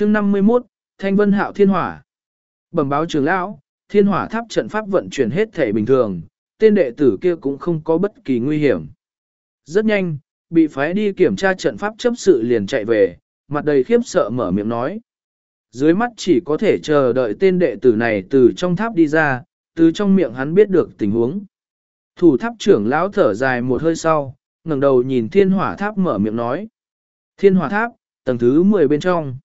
chương 51, Thanh Vân Hạo Thiên Hỏa. Bẩm báo trưởng lão, Thiên Hỏa Tháp trận pháp vận chuyển hết thể bình thường, tên đệ tử kia cũng không có bất kỳ nguy hiểm. Rất nhanh, bị phái đi kiểm tra trận pháp chấp sự liền chạy về, mặt đầy khiếp sợ mở miệng nói. Dưới mắt chỉ có thể chờ đợi tên đệ tử này từ trong tháp đi ra, từ trong miệng hắn biết được tình huống. Thủ tháp trưởng lão thở dài một hơi sau, ngẩng đầu nhìn thiên hỏa tháp mở miệng nói. Thiên hỏa tháp, tầng thứ 10 bên trong.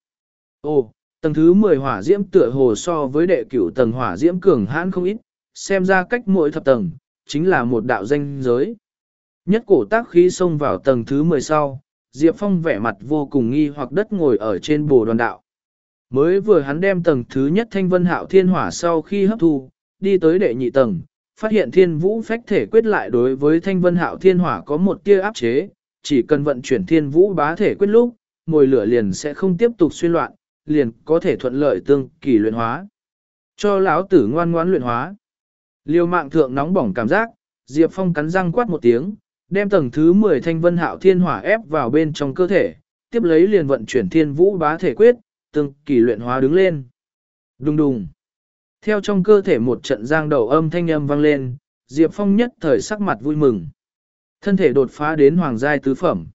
Ồ, tầng thứ 10 hỏa diễm tựa hồ so với đệ cửu tầng hỏa diễm cường hãn không ít, xem ra cách mỗi thập tầng, chính là một đạo danh giới. Nhất cổ tác khí xông vào tầng thứ 10 sau, Diệp Phong vẻ mặt vô cùng nghi hoặc đất ngồi ở trên bồ đoàn đạo. Mới vừa hắn đem tầng thứ nhất thanh vân hạo thiên hỏa sau khi hấp thu, đi tới đệ nhị tầng, phát hiện thiên vũ phách thể quyết lại đối với thanh vân hạo thiên hỏa có một tia áp chế, chỉ cần vận chuyển thiên vũ bá thể quyết lúc, mồi lửa liền sẽ không tiếp tục xuyên loạn, liền có thể thuận lợi tương kỳ luyện hóa. Cho lão tử ngoan ngoãn luyện hóa. Liêu mạng thượng nóng bỏng cảm giác, Diệp Phong cắn răng quát một tiếng, đem tầng thứ 10 thanh vân hạo thiên hỏa ép vào bên trong cơ thể, tiếp lấy liền vận chuyển thiên vũ bá thể quyết, tương kỳ luyện hóa đứng lên. Đùng đùng. Theo trong cơ thể một trận giang đầu âm thanh âm vang lên, Diệp Phong nhất thời sắc mặt vui mừng. Thân thể đột phá đến hoàng giai tứ phẩm.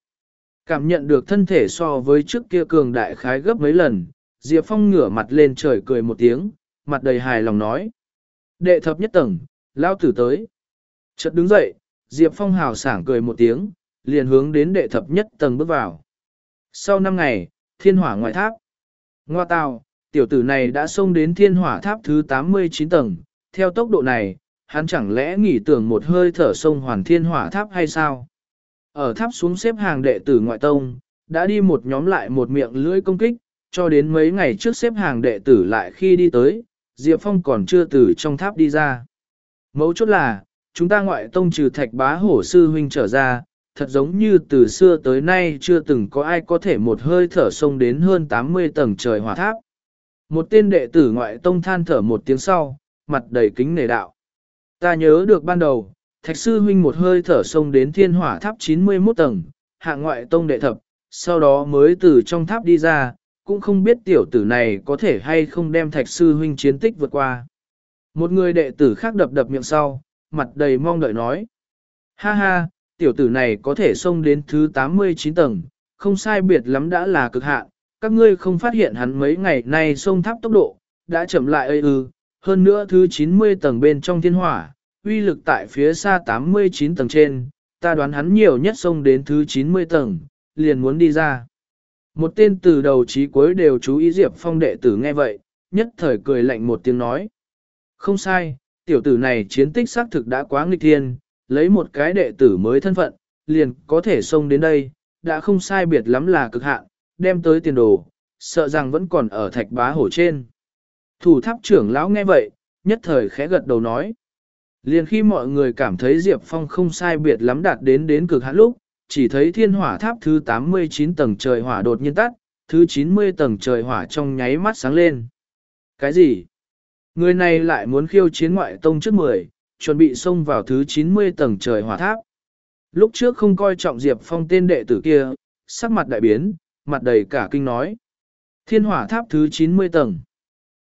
Cảm nhận được thân thể so với trước kia cường đại khái gấp mấy lần, Diệp Phong ngửa mặt lên trời cười một tiếng, mặt đầy hài lòng nói. Đệ thập nhất tầng, lao tử tới. Chợt đứng dậy, Diệp Phong hào sảng cười một tiếng, liền hướng đến đệ thập nhất tầng bước vào. Sau năm ngày, thiên hỏa ngoại tháp. Ngoa tào, tiểu tử này đã xông đến thiên hỏa tháp thứ 89 tầng, theo tốc độ này, hắn chẳng lẽ nghĩ tưởng một hơi thở sông hoàn thiên hỏa tháp hay sao? Ở tháp xuống xếp hàng đệ tử ngoại tông, đã đi một nhóm lại một miệng lưỡi công kích, cho đến mấy ngày trước xếp hàng đệ tử lại khi đi tới, Diệp Phong còn chưa từ trong tháp đi ra. Mấu chốt là, chúng ta ngoại tông trừ thạch bá hổ sư huynh trở ra, thật giống như từ xưa tới nay chưa từng có ai có thể một hơi thở sông đến hơn 80 tầng trời hỏa tháp. Một tên đệ tử ngoại tông than thở một tiếng sau, mặt đầy kính nể đạo. Ta nhớ được ban đầu, thạch sư huynh một hơi thở sông đến thiên hỏa tháp 91 tầng, hạng ngoại tông đệ thập, sau đó mới từ trong tháp đi ra, cũng không biết tiểu tử này có thể hay không đem thạch sư huynh chiến tích vượt qua. Một người đệ tử khác đập đập miệng sau, mặt đầy mong đợi nói. Ha ha, tiểu tử này có thể xông đến thứ 89 tầng, không sai biệt lắm đã là cực hạn, các ngươi không phát hiện hắn mấy ngày nay xông tháp tốc độ, đã chậm lại ơi ư, hơn nữa thứ 90 tầng bên trong thiên hỏa, uy lực tại phía xa 89 tầng trên, ta đoán hắn nhiều nhất xông đến thứ 90 tầng, liền muốn đi ra. Một tên từ đầu chí cuối đều chú ý Diệp Phong đệ tử nghe vậy, nhất thời cười lạnh một tiếng nói. Không sai, tiểu tử này chiến tích xác thực đã quá nghịch thiên, lấy một cái đệ tử mới thân phận, liền có thể xông đến đây, đã không sai biệt lắm là cực hạn, đem tới tiền đồ, sợ rằng vẫn còn ở thạch bá hổ trên. Thủ tháp trưởng lão nghe vậy, nhất thời khẽ gật đầu nói. Liền khi mọi người cảm thấy Diệp Phong không sai biệt lắm đạt đến đến cực hạn lúc, chỉ thấy thiên hỏa tháp thứ 89 tầng trời hỏa đột nhiên tắt, thứ 90 tầng trời hỏa trong nháy mắt sáng lên. Cái gì? Người này lại muốn khiêu chiến ngoại tông trước 10, chuẩn bị xông vào thứ 90 tầng trời hỏa tháp. Lúc trước không coi trọng Diệp Phong tên đệ tử kia, sắc mặt đại biến, mặt đầy cả kinh nói. Thiên hỏa tháp thứ 90 tầng.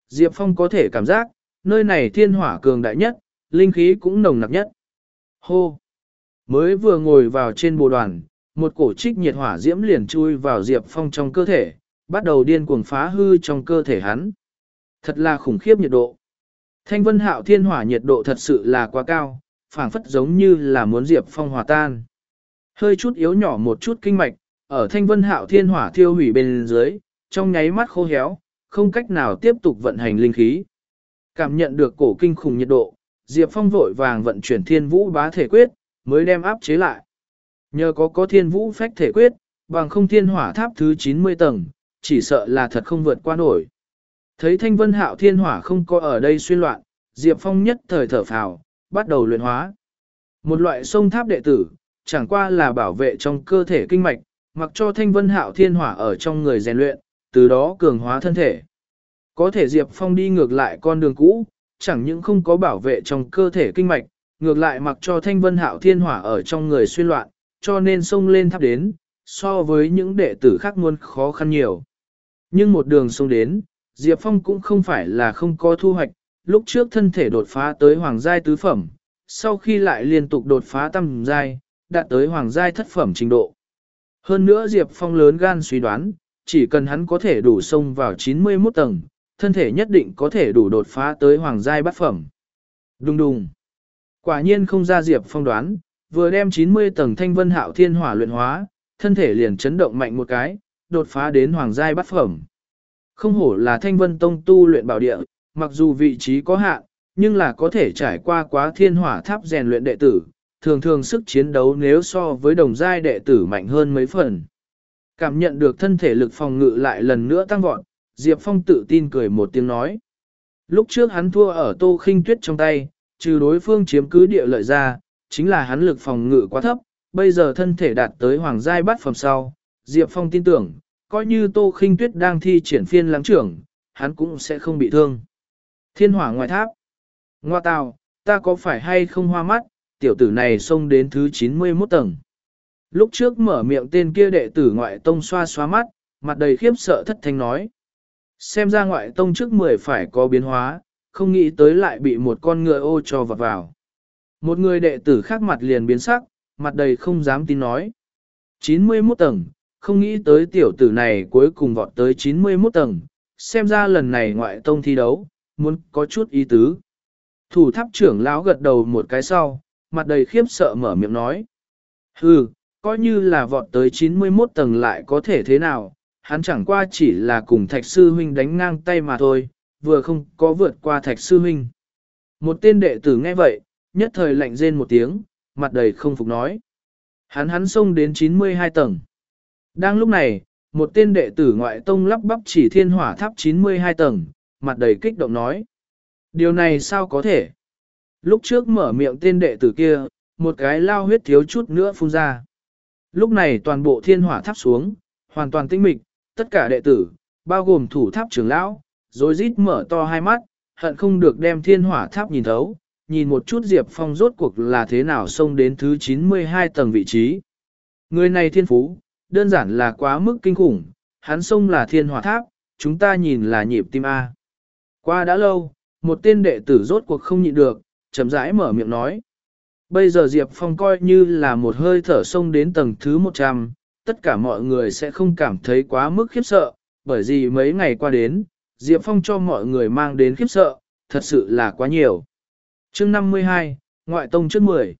Diệp Phong có thể cảm giác, nơi này thiên hỏa cường đại nhất, linh khí cũng nồng nặc nhất. Hô! Mới vừa ngồi vào trên bồ đoàn, một cổ trích nhiệt hỏa diễm liền chui vào Diệp Phong trong cơ thể, bắt đầu điên cuồng phá hư trong cơ thể hắn. Thật là khủng khiếp nhiệt độ. Thanh vân hạo thiên hỏa nhiệt độ thật sự là quá cao, phảng phất giống như là muốn Diệp Phong hòa tan. Hơi chút yếu nhỏ một chút kinh mạch, ở thanh vân hạo thiên hỏa thiêu hủy bên dưới, trong nháy mắt khô héo, không cách nào tiếp tục vận hành linh khí. Cảm nhận được cổ kinh khủng nhiệt độ, Diệp Phong vội vàng vận chuyển thiên vũ bá thể quyết, mới đem áp chế lại. Nhờ có có thiên vũ phách thể quyết, bằng không thiên hỏa tháp thứ 90 tầng, chỉ sợ là thật không vượt qua nổi. Thấy thanh vân hạo thiên hỏa không có ở đây xuyên loạn, Diệp Phong nhất thời thở phào, bắt đầu luyện hóa. Một loại sông tháp đệ tử, chẳng qua là bảo vệ trong cơ thể kinh mạch, mặc cho thanh vân hạo thiên hỏa ở trong người rèn luyện, từ đó cường hóa thân thể. Có thể Diệp Phong đi ngược lại con đường cũ, chẳng những không có bảo vệ trong cơ thể kinh mạch, ngược lại mặc cho thanh vân hạo thiên hỏa ở trong người xuyên loạn, cho nên xông lên tháp đến, so với những đệ tử khác muôn khó khăn nhiều. Nhưng một đường sông đến, Diệp Phong cũng không phải là không có thu hoạch, lúc trước thân thể đột phá tới hoàng giai tứ phẩm, sau khi lại liên tục đột phá tam giai, đạt tới hoàng giai thất phẩm trình độ. Hơn nữa Diệp Phong lớn gan suy đoán, chỉ cần hắn có thể đủ sông vào 91 tầng, thân thể nhất định có thể đủ đột phá tới hoàng giai bát phẩm. Đùng đùng. Quả nhiên không ra Diệp Phong đoán, vừa đem 90 tầng thanh vân hạo thiên hỏa luyện hóa, thân thể liền chấn động mạnh một cái, đột phá đến hoàng giai bát phẩm. Không hổ là thanh vân tông tu luyện bảo địa, mặc dù vị trí có hạn, nhưng là có thể trải qua quá thiên hỏa tháp rèn luyện đệ tử, thường thường sức chiến đấu nếu so với đồng giai đệ tử mạnh hơn mấy phần. Cảm nhận được thân thể lực phòng ngự lại lần nữa tăng vọt, Diệp Phong tự tin cười một tiếng nói. Lúc trước hắn thua ở tô khinh tuyết trong tay, trừ đối phương chiếm cứ địa lợi ra, chính là hắn lực phòng ngự quá thấp, bây giờ thân thể đạt tới hoàng giai bắt phẩm sau. Diệp Phong tin tưởng, coi như tô khinh tuyết đang thi triển phiên lãng trưởng, hắn cũng sẽ không bị thương. Thiên hỏa ngoài tháp. Ngoa tào, ta có phải hay không hoa mắt, tiểu tử này xông đến thứ 91 tầng. Lúc trước mở miệng tên kia đệ tử ngoại tông xoa xoa mắt, mặt đầy khiếp sợ thất thanh nói. Xem ra ngoại tông trước 10 phải có biến hóa, không nghĩ tới lại bị một con ngựa ô cho vọt vào. Một người đệ tử khác mặt liền biến sắc, mặt đầy không dám tin nói. 91 tầng, không nghĩ tới tiểu tử này cuối cùng vọt tới 91 tầng, xem ra lần này ngoại tông thi đấu, muốn có chút ý tứ. Thủ tháp trưởng lão gật đầu một cái sau, mặt đầy khiếp sợ mở miệng nói. Hừ, coi như là vọt tới 91 tầng lại có thể thế nào, hắn chẳng qua chỉ là cùng thạch sư huynh đánh ngang tay mà thôi, vừa không có vượt qua thạch sư huynh. Một tên đệ tử nghe vậy, nhất thời lạnh rên một tiếng, mặt đầy không phục nói. Hắn hắn xông đến 92 tầng. Đang lúc này, một tên đệ tử ngoại tông lắp bắp chỉ thiên hỏa tháp 92 tầng, mặt đầy kích động nói. Điều này sao có thể? Lúc trước mở miệng tên đệ tử kia, một cái lao huyết thiếu chút nữa phun ra. Lúc này toàn bộ thiên hỏa tháp xuống, hoàn toàn tinh mịch, tất cả đệ tử, bao gồm thủ tháp trưởng lão, rồi rít mở to hai mắt, hận không được đem thiên hỏa tháp nhìn thấu, nhìn một chút Diệp Phong rốt cuộc là thế nào xông đến thứ 92 tầng vị trí. Người này thiên phú, đơn giản là quá mức kinh khủng, hắn xông là thiên hỏa tháp, chúng ta nhìn là nhịp tim A. Qua đã lâu, một tên đệ tử rốt cuộc không nhịn được, chậm rãi mở miệng nói. Bây giờ Diệp Phong coi như là một hơi thở xông đến tầng thứ 100, tất cả mọi người sẽ không cảm thấy quá mức khiếp sợ, bởi vì mấy ngày qua đến, Diệp Phong cho mọi người mang đến khiếp sợ, thật sự là quá nhiều. chương 52, Ngoại Tông trước 10.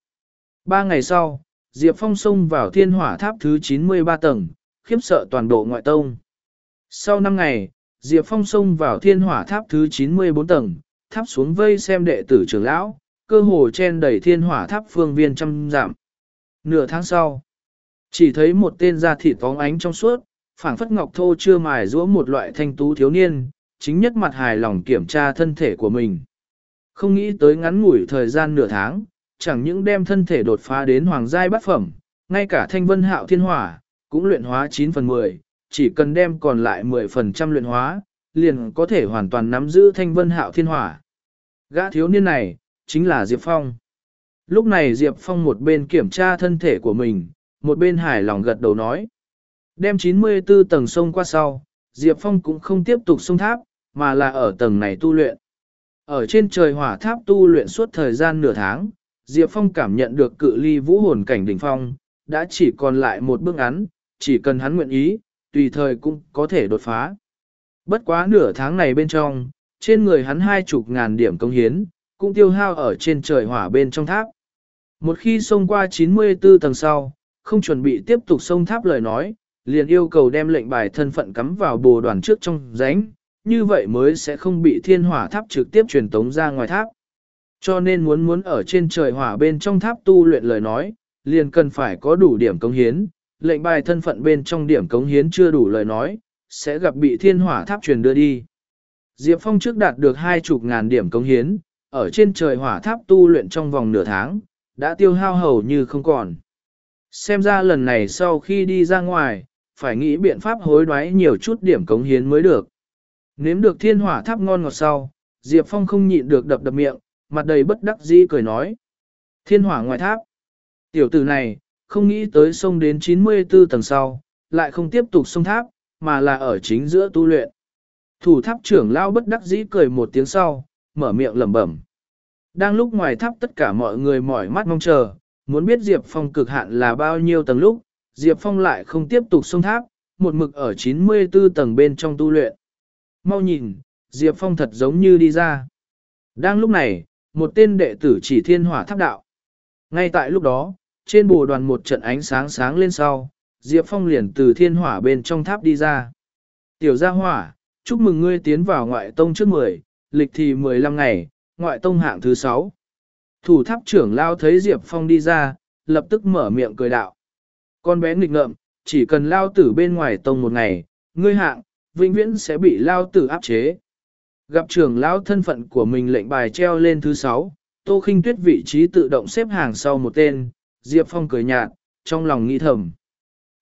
Ba ngày sau, Diệp Phong xông vào thiên hỏa tháp thứ 93 tầng, khiếp sợ toàn bộ Ngoại Tông. Sau 5 ngày, Diệp Phong xông vào thiên hỏa tháp thứ 94 tầng, tháp xuống vây xem đệ tử trưởng lão, cơ hồ chen đầy thiên hỏa tháp phương viên trăm giảm. Nửa tháng sau, chỉ thấy một tên da thịt tóng ánh trong suốt, phảng phất ngọc thô chưa mài rũa một loại thanh tú thiếu niên, chính nhất mặt hài lòng kiểm tra thân thể của mình. Không nghĩ tới ngắn ngủi thời gian nửa tháng, chẳng những đem thân thể đột phá đến hoàng giai bát phẩm, ngay cả thanh vân hạo thiên hỏa, cũng luyện hóa 9 phần 10, chỉ cần đem còn lại 10% luyện hóa, liền có thể hoàn toàn nắm giữ thanh vân hạo thiên hỏa. Gã thiếu niên này, chính là Diệp Phong. Lúc này Diệp Phong một bên kiểm tra thân thể của mình, một bên hài lòng gật đầu nói. Đem 94 tầng sông qua sau, Diệp Phong cũng không tiếp tục sông tháp, mà là ở tầng này tu luyện. Ở trên trời hỏa tháp tu luyện suốt thời gian nửa tháng, Diệp Phong cảm nhận được cự ly vũ hồn cảnh đỉnh phong, đã chỉ còn lại một bước ngắn, chỉ cần hắn nguyện ý, tùy thời cũng có thể đột phá. Bất quá nửa tháng này bên trong, trên người hắn hai chục ngàn điểm công hiến, cũng tiêu hao ở trên trời hỏa bên trong tháp. Một khi xông qua 94 tầng sau, không chuẩn bị tiếp tục xông tháp lời nói, liền yêu cầu đem lệnh bài thân phận cắm vào bồ đoàn trước trong ránh, như vậy mới sẽ không bị thiên hỏa tháp trực tiếp truyền tống ra ngoài tháp. Cho nên muốn muốn ở trên trời hỏa bên trong tháp tu luyện lời nói, liền cần phải có đủ điểm cống hiến, lệnh bài thân phận bên trong điểm cống hiến chưa đủ lời nói, sẽ gặp bị thiên hỏa tháp truyền đưa đi. Diệp Phong trước đạt được hai chục ngàn điểm cống hiến, ở trên trời hỏa tháp tu luyện trong vòng nửa tháng, đã tiêu hao hầu như không còn. Xem ra lần này sau khi đi ra ngoài, phải nghĩ biện pháp hối đoái nhiều chút điểm cống hiến mới được. Nếm được thiên hỏa tháp ngon ngọt sau, Diệp Phong không nhịn được đập đập miệng, mặt đầy bất đắc dĩ cười nói. Thiên hỏa ngoài tháp. Tiểu tử này, không nghĩ tới sông đến 94 tầng sau, lại không tiếp tục sông tháp, mà là ở chính giữa tu luyện. Thủ tháp trưởng lao bất đắc dĩ cười một tiếng sau, mở miệng lẩm bẩm. Đang lúc ngoài tháp tất cả mọi người mỏi mắt mong chờ, muốn biết Diệp Phong cực hạn là bao nhiêu tầng lúc, Diệp Phong lại không tiếp tục xông tháp, một mực ở 94 tầng bên trong tu luyện. Mau nhìn, Diệp Phong thật giống như đi ra. Đang lúc này, một tên đệ tử chỉ thiên hỏa tháp đạo. Ngay tại lúc đó, trên bồ đoàn một trận ánh sáng sáng lên sau, Diệp Phong liền từ thiên hỏa bên trong tháp đi ra. Tiểu gia hỏa, chúc mừng ngươi tiến vào ngoại tông trước 10, lịch thì 15 ngày, ngoại tông hạng thứ 6. Thủ tháp trưởng lao thấy Diệp Phong đi ra, lập tức mở miệng cười đạo. Con bé nghịch ngợm, chỉ cần lao tử bên ngoài tông một ngày, ngươi hạng, vĩnh viễn sẽ bị lao tử áp chế. Gặp trưởng lão thân phận của mình lệnh bài treo lên thứ sáu, Tô Khinh Tuyết vị trí tự động xếp hàng sau một tên, Diệp Phong cười nhạt, trong lòng nghĩ thầm.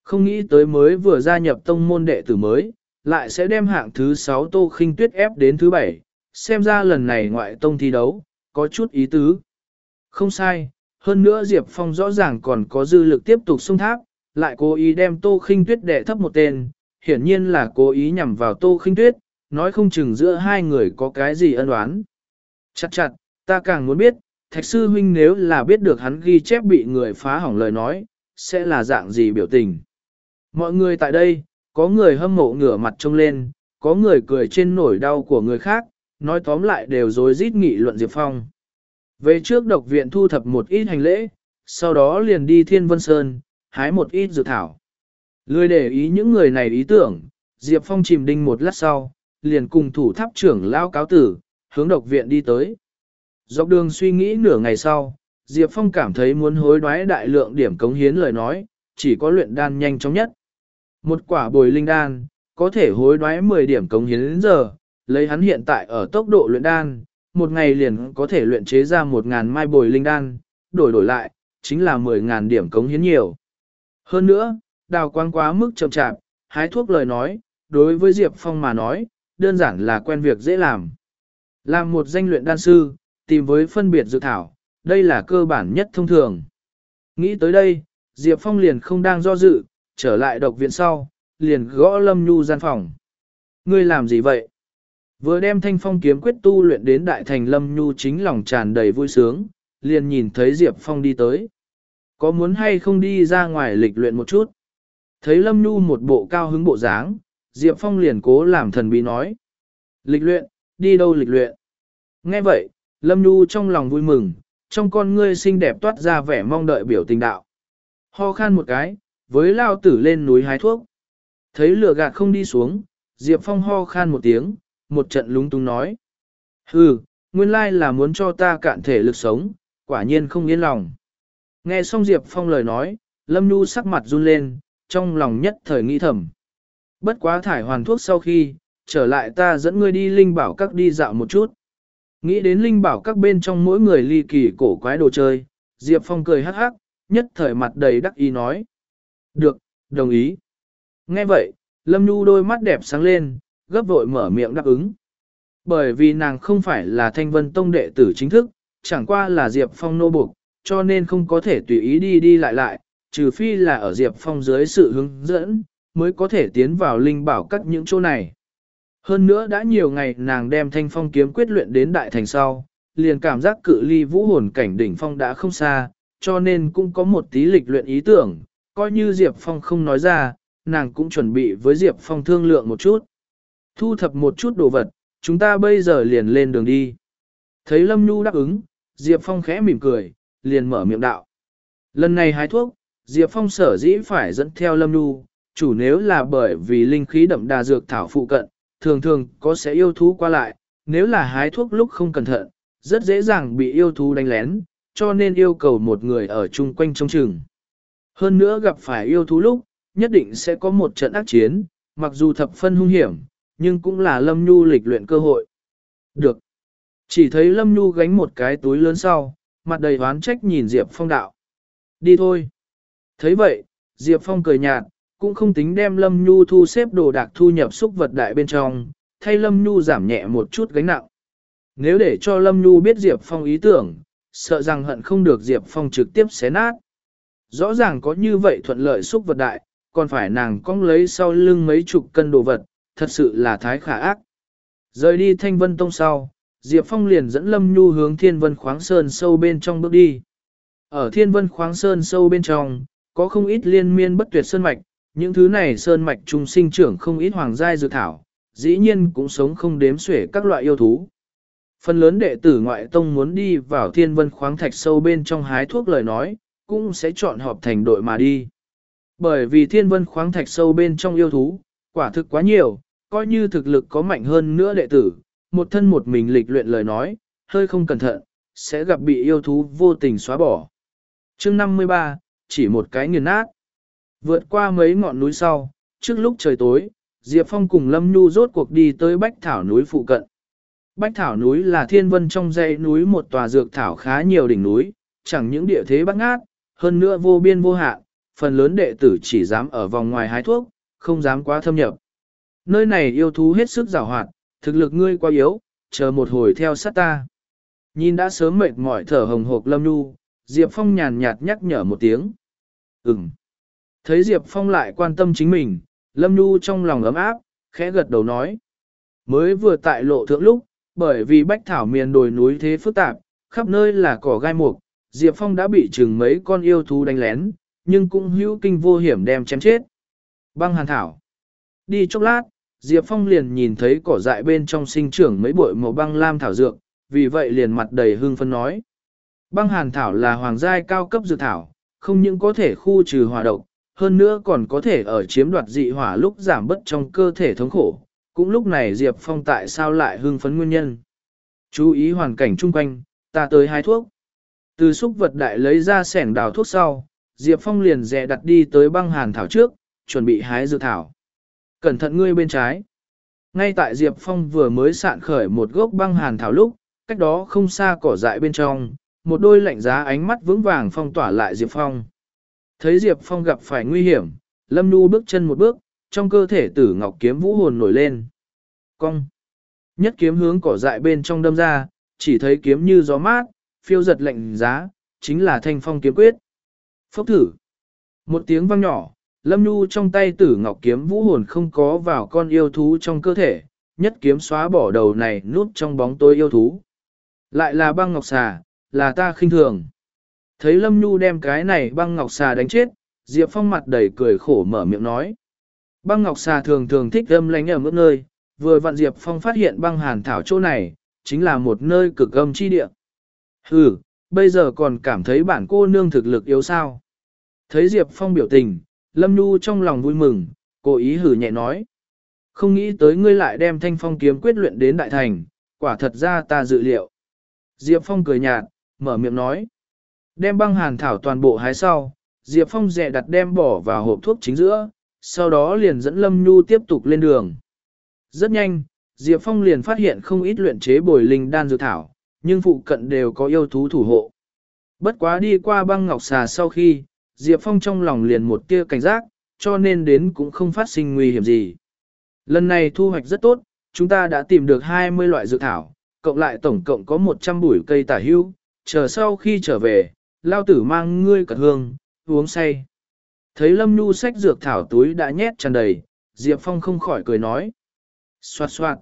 Không nghĩ tới mới vừa gia nhập tông môn đệ tử mới, lại sẽ đem hạng thứ 6 Tô Khinh Tuyết ép đến thứ 7, xem ra lần này ngoại tông thi đấu, có chút ý tứ. Không sai, hơn nữa Diệp Phong rõ ràng còn có dư lực tiếp tục xung tháp, lại cố ý đem Tô Khinh Tuyết đệ thấp một tên, hiển nhiên là cố ý nhằm vào Tô Khinh Tuyết, nói không chừng giữa hai người có cái gì ân oán. Chặt chặt, ta càng muốn biết, Thạch Sư Huynh nếu là biết được hắn ghi chép bị người phá hỏng lời nói, sẽ là dạng gì biểu tình. Mọi người tại đây, có người hâm mộ ngửa mặt trông lên, có người cười trên nổi đau của người khác, nói tóm lại đều rối rít nghị luận Diệp Phong. Về trước độc viện thu thập một ít hành lễ, sau đó liền đi Thiên Vân Sơn, hái một ít dược thảo. Lười để ý những người này ý tưởng, Diệp Phong chìm đinh một lát sau, liền cùng thủ tháp trưởng lao cáo tử, hướng độc viện đi tới. Dọc đường suy nghĩ nửa ngày sau, Diệp Phong cảm thấy muốn hối đoái đại lượng điểm cống hiến lời nói, chỉ có luyện đan nhanh chóng nhất. Một quả bồi linh đan, có thể hối đoái 10 điểm cống hiến đến giờ, lấy hắn hiện tại ở tốc độ luyện đan, một ngày liền có thể luyện chế ra 1.000 mai bồi linh đan, đổi đổi lại, chính là 10.000 điểm cống hiến nhiều. Hơn nữa, đào quang quá mức chậm chạp, hái thuốc lời nói, đối với Diệp Phong mà nói, đơn giản là quen việc dễ làm. Làm một danh luyện đan sư, tìm với phân biệt dự thảo, đây là cơ bản nhất thông thường. Nghĩ tới đây, Diệp Phong liền không đang do dự, trở lại độc viện sau, liền gõ Lâm Nhu gian phòng. Ngươi làm gì vậy? Vừa đem thanh phong kiếm quyết tu luyện đến đại thành Lâm Nhu chính lòng tràn đầy vui sướng, liền nhìn thấy Diệp Phong đi tới. Có muốn hay không đi ra ngoài lịch luyện một chút? Thấy Lâm Nhu một bộ cao hứng bộ dáng, Diệp Phong liền cố làm thần bí nói. Lịch luyện, đi đâu lịch luyện? Nghe vậy, Lâm Nhu trong lòng vui mừng, trong con ngươi xinh đẹp toát ra vẻ mong đợi biểu tình đạo. Ho khan một cái, với lao tử lên núi hái thuốc. Thấy lửa gạt không đi xuống, Diệp Phong ho khan một tiếng, một trận lúng túng nói. Hừ, nguyên lai là muốn cho ta cạn thể lực sống, quả nhiên không yên lòng. Nghe xong Diệp Phong lời nói, Lâm Nhu sắc mặt run lên, trong lòng nhất thời nghĩ thầm. Bất quá thải hoàn thuốc sau khi, trở lại ta dẫn ngươi đi linh bảo các đi dạo một chút. Nghĩ đến linh bảo các bên trong mỗi người ly kỳ cổ quái đồ chơi, Diệp Phong cười hắc hắc, nhất thời mặt đầy đắc ý nói. Được, đồng ý. Nghe vậy, Lâm Nhu đôi mắt đẹp sáng lên, gấp vội mở miệng đáp ứng. Bởi vì nàng không phải là thanh vân tông đệ tử chính thức, chẳng qua là Diệp Phong nô buộc, cho nên không có thể tùy ý đi đi lại lại, trừ phi là ở Diệp Phong dưới sự hướng dẫn, mới có thể tiến vào linh bảo các những chỗ này. Hơn nữa đã nhiều ngày nàng đem thanh phong kiếm quyết luyện đến đại thành sau, liền cảm giác cự ly vũ hồn cảnh đỉnh phong đã không xa, cho nên cũng có một tí lịch luyện ý tưởng, coi như Diệp Phong không nói ra, nàng cũng chuẩn bị với Diệp Phong thương lượng một chút. Thu thập một chút đồ vật, chúng ta bây giờ liền lên đường đi. Thấy Lâm Nhu đáp ứng, Diệp Phong khẽ mỉm cười, liền mở miệng đạo. Lần này hái thuốc, Diệp Phong sở dĩ phải dẫn theo Lâm Nhu, chủ nếu là bởi vì linh khí đậm đà dược thảo phụ cận, thường thường có sẽ yêu thú qua lại, nếu là hái thuốc lúc không cẩn thận, rất dễ dàng bị yêu thú đánh lén, cho nên yêu cầu một người ở chung quanh trong chừng. Hơn nữa gặp phải yêu thú lúc, nhất định sẽ có một trận ác chiến, mặc dù thập phân hung hiểm, nhưng cũng là Lâm Nhu lịch luyện cơ hội. Được. Chỉ thấy Lâm Nhu gánh một cái túi lớn sau, mặt đầy oán trách nhìn Diệp Phong đạo. Đi thôi. thấy vậy, Diệp Phong cười nhạt, cũng không tính đem Lâm Nhu thu xếp đồ đạc thu nhập xúc vật đại bên trong, thay Lâm Nhu giảm nhẹ một chút gánh nặng. Nếu để cho Lâm Nhu biết Diệp Phong ý tưởng, sợ rằng hận không được Diệp Phong trực tiếp xé nát. Rõ ràng có như vậy thuận lợi xúc vật đại, còn phải nàng cong lấy sau lưng mấy chục cân đồ vật, thật sự là thái khả ác. Rời đi thanh vân tông sau, Diệp Phong liền dẫn Lâm Nhu hướng thiên vân khoáng sơn sâu bên trong bước đi. Ở thiên vân khoáng sơn sâu bên trong, có không ít liên miên bất tuyệt sơn mạch, những thứ này sơn mạch trung sinh trưởng không ít hoàng giai dược thảo, dĩ nhiên cũng sống không đếm xuể các loại yêu thú. Phần lớn đệ tử ngoại tông muốn đi vào thiên vân khoáng thạch sâu bên trong hái thuốc lời nói, cũng sẽ chọn họp thành đội mà đi. Bởi vì thiên vân khoáng thạch sâu bên trong yêu thú, quả thực quá nhiều, coi như thực lực có mạnh hơn nữa đệ tử, một thân một mình lịch luyện lời nói, hơi không cẩn thận, sẽ gặp bị yêu thú vô tình xóa bỏ. chương 53, chỉ một cái nghiền nát. Vượt qua mấy ngọn núi sau, trước lúc trời tối, Diệp Phong cùng Lâm Nhu rốt cuộc đi tới Bách Thảo núi phụ cận. Bách Thảo núi là thiên vân trong dãy núi một tòa dược thảo khá nhiều đỉnh núi, chẳng những địa thế bắt ngát, hơn nữa vô biên vô hạn, phần lớn đệ tử chỉ dám ở vòng ngoài hái thuốc, không dám quá thâm nhập. Nơi này yêu thú hết sức giàu hoạt, thực lực ngươi quá yếu, chờ một hồi theo sát ta. Nhìn đã sớm mệt mỏi thở hồng hộc Lâm Nhu, Diệp Phong nhàn nhạt nhắc nhở một tiếng. Ừm. Thấy Diệp Phong lại quan tâm chính mình, Lâm Nhu trong lòng ấm áp, khẽ gật đầu nói. Mới vừa tại lộ thượng lúc, bởi vì bách thảo miền đồi núi thế phức tạp, khắp nơi là cỏ gai mục, Diệp Phong đã bị chừng mấy con yêu thú đánh lén, nhưng cũng hữu kinh vô hiểm đem chém chết. Băng hàn thảo. Đi chốc lát, Diệp Phong liền nhìn thấy cỏ dại bên trong sinh trưởng mấy bụi màu băng lam thảo dược, vì vậy liền mặt đầy hưng phân nói. Băng hàn thảo là hoàng giai cao cấp dược thảo, không những có thể khu trừ hỏa độc, hơn nữa còn có thể ở chiếm đoạt dị hỏa lúc giảm bất trong cơ thể thống khổ. Cũng lúc này Diệp Phong tại sao lại hưng phấn nguyên nhân. Chú ý hoàn cảnh chung quanh, ta tới hái thuốc. Từ xúc vật đại lấy ra sẻng đào thuốc sau, Diệp Phong liền dè đặt đi tới băng hàn thảo trước, chuẩn bị hái dược thảo. Cẩn thận ngươi bên trái. Ngay tại Diệp Phong vừa mới sạn khởi một gốc băng hàn thảo lúc, cách đó không xa cỏ dại bên trong, một đôi lạnh giá ánh mắt vững vàng phong tỏa lại Diệp Phong. Thấy Diệp Phong gặp phải nguy hiểm, Lâm Nhu bước chân một bước, trong cơ thể tử ngọc kiếm vũ hồn nổi lên. Cong. Nhất kiếm hướng cỏ dại bên trong đâm ra, chỉ thấy kiếm như gió mát, phiêu giật lạnh giá, chính là thanh phong kiếm quyết. Phốc thử. Một tiếng vang nhỏ, Lâm Nhu trong tay tử ngọc kiếm vũ hồn không có vào con yêu thú trong cơ thể, nhất kiếm xóa bỏ đầu này núp trong bóng tối yêu thú. Lại là băng ngọc xà, là ta khinh thường. Thấy Lâm Nhu đem cái này băng ngọc xà đánh chết, Diệp Phong mặt đầy cười khổ mở miệng nói. Băng ngọc xà thường thường thích âm lánh ở mức nơi, vừa vặn Diệp Phong phát hiện băng hàn thảo chỗ này, chính là một nơi cực âm chi địa. Hừ, bây giờ còn cảm thấy bản cô nương thực lực yếu sao. Thấy Diệp Phong biểu tình, Lâm Nhu trong lòng vui mừng, cố ý hử nhẹ nói. Không nghĩ tới ngươi lại đem thanh phong kiếm quyết luyện đến đại thành, quả thật ra ta dự liệu. Diệp Phong cười nhạt, mở miệng nói. Đem băng hàn thảo toàn bộ hái sau, Diệp Phong dẹ đặt đem bỏ vào hộp thuốc chính giữa, sau đó liền dẫn Lâm Nhu tiếp tục lên đường. Rất nhanh, Diệp Phong liền phát hiện không ít luyện chế bồi linh đan dược thảo, nhưng phụ cận đều có yêu thú thủ hộ. Bất quá đi qua băng ngọc xà sau khi, Diệp Phong trong lòng liền một tia cảnh giác, cho nên đến cũng không phát sinh nguy hiểm gì. Lần này thu hoạch rất tốt, chúng ta đã tìm được 20 loại dược thảo, cộng lại tổng cộng có 100 bụi cây tả hưu, chờ sau khi trở về, lao tử mang ngươi cật hương, uống say. Thấy Lâm Nhu sách dược thảo túi đã nhét tràn đầy, Diệp Phong không khỏi cười nói. Xoạt xoạt.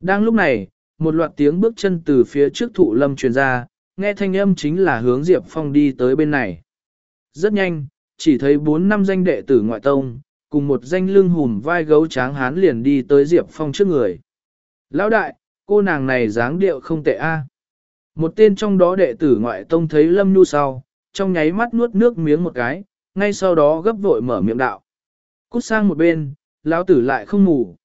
Đang lúc này, một loạt tiếng bước chân từ phía trước thụ Lâm truyền ra, nghe thanh âm chính là hướng Diệp Phong đi tới bên này. Rất nhanh, chỉ thấy bốn năm danh đệ tử ngoại tông, cùng một danh lưng hùm vai gấu tráng hán liền đi tới Diệp Phong trước người. Lão đại, cô nàng này dáng điệu không tệ a. Một tên trong đó đệ tử ngoại tông thấy Lâm Nhu sau, trong nháy mắt nuốt nước miếng một cái, ngay sau đó gấp vội mở miệng đạo. Cút sang một bên, lão tử lại không ngủ.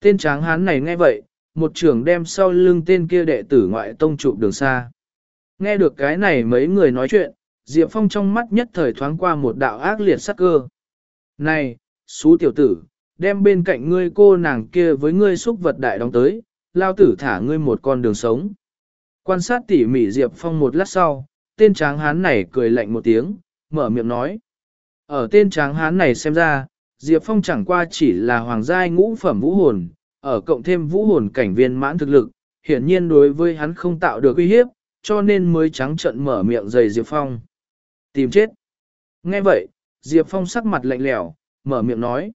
Tên tráng hán này nghe vậy, một trưởng đem sau lưng tên kia đệ tử ngoại tông chụp đường xa. Nghe được cái này mấy người nói chuyện, Diệp Phong trong mắt nhất thời thoáng qua một đạo ác liệt sắc cơ. Này, xú tiểu tử, đem bên cạnh ngươi cô nàng kia với ngươi xúc vật đại đóng tới, lao tử thả ngươi một con đường sống. Quan sát tỉ mỉ Diệp Phong một lát sau, tên tráng hán này cười lạnh một tiếng, mở miệng nói. Ở tên tráng hán này xem ra, Diệp Phong chẳng qua chỉ là hoàng giai ngũ phẩm vũ hồn, ở cộng thêm vũ hồn cảnh viên mãn thực lực, hiển nhiên đối với hắn không tạo được uy hiếp, cho nên mới trắng trận mở miệng dày Diệp Phong. Tìm chết. Nghe vậy, Diệp Phong sắc mặt lạnh lẽo, mở miệng nói.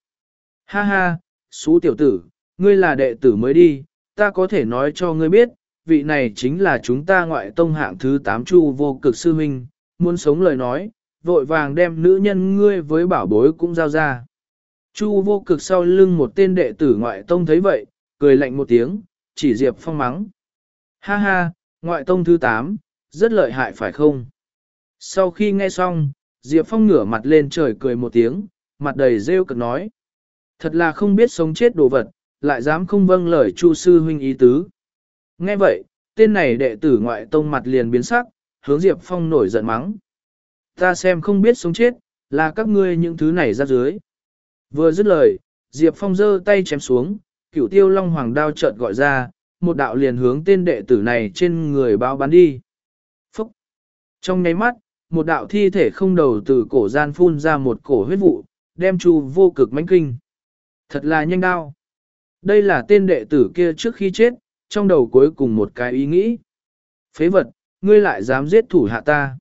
Ha ha, xú tiểu tử, ngươi là đệ tử mới đi, ta có thể nói cho ngươi biết, vị này chính là chúng ta ngoại tông hạng thứ 8 chu vô cực sư huynh, muốn sống lời nói, vội vàng đem nữ nhân ngươi với bảo bối cũng giao ra. Chu vô cực sau lưng một tên đệ tử ngoại tông thấy vậy, cười lạnh một tiếng, chỉ Diệp Phong mắng. Ha ha, ngoại tông thứ 8, rất lợi hại phải không? Sau khi nghe xong, Diệp Phong ngửa mặt lên trời cười một tiếng, mặt đầy rêu cực nói. Thật là không biết sống chết đồ vật, lại dám không vâng lời Chu sư huynh ý tứ. Nghe vậy, tên này đệ tử ngoại tông mặt liền biến sắc, hướng Diệp Phong nổi giận mắng. Ta xem không biết sống chết, là các ngươi những thứ này ra dưới. Vừa dứt lời, Diệp Phong giơ tay chém xuống, cửu tiêu long hoàng đao chợt gọi ra, một đạo liền hướng tên đệ tử này trên người bao bắn đi. Phúc! Trong nháy mắt, một đạo thi thể không đầu từ cổ gian phun ra một cổ huyết vụ, đem chu vô cực mãnh kinh. Thật là nhanh đao. Đây là tên đệ tử kia trước khi chết, trong đầu cuối cùng một cái ý nghĩ. Phế vật, ngươi lại dám giết thủ hạ ta.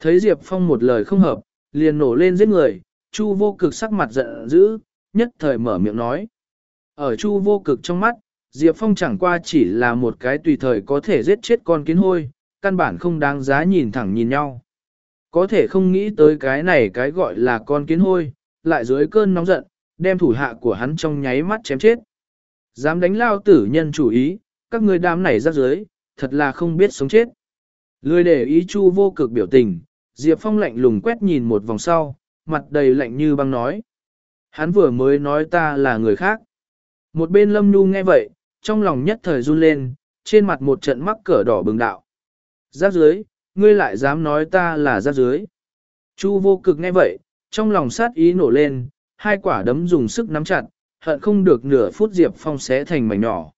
Thấy Diệp Phong một lời không hợp, liền nổ lên giết người, Chu vô cực sắc mặt giận dữ, nhất thời mở miệng nói. Ở Chu vô cực trong mắt, Diệp Phong chẳng qua chỉ là một cái tùy thời có thể giết chết con kiến hôi, căn bản không đáng giá nhìn thẳng nhìn nhau. Có thể không nghĩ tới cái này cái gọi là con kiến hôi, lại dưới cơn nóng giận, đem thủ hạ của hắn trong nháy mắt chém chết. Dám đánh lao tử nhân chủ ý, các người đám này ra dưới, thật là không biết sống chết. Lười để ý chu vô cực biểu tình, Diệp Phong lạnh lùng quét nhìn một vòng sau, mặt đầy lạnh như băng nói. Hắn vừa mới nói ta là người khác. Một bên lâm nhu nghe vậy, trong lòng nhất thời run lên, trên mặt một trận mắc cỡ đỏ bừng đạo. Giáp dưới, ngươi lại dám nói ta là giáp dưới. Chu vô cực nghe vậy, trong lòng sát ý nổ lên, hai quả đấm dùng sức nắm chặt, hận không được nửa phút Diệp Phong xé thành mảnh nhỏ.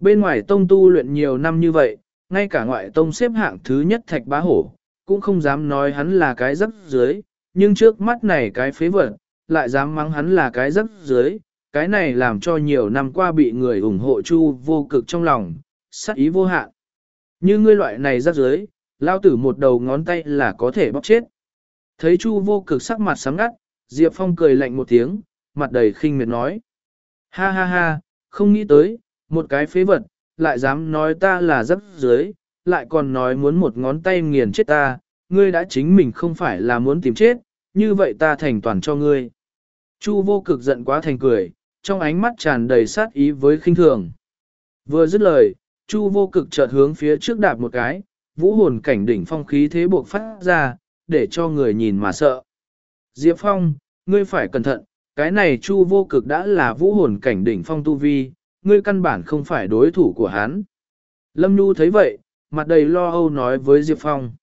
Bên ngoài tông tu luyện nhiều năm như vậy, ngay cả ngoại tông xếp hạng thứ nhất thạch bá hổ, cũng không dám nói hắn là cái rắc dưới, nhưng trước mắt này cái phế vật, lại dám mắng hắn là cái rắc dưới, cái này làm cho nhiều năm qua bị người ủng hộ chu vô cực trong lòng, sát ý vô hạn. Như ngươi loại này rắc dưới, lao tử một đầu ngón tay là có thể bóc chết. Thấy chu vô cực sắc mặt sáng ngắt, Diệp Phong cười lạnh một tiếng, mặt đầy khinh miệt nói. Ha ha ha, không nghĩ tới, một cái phế vật, lại dám nói ta là rắc dưới, lại còn nói muốn một ngón tay nghiền chết ta, ngươi đã chính mình không phải là muốn tìm chết, như vậy ta thành toàn cho ngươi. Chu vô cực giận quá thành cười, trong ánh mắt tràn đầy sát ý với khinh thường. Vừa dứt lời, Chu vô cực chợt hướng phía trước đạp một cái, vũ hồn cảnh đỉnh phong khí thế buộc phát ra, để cho người nhìn mà sợ. Diệp Phong, ngươi phải cẩn thận, cái này Chu vô cực đã là vũ hồn cảnh đỉnh phong tu vi, ngươi căn bản không phải đối thủ của hắn. Lâm Nhu thấy vậy, mặt đầy lo âu nói với Diệp Phong.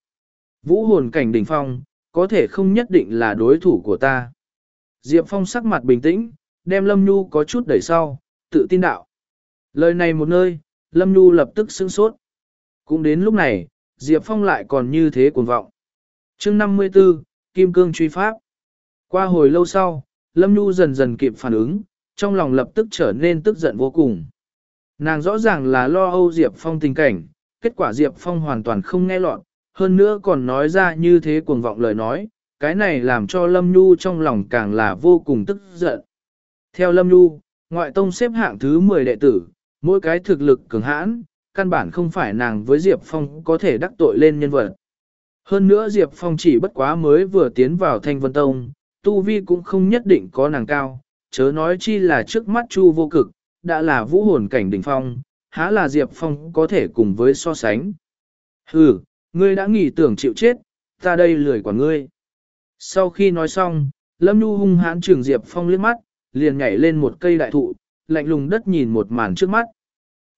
Vũ hồn cảnh đỉnh phong, có thể không nhất định là đối thủ của ta. Diệp Phong sắc mặt bình tĩnh, đem Lâm Nhu có chút đẩy sau, tự tin đạo. Lời này một nơi, Lâm Nhu lập tức sững sốt. Cũng đến lúc này, Diệp Phong lại còn như thế cuồng vọng. chương 54, Kim Cương truy pháp. Qua hồi lâu sau, Lâm Nhu dần dần kịp phản ứng, trong lòng lập tức trở nên tức giận vô cùng. Nàng rõ ràng là lo âu Diệp Phong tình cảnh, kết quả Diệp Phong hoàn toàn không nghe lọt, hơn nữa còn nói ra như thế cuồng vọng lời nói, cái này làm cho Lâm Nhu trong lòng càng là vô cùng tức giận. Theo Lâm Nhu, ngoại tông xếp hạng thứ 10 đệ tử, mỗi cái thực lực cường hãn, căn bản không phải nàng với Diệp Phong có thể đắc tội lên nhân vật. Hơn nữa Diệp Phong chỉ bất quá mới vừa tiến vào Thanh Vân Tông, tu vi cũng không nhất định có nàng cao, chớ nói chi là trước mắt Chu vô cực, đã là vũ hồn cảnh đỉnh phong, há là Diệp Phong có thể cùng với so sánh. Hừ, ngươi đã nghĩ tưởng chịu chết, ta đây lười quả ngươi. Sau khi nói xong, Lâm Nhu hung hãn trường Diệp Phong liếc mắt, liền nhảy lên một cây đại thụ, lạnh lùng đất nhìn một màn trước mắt.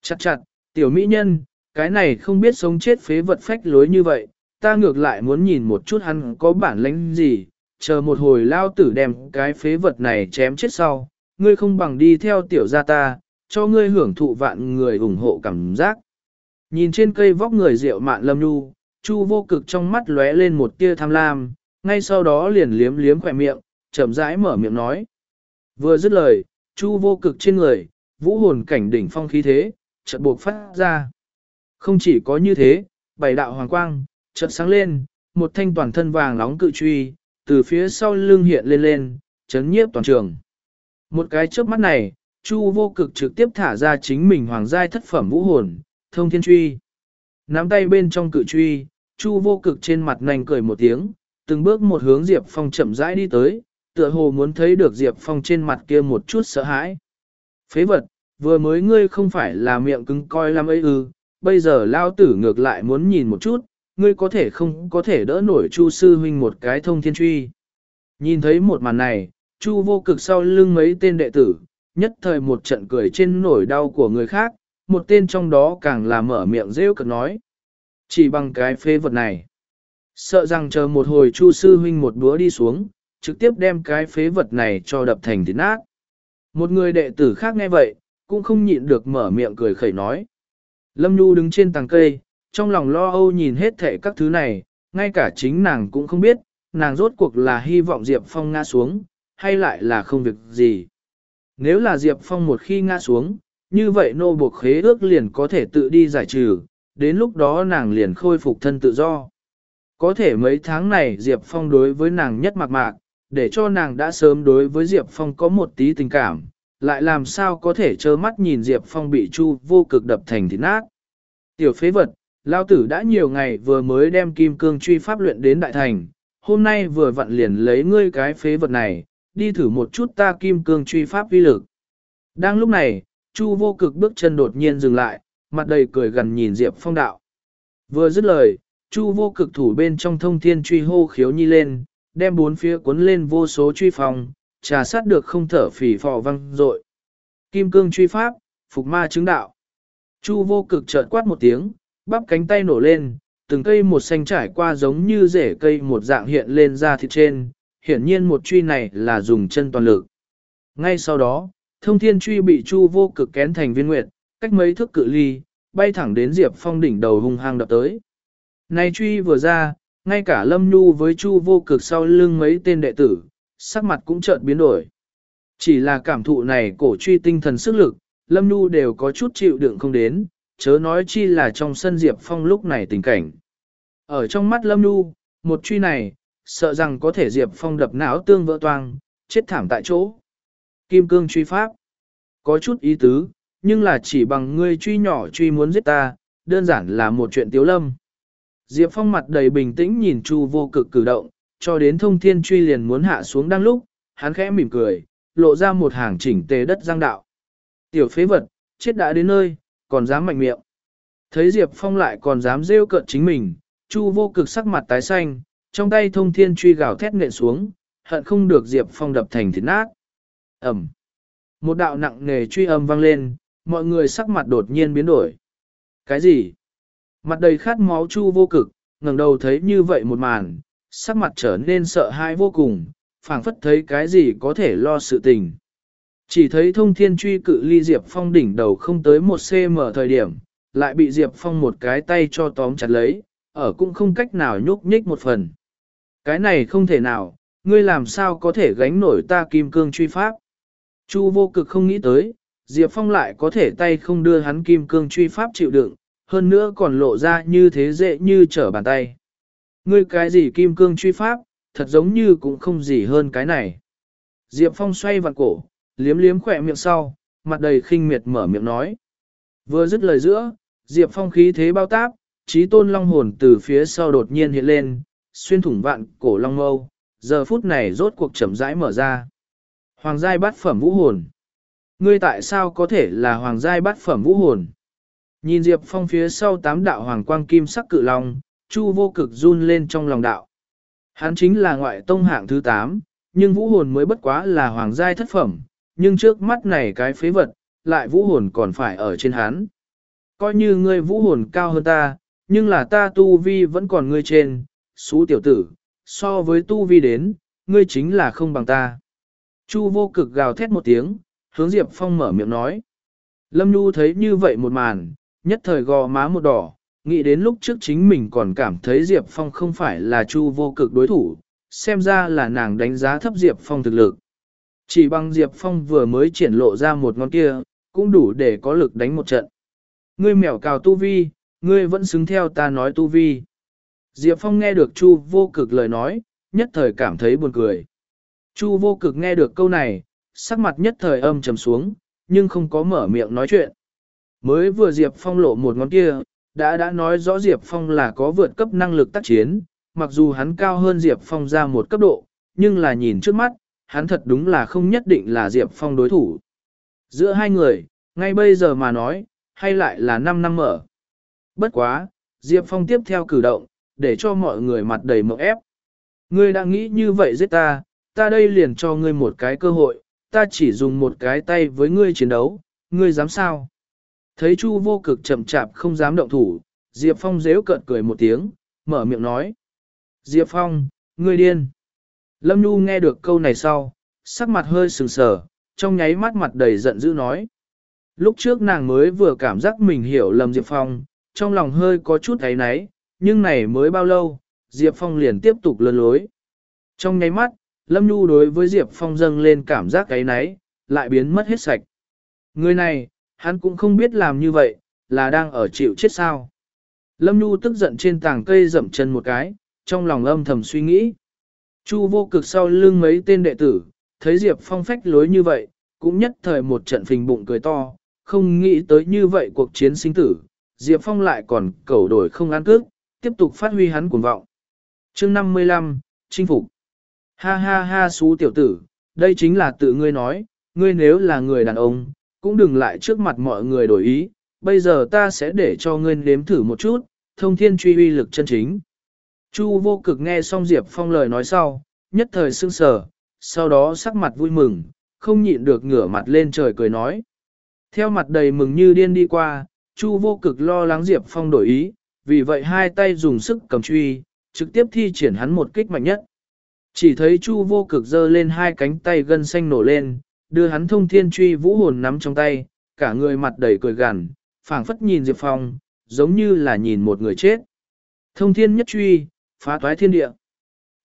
Chặt chặt, tiểu mỹ nhân, cái này không biết sống chết phế vật phách lối như vậy, ta ngược lại muốn nhìn một chút hắn có bản lĩnh gì, chờ một hồi lao tử đem cái phế vật này chém chết sau, ngươi không bằng đi theo tiểu gia ta, cho ngươi hưởng thụ vạn người ủng hộ cảm giác. Nhìn trên cây vóc người rượu mạn lâm nhu, chu vô cực trong mắt lóe lên một tia tham lam, ngay sau đó liền liếm liếm khỏe miệng, chậm rãi mở miệng nói. Vừa dứt lời, chu vô cực trên người, vũ hồn cảnh đỉnh phong khí thế, chợt buộc phát ra. Không chỉ có như thế, bảy đạo hoàng quang, chợt sáng lên, một thanh toàn thân vàng nóng cự truy, từ phía sau lưng hiện lên lên, chấn nhiếp toàn trường. Một cái chớp mắt này, Chu vô cực trực tiếp thả ra chính mình hoàng giai thất phẩm vũ hồn, thông thiên truy. Nắm tay bên trong cự truy, Chu vô cực trên mặt nành cười một tiếng, từng bước một hướng Diệp Phong chậm rãi đi tới, tựa hồ muốn thấy được Diệp Phong trên mặt kia một chút sợ hãi. Phế vật, vừa mới ngươi không phải là miệng cứng coi lắm ấy ư, bây giờ lao tử ngược lại muốn nhìn một chút, ngươi có thể không có thể đỡ nổi Chu sư huynh một cái thông thiên truy. Nhìn thấy một màn này, Chu vô cực sau lưng mấy tên đệ tử, nhất thời một trận cười trên nổi đau của người khác, một tên trong đó càng là mở miệng rêu cực nói. Chỉ bằng cái phê vật này. Sợ rằng chờ một hồi Chu sư huynh một bữa đi xuống, trực tiếp đem cái phế vật này cho đập thành thịt nát. Một người đệ tử khác nghe vậy, cũng không nhịn được mở miệng cười khẩy nói. Lâm Nhu đứng trên tàng cây, trong lòng lo âu nhìn hết thệ các thứ này, ngay cả chính nàng cũng không biết, nàng rốt cuộc là hy vọng Diệp Phong ngã xuống, hay lại là không việc gì. Nếu là Diệp Phong một khi ngã xuống, như vậy nô buộc khế ước liền có thể tự đi giải trừ, đến lúc đó nàng liền khôi phục thân tự do. Có thể mấy tháng này Diệp Phong đối với nàng nhất mạc mạc, để cho nàng đã sớm đối với Diệp Phong có một tí tình cảm, lại làm sao có thể trơ mắt nhìn Diệp Phong bị Chu vô cực đập thành thịt nát. Tiểu phế vật, Lao tử đã nhiều ngày vừa mới đem kim cương truy pháp luyện đến đại thành, hôm nay vừa vặn liền lấy ngươi cái phế vật này, đi thử một chút ta kim cương truy pháp vi lực. Đang lúc này, Chu vô cực bước chân đột nhiên dừng lại, mặt đầy cười gần nhìn Diệp Phong đạo. Vừa dứt lời, Chu vô cực thủ bên trong thông thiên truy hô khiếu nhi lên, đem bốn phía cuốn lên vô số truy phong, trà sát được không thở phì phò văng rội. Kim cương truy pháp, phục ma chứng đạo. Chu vô cực chợt quát một tiếng, bắp cánh tay nổ lên, từng cây một xanh trải qua giống như rễ cây một dạng hiện lên ra thịt trên, hiển nhiên một truy này là dùng chân toàn lực. Ngay sau đó, thông thiên truy bị chu vô cực kén thành viên nguyệt, cách mấy thước cự ly, bay thẳng đến Diệp Phong đỉnh đầu hung hăng đập tới. Này truy vừa ra, ngay cả Lâm Nhu với Chu vô cực sau lưng mấy tên đệ tử, sắc mặt cũng chợt biến đổi. Chỉ là cảm thụ này cổ truy tinh thần sức lực, Lâm Nhu đều có chút chịu đựng không đến, chớ nói chi là trong sân Diệp Phong lúc này tình cảnh. Ở trong mắt Lâm Nhu, một truy này, sợ rằng có thể Diệp Phong đập não tương vỡ toang, chết thảm tại chỗ. Kim cương truy pháp, có chút ý tứ, nhưng là chỉ bằng ngươi truy nhỏ truy muốn giết ta, đơn giản là một chuyện tiếu lâm. Diệp Phong mặt đầy bình tĩnh nhìn Chu vô cực cử động, cho đến thông thiên truy liền muốn hạ xuống đang lúc, hắn khẽ mỉm cười, lộ ra một hàng chỉnh tề đất giang đạo. Tiểu phế vật, chết đã đến nơi, còn dám mạnh miệng. Thấy Diệp Phong lại còn dám rêu cợt chính mình, Chu vô cực sắc mặt tái xanh, trong tay thông thiên truy gào thét nện xuống, hận không được Diệp Phong đập thành thịt nát. Ẩm. Một đạo nặng nề truy âm vang lên, mọi người sắc mặt đột nhiên biến đổi. Cái gì? Mặt đầy khát máu chu vô cực, ngẩng đầu thấy như vậy một màn, sắc mặt trở nên sợ hãi vô cùng, phảng phất thấy cái gì có thể lo sự tình. Chỉ thấy thông thiên truy cự ly Diệp Phong đỉnh đầu không tới một cm thời điểm, lại bị Diệp Phong một cái tay cho tóm chặt lấy, ở cũng không cách nào nhúc nhích một phần. Cái này không thể nào, ngươi làm sao có thể gánh nổi ta kim cương truy pháp. Chu vô cực không nghĩ tới, Diệp Phong lại có thể tay không đưa hắn kim cương truy pháp chịu đựng, hơn nữa còn lộ ra như thế dễ như trở bàn tay. Ngươi cái gì kim cương truy pháp, thật giống như cũng không gì hơn cái này. Diệp Phong xoay vặn cổ, liếm liếm khỏe miệng sau, mặt đầy khinh miệt mở miệng nói. Vừa dứt lời giữa, Diệp Phong khí thế bao táp, trí tôn long hồn từ phía sau đột nhiên hiện lên, xuyên thủng vạn cổ long mâu, giờ phút này rốt cuộc chậm rãi mở ra. Hoàng giai bát phẩm vũ hồn. Ngươi tại sao có thể là hoàng giai bát phẩm vũ hồn? Nhìn Diệp Phong phía sau tám đạo hoàng quang kim sắc cự long, Chu vô cực run lên trong lòng đạo. Hắn chính là ngoại tông hạng thứ 8, nhưng vũ hồn mới bất quá là hoàng giai thất phẩm, nhưng trước mắt này cái phế vật, lại vũ hồn còn phải ở trên hắn. Coi như ngươi vũ hồn cao hơn ta, nhưng là ta tu vi vẫn còn ngươi trên, xú tiểu tử, so với tu vi đến, ngươi chính là không bằng ta. Chu vô cực gào thét một tiếng, hướng Diệp Phong mở miệng nói. Lâm Nhu thấy như vậy một màn, nhất thời gò má một đỏ, nghĩ đến lúc trước chính mình còn cảm thấy Diệp Phong không phải là Chu vô cực đối thủ, xem ra là nàng đánh giá thấp Diệp Phong thực lực. Chỉ bằng Diệp Phong vừa mới triển lộ ra một ngón kia, cũng đủ để có lực đánh một trận. Ngươi mèo cào tu vi, ngươi vẫn xứng theo ta nói tu vi. Diệp Phong nghe được Chu vô cực lời nói, nhất thời cảm thấy buồn cười. Chu vô cực nghe được câu này, sắc mặt nhất thời âm trầm xuống, nhưng không có mở miệng nói chuyện. Mới vừa Diệp Phong lộ một ngón kia, đã đã nói rõ Diệp Phong là có vượt cấp năng lực tác chiến, mặc dù hắn cao hơn Diệp Phong ra một cấp độ, nhưng là nhìn trước mắt, hắn thật đúng là không nhất định là Diệp Phong đối thủ. Giữa hai người, ngay bây giờ mà nói, hay lại là 5 năm mở. Bất quá, Diệp Phong tiếp theo cử động, để cho mọi người mặt đầy mộng ép. Ngươi đã nghĩ như vậy giết ta, ta đây liền cho ngươi một cái cơ hội, ta chỉ dùng một cái tay với ngươi chiến đấu, ngươi dám sao? Thấy Chu vô cực chậm chạp không dám động thủ, Diệp Phong dễu cợt cười một tiếng, mở miệng nói. Diệp Phong, ngươi điên. Lâm Nhu nghe được câu này sau, sắc mặt hơi sừng sờ, trong nháy mắt mặt đầy giận dữ nói. Lúc trước nàng mới vừa cảm giác mình hiểu lầm Diệp Phong, trong lòng hơi có chút thấy náy, nhưng này mới bao lâu, Diệp Phong liền tiếp tục lơn lối. Trong nháy mắt, Lâm Nhu đối với Diệp Phong dâng lên cảm giác cái náy, lại biến mất hết sạch. Người này, hắn cũng không biết làm như vậy, là đang ở chịu chết sao. Lâm Nhu tức giận trên tảng cây dậm chân một cái, trong lòng âm thầm suy nghĩ. Chu vô cực sau lưng mấy tên đệ tử, thấy Diệp Phong phách lối như vậy, cũng nhất thời một trận phình bụng cười to, không nghĩ tới như vậy cuộc chiến sinh tử, Diệp Phong lại còn cầu đổi không ăn cước, tiếp tục phát huy hắn cuồng vọng. chương 55, chinh phục. Ha ha ha xú tiểu tử, đây chính là tự ngươi nói, ngươi nếu là người đàn ông, cũng đừng lại trước mặt mọi người đổi ý, bây giờ ta sẽ để cho ngươi nếm thử một chút, thông thiên truy uy lực chân chính. Chu vô cực nghe xong Diệp Phong lời nói sau, nhất thời sưng sờ, sau đó sắc mặt vui mừng, không nhịn được ngửa mặt lên trời cười nói. Theo mặt đầy mừng như điên đi qua, Chu vô cực lo lắng Diệp Phong đổi ý, vì vậy hai tay dùng sức cầm truy, trực tiếp thi triển hắn một kích mạnh nhất. Chỉ thấy Chu vô cực giơ lên hai cánh tay gân xanh nổ lên, đưa hắn thông thiên truy vũ hồn nắm trong tay, cả người mặt đầy cười gằn, phảng phất nhìn Diệp Phong, giống như là nhìn một người chết. Thông thiên nhất truy, phá toái thiên địa.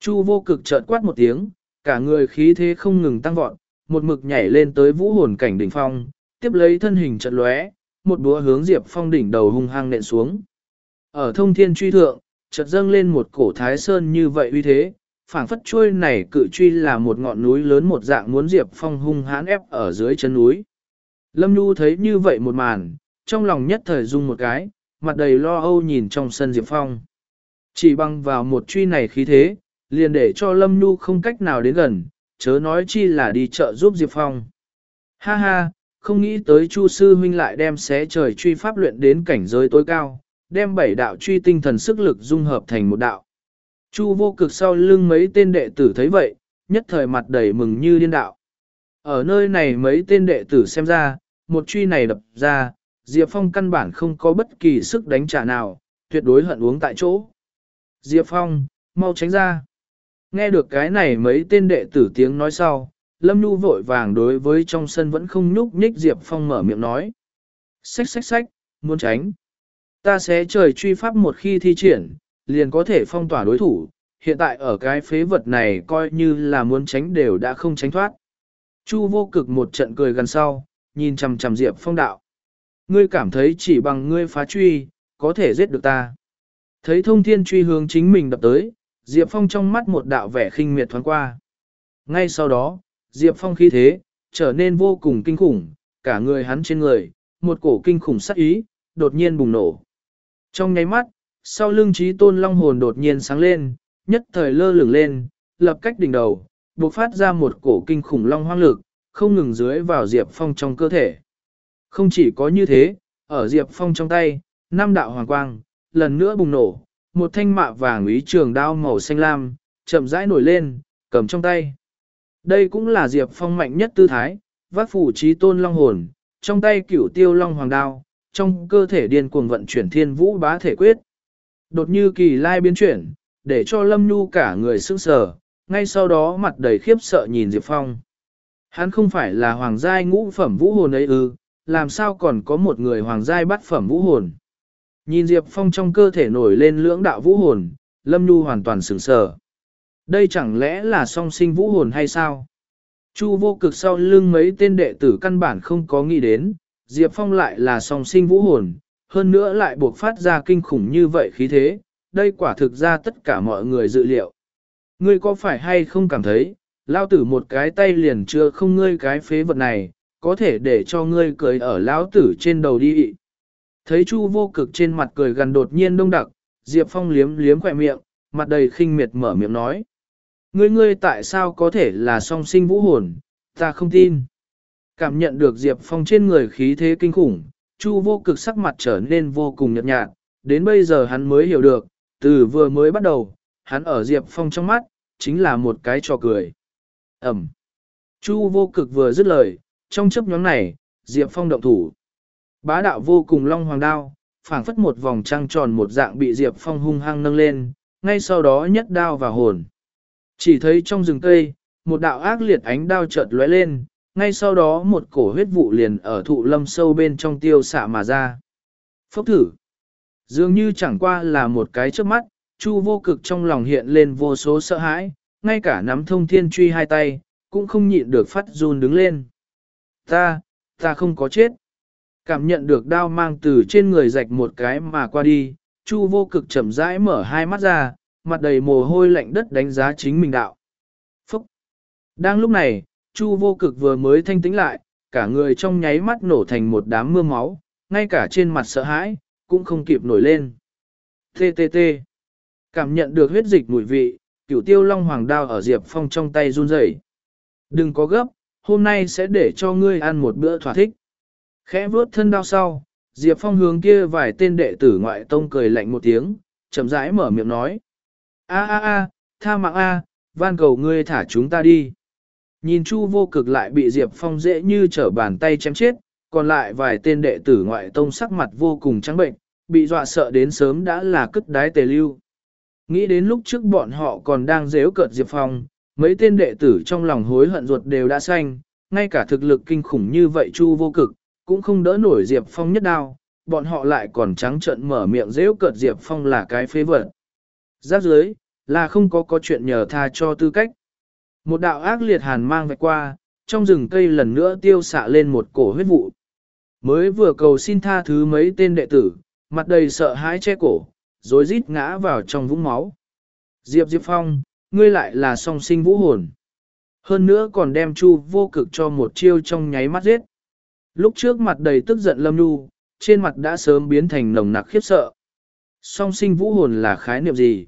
Chu vô cực chợt quát một tiếng, cả người khí thế không ngừng tăng vọt, một mực nhảy lên tới vũ hồn cảnh đỉnh phong, tiếp lấy thân hình chợt lóe, một búa hướng Diệp Phong đỉnh đầu hung hăng nện xuống. Ở thông thiên truy thượng, chợt dâng lên một cổ thái sơn như vậy uy thế, phảng phất chuôi này cự truy là một ngọn núi lớn một dạng muốn Diệp Phong hung hãn ép ở dưới chân núi. Lâm Nhu thấy như vậy một màn, trong lòng nhất thời rung một cái, mặt đầy lo âu nhìn trong sân Diệp Phong. Chỉ bằng vào một truy này khí thế, liền để cho Lâm Nhu không cách nào đến gần, chớ nói chi là đi chợ giúp Diệp Phong. Ha ha, không nghĩ tới Chu sư huynh lại đem xé trời truy pháp luyện đến cảnh giới tối cao, đem bảy đạo truy tinh thần sức lực dung hợp thành một đạo. Chu vô cực sau lưng mấy tên đệ tử thấy vậy, nhất thời mặt đầy mừng như điên đạo. Ở nơi này mấy tên đệ tử xem ra, một truy này đập ra, Diệp Phong căn bản không có bất kỳ sức đánh trả nào, tuyệt đối hận uống tại chỗ. Diệp Phong, mau tránh ra. Nghe được cái này mấy tên đệ tử tiếng nói sau, Lâm Nhu vội vàng đối với trong sân vẫn không nhúc nhích Diệp Phong mở miệng nói. Xách xách xách, muốn tránh. Ta sẽ trời truy pháp một khi thi triển, liền có thể phong tỏa đối thủ, hiện tại ở cái phế vật này coi như là muốn tránh đều đã không tránh thoát. Chu vô cực một trận cười gần sau, nhìn chằm chằm Diệp Phong đạo. Ngươi cảm thấy chỉ bằng ngươi phá truy, có thể giết được ta. Thấy thông thiên truy hướng chính mình đập tới, Diệp Phong trong mắt một đạo vẻ khinh miệt thoáng qua. Ngay sau đó, Diệp Phong khí thế, trở nên vô cùng kinh khủng, cả người hắn trên người, một cổ kinh khủng sắc ý, đột nhiên bùng nổ. Trong nháy mắt, sau lưng trí tôn long hồn đột nhiên sáng lên, nhất thời lơ lửng lên, lập cách đỉnh đầu, bộc phát ra một cổ kinh khủng long hoang lực, không ngừng dưới vào Diệp Phong trong cơ thể. Không chỉ có như thế, ở Diệp Phong trong tay, năm đạo hoàng quang, lần nữa bùng nổ, một thanh mạ vàng ý trường đao màu xanh lam, chậm rãi nổi lên, cầm trong tay. Đây cũng là Diệp Phong mạnh nhất tư thái, vác phủ trí tôn long hồn, trong tay cửu tiêu long hoàng đao, trong cơ thể điên cuồng vận chuyển thiên vũ bá thể quyết. Đột như kỳ lai biến chuyển, để cho Lâm Nhu cả người sững sờ, ngay sau đó mặt đầy khiếp sợ nhìn Diệp Phong. Hắn không phải là hoàng giai ngũ phẩm vũ hồn ấy ư, làm sao còn có một người hoàng giai bắt phẩm vũ hồn. Nhìn Diệp Phong trong cơ thể nổi lên lưỡng đạo vũ hồn, Lâm Nhu hoàn toàn sửng sờ. Đây chẳng lẽ là song sinh vũ hồn hay sao? Chu vô cực sau lưng mấy tên đệ tử căn bản không có nghĩ đến, Diệp Phong lại là song sinh vũ hồn, hơn nữa lại buộc phát ra kinh khủng như vậy khí thế, đây quả thực ra tất cả mọi người dự liệu. Ngươi có phải hay không cảm thấy, Lao tử một cái tay liền chưa không ngươi cái phế vật này, có thể để cho ngươi cười ở lão tử trên đầu đi. Thấy Chu vô cực trên mặt cười gần đột nhiên đông đặc, Diệp Phong liếm liếm khỏe miệng, mặt đầy khinh miệt mở miệng nói. Ngươi ngươi tại sao có thể là song sinh vũ hồn, ta không tin. Cảm nhận được Diệp Phong trên người khí thế kinh khủng, Chu vô cực sắc mặt trở nên vô cùng nhợt nhạt, đến bây giờ hắn mới hiểu được, từ vừa mới bắt đầu, hắn ở Diệp Phong trong mắt, chính là một cái trò cười. Ẩm. Chu vô cực vừa dứt lời, trong chấp nhóm này, Diệp Phong động thủ. Bá đạo vô cùng long hoàng đao, phảng phất một vòng trăng tròn một dạng bị Diệp Phong hung hăng nâng lên, ngay sau đó nhất đao và hồn. Chỉ thấy trong rừng cây, một đạo ác liệt ánh đao chợt lóe lên, ngay sau đó một cổ huyết vụ liền ở thụ lâm sâu bên trong tiêu xạ mà ra. Phốc thử. Dường như chẳng qua là một cái trước mắt, Chu vô cực trong lòng hiện lên vô số sợ hãi, ngay cả nắm thông thiên truy hai tay, cũng không nhịn được phát run đứng lên. Ta, ta không có chết. Cảm nhận được đao mang từ trên người rạch một cái mà qua đi, Chu vô cực chậm rãi mở hai mắt ra, mặt đầy mồ hôi lạnh đất đánh giá chính mình đạo. Phúc! Đang lúc này, Chu vô cực vừa mới thanh tĩnh lại, cả người trong nháy mắt nổ thành một đám mưa máu, ngay cả trên mặt sợ hãi, cũng không kịp nổi lên. TTT! Cảm nhận được huyết dịch mùi vị, cửu tiêu long hoàng đao ở Diệp Phong trong tay run rẩy. Đừng có gấp, hôm nay sẽ để cho ngươi ăn một bữa thỏa thích. Khẽ vuốt thân đao sau, Diệp Phong hướng kia vài tên đệ tử ngoại tông cười lạnh một tiếng, chậm rãi mở miệng nói. A a a, tha mạng a, van cầu ngươi thả chúng ta đi. Nhìn Chu vô cực lại bị Diệp Phong dễ như trở bàn tay chém chết, còn lại vài tên đệ tử ngoại tông sắc mặt vô cùng trắng bệnh, bị dọa sợ đến sớm đã là cất đái tề lưu. Nghĩ đến lúc trước bọn họ còn đang dếu cợt Diệp Phong, mấy tên đệ tử trong lòng hối hận ruột đều đã xanh, ngay cả thực lực kinh khủng như vậy Chu vô cực, cũng không đỡ nổi Diệp Phong nhất đao, bọn họ lại còn trắng trợn mở miệng dếu cợt Diệp Phong là cái phế vật. Giáp dưới, là không có có chuyện nhờ tha cho tư cách. Một đạo ác liệt hàn mang vạch qua, trong rừng cây lần nữa tiêu xạ lên một cổ huyết vụ. Mới vừa cầu xin tha thứ mấy tên đệ tử, mặt đầy sợ hãi che cổ, rồi rít ngã vào trong vũng máu. Diệp Diệp Phong, ngươi lại là song sinh vũ hồn. Hơn nữa còn đem Chu vô cực cho một chiêu trong nháy mắt giết. Lúc trước mặt đầy tức giận Lâm nu, trên mặt đã sớm biến thành nồng nặc khiếp sợ. Song sinh vũ hồn là khái niệm gì?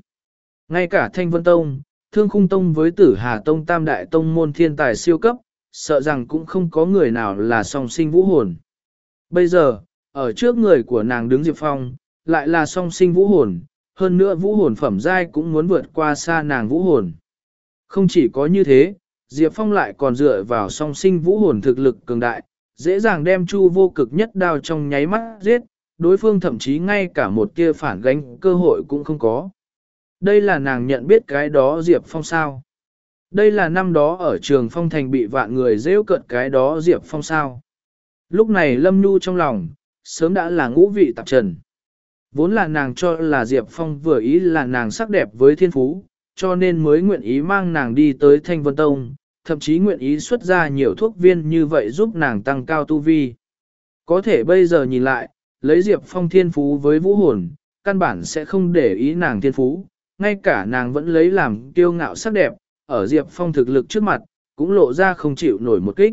Ngay cả Thanh Vân Tông, Thương Khung Tông với Tử Hà Tông Tam Đại Tông môn thiên tài siêu cấp, sợ rằng cũng không có người nào là song sinh vũ hồn. Bây giờ, ở trước người của nàng đứng Diệp Phong, lại là song sinh vũ hồn, hơn nữa vũ hồn phẩm giai cũng muốn vượt qua xa nàng vũ hồn. Không chỉ có như thế, Diệp Phong lại còn dựa vào song sinh vũ hồn thực lực cường đại, dễ dàng đem chu vô cực nhất đao trong nháy mắt giết, đối phương thậm chí ngay cả một tia phản gánh cơ hội cũng không có. Đây là nàng nhận biết cái đó Diệp Phong sao. Đây là năm đó ở trường Phong Thành bị vạn người rêu cận cái đó Diệp Phong sao. Lúc này Lâm Nhu trong lòng, sớm đã là ngũ vị tạp trần. Vốn là nàng cho là Diệp Phong vừa ý là nàng sắc đẹp với thiên phú, cho nên mới nguyện ý mang nàng đi tới Thanh Vân Tông, thậm chí nguyện ý xuất ra nhiều thuốc viên như vậy giúp nàng tăng cao tu vi. Có thể bây giờ nhìn lại, lấy Diệp Phong thiên phú với vũ hồn, căn bản sẽ không để ý nàng thiên phú, ngay cả nàng vẫn lấy làm kiêu ngạo sắc đẹp, ở Diệp Phong thực lực trước mặt, cũng lộ ra không chịu nổi một kích.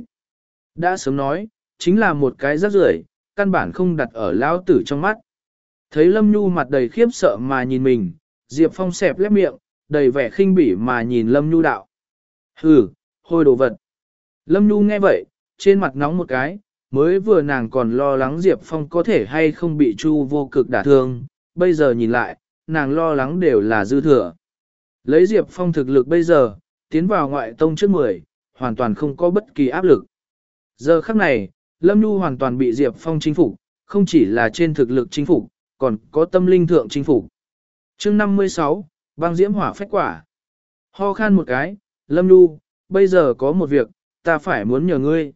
Đã sớm nói, chính là một cái rắc rưởi, căn bản không đặt ở lão tử trong mắt. Thấy Lâm Nhu mặt đầy khiếp sợ mà nhìn mình, Diệp Phong xẹp lép miệng, đầy vẻ khinh bỉ mà nhìn Lâm Nhu đạo. Hừ, hôi đồ vật. Lâm Nhu nghe vậy, trên mặt nóng một cái, mới vừa nàng còn lo lắng Diệp Phong có thể hay không bị Chu vô cực đả thương, bây giờ nhìn lại, nàng lo lắng đều là dư thừa. Lấy Diệp Phong thực lực bây giờ, tiến vào ngoại tông trước 10, hoàn toàn không có bất kỳ áp lực. Giờ khắc này, Lâm Nhu hoàn toàn bị Diệp Phong chinh phục, không chỉ là trên thực lực chinh phục, còn có tâm linh thượng chinh phục. chương 56, băng diễm hỏa phách quả. Ho khan một cái, Lâm Nhu, bây giờ có một việc, ta phải muốn nhờ ngươi.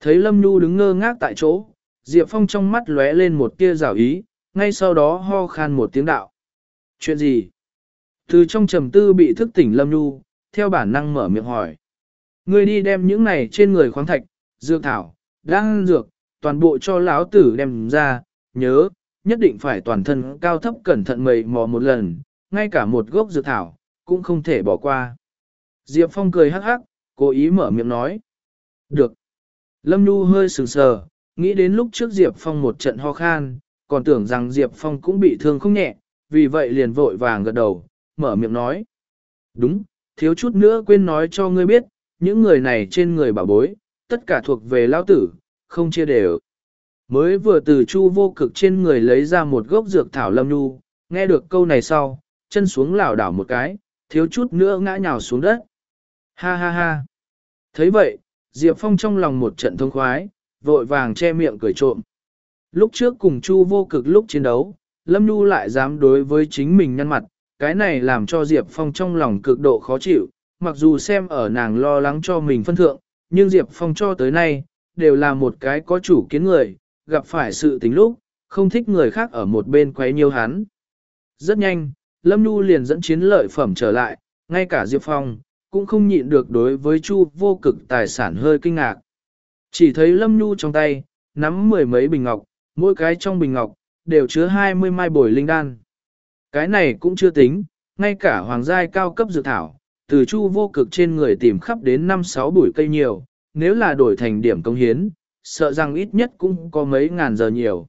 Thấy Lâm Nhu đứng ngơ ngác tại chỗ, Diệp Phong trong mắt lóe lên một tia rảo ý, ngay sau đó ho khan một tiếng đạo. Chuyện gì? Từ trong trầm tư bị thức tỉnh Lâm Nhu, theo bản năng mở miệng hỏi. Ngươi đi đem những này trên người khoáng thạch, dược thảo, đang dược, toàn bộ cho lão tử đem ra, nhớ, nhất định phải toàn thân cao thấp cẩn thận mầy mò một lần, ngay cả một gốc dược thảo, cũng không thể bỏ qua. Diệp Phong cười hắc hắc, cố ý mở miệng nói. Được. Lâm Nhu hơi sừng sờ, nghĩ đến lúc trước Diệp Phong một trận ho khan, còn tưởng rằng Diệp Phong cũng bị thương không nhẹ, vì vậy liền vội vàng gật đầu, mở miệng nói. Đúng, thiếu chút nữa quên nói cho ngươi biết, những người này trên người bảo bối, tất cả thuộc về lao tử, không chia đều. Mới vừa từ chu vô cực trên người lấy ra một gốc dược thảo lâm nhu, nghe được câu này sau, chân xuống lảo đảo một cái, thiếu chút nữa ngã nhào xuống đất. Ha ha ha. thấy vậy, Diệp Phong trong lòng một trận thông khoái, vội vàng che miệng cười trộm. Lúc trước cùng Chu vô cực lúc chiến đấu, Lâm Nhu lại dám đối với chính mình nhăn mặt, cái này làm cho Diệp Phong trong lòng cực độ khó chịu, mặc dù xem ở nàng lo lắng cho mình phân thượng, nhưng Diệp Phong cho tới nay, đều là một cái có chủ kiến người, gặp phải sự tình lúc, không thích người khác ở một bên quấy nhiều hắn. Rất nhanh, Lâm Nhu liền dẫn chiến lợi phẩm trở lại, ngay cả Diệp Phong, cũng không nhịn được đối với Chu vô cực tài sản hơi kinh ngạc. Chỉ thấy Lâm Nhu trong tay, nắm mười mấy bình ngọc, mỗi cái trong bình ngọc, đều chứa hai mươi mai bồi linh đan. Cái này cũng chưa tính, ngay cả hoàng giai cao cấp dược thảo, từ chu vô cực trên người tìm khắp đến 5-6 bụi cây nhiều, nếu là đổi thành điểm công hiến, sợ rằng ít nhất cũng có mấy ngàn giờ nhiều.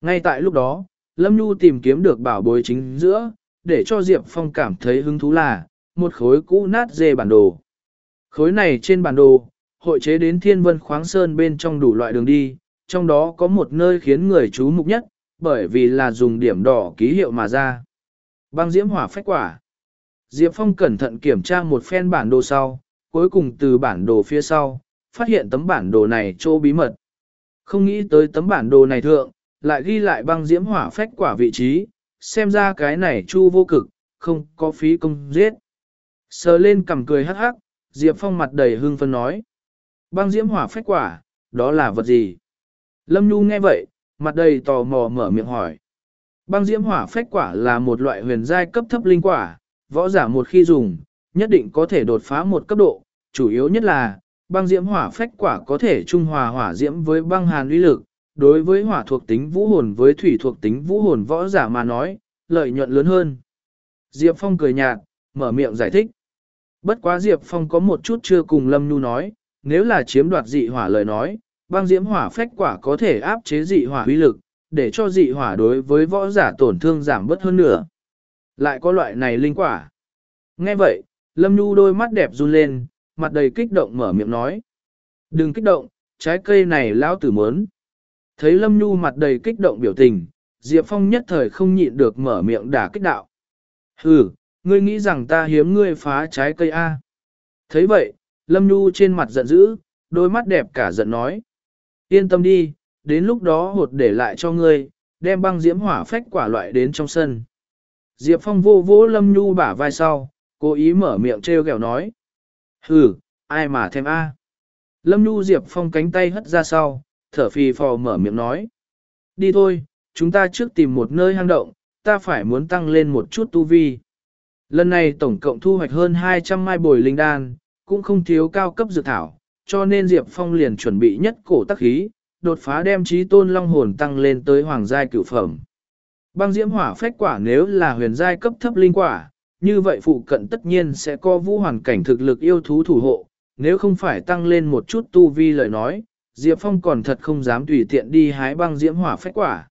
Ngay tại lúc đó, Lâm Nhu tìm kiếm được bảo bối chính giữa, để cho Diệp Phong cảm thấy hứng thú là, một khối cũ nát dê bản đồ. Khối này trên bản đồ, hội chế đến thiên vân khoáng sơn bên trong đủ loại đường đi, trong đó có một nơi khiến người chú mục nhất, bởi vì là dùng điểm đỏ ký hiệu mà ra. Băng diễm hỏa phách quả. Diệp Phong cẩn thận kiểm tra một phen bản đồ sau, cuối cùng từ bản đồ phía sau, phát hiện tấm bản đồ này chỗ bí mật. Không nghĩ tới tấm bản đồ này thượng, lại ghi lại băng diễm hỏa phách quả vị trí, xem ra cái này chu vô cực, không có phí công giết. Sờ lên cầm cười hắc hắc, Diệp Phong mặt đầy hương phân nói. Băng diễm hỏa phách quả, đó là vật gì? Lâm Nhu nghe vậy, mặt đầy tò mò mở miệng hỏi. Băng diễm hỏa phách quả là một loại huyền giai cấp thấp linh quả, võ giả một khi dùng, nhất định có thể đột phá một cấp độ, chủ yếu nhất là, băng diễm hỏa phách quả có thể trung hòa hỏa diễm với băng hàn uy lực, đối với hỏa thuộc tính vũ hồn với thủy thuộc tính vũ hồn võ giả mà nói, lợi nhuận lớn hơn. Diệp Phong cười nhạt, mở miệng giải thích. Bất quá Diệp Phong có một chút chưa cùng Lâm Nhu nói, nếu là chiếm đoạt dị hỏa lời nói, băng diễm hỏa phách quả có thể áp chế dị hỏa uy lực, để cho dị hỏa đối với võ giả tổn thương giảm bớt hơn nữa. Lại có loại này linh quả. Nghe vậy, Lâm Nhu đôi mắt đẹp run lên, mặt đầy kích động mở miệng nói. Đừng kích động, trái cây này lão tử mớn. Thấy Lâm Nhu mặt đầy kích động biểu tình, Diệp Phong nhất thời không nhịn được mở miệng đả kích đạo. Hừ, ngươi nghĩ rằng ta hiếm ngươi phá trái cây A. thấy vậy, Lâm Nhu trên mặt giận dữ, đôi mắt đẹp cả giận nói. Yên tâm đi, đến lúc đó hột để lại cho ngươi, đem băng diễm hỏa phách quả loại đến trong sân. Diệp Phong vô vỗ Lâm Nhu bả vai sau, cố ý mở miệng trêu ghẹo nói. Hừ, ai mà thèm a? Lâm Nhu Diệp Phong cánh tay hất ra sau, thở phì phò mở miệng nói. Đi thôi, chúng ta trước tìm một nơi hang động, ta phải muốn tăng lên một chút tu vi. Lần này tổng cộng thu hoạch hơn 200 mai bồi linh đan, cũng không thiếu cao cấp dược thảo, cho nên Diệp Phong liền chuẩn bị nhất cổ tắc khí, đột phá đem trí tôn long hồn tăng lên tới hoàng giai cửu phẩm. Băng diễm hỏa phách quả nếu là huyền giai cấp thấp linh quả, như vậy phụ cận tất nhiên sẽ có vũ hoàn cảnh thực lực yêu thú thủ hộ, nếu không phải tăng lên một chút tu vi lời nói, Diệp Phong còn thật không dám tùy tiện đi hái băng diễm hỏa phách quả.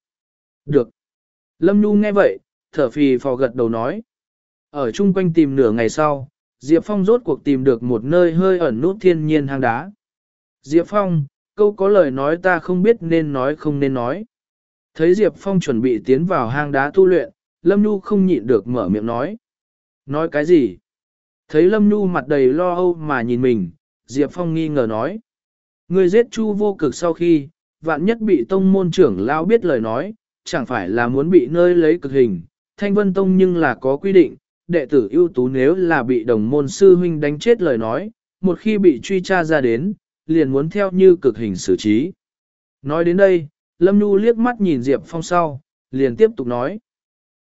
Được. Lâm Nhu nghe vậy, thở phì phò gật đầu nói. Ở chung quanh tìm nửa ngày sau, Diệp Phong rốt cuộc tìm được một nơi hơi ẩn nút thiên nhiên hang đá. Diệp Phong, câu có lời nói ta không biết nên nói không nên nói. Thấy Diệp Phong chuẩn bị tiến vào hang đá tu luyện, Lâm Nhu không nhịn được mở miệng nói. Nói cái gì? Thấy Lâm Nhu mặt đầy lo âu mà nhìn mình, Diệp Phong nghi ngờ nói. Người giết Chu vô cực sau khi, vạn nhất bị tông môn trưởng lao biết lời nói, chẳng phải là muốn bị nơi lấy cực hình. Thanh Vân Tông nhưng là có quy định, đệ tử ưu tú nếu là bị đồng môn sư huynh đánh chết lời nói, một khi bị truy tra ra đến, liền muốn theo như cực hình xử trí. Nói đến đây, Lâm Nhu liếc mắt nhìn Diệp Phong sau, liền tiếp tục nói.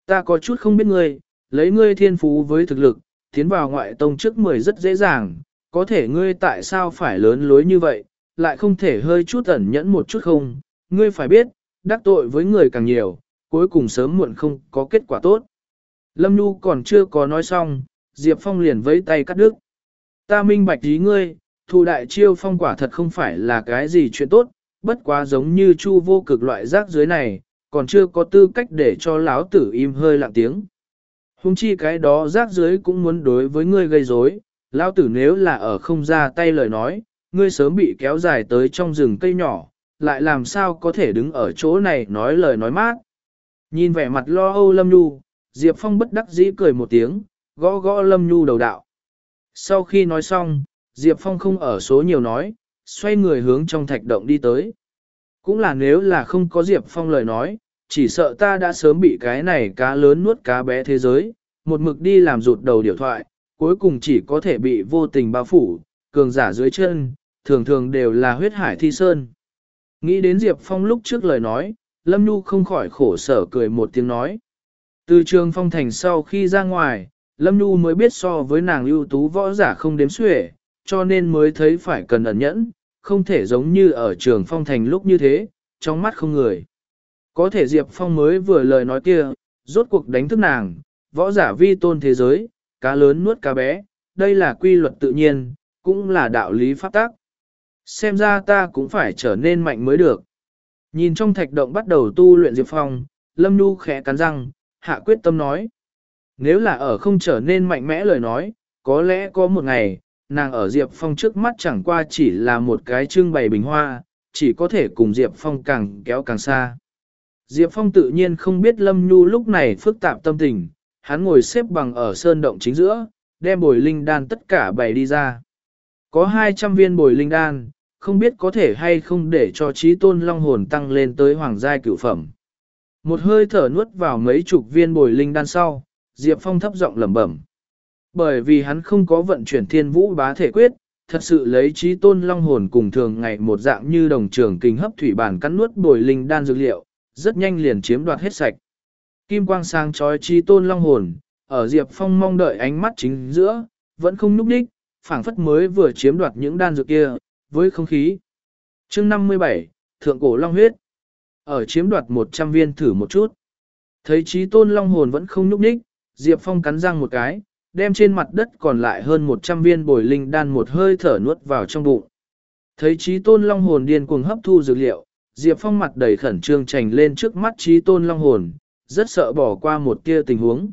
Ta có chút không biết ngươi, lấy ngươi thiên phú với thực lực, tiến vào ngoại tông trước 10 rất dễ dàng, có thể ngươi tại sao phải lớn lối như vậy, lại không thể hơi chút ẩn nhẫn một chút không, ngươi phải biết, đắc tội với người càng nhiều, cuối cùng sớm muộn không có kết quả tốt. Lâm Nhu còn chưa có nói xong, Diệp Phong liền vẫy tay cắt đứt. Ta minh bạch ý ngươi, thù đại chiêu phong quả thật không phải là cái gì chuyện tốt, bất quá giống như chu vô cực loại rác dưới này, còn chưa có tư cách để cho lão tử im hơi lặng tiếng. Hùng chi cái đó rác dưới cũng muốn đối với ngươi gây rối, lão tử nếu là ở không ra tay lời nói, ngươi sớm bị kéo dài tới trong rừng cây nhỏ, lại làm sao có thể đứng ở chỗ này nói lời nói mát. Nhìn vẻ mặt lo âu Lâm Nhu, Diệp Phong bất đắc dĩ cười một tiếng, gõ gõ Lâm Nhu đầu đạo. Sau khi nói xong, Diệp Phong không ở số nhiều nói, xoay người hướng trong thạch động đi tới. Cũng là nếu là không có Diệp Phong lời nói, chỉ sợ ta đã sớm bị cái này cá lớn nuốt cá bé thế giới, một mực đi làm rụt đầu điều thoại, cuối cùng chỉ có thể bị vô tình bao phủ, cường giả dưới chân, thường thường đều là huyết hải thi sơn. Nghĩ đến Diệp Phong lúc trước lời nói, Lâm Nhu không khỏi khổ sở cười một tiếng nói. Từ trường phong thành sau khi ra ngoài, Lâm Nhu mới biết so với nàng ưu tú võ giả không đếm xuể, cho nên mới thấy phải cần ẩn nhẫn, không thể giống như ở trường phong thành lúc như thế, trong mắt không người. Có thể Diệp Phong mới vừa lời nói kia, rốt cuộc đánh thức nàng, võ giả vi tôn thế giới, cá lớn nuốt cá bé, đây là quy luật tự nhiên, cũng là đạo lý pháp tác. Xem ra ta cũng phải trở nên mạnh mới được. Nhìn trong thạch động bắt đầu tu luyện Diệp Phong, Lâm Nhu khẽ cắn răng, hạ quyết tâm nói. Nếu là ở không trở nên mạnh mẽ lời nói, có lẽ có một ngày, nàng ở Diệp Phong trước mắt chẳng qua chỉ là một cái trưng bày bình hoa, chỉ có thể cùng Diệp Phong càng kéo càng xa. Diệp Phong tự nhiên không biết Lâm Nhu lúc này phức tạp tâm tình, hắn ngồi xếp bằng ở sơn động chính giữa, đem bồi linh đan tất cả bày đi ra. Có 200 viên bồi linh đan, không biết có thể hay không để cho trí tôn long hồn tăng lên tới hoàng giai cửu phẩm. Một hơi thở nuốt vào mấy chục viên bồi linh đan sau, Diệp Phong thấp giọng lẩm bẩm. Bởi vì hắn không có vận chuyển thiên vũ bá thể quyết, thật sự lấy trí tôn long hồn cùng thường ngày một dạng như đồng trường kinh hấp thủy bản cắn nuốt bồi linh đan dược liệu, rất nhanh liền chiếm đoạt hết sạch. Kim quang sang trói trí tôn long hồn, ở Diệp Phong mong đợi ánh mắt chính giữa, vẫn không núp đích, phảng phất mới vừa chiếm đoạt những đan dược kia, với không khí. chương 57, Thượng Cổ Long Huyết. Ở chiếm đoạt 100 viên thử một chút. Thấy trí tôn long hồn vẫn không nhúc nhích, Diệp Phong cắn răng một cái, đem trên mặt đất còn lại hơn 100 viên bồi linh đan một hơi thở nuốt vào trong bụng. Thấy trí tôn long hồn điên cuồng hấp thu dược liệu, Diệp Phong mặt đầy khẩn trương trành lên trước mắt trí tôn long hồn, rất sợ bỏ qua một tia tình huống.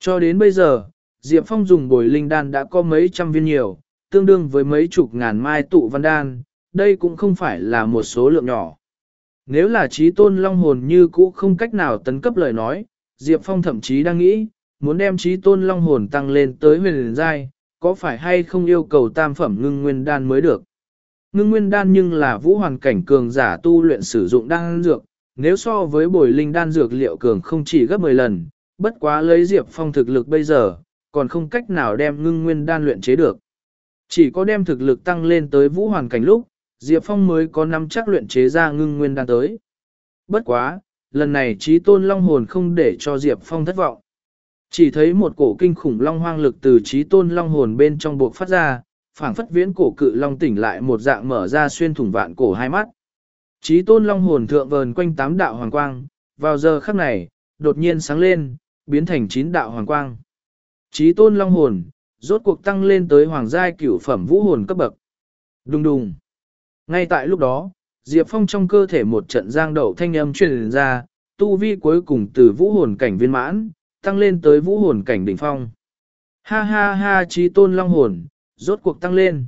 Cho đến bây giờ, Diệp Phong dùng bồi linh đan đã có mấy trăm viên nhiều, tương đương với mấy chục ngàn mai tụ văn đan, đây cũng không phải là một số lượng nhỏ. Nếu là trí tôn long hồn như cũ không cách nào tấn cấp lời nói, Diệp Phong thậm chí đang nghĩ, muốn đem trí tôn long hồn tăng lên tới huyền giai, có phải hay không yêu cầu tam phẩm ngưng nguyên đan mới được. Ngưng nguyên đan nhưng là vũ hoàn cảnh cường giả tu luyện sử dụng đan dược, nếu so với bồi linh đan dược liệu cường không chỉ gấp 10 lần, bất quá lấy Diệp Phong thực lực bây giờ, còn không cách nào đem ngưng nguyên đan luyện chế được. Chỉ có đem thực lực tăng lên tới vũ hoàn cảnh lúc, Diệp Phong mới có năm chắc luyện chế ra ngưng nguyên đan tới. Bất quá, lần này trí tôn long hồn không để cho Diệp Phong thất vọng. Chỉ thấy một cổ kinh khủng long hoang lực từ trí tôn long hồn bên trong buộc phát ra, phảng phất viễn cổ cự long tỉnh lại một dạng mở ra xuyên thủng vạn cổ hai mắt. Trí tôn long hồn thượng vờn quanh tám đạo hoàng quang, vào giờ khắc này, đột nhiên sáng lên, biến thành chín đạo hoàng quang. Trí tôn long hồn, rốt cuộc tăng lên tới hoàng giai cửu phẩm vũ hồn cấp bậc. Đùng đùng. Ngay tại lúc đó, Diệp Phong trong cơ thể một trận giang đậu thanh âm truyền ra, tu vi cuối cùng từ vũ hồn cảnh viên mãn, tăng lên tới vũ hồn cảnh đỉnh phong. Ha ha ha trí tôn long hồn, rốt cuộc tăng lên.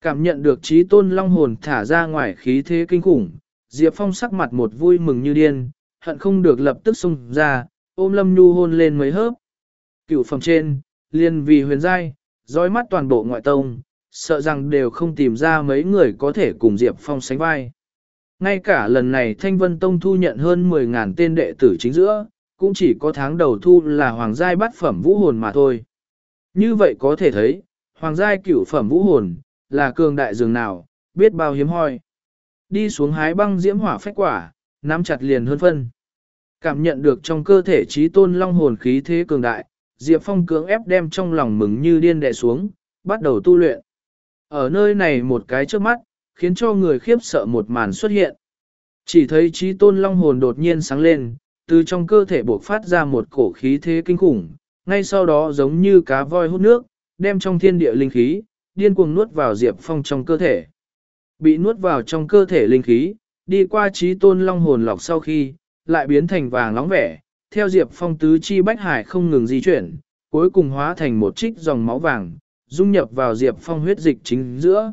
Cảm nhận được trí tôn long hồn thả ra ngoài khí thế kinh khủng, Diệp Phong sắc mặt một vui mừng như điên, hận không được lập tức xông ra, ôm Lâm Nhu hôn lên mấy hớp. Cựu phẩm trên, liền vì huyền giai, dõi mắt toàn bộ ngoại tông, sợ rằng đều không tìm ra mấy người có thể cùng Diệp Phong sánh vai. Ngay cả lần này Thanh Vân Tông thu nhận hơn 10.000 tên đệ tử chính giữa, cũng chỉ có tháng đầu thu là hoàng giai bắt phẩm vũ hồn mà thôi. Như vậy có thể thấy, hoàng giai cửu phẩm vũ hồn, là cường đại dường nào, biết bao hiếm hoi. Đi xuống hái băng diễm hỏa phách quả, nắm chặt liền hơn phân. Cảm nhận được trong cơ thể trí tôn long hồn khí thế cường đại, Diệp Phong cưỡng ép đem trong lòng mừng như điên đè xuống, bắt đầu tu luyện. Ở nơi này một cái trước mắt, khiến cho người khiếp sợ một màn xuất hiện. Chỉ thấy trí tôn long hồn đột nhiên sáng lên, từ trong cơ thể bộc phát ra một cổ khí thế kinh khủng, ngay sau đó giống như cá voi hút nước, đem trong thiên địa linh khí, điên cuồng nuốt vào Diệp Phong trong cơ thể. Bị nuốt vào trong cơ thể linh khí, đi qua trí tôn long hồn lọc sau khi, lại biến thành vàng nóng vẻ, theo Diệp Phong tứ chi bách hải không ngừng di chuyển, cuối cùng hóa thành một trích dòng máu vàng, dung nhập vào Diệp Phong huyết dịch chính giữa.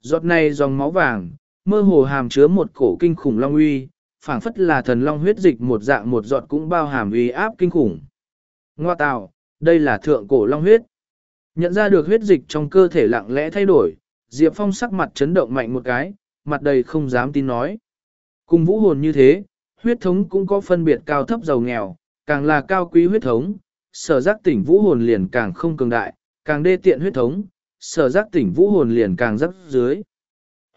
Giọt này dòng máu vàng, mơ hồ hàm chứa một cổ kinh khủng long uy, phảng phất là thần long huyết dịch một dạng một giọt cũng bao hàm uy áp kinh khủng. Ngoa tạo, đây là thượng cổ long huyết. Nhận ra được huyết dịch trong cơ thể lặng lẽ thay đổi, Diệp Phong sắc mặt chấn động mạnh một cái, mặt đầy không dám tin nói. Cùng vũ hồn như thế, huyết thống cũng có phân biệt cao thấp giàu nghèo, càng là cao quý huyết thống, sở giác tỉnh vũ hồn liền càng không cường đại, càng đê tiện huyết thống, sở giác tỉnh vũ hồn liền càng rắc dưới.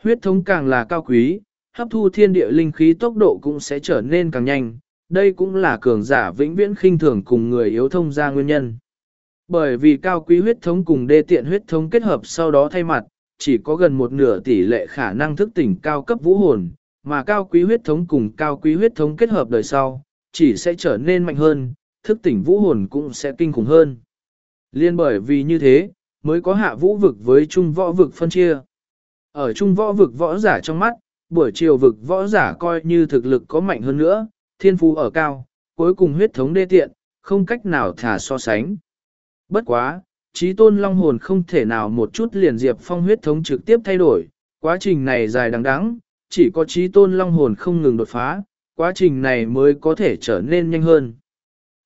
Huyết thống càng là cao quý, hấp thu thiên địa linh khí tốc độ cũng sẽ trở nên càng nhanh, đây cũng là cường giả vĩnh viễn khinh thường cùng người yếu thông ra nguyên nhân. Bởi vì cao quý huyết thống cùng đê tiện huyết thống kết hợp sau đó thay mặt, chỉ có gần một nửa tỷ lệ khả năng thức tỉnh cao cấp vũ hồn, mà cao quý huyết thống cùng cao quý huyết thống kết hợp đời sau, chỉ sẽ trở nên mạnh hơn, thức tỉnh vũ hồn cũng sẽ kinh khủng hơn. Liên bởi vì như thế, mới có hạ vũ vực với trung võ vực phân chia. Ở trung võ vực võ giả trong mắt, buổi chiều vực võ giả coi như thực lực có mạnh hơn nữa, thiên phú ở cao, cuối cùng huyết thống đê tiện, không cách nào thả so sánh. Bất quá, trí tôn long hồn không thể nào một chút liền diệp phong huyết thống trực tiếp thay đổi, quá trình này dài đằng đẵng, chỉ có trí tôn long hồn không ngừng đột phá, quá trình này mới có thể trở nên nhanh hơn.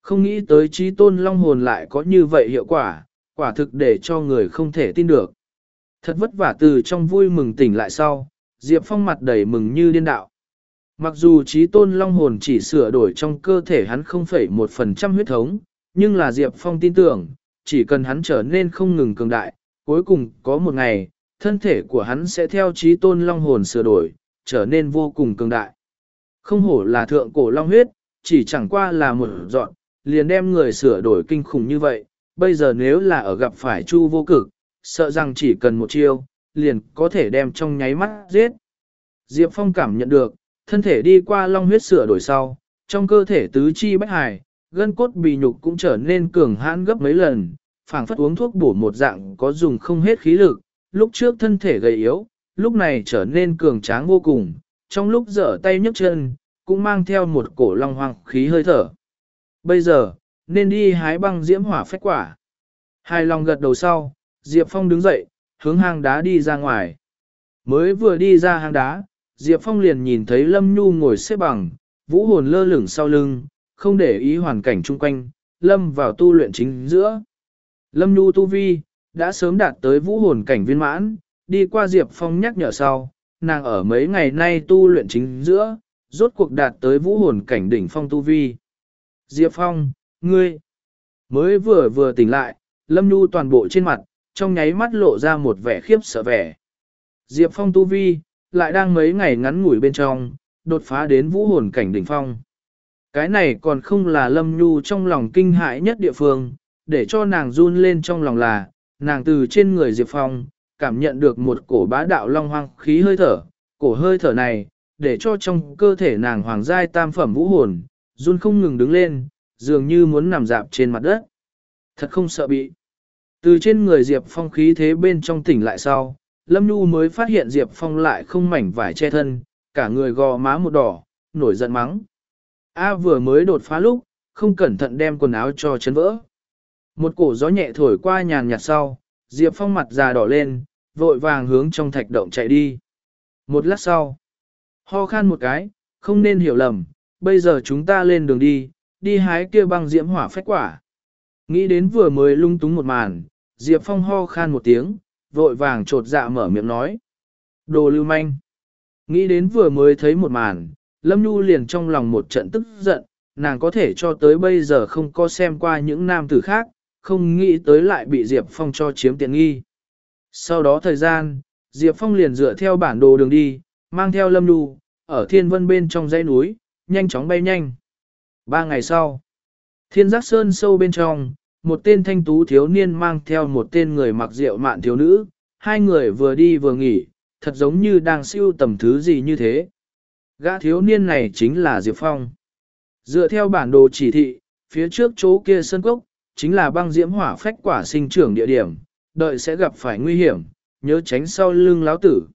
Không nghĩ tới trí tôn long hồn lại có như vậy hiệu quả, quả thực để cho người không thể tin được. Thật vất vả từ trong vui mừng tỉnh lại sau, Diệp Phong mặt đầy mừng như điên đạo. Mặc dù trí tôn long hồn chỉ sửa đổi trong cơ thể hắn 0,1% huyết thống, nhưng là Diệp Phong tin tưởng, chỉ cần hắn trở nên không ngừng cường đại, cuối cùng có một ngày, thân thể của hắn sẽ theo trí tôn long hồn sửa đổi, trở nên vô cùng cường đại. Không hổ là thượng cổ long huyết, chỉ chẳng qua là một dọn, liền đem người sửa đổi kinh khủng như vậy, bây giờ nếu là ở gặp phải chu vô cực, sợ rằng chỉ cần một chiêu, liền có thể đem trong nháy mắt giết. Diệp Phong cảm nhận được, thân thể đi qua long huyết sửa đổi sau, trong cơ thể tứ chi bách hải, gân cốt bì nhục cũng trở nên cường hãn gấp mấy lần, phảng phất uống thuốc bổ một dạng có dùng không hết khí lực, lúc trước thân thể gầy yếu, lúc này trở nên cường tráng vô cùng, trong lúc dở tay nhấc chân, cũng mang theo một cổ long hoàng khí hơi thở. Bây giờ, nên đi hái băng diễm hỏa phách quả. Hai lòng gật đầu sau, Diệp Phong đứng dậy, hướng hang đá đi ra ngoài. Mới vừa đi ra hang đá, Diệp Phong liền nhìn thấy Lâm Nhu ngồi xếp bằng, vũ hồn lơ lửng sau lưng, không để ý hoàn cảnh chung quanh, Lâm vào tu luyện chính giữa. Lâm Nhu tu vi, đã sớm đạt tới vũ hồn cảnh viên mãn, đi qua Diệp Phong nhắc nhở sau, nàng ở mấy ngày nay tu luyện chính giữa, rốt cuộc đạt tới vũ hồn cảnh đỉnh phong tu vi. Diệp Phong, ngươi, mới vừa vừa tỉnh lại, Lâm Nhu toàn bộ trên mặt, trong nháy mắt lộ ra một vẻ khiếp sợ vẻ. Diệp Phong tu vi, lại đang mấy ngày ngắn ngủi bên trong, đột phá đến vũ hồn cảnh đỉnh phong. Cái này còn không là Lâm Nhu trong lòng kinh hãi nhất địa phương, để cho nàng run lên trong lòng là, nàng từ trên người Diệp Phong, cảm nhận được một cổ bá đạo long hoang khí hơi thở, cổ hơi thở này, để cho trong cơ thể nàng hoàng giai tam phẩm vũ hồn, run không ngừng đứng lên, dường như muốn nằm dạp trên mặt đất. Thật không sợ bị. Từ trên người Diệp Phong khí thế bên trong tỉnh lại sau, Lâm Nhu mới phát hiện Diệp Phong lại không mảnh vải che thân, cả người gò má một đỏ, nổi giận mắng. A vừa mới đột phá lúc, không cẩn thận đem quần áo cho chấn vỡ. Một cổ gió nhẹ thổi qua nhàn nhạt sau, Diệp Phong mặt già đỏ lên, vội vàng hướng trong thạch động chạy đi. Một lát sau, ho khan một cái, không nên hiểu lầm, bây giờ chúng ta lên đường đi, đi hái kia băng diễm hỏa phách quả. Nghĩ đến vừa mới lung túng một màn, Diệp Phong ho khan một tiếng, vội vàng trột dạ mở miệng nói. Đồ lưu manh. Nghĩ đến vừa mới thấy một màn, Lâm Nhu liền trong lòng một trận tức giận, nàng có thể cho tới bây giờ không có xem qua những nam tử khác, không nghĩ tới lại bị Diệp Phong cho chiếm tiện nghi. Sau đó thời gian, Diệp Phong liền dựa theo bản đồ đường đi, mang theo Lâm Nhu, ở thiên vân bên trong dãy núi, nhanh chóng bay nhanh. Ba ngày sau, thiên giác sơn sâu bên trong, một tên thanh tú thiếu niên mang theo một tên người mặc rượu mạn thiếu nữ, hai người vừa đi vừa nghỉ, thật giống như đang siêu tầm thứ gì như thế. Gã thiếu niên này chính là Diệp Phong. Dựa theo bản đồ chỉ thị, phía trước chỗ kia sân cốc, chính là băng diễm hỏa phách quả sinh trưởng địa điểm, đợi sẽ gặp phải nguy hiểm, nhớ tránh sau lưng láo tử.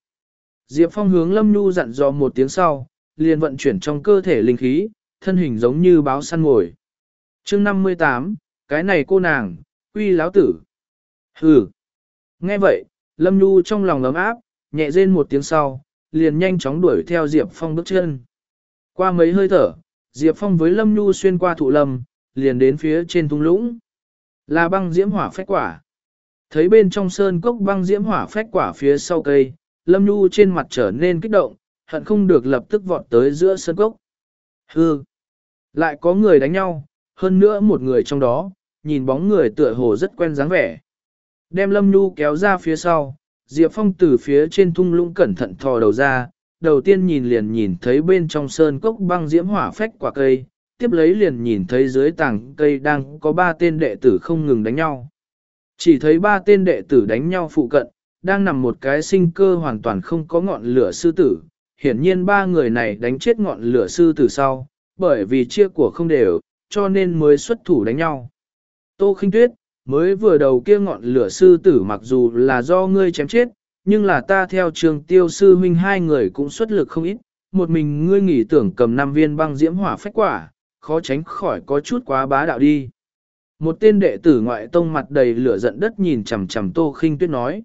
Diệp Phong hướng Lâm Nhu dặn dò một tiếng sau, liền vận chuyển trong cơ thể linh khí, thân hình giống như báo săn ngồi. chương 58, cái này cô nàng, uy láo tử. Hừ. Nghe vậy, Lâm Nhu trong lòng ấm áp, nhẹ rên một tiếng sau, liền nhanh chóng đuổi theo Diệp Phong bước chân. Qua mấy hơi thở, Diệp Phong với Lâm Nhu xuyên qua thụ lâm, liền đến phía trên thung lũng. Là băng diễm hỏa phách quả. Thấy bên trong sơn cốc băng diễm hỏa phách quả phía sau cây, Lâm Nhu trên mặt trở nên kích động, hận không được lập tức vọt tới giữa sân cốc. Hư! Lại có người đánh nhau, hơn nữa một người trong đó, nhìn bóng người tựa hồ rất quen dáng vẻ. Đem Lâm Nhu kéo ra phía sau, Diệp Phong từ phía trên thung lũng cẩn thận thò đầu ra, đầu tiên nhìn liền nhìn thấy bên trong sơn cốc băng diễm hỏa phách quả cây, tiếp lấy liền nhìn thấy dưới tảng cây đang có ba tên đệ tử không ngừng đánh nhau. Chỉ thấy ba tên đệ tử đánh nhau phụ cận, đang nằm một cái sinh cơ hoàn toàn không có ngọn lửa sư tử. Hiển nhiên ba người này đánh chết ngọn lửa sư tử sau, bởi vì chia của không đều, cho nên mới xuất thủ đánh nhau. Tô khinh tuyết, mới vừa đầu kia ngọn lửa sư tử mặc dù là do ngươi chém chết, nhưng là ta theo trường tiêu sư huynh hai người cũng xuất lực không ít, một mình ngươi nghĩ tưởng cầm năm viên băng diễm hỏa phách quả, khó tránh khỏi có chút quá bá đạo đi. Một tên đệ tử ngoại tông mặt đầy lửa giận đất nhìn chằm chằm tô khinh tuyết nói.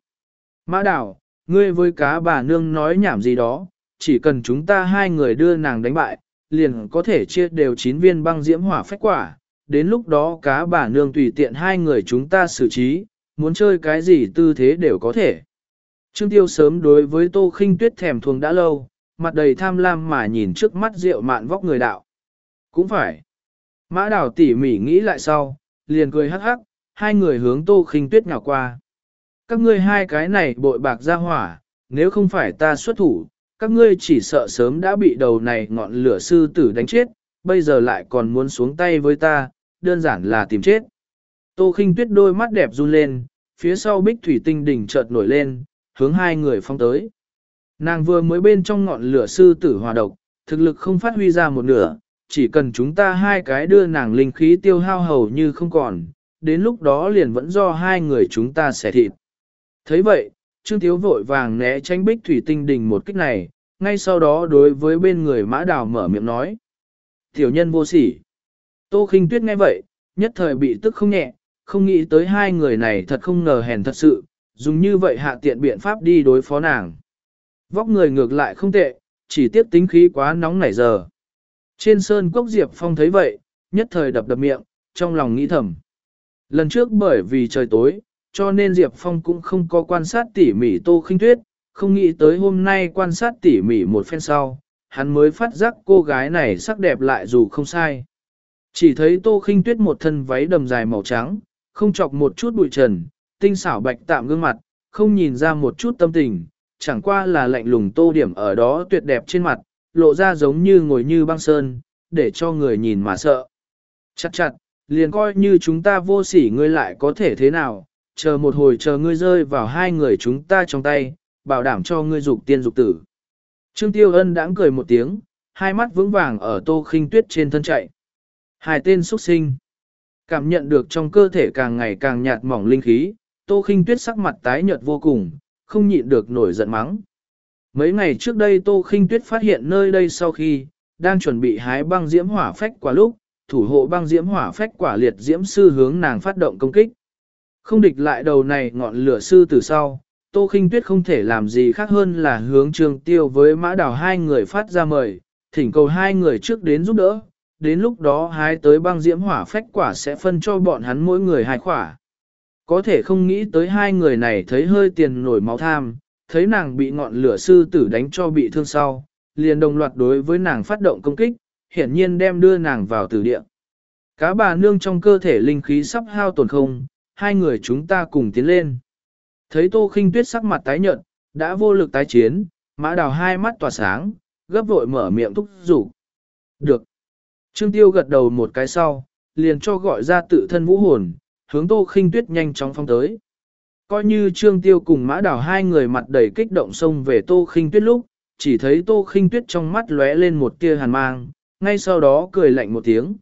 Mã đảo, ngươi với cá bà nương nói nhảm gì đó, chỉ cần chúng ta hai người đưa nàng đánh bại, liền có thể chia đều chín viên băng diễm hỏa phách quả, đến lúc đó cá bà nương tùy tiện hai người chúng ta xử trí, muốn chơi cái gì tư thế đều có thể. Trương Tiêu sớm đối với Tô Khinh Tuyết thèm thuồng đã lâu, mặt đầy tham lam mà nhìn trước mắt rượu mạn vóc người đạo. Cũng phải. Mã đào tỉ mỉ nghĩ lại sau, liền cười hắc hắc, hai người hướng Tô Khinh Tuyết nhào qua. Các ngươi hai cái này bội bạc ra hỏa, nếu không phải ta xuất thủ, các ngươi chỉ sợ sớm đã bị đầu này ngọn lửa sư tử đánh chết, bây giờ lại còn muốn xuống tay với ta, đơn giản là tìm chết. Tô khinh tuyết đôi mắt đẹp run lên, phía sau bích thủy tinh đỉnh chợt nổi lên, hướng hai người phong tới. Nàng vừa mới bên trong ngọn lửa sư tử hòa độc, thực lực không phát huy ra một nửa, chỉ cần chúng ta hai cái đưa nàng linh khí tiêu hao hầu như không còn, đến lúc đó liền vẫn do hai người chúng ta xẻ thịt. thấy vậy, Trương Tiếu vội vàng né tránh bích thủy tinh đỉnh một kích này, ngay sau đó đối với bên người mã đào mở miệng nói. Tiểu nhân vô sỉ. Tô khinh tuyết nghe vậy, nhất thời bị tức không nhẹ, không nghĩ tới hai người này thật không ngờ hèn thật sự, dùng như vậy hạ tiện biện pháp đi đối phó nàng. Vóc người ngược lại không tệ, chỉ tiếp tính khí quá nóng nảy giờ. Trên sơn cốc Diệp Phong thấy vậy, nhất thời đập đập miệng, trong lòng nghĩ thầm. Lần trước bởi vì trời tối, cho nên Diệp Phong cũng không có quan sát tỉ mỉ tô khinh tuyết, không nghĩ tới hôm nay quan sát tỉ mỉ một phen sau, hắn mới phát giác cô gái này sắc đẹp lại dù không sai. Chỉ thấy tô khinh tuyết một thân váy đầm dài màu trắng, không chọc một chút bụi trần, tinh xảo bạch tạm gương mặt, không nhìn ra một chút tâm tình, chẳng qua là lạnh lùng tô điểm ở đó tuyệt đẹp trên mặt, lộ ra giống như ngồi như băng sơn, để cho người nhìn mà sợ. Chặt chặt, liền coi như chúng ta vô sỉ ngươi lại có thể thế nào, chờ một hồi chờ ngươi rơi vào hai người chúng ta trong tay, bảo đảm cho ngươi dục tiên dục tử. Trương Tiêu Ân đãng cười một tiếng, hai mắt vững vàng ở tô khinh tuyết trên thân chạy. Hai tên xuất sinh. Cảm nhận được trong cơ thể càng ngày càng nhạt mỏng linh khí, tô khinh tuyết sắc mặt tái nhợt vô cùng, không nhịn được nổi giận mắng. Mấy ngày trước đây tô khinh tuyết phát hiện nơi đây sau khi, đang chuẩn bị hái băng diễm hỏa phách quả lúc, thủ hộ băng diễm hỏa phách quả liệt diễm sư hướng nàng phát động công kích. Không địch lại đầu này ngọn lửa sư từ sau, Tô Khinh Tuyết không thể làm gì khác hơn là hướng Trường Tiêu với Mã Đào hai người phát ra mời, thỉnh cầu hai người trước đến giúp đỡ, đến lúc đó hái tới băng diễm hỏa phách quả sẽ phân cho bọn hắn mỗi người hai quả. Có thể không nghĩ tới hai người này thấy hơi tiền nổi máu tham, thấy nàng bị ngọn lửa sư tử đánh cho bị thương sau, liền đồng loạt đối với nàng phát động công kích, hiển nhiên đem đưa nàng vào tử địa. Cá bà nương trong cơ thể linh khí sắp hao tổn không, hai người chúng ta cùng tiến lên. Thấy Tô Khinh Tuyết sắc mặt tái nhợt, đã vô lực tái chiến, Mã Đào hai mắt tỏa sáng, gấp vội mở miệng thúc giục. Được. Trương Tiêu gật đầu một cái sau, liền cho gọi ra tự thân vũ hồn, hướng Tô Khinh Tuyết nhanh chóng phong tới. Coi như Trương Tiêu cùng Mã Đào hai người mặt đầy kích động xông về Tô Khinh Tuyết lúc, chỉ thấy Tô Khinh Tuyết trong mắt lóe lên một tia hàn mang, ngay sau đó cười lạnh một tiếng.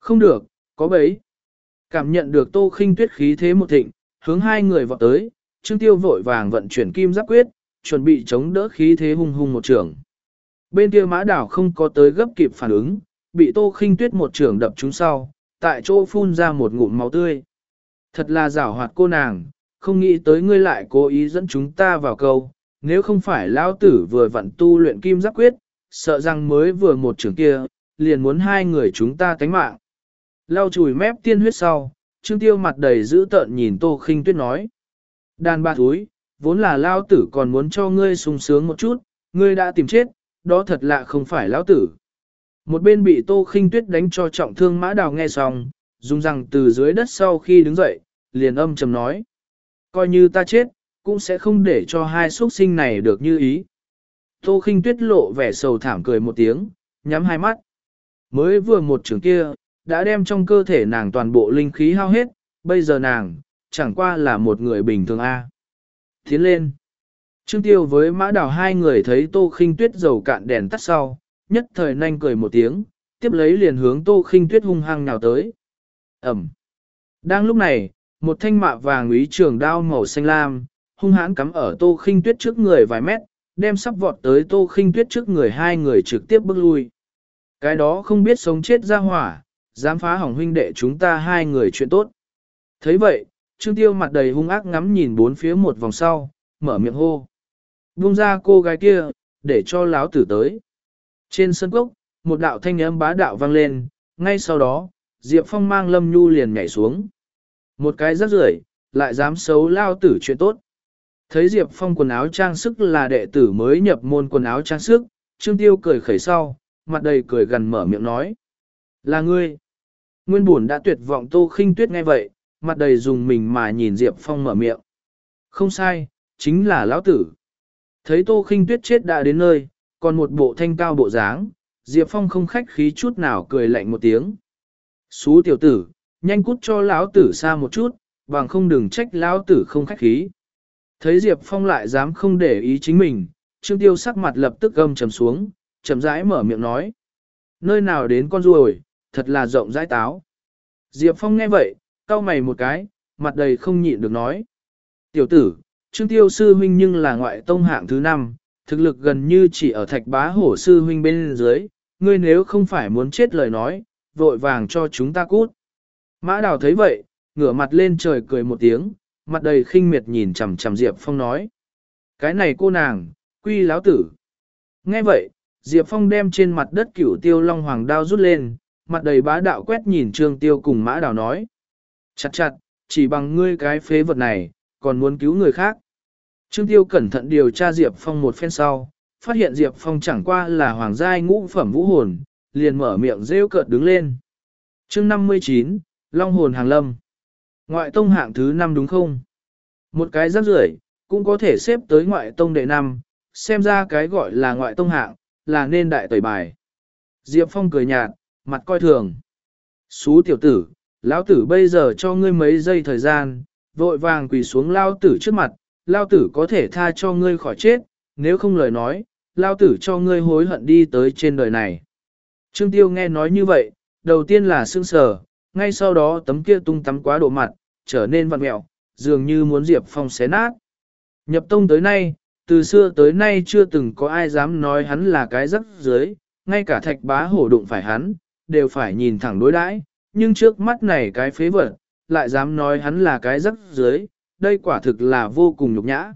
Không được, có bấy. Cảm nhận được Tô Khinh Tuyết khí thế một thịnh, hướng hai người vọt tới, Trương Tiêu vội vàng vận chuyển kim giáp quyết, chuẩn bị chống đỡ khí thế hung hung một trường. Bên kia mã đảo không có tới gấp kịp phản ứng, bị Tô Khinh Tuyết một trường đập trúng sau, tại chỗ phun ra một ngụm máu tươi. Thật là giảo hoạt cô nàng, không nghĩ tới ngươi lại cố ý dẫn chúng ta vào câu, nếu không phải lão tử vừa vặn tu luyện kim giáp quyết, sợ rằng mới vừa một trường kia, liền muốn hai người chúng ta tánh mạng. Lau chùi mép tiên huyết sau, Trương Tiêu mặt đầy dữ tợn nhìn Tô Khinh Tuyết nói. Đàn bà thúi, vốn là lao tử còn muốn cho ngươi sung sướng một chút, ngươi đã tìm chết, đó thật lạ không phải lão tử. Một bên bị Tô Khinh Tuyết đánh cho trọng thương mã đào nghe xong, dùng răng từ dưới đất sau khi đứng dậy, liền âm trầm nói. Coi như ta chết, cũng sẽ không để cho hai xuất sinh này được như ý. Tô Khinh Tuyết lộ vẻ sầu thảm cười một tiếng, nhắm hai mắt. Mới vừa một trường kia, đã đem trong cơ thể nàng toàn bộ linh khí hao hết, bây giờ nàng, chẳng qua là một người bình thường A. Tiến lên. Trương Tiêu với mã đào hai người thấy Tô Khinh Tuyết dầu cạn đèn tắt sau, nhất thời nhanh cười một tiếng, tiếp lấy liền hướng Tô Khinh Tuyết hung hăng nào tới. Ẩm. Đang lúc này, một thanh mạ vàng úy trường đao màu xanh lam, hung hãn cắm ở Tô Khinh Tuyết trước người vài mét, đem sắp vọt tới Tô Khinh Tuyết trước người hai người trực tiếp bước lui. Cái đó không biết sống chết ra hỏa, dám phá hỏng huynh đệ chúng ta hai người chuyện tốt. thấy vậy, Trương Tiêu mặt đầy hung ác ngắm nhìn bốn phía một vòng sau, mở miệng hô. Buông ra cô gái kia, để cho láo tử tới. Trên sân cốc, một đạo thanh âm bá đạo vang lên, ngay sau đó, Diệp Phong mang Lâm Nhu liền nhảy xuống. Một cái rắc rưởi lại dám xấu lao tử chuyện tốt. Thấy Diệp Phong quần áo trang sức là đệ tử mới nhập môn quần áo trang sức, Trương Tiêu cười khẩy sau, mặt đầy cười gần mở miệng nói. Là ngươi. Nguyên buồn đã tuyệt vọng Tô Khinh Tuyết nghe vậy, mặt đầy dùng mình mà nhìn Diệp Phong mở miệng. Không sai, chính là lão tử. Thấy Tô Khinh Tuyết chết đã đến nơi, còn một bộ thanh cao bộ dáng, Diệp Phong không khách khí chút nào cười lạnh một tiếng. Xú tiểu tử, nhanh cút cho lão tử xa một chút, bằng không đừng trách lão tử không khách khí. Thấy Diệp Phong lại dám không để ý chính mình, Trương Tiêu sắc mặt lập tức gầm trầm xuống, chậm rãi mở miệng nói. Nơi nào đến con ruồi, thật là rộng rãi táo. Diệp Phong nghe vậy, cau mày một cái, mặt đầy không nhịn được nói. Tiểu tử, Trương Tiêu sư huynh nhưng là ngoại tông hạng thứ năm, thực lực gần như chỉ ở thạch bá hổ sư huynh bên dưới, ngươi nếu không phải muốn chết lời nói, vội vàng cho chúng ta cút. Mã đào thấy vậy, ngửa mặt lên trời cười một tiếng, mặt đầy khinh miệt nhìn chằm chằm Diệp Phong nói. Cái này cô nàng, quy láo tử. Nghe vậy, Diệp Phong đem trên mặt đất cửu tiêu long hoàng đao rút lên, mặt đầy bá đạo quét nhìn Trương Tiêu cùng Mã Đào nói. Chặt chặt, chỉ bằng ngươi cái phế vật này, còn muốn cứu người khác. Trương Tiêu cẩn thận điều tra Diệp Phong một phen sau, phát hiện Diệp Phong chẳng qua là hoàng giai ngũ phẩm vũ hồn, liền mở miệng rêu cợt đứng lên. chương 59, Long hồn hàng lâm. Ngoại tông hạng thứ 5 đúng không? Một cái rắc rưởi cũng có thể xếp tới ngoại tông đệ 5, xem ra cái gọi là ngoại tông hạng, là nên đại tẩy bài. Diệp Phong cười nhạt, mặt coi thường. Xú tiểu tử, lão tử bây giờ cho ngươi mấy giây thời gian, vội vàng quỳ xuống lao tử trước mặt, lao tử có thể tha cho ngươi khỏi chết, nếu không lời nói, lao tử cho ngươi hối hận đi tới trên đời này. Trương Tiêu nghe nói như vậy, đầu tiên là sương sờ, ngay sau đó tấm kia tung tắm quá độ mặt, trở nên vặn mẹo, dường như muốn Diệp Phong xé nát. Nhập tông tới nay, từ xưa tới nay chưa từng có ai dám nói hắn là cái rắc dưới, ngay cả thạch bá hổ đụng phải hắn, đều phải nhìn thẳng đối đãi, nhưng trước mắt này cái phế vật, lại dám nói hắn là cái rắc dưới, đây quả thực là vô cùng nhục nhã.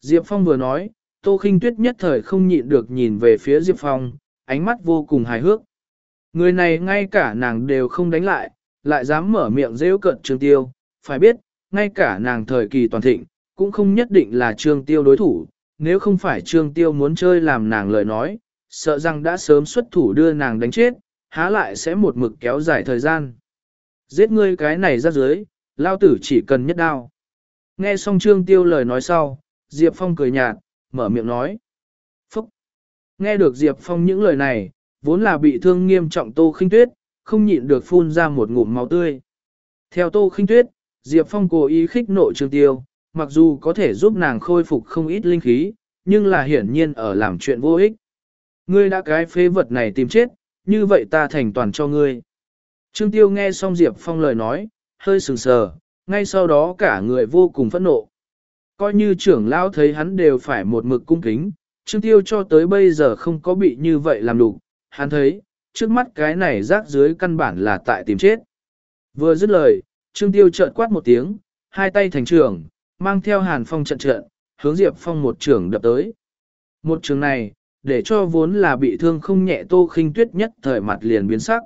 Diệp Phong vừa nói, Tô Khinh Tuyết nhất thời không nhịn được nhìn về phía Diệp Phong, ánh mắt vô cùng hài hước. Người này ngay cả nàng đều không đánh lại, lại dám mở miệng rêu cận Trương Tiêu, phải biết, ngay cả nàng thời kỳ toàn thịnh, cũng không nhất định là Trương Tiêu đối thủ, nếu không phải Trương Tiêu muốn chơi làm nàng lời nói, sợ rằng đã sớm xuất thủ đưa nàng đánh chết, há lại sẽ một mực kéo dài thời gian. Giết ngươi cái này ra dưới, lao tử chỉ cần nhất đao. Nghe xong Trương Tiêu lời nói sau, Diệp Phong cười nhạt, mở miệng nói. Phúc! Nghe được Diệp Phong những lời này, vốn là bị thương nghiêm trọng Tô Khinh Tuyết, không nhịn được phun ra một ngụm máu tươi. Theo Tô Khinh Tuyết, Diệp Phong cố ý khích nộ Trương Tiêu, mặc dù có thể giúp nàng khôi phục không ít linh khí, nhưng là hiển nhiên ở làm chuyện vô ích. Ngươi đã cái phế vật này tìm chết, như vậy ta thành toàn cho ngươi. Trương Tiêu nghe xong Diệp Phong lời nói, hơi sừng sờ, ngay sau đó cả người vô cùng phẫn nộ. Coi như trưởng lão thấy hắn đều phải một mực cung kính, Trương Tiêu cho tới bây giờ không có bị như vậy làm đủ, hắn thấy, trước mắt cái này rác dưới căn bản là tại tìm chết. Vừa dứt lời, Trương Tiêu trợn quát một tiếng, hai tay thành trưởng mang theo hàn phong trận trận, hướng Diệp Phong một trưởng đập tới. Một trường này, để cho vốn là bị thương không nhẹ tô khinh tuyết nhất thời mặt liền biến sắc.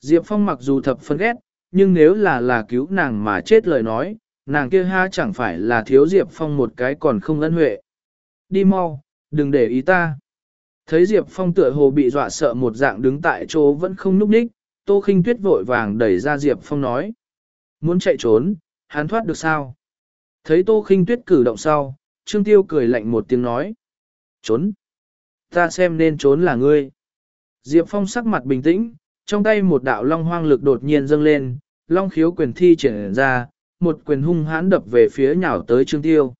Diệp Phong mặc dù thập phân ghét, nhưng nếu là là cứu nàng mà chết lời nói, nàng kia ha chẳng phải là thiếu Diệp Phong một cái còn không ân huệ. Đi mau, đừng để ý ta. Thấy Diệp Phong tựa hồ bị dọa sợ một dạng đứng tại chỗ vẫn không núp ních, Tô Khinh Tuyết vội vàng đẩy ra Diệp Phong nói. Muốn chạy trốn, hắn thoát được sao? Thấy Tô Khinh Tuyết cử động sau, Trương Tiêu cười lạnh một tiếng nói. Trốn. Ta xem nên trốn là ngươi. Diệp Phong sắc mặt bình tĩnh, trong tay một đạo long hoang lực đột nhiên dâng lên, long khiếu quyền thi triển ra, một quyền hung hãn đập về phía nhào tới Trương Tiêu.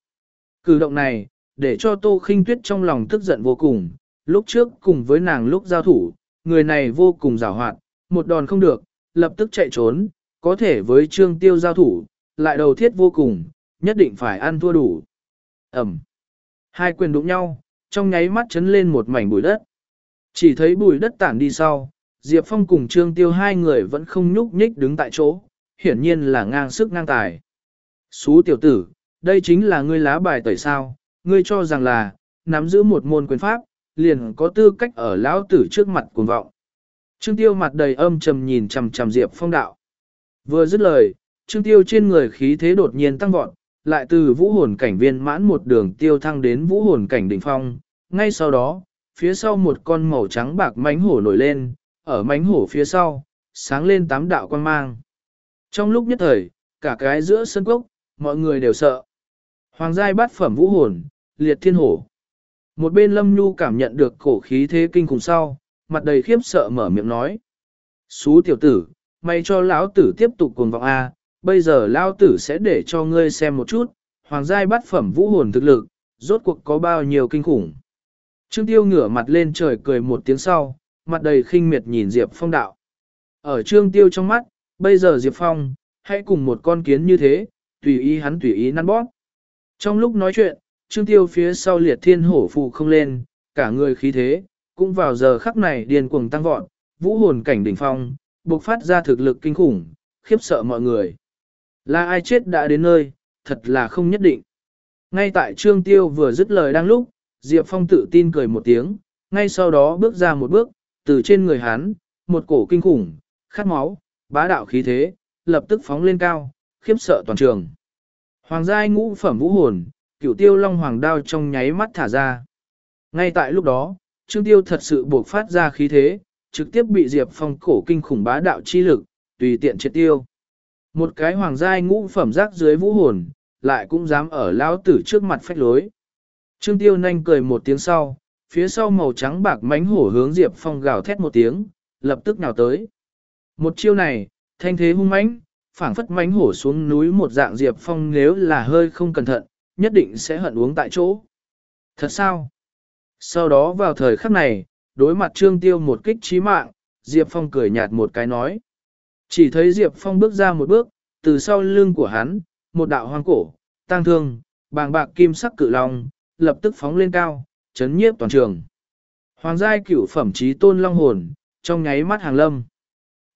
Cử động này, để cho Tô Khinh Tuyết trong lòng tức giận vô cùng, lúc trước cùng với nàng lúc giao thủ, người này vô cùng giàu hoạt, một đòn không được, lập tức chạy trốn, có thể với Trương Tiêu giao thủ, lại đầu thiết vô cùng, nhất định phải ăn thua đủ. Ẩm. Hai quyền đụng nhau, trong nháy mắt chấn lên một mảnh bụi đất. Chỉ thấy bụi đất tản đi sau, Diệp Phong cùng Trương Tiêu hai người vẫn không nhúc nhích đứng tại chỗ, hiển nhiên là ngang sức ngang tài. Xú tiểu tử, đây chính là ngươi lá bài tẩy sao, ngươi cho rằng là, nắm giữ một môn quyền pháp, liền có tư cách ở lão tử trước mặt cuồng vọng. Trương Tiêu mặt đầy âm trầm nhìn chằm chằm Diệp Phong đạo. Vừa dứt lời, Trương Tiêu trên người khí thế đột nhiên tăng vọt, lại từ vũ hồn cảnh viên mãn một đường tiêu thăng đến vũ hồn cảnh đỉnh phong. Ngay sau đó, phía sau một con màu trắng bạc mánh hổ nổi lên, ở mánh hổ phía sau, sáng lên tám đạo quan mang. Trong lúc nhất thời, cả cái giữa sân cốc, mọi người đều sợ. Hoàng giai bát phẩm vũ hồn, liệt thiên hổ. Một bên lâm nhu cảm nhận được cổ khí thế kinh khủng sau, mặt đầy khiếp sợ mở miệng nói. Xú tiểu tử, mày cho lão tử tiếp tục cuồng vọng A, bây giờ lao tử sẽ để cho ngươi xem một chút, hoàng giai bắt phẩm vũ hồn thực lực, rốt cuộc có bao nhiêu kinh khủng. Trương tiêu ngửa mặt lên trời cười một tiếng sau, mặt đầy khinh miệt nhìn Diệp Phong đạo. Ở trương tiêu trong mắt, bây giờ Diệp Phong, hãy cùng một con kiến như thế, tùy ý hắn tùy ý năn bóp. Trong lúc nói chuyện, trương tiêu phía sau liệt thiên hổ phụ không lên, cả người khí thế, cũng vào giờ khắc này điên cuồng tăng vọt, vũ hồn cảnh đỉnh phong, bộc phát ra thực lực kinh khủng, khiếp sợ mọi người. Là ai chết đã đến nơi, thật là không nhất định. Ngay tại Trương Tiêu vừa dứt lời đang lúc, Diệp Phong tự tin cười một tiếng, ngay sau đó bước ra một bước, từ trên người hắn, một cổ kinh khủng, khát máu, bá đạo khí thế, lập tức phóng lên cao, khiếp sợ toàn trường. Hoàng giai ngũ phẩm vũ hồn, cửu tiêu long hoàng đao trong nháy mắt thả ra. Ngay tại lúc đó, Trương Tiêu thật sự buộc phát ra khí thế, trực tiếp bị Diệp Phong cổ kinh khủng bá đạo chi lực, tùy tiện triệt tiêu. Một cái hoàng giai ngũ phẩm rác dưới vũ hồn, lại cũng dám ở lão tử trước mặt phách lối. Trương Tiêu nhanh cười một tiếng sau, phía sau màu trắng bạc mánh hổ hướng Diệp Phong gào thét một tiếng, lập tức nào tới. Một chiêu này, thanh thế hung mãnh, phảng phất mánh hổ xuống núi một dạng Diệp Phong nếu là hơi không cẩn thận, nhất định sẽ hận uống tại chỗ. Thật sao? Sau đó vào thời khắc này, đối mặt Trương Tiêu một kích chí mạng, Diệp Phong cười nhạt một cái nói. Chỉ thấy Diệp Phong bước ra một bước, từ sau lưng của hắn, một đạo hoang cổ, tăng thương, bàng bạc kim sắc cự long, lập tức phóng lên cao, chấn nhiếp toàn trường. Hoàng giai cửu phẩm trí tôn long hồn, trong nháy mắt hàng lâm.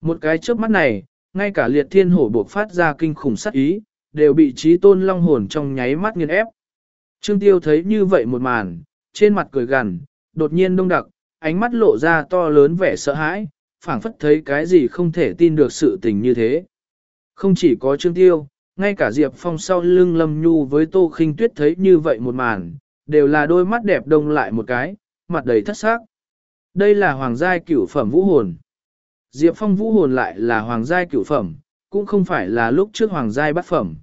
Một cái chớp mắt này, ngay cả liệt thiên hổ buộc phát ra kinh khủng sát ý, đều bị trí tôn long hồn trong nháy mắt nghiền ép. Trương Tiêu thấy như vậy một màn, trên mặt cười gằn, đột nhiên đông đặc, ánh mắt lộ ra to lớn vẻ sợ hãi, phảng phất thấy cái gì không thể tin được sự tình như thế. Không chỉ có Trương Tiêu, ngay cả Diệp Phong sau lưng Lâm Nhu với Tô Khinh Tuyết thấy như vậy một màn, đều là đôi mắt đẹp đông lại một cái, mặt đầy thất sắc. Đây là hoàng giai cửu phẩm vũ hồn. Diệp Phong vũ hồn lại là hoàng giai cửu phẩm, cũng không phải là lúc trước hoàng giai bát phẩm.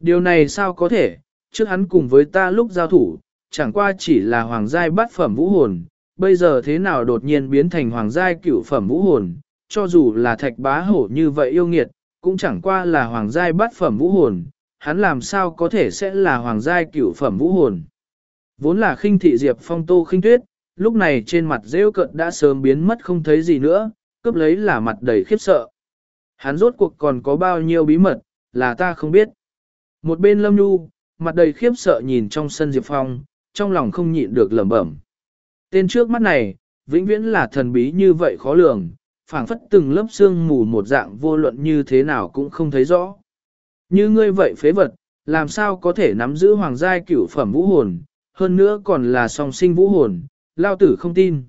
Điều này sao có thể, trước hắn cùng với ta lúc giao thủ, chẳng qua chỉ là hoàng giai bát phẩm vũ hồn, bây giờ thế nào đột nhiên biến thành hoàng giai cửu phẩm vũ hồn, cho dù là thạch bá hổ như vậy yêu nghiệt, cũng chẳng qua là hoàng giai bát phẩm vũ hồn, hắn làm sao có thể sẽ là hoàng giai cửu phẩm vũ hồn. Vốn là khinh thị diệp phong tô khinh tuyết, lúc này trên mặt rêu cận đã sớm biến mất không thấy gì nữa, cướp lấy là mặt đầy khiếp sợ. Hắn rốt cuộc còn có bao nhiêu bí mật, là ta không biết. Một bên Lâm Nhu, mặt đầy khiếp sợ nhìn trong sân Diệp Phong, trong lòng không nhịn được lẩm bẩm. Tên trước mắt này, vĩnh viễn là thần bí như vậy khó lường, phảng phất từng lớp xương mù một dạng vô luận như thế nào cũng không thấy rõ. Như ngươi vậy phế vật, làm sao có thể nắm giữ hoàng giai cửu phẩm vũ hồn, hơn nữa còn là song sinh vũ hồn, lao tử không tin.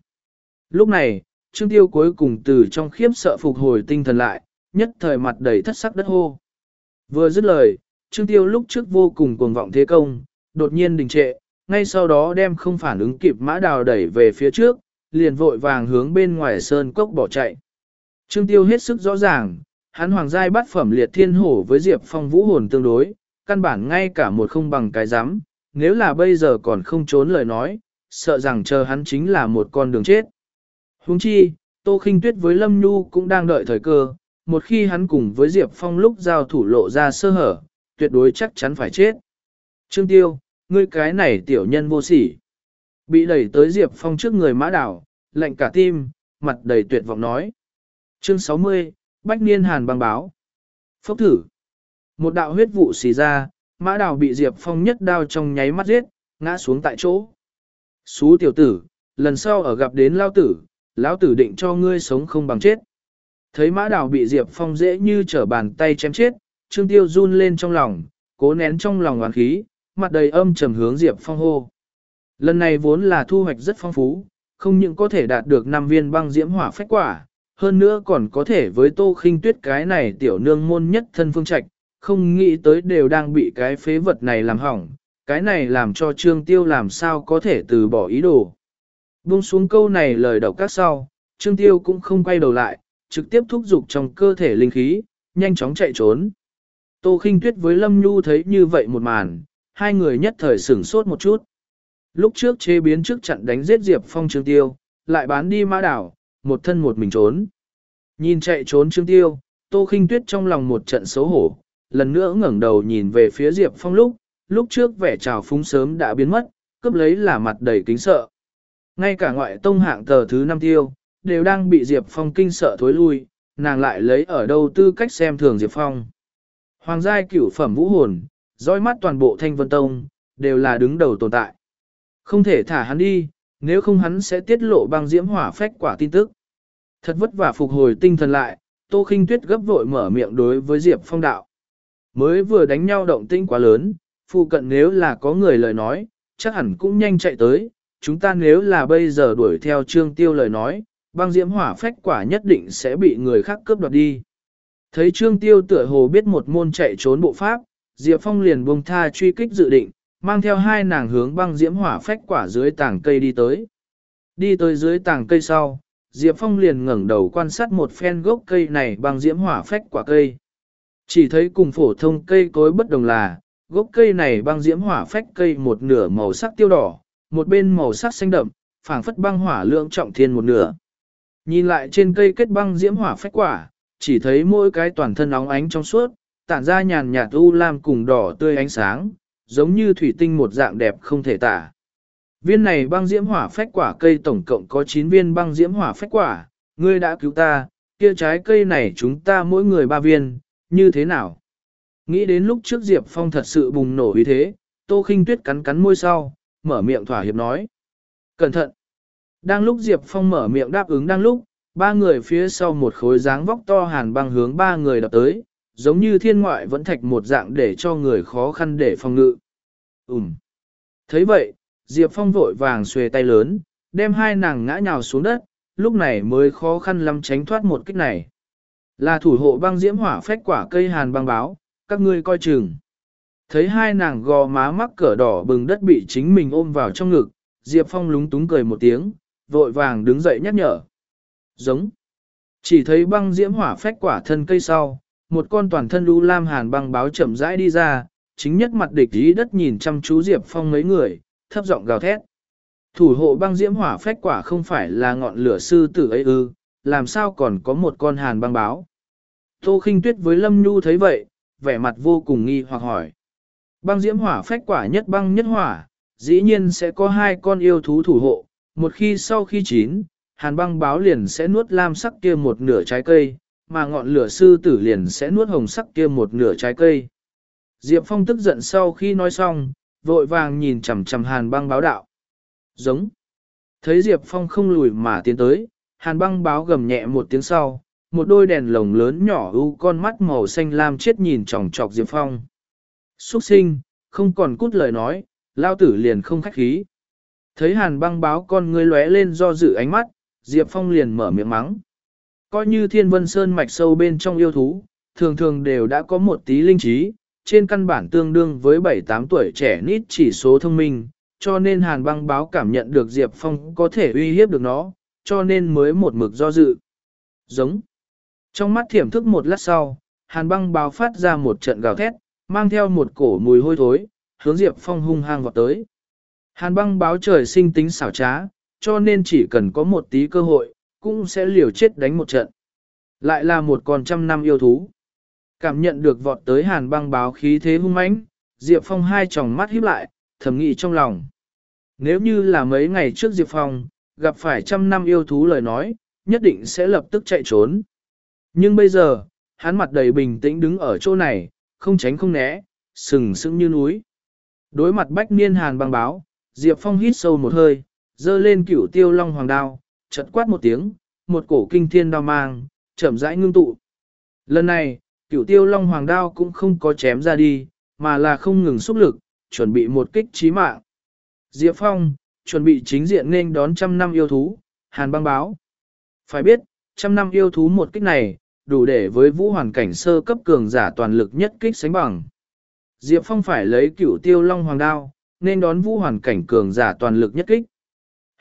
Lúc này, Trương Tiêu cuối cùng từ trong khiếp sợ phục hồi tinh thần lại, nhất thời mặt đầy thất sắc đất hô. Vừa dứt lời, Trương Tiêu lúc trước vô cùng cuồng vọng thế công, đột nhiên đình trệ, ngay sau đó đem không phản ứng kịp mã đào đẩy về phía trước, liền vội vàng hướng bên ngoài sơn cốc bỏ chạy. Trương Tiêu hết sức rõ ràng, hắn hoàng giai bắt phẩm liệt thiên hổ với Diệp Phong vũ hồn tương đối, căn bản ngay cả một không bằng cái giám, nếu là bây giờ còn không trốn lời nói, sợ rằng chờ hắn chính là một con đường chết. Huống chi, Tô Khinh Tuyết với Lâm Nhu cũng đang đợi thời cơ, một khi hắn cùng với Diệp Phong lúc giao thủ lộ ra sơ hở, tuyệt đối chắc chắn phải chết. Trương Tiêu, ngươi cái này tiểu nhân vô sỉ. Bị đẩy tới Diệp Phong trước người mã đảo, lạnh cả tim, mặt đầy tuyệt vọng nói. Chương 60, Bách Niên Hàn băng báo. Phốc thử. Một đạo huyết vụ xì ra, mã đào bị Diệp Phong nhất đao trong nháy mắt giết, ngã xuống tại chỗ. Xú tiểu tử, lần sau ở gặp đến lao tử, lão tử định cho ngươi sống không bằng chết. Thấy mã đào bị Diệp Phong dễ như trở bàn tay chém chết, Trương Tiêu run lên trong lòng, cố nén trong lòng oán khí, mặt đầy âm trầm hướng Diệp Phong hô. Lần này vốn là thu hoạch rất phong phú, không những có thể đạt được 5 viên băng diễm hỏa phách quả, hơn nữa còn có thể với tô khinh tuyết cái này tiểu nương môn nhất thân phương trạch, không nghĩ tới đều đang bị cái phế vật này làm hỏng, cái này làm cho Trương Tiêu làm sao có thể từ bỏ ý đồ. Buông xuống câu này lời độc các sau, Trương Tiêu cũng không quay đầu lại, trực tiếp thúc giục trong cơ thể linh khí, nhanh chóng chạy trốn. Tô Khinh Tuyết với Lâm Nhu thấy như vậy một màn, hai người nhất thời sửng sốt một chút. Lúc trước chế biến trước trận đánh giết Diệp Phong Trương Tiêu, lại bán đi mã đảo, một thân một mình trốn. Nhìn chạy trốn Trương Tiêu, Tô Khinh Tuyết trong lòng một trận xấu hổ, lần nữa ngẩng đầu nhìn về phía Diệp Phong lúc, lúc trước vẻ trào phúng sớm đã biến mất, cướp lấy là mặt đầy kính sợ. Ngay cả ngoại tông hạng tờ thứ năm tiêu, đều đang bị Diệp Phong kinh sợ thối lui, nàng lại lấy ở đâu tư cách xem thường Diệp Phong. Hoàng giai cửu phẩm vũ hồn, dõi mắt toàn bộ thanh vân tông, đều là đứng đầu tồn tại. Không thể thả hắn đi, nếu không hắn sẽ tiết lộ băng diễm hỏa phách quả tin tức. Thật vất vả phục hồi tinh thần lại, Tô Khinh Tuyết gấp vội mở miệng đối với Diệp Phong đạo. Mới vừa đánh nhau động tĩnh quá lớn, phụ cận nếu là có người lời nói, chắc hẳn cũng nhanh chạy tới, chúng ta nếu là bây giờ đuổi theo trương tiêu lời nói, băng diễm hỏa phách quả nhất định sẽ bị người khác cướp đoạt đi. Thấy trương tiêu tựa hồ biết một môn chạy trốn bộ pháp, Diệp Phong liền buông tha truy kích dự định, mang theo hai nàng hướng băng diễm hỏa phách quả dưới tảng cây đi tới. Đi tới dưới tảng cây sau, Diệp Phong liền ngẩng đầu quan sát một phen gốc cây này băng diễm hỏa phách quả cây. Chỉ thấy cùng phổ thông cây cối bất đồng là, gốc cây này băng diễm hỏa phách cây một nửa màu sắc tiêu đỏ, một bên màu sắc xanh đậm, phảng phất băng hỏa lượng trọng thiên một nửa. Nhìn lại trên cây kết băng diễm hỏa phách quả, chỉ thấy mỗi cái toàn thân óng ánh trong suốt, tản ra nhàn nhạt u lam cùng đỏ tươi ánh sáng, giống như thủy tinh một dạng đẹp không thể tả. Viên này băng diễm hỏa phách quả cây tổng cộng có 9 viên băng diễm hỏa phách quả, ngươi đã cứu ta, kia trái cây này chúng ta mỗi người ba viên, như thế nào? Nghĩ đến lúc trước Diệp Phong thật sự bùng nổ vì thế, Tô Khinh Tuyết cắn cắn môi sau, mở miệng thỏa hiệp nói. Cẩn thận! Đang lúc Diệp Phong mở miệng đáp ứng đang lúc, ba người phía sau một khối dáng vóc to hàn băng hướng ba người đập tới, giống như thiên ngoại vẫn thạch một dạng để cho người khó khăn để phòng ngự. Ừm! thấy vậy, Diệp Phong vội vàng xuề tay lớn, đem hai nàng ngã nhào xuống đất, lúc này mới khó khăn lắm tránh thoát một kích này. Là thủ hộ băng diễm hỏa phách quả cây hàn băng báo, các ngươi coi chừng. Thấy hai nàng gò má mắc cỡ đỏ bừng đất bị chính mình ôm vào trong ngực, Diệp Phong lúng túng cười một tiếng, vội vàng đứng dậy nhắc nhở. Giống. Chỉ thấy băng diễm hỏa phách quả thân cây sau, một con toàn thân u lam hàn băng báo chậm rãi đi ra, chính nhất mặt địch ý đất nhìn chăm chú Diệp Phong mấy người, thấp giọng gào thét. Thủ hộ băng diễm hỏa phách quả không phải là ngọn lửa sư tử ấy ư, làm sao còn có một con hàn băng báo. Tô khinh tuyết với Lâm Nhu thấy vậy, vẻ mặt vô cùng nghi hoặc hỏi. Băng diễm hỏa phách quả nhất băng nhất hỏa, dĩ nhiên sẽ có hai con yêu thú thủ hộ, một khi sau khi chín, hàn băng báo liền sẽ nuốt lam sắc kia một nửa trái cây, mà ngọn lửa sư tử liền sẽ nuốt hồng sắc kia một nửa trái cây. Diệp Phong tức giận sau khi nói xong, vội vàng nhìn chằm chằm hàn băng báo đạo. Giống. Thấy Diệp Phong không lùi mà tiến tới, hàn băng báo gầm nhẹ một tiếng sau, một đôi đèn lồng lớn nhỏ u con mắt màu xanh lam chết nhìn chòng chọc Diệp Phong. Xuất sinh, không còn cút lời nói, lao tử liền không khách khí. Thấy hàn băng báo con ngươi lóe lên do dự ánh mắt, Diệp Phong liền mở miệng mắng. Coi như thiên vân sơn mạch sâu bên trong yêu thú, thường thường đều đã có một tí linh trí, trên căn bản tương đương với 7-8 tuổi trẻ nít chỉ số thông minh, cho nên hàn băng báo cảm nhận được Diệp Phong có thể uy hiếp được nó, cho nên mới một mực do dự. Giống. Trong mắt thiểm thức một lát sau, hàn băng báo phát ra một trận gào thét, mang theo một cổ mùi hôi thối, hướng Diệp Phong hung hăng vọt tới. Hàn băng báo trời sinh tính xảo trá, cho nên chỉ cần có một tí cơ hội, cũng sẽ liều chết đánh một trận. Lại là một con trăm năm yêu thú. Cảm nhận được vọt tới hàn băng báo khí thế hung mãnh, Diệp Phong hai tròng mắt híp lại, thầm nghĩ trong lòng. Nếu như là mấy ngày trước Diệp Phong, gặp phải trăm năm yêu thú lời nói, nhất định sẽ lập tức chạy trốn. Nhưng bây giờ, hắn mặt đầy bình tĩnh đứng ở chỗ này, không tránh không né, sừng sững như núi. Đối mặt bách niên hàn băng báo, Diệp Phong hít sâu một hơi, dơ lên cửu tiêu long hoàng đao, chật quát một tiếng, một cổ kinh thiên đao mang, chậm rãi ngưng tụ. Lần này, cửu tiêu long hoàng đao cũng không có chém ra đi, mà là không ngừng xúc lực, chuẩn bị một kích trí mạng. Diệp Phong, chuẩn bị chính diện nên đón trăm năm yêu thú, hàn băng báo. Phải biết, trăm năm yêu thú một kích này, đủ để với vũ hoàn cảnh sơ cấp cường giả toàn lực nhất kích sánh bằng. Diệp Phong phải lấy cửu tiêu long hoàng đao, nên đón vũ hoàn cảnh cường giả toàn lực nhất kích.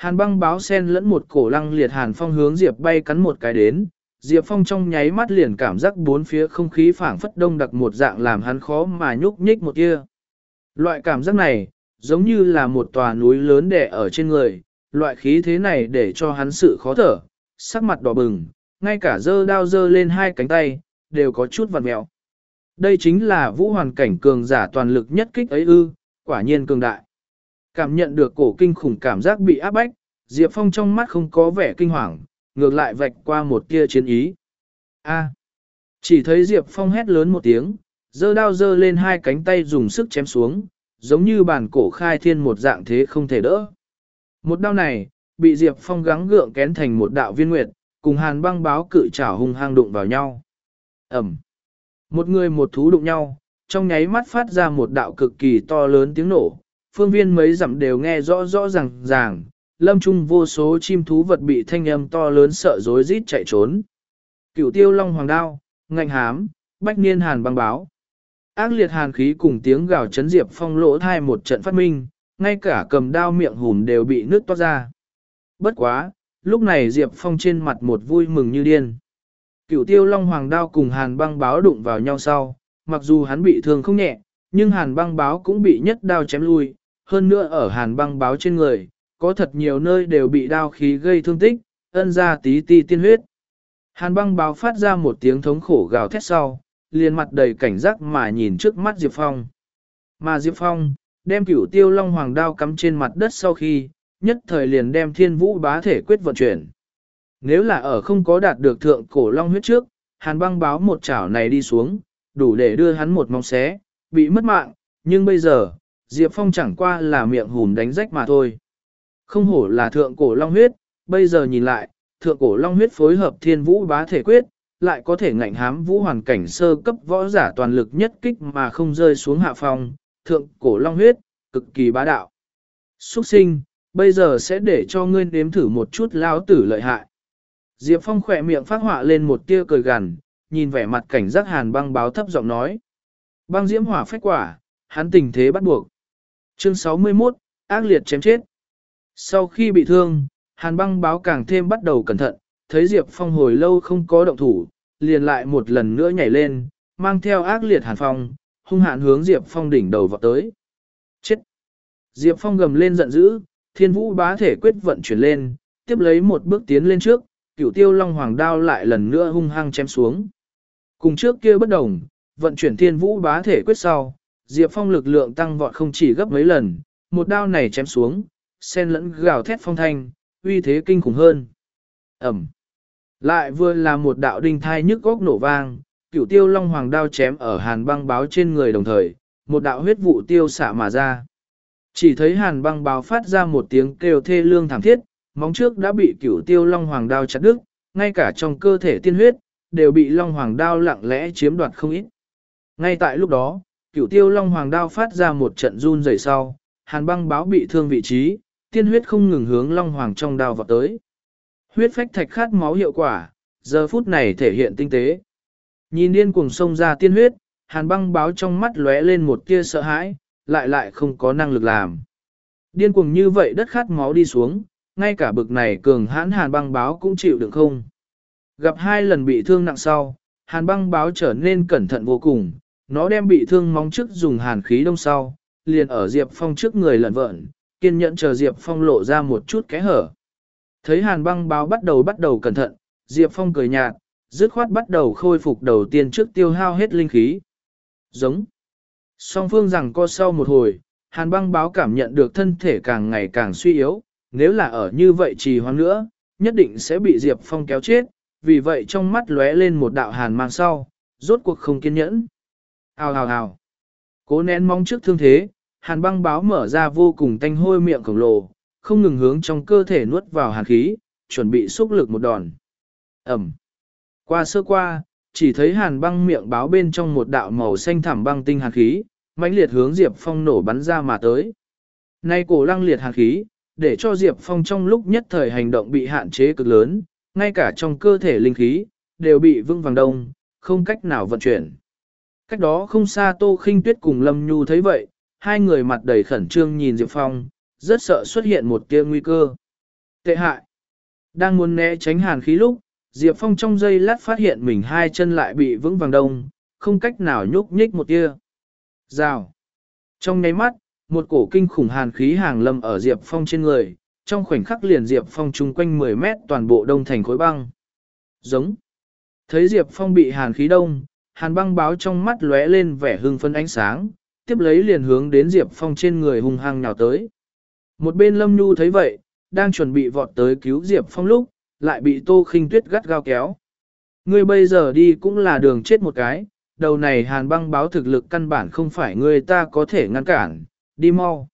Hàn băng báo sen lẫn một cổ lăng liệt hàn phong hướng Diệp bay cắn một cái đến, Diệp Phong trong nháy mắt liền cảm giác bốn phía không khí phảng phất đông đặc một dạng làm hắn khó mà nhúc nhích một tia. Loại cảm giác này, giống như là một tòa núi lớn đè ở trên người, loại khí thế này để cho hắn sự khó thở, sắc mặt đỏ bừng, ngay cả dơ đao dơ lên hai cánh tay, đều có chút vặn mẹo. Đây chính là vũ hoàn cảnh cường giả toàn lực nhất kích ấy ư, quả nhiên cường đại. Cảm nhận được cổ kinh khủng cảm giác bị áp bách, Diệp Phong trong mắt không có vẻ kinh hoàng, ngược lại vạch qua một tia chiến ý. A. chỉ thấy Diệp Phong hét lớn một tiếng, giơ đao giơ lên hai cánh tay dùng sức chém xuống, giống như bản cổ khai thiên một dạng thế không thể đỡ. Một đao này, bị Diệp Phong gắng gượng kén thành một đạo viên nguyệt, cùng hàn băng báo cự trảo hung hăng đụng vào nhau. Ẩm. Một người một thú đụng nhau, trong nháy mắt phát ra một đạo cực kỳ to lớn tiếng nổ, phương viên mấy dặm đều nghe rõ rõ ràng ràng, lâm trung vô số chim thú vật bị thanh âm to lớn sợ rối rít chạy trốn. Cửu tiêu long hoàng đao, ngạnh hám, bách niên hàn băng báo. Ác liệt hàn khí cùng tiếng gào chấn diệp phong lỗ thai một trận phát minh, ngay cả cầm đao miệng hùm đều bị nước toát ra. Bất quá, lúc này diệp phong trên mặt một vui mừng như điên. Cửu tiêu long hoàng đao cùng hàn băng báo đụng vào nhau sau, mặc dù hắn bị thương không nhẹ, nhưng hàn băng báo cũng bị nhất đao chém lui, hơn nữa ở hàn băng báo trên người, có thật nhiều nơi đều bị đao khí gây thương tích, ân ra tí ti tiên huyết. Hàn băng báo phát ra một tiếng thống khổ gào thét sau, liền mặt đầy cảnh giác mà nhìn trước mắt Diệp Phong. Mà Diệp Phong, đem cửu tiêu long hoàng đao cắm trên mặt đất sau khi, nhất thời liền đem thiên vũ bá thể quyết vận chuyển. Nếu là ở không có đạt được thượng cổ long huyết trước, hàn băng báo một chảo này đi xuống, đủ để đưa hắn một mong xé, bị mất mạng, nhưng bây giờ, Diệp Phong chẳng qua là miệng hùn đánh rách mà thôi. Không hổ là thượng cổ long huyết, bây giờ nhìn lại, thượng cổ long huyết phối hợp thiên vũ bá thể quyết, lại có thể ngạnh hám vũ hoàn cảnh sơ cấp võ giả toàn lực nhất kích mà không rơi xuống hạ phong, thượng cổ long huyết, cực kỳ bá đạo. Xuất sinh, bây giờ sẽ để cho ngươi nếm thử một chút lao tử lợi hại. Diệp Phong khỏe miệng phát họa lên một tia cười gằn, nhìn vẻ mặt cảnh giác hàn băng báo thấp giọng nói. Băng diễm hỏa phách quả, hắn tình thế bắt buộc. Chương 61, ác liệt chém chết. Sau khi bị thương, hàn băng báo càng thêm bắt đầu cẩn thận, thấy Diệp Phong hồi lâu không có động thủ, liền lại một lần nữa nhảy lên, mang theo ác liệt hàn phong, hung hạn hướng Diệp Phong đỉnh đầu vọt tới. Chết! Diệp Phong gầm lên giận dữ, thiên vũ bá thể quyết vận chuyển lên, tiếp lấy một bước tiến lên trước, cửu tiêu long hoàng đao lại lần nữa hung hăng chém xuống. Cùng trước kia bất đồng, vận chuyển thiên vũ bá thể quyết sau, Diệp Phong lực lượng tăng vọt không chỉ gấp mấy lần, một đao này chém xuống, sen lẫn gào thét phong thanh, uy thế kinh khủng hơn. Ẩm. Lại vừa là một đạo đinh thai nhức góc nổ vang, cửu tiêu long hoàng đao chém ở hàn băng báo trên người đồng thời, một đạo huyết vụ tiêu xạ mà ra. Chỉ thấy hàn băng báo phát ra một tiếng kêu thê lương thảm thiết, móng trước đã bị cửu tiêu long hoàng đao chặt đứt, ngay cả trong cơ thể tiên huyết, đều bị long hoàng đao lặng lẽ chiếm đoạt không ít. Ngay tại lúc đó, cửu tiêu long hoàng đao phát ra một trận run rẩy sau, hàn băng báo bị thương vị trí, tiên huyết không ngừng hướng long hoàng trong đao vào tới. Huyết phách thạch khát máu hiệu quả, giờ phút này thể hiện tinh tế. Nhìn điên cuồng sông ra tiên huyết, hàn băng báo trong mắt lóe lên một tia sợ hãi, lại lại không có năng lực làm. Điên cuồng như vậy đất khát máu đi xuống, ngay cả bực này cường hãn hàn băng báo cũng chịu đựng không. Gặp hai lần bị thương nặng sau, hàn băng báo trở nên cẩn thận vô cùng, nó đem bị thương móng trước dùng hàn khí đông sau, liền ở Diệp Phong trước người lẩn vợn, kiên nhẫn chờ Diệp Phong lộ ra một chút kẽ hở. Thấy hàn băng báo bắt đầu bắt đầu cẩn thận, Diệp Phong cười nhạt, dứt khoát bắt đầu khôi phục đầu tiên trước tiêu hao hết linh khí. Giống. Song phương rằng co sau một hồi, hàn băng báo cảm nhận được thân thể càng ngày càng suy yếu, nếu là ở như vậy trì hoãn nữa, nhất định sẽ bị Diệp Phong kéo chết, vì vậy trong mắt lóe lên một đạo hàn mang sau, rốt cuộc không kiên nhẫn. Hào hào hào. Cố nén mong trước thương thế, hàn băng báo mở ra vô cùng tanh hôi miệng khổng lồ, không ngừng hướng trong cơ thể nuốt vào hàn khí, chuẩn bị xúc lực một đòn. Ẩm. Qua sơ qua, chỉ thấy hàn băng miệng báo bên trong một đạo màu xanh thẳm băng tinh hàn khí, mãnh liệt hướng Diệp Phong nổ bắn ra mà tới. Nay cổ lăng liệt hàn khí, để cho Diệp Phong trong lúc nhất thời hành động bị hạn chế cực lớn, ngay cả trong cơ thể linh khí, đều bị vững vàng đông, không cách nào vận chuyển. Cách đó không xa Tô Khinh Tuyết cùng Lâm Nhu thấy vậy, hai người mặt đầy khẩn trương nhìn Diệp Phong, rất sợ xuất hiện một tia nguy cơ. Tệ hại. Đang muốn né tránh hàn khí lúc, Diệp Phong trong giây lát phát hiện mình hai chân lại bị vững vàng đông, không cách nào nhúc nhích một tia. Rào. Trong nháy mắt, một cổ kinh khủng hàn khí hàng lâm ở Diệp Phong trên người, trong khoảnh khắc liền Diệp Phong chung quanh 10 mét toàn bộ đông thành khối băng. Giống. Thấy Diệp Phong bị hàn khí đông, hàn băng báo trong mắt lóe lên vẻ hưng phấn ánh sáng, tiếp lấy liền hướng đến Diệp Phong trên người hung hăng nhào tới. Một bên Lâm Nhu thấy vậy, đang chuẩn bị vọt tới cứu Diệp Phong lúc, lại bị Tô Khinh Tuyết gắt gao kéo. Ngươi bây giờ đi cũng là đường chết một cái, đầu này hàn băng báo thực lực căn bản không phải ngươi ta có thể ngăn cản, đi mau.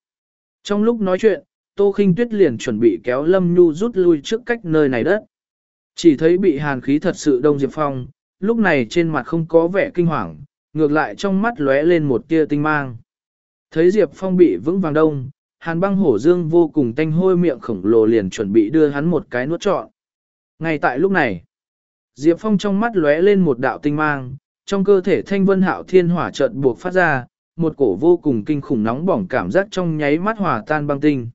Trong lúc nói chuyện, Tô Khinh Tuyết liền chuẩn bị kéo Lâm Nhu rút lui trước cách nơi này đất. Chỉ thấy bị hàn khí thật sự đông Diệp Phong, lúc này trên mặt không có vẻ kinh hoàng, ngược lại trong mắt lóe lên một tia tinh mang. Thấy Diệp Phong bị vững vàng đông, hàn băng hổ dương vô cùng tanh hôi miệng khổng lồ liền chuẩn bị đưa hắn một cái nuốt trọn. Ngay tại lúc này, Diệp Phong trong mắt lóe lên một đạo tinh mang, trong cơ thể thanh vân hạo thiên hỏa chợt buộc phát ra, một cổ vô cùng kinh khủng nóng bỏng cảm giác trong nháy mắt hòa tan băng tinh.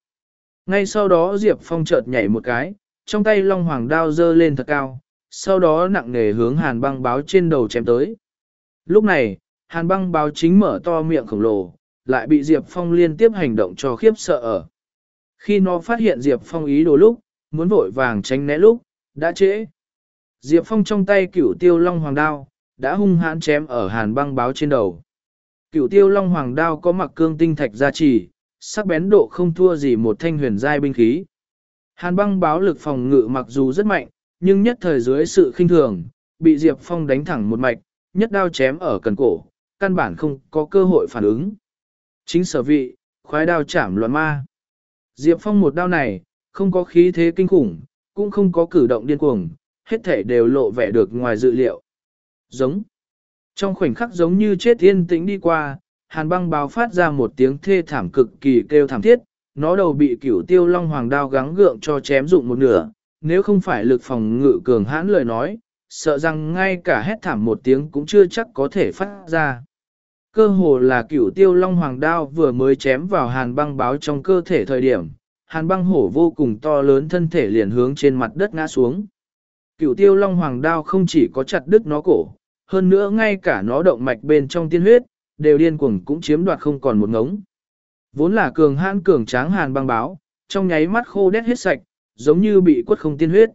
Ngay sau đó Diệp Phong chợt nhảy một cái, trong tay long hoàng đao dơ lên thật cao, sau đó nặng nề hướng hàn băng báo trên đầu chém tới. Lúc này, hàn băng báo chính mở to miệng khổng lồ, lại bị Diệp Phong liên tiếp hành động cho khiếp sợ ở. Khi nó phát hiện Diệp Phong ý đồ lúc, muốn vội vàng tránh né lúc, đã trễ. Diệp Phong trong tay cửu tiêu long hoàng đao, đã hung hãn chém ở hàn băng báo trên đầu. Cửu tiêu long hoàng đao có mặc cương tinh thạch gia trì, sắc bén độ không thua gì một thanh huyền giai binh khí. Hàn băng báo lực phòng ngự mặc dù rất mạnh, nhưng nhất thời dưới sự khinh thường, bị Diệp Phong đánh thẳng một mạch, nhất đao chém ở cần cổ, căn bản không có cơ hội phản ứng. Chính sở vị, khoái đao chảm loạn ma. Diệp Phong một đao này, không có khí thế kinh khủng, cũng không có cử động điên cuồng, hết thể đều lộ vẻ được ngoài dự liệu. Giống. Trong khoảnh khắc giống như chết yên tĩnh đi qua, hàn băng báo phát ra một tiếng thê thảm cực kỳ kêu thảm thiết, nó đầu bị cửu tiêu long hoàng đao gắng gượng cho chém dụng một nửa, nếu không phải lực phòng ngự cường hãn lời nói, sợ rằng ngay cả hét thảm một tiếng cũng chưa chắc có thể phát ra. Cơ hồ là cửu tiêu long hoàng đao vừa mới chém vào hàn băng báo trong cơ thể thời điểm, hàn băng hổ vô cùng to lớn thân thể liền hướng trên mặt đất ngã xuống. Cửu tiêu long hoàng đao không chỉ có chặt đứt nó cổ, hơn nữa ngay cả nó động mạch bên trong tiên huyết, đều điên cuồng cũng chiếm đoạt không còn một ngống. Vốn là cường hãn cường tráng hàn băng báo, trong nháy mắt khô đét hết sạch, giống như bị quất không tiên huyết.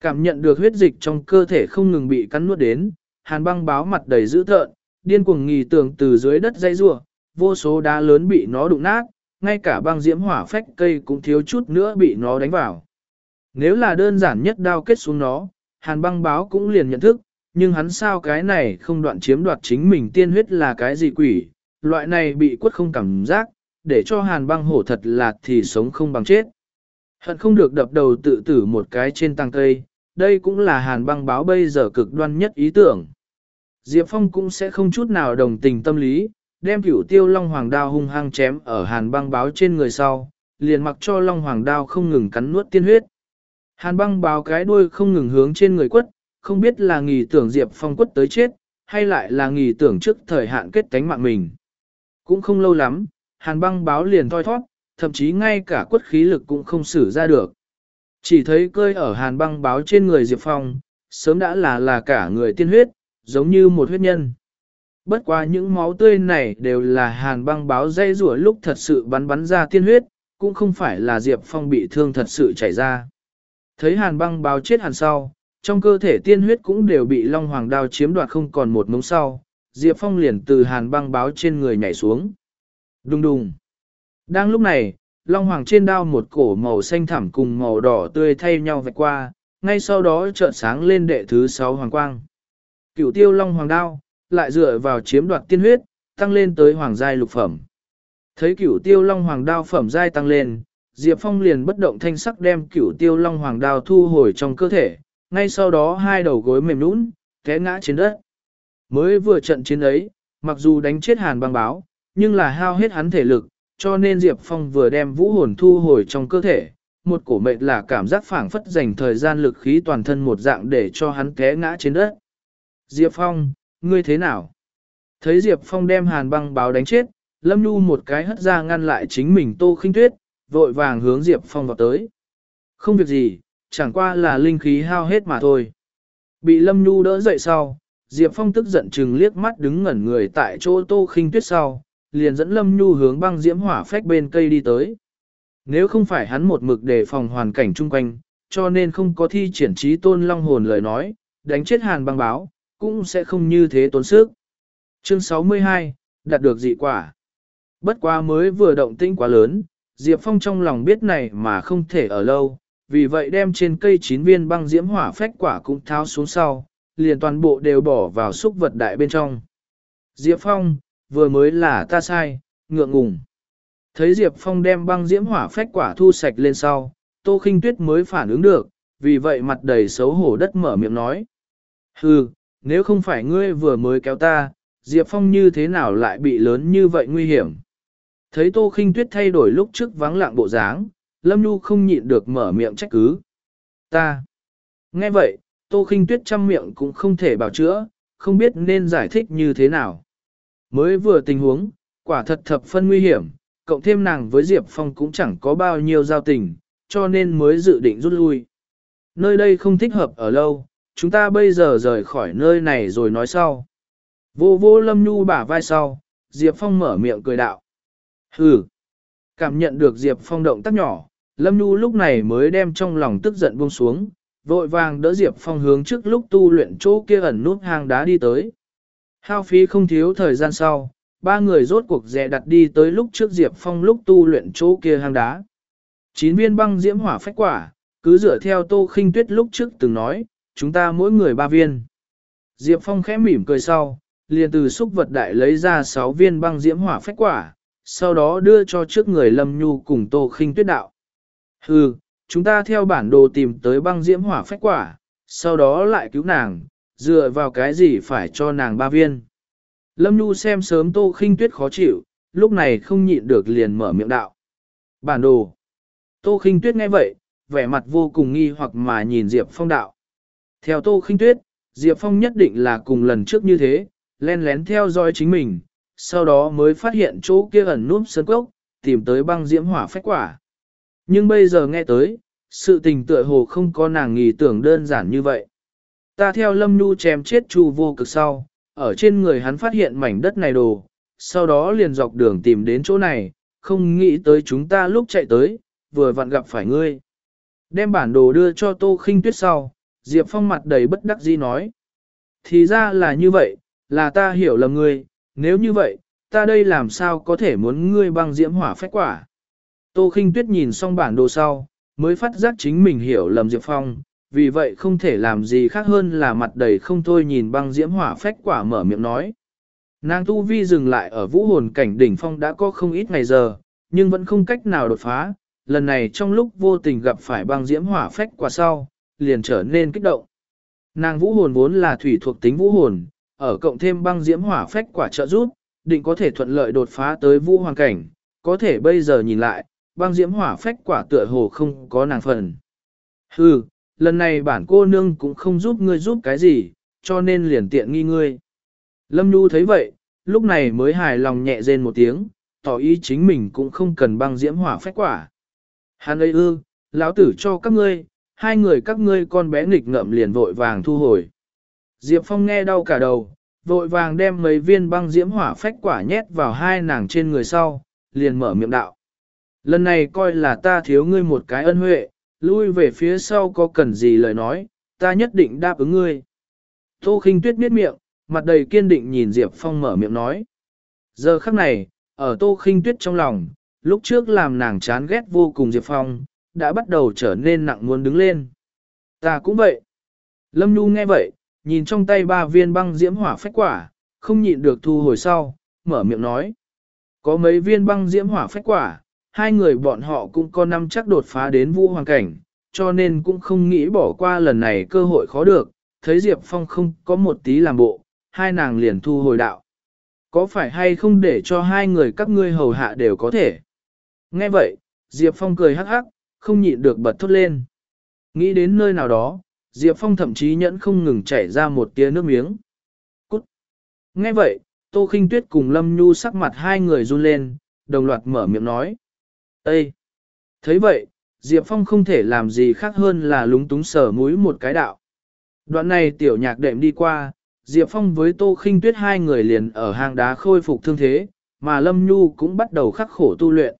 Cảm nhận được huyết dịch trong cơ thể không ngừng bị cắn nuốt đến, hàn băng báo mặt đầy dữ thợn, điên cuồng nghi tường từ dưới đất dây rua, vô số đá lớn bị nó đụng nát, ngay cả băng diễm hỏa phách cây cũng thiếu chút nữa bị nó đánh vào. Nếu là đơn giản nhất đao kết xuống nó, hàn băng báo cũng liền nhận thức, nhưng hắn sao cái này không đoạn chiếm đoạt chính mình tiên huyết là cái gì quỷ, loại này bị quất không cảm giác, để cho hàn băng hổ thật là thì sống không bằng chết. Hận không được đập đầu tự tử một cái trên tăng cây, đây cũng là hàn băng báo bây giờ cực đoan nhất ý tưởng. Diệp Phong cũng sẽ không chút nào đồng tình tâm lý, đem cửu tiêu long hoàng đao hung hăng chém ở hàn băng báo trên người sau, liền mặc cho long hoàng đao không ngừng cắn nuốt tiên huyết. Hàn băng báo cái đuôi không ngừng hướng trên người quất, không biết là nghỉ tưởng Diệp Phong quất tới chết, hay lại là nghỉ tưởng trước thời hạn kết tánh mạng mình. Cũng không lâu lắm, hàn băng báo liền thoi thoát, thậm chí ngay cả quất khí lực cũng không xử ra được. Chỉ thấy cơi ở hàn băng báo trên người Diệp Phong, sớm đã là là cả người tiên huyết, giống như một huyết nhân. Bất quá những máu tươi này đều là hàn băng báo dây rủa lúc thật sự bắn bắn ra tiên huyết, cũng không phải là Diệp Phong bị thương thật sự chảy ra. Thấy hàn băng báo chết hàn sau, trong cơ thể tiên huyết cũng đều bị Long Hoàng đao chiếm đoạt không còn một mống sau, Diệp Phong liền từ hàn băng báo trên người nhảy xuống. Đùng đùng. Đang lúc này, Long Hoàng trên đao một cổ màu xanh thẳm cùng màu đỏ tươi thay nhau vạch qua, ngay sau đó chợt sáng lên đệ thứ sáu hoàng quang. Cửu tiêu Long Hoàng đao, lại dựa vào chiếm đoạt tiên huyết, tăng lên tới hoàng giai lục phẩm. Thấy cửu tiêu Long Hoàng đao phẩm giai tăng lên, Diệp Phong liền bất động thanh sắc đem cửu tiêu Long Hoàng đao thu hồi trong cơ thể, ngay sau đó hai đầu gối mềm nũng, té ngã trên đất. Mới vừa trận chiến ấy, mặc dù đánh chết hàn băng báo, nhưng là hao hết hắn thể lực, cho nên Diệp Phong vừa đem vũ hồn thu hồi trong cơ thể, một cổ mệt là cảm giác phảng phất dành thời gian lực khí toàn thân một dạng để cho hắn té ngã trên đất. Diệp Phong, ngươi thế nào? Thấy Diệp Phong đem hàn băng báo đánh chết, Lâm Nhu một cái hất ra ngăn lại chính mình tô khinh tuyết, vội vàng hướng Diệp Phong vào tới. Không việc gì, chẳng qua là linh khí hao hết mà thôi. Bị Lâm Nhu đỡ dậy sau, Diệp Phong tức giận chừng liếc mắt đứng ngẩn người tại chỗ tô khinh tuyết sau, liền dẫn Lâm Nhu hướng băng diễm hỏa phách bên cây đi tới. Nếu không phải hắn một mực đề phòng hoàn cảnh chung quanh, cho nên không có thi triển trí tôn long hồn lời nói, đánh chết hàn băng báo, cũng sẽ không như thế tốn sức. Chương 62, đạt được dị quả. Bất quá mới vừa động tinh quá lớn, Diệp Phong trong lòng biết này mà không thể ở lâu, vì vậy đem trên cây chín viên băng diễm hỏa phách quả cũng tháo xuống sau, liền toàn bộ đều bỏ vào xúc vật đại bên trong. Diệp Phong, vừa mới là ta sai, ngượng ngùng. Thấy Diệp Phong đem băng diễm hỏa phách quả thu sạch lên sau, Tô Khinh Tuyết mới phản ứng được, vì vậy mặt đầy xấu hổ đất mở miệng nói. Hừ, nếu không phải ngươi vừa mới kéo ta, Diệp Phong như thế nào lại bị lớn như vậy nguy hiểm. Thấy Tô Khinh Tuyết thay đổi lúc trước vắng lặng bộ dáng, Lâm Nhu không nhịn được mở miệng trách cứ. Ta. Nghe vậy, Tô Khinh Tuyết chăm miệng cũng không thể bảo chữa, không biết nên giải thích như thế nào. Mới vừa tình huống, quả thật thập phân nguy hiểm, cộng thêm nàng với Diệp Phong cũng chẳng có bao nhiêu giao tình, cho nên mới dự định rút lui. Nơi đây không thích hợp ở lâu, chúng ta bây giờ rời khỏi nơi này rồi nói sau. Vô vô lâm nhu bả vai sau, Diệp Phong mở miệng cười đạo. Hừ! Cảm nhận được Diệp Phong động tác nhỏ, lâm nhu lúc này mới đem trong lòng tức giận buông xuống, vội vàng đỡ Diệp Phong hướng trước lúc tu luyện chỗ kia ẩn nút hang đá đi tới. Hao phí không thiếu thời gian sau, ba người rốt cuộc dè đặt đi tới lúc trước Diệp Phong lúc tu luyện chỗ kia hang đá. Chín viên băng diễm hỏa phách quả, cứ dựa theo tô khinh tuyết lúc trước từng nói, chúng ta mỗi người ba viên. Diệp Phong khẽ mỉm cười sau, liền từ xúc vật đại lấy ra sáu viên băng diễm hỏa phách quả, sau đó đưa cho trước người Lâm Nhu cùng Tô Khinh Tuyết đạo. Hừ, chúng ta theo bản đồ tìm tới băng diễm hỏa phách quả, sau đó lại cứu nàng, dựa vào cái gì phải cho nàng ba viên. Lâm Nhu xem sớm Tô Khinh Tuyết khó chịu, lúc này không nhịn được liền mở miệng đạo. Bản đồ. Tô Khinh Tuyết nghe vậy, vẻ mặt vô cùng nghi hoặc mà nhìn Diệp Phong đạo. Theo Tô Khinh Tuyết, Diệp Phong nhất định là cùng lần trước như thế, len lén theo dõi chính mình, sau đó mới phát hiện chỗ kia ẩn núp sân cốc, tìm tới băng diễm hỏa phách quả. Nhưng bây giờ nghe tới, sự tình tựa hồ không có nàng nghĩ tưởng đơn giản như vậy. Ta theo Lâm Nhu chém chết Chu vô cực sau, ở trên người hắn phát hiện mảnh đất này đồ, sau đó liền dọc đường tìm đến chỗ này, không nghĩ tới chúng ta lúc chạy tới, vừa vặn gặp phải ngươi. Đem bản đồ đưa cho Tô Khinh Tuyết sau, Diệp Phong mặt đầy bất đắc dĩ nói. Thì ra là như vậy, là ta hiểu lầm ngươi, nếu như vậy, ta đây làm sao có thể muốn ngươi băng diễm hỏa phách quả. Tô Khinh Tuyết nhìn xong bản đồ sau, mới phát giác chính mình hiểu lầm Diệp Phong, vì vậy không thể làm gì khác hơn là mặt đầy không thôi nhìn băng diễm hỏa phách quả mở miệng nói. Nàng tu vi dừng lại ở vũ hồn cảnh đỉnh phong đã có không ít ngày giờ, nhưng vẫn không cách nào đột phá, lần này trong lúc vô tình gặp phải băng diễm hỏa phách quả sau, liền trở nên kích động. Nàng vũ hồn vốn là thủy thuộc tính vũ hồn, ở cộng thêm băng diễm hỏa phách quả trợ giúp, định có thể thuận lợi đột phá tới vũ hoàng cảnh, có thể bây giờ nhìn lại, băng diễm hỏa phách quả tựa hồ không có nàng phần. Hừ, lần này bản cô nương cũng không giúp ngươi giúp cái gì, cho nên liền tiện nghi ngươi. Lâm Nhu thấy vậy, lúc này mới hài lòng nhẹ rên một tiếng, tỏ ý chính mình cũng không cần băng diễm hỏa phách quả. Hắn ấy ư, lão tử cho các ngươi, hai người các ngươi con bé nghịch ngợm liền vội vàng thu hồi. Diệp Phong nghe đau cả đầu, vội vàng đem mấy viên băng diễm hỏa phách quả nhét vào hai nàng trên người sau, liền mở miệng đạo. Lần này coi là ta thiếu ngươi một cái ân huệ, lui về phía sau có cần gì lời nói, ta nhất định đáp ứng ngươi. Tô khinh tuyết biết miệng, mặt đầy kiên định nhìn Diệp Phong mở miệng nói. Giờ khắc này, ở tô khinh tuyết trong lòng, lúc trước làm nàng chán ghét vô cùng Diệp Phong, đã bắt đầu trở nên nặng muốn đứng lên. Ta cũng vậy. Lâm Nhu nghe vậy, nhìn trong tay ba viên băng diễm hỏa phách quả, không nhịn được thu hồi sau, mở miệng nói. Có mấy viên băng diễm hỏa phách quả, hai người bọn họ cũng có năm chắc đột phá đến vũ hoàng cảnh, cho nên cũng không nghĩ bỏ qua lần này cơ hội khó được, thấy Diệp Phong không có một tí làm bộ, hai nàng liền thu hồi đạo. Có phải hay không để cho hai người các ngươi hầu hạ đều có thể? Nghe vậy, Diệp Phong cười hắc hắc, không nhịn được bật thốt lên. Nghĩ đến nơi nào đó, Diệp Phong thậm chí nhẫn không ngừng chảy ra một tia nước miếng. Cút! Nghe vậy, Tô Kinh Tuyết cùng Lâm Nhu sắc mặt hai người run lên, đồng loạt mở miệng nói. Ê! thấy vậy, Diệp Phong không thể làm gì khác hơn là lúng túng sở mũi một cái đạo. Đoạn này tiểu nhạc đệm đi qua, Diệp Phong với Tô Khinh Tuyết hai người liền ở hang đá khôi phục thương thế, mà Lâm Nhu cũng bắt đầu khắc khổ tu luyện.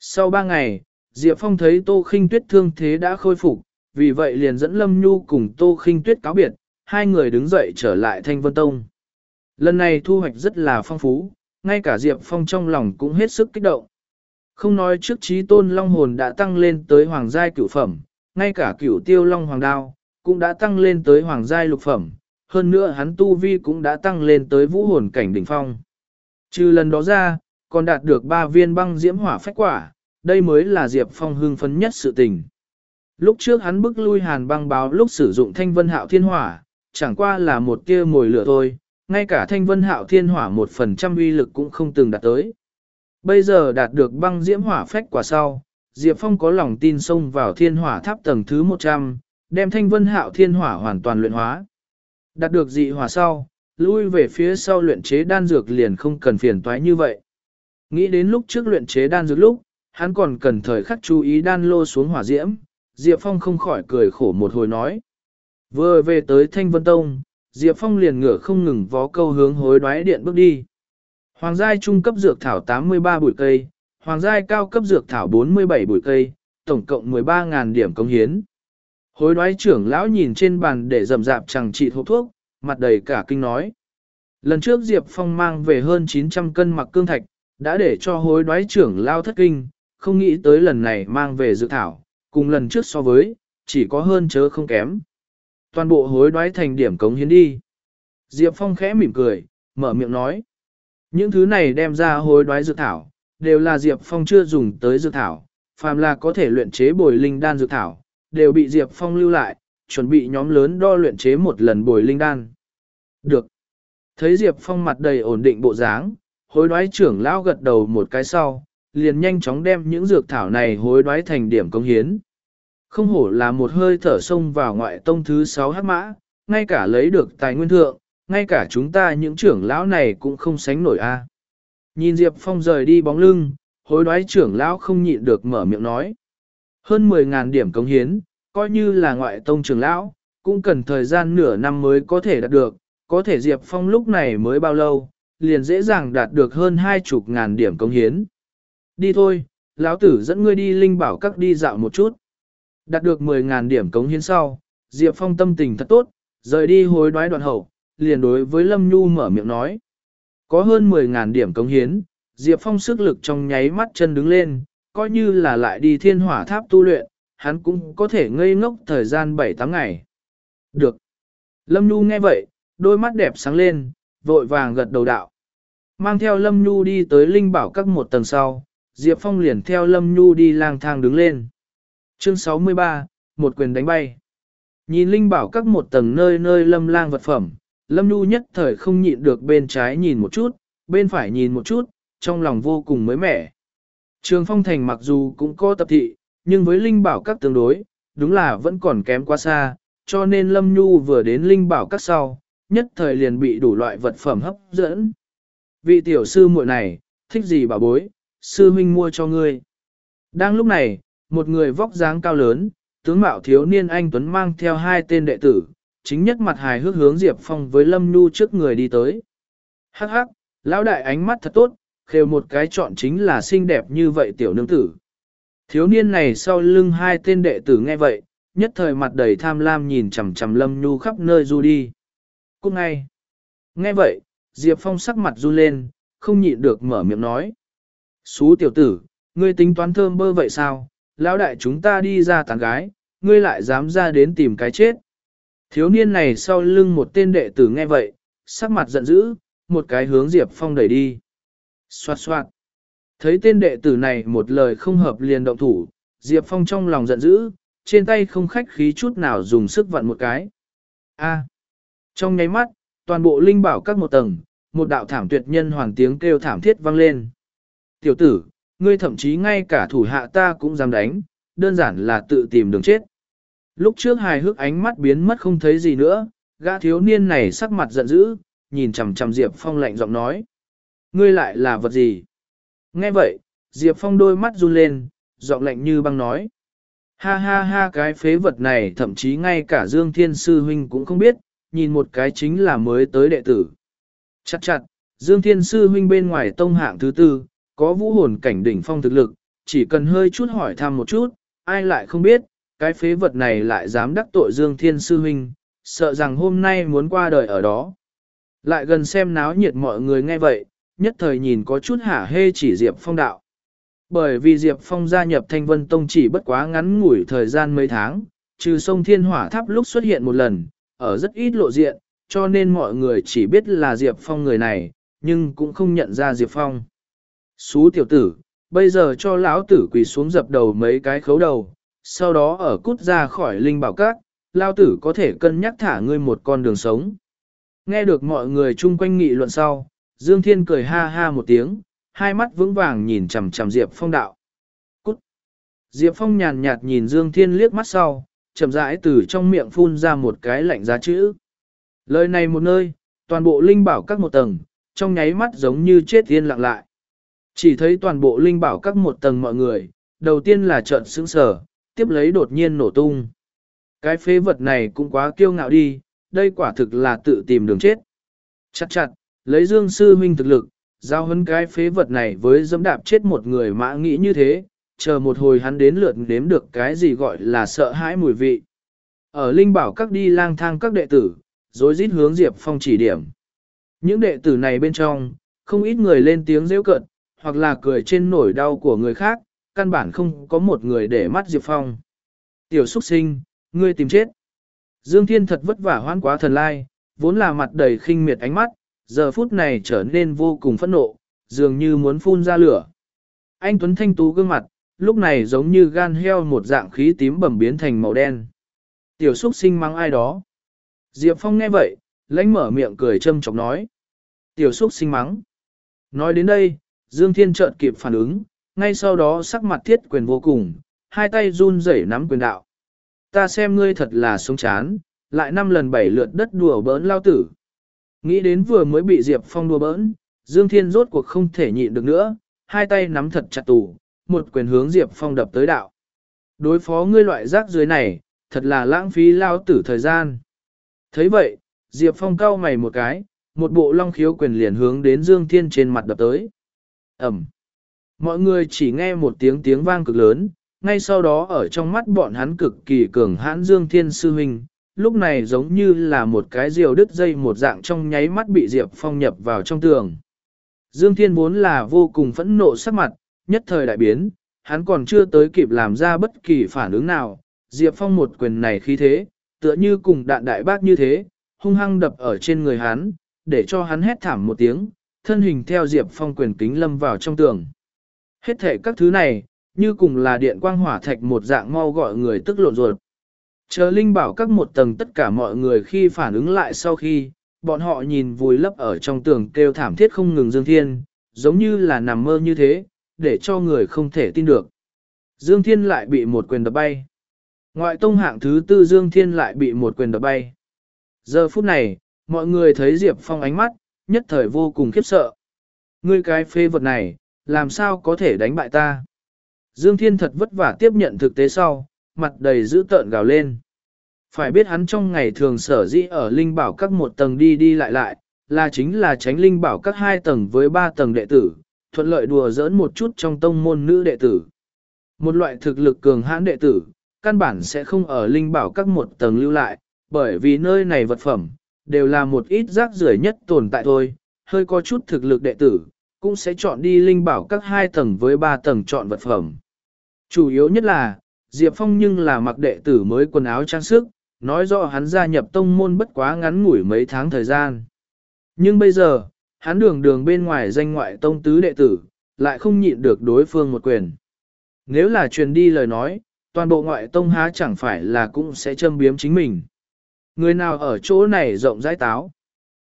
Sau ba ngày, Diệp Phong thấy Tô Khinh Tuyết thương thế đã khôi phục, vì vậy liền dẫn Lâm Nhu cùng Tô Khinh Tuyết cáo biệt, hai người đứng dậy trở lại Thanh Vân Tông. Lần này thu hoạch rất là phong phú, ngay cả Diệp Phong trong lòng cũng hết sức kích động. Không nói trước trí tôn long hồn đã tăng lên tới hoàng giai cửu phẩm, ngay cả cửu tiêu long hoàng đao, cũng đã tăng lên tới hoàng giai lục phẩm, hơn nữa hắn tu vi cũng đã tăng lên tới vũ hồn cảnh đỉnh phong. Trừ lần đó ra, còn đạt được ba viên băng diễm hỏa phách quả, đây mới là Diệp Phong hưng phấn nhất sự tình. Lúc trước hắn bức lui hàn băng báo lúc sử dụng thanh vân hạo thiên hỏa, chẳng qua là một tia mồi lửa thôi, ngay cả thanh vân hạo thiên hỏa một phần trăm uy lực cũng không từng đạt tới. Bây giờ đạt được băng diễm hỏa phách quả sau, Diệp Phong có lòng tin xông vào thiên hỏa tháp tầng thứ 100, đem thanh vân hạo thiên hỏa hoàn toàn luyện hóa. Đạt được dị hỏa sau, lui về phía sau luyện chế đan dược liền không cần phiền toái như vậy. Nghĩ đến lúc trước luyện chế đan dược lúc, hắn còn cần thời khắc chú ý đan lô xuống hỏa diễm, Diệp Phong không khỏi cười khổ một hồi nói. Vừa về tới Thanh Vân Tông, Diệp Phong liền ngửa không ngừng vó câu hướng hối đoái điện bước đi. Hoàng giai trung cấp dược thảo 83 bụi cây, hoàng giai cao cấp dược thảo 47 bụi cây, tổng cộng 13.000 điểm công hiến. Hối đoái trưởng lão nhìn trên bàn để rầm rạp chẳng trị hộp thuốc, mặt đầy cả kinh nói. Lần trước Diệp Phong mang về hơn 900 cân mặc cương thạch, đã để cho hối đoái trưởng lao thất kinh, không nghĩ tới lần này mang về dự thảo, cùng lần trước so với, chỉ có hơn chớ không kém. Toàn bộ hối đoái thành điểm cống hiến đi. Diệp Phong khẽ mỉm cười, mở miệng nói. Những thứ này đem ra hối đoái dược thảo, đều là Diệp Phong chưa dùng tới dược thảo, phàm là có thể luyện chế bồi linh đan dược thảo, đều bị Diệp Phong lưu lại, chuẩn bị nhóm lớn đo luyện chế một lần bồi linh đan. Được. Thấy Diệp Phong mặt đầy ổn định bộ dáng, hối đoái trưởng lão gật đầu một cái sau, liền nhanh chóng đem những dược thảo này hối đoái thành điểm công hiến. Không hổ là một hơi thở sông vào ngoại tông thứ 6 hắc mã, ngay cả lấy được tài nguyên thượng, ngay cả chúng ta những trưởng lão này cũng không sánh nổi a. Nhìn Diệp Phong rời đi bóng lưng, hối đoái trưởng lão không nhịn được mở miệng nói. Hơn 10.000 điểm cống hiến, coi như là ngoại tông trưởng lão, cũng cần thời gian nửa năm mới có thể đạt được, có thể Diệp Phong lúc này mới bao lâu, liền dễ dàng đạt được hơn hai chục ngàn điểm cống hiến. Đi thôi, lão tử dẫn ngươi đi linh bảo các đi dạo một chút. Đạt được 10.000 điểm cống hiến sau, Diệp Phong tâm tình thật tốt, rời đi hối đoái đoạn hậu, liền đối với Lâm Nhu mở miệng nói. Có hơn 10.000 điểm cống hiến, Diệp Phong sức lực trong nháy mắt chân đứng lên, coi như là lại đi thiên hỏa tháp tu luyện, hắn cũng có thể ngây ngốc thời gian 7-8 ngày. Được. Lâm Nhu nghe vậy, đôi mắt đẹp sáng lên, vội vàng gật đầu đạo. Mang theo Lâm Nhu đi tới Linh Bảo các một tầng sau, Diệp Phong liền theo Lâm Nhu đi lang thang đứng lên. Chương 63, một quyền đánh bay. Nhìn Linh Bảo các một tầng nơi nơi lâm lang vật phẩm, Lâm Nhu nhất thời không nhịn được bên trái nhìn một chút, bên phải nhìn một chút, trong lòng vô cùng mới mẻ. Trường Phong Thành mặc dù cũng có tập thị, nhưng với Linh Bảo các tương đối, đúng là vẫn còn kém quá xa, cho nên Lâm Nhu vừa đến Linh Bảo các sau, nhất thời liền bị đủ loại vật phẩm hấp dẫn. Vị tiểu sư muội này, thích gì bà bối, sư huynh mua cho ngươi. Đang lúc này, một người vóc dáng cao lớn, tướng mạo thiếu niên anh Tuấn mang theo hai tên đệ tử, chính nhất mặt hài hước hướng Diệp Phong với Lâm Nhu trước người đi tới. Hắc hắc, lão đại ánh mắt thật tốt, khều một cái chọn chính là xinh đẹp như vậy tiểu nương tử. Thiếu niên này sau lưng hai tên đệ tử nghe vậy, nhất thời mặt đầy tham lam nhìn chằm chằm Lâm Nhu khắp nơi du đi. Cũng ngay. Nghe vậy, Diệp Phong sắc mặt run lên, không nhịn được mở miệng nói. Xú tiểu tử, ngươi tính toán thơm bơ vậy sao? Lão đại chúng ta đi ra tán gái, ngươi lại dám ra đến tìm cái chết. Thiếu niên này sau lưng một tên đệ tử nghe vậy, sắc mặt giận dữ, một cái hướng Diệp Phong đẩy đi. Xoạt xoạt. Thấy tên đệ tử này một lời không hợp liền động thủ, Diệp Phong trong lòng giận dữ, trên tay không khách khí chút nào dùng sức vặn một cái. A. Trong nháy mắt, toàn bộ linh bảo các một tầng, một đạo thảm tuyệt nhân hoàn tiếng kêu thảm thiết vang lên. Tiểu tử, ngươi thậm chí ngay cả thủ hạ ta cũng dám đánh, đơn giản là tự tìm đường chết. Lúc trước hài hước ánh mắt biến mất không thấy gì nữa, gã thiếu niên này sắc mặt giận dữ, nhìn chằm chằm Diệp Phong lạnh giọng nói. Ngươi lại là vật gì? Nghe vậy, Diệp Phong đôi mắt run lên, giọng lạnh như băng nói. Ha ha ha cái phế vật này thậm chí ngay cả Dương Thiên Sư Huynh cũng không biết, nhìn một cái chính là mới tới đệ tử. Chặt chặt, Dương Thiên Sư Huynh bên ngoài tông hạng thứ tư, có vũ hồn cảnh đỉnh phong thực lực, chỉ cần hơi chút hỏi thăm một chút, ai lại không biết, cái phế vật này lại dám đắc tội Dương Thiên Sư Huynh, sợ rằng hôm nay muốn qua đời ở đó. Lại gần xem náo nhiệt mọi người nghe vậy, nhất thời nhìn có chút hả hê chỉ Diệp Phong đạo. Bởi vì Diệp Phong gia nhập Thanh Vân Tông chỉ bất quá ngắn ngủi thời gian mấy tháng, trừ sông Thiên Hỏa Tháp lúc xuất hiện một lần, ở rất ít lộ diện, cho nên mọi người chỉ biết là Diệp Phong người này, nhưng cũng không nhận ra Diệp Phong. Xú tiểu tử, bây giờ cho lão tử quỳ xuống dập đầu mấy cái khấu đầu, sau đó ở cút ra khỏi linh bảo các, lão tử có thể cân nhắc thả ngươi một con đường sống. Nghe được mọi người chung quanh nghị luận sau, Dương Thiên cười ha ha một tiếng, hai mắt vững vàng nhìn chằm chằm Diệp Phong đạo. Cút! Diệp Phong nhàn nhạt nhìn Dương Thiên liếc mắt sau, chậm rãi từ trong miệng phun ra một cái lạnh giá chữ. Lời này một nơi, toàn bộ linh bảo các một tầng, trong nháy mắt giống như chết yên lặng lại. Chỉ thấy toàn bộ linh bảo các một tầng mọi người, đầu tiên là trợn sững sờ, tiếp lấy đột nhiên nổ tung. Cái phế vật này cũng quá kiêu ngạo đi, đây quả thực là tự tìm đường chết. Chặt chặt, lấy dương sư huynh thực lực, giao hấn cái phế vật này với dẫm đạp chết một người mã nghĩ như thế, chờ một hồi hắn đến lượt nếm được cái gì gọi là sợ hãi mùi vị. Ở linh bảo các đi lang thang các đệ tử, rồi rít hướng Diệp Phong chỉ điểm. Những đệ tử này bên trong, không ít người lên tiếng rêu cận, hoặc là cười trên nổi đau của người khác, căn bản không có một người để mắt Diệp Phong. Tiểu xuất sinh, ngươi tìm chết. Dương Thiên thật vất vả hoan quá thần lai, vốn là mặt đầy khinh miệt ánh mắt, giờ phút này trở nên vô cùng phẫn nộ, dường như muốn phun ra lửa. Anh Tuấn Thanh Tú gương mặt, lúc này giống như gan heo một dạng khí tím bầm biến thành màu đen. Tiểu xuất sinh mắng ai đó. Diệp Phong nghe vậy, lãnh mở miệng cười châm chọc nói. Tiểu xuất sinh mắng. Nói đến đây, Dương Thiên chợt kịp phản ứng, ngay sau đó sắc mặt thiết quyền vô cùng, hai tay run rẩy nắm quyền đạo. Ta xem ngươi thật là sống chán, lại năm lần bảy lượt đất đùa bỡn lao tử. Nghĩ đến vừa mới bị Diệp Phong đùa bỡn, Dương Thiên rốt cuộc không thể nhịn được nữa, hai tay nắm thật chặt tủ, một quyền hướng Diệp Phong đập tới đạo. Đối phó ngươi loại rác dưới này, thật là lãng phí lao tử thời gian. thấy vậy, Diệp Phong cau mày một cái, một bộ long khiếu quyền liền hướng đến Dương Thiên trên mặt đập tới. Ẩm. Mọi người chỉ nghe một tiếng tiếng vang cực lớn, ngay sau đó ở trong mắt bọn hắn cực kỳ cường hãn Dương Thiên Sư Huynh, lúc này giống như là một cái diều đứt dây một dạng trong nháy mắt bị Diệp Phong nhập vào trong tường. Dương Thiên vốn là vô cùng phẫn nộ sắc mặt, nhất thời đại biến, hắn còn chưa tới kịp làm ra bất kỳ phản ứng nào, Diệp Phong một quyền này khí thế, tựa như cùng đạn đại bác như thế, hung hăng đập ở trên người hắn, để cho hắn hét thảm một tiếng, thân hình theo Diệp Phong quyền kính lâm vào trong tường. Hết thể các thứ này, như cùng là điện quang hỏa thạch một dạng mau gọi người tức lộn ruột. Chờ Linh bảo các một tầng tất cả mọi người khi phản ứng lại sau khi, bọn họ nhìn vùi lấp ở trong tường kêu thảm thiết không ngừng Dương Thiên, giống như là nằm mơ như thế, để cho người không thể tin được. Dương Thiên lại bị một quyền đập bay. Ngoại tông hạng thứ tư Dương Thiên lại bị một quyền đập bay. Giờ phút này, mọi người thấy Diệp Phong ánh mắt, nhất thời vô cùng khiếp sợ. Ngươi cái phê vật này, làm sao có thể đánh bại ta? Dương Thiên thật vất vả tiếp nhận thực tế sau, mặt đầy dữ tợn gào lên. Phải biết hắn trong ngày thường sở dĩ ở Linh Bảo các một tầng đi đi lại lại, là chính là tránh Linh Bảo các hai tầng với ba tầng đệ tử, thuận lợi đùa giỡn một chút trong tông môn nữ đệ tử. Một loại thực lực cường hãn đệ tử, căn bản sẽ không ở Linh Bảo các một tầng lưu lại, bởi vì nơi này vật phẩm, đều là một ít rác rưởi nhất tồn tại thôi, hơi có chút thực lực đệ tử, cũng sẽ chọn đi Linh Bảo các hai tầng với ba tầng chọn vật phẩm. Chủ yếu nhất là, Diệp Phong nhưng là mặc đệ tử mới quần áo trang sức, nói rõ hắn gia nhập tông môn bất quá ngắn ngủi mấy tháng thời gian. Nhưng bây giờ, hắn đường đường bên ngoài danh ngoại tông tứ đệ tử, lại không nhịn được đối phương một quyền. Nếu là truyền đi lời nói, toàn bộ ngoại tông há chẳng phải là cũng sẽ châm biếm chính mình. Người nào ở chỗ này rộng rãi táo.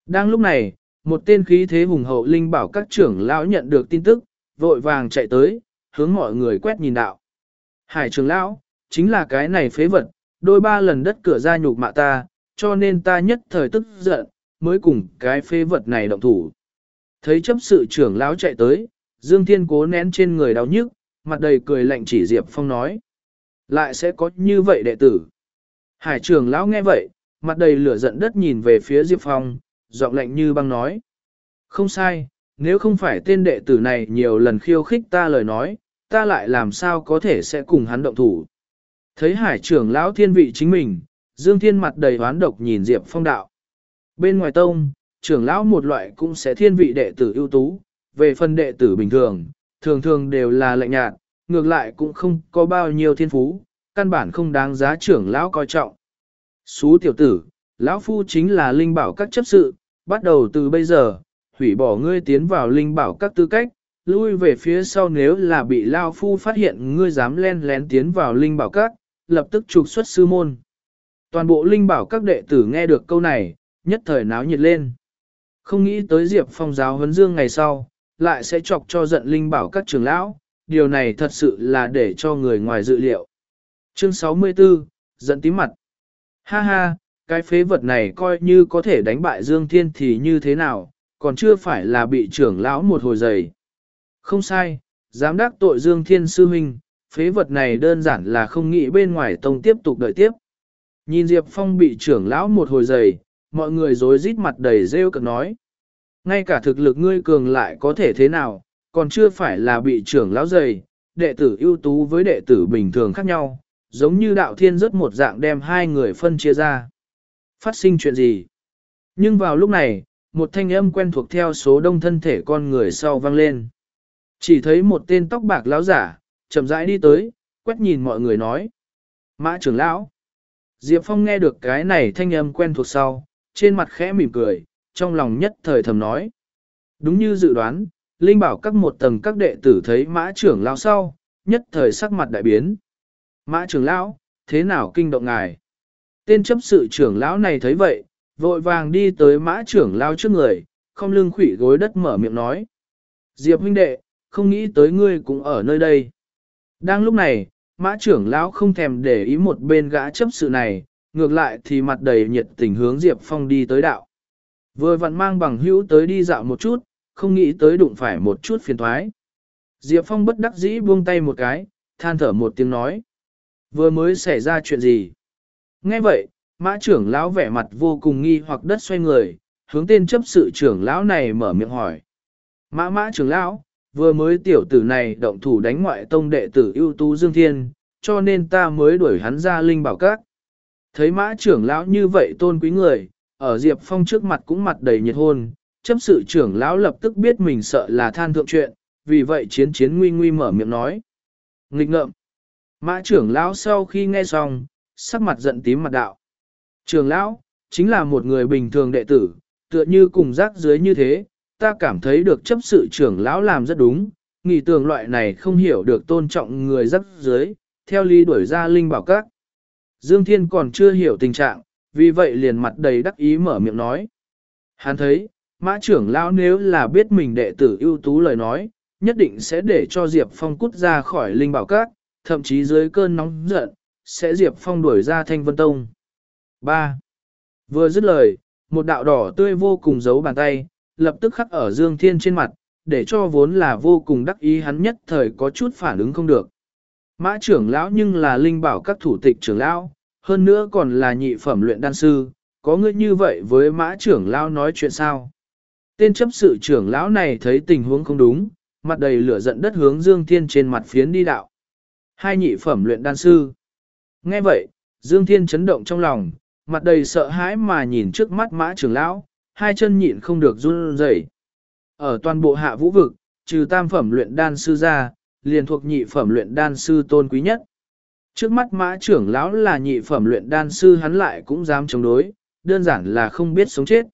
Đang lúc này, một tên khí thế hùng hậu linh bảo các trưởng lão nhận được tin tức, vội vàng chạy tới, hướng mọi người quét nhìn đạo. Hải trưởng lão, chính là cái này phế vật, đôi ba lần đất cửa ra nhục mạ ta, cho nên ta nhất thời tức giận, mới cùng cái phế vật này động thủ. Thấy chấp sự trưởng lão chạy tới, Dương Thiên cố nén trên người đau nhức, mặt đầy cười lạnh chỉ Diệp Phong nói. Lại sẽ có như vậy đệ tử. Hải trưởng lão nghe vậy, mặt đầy lửa giận đất nhìn về phía Diệp Phong, giọng lạnh như băng nói. Không sai, nếu không phải tên đệ tử này nhiều lần khiêu khích ta lời nói, ta lại làm sao có thể sẽ cùng hắn động thủ. Thấy hải trưởng lão thiên vị chính mình, Dương Thiên mặt đầy hoán độc nhìn Diệp Phong đạo. Bên ngoài tông, trưởng lão một loại cũng sẽ thiên vị đệ tử ưu tú, về phần đệ tử bình thường, thường thường đều là lạnh nhạt, ngược lại cũng không có bao nhiêu thiên phú, căn bản không đáng giá trưởng lão coi trọng. Xú tiểu tử, lão phu chính là linh bảo các chấp sự, bắt đầu từ bây giờ, hủy bỏ ngươi tiến vào linh bảo các tư cách, lui về phía sau nếu là bị Lao Phu phát hiện ngươi dám len lén tiến vào linh bảo các, lập tức trục xuất sư môn. Toàn bộ linh bảo các đệ tử nghe được câu này, nhất thời náo nhiệt lên. Không nghĩ tới Diệp Phong giáo huấn dương ngày sau, lại sẽ chọc cho giận linh bảo các trưởng lão, điều này thật sự là để cho người ngoài dự liệu. Chương 64, giận tím mặt. Ha ha, cái phế vật này coi như có thể đánh bại Dương Thiên thì như thế nào, còn chưa phải là bị trưởng lão một hồi giày. Không sai, dám đắc tội Dương Thiên Sư Huynh, phế vật này đơn giản là không nghĩ bên ngoài tông tiếp tục đợi tiếp. Nhìn Diệp Phong bị trưởng lão một hồi giày, mọi người rối rít mặt đầy rêu cực nói. Ngay cả thực lực ngươi cường lại có thể thế nào, còn chưa phải là bị trưởng lão giày, đệ tử ưu tú với đệ tử bình thường khác nhau, giống như đạo thiên rất một dạng đem hai người phân chia ra. Phát sinh chuyện gì? Nhưng vào lúc này, một thanh âm quen thuộc theo số đông thân thể con người sau vang lên. Chỉ thấy một tên tóc bạc lão giả, chậm rãi đi tới, quét nhìn mọi người nói. Mã trưởng lão. Diệp Phong nghe được cái này thanh âm quen thuộc sau, trên mặt khẽ mỉm cười, trong lòng nhất thời thầm nói. Đúng như dự đoán, Linh bảo các một tầng các đệ tử thấy mã trưởng lão sau, nhất thời sắc mặt đại biến. Mã trưởng lão, thế nào kinh động ngài? Tên chấp sự trưởng lão này thấy vậy, vội vàng đi tới mã trưởng lão trước người, không lưng khủy gối đất mở miệng nói. Diệp huynh đệ, không nghĩ tới ngươi cũng ở nơi đây. Đang lúc này, mã trưởng lão không thèm để ý một bên gã chấp sự này, ngược lại thì mặt đầy nhiệt tình hướng Diệp Phong đi tới đạo. Vừa vặn mang bằng hữu tới đi dạo một chút, không nghĩ tới đụng phải một chút phiền thoái. Diệp Phong bất đắc dĩ buông tay một cái, than thở một tiếng nói. Vừa mới xảy ra chuyện gì? Nghe vậy, mã trưởng lão vẻ mặt vô cùng nghi hoặc đất xoay người, hướng tên chấp sự trưởng lão này mở miệng hỏi. Mã mã trưởng lão, vừa mới tiểu tử này động thủ đánh ngoại tông đệ tử ưu tú Dương Thiên, cho nên ta mới đuổi hắn ra linh bảo các. Thấy mã trưởng lão như vậy tôn quý người, ở Diệp Phong trước mặt cũng mặt đầy nhiệt hôn, chấp sự trưởng lão lập tức biết mình sợ là than thượng chuyện, vì vậy chiến chiến nguy nguy mở miệng nói. Nghịch ngợm. Mã trưởng lão sau khi nghe xong, sắc mặt giận tím mặt đạo. Trường lão, chính là một người bình thường đệ tử, tựa như cùng rác dưới như thế, ta cảm thấy được chấp sự trưởng lão làm rất đúng, nghỉ tường loại này không hiểu được tôn trọng người rác dưới, theo lý đuổi ra linh bảo các. Dương Thiên còn chưa hiểu tình trạng, vì vậy liền mặt đầy đắc ý mở miệng nói. Hắn thấy, mã trưởng lão nếu là biết mình đệ tử ưu tú lời nói, nhất định sẽ để cho Diệp Phong cút ra khỏi linh bảo các, thậm chí dưới cơn nóng giận, sẽ Diệp Phong đuổi ra Thanh Vân Tông. 3. Vừa dứt lời, một đạo đỏ tươi vô cùng giấu bàn tay, lập tức khắc ở Dương Thiên trên mặt, để cho vốn là vô cùng đắc ý hắn nhất thời có chút phản ứng không được. Mã trưởng lão nhưng là linh bảo các thủ tịch trưởng lão, hơn nữa còn là nhị phẩm luyện đan sư, có người như vậy với mã trưởng lão nói chuyện sao? Tên chấp sự trưởng lão này thấy tình huống không đúng, mặt đầy lửa giận đất hướng Dương Thiên trên mặt phiến đi đạo. Hai nhị phẩm luyện đan sư. Nghe vậy, Dương Thiên chấn động trong lòng, mặt đầy sợ hãi mà nhìn trước mắt mã trưởng lão, hai chân nhịn không được run rẩy. Ở toàn bộ hạ vũ vực, trừ tam phẩm luyện đan sư ra, liền thuộc nhị phẩm luyện đan sư tôn quý nhất. Trước mắt mã trưởng lão là nhị phẩm luyện đan sư hắn lại cũng dám chống đối, đơn giản là không biết sống chết.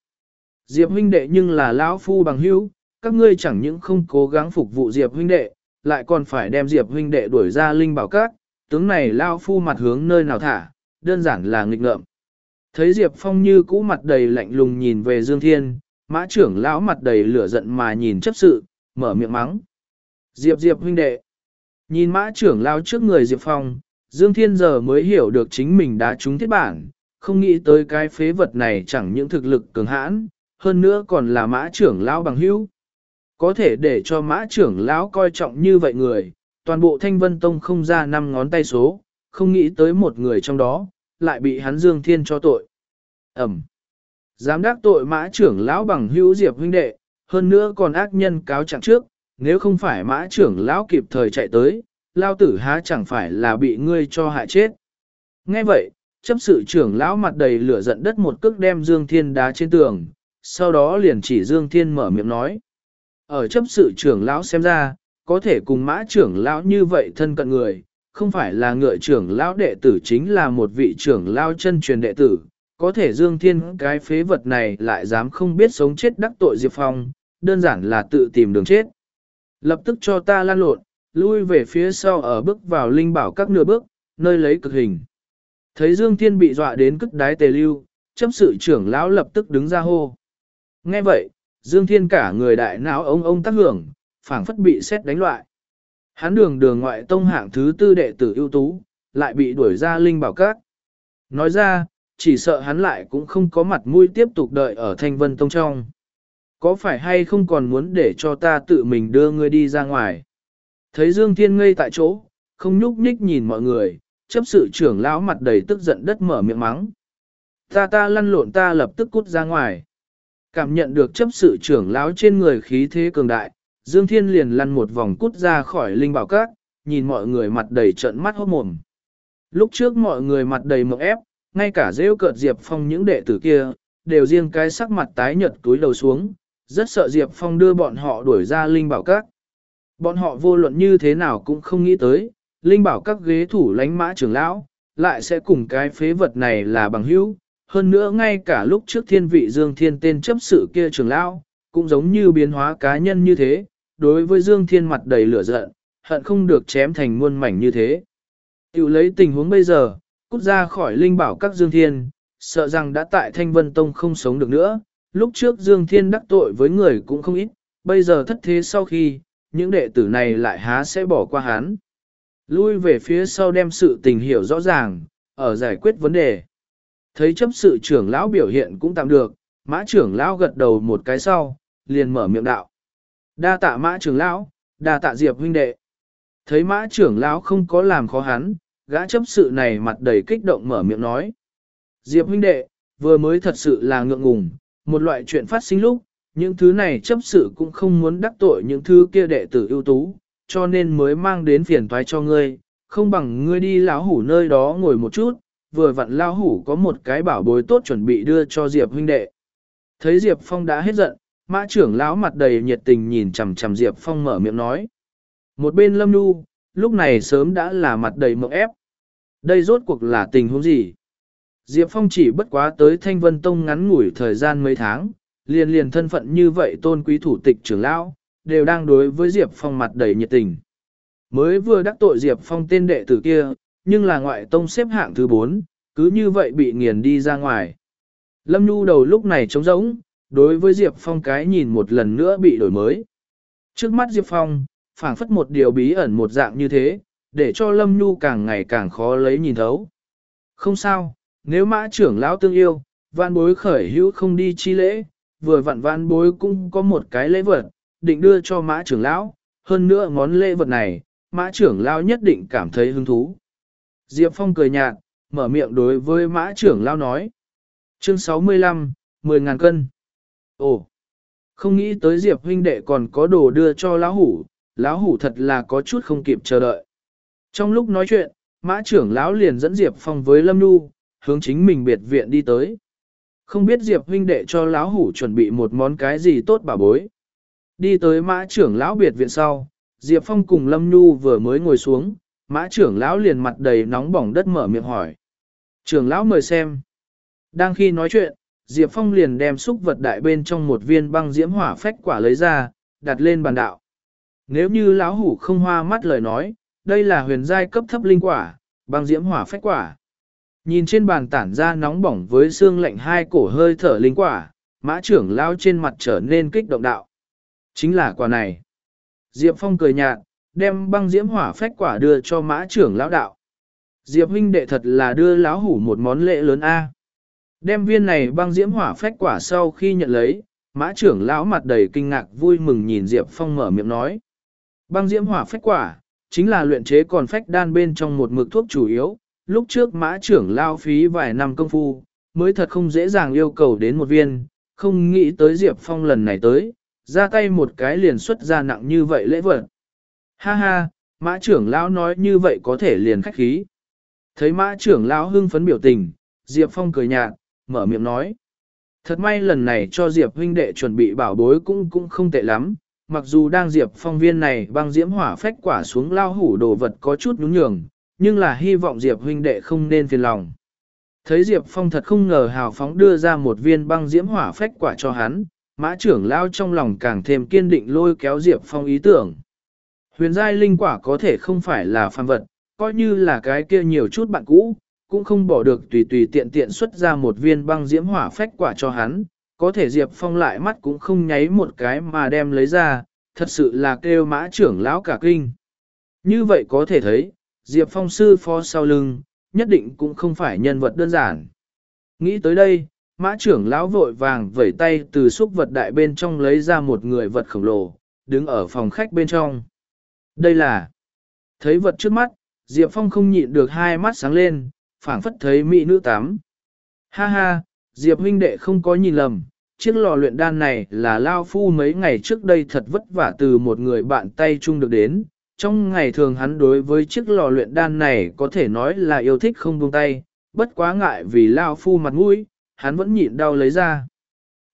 Diệp huynh đệ nhưng là lão phu bằng hữu, các ngươi chẳng những không cố gắng phục vụ Diệp huynh đệ, lại còn phải đem Diệp huynh đệ đuổi ra linh bảo các, tướng này lao phu mặt hướng nơi nào thả, đơn giản là nghịch ngợm. Thấy Diệp Phong như cũ mặt đầy lạnh lùng nhìn về Dương Thiên, mã trưởng lão mặt đầy lửa giận mà nhìn chấp sự, mở miệng mắng. Diệp Diệp huynh đệ. Nhìn mã trưởng lão trước người Diệp Phong, Dương Thiên giờ mới hiểu được chính mình đã trúng thiết bản, không nghĩ tới cái phế vật này chẳng những thực lực cường hãn, hơn nữa còn là mã trưởng lão bằng hữu. Có thể để cho mã trưởng lão coi trọng như vậy người, toàn bộ thanh vân tông không ra năm ngón tay số, không nghĩ tới một người trong đó, lại bị hắn Dương Thiên cho tội. Ẩm. Dám đắc tội mã trưởng lão bằng hữu diệp huynh đệ, hơn nữa còn ác nhân cáo trạng trước, nếu không phải mã trưởng lão kịp thời chạy tới, lao tử há chẳng phải là bị ngươi cho hại chết. Nghe vậy, chấp sự trưởng lão mặt đầy lửa giận đất một cước đem Dương Thiên đá trên tường, sau đó liền chỉ Dương Thiên mở miệng nói. Ở chấp sự trưởng lão xem ra, có thể cùng mã trưởng lão như vậy thân cận người, không phải là ngựa trưởng lão đệ tử chính là một vị trưởng lão chân truyền đệ tử, có thể Dương Thiên cái phế vật này lại dám không biết sống chết đắc tội Diệp Phong, đơn giản là tự tìm đường chết. Lập tức cho ta lan lộn, lui về phía sau ở bước vào linh bảo các nửa bước, nơi lấy cực hình. Thấy Dương Thiên bị dọa đến cất đái tề lưu, chấp sự trưởng lão lập tức đứng ra hô. Nghe vậy, Dương Thiên cả người đại não ông ông tác hưởng, phảng phất bị xét đánh loại. Hắn đường đường ngoại tông hạng thứ tư đệ tử ưu tú, lại bị đuổi ra linh bảo các. Nói ra, chỉ sợ hắn lại cũng không có mặt mũi tiếp tục đợi ở thanh vân tông trong. Có phải hay không còn muốn để cho ta tự mình đưa ngươi đi ra ngoài? Thấy Dương Thiên ngây tại chỗ, không nhúc nhích nhìn mọi người, chấp sự trưởng lão mặt đầy tức giận đất mở miệng mắng. Ta ta lăn lộn ta lập tức cút ra ngoài. Cảm nhận được chấp sự trưởng lão trên người khí thế cường đại, Dương Thiên liền lăn một vòng cút ra khỏi linh bảo các, nhìn mọi người mặt đầy trận mắt hốt mồm. Lúc trước mọi người mặt đầy mộng ép, ngay cả rêu cợt Diệp Phong những đệ tử kia, đều riêng cái sắc mặt tái nhợt túi đầu xuống, rất sợ Diệp Phong đưa bọn họ đuổi ra linh bảo các. Bọn họ vô luận như thế nào cũng không nghĩ tới, linh bảo các ghế thủ lánh mã trưởng lão, lại sẽ cùng cái phế vật này là bằng hữu, hơn nữa ngay cả lúc trước thiên vị Dương Thiên tên chấp sự kia trưởng lão, cũng giống như biến hóa cá nhân như thế, đối với Dương Thiên mặt đầy lửa giận, hận không được chém thành muôn mảnh như thế. Tiểu lấy tình huống bây giờ, cút ra khỏi linh bảo các Dương Thiên, sợ rằng đã tại Thanh Vân Tông không sống được nữa, lúc trước Dương Thiên đắc tội với người cũng không ít, bây giờ thất thế sau khi, những đệ tử này lại há sẽ bỏ qua hắn. Lui về phía sau đem sự tình hiểu rõ ràng, ở giải quyết vấn đề. Thấy chấp sự trưởng lão biểu hiện cũng tạm được, mã trưởng lão gật đầu một cái sau, liền mở miệng đạo. Đa tạ mã trưởng lão, đa tạ diệp huynh đệ. Thấy mã trưởng lão không có làm khó hắn, gã chấp sự này mặt đầy kích động mở miệng nói. Diệp huynh đệ, vừa mới thật sự là ngượng ngùng, một loại chuyện phát sinh lúc, những thứ này chấp sự cũng không muốn đắc tội những thứ kia đệ tử ưu tú, cho nên mới mang đến phiền toái cho ngươi, không bằng ngươi đi lão hủ nơi đó ngồi một chút, vừa vặn lão hủ có một cái bảo bối tốt chuẩn bị đưa cho Diệp huynh đệ. Thấy Diệp Phong đã hết giận, mã trưởng lão mặt đầy nhiệt tình nhìn chằm chằm Diệp Phong mở miệng nói. Một bên Lâm Nhu, lúc này sớm đã là mặt đầy mộng ép. Đây rốt cuộc là tình huống gì? Diệp Phong chỉ bất quá tới Thanh Vân Tông ngắn ngủi thời gian mấy tháng, liền liền thân phận như vậy tôn quý thủ tịch trưởng lão, đều đang đối với Diệp Phong mặt đầy nhiệt tình. Mới vừa đắc tội Diệp Phong tên đệ tử kia, nhưng là ngoại tông xếp hạng thứ 4, cứ như vậy bị nghiền đi ra ngoài. Lâm Nhu đầu lúc này trống rỗng, đối với Diệp Phong cái nhìn một lần nữa bị đổi mới. Trước mắt Diệp Phong, phảng phất một điều bí ẩn một dạng như thế, để cho Lâm Nhu càng ngày càng khó lấy nhìn thấu. Không sao, nếu mã trưởng lão tương yêu, vạn bối khởi hữu không đi chi lễ, vừa vặn vạn bối cũng có một cái lễ vật, định đưa cho mã trưởng lão, hơn nữa ngón lễ vật này, mã trưởng lão nhất định cảm thấy hứng thú. Diệp Phong cười nhạt, mở miệng đối với mã trưởng lão nói. Chương 65, 10.000 cân. Ồ, không nghĩ tới Diệp huynh đệ còn có đồ đưa cho lão hủ, lão hủ thật là có chút không kịp chờ đợi. Trong lúc nói chuyện, mã trưởng lão liền dẫn Diệp Phong với Lâm Nhu, hướng chính mình biệt viện đi tới. Không biết Diệp huynh đệ cho lão hủ chuẩn bị một món cái gì tốt bà bối. Đi tới mã trưởng lão biệt viện sau, Diệp Phong cùng Lâm Nhu vừa mới ngồi xuống, mã trưởng lão liền mặt đầy nóng bỏng đất mở miệng hỏi. Trưởng lão mời xem. Đang khi nói chuyện, Diệp Phong liền đem xúc vật đại bên trong một viên băng diễm hỏa phách quả lấy ra, đặt lên bàn đạo. Nếu như lão hủ không hoa mắt lời nói, đây là huyền giai cấp thấp linh quả, băng diễm hỏa phách quả. Nhìn trên bàn tản ra nóng bỏng với xương lạnh hai cổ hơi thở linh quả, mã trưởng lao trên mặt trở nên kích động đạo. Chính là quả này. Diệp Phong cười nhạt, đem băng diễm hỏa phách quả đưa cho mã trưởng lão đạo. Diệp huynh đệ thật là đưa lão hủ một món lễ lớn A. Đem viên này băng diễm hỏa phách quả sau khi nhận lấy, mã trưởng lão mặt đầy kinh ngạc vui mừng nhìn Diệp Phong mở miệng nói. Băng diễm hỏa phách quả, chính là luyện chế còn phách đan bên trong một mực thuốc chủ yếu, lúc trước mã trưởng lao phí vài năm công phu, mới thật không dễ dàng yêu cầu đến một viên, không nghĩ tới Diệp Phong lần này tới, ra tay một cái liền xuất ra nặng như vậy lễ vật. Ha ha, mã trưởng lão nói như vậy có thể liền khách khí. Thấy mã trưởng lão hưng phấn biểu tình, Diệp Phong cười nhạt, mở miệng nói. Thật may lần này cho Diệp huynh đệ chuẩn bị bảo bối cũng cũng không tệ lắm, mặc dù đang Diệp Phong viên này băng diễm hỏa phách quả xuống lao hủ đồ vật có chút nhún nhường, nhưng là hy vọng Diệp huynh đệ không nên phiền lòng. Thấy Diệp Phong thật không ngờ hào phóng đưa ra một viên băng diễm hỏa phách quả cho hắn, mã trưởng lao trong lòng càng thêm kiên định lôi kéo Diệp Phong ý tưởng. Huyền giai linh quả có thể không phải là phàm vật, coi như là cái kia nhiều chút bạn cũ, cũng không bỏ được tùy tùy tiện tiện xuất ra một viên băng diễm hỏa phách quả cho hắn, có thể Diệp Phong lại mắt cũng không nháy một cái mà đem lấy ra, thật sự là kêu mã trưởng lão cả kinh. Như vậy có thể thấy, Diệp Phong sư phó sau lưng, nhất định cũng không phải nhân vật đơn giản. Nghĩ tới đây, mã trưởng lão vội vàng vẩy tay từ xúc vật đại bên trong lấy ra một người vật khổng lồ, đứng ở phòng khách bên trong. Đây là... Thấy vật trước mắt, Diệp Phong không nhịn được hai mắt sáng lên, phảng phất thấy mỹ nữ tắm. Ha ha, Diệp huynh đệ không có nhìn lầm, chiếc lò luyện đan này là Lao Phu mấy ngày trước đây thật vất vả từ một người bạn tay chung được đến, trong ngày thường hắn đối với chiếc lò luyện đan này có thể nói là yêu thích không buông tay, bất quá ngại vì lao phu mặt mũi, hắn vẫn nhịn đau lấy ra.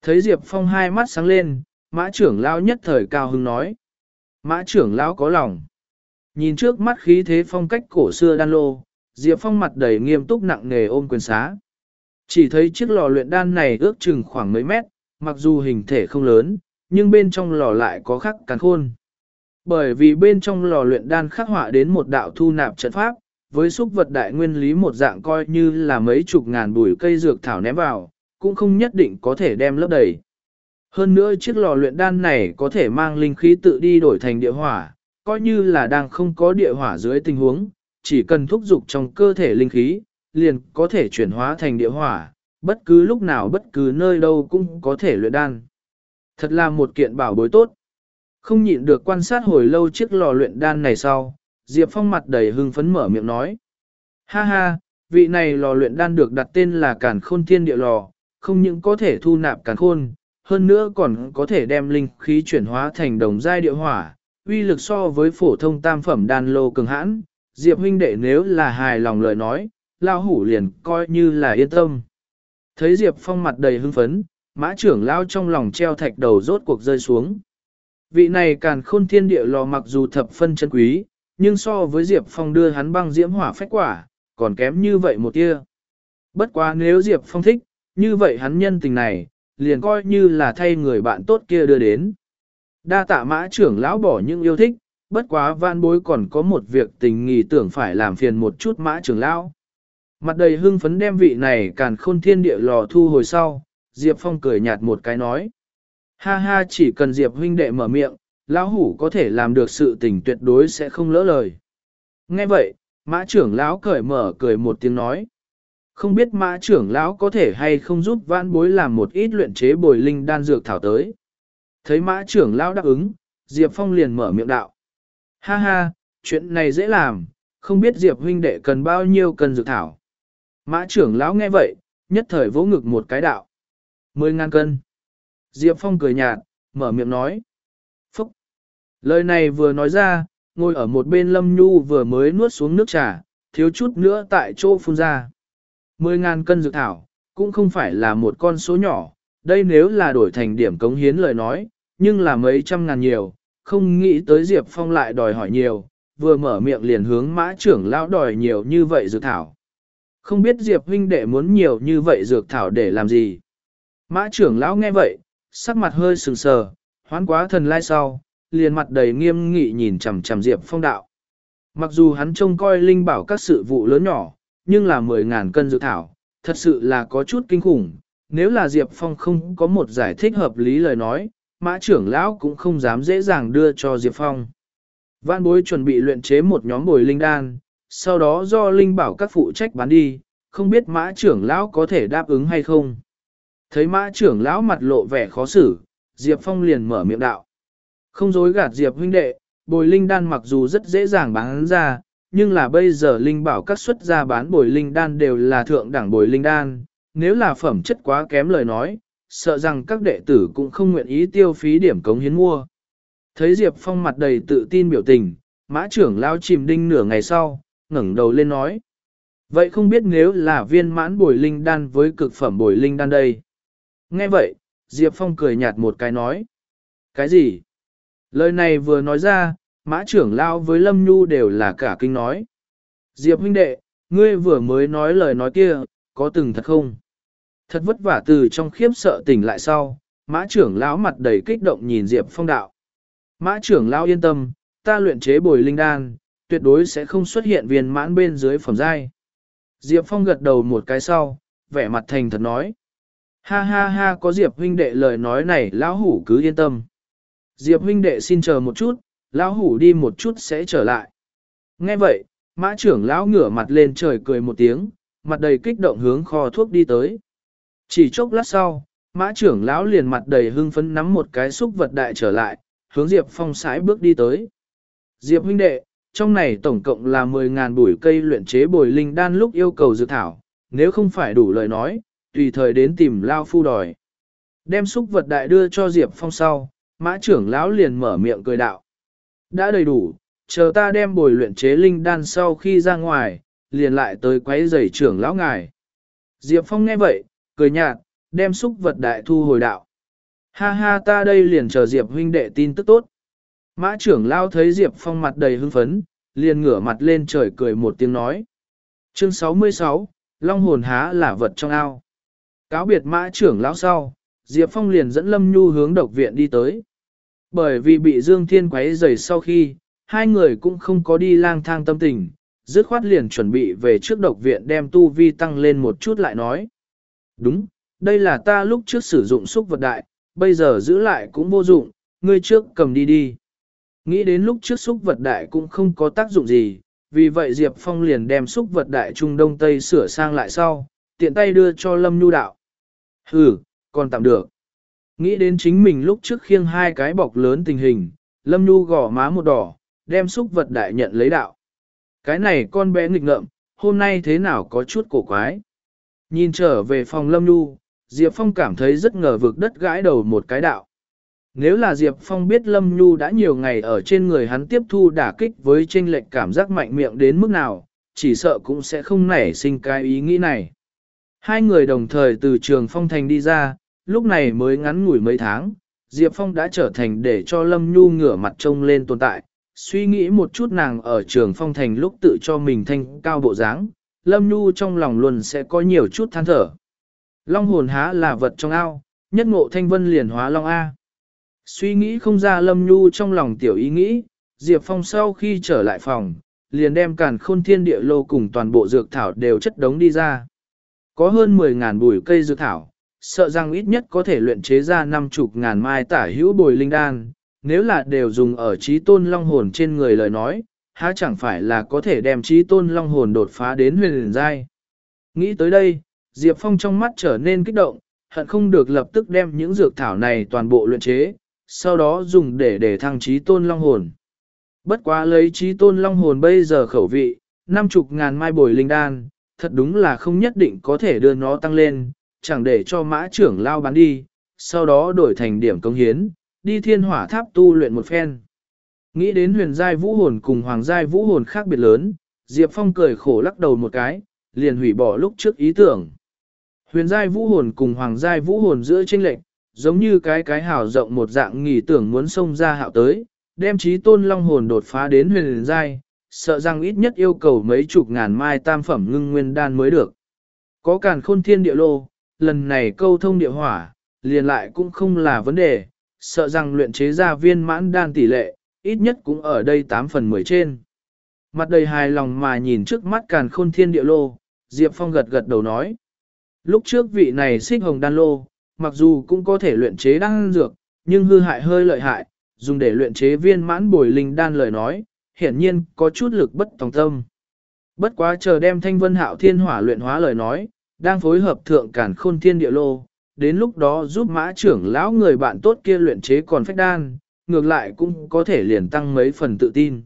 Thấy Diệp Phong hai mắt sáng lên, mã trưởng lao nhất thời cao hưng nói. Mã trưởng lão có lòng. Nhìn trước mắt khí thế phong cách cổ xưa đan lô, Diệp Phong mặt đầy nghiêm túc nặng nề ôm quyền xá. Chỉ thấy chiếc lò luyện đan này ước chừng khoảng mấy mét, mặc dù hình thể không lớn, nhưng bên trong lò lại có khắc càn khôn. Bởi vì bên trong lò luyện đan khắc họa đến một đạo thu nạp trận pháp, với xúc vật đại nguyên lý một dạng coi như là mấy chục ngàn bùi cây dược thảo ném vào, cũng không nhất định có thể đem lấp đầy. Hơn nữa chiếc lò luyện đan này có thể mang linh khí tự đi đổi thành địa hỏa, coi như là đang không có địa hỏa dưới tình huống, chỉ cần thúc dục trong cơ thể linh khí, liền có thể chuyển hóa thành địa hỏa, bất cứ lúc nào bất cứ nơi đâu cũng có thể luyện đan. Thật là một kiện bảo bối tốt. Không nhịn được quan sát hồi lâu chiếc lò luyện đan này sau, Diệp Phong mặt đầy hưng phấn mở miệng nói. Ha ha, vị này lò luyện đan được đặt tên là Càn Khôn Thiên Địa Lò, không những có thể thu nạp Càn Khôn, hơn nữa còn có thể đem linh khí chuyển hóa thành đồng giai địa hỏa, uy lực so với phổ thông tam phẩm đan lô cường hãn. Diệp huynh đệ nếu là hài lòng lời nói, lao hủ liền coi như là yên tâm. Thấy Diệp Phong mặt đầy hưng phấn, mã trưởng lao trong lòng treo thạch đầu rốt cuộc rơi xuống. Vị này càn khôn thiên địa lò mặc dù thập phân chân quý, nhưng so với Diệp Phong đưa hắn băng diễm hỏa phách quả, còn kém như vậy một tia. Bất quá nếu Diệp Phong thích, như vậy hắn nhân tình này, liền coi như là thay người bạn tốt kia đưa đến. Đa tạ mã trưởng lão bỏ những yêu thích, bất quá vãn bối còn có một việc tình nghỉ tưởng phải làm phiền một chút mã trưởng lão. Mặt đầy hưng phấn đem vị này càn khôn thiên địa lò thu hồi sau, Diệp Phong cười nhạt một cái nói. Ha ha chỉ cần Diệp huynh đệ mở miệng, lão hủ có thể làm được sự tình tuyệt đối sẽ không lỡ lời. Nghe vậy, mã trưởng lão cởi mở cười một tiếng nói. Không biết mã trưởng lão có thể hay không giúp vãn bối làm một ít luyện chế bồi linh đan dược thảo tới. Thấy mã trưởng lão đáp ứng, Diệp Phong liền mở miệng đạo. Ha ha, chuyện này dễ làm, không biết Diệp huynh đệ cần bao nhiêu cần dược thảo. Mã trưởng lão nghe vậy, nhất thời vỗ ngực một cái đạo. Mười ngàn cân. Diệp Phong cười nhạt, mở miệng nói. Phúc. Lời này vừa nói ra, ngồi ở một bên Lâm Nhu vừa mới nuốt xuống nước trà, thiếu chút nữa tại chỗ phun ra. Mười ngàn cân dược thảo, cũng không phải là một con số nhỏ, đây nếu là đổi thành điểm cống hiến lời nói, nhưng là mấy trăm ngàn nhiều, không nghĩ tới Diệp Phong lại đòi hỏi nhiều, vừa mở miệng liền hướng mã trưởng lão đòi nhiều như vậy dược thảo. Không biết Diệp huynh đệ muốn nhiều như vậy dược thảo để làm gì. Mã trưởng lão nghe vậy, sắc mặt hơi sừng sờ, hoán quá thần lai sau, liền mặt đầy nghiêm nghị nhìn chằm chằm Diệp Phong đạo. Mặc dù hắn trông coi linh bảo các sự vụ lớn nhỏ, nhưng là 10.000 cân dược thảo, thật sự là có chút kinh khủng. Nếu là Diệp Phong không có một giải thích hợp lý lời nói, mã trưởng lão cũng không dám dễ dàng đưa cho Diệp Phong. Văn bối chuẩn bị luyện chế một nhóm bồi linh đan, sau đó do linh bảo các phụ trách bán đi, không biết mã trưởng lão có thể đáp ứng hay không. Thấy mã trưởng lão mặt lộ vẻ khó xử, Diệp Phong liền mở miệng đạo. Không dối gạt Diệp huynh đệ, bồi linh đan mặc dù rất dễ dàng bán ra, nhưng là bây giờ linh bảo các xuất ra bán bồi linh đan đều là thượng đẳng bồi linh đan, nếu là phẩm chất quá kém lời nói, sợ rằng các đệ tử cũng không nguyện ý tiêu phí điểm cống hiến mua. Thấy Diệp Phong mặt đầy tự tin biểu tình, mã trưởng lao chìm đinh nửa ngày sau, ngẩng đầu lên nói. Vậy không biết nếu là viên mãn bồi linh đan với cực phẩm bồi linh đan đây? Nghe vậy, Diệp Phong cười nhạt một cái nói. Cái gì? Lời này vừa nói ra, mã trưởng lao với Lâm Nhu đều là cả kinh nói. Diệp huynh đệ, ngươi vừa mới nói lời nói kia, có từng thật không? Thật vất vả từ trong khiếp sợ tỉnh lại sau, mã trưởng lão mặt đầy kích động nhìn Diệp Phong đạo. Mã trưởng lão yên tâm, ta luyện chế bồi linh đan, tuyệt đối sẽ không xuất hiện viên mãn bên dưới phẩm giai. Diệp Phong gật đầu một cái sau, vẻ mặt thành thật nói. Ha ha ha có Diệp huynh đệ lời nói này lão hủ cứ yên tâm. Diệp huynh đệ xin chờ một chút, lão hủ đi một chút sẽ trở lại. Nghe vậy, mã trưởng lão ngửa mặt lên trời cười một tiếng, mặt đầy kích động hướng kho thuốc đi tới. Chỉ chốc lát sau, mã trưởng lão liền mặt đầy hưng phấn nắm một cái xúc vật đại trở lại, hướng Diệp Phong sải bước đi tới. Diệp huynh đệ, trong này tổng cộng là 10.000 bụi cây luyện chế bồi linh đan lúc yêu cầu dự thảo, nếu không phải đủ lời nói, tùy thời đến tìm Lao Phu đòi. Đem xúc vật đại đưa cho Diệp Phong sau, mã trưởng lão liền mở miệng cười đạo. Đã đầy đủ, chờ ta đem bồi luyện chế linh đan sau khi ra ngoài, liền lại tới quấy giày trưởng lão ngài. Diệp Phong nghe vậy, cười nhạt, đem xúc vật đại thu hồi đạo. Ha ha ta đây liền chờ Diệp huynh đệ tin tức tốt. Mã trưởng lao thấy Diệp Phong mặt đầy hưng phấn, liền ngửa mặt lên trời cười một tiếng nói. Chương 66, Long hồn há là vật trong ao. Cáo biệt mã trưởng lão sau, Diệp Phong liền dẫn Lâm Nhu hướng độc viện đi tới. Bởi vì bị Dương Thiên quấy rầy sau khi, hai người cũng không có đi lang thang tâm tình, dứt khoát liền chuẩn bị về trước độc viện đem tu vi tăng lên một chút lại nói. Đúng, đây là ta lúc trước sử dụng xúc vật đại, bây giờ giữ lại cũng vô dụng, ngươi trước cầm đi đi. Nghĩ đến lúc trước xúc vật đại cũng không có tác dụng gì, vì vậy Diệp Phong liền đem xúc vật đại Trung Đông Tây sửa sang lại sau, tiện tay đưa cho Lâm Nhu đạo. Hừ, còn tạm được. Nghĩ đến chính mình lúc trước khiêng hai cái bọc lớn tình hình, Lâm Nhu gỏ má một đỏ, đem xúc vật đại nhận lấy đạo. Cái này con bé nghịch ngợm, hôm nay thế nào có chút cổ quái. Nhìn trở về phòng Lâm Nhu, Diệp Phong cảm thấy rất ngờ vực đất gãi đầu một cái đạo. Nếu là Diệp Phong biết Lâm Nhu đã nhiều ngày ở trên người hắn tiếp thu đả kích với tranh lệch cảm giác mạnh miệng đến mức nào, chỉ sợ cũng sẽ không nảy sinh cái ý nghĩ này. Hai người đồng thời từ trường Phong Thành đi ra, lúc này mới ngắn ngủi mấy tháng, Diệp Phong đã trở thành để cho Lâm Nhu ngửa mặt trông lên tồn tại, Suy nghĩ một chút nàng ở trường phong thành lúc tự cho mình thanh cao bộ dáng, Lâm Nhu trong lòng luôn sẽ có nhiều chút than thở. Long hồn há là vật trong ao, nhất ngộ thanh vân liền hóa long A. Suy nghĩ không ra Lâm Nhu trong lòng tiểu ý nghĩ, Diệp Phong sau khi trở lại phòng, liền đem càn khôn thiên địa lô cùng toàn bộ dược thảo đều chất đống đi ra. Có hơn 10.000 bùi cây dược thảo, sợ rằng ít nhất có thể luyện chế ra năm chục ngàn mai tả hữu bồi linh đan, nếu là đều dùng ở trí tôn long hồn trên người lời nói, há chẳng phải là có thể đem trí tôn long hồn đột phá đến huyền liền giai. Nghĩ tới đây, Diệp Phong trong mắt trở nên kích động, hận không được lập tức đem những dược thảo này toàn bộ luyện chế, sau đó dùng để để thăng trí tôn long hồn. Bất quá lấy trí tôn long hồn bây giờ khẩu vị, năm chục ngàn mai bồi linh đan, thật đúng là không nhất định có thể đưa nó tăng lên, chẳng để cho mã trưởng lao bán đi, sau đó đổi thành điểm công hiến, đi thiên hỏa tháp tu luyện một phen. Nghĩ đến huyền giai vũ hồn cùng hoàng giai vũ hồn khác biệt lớn, Diệp Phong cười khổ lắc đầu một cái, liền hủy bỏ lúc trước ý tưởng. Huyền giai vũ hồn cùng hoàng giai vũ hồn giữa tranh lệch, giống như cái cái hào rộng một dạng nghỉ tưởng muốn xông ra hạo tới, đem trí tôn long hồn đột phá đến huyền giai, sợ rằng ít nhất yêu cầu mấy chục ngàn mai tam phẩm ngưng nguyên đan mới được. Có càn khôn thiên địa lô, lần này câu thông địa hỏa, liền lại cũng không là vấn đề, sợ rằng luyện chế ra viên mãn đan tỷ lệ, ít nhất cũng ở đây 8 phần 10 trên. Mặt đầy hài lòng mà nhìn trước mắt càn khôn thiên địa lô, Diệp Phong gật gật đầu nói. Lúc trước vị này xích hồng đan lô, mặc dù cũng có thể luyện chế đan dược, nhưng hư hại hơi lợi hại, dùng để luyện chế viên mãn bồi linh đan lời nói, hiển nhiên có chút lực bất tòng tâm. Bất quá chờ đem thanh vân hạo thiên hỏa luyện hóa lời nói, đang phối hợp thượng cản khôn thiên địa lô, đến lúc đó giúp mã trưởng lão người bạn tốt kia luyện chế còn phách đan, ngược lại cũng có thể liền tăng mấy phần tự tin.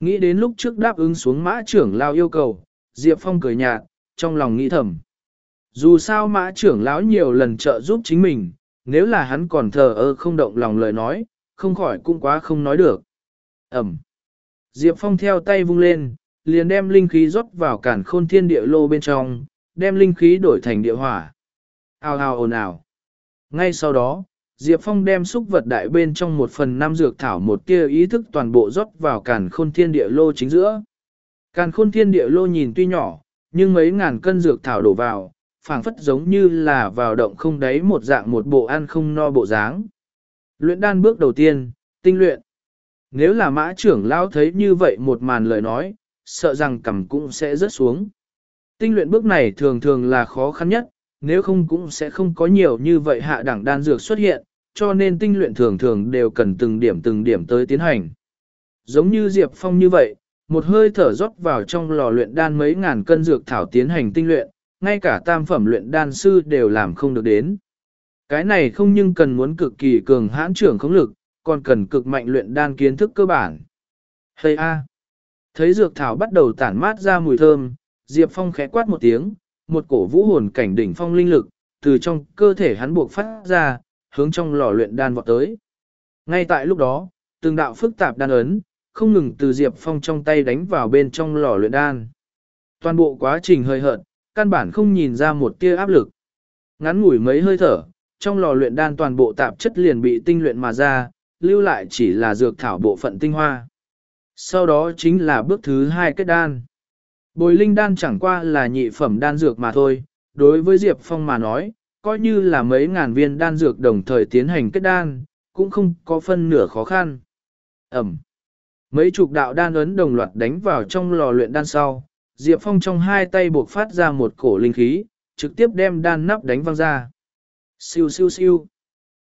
Nghĩ đến lúc trước đáp ứng xuống mã trưởng lão yêu cầu, Diệp Phong cười nhạt, trong lòng nghĩ thầm. Dù sao mã trưởng lão nhiều lần trợ giúp chính mình, nếu là hắn còn thờ ơ không động lòng lời nói, không khỏi cũng quá không nói được. Ẩm. Diệp Phong theo tay vung lên, liền đem linh khí rót vào cản khôn thiên địa lô bên trong, đem linh khí đổi thành địa hỏa. Ao ao ồn ào. Ngay sau đó, Diệp Phong đem xúc vật đại bên trong một phần năm dược thảo một tia ý thức toàn bộ rót vào càn khôn thiên địa lô chính giữa. Càn khôn thiên địa lô nhìn tuy nhỏ, nhưng mấy ngàn cân dược thảo đổ vào, phảng phất giống như là vào động không đáy một dạng một bộ ăn không no bộ dáng. Luyện đan bước đầu tiên, tinh luyện. Nếu là mã trưởng lao thấy như vậy một màn lời nói, sợ rằng cầm cũng sẽ rớt xuống. Tinh luyện bước này thường thường là khó khăn nhất, nếu không cũng sẽ không có nhiều như vậy hạ đẳng đan dược xuất hiện, cho nên tinh luyện thường thường đều cần từng điểm từng điểm tới tiến hành. Giống như Diệp Phong như vậy, một hơi thở rót vào trong lò luyện đan mấy ngàn cân dược thảo tiến hành tinh luyện, ngay cả tam phẩm luyện đan sư đều làm không được đến. Cái này không nhưng cần muốn cực kỳ cường hãn trưởng khống lực, còn cần cực mạnh luyện đan kiến thức cơ bản. Hây a! Thấy dược thảo bắt đầu tản mát ra mùi thơm, Diệp Phong khẽ quát một tiếng, một cổ vũ hồn cảnh đỉnh phong linh lực, từ trong cơ thể hắn buộc phát ra, hướng trong lò luyện đan vọt tới. Ngay tại lúc đó, từng đạo phức tạp đan ấn, không ngừng từ Diệp Phong trong tay đánh vào bên trong lò luyện đan. Toàn bộ quá trình hơi hợt, căn bản không nhìn ra một tia áp lực. Ngắn ngủi mấy hơi thở, trong lò luyện đan toàn bộ tạp chất liền bị tinh luyện mà ra, lưu lại chỉ là dược thảo bộ phận tinh hoa. Sau đó chính là bước thứ hai kết đan. Bồi linh đan chẳng qua là nhị phẩm đan dược mà thôi, đối với Diệp Phong mà nói, coi như là mấy ngàn viên đan dược đồng thời tiến hành kết đan, cũng không có phân nửa khó khăn. Ẩm. Mấy chục đạo đan ấn đồng loạt đánh vào trong lò luyện đan sau, Diệp Phong trong hai tay buộc phát ra một cổ linh khí, trực tiếp đem đan nắp đánh văng ra. Siêu siêu siêu.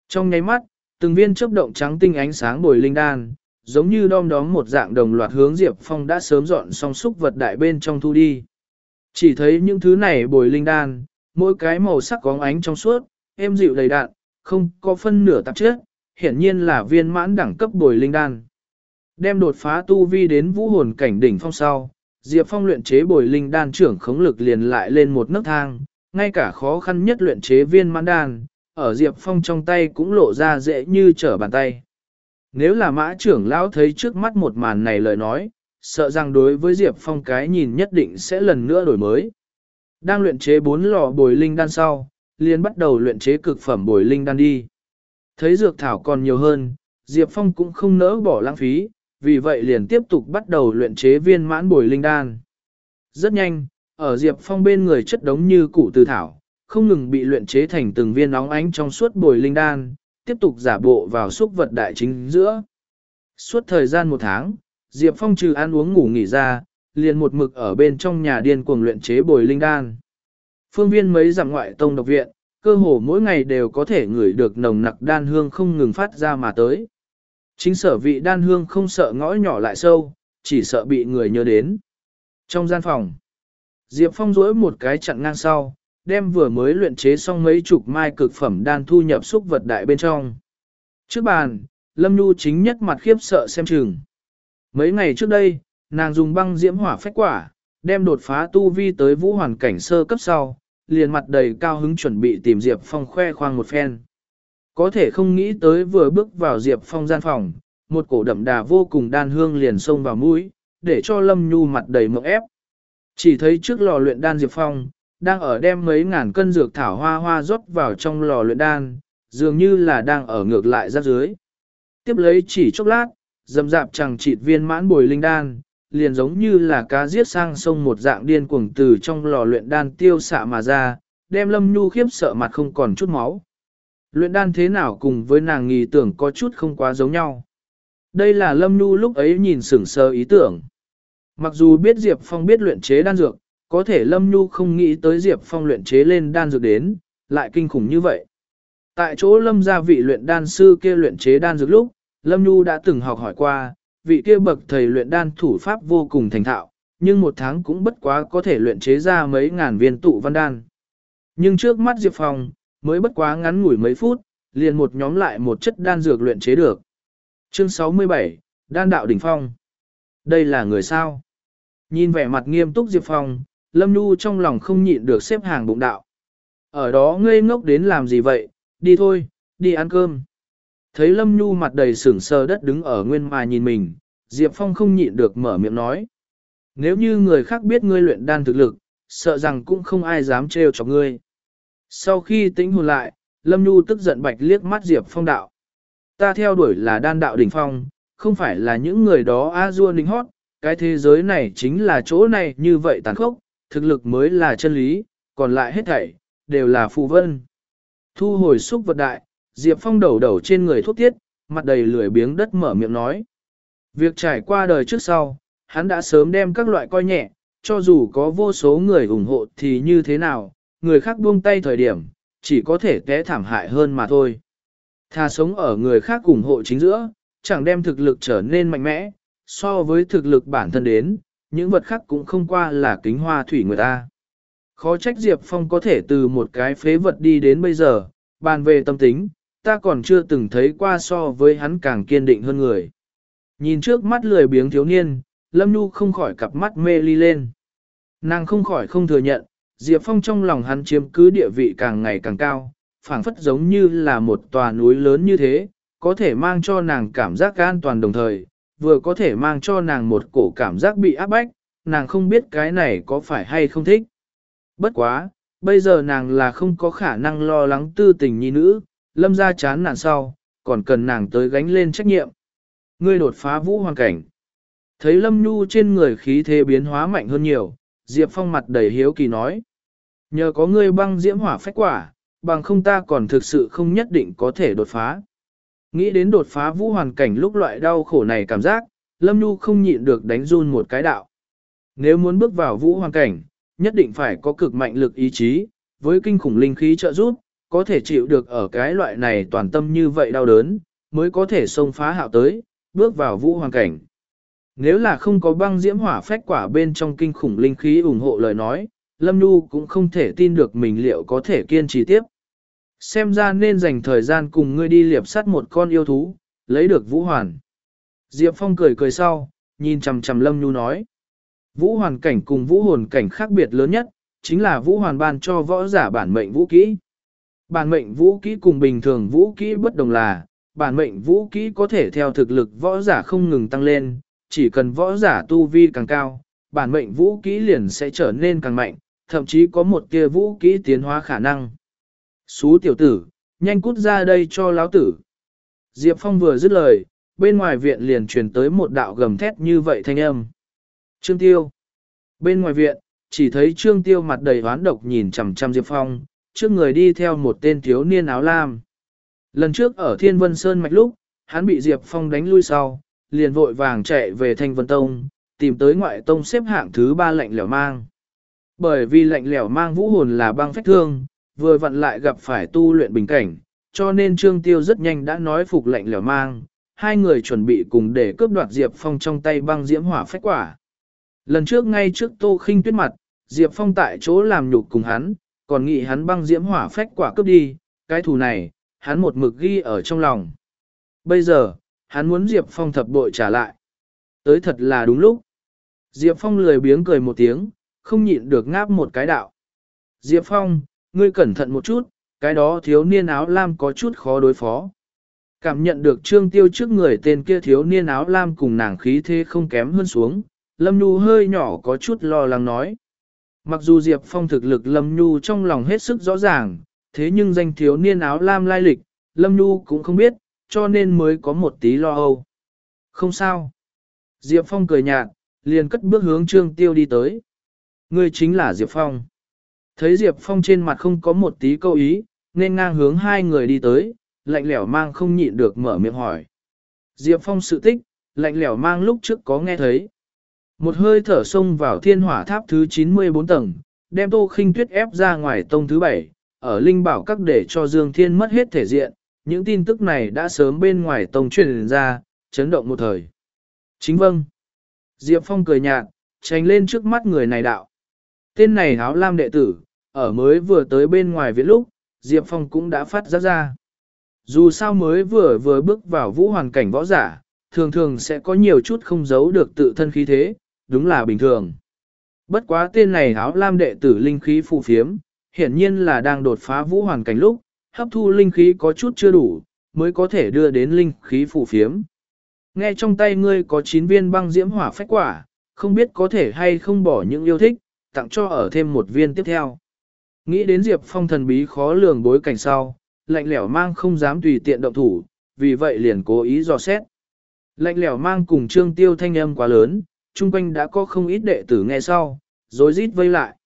Trong nháy mắt, từng viên chớp động trắng tinh ánh sáng bồi linh đan, giống như đom đóm một dạng đồng loạt hướng Diệp Phong đã sớm dọn xong xúc vật đại bên trong thu đi. Chỉ thấy những thứ này bồi linh đan, mỗi cái màu sắc có ánh trong suốt, êm dịu đầy đạn, không có phân nửa tạp chất, hiển nhiên là viên mãn đẳng cấp bồi linh đan. Đem đột phá tu vi đến vũ hồn cảnh đỉnh phong sau, Diệp Phong luyện chế bồi linh đan trưởng khống lực liền lại lên một nấc thang, ngay cả khó khăn nhất luyện chế viên mãn đan, ở Diệp Phong trong tay cũng lộ ra dễ như trở bàn tay. Nếu là mã trưởng lão thấy trước mắt một màn này lời nói, sợ rằng đối với Diệp Phong cái nhìn nhất định sẽ lần nữa đổi mới. Đang luyện chế bốn lò bồi linh đan sau, liền bắt đầu luyện chế cực phẩm bồi linh đan đi. Thấy dược thảo còn nhiều hơn, Diệp Phong cũng không nỡ bỏ lãng phí, vì vậy liền tiếp tục bắt đầu luyện chế viên mãn bồi linh đan. Rất nhanh, ở Diệp Phong bên người chất đống như củ từ thảo, không ngừng bị luyện chế thành từng viên óng ánh trong suốt bồi linh đan, tiếp tục giả bộ vào xúc vật đại chính giữa. Suốt thời gian một tháng, Diệp Phong trừ ăn uống ngủ nghỉ ra, liền một mực ở bên trong nhà điên cuồng luyện chế bồi linh đan. Phương viên mấy dặm ngoại tông độc viện, cơ hồ mỗi ngày đều có thể ngửi được nồng nặc đan hương không ngừng phát ra mà tới. Chính sở vị đan hương không sợ ngõ nhỏ lại sâu, chỉ sợ bị người nhớ đến. Trong gian phòng, Diệp Phong rỗi một cái chặn ngang sau, đem vừa mới luyện chế xong mấy chục mai cực phẩm đan thu nhập xúc vật đại bên trong. Trước bàn, Lâm Nhu chính nhất mặt khiếp sợ xem chừng. Mấy ngày trước đây, nàng dùng băng diễm hỏa phách quả, đem đột phá tu vi tới vũ hoàn cảnh sơ cấp sau, liền mặt đầy cao hứng chuẩn bị tìm Diệp Phong khoe khoang một phen. Có thể không nghĩ tới vừa bước vào Diệp Phong gian phòng, một cổ đậm đà vô cùng đan hương liền xông vào mũi, để cho Lâm Nhu mặt đầy mộng ép. Chỉ thấy trước lò luyện đan Diệp Phong, đang ở đem mấy ngàn cân dược thảo hoa hoa rót vào trong lò luyện đan, dường như là đang ở ngược lại ra dưới. Tiếp lấy chỉ chốc lát, dầm dạp chẳng chịt viên mãn bồi linh đan, liền giống như là cá giết sang sông một dạng điên cuồng từ trong lò luyện đan tiêu xạ mà ra, đem Lâm Nhu khiếp sợ mặt không còn chút máu. Luyện đan thế nào cùng với nàng nghi tưởng có chút không quá giống nhau. Đây là Lâm Nhu lúc ấy nhìn sửng sơ ý tưởng. Mặc dù biết Diệp Phong biết luyện chế đan dược, có thể Lâm Nhu không nghĩ tới Diệp Phong luyện chế lên đan dược đến, lại kinh khủng như vậy. Tại chỗ Lâm gia vị luyện đan sư kia luyện chế đan dược lúc, Lâm Nhu đã từng học hỏi qua, vị kia bậc thầy luyện đan thủ pháp vô cùng thành thạo, nhưng một tháng cũng bất quá có thể luyện chế ra mấy ngàn viên tụ văn đan. Nhưng trước mắt Diệp Phong, mới bất quá ngắn ngủi mấy phút, liền một nhóm lại một chất đan dược luyện chế được. Chương 67, Đan đạo đỉnh phong. Đây là người sao? Nhìn vẻ mặt nghiêm túc Diệp Phong, Lâm Nhu trong lòng không nhịn được xếp hàng bụng đạo. Ở đó ngây ngốc đến làm gì vậy, đi thôi, đi ăn cơm. Thấy Lâm Nhu mặt đầy sửng sờ đất đứng ở nguyên mà nhìn mình, Diệp Phong không nhịn được mở miệng nói. Nếu như người khác biết ngươi luyện đan thực lực, sợ rằng cũng không ai dám trêu cho ngươi. Sau khi tĩnh hồn lại, Lâm Nhu tức giận bạch liếc mắt Diệp Phong đạo. Ta theo đuổi là đan đạo đỉnh phong, không phải là những người đó a dua ninh hót, cái thế giới này chính là chỗ này như vậy tàn khốc, thực lực mới là chân lý, còn lại hết thảy, đều là phù vân. Thu hồi xúc vật đại, Diệp Phong đầu đầu trên người thuốc tiết, mặt đầy lười biếng đất mở miệng nói. Việc trải qua đời trước sau, hắn đã sớm đem các loại coi nhẹ, cho dù có vô số người ủng hộ thì như thế nào, người khác buông tay thời điểm, chỉ có thể té thảm hại hơn mà thôi. Thà sống ở người khác ủng hộ chính giữa, chẳng đem thực lực trở nên mạnh mẽ, so với thực lực bản thân đến, những vật khác cũng không qua là kính hoa thủy người ta. Khó trách Diệp Phong có thể từ một cái phế vật đi đến bây giờ, bàn về tâm tính, ta còn chưa từng thấy qua so với hắn càng kiên định hơn người. Nhìn trước mắt lười biếng thiếu niên, Lâm Nhu không khỏi cặp mắt mê ly lên. Nàng không khỏi không thừa nhận, Diệp Phong trong lòng hắn chiếm cứ địa vị càng ngày càng cao, phảng phất giống như là một tòa núi lớn như thế, có thể mang cho nàng cảm giác an toàn đồng thời, vừa có thể mang cho nàng một cổ cảm giác bị áp bách, nàng không biết cái này có phải hay không thích. Bất quá, bây giờ nàng là không có khả năng lo lắng tư tình nhi nữ, lâm ra chán nản sau, còn cần nàng tới gánh lên trách nhiệm. Ngươi đột phá vũ hoàn cảnh. Thấy lâm nhu trên người khí thế biến hóa mạnh hơn nhiều, Diệp Phong mặt đầy hiếu kỳ nói. Nhờ có ngươi băng diễm hỏa phách quả, bằng không ta còn thực sự không nhất định có thể đột phá. Nghĩ đến đột phá vũ hoàn cảnh lúc loại đau khổ này cảm giác, Lâm Nhu không nhịn được đánh run một cái đạo. Nếu muốn bước vào vũ hoàn cảnh, nhất định phải có cực mạnh lực ý chí, với kinh khủng linh khí trợ giúp, có thể chịu được ở cái loại này toàn tâm như vậy đau đớn, mới có thể xông phá hạo tới, bước vào vũ hoàn cảnh. Nếu là không có băng diễm hỏa phách quả bên trong kinh khủng linh khí ủng hộ lời nói, Lâm Nhu cũng không thể tin được mình liệu có thể kiên trì tiếp. Xem ra nên dành thời gian cùng ngươi đi liệp sát một con yêu thú, lấy được vũ hoàn. Diệp Phong cười cười sau, nhìn chằm chằm Lâm Nhu nói. Vũ hoàn cảnh cùng vũ hồn cảnh khác biệt lớn nhất, chính là vũ hoàn ban cho võ giả bản mệnh vũ kỹ. Bản mệnh vũ kỹ cùng bình thường vũ kỹ bất đồng là, bản mệnh vũ kỹ có thể theo thực lực võ giả không ngừng tăng lên, chỉ cần võ giả tu vi càng cao, bản mệnh vũ kỹ liền sẽ trở nên càng mạnh, thậm chí có một tia vũ kỹ tiến hóa khả năng. Xú tiểu tử, nhanh cút ra đây cho lão tử. Diệp Phong vừa dứt lời, bên ngoài viện liền truyền tới một đạo gầm thét như vậy thanh âm. Trương Tiêu. Bên ngoài viện, chỉ thấy Trương Tiêu mặt đầy hoán độc nhìn chằm chằm Diệp Phong, trước người đi theo một tên thiếu niên áo lam. Lần trước ở Thiên Vân Sơn mạch lúc, hắn bị Diệp Phong đánh lui sau, liền vội vàng chạy về Thanh Vân Tông, tìm tới ngoại tông xếp hạng thứ ba lạnh lẻo mang. Bởi vì lạnh lẻo mang vũ hồn là băng phách thương, vừa vặn lại gặp phải tu luyện bình cảnh, cho nên Trương Tiêu rất nhanh đã nói phục lệnh lẻo mang, hai người chuẩn bị cùng để cướp đoạt Diệp Phong trong tay băng diễm hỏa phách quả. Lần trước ngay trước Tô Khinh Tuyết mặt, Diệp Phong tại chỗ làm nhục cùng hắn, còn nghĩ hắn băng diễm hỏa phách quả cướp đi, cái thù này, hắn một mực ghi ở trong lòng. Bây giờ, hắn muốn Diệp Phong thập bội trả lại. Tới thật là đúng lúc. Diệp Phong lười biếng cười một tiếng, không nhịn được ngáp một cái đạo. Diệp Phong, ngươi cẩn thận một chút, cái đó thiếu niên áo lam có chút khó đối phó. Cảm nhận được trương tiêu trước người tên kia thiếu niên áo lam cùng nàng khí thế không kém hơn xuống, Lâm Nhu hơi nhỏ có chút lo lắng nói. Mặc dù Diệp Phong thực lực Lâm Nhu trong lòng hết sức rõ ràng, thế nhưng danh thiếu niên áo lam lai lịch, Lâm Nhu cũng không biết, cho nên mới có một tí lo âu. Không sao. Diệp Phong cười nhạt, liền cất bước hướng Trương Tiêu đi tới. Ngươi chính là Diệp Phong. Thấy Diệp Phong trên mặt không có một tí câu ý, nên ngang hướng hai người đi tới, lạnh lẽo mang không nhịn được mở miệng hỏi. Diệp Phong sự tích, lạnh lẽo mang lúc trước có nghe thấy. Một hơi thở xông vào thiên hỏa tháp thứ 94 tầng, đem tô khinh tuyết ép ra ngoài tông thứ 7, ở linh bảo các để cho Dương Thiên mất hết thể diện, những tin tức này đã sớm bên ngoài tông truyền ra, chấn động một thời. Chính vâng. Diệp Phong cười nhạt, tránh lên trước mắt người này đạo. Tên này áo lam đệ tử, ở mới vừa tới bên ngoài viện lúc, Diệp Phong cũng đã phát ra ra. Dù sao mới vừa vừa bước vào vũ hoàn cảnh võ giả, thường thường sẽ có nhiều chút không giấu được tự thân khí thế, đúng là bình thường. Bất quá tên này áo lam đệ tử linh khí phù phiếm, hiển nhiên là đang đột phá vũ hoàn cảnh lúc, hấp thu linh khí có chút chưa đủ, mới có thể đưa đến linh khí phù phiếm. Nghe trong tay ngươi có 9 viên băng diễm hỏa phách quả, không biết có thể hay không bỏ những yêu thích, tặng cho ở thêm một viên tiếp theo. Nghĩ đến Diệp Phong thần bí khó lường bối cảnh sau, lạnh lẽo mang không dám tùy tiện động thủ, vì vậy liền cố ý dò xét. Lạnh lẽo mang cùng trương tiêu thanh âm quá lớn, chung quanh đã có không ít đệ tử nghe sau, rồi rít vây lại.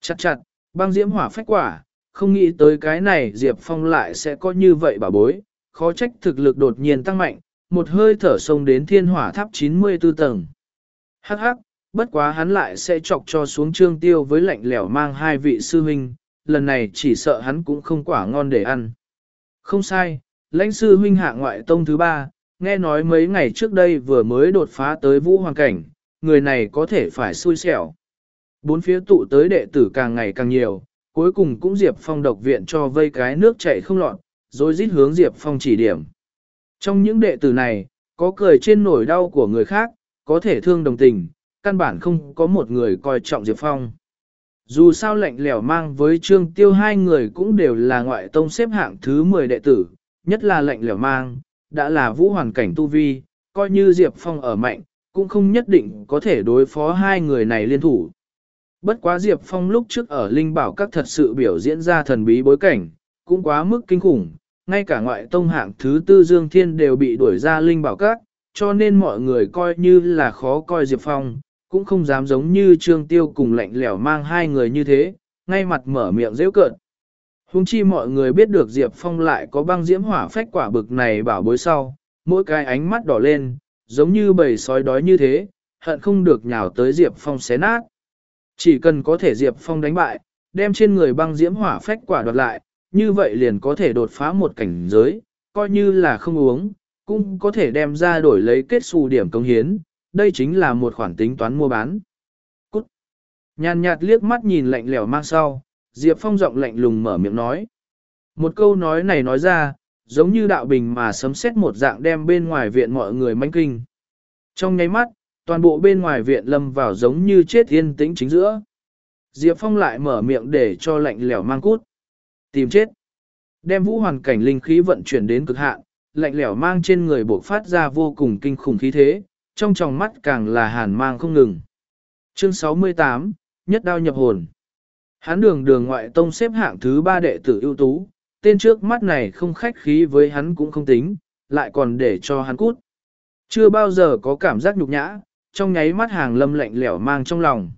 Chặt chặt, băng diễm hỏa phách quả, không nghĩ tới cái này Diệp Phong lại sẽ có như vậy bà bối, khó trách thực lực đột nhiên tăng mạnh, một hơi thở sông đến thiên hỏa tháp 94 tầng. Hắc hắc, bất quá hắn lại sẽ chọc cho xuống trương tiêu với lạnh lẽo mang hai vị sư huynh, lần này chỉ sợ hắn cũng không quả ngon để ăn. Không sai, lãnh sư huynh hạ ngoại tông thứ ba, nghe nói mấy ngày trước đây vừa mới đột phá tới vũ hoàng cảnh, người này có thể phải xui xẻo. Bốn phía tụ tới đệ tử càng ngày càng nhiều, cuối cùng cũng Diệp Phong độc viện cho vây cái nước chảy không lọt, rồi rít hướng Diệp Phong chỉ điểm. Trong những đệ tử này, có cười trên nổi đau của người khác, có thể thương đồng tình, căn bản không có một người coi trọng Diệp Phong. Dù sao lạnh lẽo mang với trương tiêu hai người cũng đều là ngoại tông xếp hạng thứ 10 đệ tử, nhất là lạnh lẽo mang, đã là vũ hoàn cảnh tu vi, coi như Diệp Phong ở mạnh, cũng không nhất định có thể đối phó hai người này liên thủ. Bất quá Diệp Phong lúc trước ở Linh Bảo các thật sự biểu diễn ra thần bí bối cảnh, cũng quá mức kinh khủng, ngay cả ngoại tông hạng thứ tư Dương Thiên đều bị đuổi ra Linh Bảo các, cho nên mọi người coi như là khó coi Diệp Phong, cũng không dám giống như Trương Tiêu cùng lạnh lẽo mang hai người như thế, ngay mặt mở miệng dễ cợt. Hùng chi mọi người biết được Diệp Phong lại có băng diễm hỏa phách quả bực này bảo bối sau, mỗi cái ánh mắt đỏ lên, giống như bầy sói đói như thế, hận không được nhào tới Diệp Phong xé nát. Chỉ cần có thể Diệp Phong đánh bại, đem trên người băng diễm hỏa phách quả đoạt lại, như vậy liền có thể đột phá một cảnh giới, coi như là không uống, cũng có thể đem ra đổi lấy kết xù điểm công hiến, đây chính là một khoản tính toán mua bán. Cút! Nhàn nhạt liếc mắt nhìn lạnh lẽo mang sau, Diệp Phong giọng lạnh lùng mở miệng nói. Một câu nói này nói ra, giống như đạo bình mà sấm xét một dạng đem bên ngoài viện mọi người manh kinh. Trong nháy mắt, toàn bộ bên ngoài viện lâm vào giống như chết yên tĩnh chính giữa. Diệp Phong lại mở miệng để cho lạnh lẽo mang cút. Tìm chết. Đem vũ hoàn cảnh linh khí vận chuyển đến cực hạn, lạnh lẽo mang trên người bộc phát ra vô cùng kinh khủng khí thế, trong tròng mắt càng là hàn mang không ngừng. Chương 68, Nhất đao nhập hồn. Hán đường đường ngoại tông xếp hạng thứ ba đệ tử ưu tú, tên trước mắt này không khách khí với hắn cũng không tính, lại còn để cho hắn cút. Chưa bao giờ có cảm giác nhục nhã, trong nháy mắt hàng lâm lạnh lẽo mang trong lòng.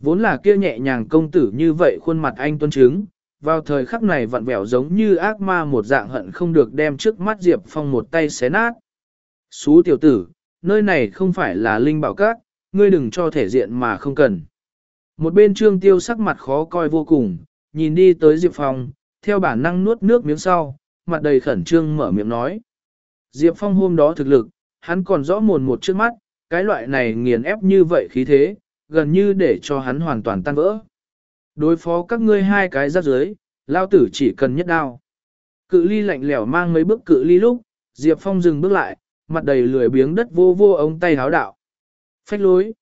Vốn là kia nhẹ nhàng công tử như vậy khuôn mặt anh tuân chứng, vào thời khắc này vặn vẹo giống như ác ma một dạng hận không được đem trước mắt Diệp Phong một tay xé nát. Xú tiểu tử, nơi này không phải là linh bảo các, ngươi đừng cho thể diện mà không cần. Một bên trương tiêu sắc mặt khó coi vô cùng, nhìn đi tới Diệp Phong, theo bản năng nuốt nước miếng sau, mặt đầy khẩn trương mở miệng nói. Diệp Phong hôm đó thực lực, hắn còn rõ mồn một trước mắt, cái loại này nghiền ép như vậy khí thế, gần như để cho hắn hoàn toàn tan vỡ. Đối phó các ngươi hai cái giáp dưới, lao tử chỉ cần nhất đao. Cự ly lạnh lẽo mang mấy bước cự ly lúc, Diệp Phong dừng bước lại, mặt đầy lười biếng đất vô vô ống tay háo đạo. Phách lối.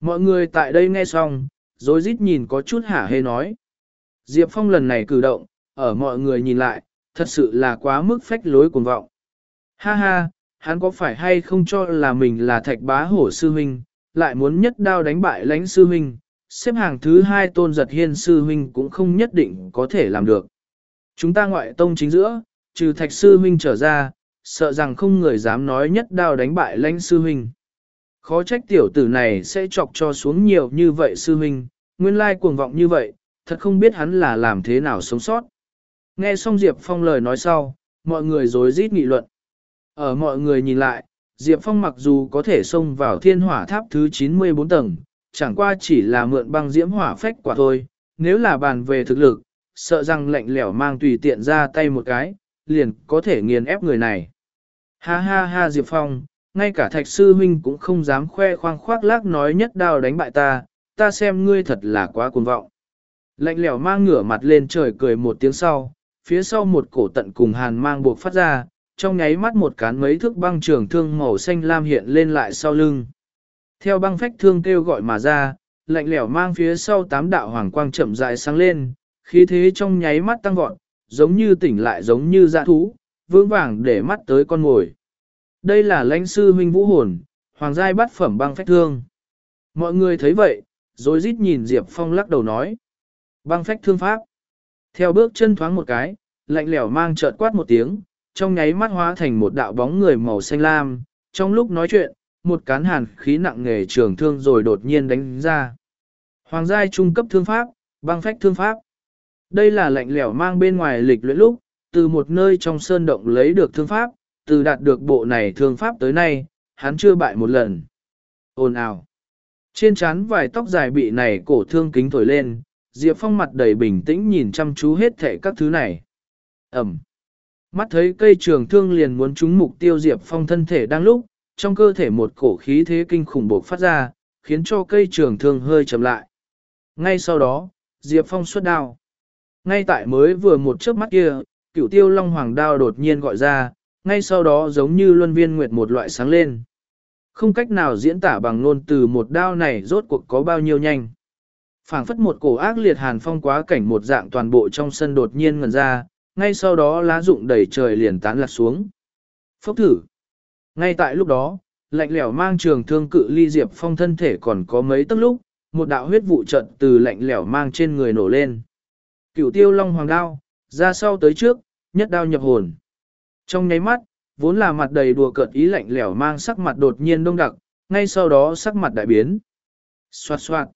Mọi người tại đây nghe xong, rồi rít nhìn có chút hả hê nói. Diệp Phong lần này cử động, ở mọi người nhìn lại, thật sự là quá mức phách lối cuồng vọng. Ha ha, hắn có phải hay không cho là mình là thạch bá hổ sư huynh, lại muốn nhất đao đánh bại lãnh sư huynh, xếp hàng thứ hai tôn giật hiên sư huynh cũng không nhất định có thể làm được. Chúng ta ngoại tông chính giữa, trừ thạch sư huynh trở ra, sợ rằng không người dám nói nhất đao đánh bại lãnh sư huynh. Khó trách tiểu tử này sẽ chọc cho xuống nhiều như vậy sư huynh, nguyên lai cuồng vọng như vậy, thật không biết hắn là làm thế nào sống sót. Nghe xong Diệp Phong lời nói sau, mọi người rối rít nghị luận. Ở mọi người nhìn lại, Diệp Phong mặc dù có thể xông vào thiên hỏa tháp thứ 94 tầng, chẳng qua chỉ là mượn băng diễm hỏa phách quả thôi, nếu là bàn về thực lực, sợ rằng lạnh lẽo mang tùy tiện ra tay một cái, liền có thể nghiền ép người này. Ha ha ha Diệp Phong, ngay cả thạch sư huynh cũng không dám khoe khoang khoác lác nói nhất đao đánh bại ta, ta xem ngươi thật là quá cuồng vọng. Lạnh lẽo mang ngửa mặt lên trời cười một tiếng sau, phía sau một cổ tận cùng hàn mang buộc phát ra, trong nháy mắt một cán mấy thước băng trường thương màu xanh lam hiện lên lại sau lưng. Theo băng phách thương kêu gọi mà ra, lạnh lẽo mang phía sau tám đạo hoàng quang chậm rãi sáng lên, khí thế trong nháy mắt tăng vọt, giống như tỉnh lại giống như dã thú, vững vàng để mắt tới con ngồi. Đây là lãnh sư huynh vũ hồn, hoàng giai bắt phẩm băng phách thương. Mọi người thấy vậy, rồi rít nhìn Diệp Phong lắc đầu nói. Băng phách thương pháp. Theo bước chân thoáng một cái, lạnh lẽo mang chợt quát một tiếng, trong nháy mắt hóa thành một đạo bóng người màu xanh lam, trong lúc nói chuyện, một cán hàn khí nặng nghề trường thương rồi đột nhiên đánh ra. Hoàng giai trung cấp thương pháp, băng phách thương pháp. Đây là lạnh lẽo mang bên ngoài lịch luyện lúc, từ một nơi trong sơn động lấy được thương pháp, từ đạt được bộ này thương pháp tới nay, hắn chưa bại một lần. Ồn ào. Trên trán vài tóc dài bị này cổ thương kính thổi lên, Diệp Phong mặt đầy bình tĩnh nhìn chăm chú hết thệ các thứ này. Ẩm. Mắt thấy cây trường thương liền muốn trúng mục tiêu Diệp Phong thân thể đang lúc, trong cơ thể một cổ khí thế kinh khủng bộc phát ra, khiến cho cây trường thương hơi chậm lại. Ngay sau đó, Diệp Phong xuất đao. Ngay tại mới vừa một chớp mắt kia, cửu tiêu long hoàng đao đột nhiên gọi ra, ngay sau đó giống như luân viên nguyệt một loại sáng lên. Không cách nào diễn tả bằng ngôn từ một đao này rốt cuộc có bao nhiêu nhanh. phảng phất một cổ ác liệt hàn phong quá cảnh một dạng toàn bộ trong sân đột nhiên ngần ra, ngay sau đó lá rụng đầy trời liền tán lạc xuống. Phốc thử. Ngay tại lúc đó, lạnh lẽo mang trường thương cự ly Diệp Phong thân thể còn có mấy tấc lúc, một đạo huyết vụ trận từ lạnh lẽo mang trên người nổ lên. Cửu tiêu long hoàng đao, ra sau tới trước, nhất đao nhập hồn. Trong nháy mắt, vốn là mặt đầy đùa cợt ý lạnh lẽo mang sắc mặt đột nhiên đông đặc, ngay sau đó sắc mặt đại biến. Xoạt xoạt.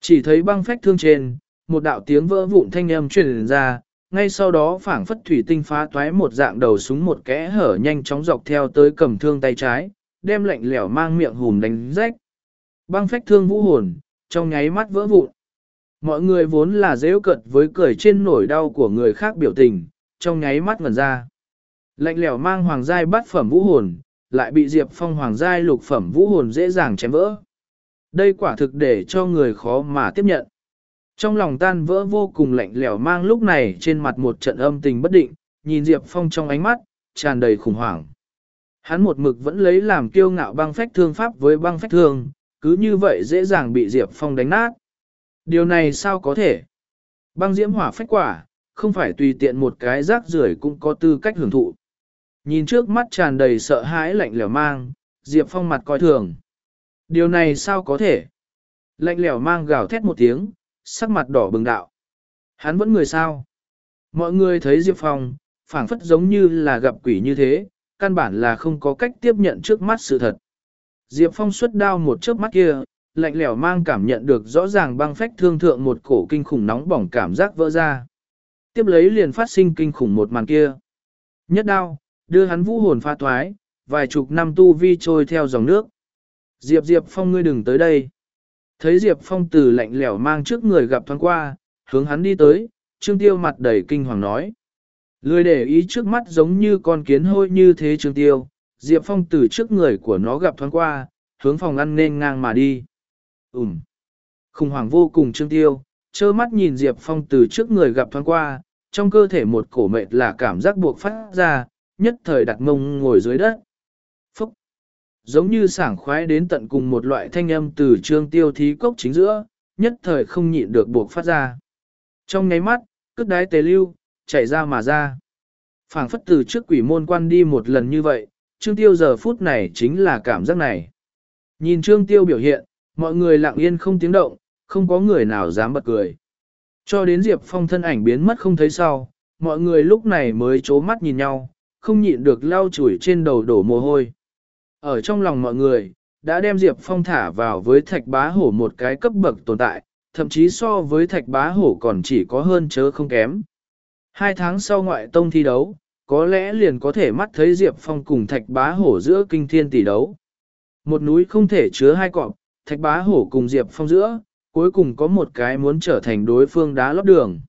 Chỉ thấy băng phách thương trên, một đạo tiếng vỡ vụn thanh âm truyền ra, ngay sau đó phảng phất thủy tinh phá toái một dạng đầu súng một kẽ hở nhanh chóng dọc theo tới cầm thương tay trái, đem lạnh lẽo mang miệng hùm đánh rách. Băng phách thương vũ hồn, trong nháy mắt vỡ vụn. Mọi người vốn là dễ cận với cười trên nổi đau của người khác biểu tình, trong nháy mắt ngần ra. Lạnh lẽo mang hoàng giai bắt phẩm vũ hồn, lại bị Diệp Phong hoàng giai lục phẩm vũ hồn dễ dàng chém vỡ. Đây quả thực để cho người khó mà tiếp nhận. Trong lòng tan vỡ vô cùng lạnh lẽo mang lúc này trên mặt một trận âm tình bất định, nhìn Diệp Phong trong ánh mắt, tràn đầy khủng hoảng. Hắn một mực vẫn lấy làm kiêu ngạo băng phách thương pháp với băng phách thương, cứ như vậy dễ dàng bị Diệp Phong đánh nát. Điều này sao có thể? Băng diễm hỏa phách quả, không phải tùy tiện một cái rác rưởi cũng có tư cách hưởng thụ. Nhìn trước mắt tràn đầy sợ hãi lạnh lẽo mang, Diệp Phong mặt coi thường. Điều này sao có thể? Lạnh lẽo mang gào thét một tiếng, sắc mặt đỏ bừng đạo. Hắn vẫn người sao? Mọi người thấy Diệp Phong, phảng phất giống như là gặp quỷ như thế, căn bản là không có cách tiếp nhận trước mắt sự thật. Diệp Phong xuất đao một chớp mắt kia, lạnh lẽo mang cảm nhận được rõ ràng băng phách thương thượng một cổ kinh khủng nóng bỏng cảm giác vỡ ra. Tiếp lấy liền phát sinh kinh khủng một màn kia. Nhất đao, đưa hắn vũ hồn pha thoái, vài chục năm tu vi trôi theo dòng nước. Diệp Diệp Phong ngươi đừng tới đây. Thấy Diệp Phong từ lạnh lẽo mang trước người gặp thoáng qua, hướng hắn đi tới, Trương Tiêu mặt đầy kinh hoàng nói. Lười để ý trước mắt giống như con kiến hôi như thế Trương Tiêu, Diệp Phong từ trước người của nó gặp thoáng qua, hướng phòng ăn nên ngang mà đi. Ừm. Khủng hoảng vô cùng Trương Tiêu, trơ mắt nhìn Diệp Phong từ trước người gặp thoáng qua, trong cơ thể một cổ mệt là cảm giác buộc phát ra, nhất thời đặt mông ngồi dưới đất. Phúc! Giống như sảng khoái đến tận cùng một loại thanh âm từ trương tiêu thí cốc chính giữa, nhất thời không nhịn được buộc phát ra. Trong nháy mắt, cất đái tế lưu, chảy ra mà ra. phảng phất từ trước quỷ môn quan đi một lần như vậy, trương tiêu giờ phút này chính là cảm giác này. Nhìn trương tiêu biểu hiện, mọi người lặng yên không tiếng động, không có người nào dám bật cười. Cho đến Diệp Phong thân ảnh biến mất không thấy sau, mọi người lúc này mới chố mắt nhìn nhau, không nhịn được lau chùi trên đầu đổ mồ hôi. Ở trong lòng mọi người, đã đem Diệp Phong thả vào với thạch bá hổ một cái cấp bậc tồn tại, thậm chí so với thạch bá hổ còn chỉ có hơn chớ không kém. Hai tháng sau ngoại tông thi đấu, có lẽ liền có thể mắt thấy Diệp Phong cùng thạch bá hổ giữa kinh thiên tỷ đấu. Một núi không thể chứa hai cọp, thạch bá hổ cùng Diệp Phong giữa, cuối cùng có một cái muốn trở thành đối phương đá lót đường.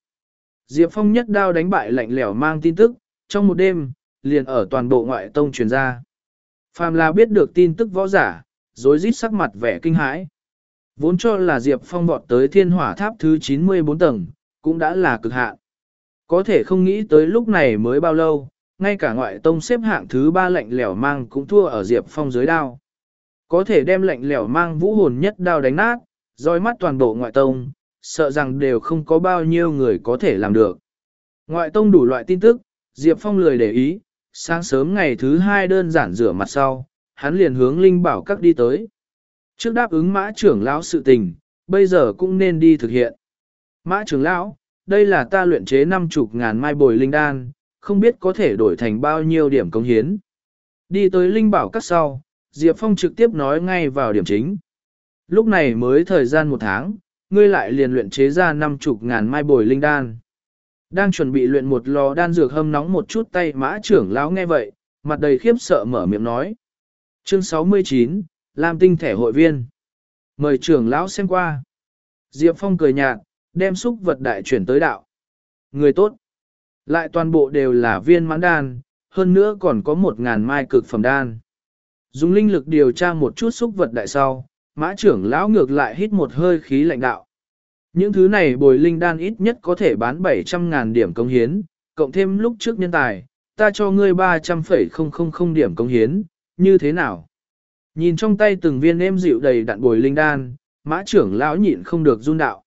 Diệp Phong nhất đao đánh bại lạnh lẽo mang tin tức, trong một đêm, liền ở toàn bộ ngoại tông truyền ra. Phàm là biết được tin tức võ giả, rối rít sắc mặt vẻ kinh hãi. Vốn cho là Diệp Phong vọt tới thiên hỏa tháp thứ 94 tầng, cũng đã là cực hạn. Có thể không nghĩ tới lúc này mới bao lâu, ngay cả ngoại tông xếp hạng thứ ba lạnh lẻo mang cũng thua ở Diệp Phong dưới đao. Có thể đem lạnh lẻo mang vũ hồn nhất đao đánh nát, roi mắt toàn bộ ngoại tông, sợ rằng đều không có bao nhiêu người có thể làm được. Ngoại tông đủ loại tin tức, Diệp Phong lười để ý, sáng sớm ngày thứ hai đơn giản rửa mặt sau, hắn liền hướng Linh Bảo các đi tới. Trước đáp ứng mã trưởng lão sự tình, bây giờ cũng nên đi thực hiện. Mã trưởng lão, đây là ta luyện chế năm chục ngàn mai bồi linh đan, không biết có thể đổi thành bao nhiêu điểm công hiến. Đi tới Linh Bảo các sau, Diệp Phong trực tiếp nói ngay vào điểm chính. Lúc này mới thời gian một tháng, ngươi lại liền luyện chế ra năm chục ngàn mai bồi linh đan. Đang chuẩn bị luyện một lò đan dược hâm nóng một chút tay mã trưởng lão nghe vậy, mặt đầy khiếp sợ mở miệng nói. Chương 69, Lam tinh thẻ hội viên. Mời trưởng lão xem qua. Diệp Phong cười nhạt, đem xúc vật đại chuyển tới đạo. Người tốt. Lại toàn bộ đều là viên mãn đan, hơn nữa còn có một ngàn mai cực phẩm đan. Dùng linh lực điều tra một chút xúc vật đại sau, mã trưởng lão ngược lại hít một hơi khí lạnh đạo. Những thứ này bồi linh đan ít nhất có thể bán 700.000 điểm công hiến, cộng thêm lúc trước nhân tài, ta cho ngươi 300,000 điểm công hiến, như thế nào? Nhìn trong tay từng viên êm dịu đầy đạn bồi linh đan, mã trưởng lão nhịn không được run đạo.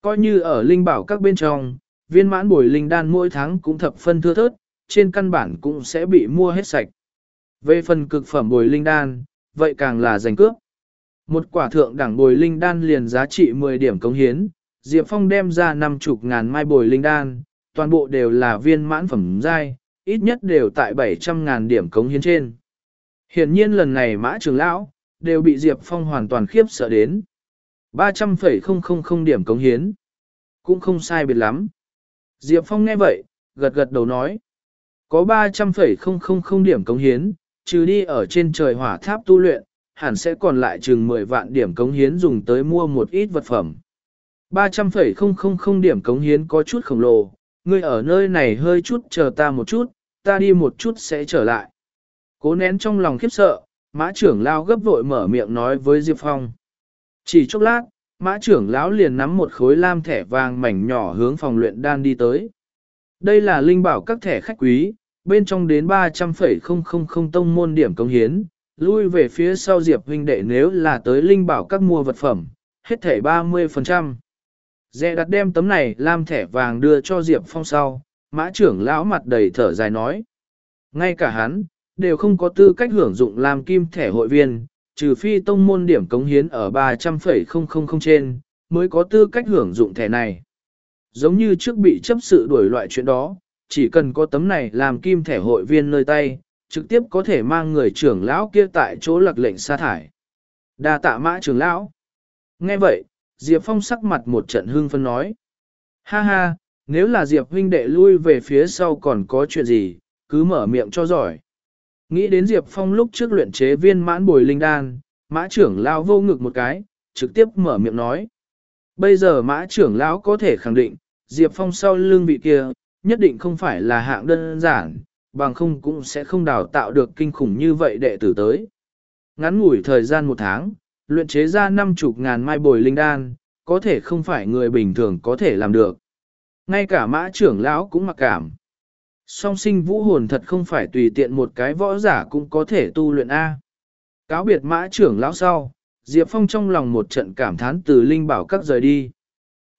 Coi như ở linh bảo các bên trong, viên mãn bồi linh đan mỗi tháng cũng thập phân thưa thớt, trên căn bản cũng sẽ bị mua hết sạch. Về phần cực phẩm bồi linh đan, vậy càng là giành cướp. Một quả thượng đẳng bồi linh đan liền giá trị 10 điểm cống hiến, Diệp Phong đem ra năm chục ngàn mai bồi linh đan, toàn bộ đều là viên mãn phẩm giai, ít nhất đều tại 700 ngàn điểm cống hiến trên. Hiển nhiên lần này mã trường lão, đều bị Diệp Phong hoàn toàn khiếp sợ đến. 300,000 điểm cống hiến. Cũng không sai biệt lắm. Diệp Phong nghe vậy, gật gật đầu nói. Có 300,000 điểm cống hiến, trừ đi ở trên trời hỏa tháp tu luyện, hẳn sẽ còn lại chừng 10 vạn điểm cống hiến dùng tới mua một ít vật phẩm. 300,000 điểm cống hiến có chút khổng lồ, ngươi ở nơi này hơi chút chờ ta một chút, ta đi một chút sẽ trở lại. Cố nén trong lòng khiếp sợ, mã trưởng lao gấp vội mở miệng nói với Diệp Phong. Chỉ chốc lát, mã trưởng lão liền nắm một khối lam thẻ vàng mảnh nhỏ hướng phòng luyện đan đi tới. Đây là linh bảo các thẻ khách quý, bên trong đến 300,000 tông môn điểm công hiến, lui về phía sau Diệp huynh đệ nếu là tới linh bảo các mua vật phẩm, hết thẻ 30%. Dẹ đặt đem tấm này làm thẻ vàng đưa cho Diệp Phong sau, mã trưởng lão mặt đầy thở dài nói. Ngay cả hắn, đều không có tư cách hưởng dụng làm kim thẻ hội viên, trừ phi tông môn điểm cống hiến ở 300,000 trên, mới có tư cách hưởng dụng thẻ này. Giống như trước bị chấp sự đuổi loại chuyện đó, chỉ cần có tấm này làm kim thẻ hội viên nơi tay, trực tiếp có thể mang người trưởng lão kia tại chỗ lạc lệnh sa thải. Đa tạ mã trưởng lão. Nghe vậy, Diệp Phong sắc mặt một trận hương phân nói. Ha ha, nếu là Diệp huynh đệ lui về phía sau còn có chuyện gì, cứ mở miệng cho giỏi. Nghĩ đến Diệp Phong lúc trước luyện chế viên mãn bồi linh đan, mã trưởng lão vô ngực một cái, trực tiếp mở miệng nói. Bây giờ mã trưởng lão có thể khẳng định, Diệp Phong sau lưng vị kia, nhất định không phải là hạng đơn giản, bằng không cũng sẽ không đào tạo được kinh khủng như vậy đệ tử tới. Ngắn ngủi thời gian một tháng, luyện chế ra năm chục ngàn mai bồi linh đan, có thể không phải người bình thường có thể làm được. Ngay cả mã trưởng lão cũng mặc cảm. Song sinh vũ hồn thật không phải tùy tiện một cái võ giả cũng có thể tu luyện A. Cáo biệt mã trưởng lão sau, Diệp Phong trong lòng một trận cảm thán từ linh bảo các rời đi.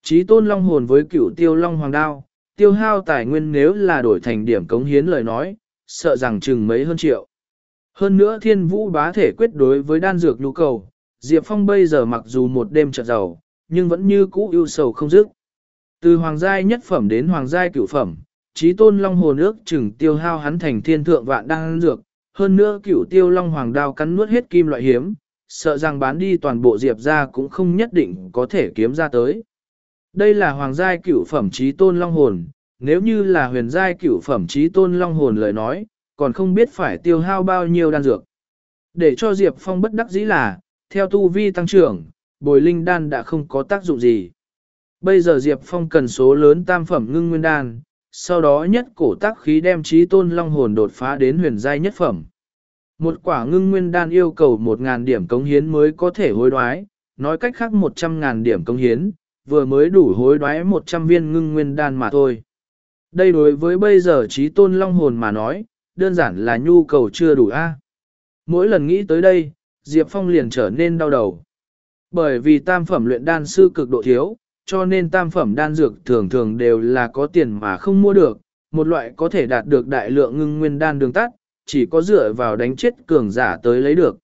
Chí tôn long hồn với cửu tiêu long hoàng đao, tiêu hao tài nguyên nếu là đổi thành điểm cống hiến lời nói, sợ rằng chừng mấy hơn triệu. Hơn nữa thiên vũ bá thể quyết đối với đan dược nhu cầu, Diệp Phong bây giờ mặc dù một đêm chợt giàu, nhưng vẫn như cũ ưu sầu không dứt. Từ hoàng giai nhất phẩm đến hoàng giai cửu phẩm, trí tôn long hồ nước chừng tiêu hao hắn thành thiên thượng vạn đan dược, hơn nữa cửu tiêu long hoàng đao cắn nuốt hết kim loại hiếm, sợ rằng bán đi toàn bộ diệp ra cũng không nhất định có thể kiếm ra tới. Đây là hoàng giai cửu phẩm trí tôn long hồn, nếu như là huyền giai cửu phẩm trí tôn long hồn lời nói, còn không biết phải tiêu hao bao nhiêu đan dược. Để cho Diệp Phong bất đắc dĩ là, theo tu vi tăng trưởng, bồi linh đan đã không có tác dụng gì. Bây giờ Diệp Phong cần số lớn tam phẩm ngưng nguyên đan, sau đó nhất cổ tác khí đem trí tôn long hồn đột phá đến huyền giai nhất phẩm. Một quả ngưng nguyên đan yêu cầu 1.000 điểm cống hiến mới có thể hối đoái, nói cách khác 100.000 điểm cống hiến, vừa mới đủ hối đoái 100 viên ngưng nguyên đan mà thôi. Đây đối với bây giờ trí tôn long hồn mà nói, đơn giản là nhu cầu chưa đủ a. Mỗi lần nghĩ tới đây, Diệp Phong liền trở nên đau đầu. Bởi vì tam phẩm luyện đan sư cực độ thiếu, cho nên tam phẩm đan dược thường thường đều là có tiền mà không mua được, một loại có thể đạt được đại lượng ngưng nguyên đan đường tắt, chỉ có dựa vào đánh chết cường giả tới lấy được.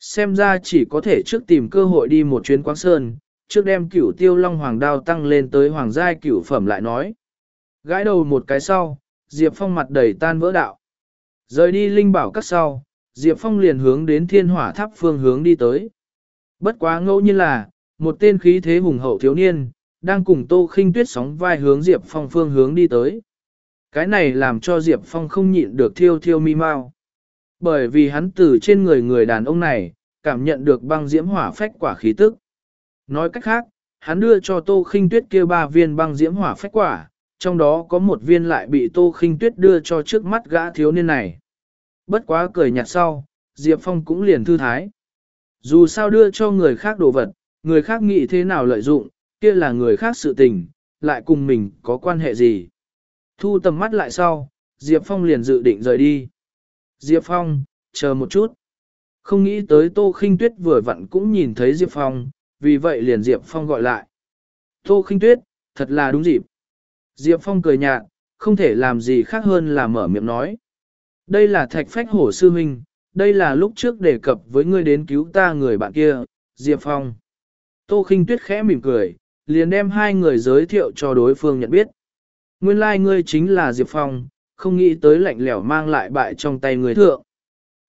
Xem ra chỉ có thể trước tìm cơ hội đi một chuyến quang sơn, trước đem cửu tiêu long hoàng đao tăng lên tới hoàng giai cửu phẩm lại nói. Gãi đầu một cái sau, Diệp Phong mặt đầy tan vỡ đạo. Rời đi linh bảo cắt sau, Diệp Phong liền hướng đến thiên hỏa tháp phương hướng đi tới. Bất quá ngẫu nhiên là, một tên khí thế hùng hậu thiếu niên, đang cùng Tô Khinh Tuyết sóng vai hướng Diệp Phong phương hướng đi tới. Cái này làm cho Diệp Phong không nhịn được thiêu thiêu mi mau. Bởi vì hắn từ trên người người đàn ông này, cảm nhận được băng diễm hỏa phách quả khí tức. Nói cách khác, hắn đưa cho Tô Khinh Tuyết kia ba viên băng diễm hỏa phách quả, trong đó có một viên lại bị Tô Khinh Tuyết đưa cho trước mắt gã thiếu niên này. Bất quá cười nhạt sau, Diệp Phong cũng liền thư thái. Dù sao đưa cho người khác đồ vật, người khác nghĩ thế nào lợi dụng, kia là người khác sự tình, lại cùng mình có quan hệ gì. Thu tầm mắt lại sau, Diệp Phong liền dự định rời đi. Diệp Phong, chờ một chút. Không nghĩ tới Tô Khinh Tuyết vừa vặn cũng nhìn thấy Diệp Phong, vì vậy liền Diệp Phong gọi lại. Tô Khinh Tuyết, thật là đúng dịp. Diệp Phong cười nhạt, không thể làm gì khác hơn là mở miệng nói. Đây là thạch phách hổ sư huynh, đây là lúc trước đề cập với ngươi đến cứu ta người bạn kia, Diệp Phong. Tô khinh tuyết khẽ mỉm cười, liền đem hai người giới thiệu cho đối phương nhận biết. Nguyên lai like ngươi chính là Diệp Phong, không nghĩ tới lạnh lẽo mang lại bại trong tay người thượng.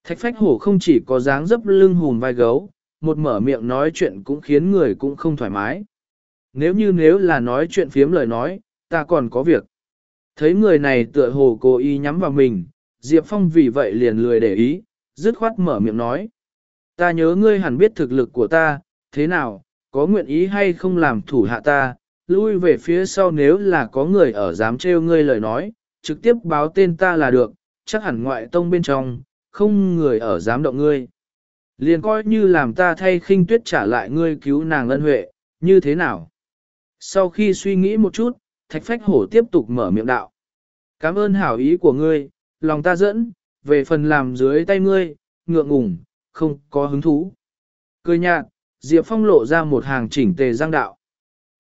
Thạch phách hổ không chỉ có dáng dấp lưng hùm vai gấu, một mở miệng nói chuyện cũng khiến người cũng không thoải mái. Nếu như nếu là nói chuyện phiếm lời nói, ta còn có việc. Thấy người này tựa hồ cố ý nhắm vào mình, Diệp Phong vì vậy liền lười để ý, dứt khoát mở miệng nói. Ta nhớ ngươi hẳn biết thực lực của ta, thế nào, có nguyện ý hay không làm thủ hạ ta, lui về phía sau nếu là có người ở dám trêu ngươi lời nói, trực tiếp báo tên ta là được, chắc hẳn ngoại tông bên trong, không người ở dám động ngươi. Liền coi như làm ta thay khinh tuyết trả lại ngươi cứu nàng ân huệ, như thế nào? Sau khi suy nghĩ một chút, thạch phách hổ tiếp tục mở miệng đạo. Cảm ơn hảo ý của ngươi, lòng ta dẫn, về phần làm dưới tay ngươi, ngượng ngùng, không có hứng thú. Cười nhạt, Diệp Phong lộ ra một hàng chỉnh tề giang đạo.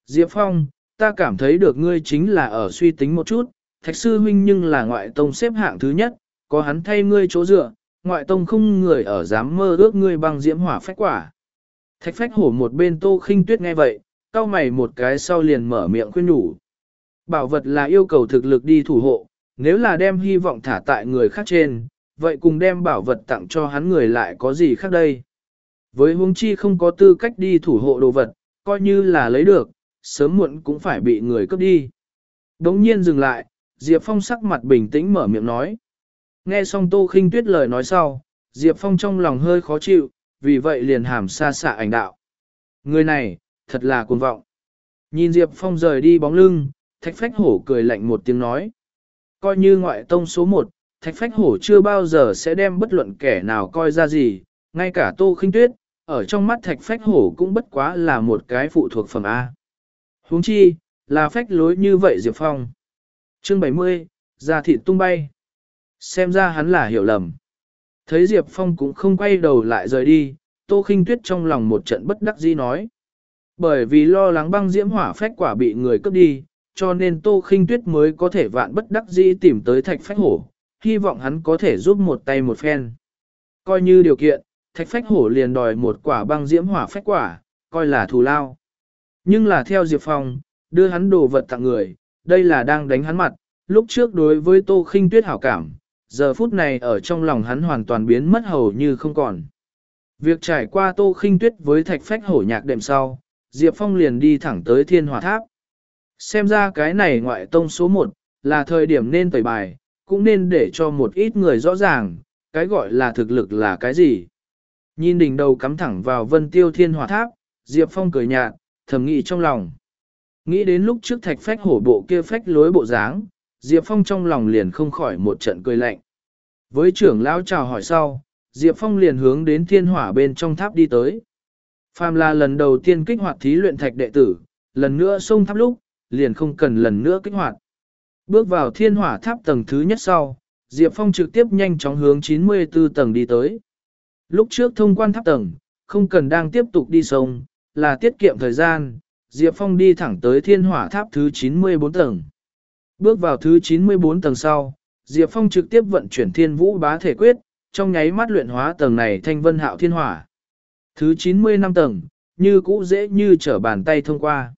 Diệp Phong, ta cảm thấy được ngươi chính là ở suy tính một chút, thạch sư huynh nhưng là ngoại tông xếp hạng thứ nhất, có hắn thay ngươi chỗ dựa, ngoại tông không người ở dám mơ ước ngươi bằng diễm hỏa phách quả. Thạch phách hổ một bên tô khinh tuyết nghe vậy, cao mày một cái sau liền mở miệng khuyên nhủ. Bảo vật là yêu cầu thực lực đi thủ hộ, nếu là đem hy vọng thả tại người khác trên, vậy cùng đem bảo vật tặng cho hắn người lại có gì khác đây? Với huống chi không có tư cách đi thủ hộ đồ vật, coi như là lấy được, sớm muộn cũng phải bị người cướp đi. Đống nhiên dừng lại, Diệp Phong sắc mặt bình tĩnh mở miệng nói. Nghe xong Tô Khinh Tuyết lời nói sau, Diệp Phong trong lòng hơi khó chịu, vì vậy liền hàm xa xạ ảnh đạo. Người này, thật là cuồng vọng. Nhìn Diệp Phong rời đi bóng lưng, Thạch Phách Hổ cười lạnh một tiếng nói. Coi như ngoại tông số một, Thạch Phách Hổ chưa bao giờ sẽ đem bất luận kẻ nào coi ra gì, ngay cả Tô Khinh Tuyết, ở trong mắt Thạch Phách Hổ cũng bất quá là một cái phụ thuộc phẩm A. huống chi, là phách lối như vậy Diệp Phong. Chương 70, ra thịt tung bay. Xem ra hắn là hiểu lầm. Thấy Diệp Phong cũng không quay đầu lại rời đi, Tô Khinh Tuyết trong lòng một trận bất đắc dĩ nói. Bởi vì lo lắng băng diễm hỏa phách quả bị người cướp đi, cho nên Tô Khinh Tuyết mới có thể vạn bất đắc dĩ tìm tới Thạch Phách Hổ, hy vọng hắn có thể giúp một tay một phen. Coi như điều kiện, Thạch Phách Hổ liền đòi một quả băng diễm hỏa phách quả, coi là thù lao. Nhưng là theo Diệp Phong, đưa hắn đồ vật tặng người, đây là đang đánh hắn mặt, lúc trước đối với Tô Khinh Tuyết hảo cảm, giờ phút này ở trong lòng hắn hoàn toàn biến mất hầu như không còn. Việc trải qua Tô Khinh Tuyết với Thạch Phách Hổ nhạc đệm sau, Diệp Phong liền đi thẳng tới Thiên Hỏa Tháp. Xem ra cái này ngoại tông số 1, là thời điểm nên tẩy bài, cũng nên để cho một ít người rõ ràng, cái gọi là thực lực là cái gì. Nhìn đỉnh đầu cắm thẳng vào vân tiêu thiên hỏa tháp, Diệp Phong cười nhạt, thầm nghĩ trong lòng. Nghĩ đến lúc trước thạch phách hổ bộ kia phách lối bộ dáng, Diệp Phong trong lòng liền không khỏi một trận cười lạnh. Với trưởng lão chào hỏi sau, Diệp Phong liền hướng đến thiên hỏa bên trong tháp đi tới. Phàm là lần đầu tiên kích hoạt thí luyện thạch đệ tử, lần nữa xông tháp lúc, liền không cần lần nữa kích hoạt. Bước vào thiên hỏa tháp tầng thứ nhất sau, Diệp Phong trực tiếp nhanh chóng hướng 94 tầng đi tới. Lúc trước thông quan tháp tầng, không cần đang tiếp tục đi sông, là tiết kiệm thời gian, Diệp Phong đi thẳng tới thiên hỏa tháp thứ 94 tầng. Bước vào thứ 94 tầng sau, Diệp Phong trực tiếp vận chuyển thiên vũ bá thể quyết, trong nháy mắt luyện hóa tầng này thanh vân hạo thiên hỏa. Thứ 95 tầng, như cũ dễ như trở bàn tay thông qua.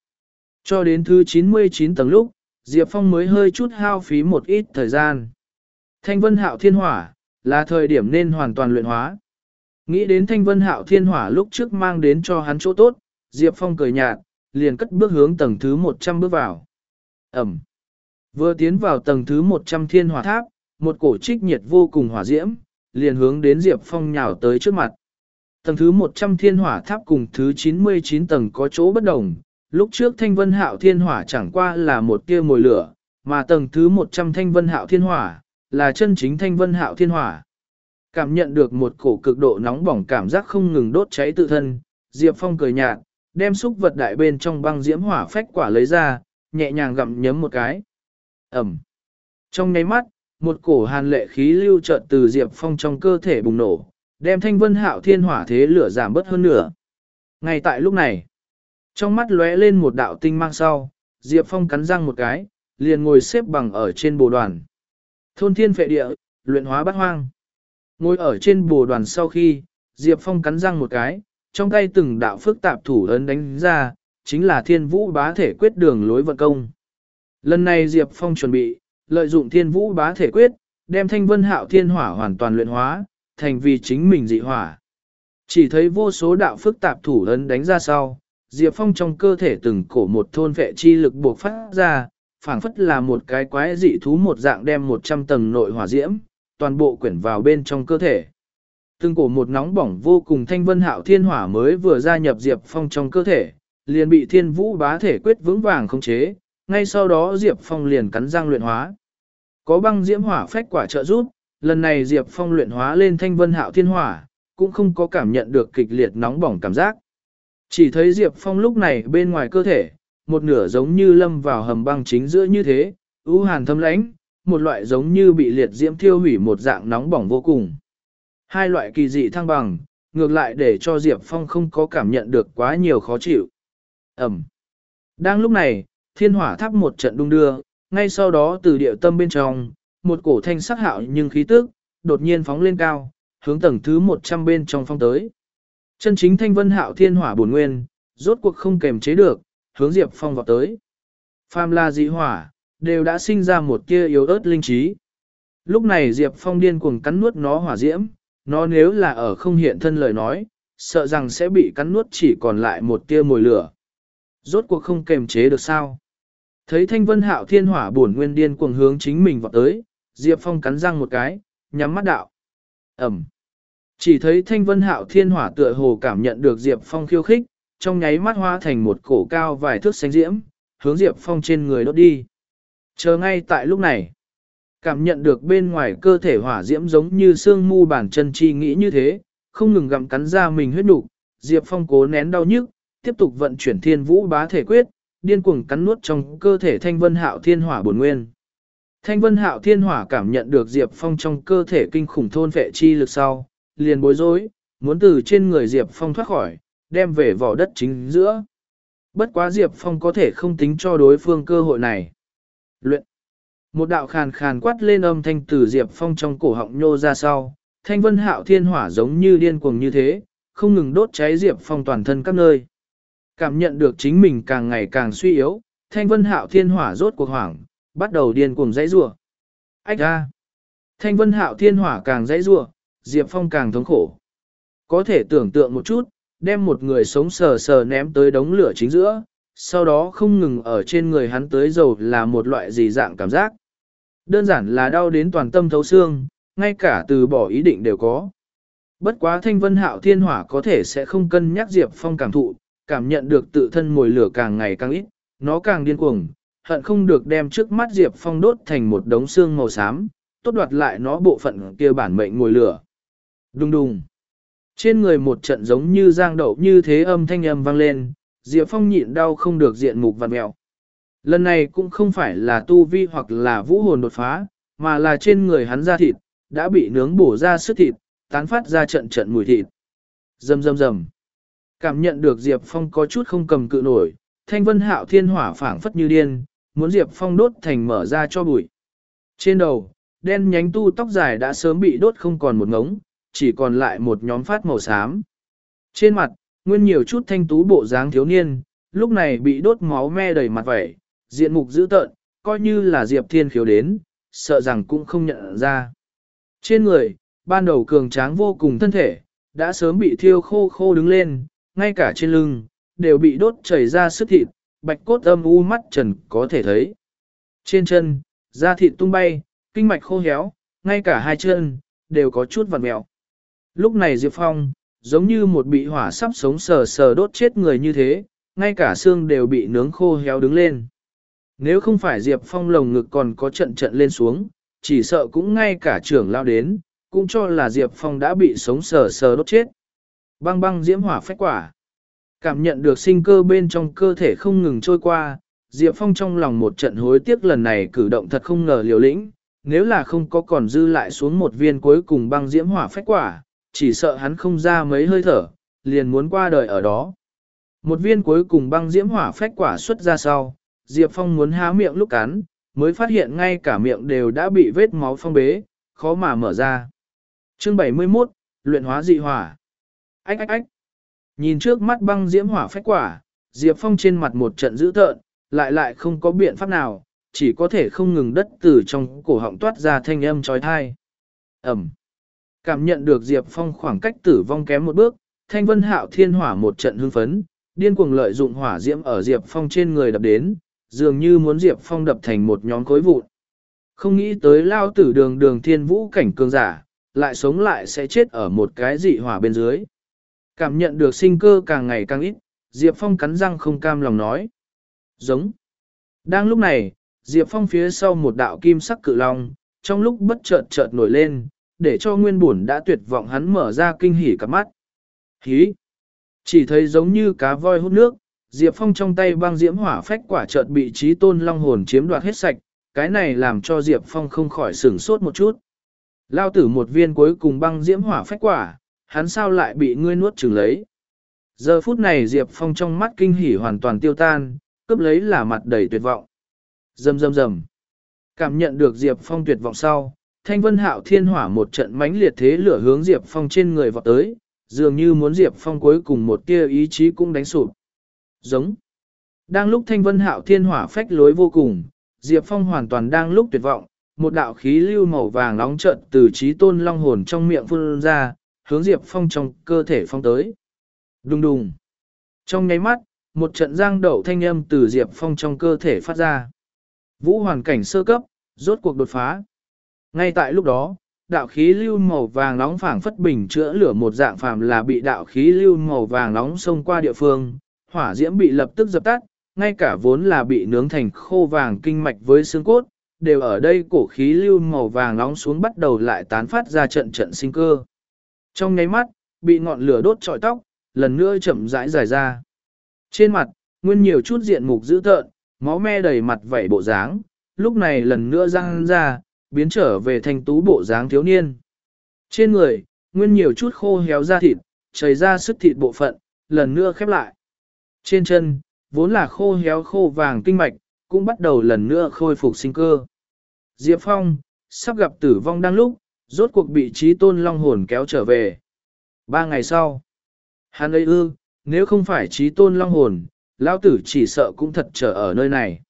Cho đến thứ 99 tầng lúc, Diệp Phong mới hơi chút hao phí một ít thời gian. Thanh vân hạo thiên hỏa, là thời điểm nên hoàn toàn luyện hóa. Nghĩ đến thanh vân hạo thiên hỏa lúc trước mang đến cho hắn chỗ tốt, Diệp Phong cười nhạt, liền cất bước hướng tầng thứ 100 bước vào. Ẩm. Vừa tiến vào tầng thứ 100 thiên hỏa tháp, một cổ trích nhiệt vô cùng hỏa diễm, liền hướng đến Diệp Phong nhào tới trước mặt. Tầng thứ 100 thiên hỏa tháp cùng thứ 99 tầng có chỗ bất đồng, lúc trước thanh vân hạo thiên hỏa chẳng qua là một tia mồi lửa, mà tầng thứ 100 thanh vân hạo thiên hỏa, là chân chính thanh vân hạo thiên hỏa. Cảm nhận được một cổ cực độ nóng bỏng cảm giác không ngừng đốt cháy tự thân, Diệp Phong cười nhạt, đem xúc vật đại bên trong băng diễm hỏa phách quả lấy ra, nhẹ nhàng gặm nhấm một cái. Ẩm. Trong nháy mắt, một cổ hàn lệ khí lưu chợt từ Diệp Phong trong cơ thể bùng nổ, đem thanh vân hạo thiên hỏa thế lửa giảm bớt hơn nửa. Ngay tại lúc này, trong mắt lóe lên một đạo tinh mang sau, Diệp Phong cắn răng một cái, liền ngồi xếp bằng ở trên bồ đoàn. Thôn thiên phệ địa, luyện hóa bát hoang. Ngồi ở trên bồ đoàn sau khi, Diệp Phong cắn răng một cái, trong tay từng đạo phức tạp thủ ấn đánh ra, chính là thiên vũ bá thể quyết đường lối vận công. Lần này Diệp Phong chuẩn bị, lợi dụng thiên vũ bá thể quyết, đem thanh vân hạo thiên hỏa hoàn toàn luyện hóa, thành vì chính mình dị hỏa. Chỉ thấy vô số đạo phức tạp thủ ấn đánh ra sau, Diệp Phong trong cơ thể từng cổ một thôn vệ chi lực buộc phát ra, phảng phất là một cái quái dị thú một dạng đem 100 tầng nội hỏa diễm, toàn bộ quyển vào bên trong cơ thể. Từng cổ một nóng bỏng vô cùng thanh vân hạo thiên hỏa mới vừa gia nhập Diệp Phong trong cơ thể, liền bị thiên vũ bá thể quyết vững vàng khống chế, ngay sau đó Diệp Phong liền cắn răng luyện hóa. Có băng diễm hỏa phách quả trợ giúp, lần này Diệp Phong luyện hóa lên thanh vân hạo thiên hỏa, cũng không có cảm nhận được kịch liệt nóng bỏng cảm giác. Chỉ thấy Diệp Phong lúc này bên ngoài cơ thể, một nửa giống như lâm vào hầm băng chính giữa như thế, ưu hàn thâm lãnh, một loại giống như bị liệt diễm thiêu hủy một dạng nóng bỏng vô cùng. Hai loại kỳ dị thăng bằng, ngược lại để cho Diệp Phong không có cảm nhận được quá nhiều khó chịu. Ẩm. Đang lúc này, thiên hỏa tháp một trận đung đưa, ngay sau đó từ địa tâm bên trong, một cổ thanh sắc hạo nhưng khí tức, đột nhiên phóng lên cao, hướng tầng thứ 100 bên trong phong tới. Chân chính thanh vân hạo thiên hỏa bổn nguyên, rốt cuộc không kềm chế được, hướng Diệp Phong vào tới. Phàm la dị hỏa, đều đã sinh ra một tia yếu ớt linh trí. Lúc này Diệp Phong điên cuồng cắn nuốt nó hỏa diễm, nó nếu là ở không hiện thân lời nói, sợ rằng sẽ bị cắn nuốt chỉ còn lại một tia mồi lửa. Rốt cuộc không kềm chế được sao. Thấy thanh vân hạo thiên hỏa buồn nguyên điên cuồng hướng chính mình vọt tới, Diệp Phong cắn răng một cái, nhắm mắt đạo. Ẩm. Chỉ thấy thanh vân hạo thiên hỏa tựa hồ cảm nhận được Diệp Phong khiêu khích, trong nháy mắt hóa thành một cổ cao vài thước xanh diễm, hướng Diệp Phong trên người đốt đi. Chờ ngay tại lúc này, cảm nhận được bên ngoài cơ thể hỏa diễm giống như xương mu bản chân chi nghĩ như thế, không ngừng gặm cắn ra mình huyết nục, Diệp Phong cố nén đau nhức, tiếp tục vận chuyển thiên vũ bá thể quyết, điên cuồng cắn nuốt trong cơ thể thanh vân hạo thiên hỏa bổn nguyên. Thanh vân hạo thiên hỏa cảm nhận được Diệp Phong trong cơ thể kinh khủng thôn vệ chi lực sau, liền bối rối, muốn từ trên người Diệp Phong thoát khỏi, đem về vỏ đất chính giữa. Bất quá Diệp Phong có thể không tính cho đối phương cơ hội này. Luyện. Một đạo khàn khàn quát lên âm thanh từ Diệp Phong trong cổ họng nhô ra sau, thanh vân hạo thiên hỏa giống như điên cuồng như thế, không ngừng đốt cháy Diệp Phong toàn thân các nơi. Cảm nhận được chính mình càng ngày càng suy yếu, thanh vân hạo thiên hỏa rốt cuộc hoảng, bắt đầu điên cuồng dãy rủa. Ách ra! Thanh vân hạo thiên hỏa càng dãy rủa, Diệp Phong càng thống khổ. Có thể tưởng tượng một chút, đem một người sống sờ sờ ném tới đống lửa chính giữa, sau đó không ngừng ở trên người hắn tới dầu là một loại gì dạng cảm giác. Đơn giản là đau đến toàn tâm thấu xương, ngay cả từ bỏ ý định đều có. Bất quá thanh vân hạo thiên hỏa có thể sẽ không cân nhắc Diệp Phong cảm thụ, cảm nhận được tự thân mồi lửa càng ngày càng ít, nó càng điên cuồng, hận không được đem trước mắt Diệp Phong đốt thành một đống xương màu xám, tốt đoạt lại nó bộ phận kia bản mệnh mồi lửa. Đùng đùng. Trên người một trận giống như giang đậu như thế âm thanh âm vang lên, Diệp Phong nhịn đau không được diện mục vặn mẹo. Lần này cũng không phải là tu vi hoặc là vũ hồn đột phá, mà là trên người hắn da thịt, đã bị nướng bổ ra sức thịt, tán phát ra trận trận mùi thịt. Dầm dầm dầm. Cảm nhận được Diệp Phong có chút không cầm cự nổi, thanh vân hạo thiên hỏa phảng phất như điên, muốn Diệp Phong đốt thành mở ra cho bụi. Trên đầu, đen nhánh tu tóc dài đã sớm bị đốt không còn một ngống, chỉ còn lại một nhóm phát màu xám. Trên mặt, nguyên nhiều chút thanh tú bộ dáng thiếu niên, lúc này bị đốt máu me đầy mặt vẩy, diện mục dữ tợn, coi như là Diệp Thiên khiếu đến, sợ rằng cũng không nhận ra. Trên người, ban đầu cường tráng vô cùng thân thể, đã sớm bị thiêu khô khô đứng lên, ngay cả trên lưng, đều bị đốt chảy ra sức thịt, bạch cốt âm u mắt trần có thể thấy. Trên chân, da thịt tung bay, kinh mạch khô héo, ngay cả hai chân, đều có chút vằn mẹo. Lúc này Diệp Phong, giống như một bị hỏa sắp sống sờ sờ đốt chết người như thế, ngay cả xương đều bị nướng khô héo đứng lên. Nếu không phải Diệp Phong lồng ngực còn có trận trận lên xuống, chỉ sợ cũng ngay cả trưởng lao đến, cũng cho là Diệp Phong đã bị sống sờ sờ đốt chết. Băng băng diễm hỏa phách quả. Cảm nhận được sinh cơ bên trong cơ thể không ngừng trôi qua, Diệp Phong trong lòng một trận hối tiếc lần này cử động thật không ngờ liều lĩnh, nếu là không có còn dư lại xuống một viên cuối cùng băng diễm hỏa phách quả, chỉ sợ hắn không ra mấy hơi thở, liền muốn qua đời ở đó. Một viên cuối cùng băng diễm hỏa phách quả xuất ra sau, Diệp Phong muốn há miệng lúc cắn, mới phát hiện ngay cả miệng đều đã bị vết máu phong bế, khó mà mở ra. Chương 71, luyện hóa dị hỏa. Ách ách ách. Nhìn trước mắt băng diễm hỏa phách quả, Diệp Phong trên mặt một trận dữ tợn, lại lại không có biện pháp nào, chỉ có thể không ngừng đất từ trong cổ họng toát ra thanh âm trói thai. Ẩm. Cảm nhận được Diệp Phong khoảng cách tử vong kém một bước, Thanh Vân Hạo Thiên Hỏa một trận hưng phấn, điên cuồng lợi dụng hỏa diễm ở Diệp Phong trên người đập đến, dường như muốn Diệp Phong đập thành một nhóm khối vụn. Không nghĩ tới lao tử đường đường thiên vũ cảnh cường giả, lại sống lại sẽ chết ở một cái dị hỏa bên dưới. Cảm nhận được sinh cơ càng ngày càng ít, Diệp Phong cắn răng không cam lòng nói. Giống. Đang lúc này, Diệp Phong phía sau một đạo kim sắc cự long, trong lúc bất chợt chợt nổi lên, để cho nguyên buồn đã tuyệt vọng hắn mở ra kinh hỉ cả mắt. Hí! Chỉ thấy giống như cá voi hút nước, Diệp Phong trong tay băng diễm hỏa phách quả chợt bị trí tôn long hồn chiếm đoạt hết sạch, cái này làm cho Diệp Phong không khỏi sửng sốt một chút. Lao tử một viên cuối cùng băng diễm hỏa phách quả, hắn sao lại bị ngươi nuốt chừng lấy. Giờ phút này Diệp Phong trong mắt kinh hỉ hoàn toàn tiêu tan, cướp lấy là mặt đầy tuyệt vọng. Rầm rầm rầm. Cảm nhận được Diệp Phong tuyệt vọng sau, thanh vân hạo thiên hỏa một trận mãnh liệt thế lửa hướng Diệp Phong trên người vọt tới, dường như muốn Diệp Phong cuối cùng một tia ý chí cũng đánh sụp. Giống. Đang lúc thanh vân hạo thiên hỏa phách lối vô cùng, Diệp Phong hoàn toàn đang lúc tuyệt vọng, một đạo khí lưu màu vàng nóng trận từ trí tôn long hồn trong miệng phun ra, hướng Diệp Phong trong cơ thể phong tới. Đùng đùng. Trong nháy mắt, một trận giang đậu thanh âm từ Diệp Phong trong cơ thể phát ra. Vũ hoàn cảnh sơ cấp, rốt cuộc đột phá. Ngay tại lúc đó, đạo khí lưu màu vàng nóng phảng phất bình chữa lửa một dạng phàm là bị đạo khí lưu màu vàng nóng xông qua địa phương, hỏa diễm bị lập tức dập tắt, ngay cả vốn là bị nướng thành khô vàng kinh mạch với xương cốt, đều ở đây cổ khí lưu màu vàng nóng xuống bắt đầu lại tán phát ra trận trận sinh cơ. Trong nháy mắt, bị ngọn lửa đốt trọi tóc, lần nữa chậm rãi dài ra. Trên mặt, nguyên nhiều chút diện mục dữ tợn, máu me đầy mặt vảy bộ dáng, lúc này lần nữa răng ra, biến trở về thành tú bộ dáng thiếu niên. Trên người, nguyên nhiều chút khô héo da thịt, chảy ra sức thịt bộ phận, lần nữa khép lại. Trên chân, vốn là khô héo khô vàng kinh mạch, cũng bắt đầu lần nữa khôi phục sinh cơ. Diệp Phong, sắp gặp tử vong đang lúc, rốt cuộc bị trí tôn long hồn kéo trở về. Ba ngày sau, hắn ấy ư, nếu không phải trí tôn long hồn, lão tử chỉ sợ cũng thật trở ở nơi này.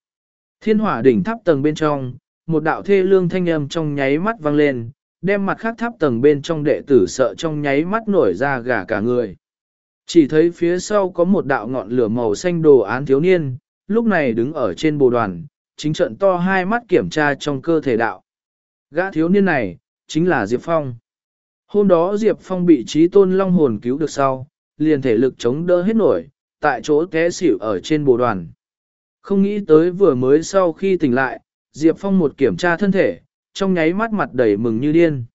Thiên hỏa đỉnh tháp tầng bên trong, một đạo thê lương thanh âm trong nháy mắt vang lên, đem mặt khác tháp tầng bên trong đệ tử sợ trong nháy mắt nổi ra gà cả người. Chỉ thấy phía sau có một đạo ngọn lửa màu xanh đồ án thiếu niên, lúc này đứng ở trên bồ đoàn, chính trận to hai mắt kiểm tra trong cơ thể đạo. Gã thiếu niên này, chính là Diệp Phong. Hôm đó Diệp Phong bị trí tôn long hồn cứu được sau, liền thể lực chống đỡ hết nổi, tại chỗ té xỉu ở trên bồ đoàn. Không nghĩ tới vừa mới sau khi tỉnh lại, Diệp Phong một kiểm tra thân thể, trong nháy mắt mặt đầy mừng như điên.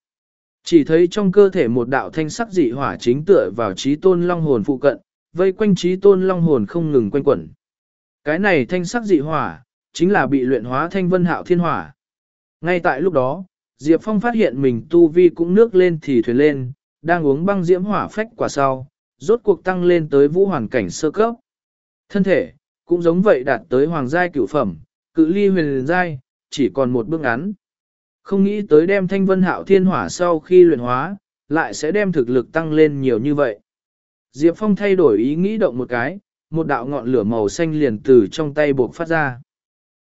Chỉ thấy trong cơ thể một đạo thanh sắc dị hỏa chính tựa vào trí tôn long hồn phụ cận, vây quanh trí tôn long hồn không ngừng quanh quẩn. Cái này thanh sắc dị hỏa, chính là bị luyện hóa thanh vân hạo thiên hỏa. Ngay tại lúc đó, Diệp Phong phát hiện mình tu vi cũng nước lên thì thuyền lên, đang uống băng diễm hỏa phách quả sau, rốt cuộc tăng lên tới vũ hoàn cảnh sơ cấp. Thân thể, cũng giống vậy đạt tới hoàng giai cửu phẩm, cự ly huyền giai, chỉ còn một bước ngắn. Không nghĩ tới đem thanh vân hạo thiên hỏa sau khi luyện hóa, lại sẽ đem thực lực tăng lên nhiều như vậy. Diệp Phong thay đổi ý nghĩ động một cái, một đạo ngọn lửa màu xanh liền từ trong tay buộc phát ra.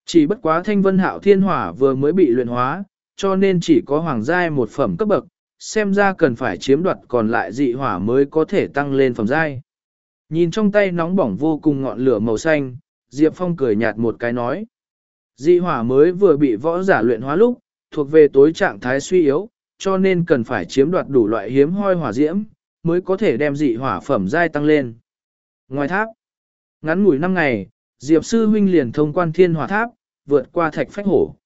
Chỉ bất quá thanh vân hạo thiên hỏa vừa mới bị luyện hóa, cho nên chỉ có hoàng giai một phẩm cấp bậc, xem ra cần phải chiếm đoạt còn lại dị hỏa mới có thể tăng lên phẩm giai. Nhìn trong tay nóng bỏng vô cùng ngọn lửa màu xanh, Diệp Phong cười nhạt một cái nói. Dị hỏa mới vừa bị võ giả luyện hóa lúc, thuộc về tối trạng thái suy yếu, cho nên cần phải chiếm đoạt đủ loại hiếm hoi hỏa diễm, mới có thể đem dị hỏa phẩm giai tăng lên. Ngoài tháp, ngắn ngủi 5 ngày, Diệp Sư Huynh liền thông quan thiên hỏa tháp, vượt qua thạch phách hổ.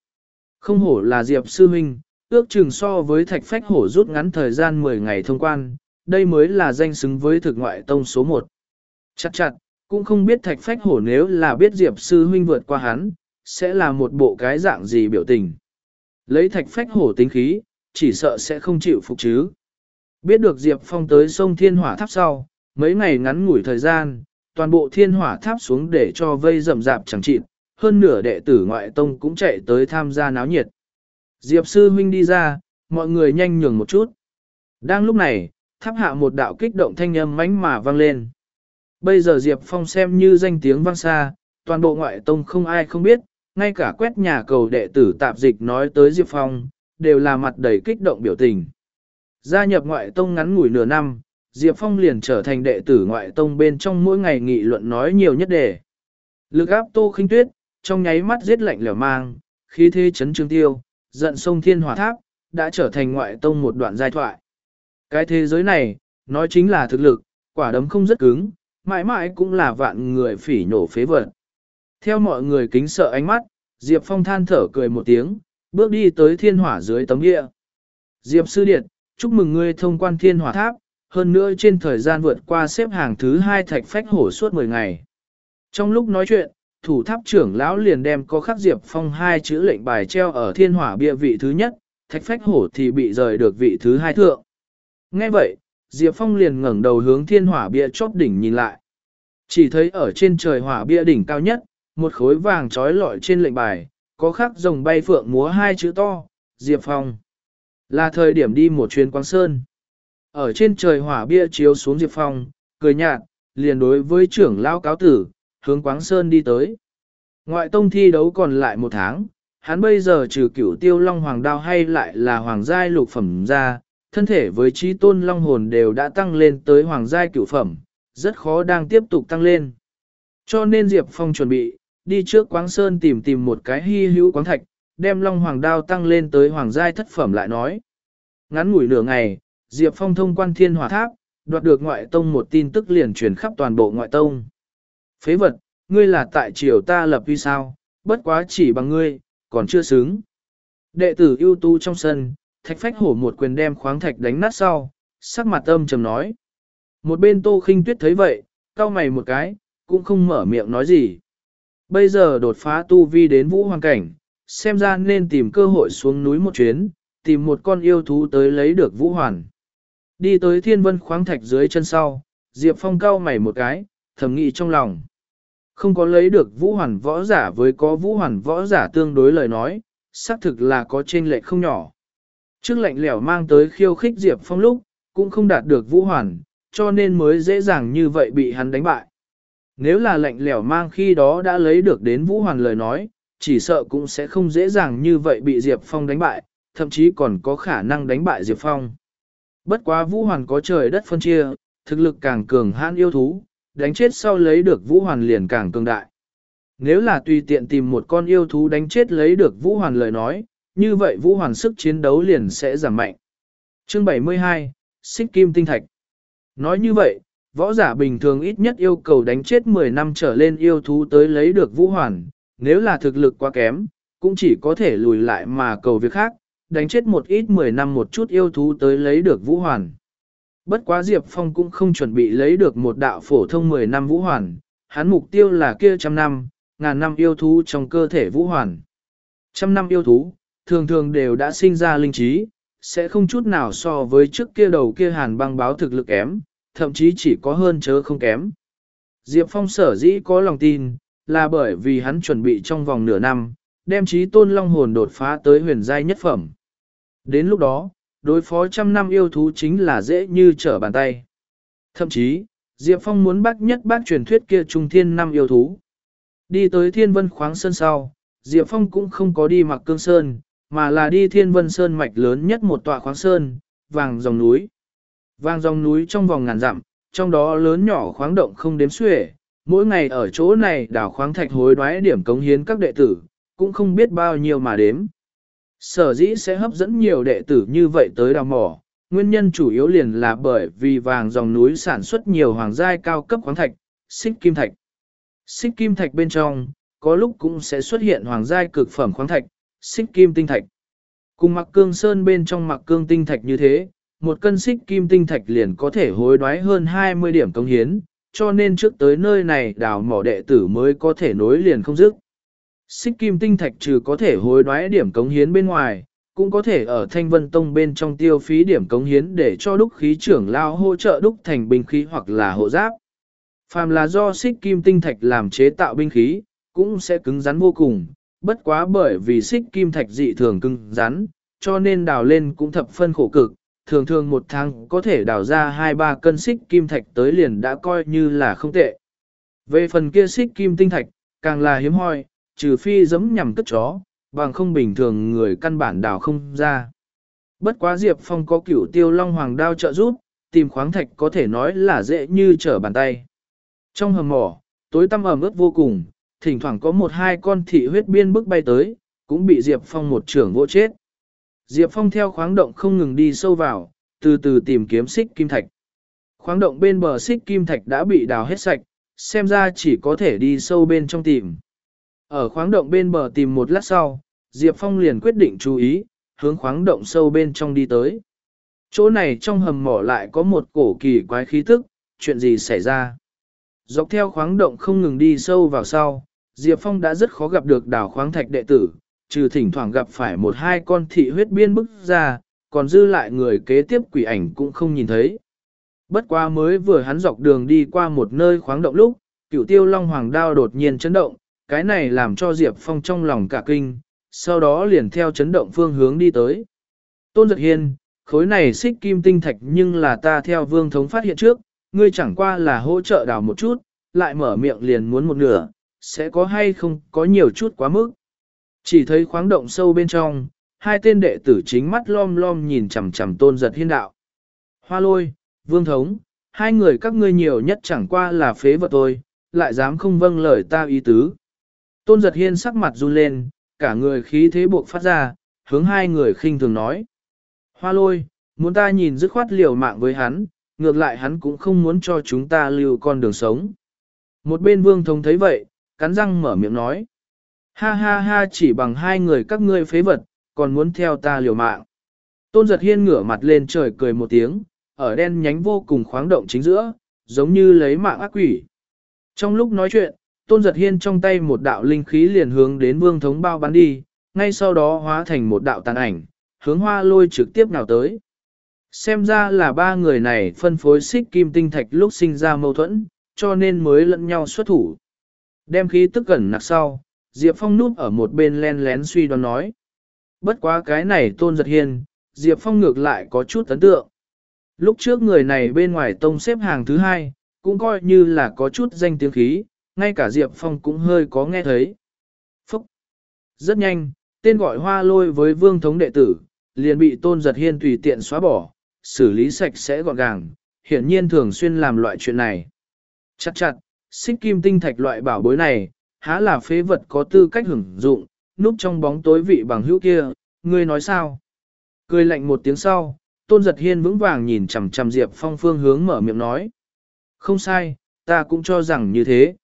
Không hổ là Diệp Sư Huynh, ước chừng so với thạch phách hổ rút ngắn thời gian 10 ngày thông quan, đây mới là danh xứng với thực ngoại tông số 1. Chặt chặt, cũng không biết thạch phách hổ nếu là biết Diệp Sư Huynh vượt qua hắn, sẽ là một bộ cái dạng gì biểu tình. Lấy thạch phách hổ tính khí, chỉ sợ sẽ không chịu phục chứ. Biết được Diệp Phong tới sông Thiên Hỏa Tháp sau, mấy ngày ngắn ngủi thời gian, toàn bộ Thiên Hỏa Tháp xuống để cho vây rầm rạp chẳng chịt, hơn nửa đệ tử ngoại tông cũng chạy tới tham gia náo nhiệt. Diệp Sư Huynh đi ra, mọi người nhanh nhường một chút. Đang lúc này, tháp hạ một đạo kích động thanh âm mánh mà vang lên. Bây giờ Diệp Phong xem như danh tiếng vang xa, toàn bộ ngoại tông không ai không biết, ngay cả quét nhà cầu đệ tử tạp dịch nói tới Diệp Phong, đều là mặt đầy kích động biểu tình. Gia nhập ngoại tông ngắn ngủi nửa năm, Diệp Phong liền trở thành đệ tử ngoại tông bên trong mỗi ngày nghị luận nói nhiều nhất đề. Lực áp tô khinh tuyết, trong nháy mắt giết lạnh lẻo mang, khí thế chấn trương tiêu, giận sông thiên hỏa tháp, đã trở thành ngoại tông một đoạn giai thoại. Cái thế giới này, nói chính là thực lực, quả đấm không rất cứng, mãi mãi cũng là vạn người phỉ nhổ phế vật. Theo mọi người kính sợ ánh mắt, Diệp Phong than thở cười một tiếng, bước đi tới thiên hỏa dưới tấm địa. Diệp Sư Điệt, chúc mừng ngươi thông quan thiên hỏa tháp, hơn nữa trên thời gian vượt qua xếp hàng thứ hai thạch phách hổ suốt 10 ngày. Trong lúc nói chuyện, thủ tháp trưởng lão liền đem có khắc Diệp Phong hai chữ lệnh bài treo ở thiên hỏa bia vị thứ nhất, thạch phách hổ thì bị rời được vị thứ hai thượng. Nghe vậy, Diệp Phong liền ngẩng đầu hướng thiên hỏa bia chóp đỉnh nhìn lại. Chỉ thấy ở trên trời hỏa bia đỉnh cao nhất, một khối vàng trói lọi trên lệnh bài, có khắc rồng bay phượng múa hai chữ to, Diệp Phong. Là thời điểm đi một chuyến quang sơn. Ở trên trời hỏa bia chiếu xuống Diệp Phong, cười nhạt, liền đối với trưởng lão cáo tử, hướng quáng sơn đi tới. Ngoại tông thi đấu còn lại một tháng, Hắn bây giờ trừ cửu tiêu long hoàng đao hay lại là hoàng giai lục phẩm ra, thân thể với trí tôn long hồn đều đã tăng lên tới hoàng giai cửu phẩm, rất khó đang tiếp tục tăng lên. Cho nên Diệp Phong chuẩn bị, đi trước quáng sơn tìm tìm một cái hy hữu quáng thạch, đem long hoàng đao tăng lên tới hoàng giai thất phẩm lại nói. Ngắn ngủi nửa ngày, Diệp Phong thông quan thiên hỏa tháp, đoạt được ngoại tông một tin tức liền truyền khắp toàn bộ ngoại tông. Phế vật, ngươi là tại triều ta lập vì sao, bất quá chỉ bằng ngươi, còn chưa xứng. Đệ tử ưu tú trong sân, thạch phách hổ một quyền đem khoáng thạch đánh nát sau, sắc mặt âm trầm nói. Một bên tô khinh tuyết thấy vậy, cau mày một cái, cũng không mở miệng nói gì. Bây giờ đột phá tu vi đến vũ hoàng cảnh, xem ra nên tìm cơ hội xuống núi một chuyến, tìm một con yêu thú tới lấy được vũ hoàn. Đi tới thiên vân khoáng thạch dưới chân sau, Diệp Phong cau mày một cái, thầm nghĩ trong lòng. Không có lấy được vũ hoàn võ giả với có vũ hoàn võ giả tương đối lời nói, xác thực là có chênh lệch không nhỏ. Trước lạnh lẻo mang tới khiêu khích Diệp Phong lúc, cũng không đạt được vũ hoàn, cho nên mới dễ dàng như vậy bị hắn đánh bại. Nếu là lạnh lẻo mang khi đó đã lấy được đến vũ hoàn lời nói, chỉ sợ cũng sẽ không dễ dàng như vậy bị Diệp Phong đánh bại, thậm chí còn có khả năng đánh bại Diệp Phong. Bất quá vũ hoàn có trời đất phân chia, thực lực càng cường hãn yêu thú, đánh chết sau lấy được vũ hoàn liền càng cường đại. Nếu là tùy tiện tìm một con yêu thú đánh chết lấy được vũ hoàn lời nói, như vậy vũ hoàn sức chiến đấu liền sẽ giảm mạnh. Chương 72, Xích Kim Tinh Thạch Nói như vậy, võ giả bình thường ít nhất yêu cầu đánh chết 10 năm trở lên yêu thú tới lấy được vũ hoàn, nếu là thực lực quá kém, cũng chỉ có thể lùi lại mà cầu việc khác, đánh chết một ít 10 năm một chút yêu thú tới lấy được vũ hoàn. Bất quá Diệp Phong cũng không chuẩn bị lấy được một đạo phổ thông 10 năm vũ hoàn, hắn mục tiêu là kia trăm năm, ngàn năm yêu thú trong cơ thể vũ hoàn. Trăm năm yêu thú, thường thường đều đã sinh ra linh trí, sẽ không chút nào so với trước kia đầu kia hàn băng báo thực lực kém, thậm chí chỉ có hơn chớ không kém. Diệp Phong sở dĩ có lòng tin, là bởi vì hắn chuẩn bị trong vòng nửa năm, đem trí tôn long hồn đột phá tới huyền giai nhất phẩm. Đến lúc đó, đối phó trăm năm yêu thú chính là dễ như trở bàn tay. Thậm chí, Diệp Phong muốn bác nhất bác truyền thuyết kia trung thiên năm yêu thú. Đi tới thiên vân khoáng sơn sau, Diệp Phong cũng không có đi mặc cương sơn, mà là đi thiên vân sơn mạch lớn nhất một tọa khoáng sơn, vàng dòng núi. Vàng dòng núi trong vòng ngàn dặm, trong đó lớn nhỏ khoáng động không đếm xuể, mỗi ngày ở chỗ này đảo khoáng thạch hối đoái điểm cống hiến các đệ tử, cũng không biết bao nhiêu mà đếm. Sở dĩ sẽ hấp dẫn nhiều đệ tử như vậy tới đào mỏ, nguyên nhân chủ yếu liền là bởi vì vàng dòng núi sản xuất nhiều hoàng giai cao cấp khoáng thạch, xích kim thạch. Xích kim thạch bên trong, có lúc cũng sẽ xuất hiện hoàng giai cực phẩm khoáng thạch, xích kim tinh thạch. Cùng mặc cương sơn bên trong mặc cương tinh thạch như thế, một cân xích kim tinh thạch liền có thể hối đoái hơn 20 điểm công hiến, cho nên trước tới nơi này đào mỏ đệ tử mới có thể nối liền không dứt. Xích kim tinh thạch trừ có thể hối đoái điểm cống hiến bên ngoài, cũng có thể ở thanh vân tông bên trong tiêu phí điểm cống hiến để cho đúc khí trưởng lao hỗ trợ đúc thành binh khí hoặc là hộ giáp. Phàm là do xích kim tinh thạch làm chế tạo binh khí, cũng sẽ cứng rắn vô cùng, bất quá bởi vì xích kim thạch dị thường cứng rắn, cho nên đào lên cũng thập phân khổ cực, thường thường một tháng có thể đào ra 2-3 cân xích kim thạch tới liền đã coi như là không tệ. Về phần kia xích kim tinh thạch, càng là hiếm hoi, trừ phi giấm nhằm cất chó, bằng không bình thường người căn bản đào không ra. Bất quá Diệp Phong có cửu tiêu long hoàng đao trợ giúp, tìm khoáng thạch có thể nói là dễ như trở bàn tay. Trong hầm mỏ, tối tăm ẩm ướt vô cùng, thỉnh thoảng có một hai con thị huyết biên bước bay tới, cũng bị Diệp Phong một trưởng vỗ chết. Diệp Phong theo khoáng động không ngừng đi sâu vào, từ từ tìm kiếm xích kim thạch. Khoáng động bên bờ xích kim thạch đã bị đào hết sạch, xem ra chỉ có thể đi sâu bên trong tìm. Ở khoáng động bên bờ tìm một lát sau, Diệp Phong liền quyết định chú ý, hướng khoáng động sâu bên trong đi tới. Chỗ này trong hầm mỏ lại có một cổ kỳ quái khí tức, chuyện gì xảy ra? Dọc theo khoáng động không ngừng đi sâu vào sau, Diệp Phong đã rất khó gặp được đảo khoáng thạch đệ tử, trừ thỉnh thoảng gặp phải một hai con thị huyết biên bức ra, còn dư lại người kế tiếp quỷ ảnh cũng không nhìn thấy. Bất quá mới vừa hắn dọc đường đi qua một nơi khoáng động lúc, cửu tiêu long hoàng đao đột nhiên chấn động, cái này làm cho Diệp Phong trong lòng cả kinh, sau đó liền theo chấn động phương hướng đi tới. Tôn giật hiên, khối này xích kim tinh thạch nhưng là ta theo vương thống phát hiện trước, ngươi chẳng qua là hỗ trợ đào một chút, lại mở miệng liền muốn một nửa, sẽ có hay không có nhiều chút quá mức. Chỉ thấy khoáng động sâu bên trong, hai tên đệ tử chính mắt lom lom nhìn chằm chằm tôn giật hiên đạo. Hoa lôi, vương thống, hai người các ngươi nhiều nhất chẳng qua là phế vật tôi, lại dám không vâng lời ta ý tứ. Tôn giật hiên sắc mặt run lên, cả người khí thế buộc phát ra, hướng hai người khinh thường nói. Hoa lôi, muốn ta nhìn dứt khoát liều mạng với hắn, ngược lại hắn cũng không muốn cho chúng ta lưu con đường sống. Một bên vương Thông thấy vậy, cắn răng mở miệng nói. Ha ha ha chỉ bằng hai người các ngươi phế vật, còn muốn theo ta liều mạng. Tôn giật hiên ngửa mặt lên trời cười một tiếng, ở đen nhánh vô cùng khoáng động chính giữa, giống như lấy mạng ác quỷ. Trong lúc nói chuyện, tôn giật hiên trong tay một đạo linh khí liền hướng đến vương thống bao bắn đi, ngay sau đó hóa thành một đạo tàn ảnh, hướng hoa lôi trực tiếp nào tới. Xem ra là ba người này phân phối xích kim tinh thạch lúc sinh ra mâu thuẫn, cho nên mới lẫn nhau xuất thủ. Đem khí tức gần nặc sau, Diệp Phong núp ở một bên len lén suy đoán nói. Bất quá cái này tôn giật hiên, Diệp Phong ngược lại có chút ấn tượng. Lúc trước người này bên ngoài tông xếp hàng thứ hai, cũng coi như là có chút danh tiếng khí, ngay cả Diệp Phong cũng hơi có nghe thấy. Phúc! Rất nhanh, tên gọi hoa lôi với vương thống đệ tử, liền bị tôn giật hiên tùy tiện xóa bỏ, xử lý sạch sẽ gọn gàng, hiển nhiên thường xuyên làm loại chuyện này. Chắc chặt, xích kim tinh thạch loại bảo bối này, há là phế vật có tư cách hưởng dụng, núp trong bóng tối vị bằng hữu kia, ngươi nói sao? Cười lạnh một tiếng sau, tôn giật hiên vững vàng nhìn chằm chằm Diệp Phong phương hướng mở miệng nói. Không sai, ta cũng cho rằng như thế.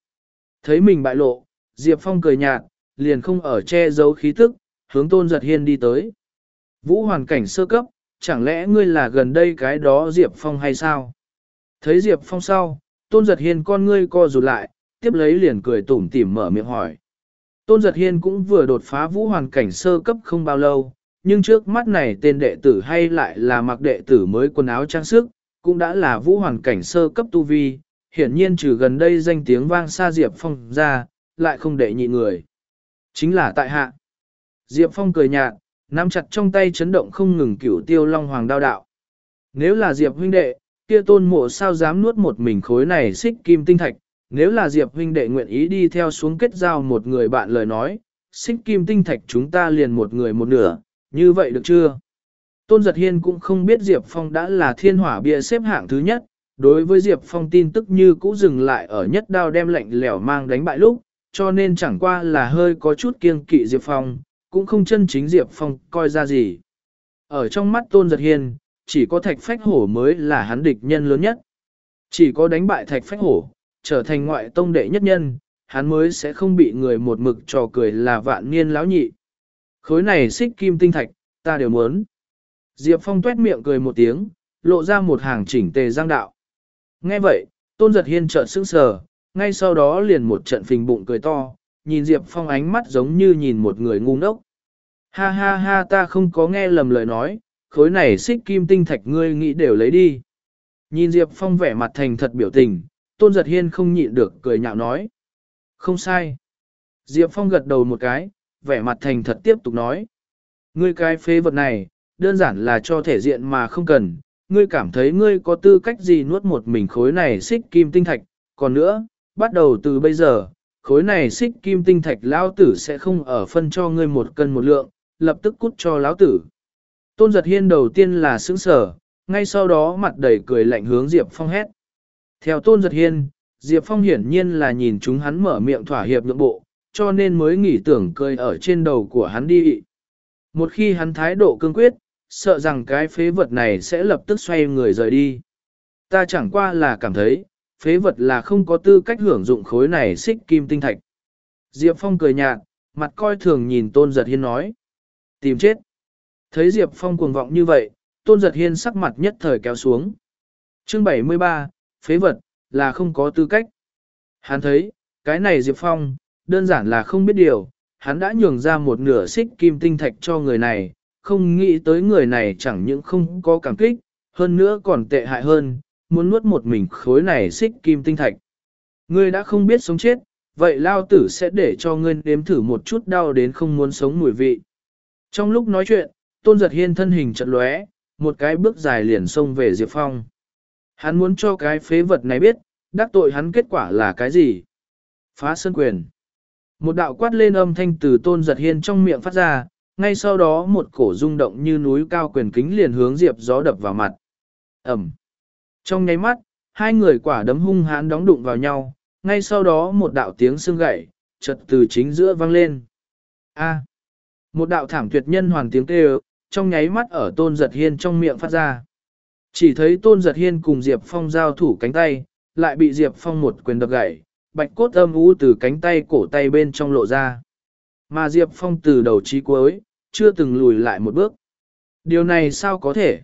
Thấy mình bại lộ, Diệp Phong cười nhạt, liền không ở che giấu khí tức, hướng tôn giật hiên đi tới. Vũ hoàn cảnh sơ cấp, chẳng lẽ ngươi là gần đây cái đó Diệp Phong hay sao? Thấy Diệp Phong sau, tôn giật hiên con ngươi co rụt lại, tiếp lấy liền cười tủm tỉm mở miệng hỏi. Tôn giật hiên cũng vừa đột phá vũ hoàn cảnh sơ cấp không bao lâu, nhưng trước mắt này tên đệ tử hay lại là mặc đệ tử mới quần áo trang sức, cũng đã là vũ hoàn cảnh sơ cấp tu vi, hiển nhiên trừ gần đây danh tiếng vang xa Diệp Phong ra, lại không để nhị người. Chính là tại hạ. Diệp Phong cười nhạt, nắm chặt trong tay chấn động không ngừng cửu tiêu long hoàng đao đạo. Nếu là Diệp huynh đệ, kia tôn mộ sao dám nuốt một mình khối này xích kim tinh thạch, nếu là Diệp huynh đệ nguyện ý đi theo xuống kết giao một người bạn lời nói, xích kim tinh thạch chúng ta liền một người một nửa, như vậy được chưa? Tôn Giật Hiên cũng không biết Diệp Phong đã là thiên hỏa bia xếp hạng thứ nhất, đối với Diệp Phong tin tức như cũ dừng lại ở nhất đao đem lệnh lẻo mang đánh bại lúc, cho nên chẳng qua là hơi có chút kiêng kỵ Diệp Phong, cũng không chân chính Diệp Phong coi ra gì. Ở trong mắt Tôn Giật Hiên, chỉ có thạch phách hổ mới là hắn địch nhân lớn nhất. Chỉ có đánh bại thạch phách hổ, trở thành ngoại tông đệ nhất nhân, hắn mới sẽ không bị người một mực trò cười là vạn niên lão nhị. Khối này xích kim tinh thạch, ta đều muốn. Diệp Phong tuét miệng cười một tiếng, lộ ra một hàng chỉnh tề giang đạo. Nghe vậy, Tôn Giật Hiên trợn sững sờ, ngay sau đó liền một trận phình bụng cười to, nhìn Diệp Phong ánh mắt giống như nhìn một người ngu ngốc. Ha ha ha ta không có nghe lầm lời nói, khối này xích kim tinh thạch ngươi nghĩ đều lấy đi. Nhìn Diệp Phong vẻ mặt thành thật biểu tình, Tôn Giật Hiên không nhịn được cười nhạo nói. Không sai. Diệp Phong gật đầu một cái, vẻ mặt thành thật tiếp tục nói. Ngươi cái phế vật này, đơn giản là cho thể diện mà không cần, ngươi cảm thấy ngươi có tư cách gì nuốt một mình khối này xích kim tinh thạch, còn nữa, bắt đầu từ bây giờ, khối này xích kim tinh thạch lão tử sẽ không ở phân cho ngươi một cân một lượng, lập tức cút cho lão tử. Tôn giật hiên đầu tiên là sững sở, ngay sau đó mặt đầy cười lạnh hướng Diệp Phong hét. Theo Tôn giật hiên, Diệp Phong hiển nhiên là nhìn chúng hắn mở miệng thỏa hiệp nhượng bộ, cho nên mới nghĩ tưởng cười ở trên đầu của hắn đi. Một khi hắn thái độ cương quyết, sợ rằng cái phế vật này sẽ lập tức xoay người rời đi. Ta chẳng qua là cảm thấy, phế vật là không có tư cách hưởng dụng khối này xích kim tinh thạch. Diệp Phong cười nhạt, mặt coi thường nhìn Tôn Giật Hiên nói. Tìm chết. Thấy Diệp Phong cuồng vọng như vậy, Tôn Giật Hiên sắc mặt nhất thời kéo xuống. Chương 73, phế vật, là không có tư cách. Hắn thấy, cái này Diệp Phong, đơn giản là không biết điều, hắn đã nhường ra một nửa xích kim tinh thạch cho người này, không nghĩ tới người này chẳng những không có cảm kích, hơn nữa còn tệ hại hơn, muốn nuốt một mình khối này xích kim tinh thạch. Ngươi đã không biết sống chết, vậy lao tử sẽ để cho ngươi nếm thử một chút đau đến không muốn sống mùi vị. Trong lúc nói chuyện, tôn giật hiên thân hình chật lóe, một cái bước dài liền xông về Diệp Phong. Hắn muốn cho cái phế vật này biết, đắc tội hắn kết quả là cái gì? Phá sơn quyền. Một đạo quát lên âm thanh từ tôn giật hiên trong miệng phát ra, ngay sau đó một cổ rung động như núi cao quyền kính liền hướng Diệp gió đập vào mặt. Ẩm. Trong nháy mắt, hai người quả đấm hung hãn đóng đụng vào nhau, ngay sau đó một đạo tiếng xương gậy, chợt từ chính giữa vang lên. A. Một đạo thảm tuyệt nhân hoàn tiếng kêu, trong nháy mắt ở tôn giật hiên trong miệng phát ra. Chỉ thấy tôn giật hiên cùng Diệp Phong giao thủ cánh tay, lại bị Diệp Phong một quyền đập gãy, bạch cốt âm u từ cánh tay cổ tay bên trong lộ ra. Mà Diệp Phong từ đầu chí cuối, chưa từng lùi lại một bước. Điều này sao có thể?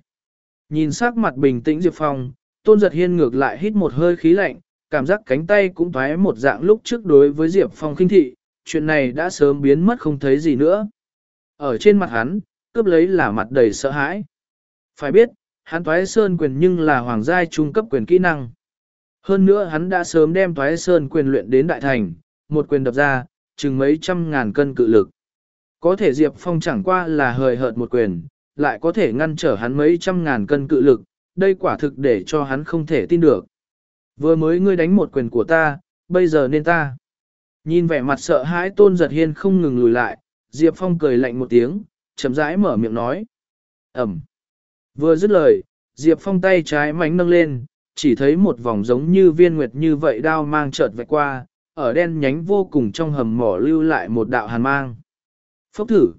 Nhìn sắc mặt bình tĩnh Diệp Phong, Tôn Giật Hiên ngược lại hít một hơi khí lạnh, cảm giác cánh tay cũng thoái một dạng lúc trước đối với Diệp Phong khinh thị, chuyện này đã sớm biến mất không thấy gì nữa. Ở trên mặt hắn, cướp lấy là mặt đầy sợ hãi. Phải biết, hắn thoái sơn quyền nhưng là hoàng giai trung cấp quyền kỹ năng. Hơn nữa hắn đã sớm đem thoái sơn quyền luyện đến đại thành, một quyền đập ra, chừng mấy trăm ngàn cân cự lực. Có thể Diệp Phong chẳng qua là hời hợt một quyền, lại có thể ngăn trở hắn mấy trăm ngàn cân cự lực, đây quả thực để cho hắn không thể tin được. Vừa mới ngươi đánh một quyền của ta, bây giờ nên ta. Nhìn vẻ mặt sợ hãi tôn giật hiên không ngừng lùi lại, Diệp Phong cười lạnh một tiếng, chậm rãi mở miệng nói. Ẩm. Vừa dứt lời, Diệp Phong tay trái mánh nâng lên, chỉ thấy một vòng giống như viên nguyệt như vậy đao mang chợt vạch qua, ở đen nhánh vô cùng trong hầm mỏ lưu lại một đạo hàn mang. Phốc thử.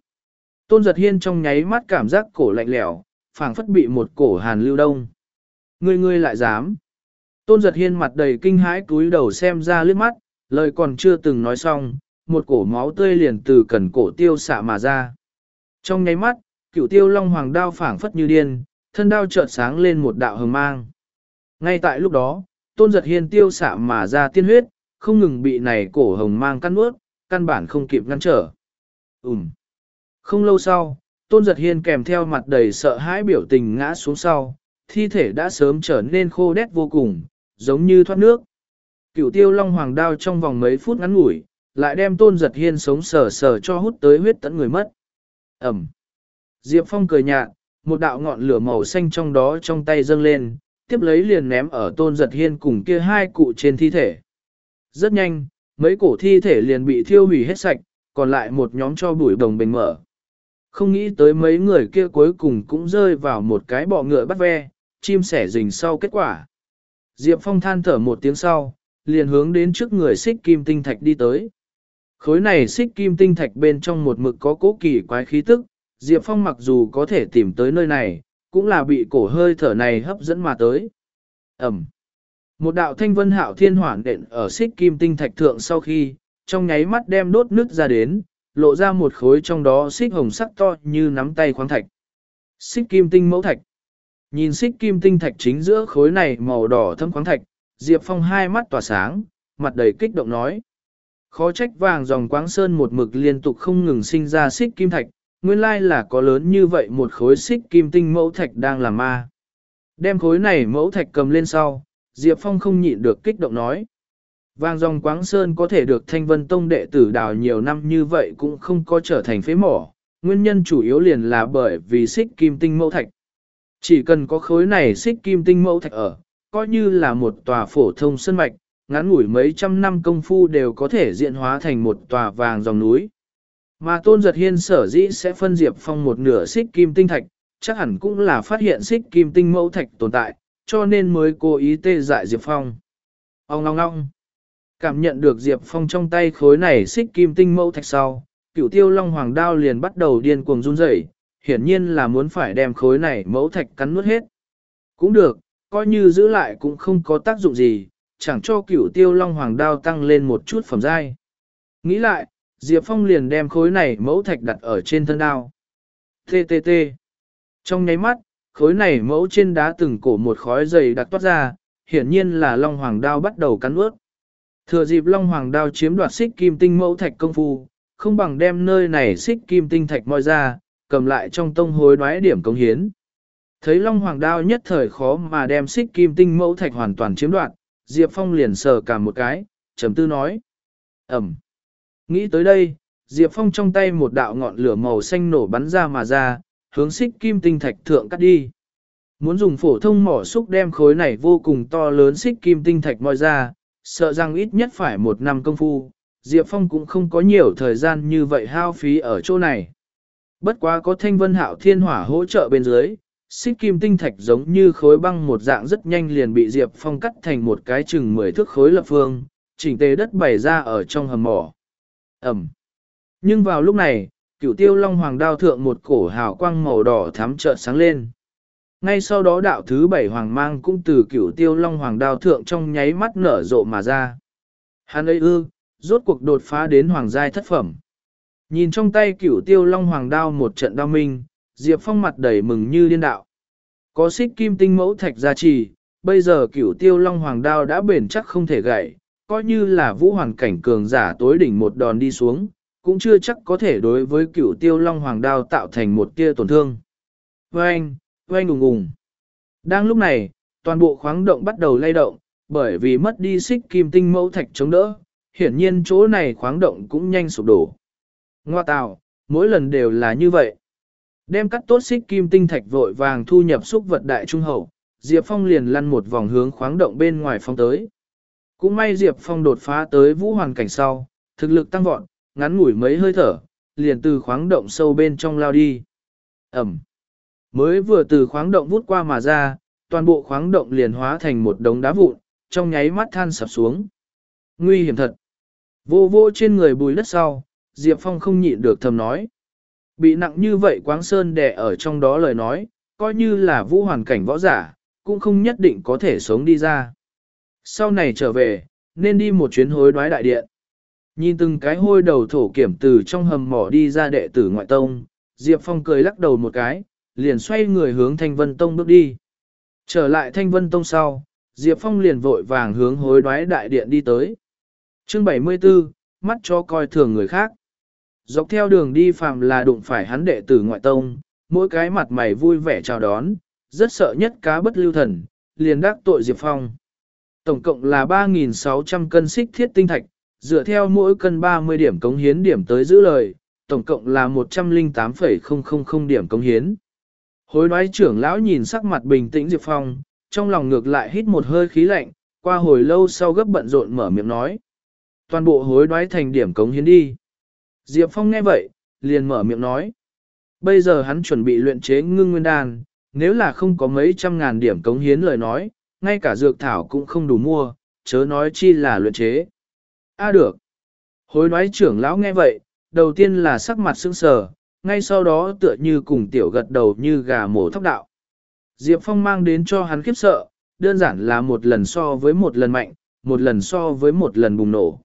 Tôn giật hiên trong nháy mắt cảm giác cổ lạnh lẽo, phảng phất bị một cổ hàn lưu đông. Ngươi ngươi lại dám. Tôn giật hiên mặt đầy kinh hãi cúi đầu xem ra liếc mắt, lời còn chưa từng nói xong, một cổ máu tươi liền từ cần cổ tiêu xạ mà ra. Trong nháy mắt, cựu tiêu long hoàng đao phảng phất như điên, thân đao chợt sáng lên một đạo hồng mang. Ngay tại lúc đó, tôn giật hiên tiêu xạ mà ra tiên huyết, không ngừng bị này cổ hồng mang căn nuốt, căn bản không kịp ngăn trở. Ừm. Không lâu sau, tôn giật hiên kèm theo mặt đầy sợ hãi biểu tình ngã xuống sau, thi thể đã sớm trở nên khô đét vô cùng, giống như thoát nước. Cửu tiêu long hoàng đao trong vòng mấy phút ngắn ngủi, lại đem tôn giật hiên sống sờ sờ cho hút tới huyết tận người mất. Ẩm. Diệp Phong cười nhạt, một đạo ngọn lửa màu xanh trong đó trong tay dâng lên, tiếp lấy liền ném ở tôn giật hiên cùng kia hai cụ trên thi thể. Rất nhanh, mấy cổ thi thể liền bị thiêu hủy hết sạch, còn lại một nhóm cho bụi đồng bình mở. Không nghĩ tới mấy người kia cuối cùng cũng rơi vào một cái bọ ngựa bắt ve, chim sẻ rình sau kết quả. Diệp Phong than thở một tiếng sau, liền hướng đến trước người xích kim tinh thạch đi tới. Khối này xích kim tinh thạch bên trong một mực có cố kỳ quái khí tức, Diệp Phong mặc dù có thể tìm tới nơi này, cũng là bị cổ hơi thở này hấp dẫn mà tới. Ẩm. Một đạo thanh vân hạo thiên hoảng đện ở xích kim tinh thạch thượng sau khi, trong nháy mắt đem đốt nước ra đến, lộ ra một khối trong đó xích hồng sắc to như nắm tay khoáng thạch. Xích kim tinh mẫu thạch. Nhìn xích kim tinh thạch chính giữa khối này màu đỏ thâm khoáng thạch, Diệp Phong hai mắt tỏa sáng, mặt đầy kích động nói. Khó trách vàng dòng quáng sơn một mực liên tục không ngừng sinh ra xích kim thạch, nguyên lai là có lớn như vậy một khối xích kim tinh mẫu thạch đang làm ma. Đem khối này mẫu thạch cầm lên sau, Diệp Phong không nhịn được kích động nói. Vàng dòng quáng sơn có thể được thanh vân tông đệ tử đào nhiều năm như vậy cũng không có trở thành phế mỏ, nguyên nhân chủ yếu liền là bởi vì xích kim tinh mẫu thạch. Chỉ cần có khối này xích kim tinh mẫu thạch ở, coi như là một tòa phổ thông sân mạch, ngắn ngủi mấy trăm năm công phu đều có thể diện hóa thành một tòa vàng dòng núi. Mà tôn giật hiên sở dĩ sẽ phân diệp phong một nửa xích kim tinh thạch, chắc hẳn cũng là phát hiện xích kim tinh mẫu thạch tồn tại, cho nên mới cố ý tê dại diệp phong. Ông ngong ngong. Cảm nhận được diệp phong trong tay khối này xích kim tinh mẫu thạch sau, cửu tiêu long hoàng đao liền bắt đầu điên cuồng run rẩy, hiển nhiên là muốn phải đem khối này mẫu thạch cắn nuốt hết. Cũng được, coi như giữ lại cũng không có tác dụng gì, chẳng cho cửu tiêu long hoàng đao tăng lên một chút phẩm giai. Nghĩ lại, Diệp Phong liền đem khối này mẫu thạch đặt ở trên thân đao. TTT. Trong nháy mắt, khối này mẫu trên đá từng cổ một khói dày đặc toát ra, hiển nhiên là long hoàng đao bắt đầu cắn ướt. Thừa dịp long hoàng đao chiếm đoạt xích kim tinh mẫu thạch công phu, không bằng đem nơi này xích kim tinh thạch moi ra, cầm lại trong tông hối đoái điểm công hiến. Thấy long hoàng đao nhất thời khó mà đem xích kim tinh mẫu thạch hoàn toàn chiếm đoạt, Diệp Phong liền sờ cả một cái, trầm tư nói. Ẩm. Nghĩ tới đây, Diệp Phong trong tay một đạo ngọn lửa màu xanh nổ bắn ra mà ra, hướng xích kim tinh thạch thượng cắt đi. Muốn dùng phổ thông mỏ xúc đem khối này vô cùng to lớn xích kim tinh thạch moi ra, sợ rằng ít nhất phải một năm công phu, Diệp Phong cũng không có nhiều thời gian như vậy hao phí ở chỗ này. Bất quá có thanh vân hạo thiên hỏa hỗ trợ bên dưới, xích kim tinh thạch giống như khối băng một dạng rất nhanh liền bị Diệp Phong cắt thành một cái chừng 10 thước khối lập phương, chỉnh tề đất bày ra ở trong hầm mỏ. Ẩm. Nhưng vào lúc này, cửu tiêu long hoàng đao thượng một cổ hào quang màu đỏ thắm chợt sáng lên. Ngay sau đó đạo thứ bảy hoàng mang cũng từ cửu tiêu long hoàng đao thượng trong nháy mắt nở rộ mà ra. Hắn ấy ư, rốt cuộc đột phá đến hoàng giai thất phẩm. Nhìn trong tay cửu tiêu long hoàng đao một trận đao minh, Diệp Phong mặt đầy mừng như điên đạo. Có xích kim tinh mẫu thạch gia trì, bây giờ cửu tiêu long hoàng đao đã bền chắc không thể gãy, coi như là vũ hoàn cảnh cường giả tối đỉnh một đòn đi xuống, cũng chưa chắc có thể đối với cửu tiêu long hoàng đao tạo thành một tia tổn thương. Vâng, oanh ùng ùng. Đang lúc này, toàn bộ khoáng động bắt đầu lay động, bởi vì mất đi xích kim tinh mẫu thạch chống đỡ, hiển nhiên chỗ này khoáng động cũng nhanh sụp đổ. Ngoa tạo, mỗi lần đều là như vậy. Đem cắt tốt xích kim tinh thạch vội vàng thu nhập xúc vật đại trung hậu, Diệp Phong liền lăn một vòng hướng khoáng động bên ngoài phong tới. Cũng may Diệp Phong đột phá tới vũ hoàn cảnh sau, thực lực tăng vọt, ngắn ngủi mấy hơi thở, liền từ khoáng động sâu bên trong lao đi. Ẩm. Mới vừa từ khoáng động vút qua mà ra, toàn bộ khoáng động liền hóa thành một đống đá vụn, trong nháy mắt than sập xuống. Nguy hiểm thật. Vô vô trên người bùi đất sau, Diệp Phong không nhịn được thầm nói. Bị nặng như vậy quáng sơn đè ở trong đó lời nói, coi như là vũ hoàn cảnh võ giả, cũng không nhất định có thể sống đi ra. Sau này trở về, nên đi một chuyến hối đoái đại điện. Nhìn từng cái hôi đầu thổ kiểm từ trong hầm mỏ đi ra đệ tử ngoại tông, Diệp Phong cười lắc đầu một cái, liền xoay người hướng Thanh Vân Tông bước đi. Trở lại Thanh Vân Tông sau, Diệp Phong liền vội vàng hướng hối đoái đại điện đi tới. Chương 74, mắt cho coi thường người khác. Dọc theo đường đi phàm là đụng phải hắn đệ tử ngoại tông, mỗi cái mặt mày vui vẻ chào đón, rất sợ nhất cá bất lưu thần, liền đắc tội Diệp Phong. Tổng cộng là 3.600 cân xích thiết tinh thạch, dựa theo mỗi cân 30 điểm cống hiến điểm tới giữ lời, tổng cộng là 108,000 điểm cống hiến. Hối đoái trưởng lão nhìn sắc mặt bình tĩnh Diệp Phong, trong lòng ngược lại hít một hơi khí lạnh, qua hồi lâu sau gấp bận rộn mở miệng nói. Toàn bộ hối đoái thành điểm cống hiến đi. Diệp Phong nghe vậy, liền mở miệng nói. Bây giờ hắn chuẩn bị luyện chế ngưng nguyên đan, nếu là không có mấy trăm ngàn điểm cống hiến lời nói, ngay cả dược thảo cũng không đủ mua, chớ nói chi là luyện chế. A à được. Hối đoái trưởng lão nghe vậy, đầu tiên là sắc mặt sững sờ, ngay sau đó tựa như cùng tiểu gật đầu như gà mổ thóc đạo. Diệp Phong mang đến cho hắn khiếp sợ, đơn giản là một lần so với một lần mạnh, một lần so với một lần bùng nổ.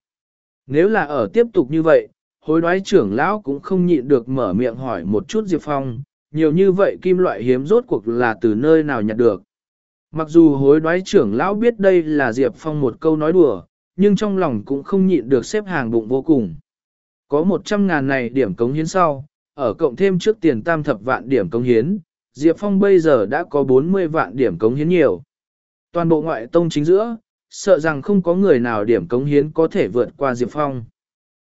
Nếu là ở tiếp tục như vậy, hối đoái trưởng lão cũng không nhịn được mở miệng hỏi một chút Diệp Phong, nhiều như vậy kim loại hiếm rốt cuộc là từ nơi nào nhặt được. Mặc dù hối đoái trưởng lão biết đây là Diệp Phong một câu nói đùa, nhưng trong lòng cũng không nhịn được xếp hàng bụng vô cùng. Có 100 ngàn này điểm cống hiến sau, ở cộng thêm trước tiền tam thập vạn điểm cống hiến, Diệp Phong bây giờ đã có 40 vạn điểm cống hiến nhiều. Toàn bộ ngoại tông chính giữa, sợ rằng không có người nào điểm cống hiến có thể vượt qua Diệp Phong.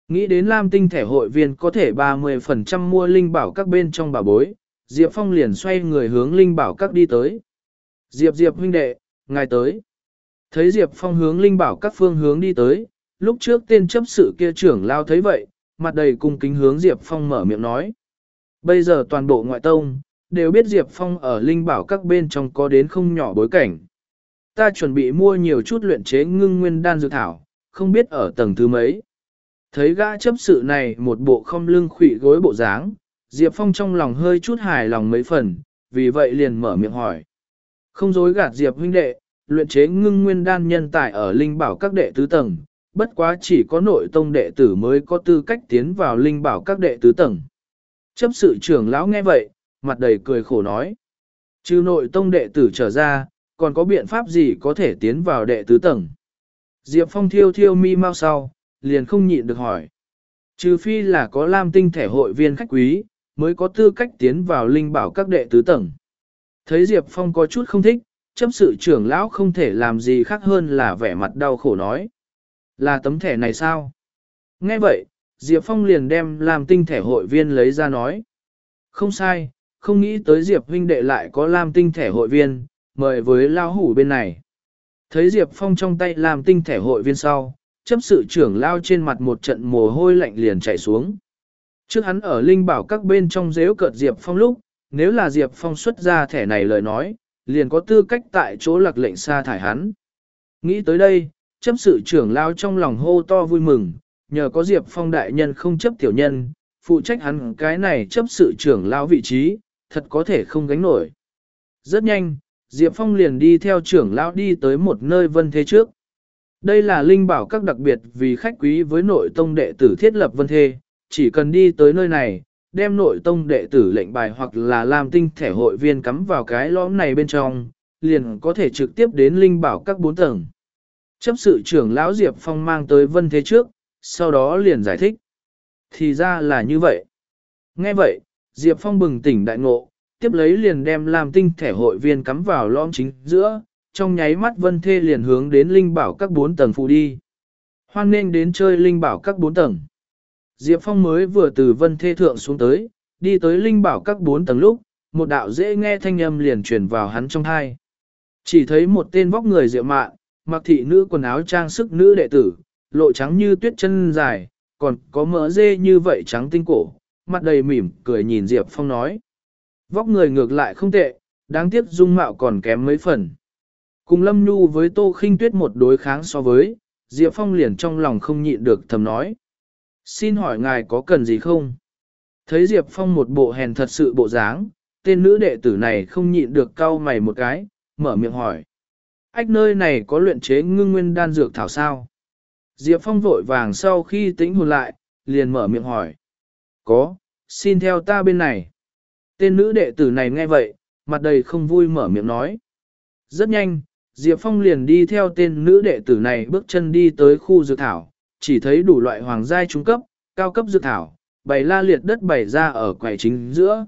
Nghĩ đến Lam Tinh thẻ hội viên có thể 30% mua linh bảo các bên trong bà bối, Diệp Phong liền xoay người hướng linh bảo các đi tới. Diệp Diệp huynh đệ, ngài tới. Thấy Diệp Phong hướng linh bảo các phương hướng đi tới, lúc trước tên chấp sự kia trưởng lao thấy vậy, mặt đầy cung kính hướng Diệp Phong mở miệng nói. Bây giờ toàn bộ ngoại tông, đều biết Diệp Phong ở linh bảo các bên trong có đến không nhỏ bối cảnh. Ta chuẩn bị mua nhiều chút luyện chế ngưng nguyên đan dược thảo, không biết ở tầng thứ mấy. Thấy gã chấp sự này một bộ không lưng khủy gối bộ dáng, Diệp Phong trong lòng hơi chút hài lòng mấy phần, vì vậy liền mở miệng hỏi. Không dối gạt Diệp huynh đệ, luyện chế ngưng nguyên đan nhân tài ở linh bảo các đệ tứ tầng, bất quá chỉ có nội tông đệ tử mới có tư cách tiến vào linh bảo các đệ tứ tầng. Chấp sự trưởng lão nghe vậy, mặt đầy cười khổ nói. Trừ nội tông đệ tử trở ra, còn có biện pháp gì có thể tiến vào đệ tứ tầng? Diệp Phong thiêu thiêu mi mau sau, liền không nhịn được hỏi. Trừ phi là có lam tinh thẻ hội viên khách quý, mới có tư cách tiến vào linh bảo các đệ tứ tầng. Thấy Diệp Phong có chút không thích, chấp sự trưởng lão không thể làm gì khác hơn là vẻ mặt đau khổ nói. Là tấm thẻ này sao? Nghe vậy, Diệp Phong liền đem làm tinh thẻ hội viên lấy ra nói. Không sai, không nghĩ tới Diệp huynh đệ lại có làm tinh thẻ hội viên, mời với lao hủ bên này. Thấy Diệp Phong trong tay làm tinh thẻ hội viên sau, chấp sự trưởng lao trên mặt một trận mồ hôi lạnh liền chảy xuống. Trước hắn ở Linh bảo các bên trong dễu cợt Diệp Phong lúc, nếu là Diệp Phong xuất ra thẻ này lời nói, liền có tư cách tại chỗ lạc lệnh sa thải hắn. Nghĩ tới đây, chấp sự trưởng lao trong lòng hô to vui mừng, nhờ có Diệp Phong đại nhân không chấp tiểu nhân, phụ trách hắn cái này chấp sự trưởng lao vị trí, thật có thể không gánh nổi. Rất nhanh, Diệp Phong liền đi theo trưởng lao đi tới một nơi vân thế trước. Đây là linh bảo các đặc biệt vì khách quý với nội tông đệ tử thiết lập vân thế chỉ cần đi tới nơi này, đem nội tông đệ tử lệnh bài hoặc là làm tinh thẻ hội viên cắm vào cái lõm này bên trong, liền có thể trực tiếp đến linh bảo các bốn tầng. Chấp sự trưởng lão Diệp Phong mang tới vân thế trước, sau đó liền giải thích. Thì ra là như vậy. Nghe vậy, Diệp Phong bừng tỉnh đại ngộ, tiếp lấy liền đem làm tinh thẻ hội viên cắm vào lõm chính giữa, trong nháy mắt vân thê liền hướng đến linh bảo các bốn tầng phụ đi. Hoan nên đến chơi linh bảo các bốn tầng. Diệp Phong mới vừa từ vân thê thượng xuống tới, đi tới linh bảo các bốn tầng lúc, một đạo dễ nghe thanh âm liền truyền vào hắn trong hai. Chỉ thấy một tên vóc người diệu mạn, mặc thị nữ quần áo trang sức nữ đệ tử, lộ trắng như tuyết chân dài, còn có mỡ dê như vậy trắng tinh cổ, mặt đầy mỉm cười nhìn Diệp Phong nói. Vóc người ngược lại không tệ, đáng tiếc dung mạo còn kém mấy phần. Cùng Lâm Nhu với Tô Khinh Tuyết một đối kháng so với, Diệp Phong liền trong lòng không nhịn được thầm nói. Xin hỏi ngài có cần gì không? Thấy Diệp Phong một bộ hèn thật sự bộ dáng, tên nữ đệ tử này không nhịn được cau mày một cái, mở miệng hỏi. Ách nơi này có luyện chế ngưng nguyên đan dược thảo sao? Diệp Phong vội vàng sau khi tĩnh hồn lại, liền mở miệng hỏi. Có, xin theo ta bên này. Tên nữ đệ tử này nghe vậy, mặt đầy không vui mở miệng nói. Rất nhanh, Diệp Phong liền đi theo tên nữ đệ tử này bước chân đi tới khu dược thảo, chỉ thấy đủ loại hoàng giai trung cấp, cao cấp dược thảo, bày la liệt đất bày ra ở quầy chính giữa.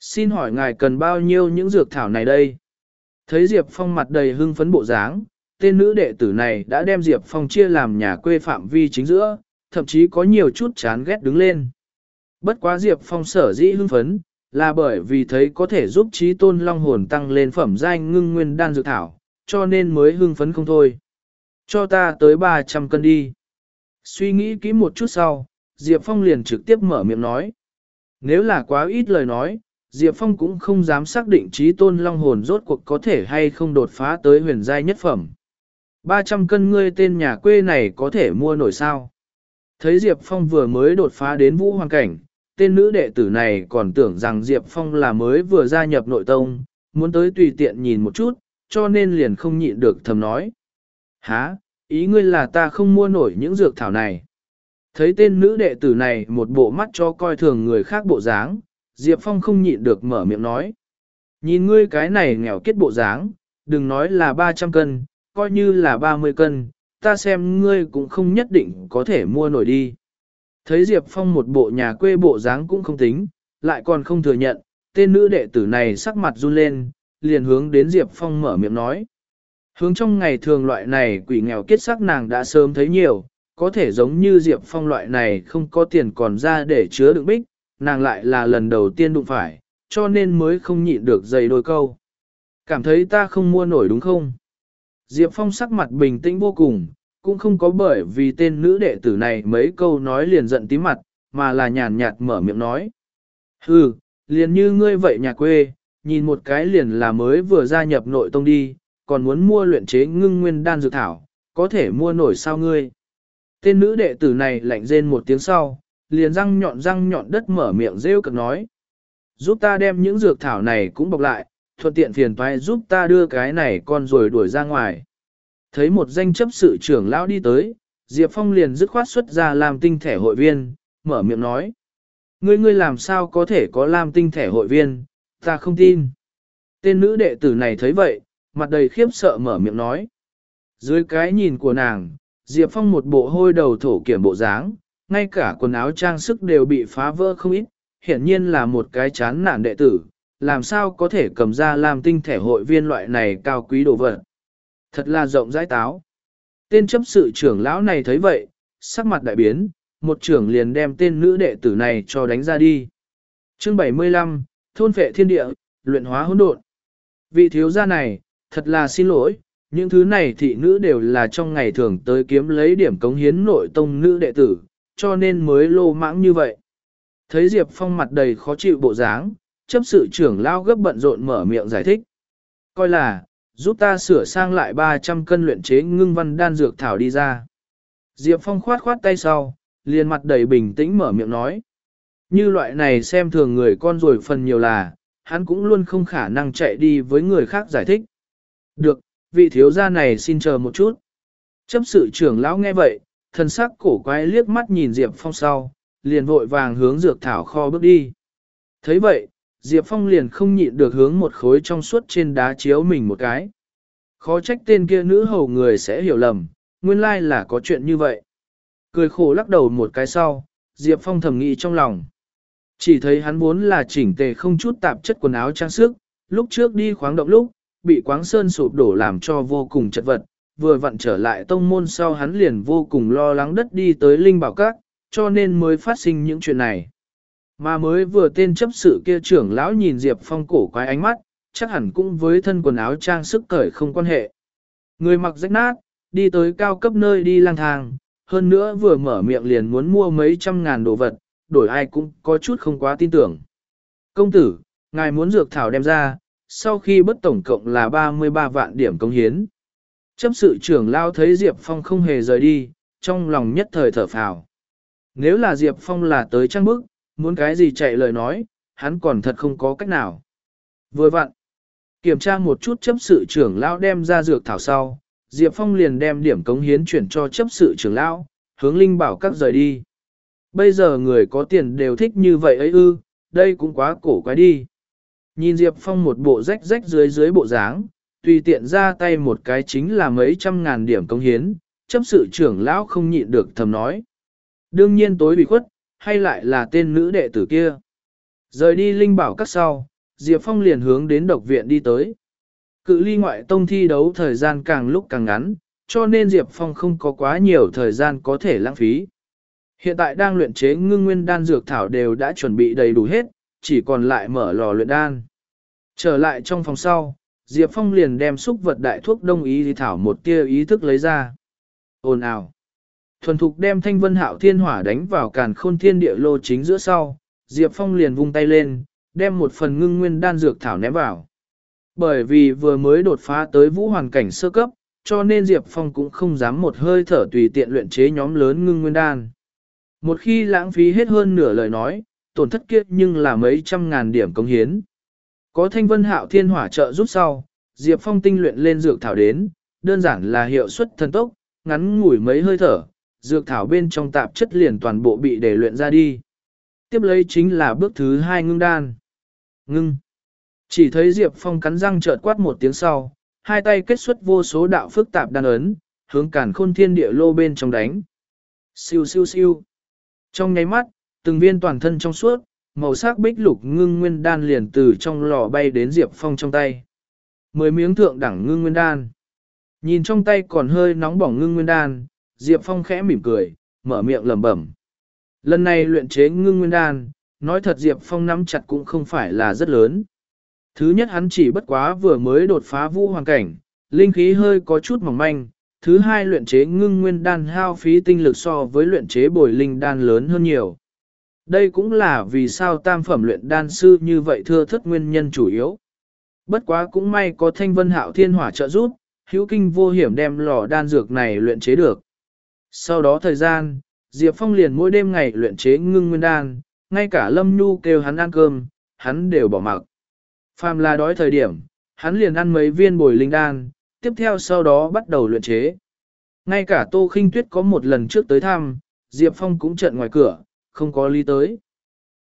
Xin hỏi ngài cần bao nhiêu những dược thảo này đây? Thấy Diệp Phong mặt đầy hưng phấn bộ dáng, tên nữ đệ tử này đã đem Diệp Phong chia làm nhà quê phạm vi chính giữa, thậm chí có nhiều chút chán ghét đứng lên. Bất quá Diệp Phong sở dĩ hưng phấn, là bởi vì thấy có thể giúp trí tôn long hồn tăng lên phẩm danh ngưng nguyên đan dược thảo, cho nên mới hưng phấn không thôi. Cho ta tới 300 cân đi. Suy nghĩ kỹ một chút sau, Diệp Phong liền trực tiếp mở miệng nói. Nếu là quá ít lời nói, Diệp Phong cũng không dám xác định trí tôn long hồn rốt cuộc có thể hay không đột phá tới huyền giai nhất phẩm. 300 cân ngươi tên nhà quê này có thể mua nổi sao? Thấy Diệp Phong vừa mới đột phá đến vũ hoàng cảnh, tên nữ đệ tử này còn tưởng rằng Diệp Phong là mới vừa gia nhập nội tông, muốn tới tùy tiện nhìn một chút, cho nên liền không nhịn được thầm nói. Hả, ý ngươi là ta không mua nổi những dược thảo này. Thấy tên nữ đệ tử này một bộ mắt cho coi thường người khác bộ dáng, Diệp Phong không nhịn được mở miệng nói. Nhìn ngươi cái này nghèo kết bộ dáng, đừng nói là 300 cân, coi như là 30 cân, ta xem ngươi cũng không nhất định có thể mua nổi đi. Thấy Diệp Phong một bộ nhà quê bộ dáng cũng không tính, lại còn không thừa nhận, tên nữ đệ tử này sắc mặt run lên, liền hướng đến Diệp Phong mở miệng nói. Hướng trong ngày thường loại này quỷ nghèo kết sắc nàng đã sớm thấy nhiều, có thể giống như Diệp Phong loại này không có tiền còn ra để chứa đựng bích, nàng lại là lần đầu tiên đụng phải, cho nên mới không nhịn được dày đôi câu. Cảm thấy ta không mua nổi đúng không? Diệp Phong sắc mặt bình tĩnh vô cùng, cũng không có bởi vì tên nữ đệ tử này mấy câu nói liền giận tí mặt, mà là nhàn nhạt mở miệng nói. Hừ, liền như ngươi vậy nhà quê, nhìn một cái liền là mới vừa gia nhập nội tông đi, còn muốn mua luyện chế ngưng nguyên đan dược thảo, có thể mua nổi sao ngươi. Tên nữ đệ tử này lạnh rên một tiếng sau, liền răng nhọn răng nhọn đất mở miệng rêu cực nói. Giúp ta đem những dược thảo này cũng bọc lại, thuận tiện phiền toái giúp ta đưa cái này con rồi đuổi ra ngoài. Thấy một danh chấp sự trưởng lão đi tới, Diệp Phong liền dứt khoát xuất ra làm tinh thẻ hội viên, mở miệng nói. Ngươi ngươi làm sao có thể có làm tinh thẻ hội viên, ta không tin. Tên nữ đệ tử này thấy vậy, mặt đầy khiếp sợ mở miệng nói. Dưới cái nhìn của nàng, Diệp Phong một bộ hôi đầu thổ kiểm bộ dáng, ngay cả quần áo trang sức đều bị phá vỡ không ít, hiển nhiên là một cái chán nản đệ tử, làm sao có thể cầm ra làm tinh thể hội viên loại này cao quý đồ vật. Thật là rộng rãi táo. Tên chấp sự trưởng lão này thấy vậy, sắc mặt đại biến, một trưởng liền đem tên nữ đệ tử này cho đánh ra đi. Chương 75, Thôn phệ thiên địa, luyện hóa hỗn độn. Vị thiếu gia này, thật là xin lỗi, những thứ này thị nữ đều là trong ngày thường tới kiếm lấy điểm cống hiến nội tông nữ đệ tử, cho nên mới lô mãng như vậy. Thấy Diệp Phong mặt đầy khó chịu bộ dáng, chấp sự trưởng lao gấp bận rộn mở miệng giải thích. Coi là, giúp ta sửa sang lại 300 cân luyện chế ngưng văn đan dược thảo đi ra. Diệp Phong khoát khoát tay sau, liền mặt đầy bình tĩnh mở miệng nói. Như loại này xem thường người con rồi phần nhiều là, hắn cũng luôn không khả năng chạy đi với người khác giải thích. Được, vị thiếu gia này xin chờ một chút. Chấp sự trưởng lão nghe vậy, thần sắc cổ quái liếc mắt nhìn Diệp Phong sau, liền vội vàng hướng dược thảo kho bước đi. thấy vậy, Diệp Phong liền không nhịn được hướng một khối trong suốt trên đá chiếu mình một cái. Khó trách tên kia nữ hầu người sẽ hiểu lầm, nguyên lai là có chuyện như vậy. Cười khổ lắc đầu một cái sau, Diệp Phong thầm nghĩ trong lòng. Chỉ thấy hắn vốn là chỉnh tề không chút tạp chất quần áo trang sức, lúc trước đi khoáng động lúc, bị quáng sơn sụp đổ làm cho vô cùng chật vật, vừa vặn trở lại tông môn sau hắn liền vô cùng lo lắng đất đi tới Linh Bảo Các, cho nên mới phát sinh những chuyện này. Mà mới vừa tên chấp sự kia trưởng lão nhìn Diệp Phong cổ quái ánh mắt, chắc hẳn cũng với thân quần áo trang sức cởi không quan hệ. Người mặc rách nát, đi tới cao cấp nơi đi lang thang, hơn nữa vừa mở miệng liền muốn mua mấy trăm ngàn đồ vật, đổi ai cũng có chút không quá tin tưởng. Công tử, ngài muốn dược thảo đem ra, sau khi bất tổng cộng là 33 vạn điểm công hiến. Chấp sự trưởng lao thấy Diệp Phong không hề rời đi, trong lòng nhất thời thở phào. Nếu là Diệp Phong là tới trang bức, muốn cái gì chạy lời nói, hắn còn thật không có cách nào. Vừa vặn, kiểm tra một chút chấp sự trưởng lao đem ra dược thảo sau, Diệp Phong liền đem điểm cống hiến chuyển cho chấp sự trưởng lao, hướng Linh bảo các rời đi. Bây giờ người có tiền đều thích như vậy ấy ư, đây cũng quá cổ quái đi. Nhìn Diệp Phong một bộ rách rách dưới dưới bộ dáng, tùy tiện ra tay một cái chính là mấy trăm ngàn điểm công hiến, chấp sự trưởng lão không nhịn được thầm nói. Đương nhiên tối bị khuất, hay lại là tên nữ đệ tử kia. Rời đi linh bảo các sau, Diệp Phong liền hướng đến độc viện đi tới. Cự ly ngoại tông thi đấu thời gian càng lúc càng ngắn, cho nên Diệp Phong không có quá nhiều thời gian có thể lãng phí. Hiện tại đang luyện chế ngưng nguyên đan dược thảo đều đã chuẩn bị đầy đủ hết, chỉ còn lại mở lò luyện đan. Trở lại trong phòng sau, Diệp Phong liền đem xúc vật đại thuốc đông ý thì thảo một tia ý thức lấy ra. Ồn ào. Thuần thục đem thanh vân hạo thiên hỏa đánh vào càn khôn thiên địa lô chính giữa sau, Diệp Phong liền vung tay lên, đem một phần ngưng nguyên đan dược thảo ném vào. Bởi vì vừa mới đột phá tới vũ hoàn cảnh sơ cấp, cho nên Diệp Phong cũng không dám một hơi thở tùy tiện luyện chế nhóm lớn ngưng nguyên đan. Một khi lãng phí hết hơn nửa lời nói, tổn thất kiếp nhưng là mấy trăm ngàn điểm công hiến. Có thanh vân hạo thiên hỏa trợ giúp sau, Diệp Phong tinh luyện lên dược thảo đến, đơn giản là hiệu suất thần tốc, ngắn ngủi mấy hơi thở, dược thảo bên trong tạp chất liền toàn bộ bị để luyện ra đi. Tiếp lấy chính là bước thứ hai ngưng đan. Ngưng. Chỉ thấy Diệp Phong cắn răng trợt quát một tiếng sau, hai tay kết xuất vô số đạo phức tạp đan ấn, hướng cản khôn thiên địa lô bên trong đánh. Siêu siêu siêu. Trong nháy mắt, từng viên toàn thân trong suốt, màu sắc bích lục ngưng nguyên đan liền từ trong lò bay đến Diệp Phong trong tay. Mười miếng thượng đẳng ngưng nguyên đan. Nhìn trong tay còn hơi nóng bỏng ngưng nguyên đan, Diệp Phong khẽ mỉm cười, mở miệng lẩm bẩm. Lần này luyện chế ngưng nguyên đan, nói thật Diệp Phong nắm chặt cũng không phải là rất lớn. Thứ nhất hắn chỉ bất quá vừa mới đột phá vũ hoàn cảnh, linh khí hơi có chút mỏng manh. Thứ hai luyện chế ngưng nguyên đan hao phí tinh lực so với luyện chế bồi linh đan lớn hơn nhiều. Đây cũng là vì sao tam phẩm luyện đan sư như vậy thưa thất nguyên nhân chủ yếu. Bất quá cũng may có thanh vân hạo thiên hỏa trợ giúp, hữu kinh vô hiểm đem lò đan dược này luyện chế được. Sau đó thời gian, Diệp Phong liền mỗi đêm ngày luyện chế ngưng nguyên đan, ngay cả Lâm Nhu kêu hắn ăn cơm, hắn đều bỏ mặc. Phàm là đói thời điểm, hắn liền ăn mấy viên bồi linh đan, tiếp theo sau đó bắt đầu luyện chế. Ngay cả Tô Khinh Tuyết có một lần trước tới thăm, Diệp Phong cũng trận ngoài cửa, không có lý tới.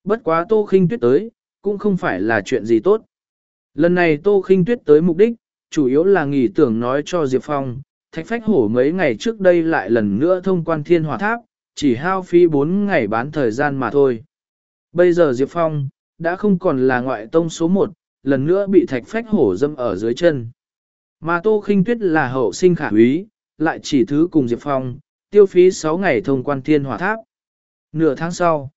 Bất quá Tô Khinh Tuyết tới, cũng không phải là chuyện gì tốt. Lần này Tô Khinh Tuyết tới mục đích, chủ yếu là nghỉ tưởng nói cho Diệp Phong, thạch phách hổ mấy ngày trước đây lại lần nữa thông quan thiên hỏa tháp, chỉ hao phí 4 ngày bán thời gian mà thôi. Bây giờ Diệp Phong, đã không còn là ngoại tông số 1, lần nữa bị thạch phách hổ dâm ở dưới chân. Mà Tô Khinh Tuyết là hậu sinh khả úy, lại chỉ thứ cùng Diệp Phong, tiêu phí 6 ngày thông quan thiên hỏa tháp. Nửa tháng sau,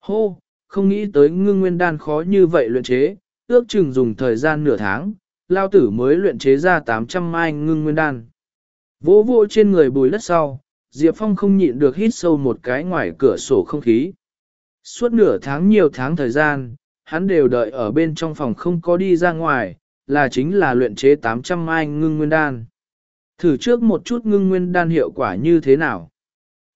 hô, không nghĩ tới ngưng nguyên đan khó như vậy luyện chế, ước chừng dùng thời gian nửa tháng, lao tử mới luyện chế ra 800 mai ngưng nguyên đan. Vỗ vỗ trên người bùi đất sau, Diệp Phong không nhịn được hít sâu một cái ngoài cửa sổ không khí. Suốt nửa tháng nhiều tháng thời gian, hắn đều đợi ở bên trong phòng không có đi ra ngoài, là chính là luyện chế 800 mai ngưng nguyên đan. Thử trước một chút ngưng nguyên đan hiệu quả như thế nào.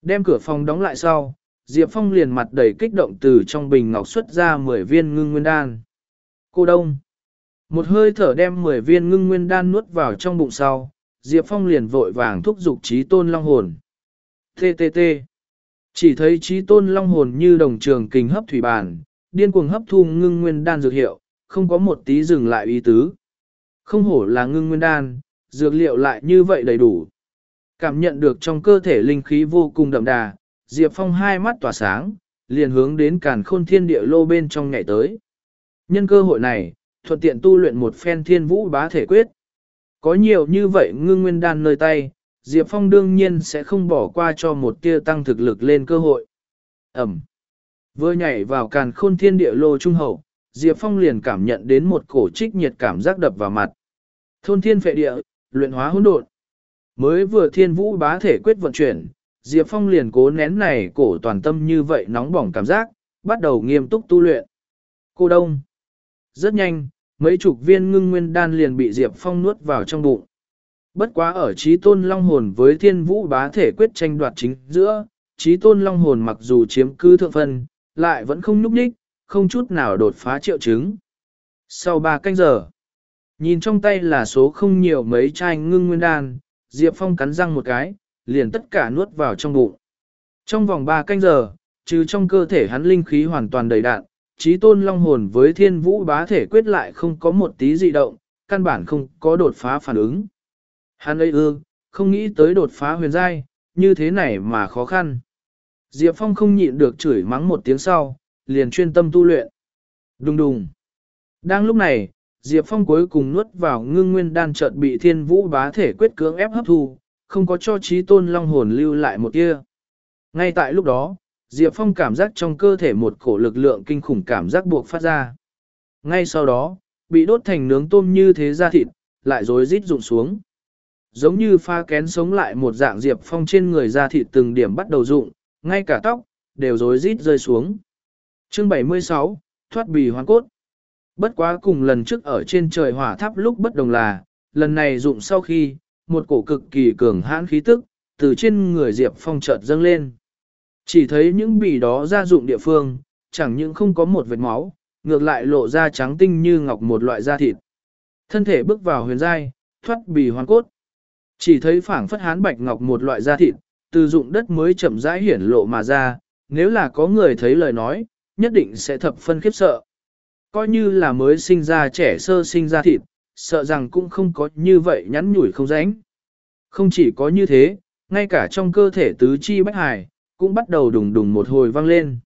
Đem cửa phòng đóng lại sau, Diệp Phong liền mặt đầy kích động từ trong bình ngọc xuất ra 10 viên ngưng nguyên đan. Cô Đông. Một hơi thở đem 10 viên ngưng nguyên đan nuốt vào trong bụng sau, Diệp Phong liền vội vàng thúc giục trí tôn long hồn. TTT. Chỉ thấy trí tôn long hồn như đồng trường kình hấp thủy bản, điên cuồng hấp thu ngưng nguyên đan dược hiệu, không có một tí dừng lại ý tứ. Không hổ là ngưng nguyên đan, dược liệu lại như vậy đầy đủ. Cảm nhận được trong cơ thể linh khí vô cùng đậm đà, Diệp Phong hai mắt tỏa sáng, liền hướng đến càn khôn thiên địa lô bên trong ngày tới. Nhân cơ hội này, thuận tiện tu luyện một phen thiên vũ bá thể quyết. Có nhiều như vậy ngưng nguyên đan nơi tay, Diệp Phong đương nhiên sẽ không bỏ qua cho một tia tăng thực lực lên cơ hội. Ẩm. Vừa nhảy vào càn khôn thiên địa lô trung hậu, Diệp Phong liền cảm nhận đến một cổ trích nhiệt cảm giác đập vào mặt. Thôn thiên phệ địa, luyện hóa hỗn độn. Mới vừa thiên vũ bá thể quyết vận chuyển, Diệp Phong liền cố nén này cổ toàn tâm như vậy nóng bỏng cảm giác, bắt đầu nghiêm túc tu luyện. Cô Đông. Rất nhanh, mấy chục viên ngưng nguyên đan liền bị Diệp Phong nuốt vào trong bụng. Bất quá ở trí tôn long hồn với thiên vũ bá thể quyết tranh đoạt chính giữa, trí tôn long hồn mặc dù chiếm cư thượng phân, lại vẫn không nhúc nhích, không chút nào đột phá triệu chứng. Sau 3 canh giờ, nhìn trong tay là số không nhiều mấy chai ngưng nguyên đan, Diệp Phong cắn răng một cái, liền tất cả nuốt vào trong bụng. Trong vòng 3 canh giờ, trừ trong cơ thể hắn linh khí hoàn toàn đầy đạn, trí tôn long hồn với thiên vũ bá thể quyết lại không có một tí dị động, căn bản không có đột phá phản ứng. Hắn ấy ư, không nghĩ tới đột phá huyền giai, như thế này mà khó khăn. Diệp Phong không nhịn được chửi mắng một tiếng sau, liền chuyên tâm tu luyện. Đùng đùng. Đang lúc này, Diệp Phong cuối cùng nuốt vào ngưng nguyên đan chợt bị thiên vũ bá thể quyết cưỡng ép hấp thu, không có cho trí tôn long hồn lưu lại một tia. Ngay tại lúc đó, Diệp Phong cảm giác trong cơ thể một cổ lực lượng kinh khủng cảm giác buộc phát ra. Ngay sau đó, bị đốt thành nướng tôm như thế ra thịt, lại rối rít rụng xuống. Giống như pha kén sống lại một dạng Diệp Phong trên người ra thịt từng điểm bắt đầu rụng, ngay cả tóc, đều rối rít rơi xuống. Chương 76, thoát bì hoàn cốt. Bất quá cùng lần trước ở trên trời hỏa tháp lúc bất đồng là, lần này rụng sau khi, một cổ cực kỳ cường hãn khí tức, từ trên người Diệp Phong chợt dâng lên. Chỉ thấy những bì đó ra dụng địa phương, chẳng những không có một vệt máu, ngược lại lộ ra trắng tinh như ngọc một loại da thịt. Thân thể bước vào huyền giai, thoát bì hoàn cốt. Chỉ thấy phảng phất hán bạch ngọc một loại da thịt, từ dụng đất mới chậm rãi hiển lộ mà ra, nếu là có người thấy lời nói, nhất định sẽ thập phân khiếp sợ. Coi như là mới sinh ra trẻ sơ sinh ra thịt, sợ rằng cũng không có như vậy nhắn nhủi không ránh. Không chỉ có như thế, ngay cả trong cơ thể tứ chi bách hải, cũng bắt đầu đùng đùng một hồi vang lên.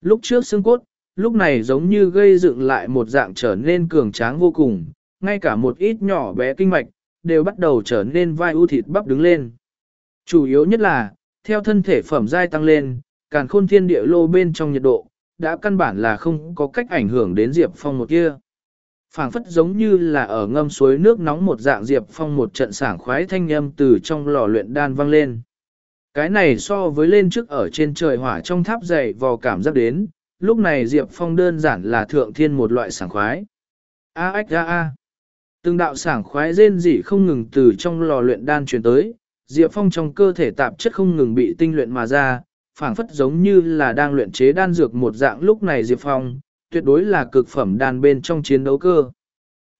Lúc trước xương cốt, lúc này giống như gây dựng lại một dạng trở nên cường tráng vô cùng, ngay cả một ít nhỏ bé kinh mạch, đều bắt đầu trở nên vai ưu thịt bắp đứng lên. Chủ yếu nhất là, theo thân thể phẩm giai tăng lên, càn khôn thiên địa lô bên trong nhiệt độ, đã căn bản là không có cách ảnh hưởng đến Diệp Phong một kia phảng phất giống như là ở ngâm suối nước nóng một dạng Diệp Phong một trận sảng khoái thanh âm từ trong lò luyện đan vang lên. Cái này so với lên trước ở trên trời hỏa trong tháp dày vò cảm giác đến, lúc này Diệp Phong đơn giản là thượng thiên một loại sảng khoái. A ách a a. Từng đạo sảng khoái rên rỉ không ngừng từ trong lò luyện đan truyền tới, Diệp Phong trong cơ thể tạp chất không ngừng bị tinh luyện mà ra, phảng phất giống như là đang luyện chế đan dược một dạng lúc này Diệp Phong, tuyệt đối là cực phẩm đàn bên trong chiến đấu cơ.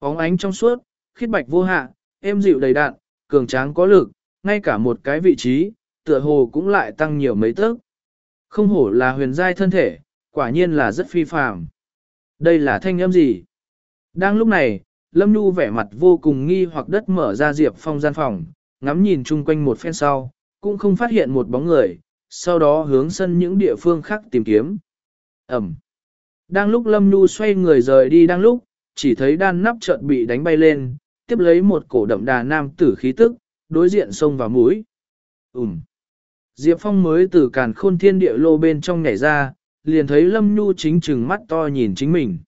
Bóng ánh trong suốt, khít bạch vô hạ, êm dịu đầy đạn, cường tráng có lực, ngay cả một cái vị trí, tựa hồ cũng lại tăng nhiều mấy tấc. Không hổ là huyền giai thân thể, quả nhiên là rất phi phàm. Đây là thanh âm gì? Đang lúc này, Lâm Nhu vẻ mặt vô cùng nghi hoặc đất mở ra Diệp Phong gian phòng, ngắm nhìn chung quanh một phen sau, cũng không phát hiện một bóng người, sau đó hướng sân những địa phương khác tìm kiếm. Ẩm. Đang lúc Lâm Nhu xoay người rời đi đang lúc, chỉ thấy đan nắp chợt bị đánh bay lên, tiếp lấy một cổ đậm đà nam tử khí tức, đối diện sông vào mũi. Ừm. Diệp Phong mới từ càn khôn thiên địa lô bên trong nhảy ra, liền thấy Lâm Nhu chính chừng mắt to nhìn chính mình.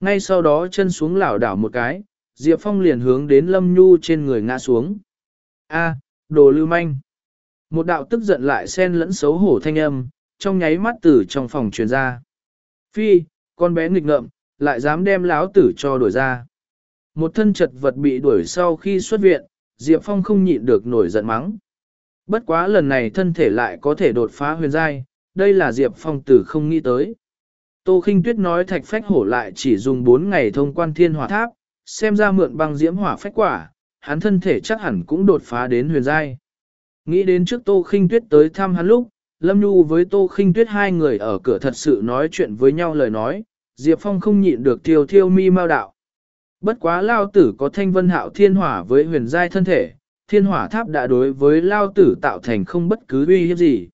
Ngay sau đó chân xuống lảo đảo một cái, Diệp Phong liền hướng đến Lâm Nhu trên người ngã xuống. A, đồ lưu manh. Một đạo tức giận lại xen lẫn xấu hổ thanh âm, trong nháy mắt từ trong phòng truyền ra. Phi, con bé nghịch ngợm, lại dám đem láo tử cho đuổi ra. Một thân chật vật bị đuổi sau khi xuất viện, Diệp Phong không nhịn được nổi giận mắng. Bất quá lần này thân thể lại có thể đột phá huyền giai, đây là Diệp Phong tử không nghĩ tới. Tô Khinh Tuyết nói thạch phách hổ lại chỉ dùng 4 ngày thông quan thiên hỏa tháp, xem ra mượn băng diễm hỏa phách quả, hắn thân thể chắc hẳn cũng đột phá đến huyền giai. Nghĩ đến trước Tô Khinh Tuyết tới thăm hắn lúc, Lâm Nhu với Tô Khinh Tuyết hai người ở cửa thật sự nói chuyện với nhau lời nói, Diệp Phong không nhịn được thiêu thiêu mi mau đạo. Bất quá lao tử có thanh vân hạo thiên hỏa với huyền giai thân thể, thiên hỏa tháp đã đối với lao tử tạo thành không bất cứ uy hiếp gì.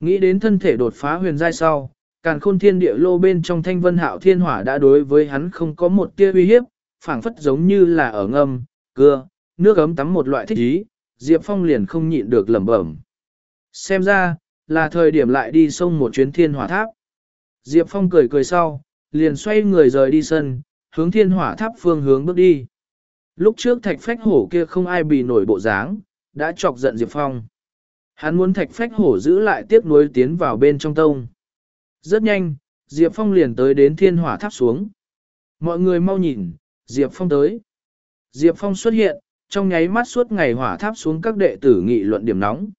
Nghĩ đến thân thể đột phá huyền giai sau, càn khôn thiên địa lô bên trong thanh vân hạo thiên hỏa đã đối với hắn không có một tia uy hiếp, phảng phất giống như là ở ngâm, cưa, nước ấm tắm một loại thích ý, Diệp Phong liền không nhịn được lẩm bẩm. Xem ra, là thời điểm lại đi sông một chuyến thiên hỏa tháp. Diệp Phong cười cười sau, liền xoay người rời đi sân, hướng thiên hỏa tháp phương hướng bước đi. Lúc trước thạch phách hổ kia không ai bị nổi bộ dáng, đã chọc giận Diệp Phong. Hắn muốn thạch phách hổ giữ lại tiếp nối tiến vào bên trong tông. Rất nhanh, Diệp Phong liền tới đến thiên hỏa tháp xuống. Mọi người mau nhìn, Diệp Phong tới. Diệp Phong xuất hiện, trong nháy mắt suốt ngày hỏa tháp xuống các đệ tử nghị luận điểm nóng.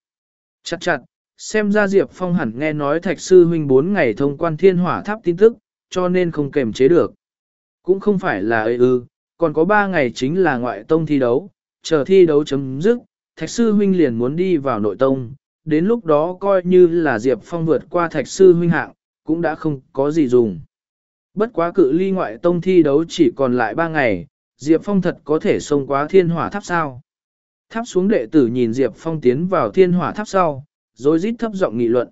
Chặt chặt, xem ra Diệp Phong hẳn nghe nói thạch sư huynh 4 ngày thông quan thiên hỏa tháp tin tức, cho nên không kềm chế được. Cũng không phải là ơi ư, còn có 3 ngày chính là ngoại tông thi đấu, chờ thi đấu chấm dứt, thạch sư huynh liền muốn đi vào nội tông, đến lúc đó coi như là Diệp Phong vượt qua thạch sư huynh hạng, cũng đã không có gì dùng. Bất quá cự ly ngoại tông thi đấu chỉ còn lại 3 ngày, Diệp Phong thật có thể xông qua thiên hỏa tháp sao. Tháp xuống đệ tử nhìn Diệp Phong tiến vào thiên hỏa tháp sau, rồi rít thấp giọng nghị luận.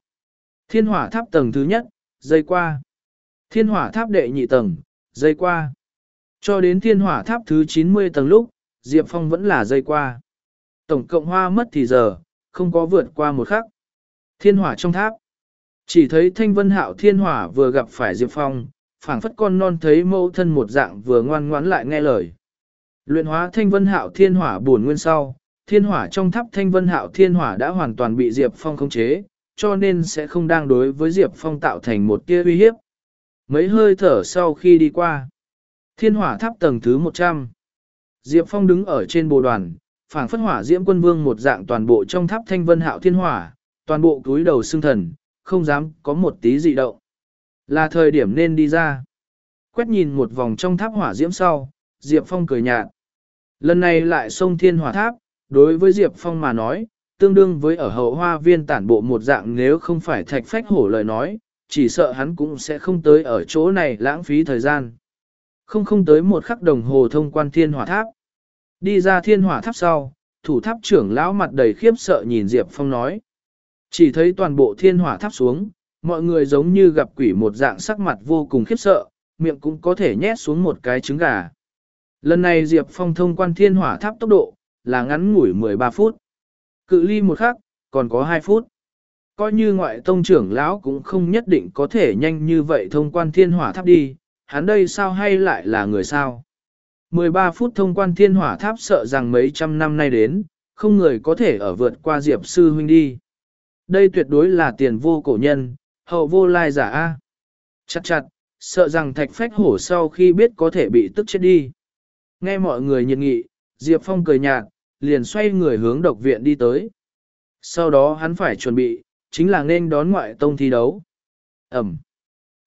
Thiên hỏa tháp tầng thứ nhất, dây qua. Thiên hỏa tháp đệ nhị tầng, dây qua. Cho đến thiên hỏa tháp thứ 90 tầng lúc, Diệp Phong vẫn là dây qua. Tổng cộng hoa mất thì giờ, không có vượt qua một khắc. Thiên hỏa trong tháp. Chỉ thấy thanh vân hạo thiên hỏa vừa gặp phải Diệp Phong, phảng phất con non thấy mẫu thân một dạng vừa ngoan ngoãn lại nghe lời. Luyện hóa thanh vân hạo thiên hỏa buồn nguyên sau, thiên hỏa trong tháp thanh vân hạo thiên hỏa đã hoàn toàn bị Diệp Phong khống chế, cho nên sẽ không đang đối với Diệp Phong tạo thành một tia uy hiếp. Mấy hơi thở sau khi đi qua, thiên hỏa tháp tầng thứ 100. Diệp Phong đứng ở trên bồ đoàn, phảng phất hỏa diễm quân vương một dạng toàn bộ trong tháp thanh vân hạo thiên hỏa, toàn bộ túi đầu xương thần, không dám có một tí dị động. Là thời điểm nên đi ra. Quét nhìn một vòng trong tháp hỏa diễm sau, Diệp Phong cười nhạt. Lần này lại xông thiên hỏa tháp, đối với Diệp Phong mà nói, tương đương với ở hậu hoa viên tản bộ một dạng nếu không phải thạch phách hổ lời nói, chỉ sợ hắn cũng sẽ không tới ở chỗ này lãng phí thời gian. Không không tới một khắc đồng hồ thông quan thiên hỏa tháp. Đi ra thiên hỏa tháp sau, thủ tháp trưởng lão mặt đầy khiếp sợ nhìn Diệp Phong nói. Chỉ thấy toàn bộ thiên hỏa tháp xuống, mọi người giống như gặp quỷ một dạng sắc mặt vô cùng khiếp sợ, miệng cũng có thể nhét xuống một cái trứng gà. Lần này Diệp Phong thông quan thiên hỏa tháp tốc độ, là ngắn ngủi 13 phút. Cự ly một khắc, còn có 2 phút. Coi như ngoại tông trưởng lão cũng không nhất định có thể nhanh như vậy thông quan thiên hỏa tháp đi, hắn đây sao hay lại là người sao. 13 phút thông quan thiên hỏa tháp sợ rằng mấy trăm năm nay đến, không người có thể ở vượt qua Diệp sư huynh đi. Đây tuyệt đối là tiền vô cổ nhân, hậu vô lai giả A. Chặt chặt, sợ rằng thạch phách hổ sau khi biết có thể bị tức chết đi. Nghe mọi người nhiệt nghị, Diệp Phong cười nhạt, liền xoay người hướng độc viện đi tới. Sau đó hắn phải chuẩn bị, chính là nên đón ngoại tông thi đấu. Ẩm.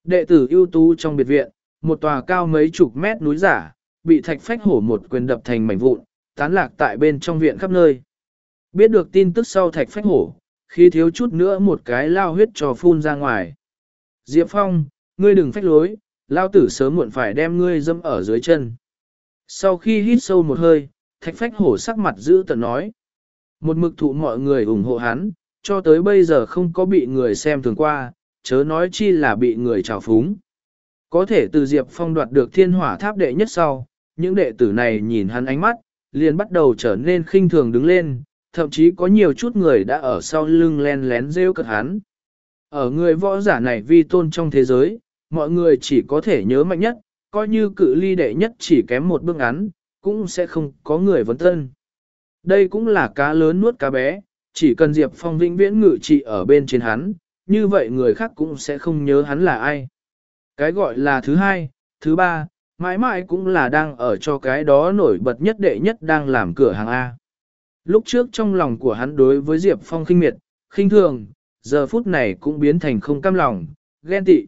Đệ tử ưu tú trong biệt viện, một tòa cao mấy chục mét núi giả, bị thạch phách hổ một quyền đập thành mảnh vụn, tán lạc tại bên trong viện khắp nơi. Biết được tin tức sau thạch phách hổ, khi thiếu chút nữa một cái lao huyết trò phun ra ngoài. Diệp Phong, ngươi đừng phách lối, lao tử sớm muộn phải đem ngươi dâm ở dưới chân. Sau khi hít sâu một hơi, thạch phách hổ sắc mặt giữ tận nói. Một mực thụ mọi người ủng hộ hắn, cho tới bây giờ không có bị người xem thường qua, chớ nói chi là bị người trào phúng. Có thể từ Diệp Phong đoạt được thiên hỏa tháp đệ nhất sau, những đệ tử này nhìn hắn ánh mắt, liền bắt đầu trở nên khinh thường đứng lên, thậm chí có nhiều chút người đã ở sau lưng len lén rêu cật hắn. Ở người võ giả này vi tôn trong thế giới, mọi người chỉ có thể nhớ mạnh nhất, coi như cự ly đệ nhất chỉ kém một bước ngắn, cũng sẽ không có người vấn tân. Đây cũng là cá lớn nuốt cá bé, chỉ cần Diệp Phong vĩnh viễn ngự trị ở bên trên hắn, như vậy người khác cũng sẽ không nhớ hắn là ai. Cái gọi là thứ hai, thứ ba, mãi mãi cũng là đang ở cho cái đó nổi bật nhất đệ nhất đang làm cửa hàng A. Lúc trước trong lòng của hắn đối với Diệp Phong khinh miệt, khinh thường, giờ phút này cũng biến thành không cam lòng, ghen tị.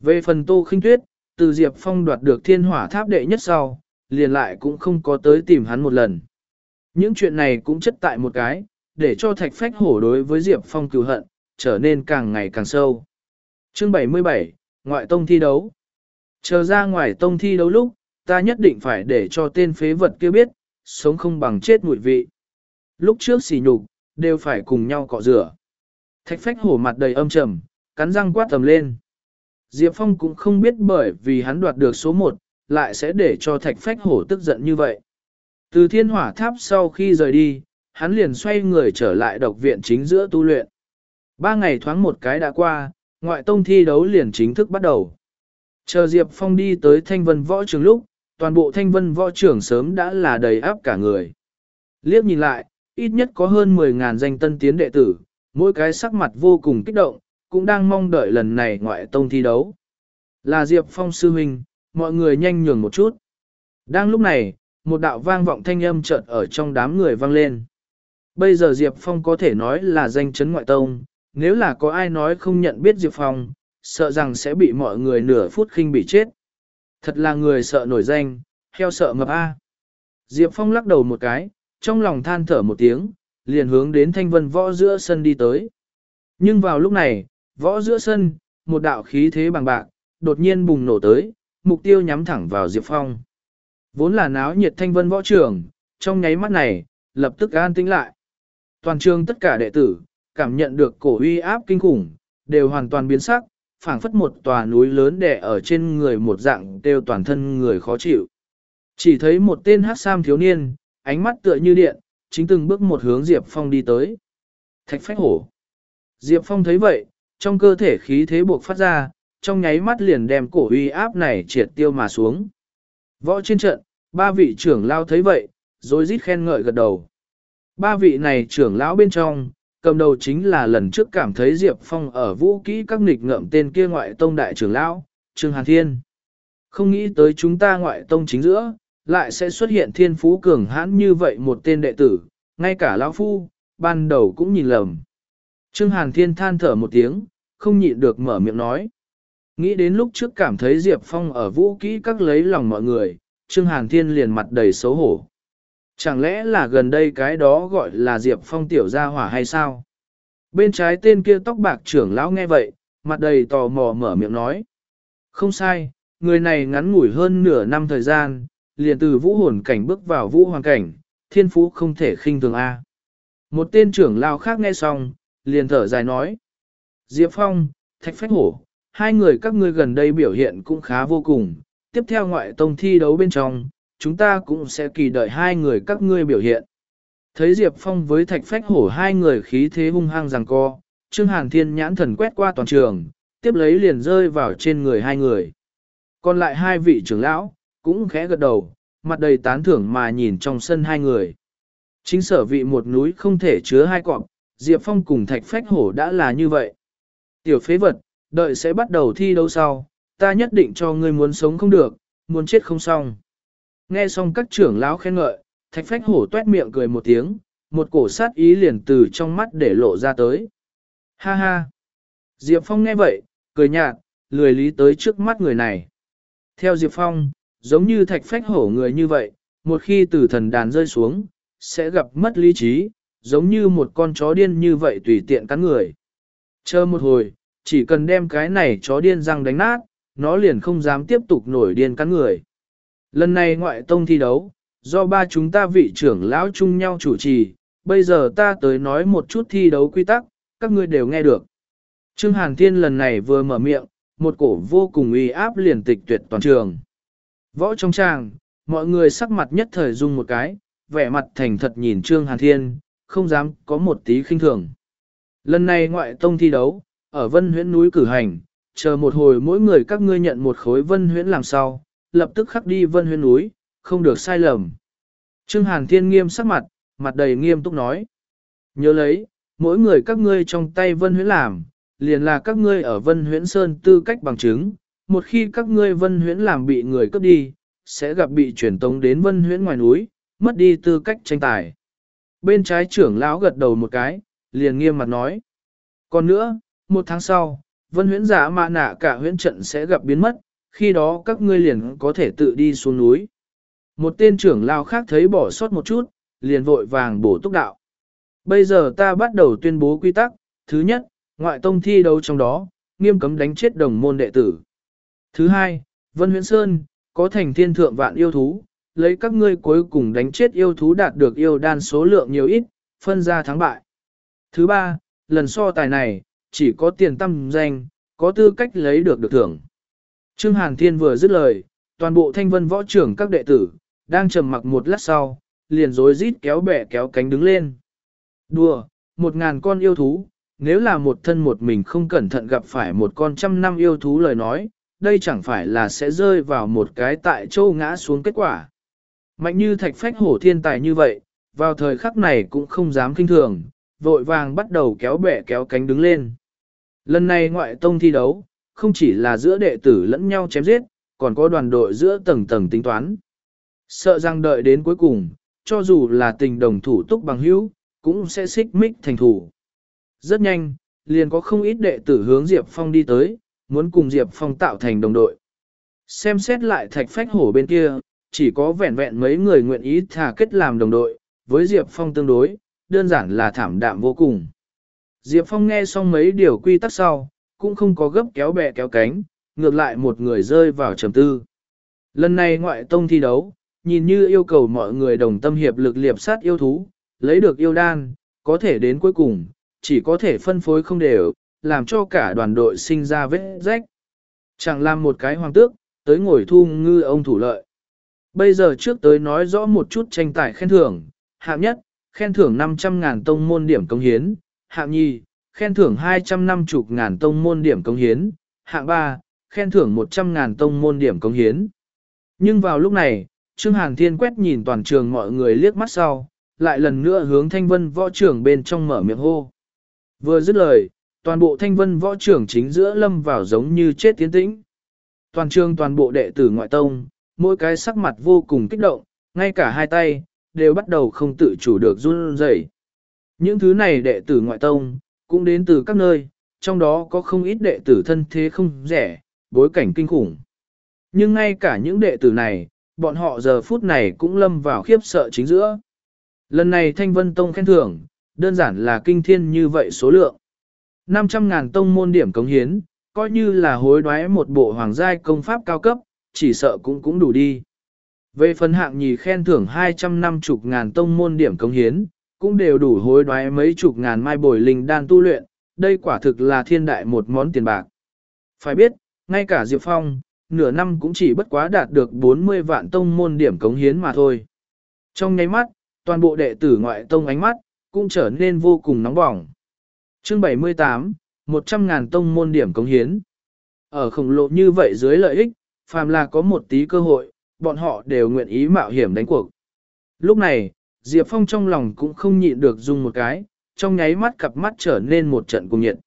Về phần tô khinh tuyết, từ Diệp Phong đoạt được thiên hỏa tháp đệ nhất sau, liền lại cũng không có tới tìm hắn một lần. Những chuyện này cũng chất tại một cái, để cho thạch phách hổ đối với Diệp Phong cừu hận, trở nên càng ngày càng sâu. Chương 77, Ngoại tông thi đấu Chờ ra ngoài tông thi đấu lúc, ta nhất định phải để cho tên phế vật kia biết, sống không bằng chết mùi vị. Lúc trước xỉ nhục, đều phải cùng nhau cọ rửa. Thạch phách hổ mặt đầy âm trầm, cắn răng quát tầm lên. Diệp Phong cũng không biết bởi vì hắn đoạt được số 1, lại sẽ để cho thạch phách hổ tức giận như vậy. Từ thiên hỏa tháp sau khi rời đi, hắn liền xoay người trở lại độc viện chính giữa tu luyện. Ba ngày thoáng một cái đã qua, ngoại tông thi đấu liền chính thức bắt đầu. Chờ Diệp Phong đi tới thanh vân võ trường lúc, toàn bộ thanh vân võ trường sớm đã là đầy áp cả người. Liếc nhìn lại, ít nhất có hơn 10.000 danh tân tiến đệ tử, mỗi cái sắc mặt vô cùng kích động, cũng đang mong đợi lần này ngoại tông thi đấu. Là Diệp Phong sư huynh, mọi người nhanh nhường một chút. Đang lúc này, một đạo vang vọng thanh âm chợt ở trong đám người vang lên. Bây giờ Diệp Phong có thể nói là danh chấn ngoại tông, nếu là có ai nói không nhận biết Diệp Phong, sợ rằng sẽ bị mọi người nửa phút khinh bị chết. Thật là người sợ nổi danh, heo sợ mập A. Diệp Phong lắc đầu một cái, trong lòng than thở một tiếng, liền hướng đến thanh vân võ giữa sân đi tới. Nhưng vào lúc này, võ giữa sân, một đạo khí thế bằng bạc, đột nhiên bùng nổ tới, mục tiêu nhắm thẳng vào Diệp Phong. Vốn là náo nhiệt thanh vân võ trường, trong nháy mắt này, lập tức an tĩnh lại. Toàn trường tất cả đệ tử, cảm nhận được cổ uy áp kinh khủng, đều hoàn toàn biến sắc, phảng phất một tòa núi lớn đè ở trên người một dạng đều toàn thân người khó chịu. Chỉ thấy một tên hát sam thiếu niên, ánh mắt tựa như điện, chính từng bước một hướng Diệp Phong đi tới. Thạch phách hổ. Diệp Phong thấy vậy, trong cơ thể khí thế buộc phát ra, trong nháy mắt liền đem cổ uy áp này triệt tiêu mà xuống. Võ trên trận, ba vị trưởng lao thấy vậy, rồi rít khen ngợi gật đầu. Ba vị này trưởng lão bên trong, cầm đầu chính là lần trước cảm thấy Diệp Phong ở vũ kỹ các nghịch ngợm tên kia ngoại tông đại trưởng lão, Trương Hàn Thiên. Không nghĩ tới chúng ta ngoại tông chính giữa, lại sẽ xuất hiện thiên phú cường hãn như vậy một tên đệ tử, ngay cả lão phu, ban đầu cũng nhìn lầm. Trương Hàn Thiên than thở một tiếng, không nhịn được mở miệng nói. Nghĩ đến lúc trước cảm thấy Diệp Phong ở vũ kỹ các lấy lòng mọi người, Trương Hàn Thiên liền mặt đầy xấu hổ. Chẳng lẽ là gần đây cái đó gọi là Diệp Phong tiểu gia hỏa hay sao? Bên trái tên kia tóc bạc trưởng lão nghe vậy, mặt đầy tò mò mở miệng nói. Không sai, người này ngắn ngủi hơn nửa năm thời gian, liền từ vũ hồn cảnh bước vào vũ hoàng cảnh, thiên phú không thể khinh thường A. Một tên trưởng lão khác nghe xong, liền thở dài nói. Diệp Phong, Thạch Phách Hổ, hai người các ngươi gần đây biểu hiện cũng khá vô cùng, tiếp theo ngoại tông thi đấu bên trong, chúng ta cũng sẽ kỳ đợi hai người các ngươi biểu hiện. Thấy Diệp Phong với thạch phách hổ hai người khí thế hung hăng rằng co, Trương Hàn Thiên nhãn thần quét qua toàn trường, tiếp lấy liền rơi vào trên người hai người. Còn lại hai vị trưởng lão, cũng khẽ gật đầu, mặt đầy tán thưởng mà nhìn trong sân hai người. Chính sở vị một núi không thể chứa hai cọp, Diệp Phong cùng thạch phách hổ đã là như vậy. Tiểu phế vật, đợi sẽ bắt đầu thi đấu sau, ta nhất định cho ngươi muốn sống không được, muốn chết không xong. Nghe xong các trưởng lão khen ngợi, thạch phách hổ tuét miệng cười một tiếng, một cổ sát ý liền từ trong mắt để lộ ra tới. Ha ha! Diệp Phong nghe vậy, cười nhạt, lười lý tới trước mắt người này. Theo Diệp Phong, giống như thạch phách hổ người như vậy, một khi từ thần đàn rơi xuống, sẽ gặp mất lý trí, giống như một con chó điên như vậy tùy tiện cắn người. Chờ một hồi, chỉ cần đem cái này chó điên răng đánh nát, nó liền không dám tiếp tục nổi điên cắn người. Lần này ngoại tông thi đấu, do ba chúng ta vị trưởng lão chung nhau chủ trì, bây giờ ta tới nói một chút thi đấu quy tắc, các ngươi đều nghe được. Trương Hàn Thiên lần này vừa mở miệng, một cổ vô cùng uy áp liền tịch tuyệt toàn trường. Võ trong tràng, mọi người sắc mặt nhất thời dung một cái, vẻ mặt thành thật nhìn Trương Hàn Thiên, không dám có một tí khinh thường. Lần này ngoại tông thi đấu, ở Vân Huyễn núi cử hành, chờ một hồi mỗi người các ngươi nhận một khối Vân Huyễn làm sau, lập tức khắc đi vân Huyễn núi, không được sai lầm. Trương Hàn Thiên nghiêm sắc mặt, mặt đầy nghiêm túc nói. Nhớ lấy, mỗi người các ngươi trong tay Vân Huyễn làm, liền là các ngươi ở Vân Huyễn Sơn tư cách bằng chứng. Một khi các ngươi Vân Huyễn làm bị người cướp đi, sẽ gặp bị chuyển tống đến Vân Huyễn ngoài núi, mất đi tư cách tranh tài. Bên trái trưởng lão gật đầu một cái, liền nghiêm mặt nói. Còn nữa, một tháng sau, Vân Huyễn giả mạ nạ cả huyễn trận sẽ gặp biến mất, khi đó các ngươi liền có thể tự đi xuống núi. Một tên trưởng lao khác thấy bỏ sót một chút, liền vội vàng bổ túc đạo. Bây giờ ta bắt đầu tuyên bố quy tắc, thứ nhất, ngoại tông thi đấu trong đó, nghiêm cấm đánh chết đồng môn đệ tử. Thứ hai, Vân Huyễn Sơn, có thành thiên thượng vạn yêu thú, lấy các ngươi cuối cùng đánh chết yêu thú đạt được yêu đan số lượng nhiều ít, phân ra thắng bại. Thứ ba, lần so tài này, chỉ có tiền tâm danh, có tư cách lấy được được thưởng. Trương Hàn Thiên vừa dứt lời, toàn bộ thanh vân võ trưởng các đệ tử, đang trầm mặc một lát sau, liền rối rít kéo bẻ kéo cánh đứng lên. Đùa, một ngàn con yêu thú, nếu là một thân một mình không cẩn thận gặp phải một con trăm năm yêu thú lời nói, đây chẳng phải là sẽ rơi vào một cái tại châu ngã xuống kết quả. Mạnh như thạch phách hổ thiên tài như vậy, vào thời khắc này cũng không dám kinh thường, vội vàng bắt đầu kéo bẻ kéo cánh đứng lên. Lần này ngoại tông thi đấu, không chỉ là giữa đệ tử lẫn nhau chém giết, còn có đoàn đội giữa tầng tầng tính toán. Sợ rằng đợi đến cuối cùng, cho dù là tình đồng thủ túc bằng hữu, cũng sẽ xích mích thành thủ. Rất nhanh, liền có không ít đệ tử hướng Diệp Phong đi tới, muốn cùng Diệp Phong tạo thành đồng đội. Xem xét lại thạch phách hổ bên kia, chỉ có vẹn vẹn mấy người nguyện ý thà kết làm đồng đội, với Diệp Phong tương đối, đơn giản là thảm đạm vô cùng. Diệp Phong nghe xong mấy điều quy tắc sau, cũng không có gấp kéo bè kéo cánh, ngược lại một người rơi vào trầm tư. Lần này ngoại tông thi đấu, nhìn như yêu cầu mọi người đồng tâm hiệp lực liệp sát yêu thú, lấy được yêu đan, có thể đến cuối cùng, chỉ có thể phân phối không đều, làm cho cả đoàn đội sinh ra vết rách. Chẳng làm một cái hoàng tước, tới ngồi thu ngư ông thủ lợi. Bây giờ trước tới nói rõ một chút tranh tài khen thưởng, hạng nhất, khen thưởng 500.000 tông môn điểm công hiến, hạng nhì, khen thưởng 250 ngàn tông môn điểm công hiến, hạng ba, khen thưởng 100 ngàn tông môn điểm công hiến. Nhưng vào lúc này, Trương Hàn Thiên quét nhìn toàn trường mọi người liếc mắt sau, lại lần nữa hướng thanh vân võ trưởng bên trong mở miệng hô. Vừa dứt lời, toàn bộ thanh vân võ trưởng chính giữa lâm vào giống như chết tiến tĩnh. Toàn trường toàn bộ đệ tử ngoại tông, mỗi cái sắc mặt vô cùng kích động, ngay cả hai tay, đều bắt đầu không tự chủ được run rẩy. Những thứ này đệ tử ngoại tông, cũng đến từ các nơi, trong đó có không ít đệ tử thân thế không rẻ, bối cảnh kinh khủng. Nhưng ngay cả những đệ tử này, bọn họ giờ phút này cũng lâm vào khiếp sợ chính giữa. Lần này Thanh Vân Tông khen thưởng, đơn giản là kinh thiên như vậy số lượng. 500.000 tông môn điểm cống hiến, coi như là hối đoái một bộ hoàng giai công pháp cao cấp, chỉ sợ cũng cũng đủ đi. Về phần hạng nhì khen thưởng 250 ngàn tông môn điểm cống hiến, cũng đều đủ hối đoái mấy chục ngàn mai bồi linh đan tu luyện, đây quả thực là thiên đại một món tiền bạc. Phải biết, ngay cả Diệp Phong, nửa năm cũng chỉ bất quá đạt được 40 vạn tông môn điểm cống hiến mà thôi. Trong nháy mắt, toàn bộ đệ tử ngoại tông ánh mắt, cũng trở nên vô cùng nóng bỏng. Chương 78, 100 ngàn tông môn điểm cống hiến. Ở khổng lồ như vậy dưới lợi ích, phàm là có một tí cơ hội, bọn họ đều nguyện ý mạo hiểm đánh cuộc. Lúc này, Diệp Phong trong lòng cũng không nhịn được dùng một cái, trong nháy mắt cặp mắt trở nên một trận cùng nhiệt.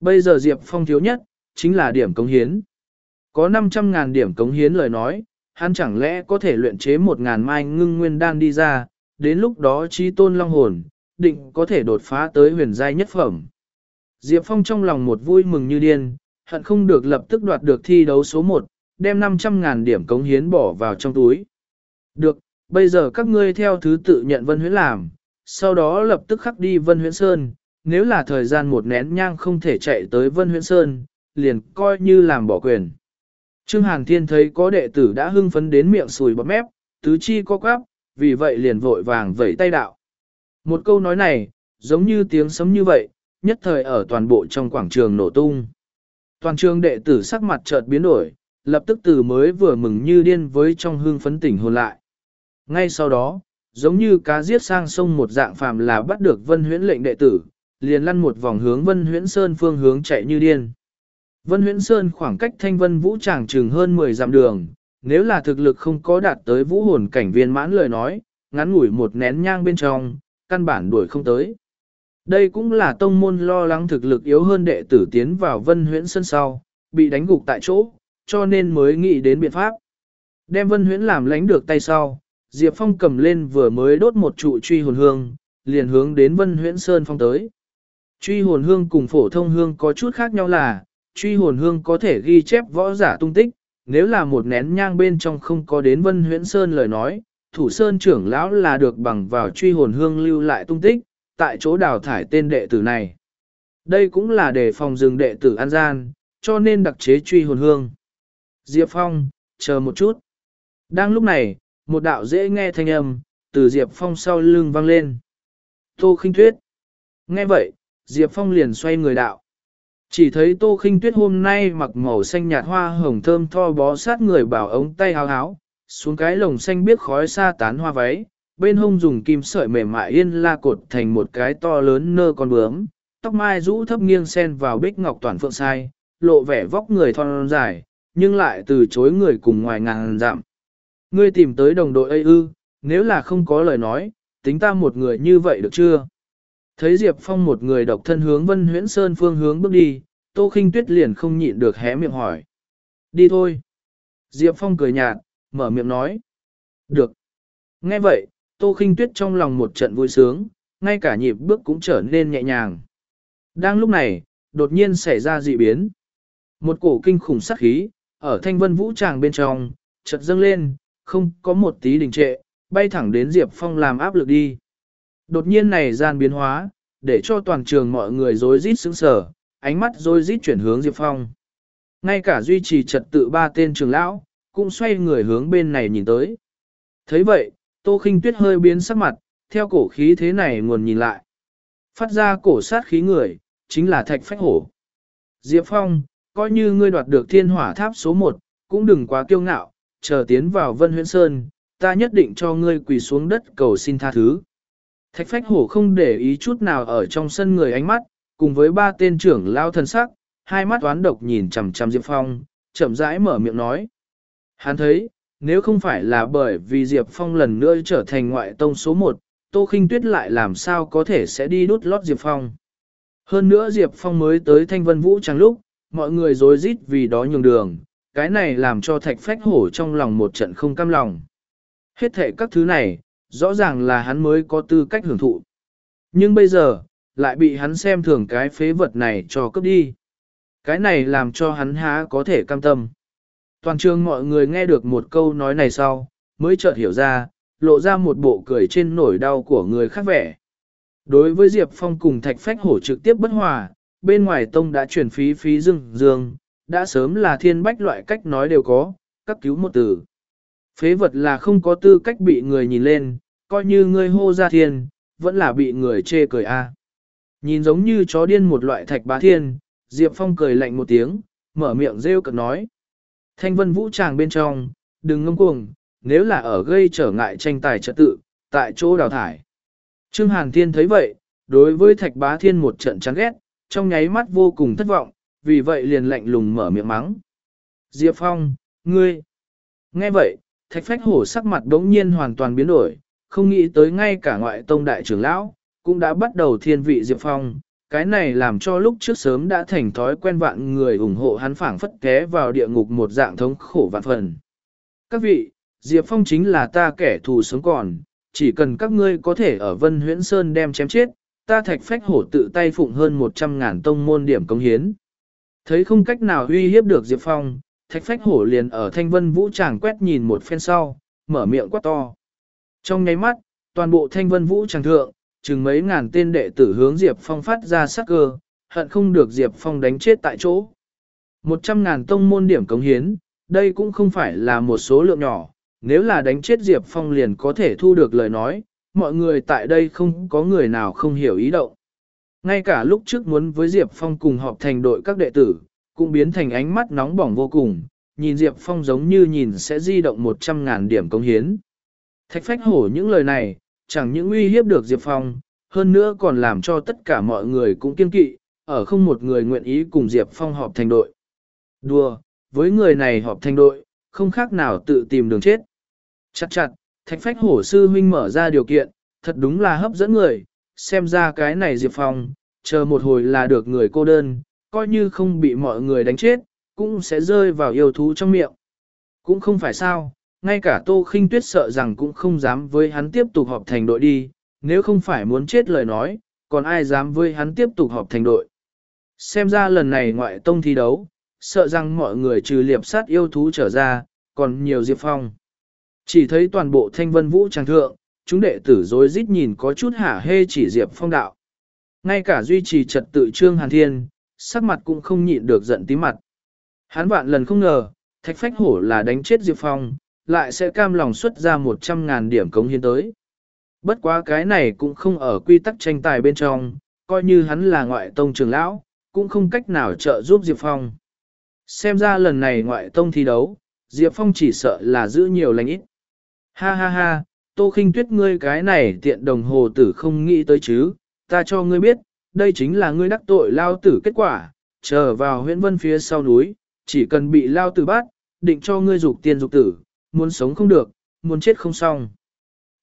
Bây giờ Diệp Phong thiếu nhất, chính là điểm cống hiến. Có 500.000 điểm cống hiến lời nói, hắn chẳng lẽ có thể luyện chế 1.000 mai ngưng nguyên đan đi ra, đến lúc đó trí tôn long hồn, định có thể đột phá tới huyền giai nhất phẩm. Diệp Phong trong lòng một vui mừng như điên, hận không được lập tức đoạt được thi đấu số 1, đem 500.000 điểm cống hiến bỏ vào trong túi. Được, bây giờ các ngươi theo thứ tự nhận Vân Huyễn làm, sau đó lập tức khắc đi Vân Huyễn Sơn, nếu là thời gian một nén nhang không thể chạy tới Vân Huyễn Sơn, liền coi như làm bỏ quyền. Trương Hàn Thiên thấy có đệ tử đã hưng phấn đến miệng sùi bọt mép, tứ chi co quắp, vì vậy liền vội vàng vẫy tay đạo. Một câu nói này, giống như tiếng sấm như vậy, nhất thời ở toàn bộ trong quảng trường nổ tung. Toàn trường đệ tử sắc mặt chợt biến đổi, lập tức từ mới vừa mừng như điên với trong hương phấn tỉnh hồn lại. Ngay sau đó, giống như cá giết sang sông một dạng phàm là bắt được vân huyễn lệnh đệ tử, liền lăn một vòng hướng vân huyễn sơn phương hướng chạy như điên. Vân huyễn sơn khoảng cách thanh vân vũ tràng chừng hơn 10 dặm đường, nếu là thực lực không có đạt tới vũ hồn cảnh viên mãn lời nói, ngắn ngủi một nén nhang bên trong, căn bản đuổi không tới. Đây cũng là tông môn lo lắng thực lực yếu hơn đệ tử tiến vào vân huyễn sơn sau, bị đánh gục tại chỗ, cho nên mới nghĩ đến biện pháp. Đem vân huyễn làm lánh được tay sau, Diệp Phong cầm lên vừa mới đốt một trụ truy hồn hương, liền hướng đến vân huyễn sơn phong tới. Truy hồn hương cùng phổ thông hương có chút khác nhau là, truy hồn hương có thể ghi chép võ giả tung tích, nếu là một nén nhang bên trong không có đến vân huyễn sơn lời nói, thủ sơn trưởng lão là được bằng vào truy hồn hương lưu lại tung tích, tại chỗ đào thải tên đệ tử này. Đây cũng là để phòng rừng đệ tử an gian, cho nên đặc chế truy hồn hương. Diệp Phong, chờ một chút. Đang lúc này, một đạo dễ nghe thanh âm, từ Diệp Phong sau lưng vang lên. Tô khinh tuyết. Nghe vậy, Diệp Phong liền xoay người đạo. Chỉ thấy Tô khinh tuyết hôm nay mặc màu xanh nhạt hoa hồng thơm tho bó sát người bảo ống tay háo háo, xuống cái lồng xanh biếc khói xa tán hoa váy, bên hông dùng kim sợi mềm mại yên la cột thành một cái to lớn nơ con bướm, tóc mai rũ thấp nghiêng sen vào bích ngọc toàn phượng sai, lộ vẻ vóc người thon dài, nhưng lại từ chối người cùng ngoài ngàn dặm. Ngươi tìm tới đồng đội ấy ư, nếu là không có lời nói, tính ta một người như vậy được chưa? Thấy Diệp Phong một người độc thân hướng Vân Huyễn Sơn phương hướng bước đi, Tô Khinh Tuyết liền không nhịn được hé miệng hỏi. Đi thôi. Diệp Phong cười nhạt, mở miệng nói. Được. Nghe vậy, Tô Khinh Tuyết trong lòng một trận vui sướng, ngay cả nhịp bước cũng trở nên nhẹ nhàng. Đang lúc này, đột nhiên xảy ra dị biến. Một cổ kinh khủng sát khí, ở thanh vân vũ tràng bên trong, chợt dâng lên, không có một tí đình trệ, bay thẳng đến Diệp Phong làm áp lực đi. Đột nhiên này gian biến hóa, để cho toàn trường mọi người rối rít sững sờ, ánh mắt rối rít chuyển hướng Diệp Phong. Ngay cả duy trì trật tự ba tên trường lão, cũng xoay người hướng bên này nhìn tới. thấy vậy, Tô Khinh Tuyết hơi biến sắc mặt, theo cổ khí thế này nguồn nhìn lại. Phát ra cổ sát khí người, chính là thạch phách hổ. Diệp Phong, coi như ngươi đoạt được thiên hỏa tháp số 1, cũng đừng quá kiêu ngạo, chờ tiến vào Vân Huyễn Sơn, ta nhất định cho ngươi quỳ xuống đất cầu xin tha thứ. Thạch phách hổ không để ý chút nào ở trong sân người ánh mắt, cùng với ba tên trưởng lao thân sắc, hai mắt toán độc nhìn chằm chằm Diệp Phong, chậm rãi mở miệng nói. Hắn thấy, nếu không phải là bởi vì Diệp Phong lần nữa trở thành ngoại tông số một, Tô Khinh Tuyết lại làm sao có thể sẽ đi đút lót Diệp Phong. Hơn nữa Diệp Phong mới tới Thanh Vân Vũ chẳng lúc, mọi người rối rít vì đó nhường đường, cái này làm cho thạch phách hổ trong lòng một trận không cam lòng. Hết thệ các thứ này, rõ ràng là hắn mới có tư cách hưởng thụ. Nhưng bây giờ, lại bị hắn xem thường cái phế vật này cho cướp đi. Cái này làm cho hắn há có thể cam tâm. Toàn trường mọi người nghe được một câu nói này sau, mới chợt hiểu ra, lộ ra một bộ cười trên nổi đau của người khác vẻ. Đối với Diệp Phong cùng Thạch Phách Hổ trực tiếp bất hòa, bên ngoài tông đã chuyển phí phí dương dương, đã sớm là thiên bách loại cách nói đều có, các cứu một từ. Phế vật là không có tư cách bị người nhìn lên, coi như ngươi hô ra thiên, vẫn là bị người chê cười a. Nhìn giống như chó điên một loại thạch bá thiên, Diệp Phong cười lạnh một tiếng, mở miệng rêu cực nói. Thanh vân vũ tràng bên trong, đừng ngâm cuồng, nếu là ở gây trở ngại tranh tài trật tự, tại chỗ đào thải. Trương Hàn Thiên thấy vậy, đối với thạch bá thiên một trận chán ghét, trong nháy mắt vô cùng thất vọng, vì vậy liền lạnh lùng mở miệng mắng. Diệp Phong, ngươi. Nghe vậy, thạch phách hổ sắc mặt đống nhiên hoàn toàn biến đổi, không nghĩ tới ngay cả ngoại tông đại trưởng lão, cũng đã bắt đầu thiên vị Diệp Phong. Cái này làm cho lúc trước sớm đã thành thói quen vạn người ủng hộ hắn phảng phất té vào địa ngục một dạng thống khổ vạn phần. Các vị, Diệp Phong chính là ta kẻ thù sống còn, chỉ cần các ngươi có thể ở Vân Huyễn Sơn đem chém chết, ta thạch phách hổ tự tay phụng hơn 100 ngàn tông môn điểm công hiến. Thấy không cách nào uy hiếp được Diệp Phong, thạch phách hổ liền ở thanh vân vũ tràng quét nhìn một phen sau, mở miệng quát to. Trong nháy mắt, toàn bộ thanh vân vũ tràng thượng, chừng mấy ngàn tên đệ tử hướng Diệp Phong phát ra sắc cơ, hận không được Diệp Phong đánh chết tại chỗ. Một trăm ngàn tông môn điểm cống hiến, đây cũng không phải là một số lượng nhỏ, nếu là đánh chết Diệp Phong liền có thể thu được lời nói, mọi người tại đây không có người nào không hiểu ý động. Ngay cả lúc trước muốn với Diệp Phong cùng họp thành đội các đệ tử, cũng biến thành ánh mắt nóng bỏng vô cùng, nhìn Diệp Phong giống như nhìn sẽ di động 100 ngàn điểm công hiến. Thạch phách hổ những lời này, chẳng những uy hiếp được Diệp Phong, hơn nữa còn làm cho tất cả mọi người cũng kiên kỵ, ở không một người nguyện ý cùng Diệp Phong họp thành đội. Đùa, với người này họp thành đội, không khác nào tự tìm đường chết. Chặt chặt, thạch phách hổ sư huynh mở ra điều kiện, thật đúng là hấp dẫn người, xem ra cái này Diệp Phong, chờ một hồi là được người cô đơn, coi như không bị mọi người đánh chết, cũng sẽ rơi vào yêu thú trong miệng. Cũng không phải sao, ngay cả Tô Khinh Tuyết sợ rằng cũng không dám với hắn tiếp tục họp thành đội đi, nếu không phải muốn chết lời nói, còn ai dám với hắn tiếp tục họp thành đội. Xem ra lần này ngoại tông thi đấu, sợ rằng mọi người trừ liệp sát yêu thú trở ra, còn nhiều Diệp Phong. Chỉ thấy toàn bộ thanh vân vũ tràng thượng, chúng đệ tử dối rít nhìn có chút hả hê chỉ Diệp Phong đạo. Ngay cả duy trì trật tự trương hàn thiên, sắc mặt cũng không nhịn được giận tí mặt. Hắn vạn lần không ngờ, thạch phách hổ là đánh chết Diệp Phong, lại sẽ cam lòng xuất ra 100.000 điểm cống hiến tới. Bất quá cái này cũng không ở quy tắc tranh tài bên trong, coi như hắn là ngoại tông trường lão, cũng không cách nào trợ giúp Diệp Phong. Xem ra lần này ngoại tông thi đấu, Diệp Phong chỉ sợ là giữ nhiều lành ít. Ha ha ha, Tô Khinh Tuyết ngươi cái này tiện đồng hồ tử không nghĩ tới chứ, ta cho ngươi biết, đây chính là ngươi đắc tội lao tử kết quả, chờ vào huyện vân phía sau núi, chỉ cần bị lao tử bắt, định cho ngươi dục tiền dục tử, muốn sống không được, muốn chết không xong.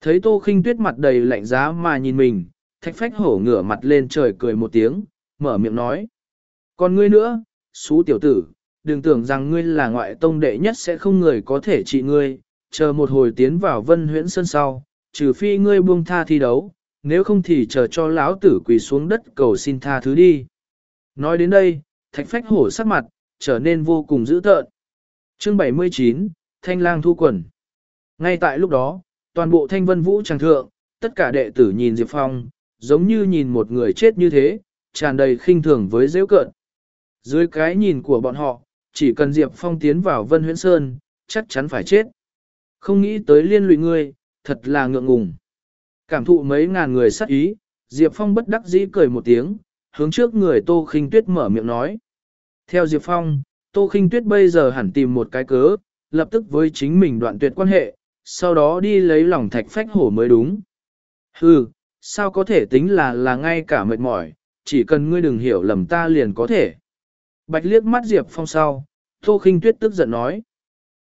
Thấy Tô Khinh Tuyết mặt đầy lạnh giá mà nhìn mình, thạch phách hổ ngửa mặt lên trời cười một tiếng, mở miệng nói. Còn ngươi nữa, xú tiểu tử, đừng tưởng rằng ngươi là ngoại tông đệ nhất sẽ không người có thể trị ngươi, chờ một hồi tiến vào vân huyễn sân sau, trừ phi ngươi buông tha thi đấu, nếu không thì chờ cho lão tử quỳ xuống đất cầu xin tha thứ đi. Nói đến đây, thạch phách hổ sắc mặt, trở nên vô cùng dữ tợn. Chương 79, Thanh lang thu quần. Ngay tại lúc đó, toàn bộ thanh vân vũ tràng thượng, tất cả đệ tử nhìn Diệp Phong, giống như nhìn một người chết như thế, tràn đầy khinh thường với dễ cợt. Dưới cái nhìn của bọn họ, chỉ cần Diệp Phong tiến vào Vân Huyễn Sơn, chắc chắn phải chết. Không nghĩ tới liên lụy ngươi, thật là ngượng ngùng. Cảm thụ mấy ngàn người sát ý, Diệp Phong bất đắc dĩ cười một tiếng, hướng trước người Tô Khinh Tuyết mở miệng nói. Theo Diệp Phong, Tô Khinh Tuyết bây giờ hẳn tìm một cái cớ, lập tức với chính mình đoạn tuyệt quan hệ, sau đó đi lấy lòng thạch phách hổ mới đúng. Hừ, sao có thể tính là là ngay cả mệt mỏi, chỉ cần ngươi đừng hiểu lầm ta liền có thể. Bạch liếc mắt Diệp Phong sau, Tô Khinh Tuyết tức giận nói.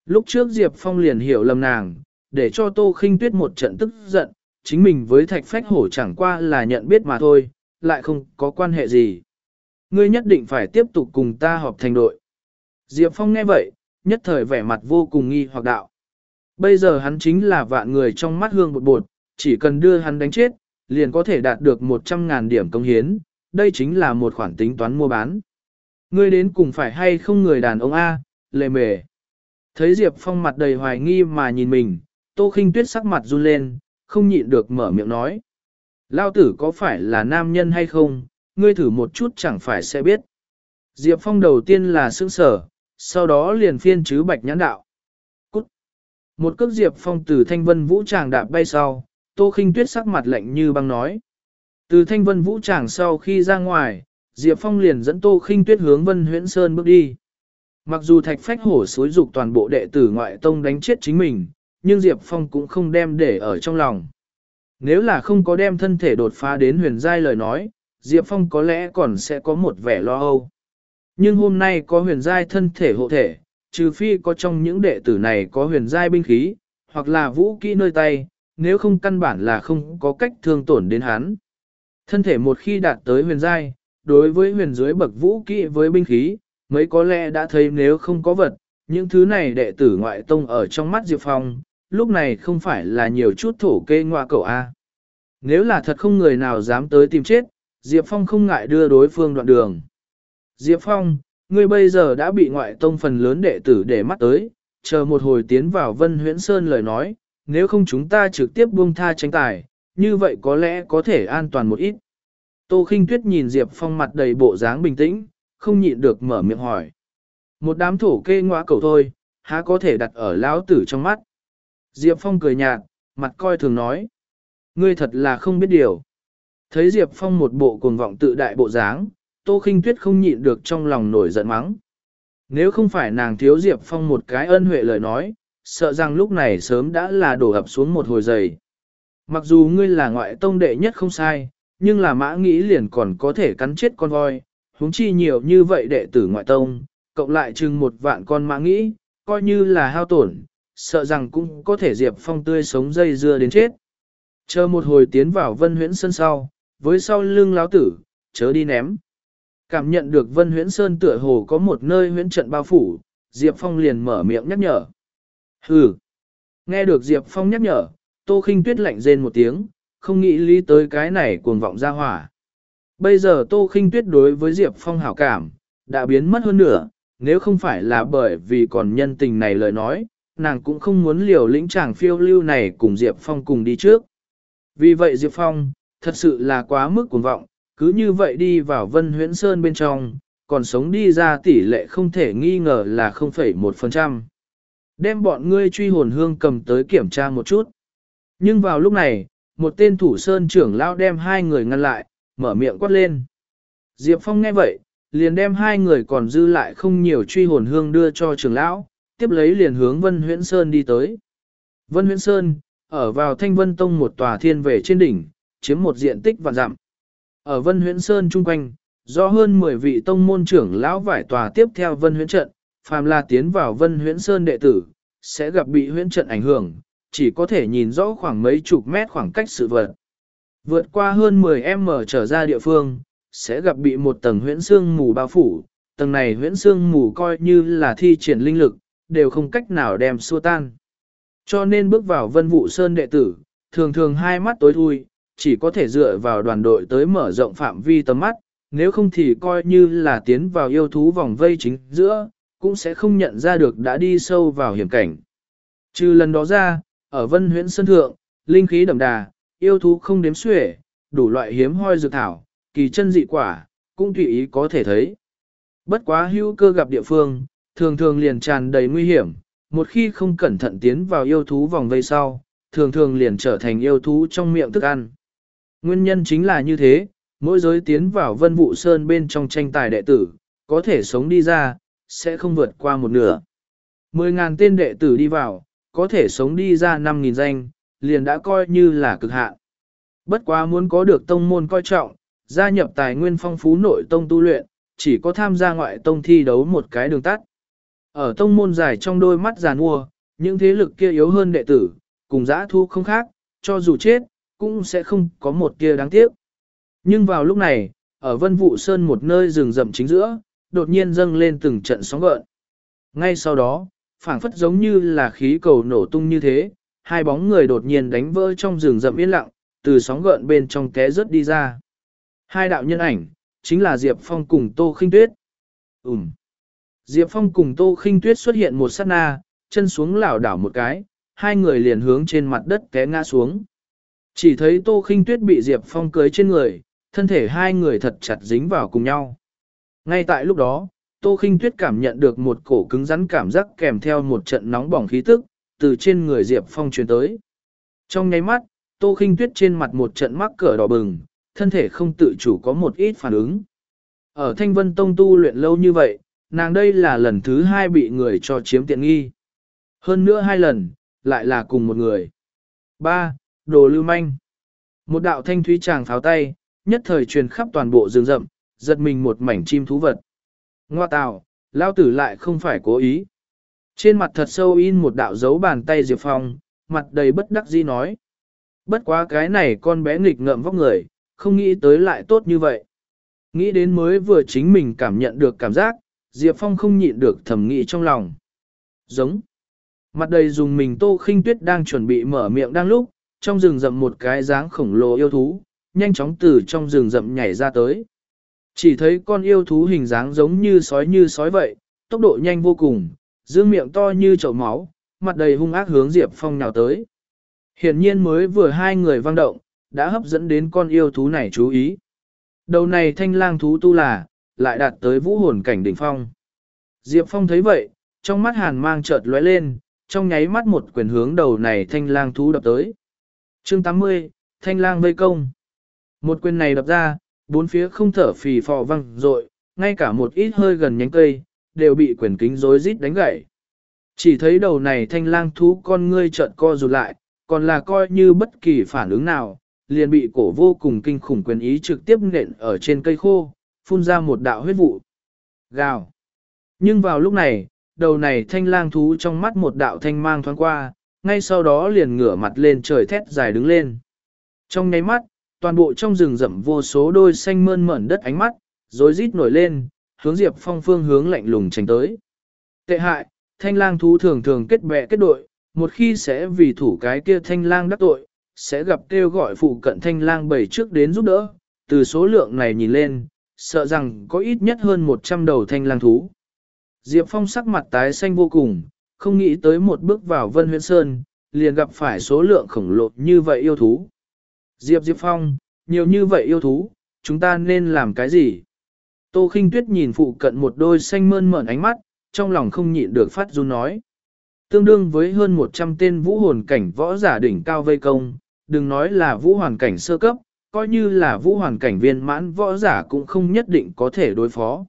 Lúc trước Diệp Phong liền hiểu lầm nàng, để cho Tô Khinh Tuyết một trận tức giận, chính mình với thạch phách hổ chẳng qua là nhận biết mà thôi, lại không có quan hệ gì. Ngươi nhất định phải tiếp tục cùng ta họp thành đội. Diệp Phong nghe vậy, nhất thời vẻ mặt vô cùng nghi hoặc đạo. Bây giờ hắn chính là vạn người trong mắt hương bột bột, chỉ cần đưa hắn đánh chết, liền có thể đạt được 100.000 điểm công hiến, đây chính là một khoản tính toán mua bán. Ngươi đến cùng phải hay không người đàn ông A, lề mề. Thấy Diệp Phong mặt đầy hoài nghi mà nhìn mình, Tô Khinh Tuyết sắc mặt run lên, không nhịn được mở miệng nói. Lao tử có phải là nam nhân hay không, ngươi thử một chút chẳng phải sẽ biết. Diệp Phong đầu tiên là sững sở, sau đó liền phiên chứ bạch nhãn đạo. Cút! Một cước Diệp Phong từ thanh vân vũ tràng đạp bay sau, Tô Khinh Tuyết sắc mặt lạnh như băng nói. Từ thanh vân vũ tràng sau khi ra ngoài, Diệp Phong liền dẫn Tô Khinh Tuyết hướng Vân Huyễn Sơn bước đi. Mặc dù thạch phách hổ xối dục toàn bộ đệ tử ngoại tông đánh chết chính mình, nhưng Diệp Phong cũng không đem để ở trong lòng. Nếu là không có đem thân thể đột phá đến huyền giai lời nói, Diệp Phong có lẽ còn sẽ có một vẻ lo âu. Nhưng hôm nay có huyền giai thân thể hộ thể, trừ phi có trong những đệ tử này có huyền giai binh khí, hoặc là vũ kỹ nơi tay, nếu không căn bản là không có cách thương tổn đến hắn. Thân thể một khi đạt tới huyền giai, đối với huyền dưới bậc vũ kỹ với binh khí, mấy có lẽ đã thấy nếu không có vật, những thứ này đệ tử ngoại tông ở trong mắt Diệp Phong, lúc này không phải là nhiều chút thổ kê ngoa cậu A. Nếu là thật không người nào dám tới tìm chết, Diệp Phong không ngại đưa đối phương đoạn đường. Diệp Phong, ngươi bây giờ đã bị ngoại tông phần lớn đệ tử để mắt tới, chờ một hồi tiến vào Vân Huyễn Sơn lời nói, nếu không chúng ta trực tiếp buông tha tranh tài, như vậy có lẽ có thể an toàn một ít. Tô Khinh Tuyết nhìn Diệp Phong mặt đầy bộ dáng bình tĩnh, không nhịn được mở miệng hỏi. Một đám thổ kê ngoã cầu thôi, há có thể đặt ở lão tử trong mắt. Diệp Phong cười nhạt, mặt coi thường nói. Ngươi thật là không biết điều. Thấy Diệp Phong một bộ cuồng vọng tự đại bộ dáng, Tô Khinh Tuyết không nhịn được trong lòng nổi giận mắng. Nếu không phải nàng thiếu Diệp Phong một cái ân huệ lời nói, sợ rằng lúc này sớm đã là đổ ập xuống một hồi giày. Mặc dù ngươi là ngoại tông đệ nhất không sai, nhưng là mã nghĩ liền còn có thể cắn chết con voi, huống chi nhiều như vậy đệ tử ngoại tông, cộng lại chừng một vạn con mã nghĩ, coi như là hao tổn, sợ rằng cũng có thể Diệp Phong tươi sống dây dưa đến chết. Chờ một hồi tiến vào Vân Huyễn Sơn sau, với sau lưng láo tử, chớ đi ném. Cảm nhận được Vân Huyễn Sơn tựa hồ có một nơi huyễn trận bao phủ, Diệp Phong liền mở miệng nhắc nhở. Hừ. Nghe được Diệp Phong nhắc nhở, Tô Khinh Tuyết lạnh rên một tiếng, không nghĩ lý tới cái này cuồng vọng ra hỏa. Bây giờ Tô Khinh Tuyết đối với Diệp Phong hảo cảm, đã biến mất hơn nữa, nếu không phải là bởi vì còn nhân tình này lời nói, nàng cũng không muốn liều lĩnh chàng phiêu lưu này cùng Diệp Phong cùng đi trước. Vì vậy Diệp Phong, thật sự là quá mức cuồng vọng, cứ như vậy đi vào Vân Huyễn Sơn bên trong, còn sống đi ra tỷ lệ không thể nghi ngờ là 0,1%. Đem bọn ngươi truy hồn hương cầm tới kiểm tra một chút. Nhưng vào lúc này, một tên thủ sơn trưởng lao đem hai người ngăn lại, mở miệng quát lên. Diệp Phong nghe vậy, liền đem hai người còn dư lại không nhiều truy hồn hương đưa cho trưởng lão, tiếp lấy liền hướng Vân Huyễn Sơn đi tới. Vân Huyễn Sơn, ở vào Thanh Vân Tông một tòa thiên về trên đỉnh, chiếm một diện tích vạn dặm. Ở Vân Huyễn Sơn chung quanh, do hơn 10 vị tông môn trưởng lão vải tòa tiếp theo Vân Huyễn Trận, phàm là tiến vào Vân Huyễn Sơn đệ tử, sẽ gặp bị huyễn trận ảnh hưởng, chỉ có thể nhìn rõ khoảng mấy chục mét khoảng cách sự vật. Vượt qua hơn 10m trở ra địa phương, sẽ gặp bị một tầng huyễn xương mù bao phủ, tầng này huyễn xương mù coi như là thi triển linh lực, đều không cách nào đem xua tan. Cho nên bước vào vân vụ sơn đệ tử, thường thường hai mắt tối thui, chỉ có thể dựa vào đoàn đội tới mở rộng phạm vi tầm mắt, nếu không thì coi như là tiến vào yêu thú vòng vây chính giữa, cũng sẽ không nhận ra được đã đi sâu vào hiểm cảnh. Trừ lần đó ra, ở vân huyễn sơn thượng, linh khí đậm đà, yêu thú không đếm xuể, đủ loại hiếm hoi dược thảo, kỳ chân dị quả, cũng tùy ý có thể thấy. Bất quá hữu cơ gặp địa phương, thường thường liền tràn đầy nguy hiểm, một khi không cẩn thận tiến vào yêu thú vòng vây sau, thường thường liền trở thành yêu thú trong miệng thức ăn. Nguyên nhân chính là như thế, mỗi giới tiến vào vân vụ sơn bên trong tranh tài đệ tử, có thể sống đi ra, sẽ không vượt qua một nửa. Mười ngàn tên đệ tử đi vào, có thể sống đi ra năm nghìn danh, liền đã coi như là cực hạn. Bất quá muốn có được tông môn coi trọng, gia nhập tài nguyên phong phú nội tông tu luyện, chỉ có tham gia ngoại tông thi đấu một cái đường tắt. Ở tông môn dài trong đôi mắt giàn mua, những thế lực kia yếu hơn đệ tử, cùng giã thu không khác, cho dù chết, cũng sẽ không có một kia đáng tiếc. Nhưng vào lúc này, ở vân vụ sơn một nơi rừng rậm chính giữa, đột nhiên dâng lên từng trận sóng gợn. Ngay sau đó, phảng phất giống như là khí cầu nổ tung như thế, hai bóng người đột nhiên đánh vỡ trong rừng rậm yên lặng, từ sóng gợn bên trong té rớt đi ra. Hai đạo nhân ảnh, chính là Diệp Phong cùng Tô Khinh Tuyết. Ừm. Diệp Phong cùng Tô Khinh Tuyết xuất hiện một sát na, chân xuống lảo đảo một cái, hai người liền hướng trên mặt đất té ngã xuống. Chỉ thấy Tô Khinh Tuyết bị Diệp Phong cưới trên người, thân thể hai người thật chặt dính vào cùng nhau. Ngay tại lúc đó, Tô Khinh Tuyết cảm nhận được một cổ cứng rắn cảm giác kèm theo một trận nóng bỏng khí tức, từ trên người Diệp Phong truyền tới. Trong nháy mắt, Tô Khinh Tuyết trên mặt một trận mắc cỡ đỏ bừng, thân thể không tự chủ có một ít phản ứng. Ở Thanh Vân Tông tu luyện lâu như vậy, nàng đây là lần thứ hai bị người cho chiếm tiện nghi. Hơn nữa hai lần, lại là cùng một người. Ba, Đồ lưu manh. Một đạo thanh thúy chàng pháo tay, nhất thời truyền khắp toàn bộ rừng rậm, giật mình một mảnh chim thú vật. Ngoa tào, lao tử lại không phải cố ý. Trên mặt thật sâu in một đạo dấu bàn tay Diệp Phong, mặt đầy bất đắc dĩ nói. Bất quá cái này con bé nghịch ngợm vóc người, không nghĩ tới lại tốt như vậy. Nghĩ đến mới vừa chính mình cảm nhận được cảm giác, Diệp Phong không nhịn được thầm nghĩ trong lòng. Giống. Mặt đầy dùng mình tô khinh tuyết đang chuẩn bị mở miệng đang lúc, trong rừng rậm một cái dáng khổng lồ yêu thú, nhanh chóng từ trong rừng rậm nhảy ra tới. Chỉ thấy con yêu thú hình dáng giống như sói như sói vậy, tốc độ nhanh vô cùng, dương miệng to như chậu máu, mặt đầy hung ác hướng Diệp Phong nào tới. Hiển nhiên mới vừa hai người vang động, đã hấp dẫn đến con yêu thú này chú ý. Đầu này thanh lang thú tu là, lại đạt tới vũ hồn cảnh đỉnh phong. Diệp Phong thấy vậy, trong mắt hàn mang chợt lóe lên, trong nháy mắt một quyền hướng đầu này thanh lang thú đập tới. chương 80, thanh lang vây công. Một quyền này đập ra, bốn phía không thở phì phò văng rội, ngay cả một ít hơi gần nhánh cây, đều bị quyền kính rối rít đánh gãy. Chỉ thấy đầu này thanh lang thú con ngươi trợn co rụt lại, còn là coi như bất kỳ phản ứng nào, liền bị cổ vô cùng kinh khủng quyền ý trực tiếp nện ở trên cây khô, phun ra một đạo huyết vụ. Gào. Nhưng vào lúc này, đầu này thanh lang thú trong mắt một đạo thanh mang thoáng qua, ngay sau đó liền ngửa mặt lên trời thét dài đứng lên. Trong nháy mắt, toàn bộ trong rừng rậm vô số đôi xanh mơn mởn đất ánh mắt, rối rít nổi lên, hướng Diệp Phong phương hướng lạnh lùng tránh tới. Tệ hại, thanh lang thú thường thường kết bè kết đội, một khi sẽ vì thủ cái kia thanh lang đắc tội, sẽ gặp kêu gọi phụ cận thanh lang bảy trước đến giúp đỡ, từ số lượng này nhìn lên, sợ rằng có ít nhất hơn 100 đầu thanh lang thú. Diệp Phong sắc mặt tái xanh vô cùng, không nghĩ tới một bước vào Vân Huyễn Sơn, liền gặp phải số lượng khổng lồ như vậy yêu thú. Diệp Diệp Phong, nhiều như vậy yêu thú, chúng ta nên làm cái gì? Tô Khinh Tuyết nhìn phụ cận một đôi xanh mơn mởn ánh mắt, trong lòng không nhịn được phát run nói. Tương đương với hơn 100 tên vũ hồn cảnh võ giả đỉnh cao vây công, đừng nói là vũ hoàn cảnh sơ cấp, coi như là vũ hoàn cảnh viên mãn võ giả cũng không nhất định có thể đối phó.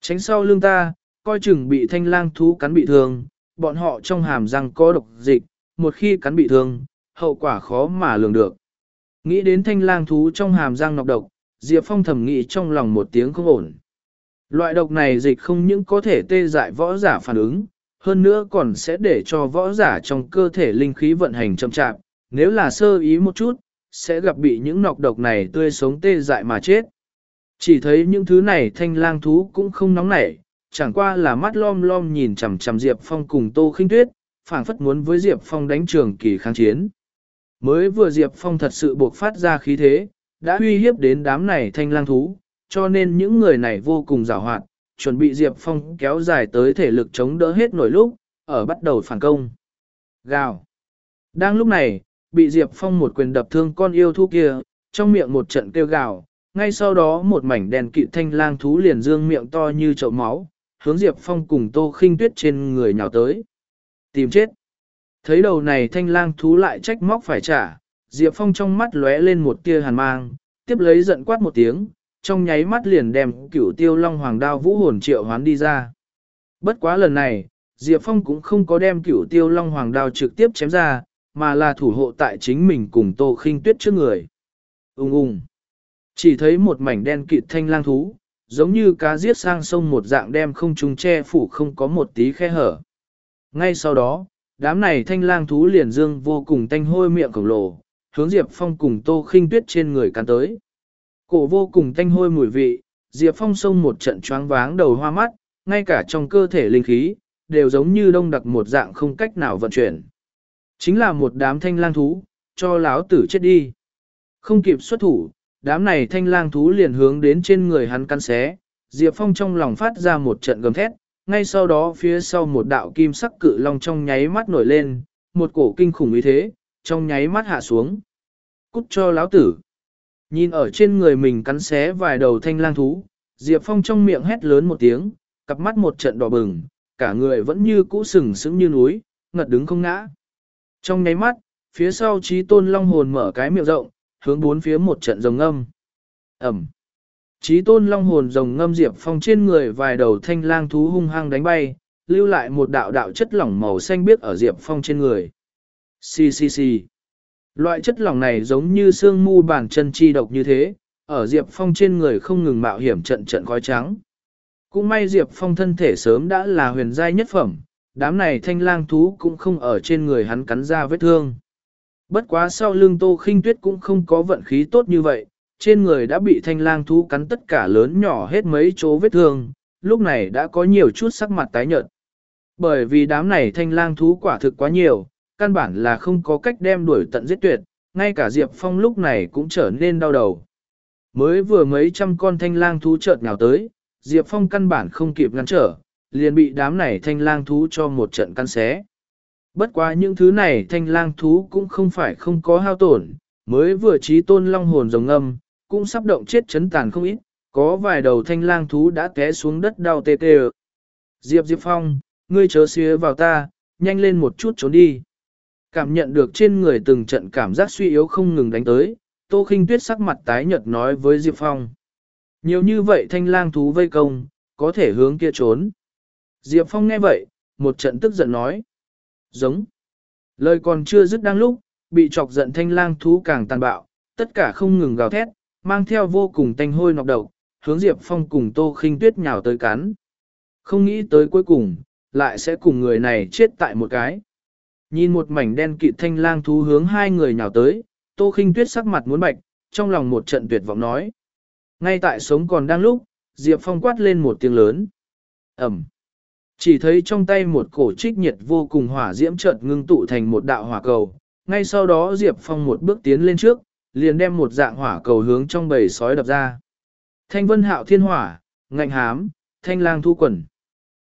Tránh sau lưng ta, coi chừng bị thanh lang thú cắn bị thương, bọn họ trong hàm răng có độc dịch, một khi cắn bị thương, hậu quả khó mà lường được. Nghĩ đến thanh lang thú trong hàm răng nọc độc, Diệp Phong thầm nghĩ trong lòng một tiếng không ổn. Loại độc này dịch không những có thể tê dại võ giả phản ứng, hơn nữa còn sẽ để cho võ giả trong cơ thể linh khí vận hành chậm chạp, nếu là sơ ý một chút, sẽ gặp bị những nọc độc này tươi sống tê dại mà chết. Chỉ thấy những thứ này thanh lang thú cũng không nóng nảy, chẳng qua là mắt lom lom nhìn chằm chằm Diệp Phong cùng Tô Khinh Tuyết, phảng phất muốn với Diệp Phong đánh trường kỳ kháng chiến. Mới vừa Diệp Phong thật sự buộc phát ra khí thế, đã uy hiếp đến đám này thanh lang thú, cho nên những người này vô cùng rào hoạt, chuẩn bị Diệp Phong kéo dài tới thể lực chống đỡ hết nổi lúc, ở bắt đầu phản công. Gào. Đang lúc này, bị Diệp Phong một quyền đập thương con yêu thú kia, trong miệng một trận kêu gào, ngay sau đó một mảnh đèn kỵ thanh lang thú liền dương miệng to như chậu máu, hướng Diệp Phong cùng Tô Khinh Tuyết trên người nhào tới. Tìm chết. Thấy đầu này thanh lang thú lại trách móc phải trả, Diệp Phong trong mắt lóe lên một tia hàn mang, tiếp lấy giận quát một tiếng, trong nháy mắt liền đem cửu tiêu long hoàng đao vũ hồn triệu hoán đi ra. Bất quá lần này, Diệp Phong cũng không có đem cửu tiêu long hoàng đao trực tiếp chém ra, mà là thủ hộ tại chính mình cùng Tô Khinh Tuyết trước người. Ung ung. Chỉ thấy một mảnh đen kịt thanh lang thú, giống như cá giết sang sông một dạng đem không trung che phủ không có một tí khe hở. Ngay sau đó, đám này thanh lang thú liền dương vô cùng tanh hôi miệng khổng lồ, hướng Diệp Phong cùng Tô Khinh Tuyết trên người cắn tới. Cổ vô cùng tanh hôi mùi vị, Diệp Phong xông một trận choáng váng đầu hoa mắt, ngay cả trong cơ thể linh khí, đều giống như đông đặc một dạng không cách nào vận chuyển. Chính là một đám thanh lang thú, cho láo tử chết đi. Không kịp xuất thủ, đám này thanh lang thú liền hướng đến trên người hắn căn xé, Diệp Phong trong lòng phát ra một trận gầm thét, ngay sau đó phía sau một đạo kim sắc cự long trong nháy mắt nổi lên, một cổ kinh khủng ý thế, trong nháy mắt hạ xuống. Cút cho láo tử. Nhìn ở trên người mình cắn xé vài đầu thanh lang thú, Diệp Phong trong miệng hét lớn một tiếng, cặp mắt một trận đỏ bừng, cả người vẫn như cũ sừng sững như núi, ngật đứng không ngã. Trong nháy mắt, phía sau trí tôn long hồn mở cái miệng rộng, hướng bốn phía một trận rồng ngâm. Ẩm. Trí tôn long hồn rồng ngâm Diệp Phong trên người vài đầu thanh lang thú hung hăng đánh bay, lưu lại một đạo đạo chất lỏng màu xanh biếc ở Diệp Phong trên người. Xì xì xì. Loại chất lỏng này giống như xương mu bàn chân chi độc như thế, ở Diệp Phong trên người không ngừng mạo hiểm trận trận khói trắng. Cũng may Diệp Phong thân thể sớm đã là huyền giai nhất phẩm, đám này thanh lang thú cũng không ở trên người hắn cắn ra vết thương. Bất quá sau lưng Tô Khinh Tuyết cũng không có vận khí tốt như vậy, trên người đã bị thanh lang thú cắn tất cả lớn nhỏ hết mấy chỗ vết thương, lúc này đã có nhiều chút sắc mặt tái nhợt. Bởi vì đám này thanh lang thú quả thực quá nhiều, căn bản là không có cách đem đuổi tận giết tuyệt, ngay cả Diệp Phong lúc này cũng trở nên đau đầu. Mới vừa mấy trăm con thanh lang thú chợt nhào tới, Diệp Phong căn bản không kịp ngăn trở, liền bị đám này thanh lang thú cho một trận căn xé. Bất quá những thứ này thanh lang thú cũng không phải không có hao tổn, mới vừa trí tôn long hồn rồng âm, cũng sắp động chết chấn tàn không ít, có vài đầu thanh lang thú đã té xuống đất đau tê tê. Diệp Diệp Phong, ngươi chớ xía vào ta, nhanh lên một chút trốn đi. Cảm nhận được trên người từng trận cảm giác suy yếu không ngừng đánh tới, Tô Khinh Tuyết sắc mặt tái nhợt nói với Diệp Phong. Nhiều như vậy thanh lang thú vây công, có thể hướng kia trốn. Diệp Phong nghe vậy, một trận tức giận nói. Giống. Lời còn chưa dứt đang lúc, bị chọc giận thanh lang thú càng tàn bạo, tất cả không ngừng gào thét, mang theo vô cùng tanh hôi nọc độc, hướng Diệp Phong cùng Tô Khinh Tuyết nhào tới cắn. Không nghĩ tới cuối cùng, lại sẽ cùng người này chết tại một cái. Nhìn một mảnh đen kịt thanh lang thú hướng hai người nhào tới, Tô Khinh Tuyết sắc mặt muốn bạch, trong lòng một trận tuyệt vọng nói. Ngay tại sống còn đang lúc, Diệp Phong quát lên một tiếng lớn. Ẩm. Chỉ thấy trong tay một cổ trích nhiệt vô cùng hỏa diễm chợt ngưng tụ thành một đạo hỏa cầu. Ngay sau đó Diệp Phong một bước tiến lên trước, liền đem một dạng hỏa cầu hướng trong bầy sói đập ra. Thanh vân hạo thiên hỏa, ngạnh hám, thanh lang thu quần.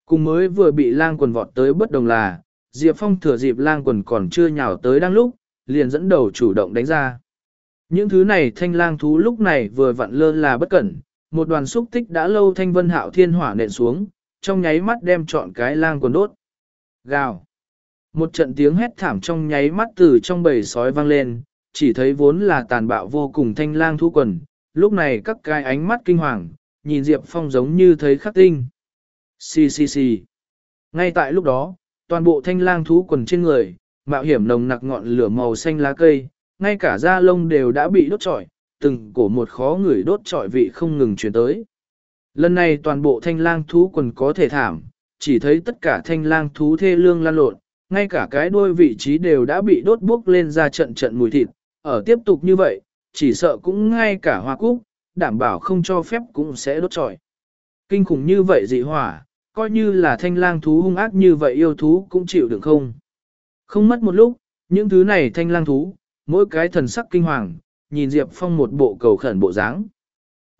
Cùng mới vừa bị lang quần vọt tới bất đồng là, Diệp Phong thừa dịp lang quần còn chưa nhào tới đang lúc, liền dẫn đầu chủ động đánh ra. Những thứ này thanh lang thú lúc này vừa vặn lơ là bất cẩn, một đoàn xúc tích đã lâu thanh vân hạo thiên hỏa nện xuống, trong nháy mắt đem trọn cái lang quần đốt. Gào. Một trận tiếng hét thảm trong nháy mắt từ trong bầy sói vang lên, chỉ thấy vốn là tàn bạo vô cùng thanh lang thú quần, lúc này các cái ánh mắt kinh hoàng, nhìn Diệp Phong giống như thấy khắc tinh. Xì xì xì. Ngay tại lúc đó, toàn bộ thanh lang thú quần trên người, mạo hiểm nồng nặc ngọn lửa màu xanh lá cây, ngay cả da lông đều đã bị đốt trọi, từng cổ một khó người đốt trọi vị không ngừng chuyển tới. Lần này toàn bộ thanh lang thú quần có thể thảm, chỉ thấy tất cả thanh lang thú thê lương lan lộn, ngay cả cái đuôi vị trí đều đã bị đốt bốc lên ra trận trận mùi thịt, ở tiếp tục như vậy, chỉ sợ cũng ngay cả hoa cúc, đảm bảo không cho phép cũng sẽ đốt trọi. Kinh khủng như vậy dị hỏa, coi như là thanh lang thú hung ác như vậy yêu thú cũng chịu được không. Không mất một lúc, những thứ này thanh lang thú, mỗi cái thần sắc kinh hoàng, nhìn Diệp Phong một bộ cầu khẩn bộ dáng.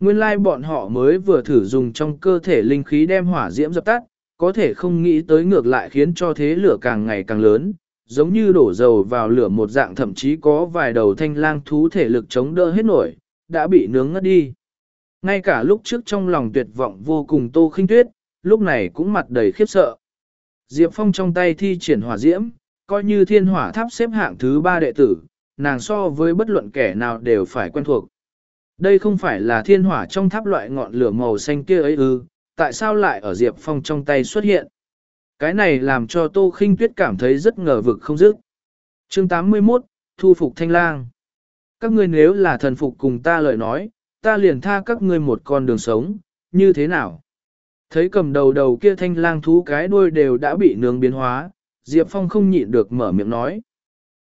Nguyên lai bọn họ mới vừa thử dùng trong cơ thể linh khí đem hỏa diễm dập tắt, có thể không nghĩ tới ngược lại khiến cho thế lửa càng ngày càng lớn, giống như đổ dầu vào lửa một dạng thậm chí có vài đầu thanh lang thú thể lực chống đỡ hết nổi, đã bị nướng ngất đi. Ngay cả lúc trước trong lòng tuyệt vọng vô cùng tô khinh tuyết, lúc này cũng mặt đầy khiếp sợ. Diệp Phong trong tay thi triển hỏa diễm, coi như thiên hỏa tháp xếp hạng thứ ba đệ tử, nàng so với bất luận kẻ nào đều phải quen thuộc. Đây không phải là thiên hỏa trong tháp loại ngọn lửa màu xanh kia ấy ư, tại sao lại ở Diệp Phong trong tay xuất hiện? Cái này làm cho Tô Khinh Tuyết cảm thấy rất ngờ vực không dứt. Chương 81, Thu phục Thanh Lang. Các ngươi nếu là thần phục cùng ta lời nói, ta liền tha các ngươi một con đường sống, như thế nào? Thấy cầm đầu đầu kia thanh lang thú cái đuôi đều đã bị nướng biến hóa, Diệp Phong không nhịn được mở miệng nói.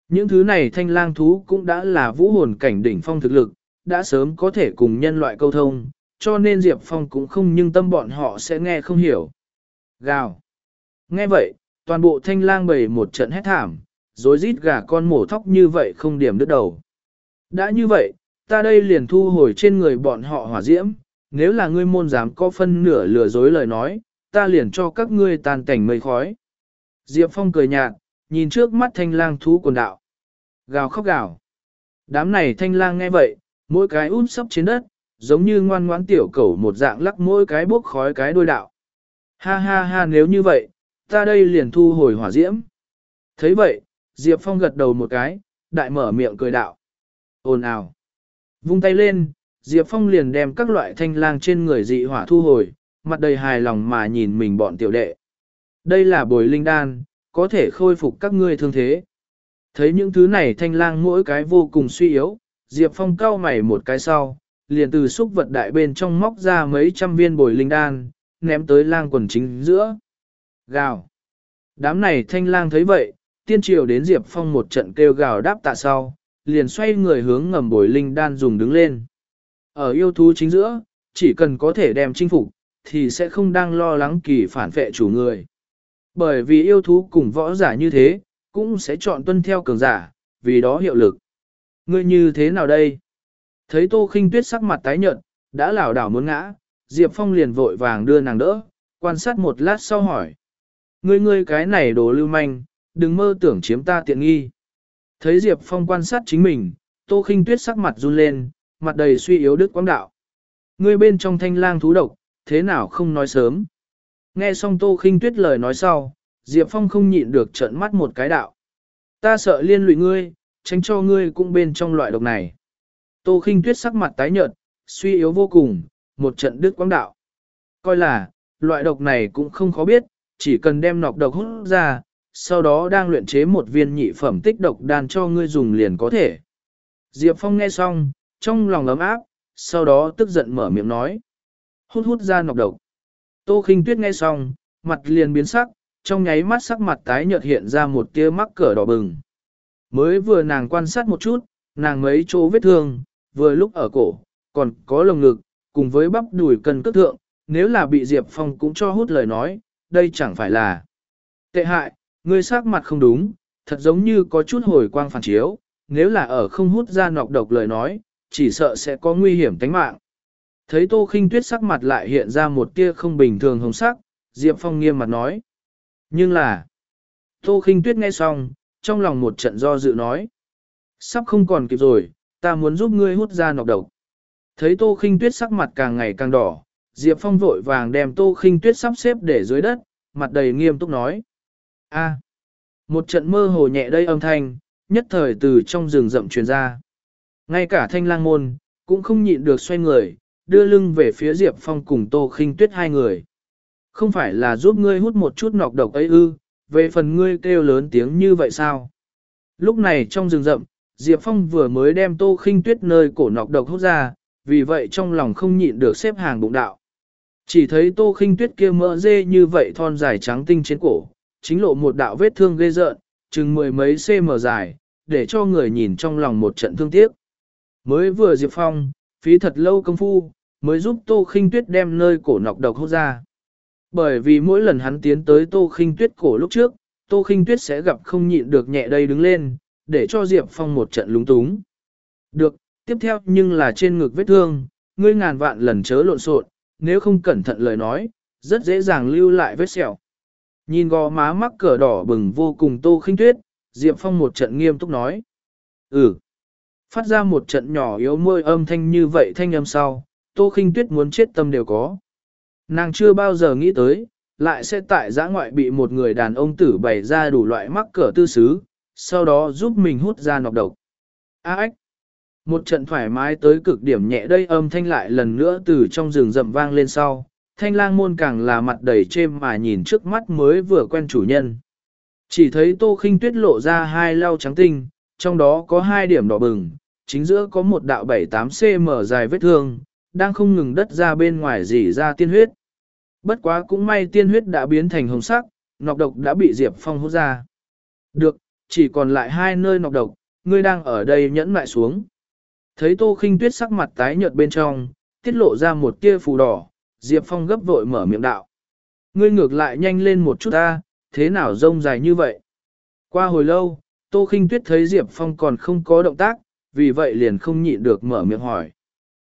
Những thứ này thanh lang thú cũng đã là vũ hồn cảnh đỉnh phong thực lực, đã sớm có thể cùng nhân loại câu thông, cho nên Diệp Phong cũng không nhưng tâm bọn họ sẽ nghe không hiểu. Gào. Nghe vậy, toàn bộ thanh lang bầy một trận hét thảm, rồi rít gà con mổ thóc như vậy không điểm đứt đầu. Đã như vậy, ta đây liền thu hồi trên người bọn họ hỏa diễm, nếu là ngươi môn dám có phân nửa lừa dối lời nói, ta liền cho các ngươi tàn cảnh mây khói. Diệp Phong cười nhạt, nhìn trước mắt thanh lang thú quần đạo. Gào khóc gào. Đám này thanh lang nghe vậy, mỗi cái út sấp trên đất, giống như ngoan ngoãn tiểu cẩu một dạng lắc mỗi cái bốc khói cái đôi đạo. Ha ha ha nếu như vậy, ta đây liền thu hồi hỏa diễm. thấy vậy, Diệp Phong gật đầu một cái, đại mở miệng cười đạo. Ồn ào. Vung tay lên, Diệp Phong liền đem các loại thanh lang trên người dị hỏa thu hồi, mặt đầy hài lòng mà nhìn mình bọn tiểu đệ. Đây là bồi linh đan, có thể khôi phục các ngươi thương thế. Thấy những thứ này thanh lang mỗi cái vô cùng suy yếu, Diệp Phong cau mày một cái sau, liền từ xúc vật đại bên trong móc ra mấy trăm viên bồi linh đan, ném tới lang quần chính giữa. Gào. Đám này thanh lang thấy vậy, tiên triều đến Diệp Phong một trận kêu gào đáp tạ sau, liền xoay người hướng ngầm bồi linh đan dùng đứng lên. Ở yêu thú chính giữa, chỉ cần có thể đem chinh phục, thì sẽ không đang lo lắng kỳ phản vệ chủ người. Bởi vì yêu thú cùng võ giả như thế, cũng sẽ chọn tuân theo cường giả, vì đó hiệu lực. Ngươi như thế nào đây? Thấy Tô Khinh Tuyết sắc mặt tái nhợt, đã lảo đảo muốn ngã, Diệp Phong liền vội vàng đưa nàng đỡ, quan sát một lát sau hỏi. Ngươi ngươi cái này đồ lưu manh, đừng mơ tưởng chiếm ta tiện nghi. Thấy Diệp Phong quan sát chính mình, Tô Khinh Tuyết sắc mặt run lên, mặt đầy suy yếu đức quang đạo. Ngươi bên trong thanh lang thú độc, thế nào không nói sớm. Nghe xong Tô Khinh Tuyết lời nói sau, Diệp Phong không nhịn được trợn mắt một cái đạo. Ta sợ liên lụy ngươi, tránh cho ngươi cũng bên trong loại độc này. Tô Khinh Tuyết sắc mặt tái nhợt, suy yếu vô cùng, một trận đức quang đạo. Coi là, loại độc này cũng không khó biết, chỉ cần đem nọc độc hút ra, sau đó đang luyện chế một viên nhị phẩm tích độc đan cho ngươi dùng liền có thể. Diệp Phong nghe xong, trong lòng ấm áp, sau đó tức giận mở miệng nói. Hút hút ra nọc độc. Tô khinh tuyết nghe xong, mặt liền biến sắc, Trong nháy mắt sắc mặt tái nhợt hiện ra một tia mắc cỡ đỏ bừng. Mới vừa nàng quan sát một chút, nàng mấy chỗ vết thương, vừa lúc ở cổ, còn có lồng ngực, cùng với bắp đùi cần cất thượng, nếu là bị Diệp Phong cũng cho hút lời nói, đây chẳng phải là tệ hại, ngươi sắc mặt không đúng, thật giống như có chút hồi quang phản chiếu, nếu là ở không hút ra nọc độc lời nói, chỉ sợ sẽ có nguy hiểm tính mạng. Thấy Tô Khinh Tuyết sắc mặt lại hiện ra một tia không bình thường hồng sắc, Diệp Phong nghiêm mặt nói. Nhưng là, Tô Khinh Tuyết nghe xong, trong lòng một trận do dự nói. Sắp không còn kịp rồi, ta muốn giúp ngươi hút ra nọc độc. Thấy Tô Khinh Tuyết sắc mặt càng ngày càng đỏ, Diệp Phong vội vàng đem Tô Khinh Tuyết sắp xếp để dưới đất, mặt đầy nghiêm túc nói. A. một trận mơ hồ nhẹ đây âm thanh, nhất thời từ trong rừng rậm truyền ra. Ngay cả thanh lang môn, cũng không nhịn được xoay người, đưa lưng về phía Diệp Phong cùng Tô Khinh Tuyết hai người. Không phải là giúp ngươi hút một chút nọc độc ấy ư, về phần ngươi kêu lớn tiếng như vậy sao? Lúc này trong rừng rậm, Diệp Phong vừa mới đem Tô Khinh Tuyết nơi cổ nọc độc hút ra, vì vậy trong lòng không nhịn được xếp hàng bụng đạo. Chỉ thấy Tô Khinh Tuyết kia mỡ dê như vậy thon dài trắng tinh trên cổ, chính lộ một đạo vết thương ghê rợn, chừng mười mấy cm dài, để cho người nhìn trong lòng một trận thương tiếc. Mới vừa Diệp Phong, phí thật lâu công phu, mới giúp Tô Khinh Tuyết đem nơi cổ nọc độc hút ra. Bởi vì mỗi lần hắn tiến tới Tô Khinh Tuyết cổ lúc trước, Tô Khinh Tuyết sẽ gặp không nhịn được nhẹ đây đứng lên, để cho Diệp Phong một trận lúng túng. Được, tiếp theo nhưng là trên ngực vết thương, ngươi ngàn vạn lần chớ lộn xộn, nếu không cẩn thận lời nói, rất dễ dàng lưu lại vết sẹo. Nhìn gò má mắc cỡ đỏ bừng vô cùng Tô Khinh Tuyết, Diệp Phong một trận nghiêm túc nói. Ừ. Phát ra một trận nhỏ yếu môi âm thanh như vậy thanh âm sau, Tô Khinh Tuyết muốn chết tâm đều có. Nàng chưa bao giờ nghĩ tới, lại sẽ tại giã ngoại bị một người đàn ông tử bày ra đủ loại mắc cỡ tư xứ, sau đó giúp mình hút ra nọc độc. A ếch! Một trận thoải mái tới cực điểm nhẹ đây âm thanh lại lần nữa từ trong rừng rậm vang lên sau, thanh lang môn càng là mặt đầy chêm mà nhìn trước mắt mới vừa quen chủ nhân. Chỉ thấy tô khinh tuyết lộ ra hai lau trắng tinh, trong đó có hai điểm đỏ bừng, chính giữa có một đạo 7-8 cm dài vết thương, đang không ngừng đất ra bên ngoài dỉ ra tiên huyết. Bất quá cũng may tiên huyết đã biến thành hồng sắc, nọc độc đã bị Diệp Phong hút ra. Được, chỉ còn lại hai nơi nọc độc, ngươi đang ở đây nhẫn lại xuống. Thấy Tô Khinh Tuyết sắc mặt tái nhợt bên trong, tiết lộ ra một tia phù đỏ, Diệp Phong gấp vội mở miệng đạo. Ngươi ngược lại nhanh lên một chút ta, thế nào rông dài như vậy? Qua hồi lâu, Tô Khinh Tuyết thấy Diệp Phong còn không có động tác, vì vậy liền không nhịn được mở miệng hỏi.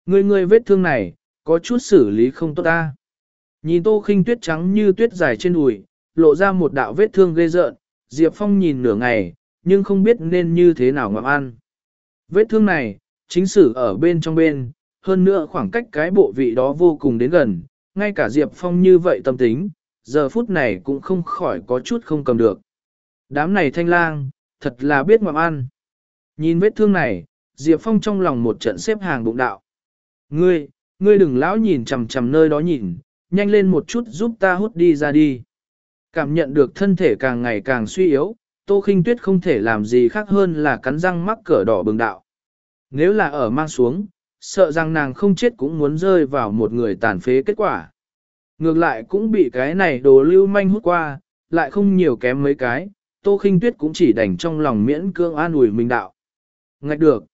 Ngươi ngươi vết thương này, có chút xử lý không tốt ta. Nhìn Tô Khinh Tuyết trắng như tuyết dài trên đùi, lộ ra một đạo vết thương ghê rợn, Diệp Phong nhìn nửa ngày, nhưng không biết nên như thế nào ngậm ăn. Vết thương này, chính sử ở bên trong bên, hơn nữa khoảng cách cái bộ vị đó vô cùng đến gần, ngay cả Diệp Phong như vậy tâm tính, giờ phút này cũng không khỏi có chút không cầm được. Đám này thanh lang, thật là biết ngậm ăn. Nhìn vết thương này, Diệp Phong trong lòng một trận xếp hàng bụng đạo. Ngươi, ngươi đừng lão nhìn chằm chằm nơi đó nhìn, nhanh lên một chút giúp ta hút đi ra đi. Cảm nhận được thân thể càng ngày càng suy yếu, Tô Khinh Tuyết không thể làm gì khác hơn là cắn răng mắc cỡ đỏ bừng đạo. Nếu là ở mang xuống, sợ rằng nàng không chết cũng muốn rơi vào một người tàn phế kết quả. Ngược lại cũng bị cái này đồ lưu manh hút qua, lại không nhiều kém mấy cái, Tô Khinh Tuyết cũng chỉ đành trong lòng miễn cương an ủi mình đạo. Ngạch được.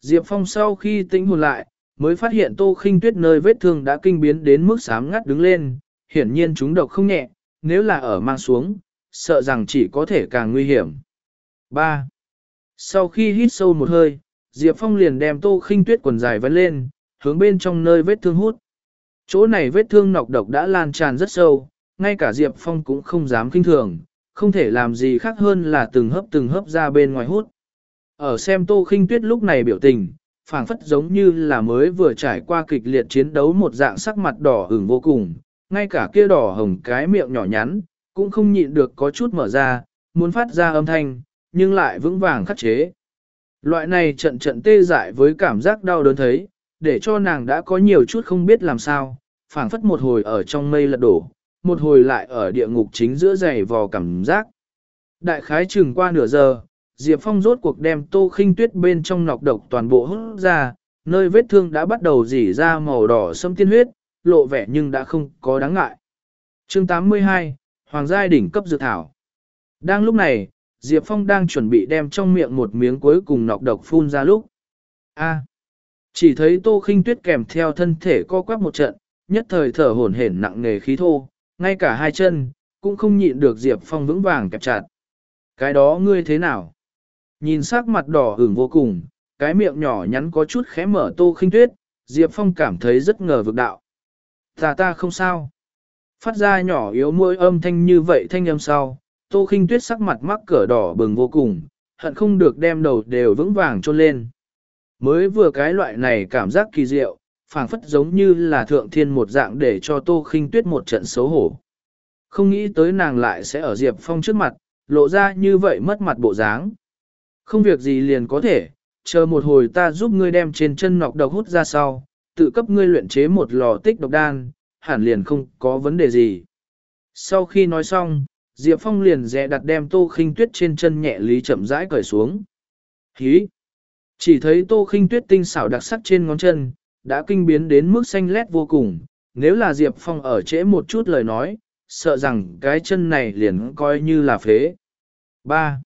Diệp Phong sau khi tĩnh hồn lại, mới phát hiện Tô Khinh Tuyết nơi vết thương đã kinh biến đến mức sám ngắt đứng lên, hiển nhiên chúng độc không nhẹ, nếu là ở mang xuống, sợ rằng chỉ có thể càng nguy hiểm. 3. Sau khi hít sâu một hơi, Diệp Phong liền đem Tô Khinh Tuyết quần dài vén lên, hướng bên trong nơi vết thương hút. Chỗ này vết thương nọc độc đã lan tràn rất sâu, ngay cả Diệp Phong cũng không dám kinh thường, không thể làm gì khác hơn là từng hấp từng hấp ra bên ngoài hút. Ở xem Tô Khinh Tuyết lúc này biểu tình, phảng phất giống như là mới vừa trải qua kịch liệt chiến đấu một dạng sắc mặt đỏ ửng vô cùng, ngay cả kia đỏ hồng cái miệng nhỏ nhắn, cũng không nhịn được có chút mở ra, muốn phát ra âm thanh, nhưng lại vững vàng khắc chế. Loại này trận trận tê dại với cảm giác đau đớn thấy, để cho nàng đã có nhiều chút không biết làm sao, phảng phất một hồi ở trong mây lật đổ, một hồi lại ở địa ngục chính giữa dày vò cảm giác. Đại khái chừng qua nửa giờ, Diệp Phong rốt cuộc đem tô khinh tuyết bên trong nọc độc toàn bộ hút ra, nơi vết thương đã bắt đầu dỉ ra màu đỏ sâm tiên huyết, lộ vẻ nhưng đã không có đáng ngại. chương 82, hoàng giai đỉnh cấp dược thảo. Đang lúc này, Diệp Phong đang chuẩn bị đem trong miệng một miếng cuối cùng nọc độc phun ra lúc. A. chỉ thấy Tô Khinh Tuyết kèm theo thân thể co quắp một trận, nhất thời thở hổn hển nặng nề khí thô, ngay cả hai chân cũng không nhịn được Diệp Phong vững vàng kẹp chặt. Cái đó ngươi thế nào? Nhìn sắc mặt đỏ ửng vô cùng, cái miệng nhỏ nhắn có chút khẽ mở Tô Khinh Tuyết, Diệp Phong cảm thấy rất ngờ vực đạo. Ta ta không sao. Phát ra nhỏ yếu môi âm thanh như vậy thanh âm sau, Tô Khinh Tuyết sắc mặt mắc cửa đỏ bừng vô cùng, hận không được đem đầu đều vững vàng trôn lên. Mới vừa cái loại này cảm giác kỳ diệu, phảng phất giống như là thượng thiên một dạng để cho Tô Khinh Tuyết một trận xấu hổ. Không nghĩ tới nàng lại sẽ ở Diệp Phong trước mặt, lộ ra như vậy mất mặt bộ dáng. Không việc gì liền có thể, chờ một hồi ta giúp ngươi đem trên chân nọc độc hút ra sau, tự cấp ngươi luyện chế một lò tích độc đan, hẳn liền không có vấn đề gì. Sau khi nói xong, Diệp Phong liền dè đặt đem tô khinh tuyết trên chân nhẹ lý chậm rãi cởi xuống. Hí! Chỉ thấy tô khinh tuyết tinh xảo đặc sắc trên ngón chân, đã kinh biến đến mức xanh lét vô cùng. Nếu là Diệp Phong ở trễ một chút lời nói, sợ rằng cái chân này liền coi như là phế. 3.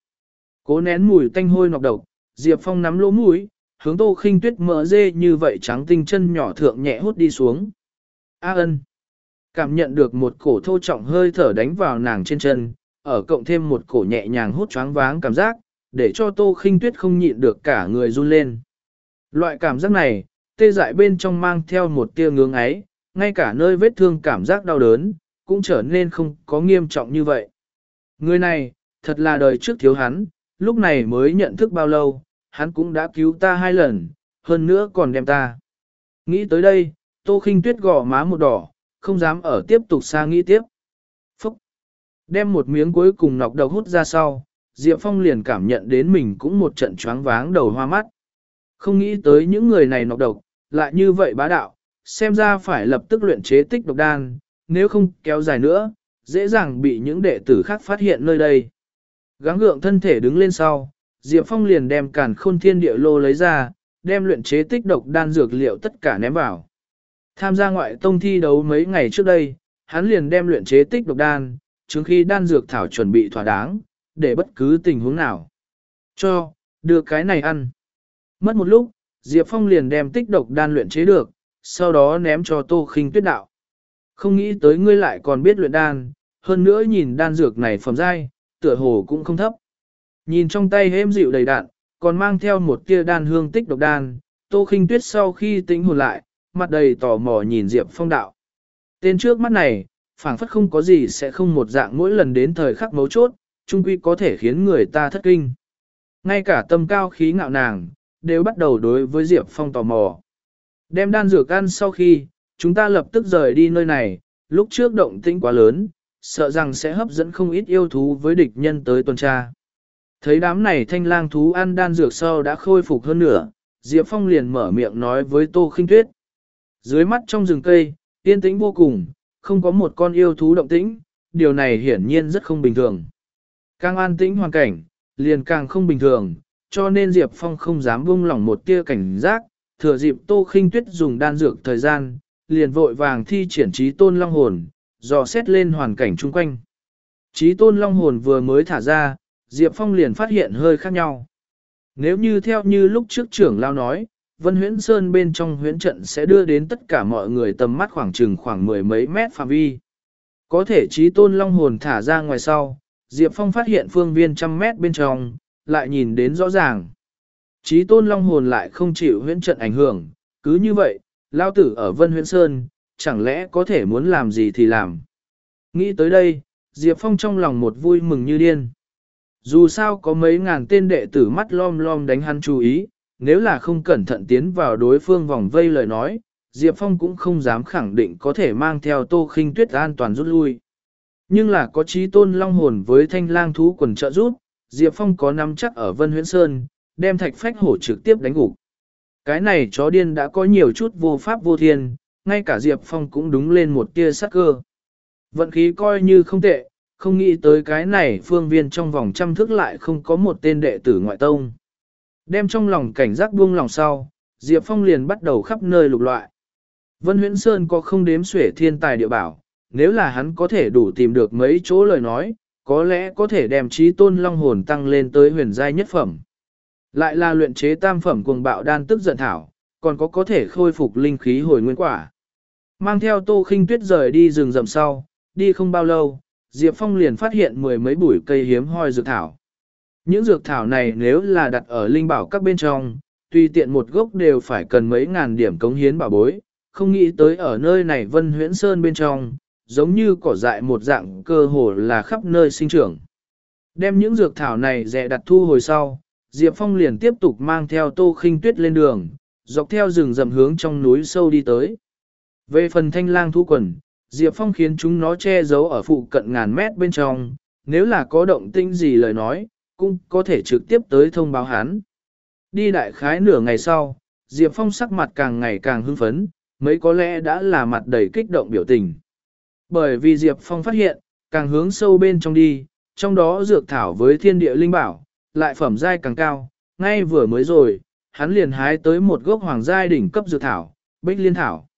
Cố nén mùi tanh hôi nọc độc, Diệp Phong nắm lỗ mũi, hướng tô khinh tuyết mỡ dê như vậy trắng tinh chân nhỏ thượng nhẹ hút đi xuống. A ân. Cảm nhận được một cổ thô trọng hơi thở đánh vào nàng trên chân, ở cộng thêm một cổ nhẹ nhàng hút choáng váng cảm giác, để cho tô khinh tuyết không nhịn được cả người run lên. Loại cảm giác này, tê dại bên trong mang theo một tia ngưỡng ấy, ngay cả nơi vết thương cảm giác đau đớn, cũng trở nên không có nghiêm trọng như vậy. Người này, thật là đời trước thiếu hắn, lúc này mới nhận thức bao lâu, hắn cũng đã cứu ta hai lần, hơn nữa còn đem ta. Nghĩ tới đây, tô khinh tuyết gò má một đỏ, không dám ở tiếp tục xa nghĩ tiếp. Phúc! Đem một miếng cuối cùng nọc độc hút ra sau, Diệp Phong liền cảm nhận đến mình cũng một trận choáng váng đầu hoa mắt. Không nghĩ tới những người này nọc độc, lại như vậy bá đạo, xem ra phải lập tức luyện chế tích độc đan, nếu không kéo dài nữa, dễ dàng bị những đệ tử khác phát hiện nơi đây. Gắng gượng thân thể đứng lên sau, Diệp Phong liền đem càn khôn thiên địa lô lấy ra, đem luyện chế tích độc đan dược liệu tất cả ném vào. Tham gia ngoại tông thi đấu mấy ngày trước đây, hắn liền đem luyện chế tích độc đan, trước khi đan dược thảo chuẩn bị thỏa đáng, để bất cứ tình huống nào. Cho, đưa cái này ăn. Mất một lúc, Diệp Phong liền đem tích độc đan luyện chế được, sau đó ném cho Tô Khinh Tuyết đạo. Không nghĩ tới ngươi lại còn biết luyện đan, hơn nữa nhìn đan dược này phẩm dai, tựa hồ cũng không thấp. Nhìn trong tay hêm dịu đầy đạn, còn mang theo một tia đan hương tích độc đan, Tô Khinh Tuyết sau khi tính hồn lại, mặt đầy tò mò nhìn Diệp Phong đạo. Tên trước mắt này, phảng phất không có gì sẽ không một dạng mỗi lần đến thời khắc mấu chốt, trung quy có thể khiến người ta thất kinh. Ngay cả tâm cao khí ngạo nàng, đều bắt đầu đối với Diệp Phong tò mò. Đem đan dược ăn sau khi, chúng ta lập tức rời đi nơi này, lúc trước động tĩnh quá lớn, sợ rằng sẽ hấp dẫn không ít yêu thú với địch nhân tới tuần tra. Thấy đám này thanh lang thú ăn đan dược sau đã khôi phục hơn nửa, Diệp Phong liền mở miệng nói với Tô Khinh Tuyết. Dưới mắt trong rừng cây, yên tĩnh vô cùng, không có một con yêu thú động tĩnh, điều này hiển nhiên rất không bình thường. Càng an tĩnh hoàn cảnh, liền càng không bình thường, cho nên Diệp Phong không dám buông lỏng một tia cảnh giác, thừa dịp Tô Khinh Tuyết dùng đan dược thời gian, liền vội vàng thi triển trí tôn long hồn, dò xét lên hoàn cảnh chung quanh. Trí tôn long hồn vừa mới thả ra, Diệp Phong liền phát hiện hơi khác nhau. Nếu như theo như lúc trước trưởng lao nói, Vân Huyễn Sơn bên trong huyễn trận sẽ đưa đến tất cả mọi người tầm mắt khoảng chừng khoảng mười mấy mét phạm vi. Có thể trí tôn long hồn thả ra ngoài sau, Diệp Phong phát hiện phương viên trăm mét bên trong, lại nhìn đến rõ ràng. Trí tôn long hồn lại không chịu huyễn trận ảnh hưởng, cứ như vậy, lao tử ở Vân Huyễn Sơn, chẳng lẽ có thể muốn làm gì thì làm. Nghĩ tới đây, Diệp Phong trong lòng một vui mừng như điên. Dù sao có mấy ngàn tên đệ tử mắt lom lom đánh hắn chú ý, nếu là không cẩn thận tiến vào đối phương vòng vây lời nói, Diệp Phong cũng không dám khẳng định có thể mang theo tô khinh tuyết an toàn rút lui. Nhưng là có trí tôn long hồn với thanh lang thú quần trợ rút, Diệp Phong có nắm chắc ở Vân Huyễn Sơn, đem thạch phách hổ trực tiếp đánh gục. Cái này chó điên đã có nhiều chút vô pháp vô thiên, ngay cả Diệp Phong cũng đúng lên một tia sắc cơ. Vận khí coi như không tệ, không nghĩ tới cái này phương viên trong vòng trăm thức lại không có một tên đệ tử ngoại tông. Đem trong lòng cảnh giác buông lòng sau, Diệp Phong liền bắt đầu khắp nơi lục loại. Vân Huyễn Sơn có không đếm xuể thiên tài địa bảo, nếu là hắn có thể đủ tìm được mấy chỗ lời nói, có lẽ có thể đem trí tôn long hồn tăng lên tới huyền giai nhất phẩm. Lại là luyện chế tam phẩm cuồng bạo đan tức giận thảo, còn có có thể khôi phục linh khí hồi nguyên quả. Mang theo tô khinh tuyết rời đi rừng rậm sau, đi không bao lâu, Diệp Phong liền phát hiện mười mấy bụi cây hiếm hoi dược thảo. Những dược thảo này nếu là đặt ở linh bảo các bên trong, tùy tiện một gốc đều phải cần mấy ngàn điểm cống hiến bảo bối, không nghĩ tới ở nơi này Vân Huyễn Sơn bên trong, giống như cỏ dại một dạng cơ hồ là khắp nơi sinh trưởng. Đem những dược thảo này dẹ đặt thu hồi sau, Diệp Phong liền tiếp tục mang theo Tô Khinh Tuyết lên đường, dọc theo rừng rậm hướng trong núi sâu đi tới. Về phần thanh lang thu quần, Diệp Phong khiến chúng nó che giấu ở phụ cận ngàn mét bên trong, nếu là có động tĩnh gì lời nói, cũng có thể trực tiếp tới thông báo hắn. Đi đại khái nửa ngày sau, Diệp Phong sắc mặt càng ngày càng hưng phấn, mấy có lẽ đã là mặt đầy kích động biểu tình. Bởi vì Diệp Phong phát hiện, càng hướng sâu bên trong đi, trong đó dược thảo với thiên địa linh bảo, lại phẩm giai càng cao, ngay vừa mới rồi, hắn liền hái tới một gốc hoàng giai đỉnh cấp dược thảo, bích liên thảo.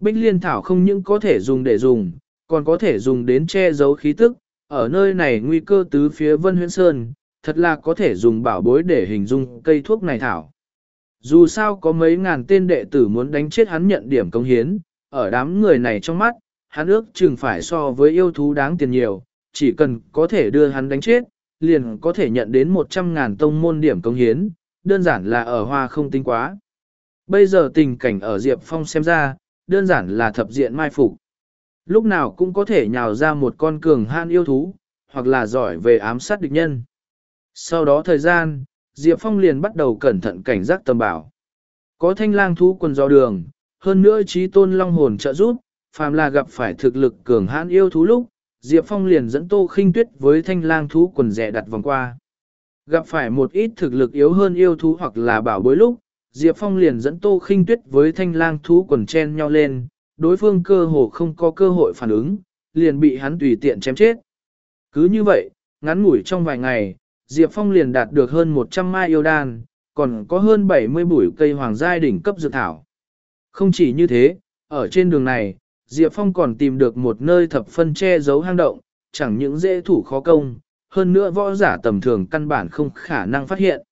Bích liên thảo không những có thể dùng để dùng, còn có thể dùng đến che giấu khí tức, ở nơi này nguy cơ tứ phía Vân Huyễn Sơn, thật là có thể dùng bảo bối để hình dung cây thuốc này thảo. Dù sao có mấy ngàn tên đệ tử muốn đánh chết hắn nhận điểm công hiến, ở đám người này trong mắt, hắn ước chừng phải so với yêu thú đáng tiền nhiều, chỉ cần có thể đưa hắn đánh chết, liền có thể nhận đến 100 ngàn tông môn điểm công hiến, đơn giản là ở hoa không tính quá. Bây giờ tình cảnh ở Diệp Phong xem ra, đơn giản là thập diện mai phục. Lúc nào cũng có thể nhào ra một con cường han yêu thú, hoặc là giỏi về ám sát địch nhân. Sau đó thời gian, Diệp Phong liền bắt đầu cẩn thận cảnh giác tầm bảo. Có thanh lang thú quần do đường, hơn nữa trí tôn long hồn trợ giúp, phàm là gặp phải thực lực cường hãn yêu thú lúc, Diệp Phong liền dẫn Tô Khinh Tuyết với thanh lang thú quần rẻ đặt vòng qua. Gặp phải một ít thực lực yếu hơn yêu thú hoặc là bảo bối lúc, Diệp Phong liền dẫn Tô Khinh Tuyết với thanh lang thú quần chen nhau lên, đối phương cơ hồ không có cơ hội phản ứng, liền bị hắn tùy tiện chém chết. Cứ như vậy, ngắn ngủi trong vài ngày, Diệp Phong liền đạt được hơn 100 mai yêu đan, còn có hơn 70 bụi cây hoàng giai đỉnh cấp dược thảo. Không chỉ như thế, ở trên đường này, Diệp Phong còn tìm được một nơi thập phân che giấu hang động, chẳng những dễ thủ khó công, hơn nữa võ giả tầm thường căn bản không khả năng phát hiện.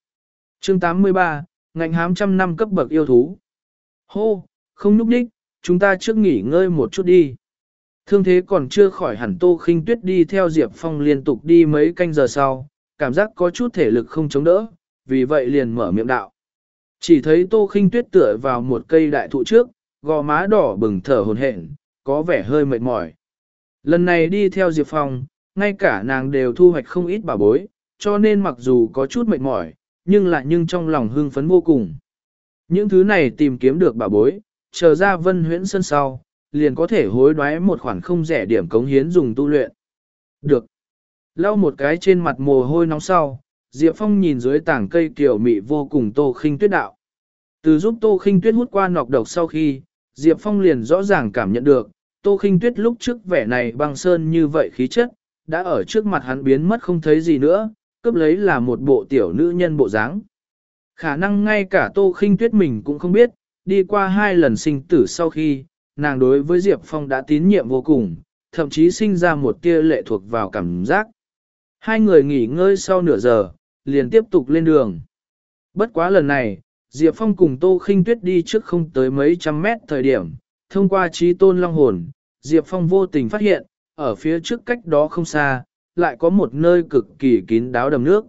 Chương 83, ngạnh hám trăm năm cấp bậc yêu thú. Hô, không núp đích, chúng ta trước nghỉ ngơi một chút đi. Thương thế còn chưa khỏi hẳn Tô Khinh Tuyết đi theo Diệp Phong liên tục đi mấy canh giờ sau, cảm giác có chút thể lực không chống đỡ, vì vậy liền mở miệng đạo. Chỉ thấy Tô Khinh Tuyết tựa vào một cây đại thụ trước, gò má đỏ bừng thở hồn hển, có vẻ hơi mệt mỏi. Lần này đi theo Diệp Phong, ngay cả nàng đều thu hoạch không ít bảo bối, cho nên mặc dù có chút mệt mỏi, nhưng lại nhưng trong lòng hưng phấn vô cùng. Những thứ này tìm kiếm được bảo bối, chờ ra vân huyễn sân sau, liền có thể hối đoái một khoản không rẻ điểm cống hiến dùng tu luyện. Được. Lau một cái trên mặt mồ hôi nóng sau, Diệp Phong nhìn dưới tảng cây kiểu mị vô cùng tô khinh tuyết đạo. Từ giúp tô khinh tuyết hút qua nọc độc sau khi, Diệp Phong liền rõ ràng cảm nhận được, tô khinh tuyết lúc trước vẻ này băng sơn như vậy khí chất, đã ở trước mặt hắn biến mất không thấy gì nữa, cướp lấy là một bộ tiểu nữ nhân bộ dáng. Khả năng ngay cả tô khinh tuyết mình cũng không biết, đi qua hai lần sinh tử sau khi, nàng đối với Diệp Phong đã tín nhiệm vô cùng, thậm chí sinh ra một tia lệ thuộc vào cảm giác. Hai người nghỉ ngơi sau nửa giờ, liền tiếp tục lên đường. Bất quá lần này, Diệp Phong cùng Tô Khinh Tuyết đi trước không tới mấy trăm mét thời điểm, thông qua trí tôn long hồn, Diệp Phong vô tình phát hiện, ở phía trước cách đó không xa, lại có một nơi cực kỳ kín đáo đầm nước.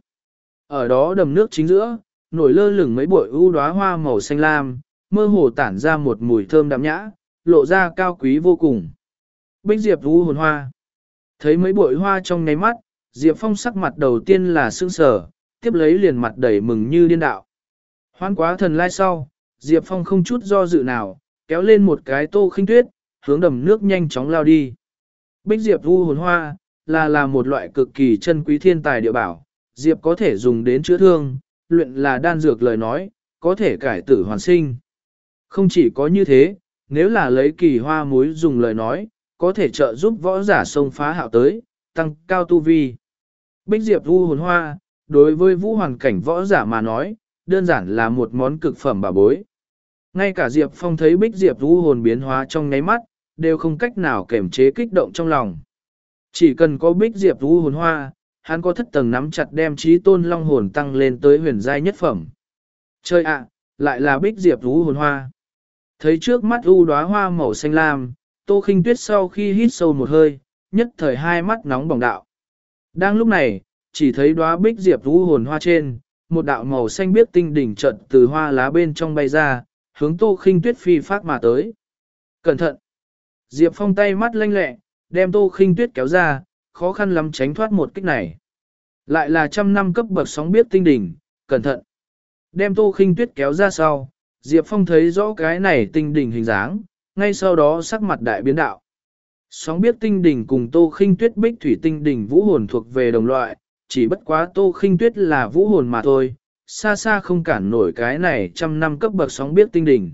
Ở đó đầm nước chính giữa, nổi lơ lửng mấy bụi u đóa hoa màu xanh lam, mơ hồ tản ra một mùi thơm đậm nhã, lộ ra cao quý vô cùng. Bích Diệp u hồn hoa. Thấy mấy bụi hoa trong ngáy mắt, Diệp Phong sắc mặt đầu tiên là sương sở, tiếp lấy liền mặt đầy mừng như điên đạo. Hoan quá thần lai sau, Diệp Phong không chút do dự nào, kéo lên một cái tô khinh tuyết, hướng đầm nước nhanh chóng lao đi. Bích Diệp vu hồn hoa, là là một loại cực kỳ chân quý thiên tài địa bảo, Diệp có thể dùng đến chữa thương, luyện là đan dược lời nói, có thể cải tử hoàn sinh. Không chỉ có như thế, nếu là lấy kỳ hoa muối dùng lời nói, có thể trợ giúp võ giả sông phá hạo tới, tăng cao tu vi. Bích Diệp vu hồn hoa, đối với vũ hoàn cảnh võ giả mà nói, đơn giản là một món cực phẩm bà bối. Ngay cả Diệp Phong thấy Bích Diệp vu hồn biến hóa trong nháy mắt, đều không cách nào kềm chế kích động trong lòng. Chỉ cần có bích diệp vũ hồn hoa, hắn có thất tầng nắm chặt đem trí tôn long hồn tăng lên tới huyền giai nhất phẩm. Chơi ạ, lại là bích diệp vũ hồn hoa. Thấy trước mắt u đóa hoa màu xanh lam, tô khinh tuyết sau khi hít sâu một hơi, nhất thời hai mắt nóng bỏng đạo. Đang lúc này, chỉ thấy đóa bích diệp vũ hồn hoa trên, một đạo màu xanh biếc tinh đỉnh trận từ hoa lá bên trong bay ra, hướng tô khinh tuyết phi phát mà tới. Cẩn thận! Diệp Phong tay mắt lanh lẹ, đem tô khinh tuyết kéo ra, khó khăn lắm tránh thoát một kích này. Lại là trăm năm cấp bậc sóng biết tinh đỉnh, cẩn thận. Đem tô khinh tuyết kéo ra sau, Diệp Phong thấy rõ cái này tinh đỉnh hình dáng, ngay sau đó sắc mặt đại biến đạo. Sóng biết tinh đỉnh cùng tô khinh tuyết bích thủy tinh đỉnh vũ hồn thuộc về đồng loại, chỉ bất quá tô khinh tuyết là vũ hồn mà thôi, xa xa không cản nổi cái này trăm năm cấp bậc sóng biết tinh đỉnh.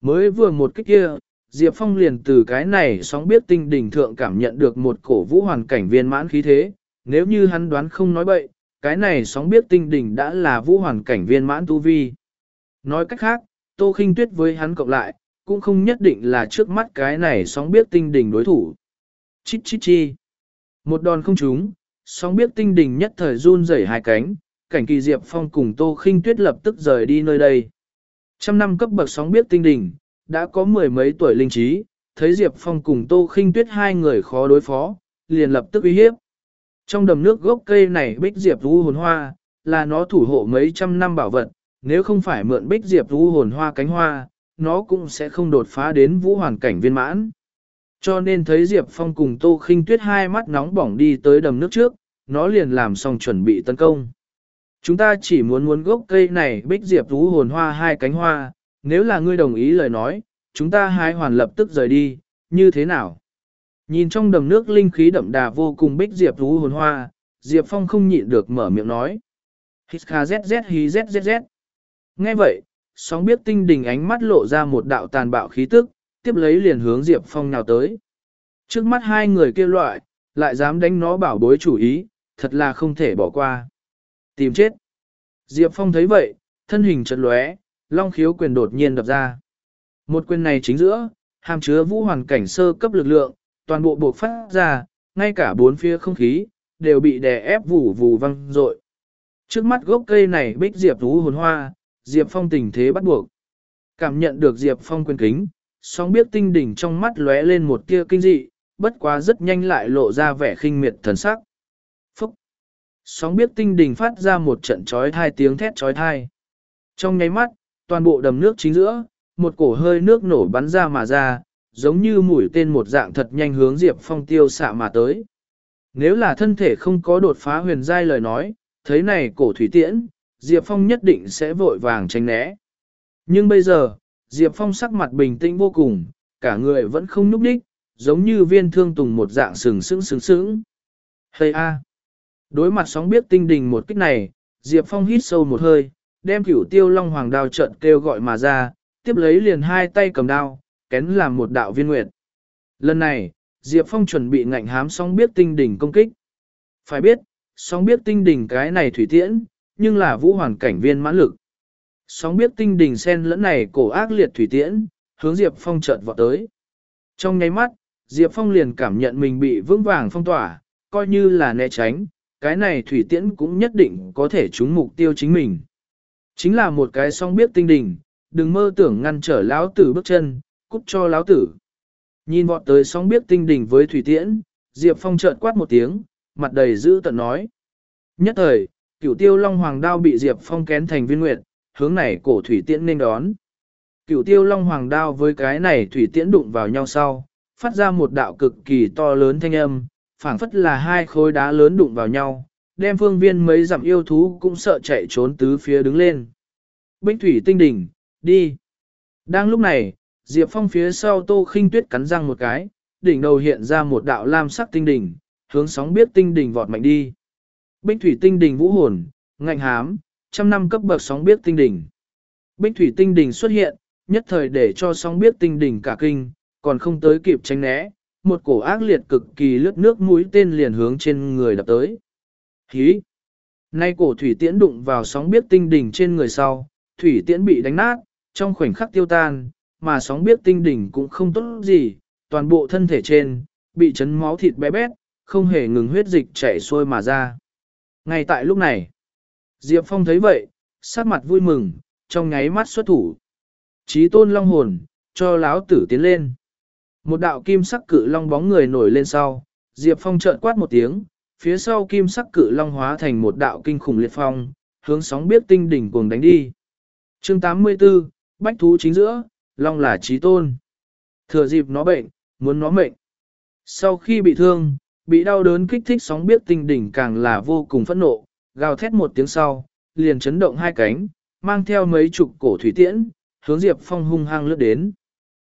Mới vừa một kích kia, Diệp Phong liền từ cái này sóng biết tinh đỉnh thượng cảm nhận được một cổ vũ hoàn cảnh viên mãn khí thế, nếu như hắn đoán không nói bậy, cái này sóng biết tinh đỉnh đã là vũ hoàn cảnh viên mãn tu vi. Nói cách khác, Tô Khinh Tuyết với hắn cộng lại, cũng không nhất định là trước mắt cái này sóng biết tinh đỉnh đối thủ. Chít chít chi. Một đòn không trúng, sóng biết tinh đỉnh nhất thời run rẩy hai cánh, cảnh kỳ Diệp Phong cùng Tô Khinh Tuyết lập tức rời đi nơi đây. Trăm năm cấp bậc sóng biết tinh đỉnh, đã có mười mấy tuổi linh trí, thấy Diệp Phong cùng Tô Khinh Tuyết hai người khó đối phó, liền lập tức uy hiếp. Trong đầm nước gốc cây này bích diệp vũ hồn hoa, là nó thủ hộ mấy trăm năm bảo vật, nếu không phải mượn bích diệp vũ hồn hoa cánh hoa, nó cũng sẽ không đột phá đến vũ hoàn cảnh viên mãn. Cho nên thấy Diệp Phong cùng Tô Khinh Tuyết hai mắt nóng bỏng đi tới đầm nước trước, nó liền làm xong chuẩn bị tấn công. Chúng ta chỉ muốn muốn gốc cây này bích diệp vũ hồn hoa hai cánh hoa, nếu là ngươi đồng ý lời nói, chúng ta hai hoàn lập tức rời đi, như thế nào? Nhìn trong đầm nước linh khí đậm đà vô cùng bích diệp thú hồn hoa, Diệp Phong không nhịn được mở miệng nói. Hít kha zz hí zzz. Nghe vậy, sóng biết tinh đình ánh mắt lộ ra một đạo tàn bạo khí tức, tiếp lấy liền hướng Diệp Phong nào tới. Trước mắt hai người kia loại, lại dám đánh nó bảo bối chủ ý, thật là không thể bỏ qua. Tìm chết. Diệp Phong thấy vậy, thân hình chật lóe, long khiếu quyền đột nhiên đập ra. Một quyền này chính giữa, hàm chứa vũ hoàn cảnh sơ cấp lực lượng, toàn bộ buộc phát ra, ngay cả bốn phía không khí, đều bị đè ép vù vù văng rội. Trước mắt gốc cây này bích diệp vũ hồn hoa, Diệp Phong tình thế bắt buộc. Cảm nhận được Diệp Phong quyền kính, song biết tinh đỉnh trong mắt lóe lên một tia kinh dị, bất quá rất nhanh lại lộ ra vẻ khinh miệt thần sắc. Phúc! Sóng biết tinh đỉnh phát ra một trận trói thai tiếng thét trói thai. Trong nháy mắt, toàn bộ đầm nước chính giữa, một cổ hơi nước nổ bắn ra mà ra, giống như mũi tên một dạng thật nhanh hướng Diệp Phong tiêu xạ mà tới. Nếu là thân thể không có đột phá huyền giai lời nói, thấy này cổ thủy tiễn, Diệp Phong nhất định sẽ vội vàng tránh né. Nhưng bây giờ, Diệp Phong sắc mặt bình tĩnh vô cùng, cả người vẫn không nhúc đích, giống như viên thương tùng một dạng sừng sững sừng sững. Hây a! Đối mặt sóng biết tinh đình một kích này, Diệp Phong hít sâu một hơi, đem cửu tiêu long hoàng đao trận kêu gọi mà ra, tiếp lấy liền hai tay cầm đao, kén làm một đạo viên nguyệt. Lần này, Diệp Phong chuẩn bị ngạnh hám sóng biết tinh đỉnh công kích. Phải biết, sóng biết tinh đỉnh cái này thủy tiễn, nhưng là vũ hoàn cảnh viên mãn lực. Sóng biết tinh đỉnh sen lẫn này cổ ác liệt thủy tiễn, hướng Diệp Phong chợt vọt tới. Trong nháy mắt, Diệp Phong liền cảm nhận mình bị vững vàng phong tỏa, coi như là né tránh, cái này thủy tiễn cũng nhất định có thể trúng mục tiêu chính mình. Chính là một cái song biết tinh đỉnh, đừng mơ tưởng ngăn trở lão tử bước chân, cút cho lão tử. Nhìn vọt tới sóng biết tinh đỉnh với thủy tiễn, Diệp Phong chợt quát một tiếng, mặt đầy dữ tận nói. Nhất thời, cửu tiêu long hoàng đao bị Diệp Phong kén thành viên nguyệt, hướng này cổ thủy tiễn nên đón. Cửu tiêu long hoàng đao với cái này thủy tiễn đụng vào nhau sau, phát ra một đạo cực kỳ to lớn thanh âm, phảng phất là hai khối đá lớn đụng vào nhau, đem phương viên mấy dặm yêu thú cũng sợ chạy trốn tứ phía đứng lên. Bích thủy tinh đỉnh, đi. Đang lúc này, Diệp Phong phía sau Tô Khinh Tuyết cắn răng một cái, đỉnh đầu hiện ra một đạo lam sắc tinh đỉnh, hướng sóng biết tinh đỉnh vọt mạnh đi. Bích thủy tinh đỉnh vũ hồn, ngạnh hám, trăm năm cấp bậc sóng biết tinh đỉnh. Bích thủy tinh đỉnh xuất hiện, nhất thời để cho sóng biết tinh đỉnh cả kinh, còn không tới kịp tránh né, một cổ ác liệt cực kỳ lướt nước mũi tên liền hướng trên người đập tới. Hí! Nay cổ thủy tiễn đụng vào sóng biết tinh đỉnh trên người sau, thủy tiễn bị đánh nát, trong khoảnh khắc tiêu tan, mà sóng biết tinh đỉnh cũng không tốt gì, toàn bộ thân thể trên, bị chấn máu thịt bé bét, không hề ngừng huyết dịch chảy xuôi mà ra. Ngay tại lúc này, Diệp Phong thấy vậy, sát mặt vui mừng, trong nháy mắt xuất thủ. Chí tôn long hồn, cho láo tử tiến lên. Một đạo kim sắc cự long bóng người nổi lên sau, Diệp Phong trợn quát một tiếng, phía sau kim sắc cự long hóa thành một đạo kinh khủng liệt phong, hướng sóng biết tinh đỉnh cuồng đánh đi. Chương 84, Bách thú chính giữa, long là trí tôn. Thừa dịp nó bệnh, muốn nó mệnh. Sau khi bị thương, bị đau đớn kích thích sóng biết tinh đỉnh càng là vô cùng phẫn nộ, gào thét một tiếng sau, liền chấn động hai cánh, mang theo mấy chục cổ thủy tiễn, hướng Diệp Phong hung hăng lướt đến.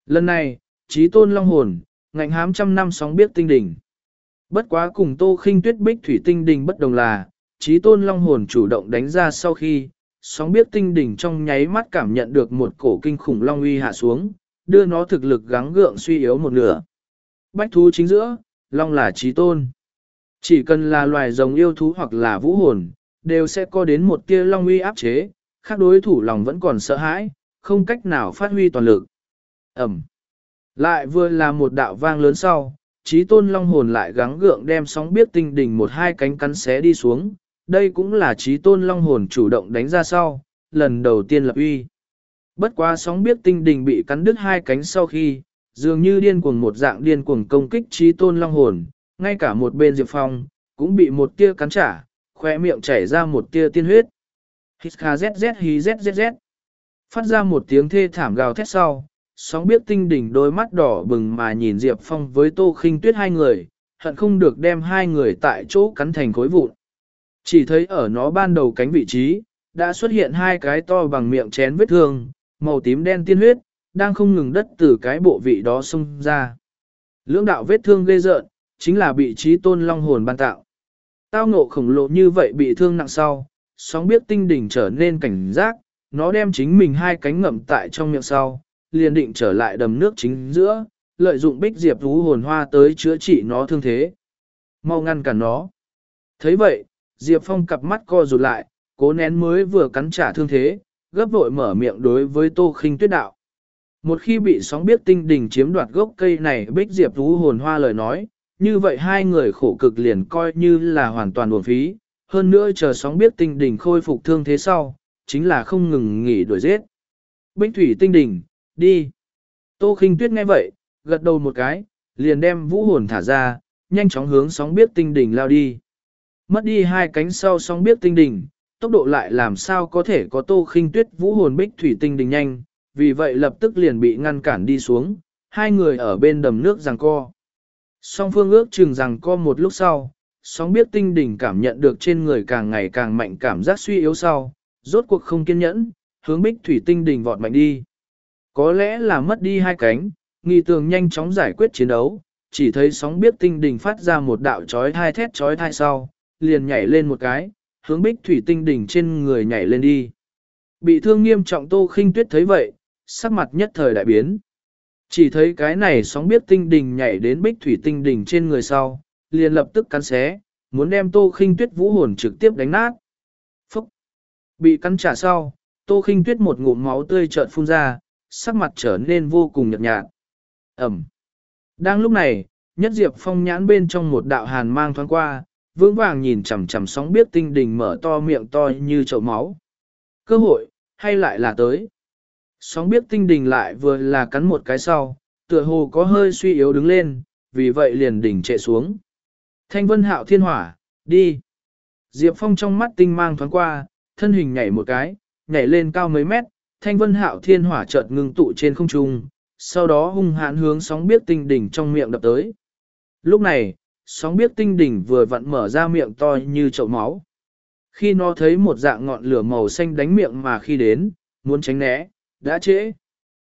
Lần này, trí tôn long hồn, ngạnh hám trăm năm sóng biết tinh đỉnh. Bất quá cùng tô khinh tuyết bích thủy tinh đỉnh bất đồng là, trí tôn long hồn chủ động đánh ra sau khi, sóng biết tinh đỉnh trong nháy mắt cảm nhận được một cổ kinh khủng long uy hạ xuống, đưa nó thực lực gắng gượng suy yếu một nửa. Bách thú chính giữa, long là trí tôn. Chỉ cần là loài rồng yêu thú hoặc là vũ hồn, đều sẽ có đến một tia long uy áp chế, khác đối thủ lòng vẫn còn sợ hãi, không cách nào phát huy toàn lực. Ẩm. Lại vừa là một đạo vang lớn sau, trí tôn long hồn lại gắng gượng đem sóng biết tinh đỉnh một hai cánh cắn xé đi xuống. Đây cũng là trí tôn long hồn chủ động đánh ra sau, lần đầu tiên lập uy. Bất quá sóng biết tinh đỉnh bị cắn đứt hai cánh sau khi, dường như điên cuồng một dạng điên cuồng công kích trí tôn long hồn, ngay cả một bên Diệp Phong, cũng bị một tia cắn trả, khoe miệng chảy ra một tia tiên huyết. Hít kha zzz hí zzz. Phát ra một tiếng thê thảm gào thét sau, sóng biết tinh đỉnh đôi mắt đỏ bừng mà nhìn Diệp Phong với Tô Khinh Tuyết hai người, hận không được đem hai người tại chỗ cắn thành khối vụn. Chỉ thấy ở nó ban đầu cánh vị trí, đã xuất hiện hai cái to bằng miệng chén vết thương, màu tím đen tiên huyết, đang không ngừng đất từ cái bộ vị đó xông ra. Lưỡng đạo vết thương ghê rợn, chính là bị trí tôn long hồn ban tạo. Tao ngộ khổng lồ như vậy bị thương nặng sau, sóng biết tinh đỉnh trở nên cảnh giác, nó đem chính mình hai cánh ngậm tại trong miệng sau, liền định trở lại đầm nước chính giữa, lợi dụng bích diệp thú hồn hoa tới chữa trị nó thương thế. Mau ngăn cản nó. thấy vậy, Diệp Phong cặp mắt co rụt lại, cố nén mới vừa cắn trả thương thế, gấp vội mở miệng đối với Tô Khinh Tuyết đạo. Một khi bị sóng biết tinh đỉnh chiếm đoạt gốc cây này bích diệp thú hồn hoa lời nói, như vậy hai người khổ cực liền coi như là hoàn toàn uổng phí, hơn nữa chờ sóng biết tinh đỉnh khôi phục thương thế sau, chính là không ngừng nghỉ đuổi giết. Bích thủy tinh đỉnh, đi. Tô khinh tuyết nghe vậy, gật đầu một cái, liền đem vũ hồn thả ra, nhanh chóng hướng sóng biết tinh đỉnh lao đi. Mất đi hai cánh sau sóng biết tinh đỉnh, tốc độ lại làm sao có thể có tô khinh tuyết vũ hồn bích thủy tinh đỉnh nhanh, vì vậy lập tức liền bị ngăn cản đi xuống, hai người ở bên đầm nước giằng co. Song phương ước chừng rằng co một lúc sau, sóng biết tinh đỉnh cảm nhận được trên người càng ngày càng mạnh cảm giác suy yếu sau, rốt cuộc không kiên nhẫn, hướng bích thủy tinh đỉnh vọt mạnh đi. Có lẽ là mất đi hai cánh, nghi tường nhanh chóng giải quyết chiến đấu, chỉ thấy sóng biết tinh đỉnh phát ra một đạo chói thai thét chói thai sau, liền nhảy lên một cái, hướng bích thủy tinh đỉnh trên người nhảy lên đi. Bị thương nghiêm trọng tô khinh tuyết thấy vậy, sắc mặt nhất thời đại biến. Chỉ thấy cái này sóng biết tinh đỉnh nhảy đến bích thủy tinh đỉnh trên người sau, liền lập tức cắn xé, muốn đem tô khinh tuyết vũ hồn trực tiếp đánh nát. Phúc! Bị cắn trả sau, tô khinh tuyết một ngụm máu tươi trợn phun ra, sắc mặt trở nên vô cùng nhợt nhạt. Ẩm! Đang lúc này, nhất diệp phong nhãn bên trong một đạo hàn mang thoáng qua, vững vàng nhìn chằm chằm sóng biết tinh đình mở to miệng to như chậu máu. Cơ hội, hay lại là tới. Sóng biết tinh đình lại vừa là cắn một cái sau, tựa hồ có hơi suy yếu đứng lên, vì vậy liền đỉnh trệ xuống. Thanh vân hạo thiên hỏa, đi. Diệp Phong trong mắt tinh mang thoáng qua, thân hình nhảy một cái, nhảy lên cao mấy mét, thanh vân hạo thiên hỏa chợt ngưng tụ trên không trung, sau đó hung hãn hướng sóng biết tinh đỉnh trong miệng đập tới. Lúc này, sóng biết tinh đỉnh vừa vặn mở ra miệng to như chậu máu. Khi nó thấy một dạng ngọn lửa màu xanh đánh miệng mà khi đến, muốn tránh né, đã trễ.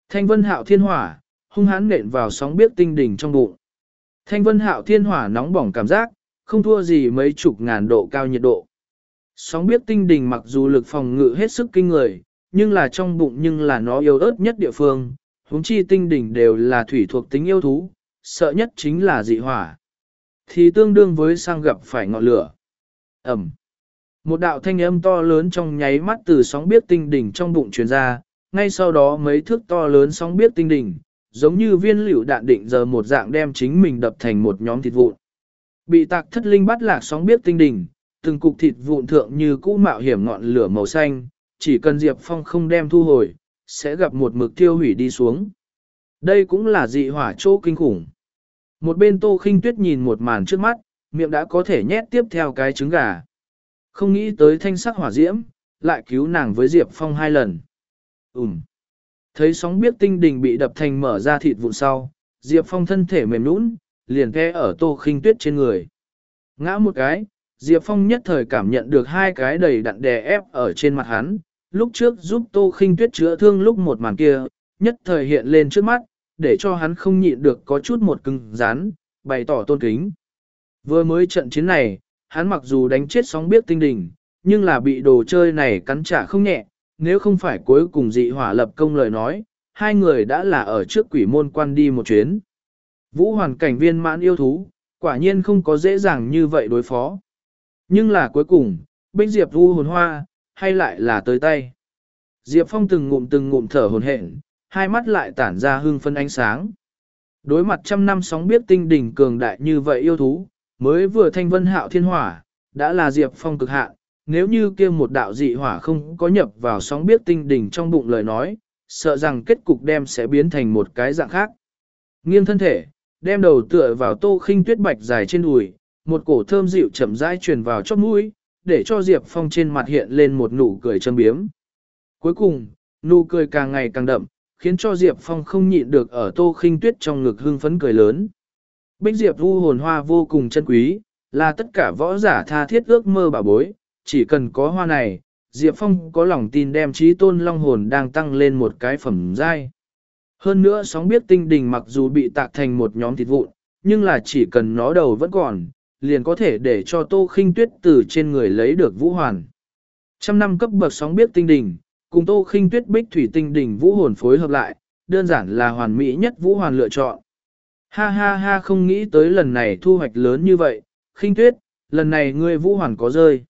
Thanh vân hạo thiên hỏa, hung hãn nện vào sóng biết tinh đỉnh trong bụng. Thanh vân hạo thiên hỏa nóng bỏng cảm giác, không thua gì mấy chục ngàn độ cao nhiệt độ. Sóng biết tinh đỉnh mặc dù lực phòng ngự hết sức kinh người, nhưng là trong bụng nhưng là nó yếu ớt nhất địa phương, huống chi tinh đỉnh đều là thủy thuộc tính yêu thú, sợ nhất chính là dị hỏa. Thì tương đương với sang gặp phải ngọn lửa. Ẩm. Một đạo thanh âm to lớn trong nháy mắt từ sóng biết tinh đỉnh trong bụng truyền ra, ngay sau đó mấy thước to lớn sóng biết tinh đỉnh, giống như viên liễu đạn định giờ một dạng đem chính mình đập thành một nhóm thịt vụn. Bị tạc thất linh bắt lạc sóng biết tinh đỉnh, từng cục thịt vụn thượng như cũ mạo hiểm ngọn lửa màu xanh, chỉ cần Diệp Phong không đem thu hồi, sẽ gặp một mực tiêu hủy đi xuống. Đây cũng là dị hỏa chỗ kinh khủng. Một bên Tô Khinh Tuyết nhìn một màn trước mắt, miệng đã có thể nhét tiếp theo cái trứng gà. Không nghĩ tới thanh sắc hỏa diễm, lại cứu nàng với Diệp Phong hai lần. Ừm. Thấy sóng biết tinh đình bị đập thành mở ra thịt vụn sau, Diệp Phong thân thể mềm nũng, liền khe ở Tô Khinh Tuyết trên người. Ngã một cái, Diệp Phong nhất thời cảm nhận được hai cái đầy đặn đè ép ở trên mặt hắn, lúc trước giúp Tô Khinh Tuyết chữa thương lúc một màn kia, nhất thời hiện lên trước mắt, để cho hắn không nhịn được có chút một cứng rắn bày tỏ tôn kính. Vừa mới trận chiến này, hắn mặc dù đánh chết sóng biết tinh đỉnh, nhưng là bị đồ chơi này cắn trả không nhẹ, nếu không phải cuối cùng dị hỏa lập công lời nói, hai người đã là ở trước quỷ môn quan đi một chuyến. Vũ hoàn cảnh viên mãn yêu thú, quả nhiên không có dễ dàng như vậy đối phó. Nhưng là cuối cùng, Bích Diệp vu hồn hoa, hay lại là tới tay. Diệp Phong từng ngụm từng ngụm thở hồn hển, hai mắt lại tản ra hương phân ánh sáng. Đối mặt trăm năm sóng biết tinh đỉnh cường đại như vậy yêu thú, mới vừa thanh vân hạo thiên hỏa, đã là Diệp Phong cực hạn. Nếu như kia một đạo dị hỏa không có nhập vào sóng biết tinh đỉnh trong bụng lời nói, sợ rằng kết cục đem sẽ biến thành một cái dạng khác. Nghiêng thân thể, đem đầu tựa vào tô khinh tuyết bạch dài trên đùi, một cổ thơm dịu chậm rãi truyền vào chóp mũi, để cho Diệp Phong trên mặt hiện lên một nụ cười châm biếm. Cuối cùng, nụ cười càng ngày càng đậm, khiến cho Diệp Phong không nhịn được ở tô khinh tuyết trong ngực hưng phấn cười lớn. Bích Diệp vu hồn hoa vô cùng chân quý, là tất cả võ giả tha thiết ước mơ bà bối, chỉ cần có hoa này, Diệp Phong có lòng tin đem trí tôn long hồn đang tăng lên một cái phẩm giai. Hơn nữa sóng biết tinh đình mặc dù bị tạc thành một nhóm thịt vụn, nhưng là chỉ cần nó đầu vẫn còn, liền có thể để cho tô khinh tuyết từ trên người lấy được vũ hoàn. Trăm năm cấp bậc sóng biết tinh đỉnh cùng tô khinh tuyết bích thủy tinh đỉnh vũ hồn phối hợp lại, đơn giản là hoàn mỹ nhất vũ hoàn lựa chọn. Ha ha ha không nghĩ tới lần này thu hoạch lớn như vậy, khinh tuyết, lần này ngươi vũ hoàn có rơi.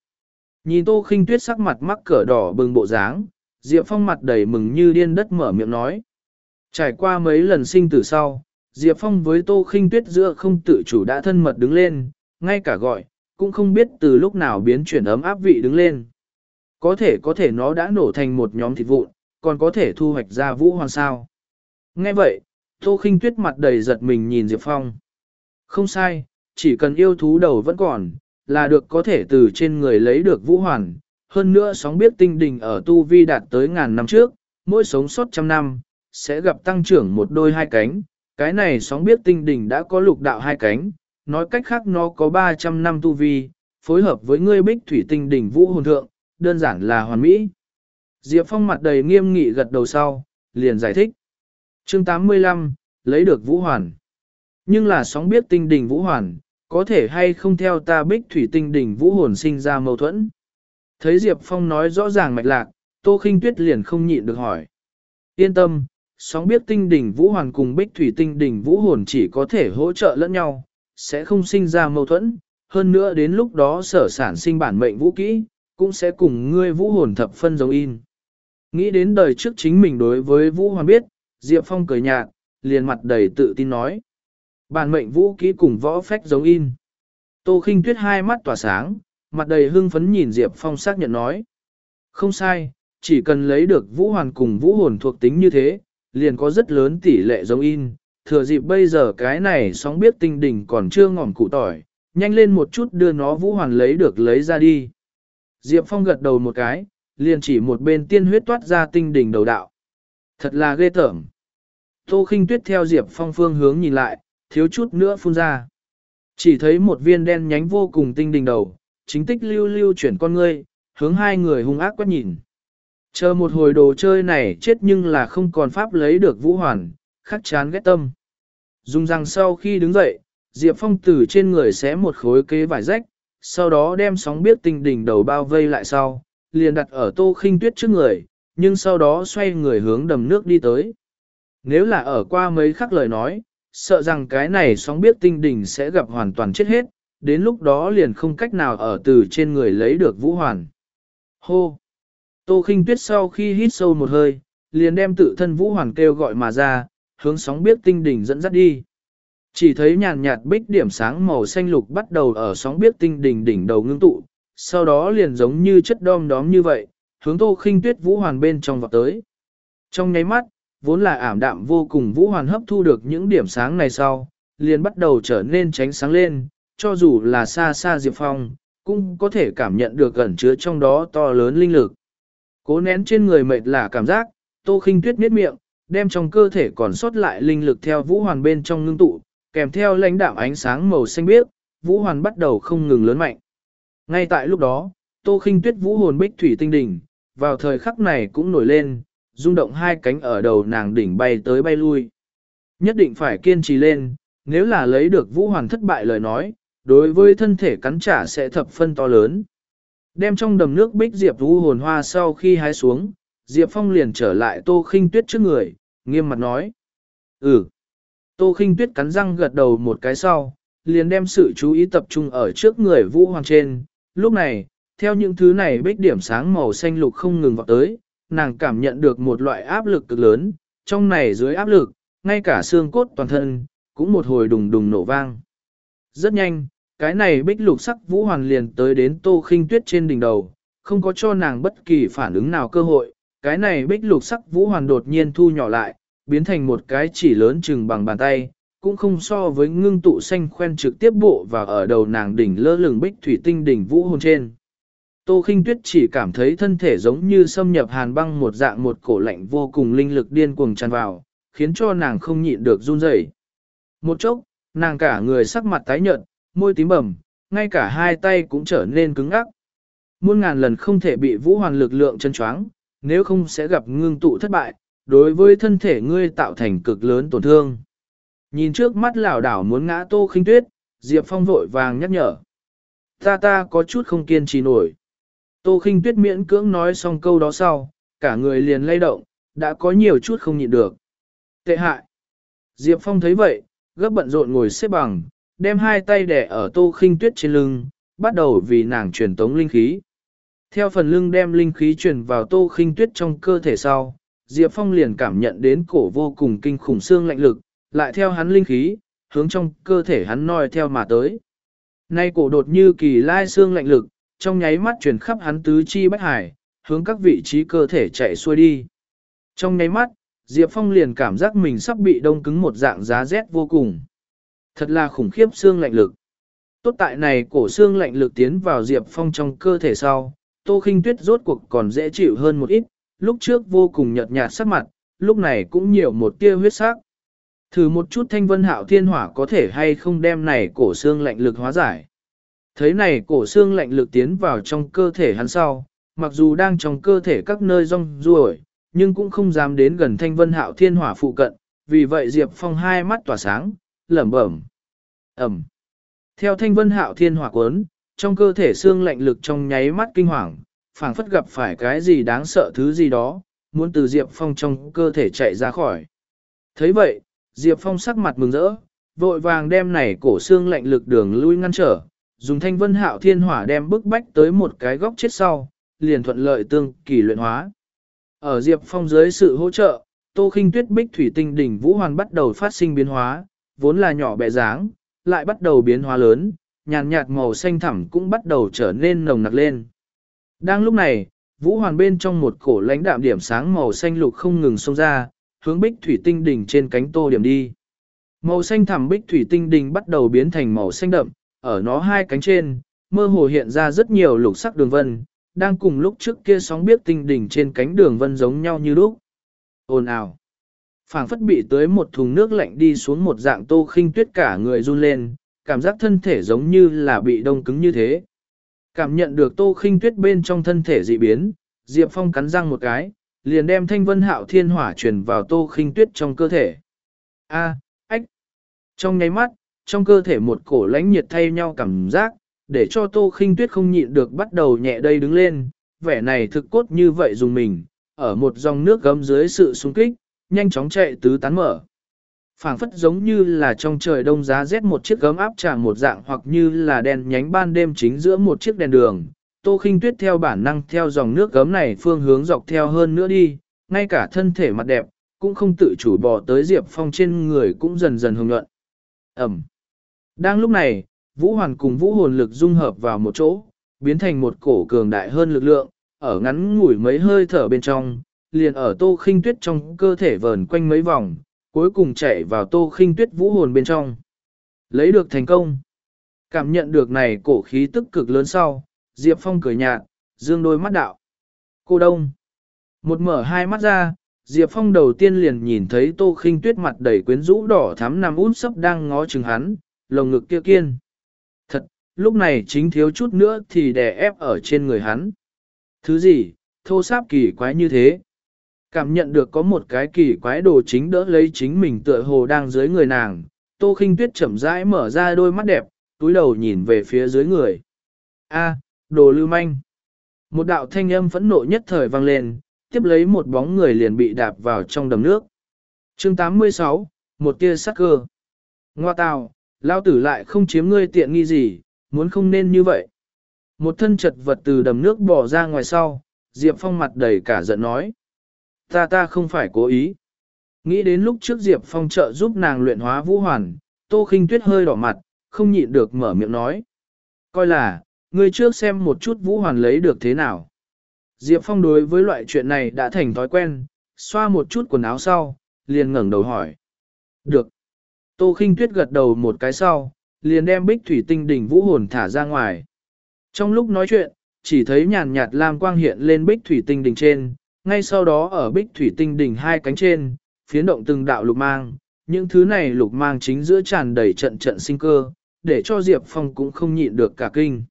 Nhìn tô khinh tuyết sắc mặt mắc cỡ đỏ bừng bộ dáng, Diệp Phong mặt đầy mừng như điên đất mở miệng nói. Trải qua mấy lần sinh tử sau, Diệp Phong với tô khinh tuyết giữa không tự chủ đã thân mật đứng lên, ngay cả gọi, cũng không biết từ lúc nào biến chuyển ấm áp vị đứng lên. Có thể có thể nó đã nổ thành một nhóm thịt vụn, còn có thể thu hoạch ra vũ hoàn sao. Nghe vậy, Tô khinh tuyết mặt đầy giật mình nhìn Diệp Phong. Không sai, chỉ cần yêu thú đầu vẫn còn, là được có thể từ trên người lấy được vũ hoàn. Hơn nữa sóng biết tinh đình ở Tu Vi đạt tới ngàn năm trước, mỗi sống sót trăm năm, sẽ gặp tăng trưởng một đôi hai cánh. Cái này sóng biết tinh đình đã có lục đạo hai cánh, nói cách khác nó có 300 năm Tu Vi, phối hợp với ngươi bích thủy tinh đỉnh vũ hồn thượng, đơn giản là hoàn mỹ. Diệp Phong mặt đầy nghiêm nghị gật đầu sau, liền giải thích. Chương 85, lấy được vũ hoàn. Nhưng là sóng biết tinh đỉnh vũ hoàn, có thể hay không theo ta bích thủy tinh đỉnh vũ hồn sinh ra mâu thuẫn. Thấy Diệp Phong nói rõ ràng mạch lạc, Tô Khinh Tuyết liền không nhịn được hỏi. Yên tâm, sóng biết tinh đỉnh vũ hoàn cùng bích thủy tinh đỉnh vũ hồn chỉ có thể hỗ trợ lẫn nhau, sẽ không sinh ra mâu thuẫn. Hơn nữa đến lúc đó sở sản sinh bản mệnh vũ kỹ, cũng sẽ cùng ngươi vũ hồn thập phân giống in. Nghĩ đến đời trước chính mình đối với vũ hoàn biết, Diệp Phong cười nhạt, liền mặt đầy tự tin nói. Bản mệnh vũ kỹ cùng võ phách giống in. Tô khinh tuyết hai mắt tỏa sáng, mặt đầy hưng phấn nhìn Diệp Phong xác nhận nói. Không sai, chỉ cần lấy được vũ hoàn cùng vũ hồn thuộc tính như thế, liền có rất lớn tỷ lệ giống in. Thừa dịp bây giờ cái này sóng biết tinh đỉnh còn chưa ngỏm cụ tỏi, nhanh lên một chút đưa nó vũ hoàn lấy được lấy ra đi. Diệp Phong gật đầu một cái, liền chỉ một bên tiên huyết toát ra tinh đỉnh đầu đạo. Thật là ghê tởm. Tô khinh tuyết theo Diệp Phong phương hướng nhìn lại, thiếu chút nữa phun ra. Chỉ thấy một viên đen nhánh vô cùng tinh đỉnh đầu, chính tích lưu lưu chuyển con ngươi, hướng hai người hung ác quét nhìn. Chờ một hồi đồ chơi này chết nhưng là không còn pháp lấy được vũ hoàn, khắc chán ghét tâm. Dùng rằng sau khi đứng dậy, Diệp Phong từ trên người xé một khối kế vải rách, sau đó đem sóng biết tinh đỉnh đầu bao vây lại sau, liền đặt ở tô khinh tuyết trước người, nhưng sau đó xoay người hướng đầm nước đi tới. Nếu là ở qua mấy khắc lời nói, sợ rằng cái này sóng biết tinh đỉnh sẽ gặp hoàn toàn chết hết, đến lúc đó liền không cách nào ở từ trên người lấy được vũ hoàn. Hô! Tô khinh tuyết sau khi hít sâu một hơi, liền đem tự thân vũ hoàn kêu gọi mà ra, hướng sóng biết tinh đỉnh dẫn dắt đi. Chỉ thấy nhàn nhạt bích điểm sáng màu xanh lục bắt đầu ở sóng biết tinh đỉnh đỉnh đầu ngưng tụ, sau đó liền giống như chất đom đóm như vậy, hướng tô khinh tuyết vũ hoàn bên trong vọt tới. Trong nháy mắt, vốn là ảm đạm vô cùng vũ hoàn hấp thu được những điểm sáng này sau, liền bắt đầu trở nên tránh sáng lên, cho dù là xa xa Diệp Phong, cũng có thể cảm nhận được gần chứa trong đó to lớn linh lực. Cố nén trên người mệt là cảm giác, Tô Khinh Tuyết miết miệng, đem trong cơ thể còn sót lại linh lực theo vũ hoàn bên trong ngưng tụ, kèm theo lãnh đạo ánh sáng màu xanh biếc, vũ hoàn bắt đầu không ngừng lớn mạnh. Ngay tại lúc đó, Tô Khinh Tuyết vũ hồn bích thủy tinh đỉnh, vào thời khắc này cũng nổi lên, rung động hai cánh ở đầu nàng đỉnh bay tới bay lui. Nhất định phải kiên trì lên, nếu là lấy được vũ hoàn thất bại lời nói, đối với thân thể cắn trả sẽ thập phân to lớn. Đem trong đầm nước bích diệp vũ hồn hoa sau khi hái xuống, Diệp Phong liền trở lại Tô Khinh Tuyết trước người, nghiêm mặt nói. Ừ. Tô Khinh Tuyết cắn răng gật đầu một cái sau, liền đem sự chú ý tập trung ở trước người Vũ Hoàng trên. Lúc này, theo những thứ này bích điểm sáng màu xanh lục không ngừng vào tới, nàng cảm nhận được một loại áp lực cực lớn, trong này dưới áp lực, ngay cả xương cốt toàn thân, cũng một hồi đùng đùng nổ vang. Rất nhanh, cái này bích lục sắc Vũ Hoàng liền tới đến Tô Khinh Tuyết trên đỉnh đầu, không có cho nàng bất kỳ phản ứng nào cơ hội, cái này bích lục sắc vũ hoàn đột nhiên thu nhỏ lại, biến thành một cái chỉ lớn chừng bằng bàn tay, cũng không so với ngưng tụ xanh khoen trực tiếp bộ và ở đầu nàng đỉnh lơ lửng bích thủy tinh đỉnh vũ hồn trên. Tô khinh tuyết chỉ cảm thấy thân thể giống như xâm nhập hàn băng một dạng một cổ lạnh vô cùng linh lực điên cuồng tràn vào, khiến cho nàng không nhịn được run rẩy. Một chốc, nàng cả người sắc mặt tái nhợt, môi tím bầm, ngay cả hai tay cũng trở nên cứng ngắc. Muôn ngàn lần không thể bị vũ hoàn lực lượng chân choáng, nếu không sẽ gặp ngưng tụ thất bại, đối với thân thể ngươi tạo thành cực lớn tổn thương. Nhìn trước mắt lảo đảo muốn ngã tô khinh tuyết, Diệp Phong vội vàng nhắc nhở. Ta ta có chút không kiên trì nổi. Tô khinh tuyết miễn cưỡng nói xong câu đó sau, cả người liền lay động, đã có nhiều chút không nhịn được. Tệ hại. Diệp Phong thấy vậy, gấp bận rộn ngồi xếp bằng, đem hai tay đẻ ở tô khinh tuyết trên lưng, bắt đầu vì nàng truyền tống linh khí. Theo phần lưng đem linh khí truyền vào tô khinh tuyết trong cơ thể sau, Diệp Phong liền cảm nhận đến cổ vô cùng kinh khủng xương lạnh lực, lại theo hắn linh khí, hướng trong cơ thể hắn noi theo mà tới. Nay cổ đột như kỳ lai xương lạnh lực, trong nháy mắt truyền khắp hắn tứ chi bách hải, hướng các vị trí cơ thể chạy xuôi đi. Trong nháy mắt, Diệp Phong liền cảm giác mình sắp bị đông cứng một dạng giá rét vô cùng. Thật là khủng khiếp xương lạnh lực. Tốt tại này cổ xương lạnh lực tiến vào Diệp Phong trong cơ thể sau, Tô Khinh Tuyết rốt cuộc còn dễ chịu hơn một ít, lúc trước vô cùng nhợt nhạt sắc mặt, lúc này cũng nhiều một tia huyết sắc. Thử một chút thanh vân hạo thiên hỏa có thể hay không đem này cổ xương lạnh lực hóa giải. Thấy này cổ xương lạnh lực tiến vào trong cơ thể hắn sau, mặc dù đang trong cơ thể các nơi rong ruổi, nhưng cũng không dám đến gần thanh vân hạo thiên hỏa phụ cận, vì vậy Diệp Phong hai mắt tỏa sáng, lẩm bẩm. Ẩm. Theo thanh vân hạo thiên hỏa cuốn, trong cơ thể xương lạnh lực trong nháy mắt kinh hoàng, phảng phất gặp phải cái gì đáng sợ thứ gì đó, muốn từ Diệp Phong trong cơ thể chạy ra khỏi. thấy vậy, Diệp Phong sắc mặt mừng rỡ, vội vàng đem này cổ xương lạnh lực đường lui ngăn trở, dùng thanh vân hạo thiên hỏa đem bức bách tới một cái góc chết sau, liền thuận lợi tương kỳ luyện hóa. Ở Diệp Phong dưới sự hỗ trợ, Tô Khinh Tuyết Bích Thủy Tinh đỉnh Vũ Hoàn bắt đầu phát sinh biến hóa, vốn là nhỏ bé dáng, lại bắt đầu biến hóa lớn, nhàn nhạt màu xanh thẳm cũng bắt đầu trở nên nồng nặc lên. Đang lúc này, vũ hoàn bên trong một cổ lãnh đạm điểm sáng màu xanh lục không ngừng xông ra, hướng bích thủy tinh đỉnh trên cánh tô điểm đi. Màu xanh thẳm bích thủy tinh đỉnh bắt đầu biến thành màu xanh đậm, ở nó hai cánh trên, mơ hồ hiện ra rất nhiều lục sắc đường vân, đang cùng lúc trước kia sóng biết tinh đỉnh trên cánh đường vân giống nhau như lúc. Ồn ào! phảng phất bị tới một thùng nước lạnh đi xuống một dạng tô khinh tuyết cả người run lên, cảm giác thân thể giống như là bị đông cứng như thế. Cảm nhận được tô khinh tuyết bên trong thân thể dị biến, Diệp Phong cắn răng một cái, liền đem thanh vân hạo thiên hỏa truyền vào tô khinh tuyết trong cơ thể. A, ách! Trong nháy mắt, trong cơ thể một cổ lãnh nhiệt thay nhau cảm giác, để cho tô khinh tuyết không nhịn được bắt đầu nhẹ đây đứng lên, vẻ này thực cốt như vậy dùng mình, ở một dòng nước gấm dưới sự xung kích, nhanh chóng chạy tứ tán mở phảng phất giống như là trong trời đông giá rét một chiếc gấm áp tràng một dạng hoặc như là đèn nhánh ban đêm chính giữa một chiếc đèn đường. Tô khinh tuyết theo bản năng theo dòng nước gấm này phương hướng dọc theo hơn nữa đi, ngay cả thân thể mặt đẹp, cũng không tự chủ bỏ tới Diệp Phong trên người cũng dần dần hồng nhuận. Ẩm. Đang lúc này, Vũ Hoàn cùng Vũ hồn lực dung hợp vào một chỗ, biến thành một cổ cường đại hơn lực lượng, ở ngắn ngủi mấy hơi thở bên trong, liền ở tô khinh tuyết trong cơ thể vờn quanh mấy vòng, cuối cùng chạy vào tô khinh tuyết vũ hồn bên trong. Lấy được thành công. Cảm nhận được này cổ khí tức cực lớn sau, Diệp Phong cười nhạt, dương đôi mắt đạo. Cô Đông. Một mở hai mắt ra, Diệp Phong đầu tiên liền nhìn thấy Tô Khinh Tuyết mặt đầy quyến rũ đỏ thắm nằm út sấp đang ngó chừng hắn, lồng ngực kia kiên. Thật, lúc này chính thiếu chút nữa thì đè ép ở trên người hắn. Thứ gì, thô sáp kỳ quái như thế? Cảm nhận được có một cái kỳ quái đồ chính đỡ lấy chính mình tựa hồ đang dưới người nàng, Tô Khinh Tuyết chậm rãi mở ra đôi mắt đẹp, túi đầu nhìn về phía dưới người. A, đồ lưu manh. Một đạo thanh âm phẫn nộ nhất thời vang lên, tiếp lấy một bóng người liền bị đạp vào trong đầm nước. chương 86, một tia sắc cơ. Ngoa tào, lao tử lại không chiếm ngươi tiện nghi gì, muốn không nên như vậy. Một thân chật vật từ đầm nước bỏ ra ngoài sau, Diệp Phong mặt đầy cả giận nói. Ta ta không phải cố ý. Nghĩ đến lúc trước Diệp Phong trợ giúp nàng luyện hóa vũ hoàn, Tô khinh Tuyết hơi đỏ mặt, không nhịn được mở miệng nói. Coi là, ngươi trước xem một chút vũ hoàn lấy được thế nào. Diệp Phong đối với loại chuyện này đã thành thói quen, xoa một chút quần áo sau, liền ngẩng đầu hỏi. Được. Tô khinh tuyết gật đầu một cái sau, liền đem bích thủy tinh đỉnh vũ hồn thả ra ngoài. Trong lúc nói chuyện, chỉ thấy nhàn nhạt lam quang hiện lên bích thủy tinh đỉnh trên, ngay sau đó ở bích thủy tinh đỉnh hai cánh trên, phiến động từng đạo lục mang, những thứ này lục mang chính giữa tràn đầy trận trận sinh cơ, để cho Diệp Phong cũng không nhịn được cả kinh.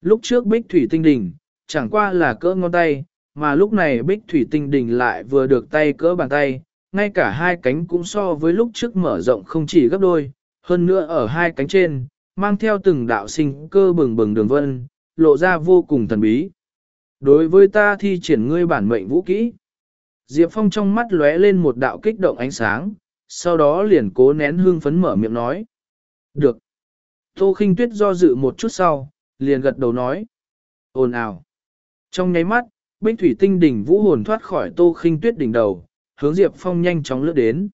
Lúc trước bích thủy tinh đỉnh, chẳng qua là cỡ ngón tay, mà lúc này bích thủy tinh đỉnh lại vừa được tay cỡ bàn tay, ngay cả hai cánh cũng so với lúc trước mở rộng không chỉ gấp đôi, hơn nữa ở hai cánh trên, mang theo từng đạo sinh cơ bừng bừng đường vân, lộ ra vô cùng thần bí. Đối với ta thi triển ngươi bản mệnh vũ kỹ, Diệp Phong trong mắt lóe lên một đạo kích động ánh sáng, sau đó liền cố nén hương phấn mở miệng nói. Được. Tô khinh tuyết do dự một chút sau, liền gật đầu nói. Ồn ào. Trong nháy mắt, bích thủy tinh đỉnh vũ hồn thoát khỏi tô khinh tuyết đỉnh đầu, hướng Diệp Phong nhanh chóng lướt đến.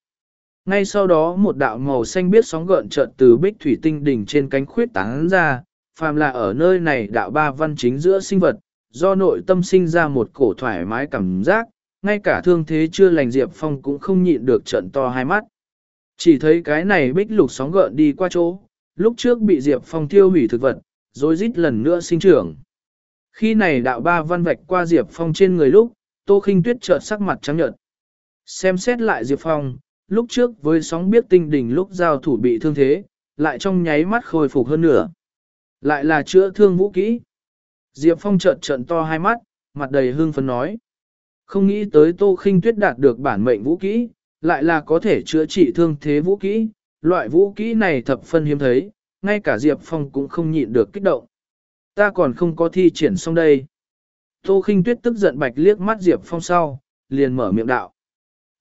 Ngay sau đó một đạo màu xanh biết sóng gợn chợt từ bích thủy tinh đỉnh trên cánh khuyết tán ra, phàm là ở nơi này đạo ba văn chính giữa sinh vật, do nội tâm sinh ra một cổ thoải mái cảm giác, ngay cả thương thế chưa lành Diệp Phong cũng không nhịn được trận to hai mắt. Chỉ thấy cái này bích lục sóng gợn đi qua chỗ, lúc trước bị Diệp Phong tiêu hủy thực vật, rồi rít lần nữa sinh trưởng. Khi này đạo ba văn vạch qua Diệp Phong trên người lúc, Tô Khinh Tuyết chợt sắc mặt trắng nhợt. Xem xét lại Diệp Phong, lúc trước với sóng biết tinh đỉnh lúc giao thủ bị thương thế, lại trong nháy mắt khôi phục hơn nữa. Lại là chữa thương vũ kỹ. Diệp Phong trợn trợn to hai mắt, mặt đầy hương phấn nói. Không nghĩ tới Tô Khinh Tuyết đạt được bản mệnh vũ kỹ, lại là có thể chữa trị thương thế vũ kỹ. Loại vũ kỹ này thập phân hiếm thấy, ngay cả Diệp Phong cũng không nhịn được kích động. Ta còn không có thi triển xong đây. Tô Khinh Tuyết tức giận bạch liếc mắt Diệp Phong sau, liền mở miệng đạo.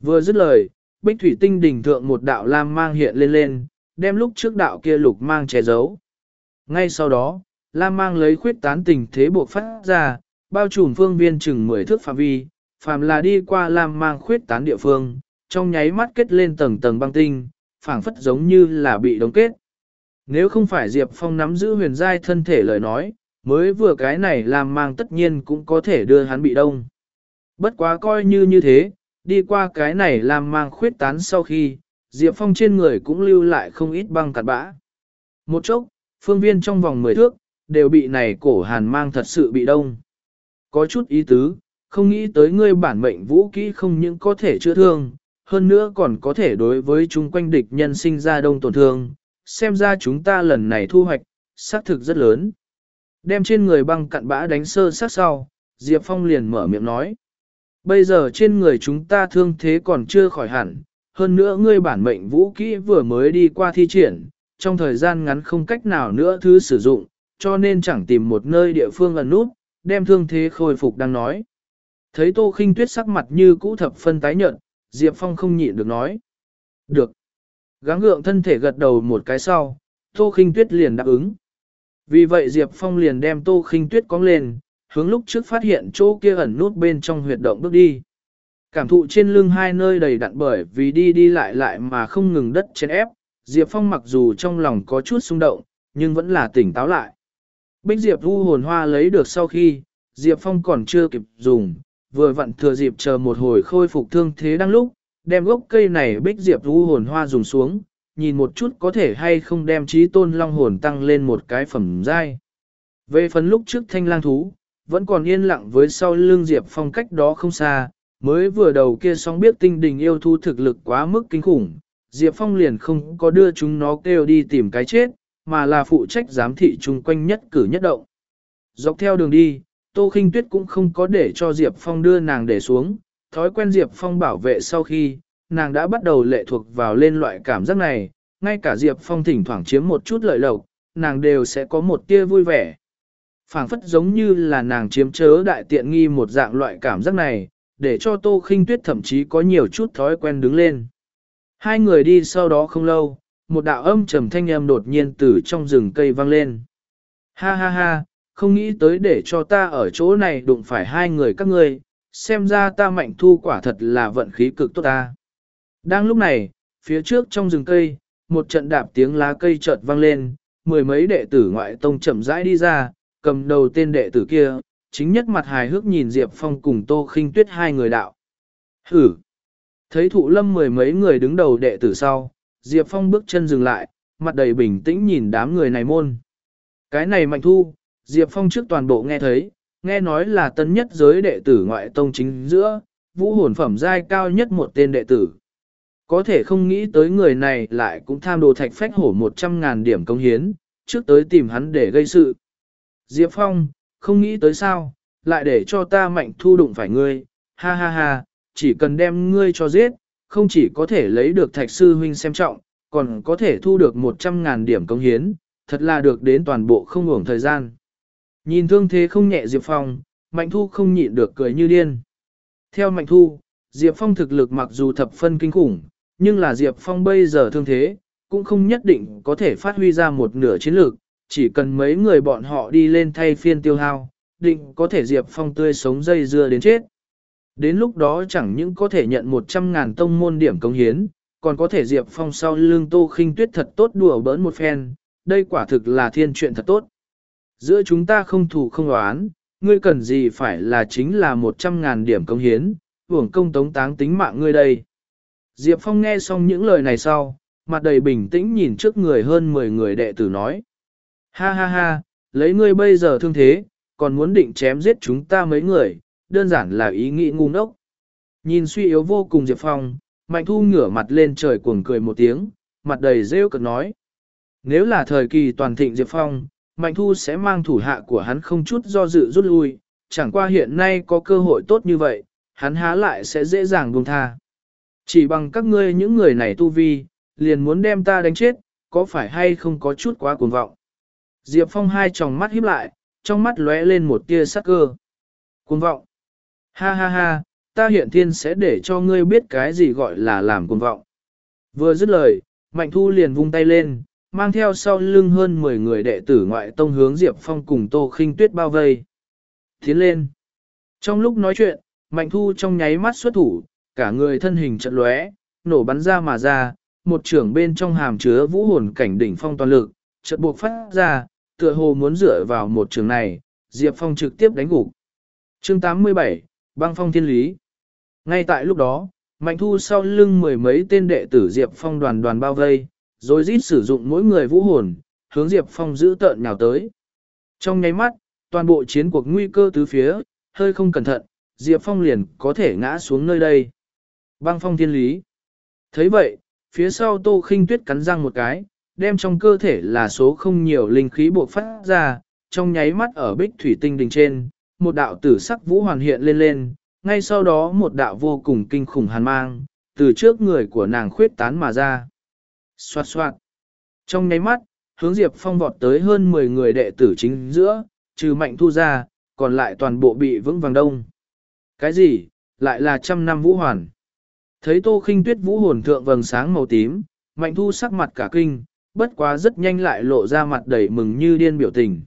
Vừa dứt lời, Bích Thủy Tinh đỉnh thượng một đạo lam mang hiện lên lên, đem lúc trước đạo kia lục mang che giấu. Ngay sau đó, lam mang lấy khuyết tán tình thế buộc phát ra, bao trùm phương viên chừng 10 thước phạm vi, phàm là đi qua lam mang khuyết tán địa phương, trong nháy mắt kết lên tầng tầng băng tinh, phảng phất giống như là bị đóng kết. Nếu không phải Diệp Phong nắm giữ huyền giai thân thể lời nói, mới vừa cái này lam mang tất nhiên cũng có thể đưa hắn bị đông. Bất quá coi như như thế, đi qua cái này lam mang khuyết tán sau khi, Diệp Phong trên người cũng lưu lại không ít băng cạt bã. Một chốc, phương viên trong vòng 10 thước, đều bị này cổ hàn mang thật sự bị đông. Có chút ý tứ, không nghĩ tới ngươi bản mệnh vũ kỹ không những có thể chữa thương, hơn nữa còn có thể đối với chúng quanh địch nhân sinh ra đông tổn thương, xem ra chúng ta lần này thu hoạch, xác thực rất lớn. Đem trên người băng cặn bã đánh sơ sát sau, Diệp Phong liền mở miệng nói. Bây giờ trên người chúng ta thương thế còn chưa khỏi hẳn, hơn nữa ngươi bản mệnh vũ kỹ vừa mới đi qua thi triển, trong thời gian ngắn không cách nào nữa thứ sử dụng, cho nên chẳng tìm một nơi địa phương ẩn nút, đem thương thế khôi phục đang nói. Thấy Tô Khinh Tuyết sắc mặt như cũ thập phân tái nhợt, Diệp Phong không nhịn được nói. Được. Gắng gượng thân thể gật đầu một cái sau, Tô Khinh Tuyết liền đáp ứng. Vì vậy Diệp Phong liền đem Tô Khinh Tuyết cong lên, hướng lúc trước phát hiện chỗ kia ẩn nút bên trong huyệt động bước đi. Cảm thụ trên lưng hai nơi đầy đặn bởi vì đi đi lại lại mà không ngừng đất trên ép, Diệp Phong mặc dù trong lòng có chút xung động, nhưng vẫn là tỉnh táo lại. Bích Diệp vu hồn hoa lấy được sau khi, Diệp Phong còn chưa kịp dùng, vừa vặn thừa dịp chờ một hồi khôi phục thương thế đang lúc, đem gốc cây này Bích Diệp vu hồn hoa dùng xuống, nhìn một chút có thể hay không đem trí tôn long hồn tăng lên một cái phẩm giai. Về phần lúc trước thanh lang thú, vẫn còn yên lặng với sau lưng Diệp Phong cách đó không xa, mới vừa đầu kia sóng biết tinh đình yêu thu thực lực quá mức kinh khủng, Diệp Phong liền không có đưa chúng nó kêu đi tìm cái chết, mà là phụ trách giám thị chung quanh nhất cử nhất động. Dọc theo đường đi, Tô Khinh Tuyết cũng không có để cho Diệp Phong đưa nàng để xuống, thói quen Diệp Phong bảo vệ sau khi, nàng đã bắt đầu lệ thuộc vào lên loại cảm giác này, ngay cả Diệp Phong thỉnh thoảng chiếm một chút lợi lộc, nàng đều sẽ có một tia vui vẻ. phảng phất giống như là nàng chiếm chớ đại tiện nghi một dạng loại cảm giác này, để cho Tô Khinh Tuyết thậm chí có nhiều chút thói quen đứng lên. Hai người đi sau đó không lâu, một đạo âm trầm thanh âm đột nhiên từ trong rừng cây vang lên. Ha ha ha, không nghĩ tới để cho ta ở chỗ này đụng phải hai người các ngươi, xem ra ta mạnh thu quả thật là vận khí cực tốt ta. Đang lúc này, phía trước trong rừng cây, một trận đạp tiếng lá cây chợt vang lên, mười mấy đệ tử ngoại tông chậm rãi đi ra, cầm đầu tên đệ tử kia, chính nhất mặt hài hước nhìn Diệp Phong cùng Tô Khinh Tuyết hai người đạo. Hử! Thấy thụ lâm mười mấy người đứng đầu đệ tử sau, Diệp Phong bước chân dừng lại, mặt đầy bình tĩnh nhìn đám người này môn. Cái này mạnh thu, Diệp Phong trước toàn bộ nghe thấy, nghe nói là tân nhất giới đệ tử ngoại tông chính giữa, vũ hồn phẩm giai cao nhất một tên đệ tử. Có thể không nghĩ tới người này lại cũng tham đồ thạch phách hổ 100.000 điểm công hiến, trước tới tìm hắn để gây sự. Diệp Phong, không nghĩ tới sao, lại để cho ta mạnh thu đụng phải ngươi, ha ha ha, chỉ cần đem ngươi cho giết, không chỉ có thể lấy được thạch sư huynh xem trọng, còn có thể thu được 100.000 điểm công hiến, thật là được đến toàn bộ không ngủng thời gian. Nhìn thương thế không nhẹ Diệp Phong, Mạnh Thu không nhịn được cười như điên. Theo Mạnh Thu, Diệp Phong thực lực mặc dù thập phân kinh khủng, nhưng là Diệp Phong bây giờ thương thế, cũng không nhất định có thể phát huy ra một nửa chiến lược, chỉ cần mấy người bọn họ đi lên thay phiên tiêu hao, định có thể Diệp Phong tươi sống dây dưa đến chết. Đến lúc đó chẳng những có thể nhận 100.000 tông môn điểm công hiến, còn có thể Diệp Phong sau lưng Tô Khinh Tuyết thật tốt đùa bỡn một phen, đây quả thực là thiên chuyện thật tốt. Giữa chúng ta không thù không oán, ngươi cần gì phải là chính là 100.000 điểm công hiến, hưởng công tống táng tính mạng ngươi đây. Diệp Phong nghe xong những lời này sau, mặt đầy bình tĩnh nhìn trước người hơn 10 người đệ tử nói. Ha ha ha, lấy ngươi bây giờ thương thế, còn muốn định chém giết chúng ta mấy người, đơn giản là ý nghĩ ngu ngốc. Nhìn suy yếu vô cùng Diệp Phong, Mạnh Thu ngửa mặt lên trời cuồng cười một tiếng, mặt đầy rêu cực nói. Nếu là thời kỳ toàn thịnh Diệp Phong, Mạnh Thu sẽ mang thủ hạ của hắn không chút do dự rút lui, chẳng qua hiện nay có cơ hội tốt như vậy, hắn há lại sẽ dễ dàng buông tha. Chỉ bằng các ngươi những người này tu vi, liền muốn đem ta đánh chết, có phải hay không có chút quá cuồng vọng. Diệp Phong hai tròng mắt híp lại, trong mắt lóe lên một tia sắc cơ. Cuồng vọng. Ha ha ha, ta hiện thiên sẽ để cho ngươi biết cái gì gọi là làm cuồng vọng. Vừa dứt lời, Mạnh Thu liền vung tay lên, mang theo sau lưng hơn 10 người đệ tử ngoại tông hướng Diệp Phong cùng Tô Khinh Tuyết bao vây. Tiến lên. Trong lúc nói chuyện, Mạnh Thu trong nháy mắt xuất thủ, cả người thân hình chợt lóe, nổ bắn ra mà ra, một trưởng bên trong hàm chứa vũ hồn cảnh đỉnh phong toàn lực, chợt buộc phát ra, tựa hồ muốn dựa vào một trường này, Diệp Phong trực tiếp đánh gục. Chương 87, Băng Phong Thiên Lý. Ngay tại lúc đó, Mạnh Thu sau lưng mười mấy tên đệ tử Diệp Phong đoàn đoàn bao vây, rồi rít sử dụng mỗi người vũ hồn, hướng Diệp Phong giữ tợn nhào tới. Trong nháy mắt, toàn bộ chiến cuộc nguy cơ tứ phía, hơi không cẩn thận, Diệp Phong liền có thể ngã xuống nơi đây. Băng phong thiên lý. thấy vậy, phía sau Tô Khinh Tuyết cắn răng một cái, đem trong cơ thể là số không nhiều linh khí buộc phát ra, trong nháy mắt ở bích thủy tinh đình trên, một đạo tử sắc vũ hoàn hiện lên lên, ngay sau đó một đạo vô cùng kinh khủng hàn mang, từ trước người của nàng khuyết tán mà ra. Xoạt xoạt. Trong nháy mắt, hướng Diệp Phong vọt tới hơn 10 người đệ tử chính giữa, trừ mạnh thu ra, còn lại toàn bộ bị vững vàng đông. Cái gì? Lại là trăm năm vũ hoàn. Thấy tô khinh tuyết vũ hồn thượng vầng sáng màu tím, mạnh thu sắc mặt cả kinh, bất quá rất nhanh lại lộ ra mặt đầy mừng như điên biểu tình.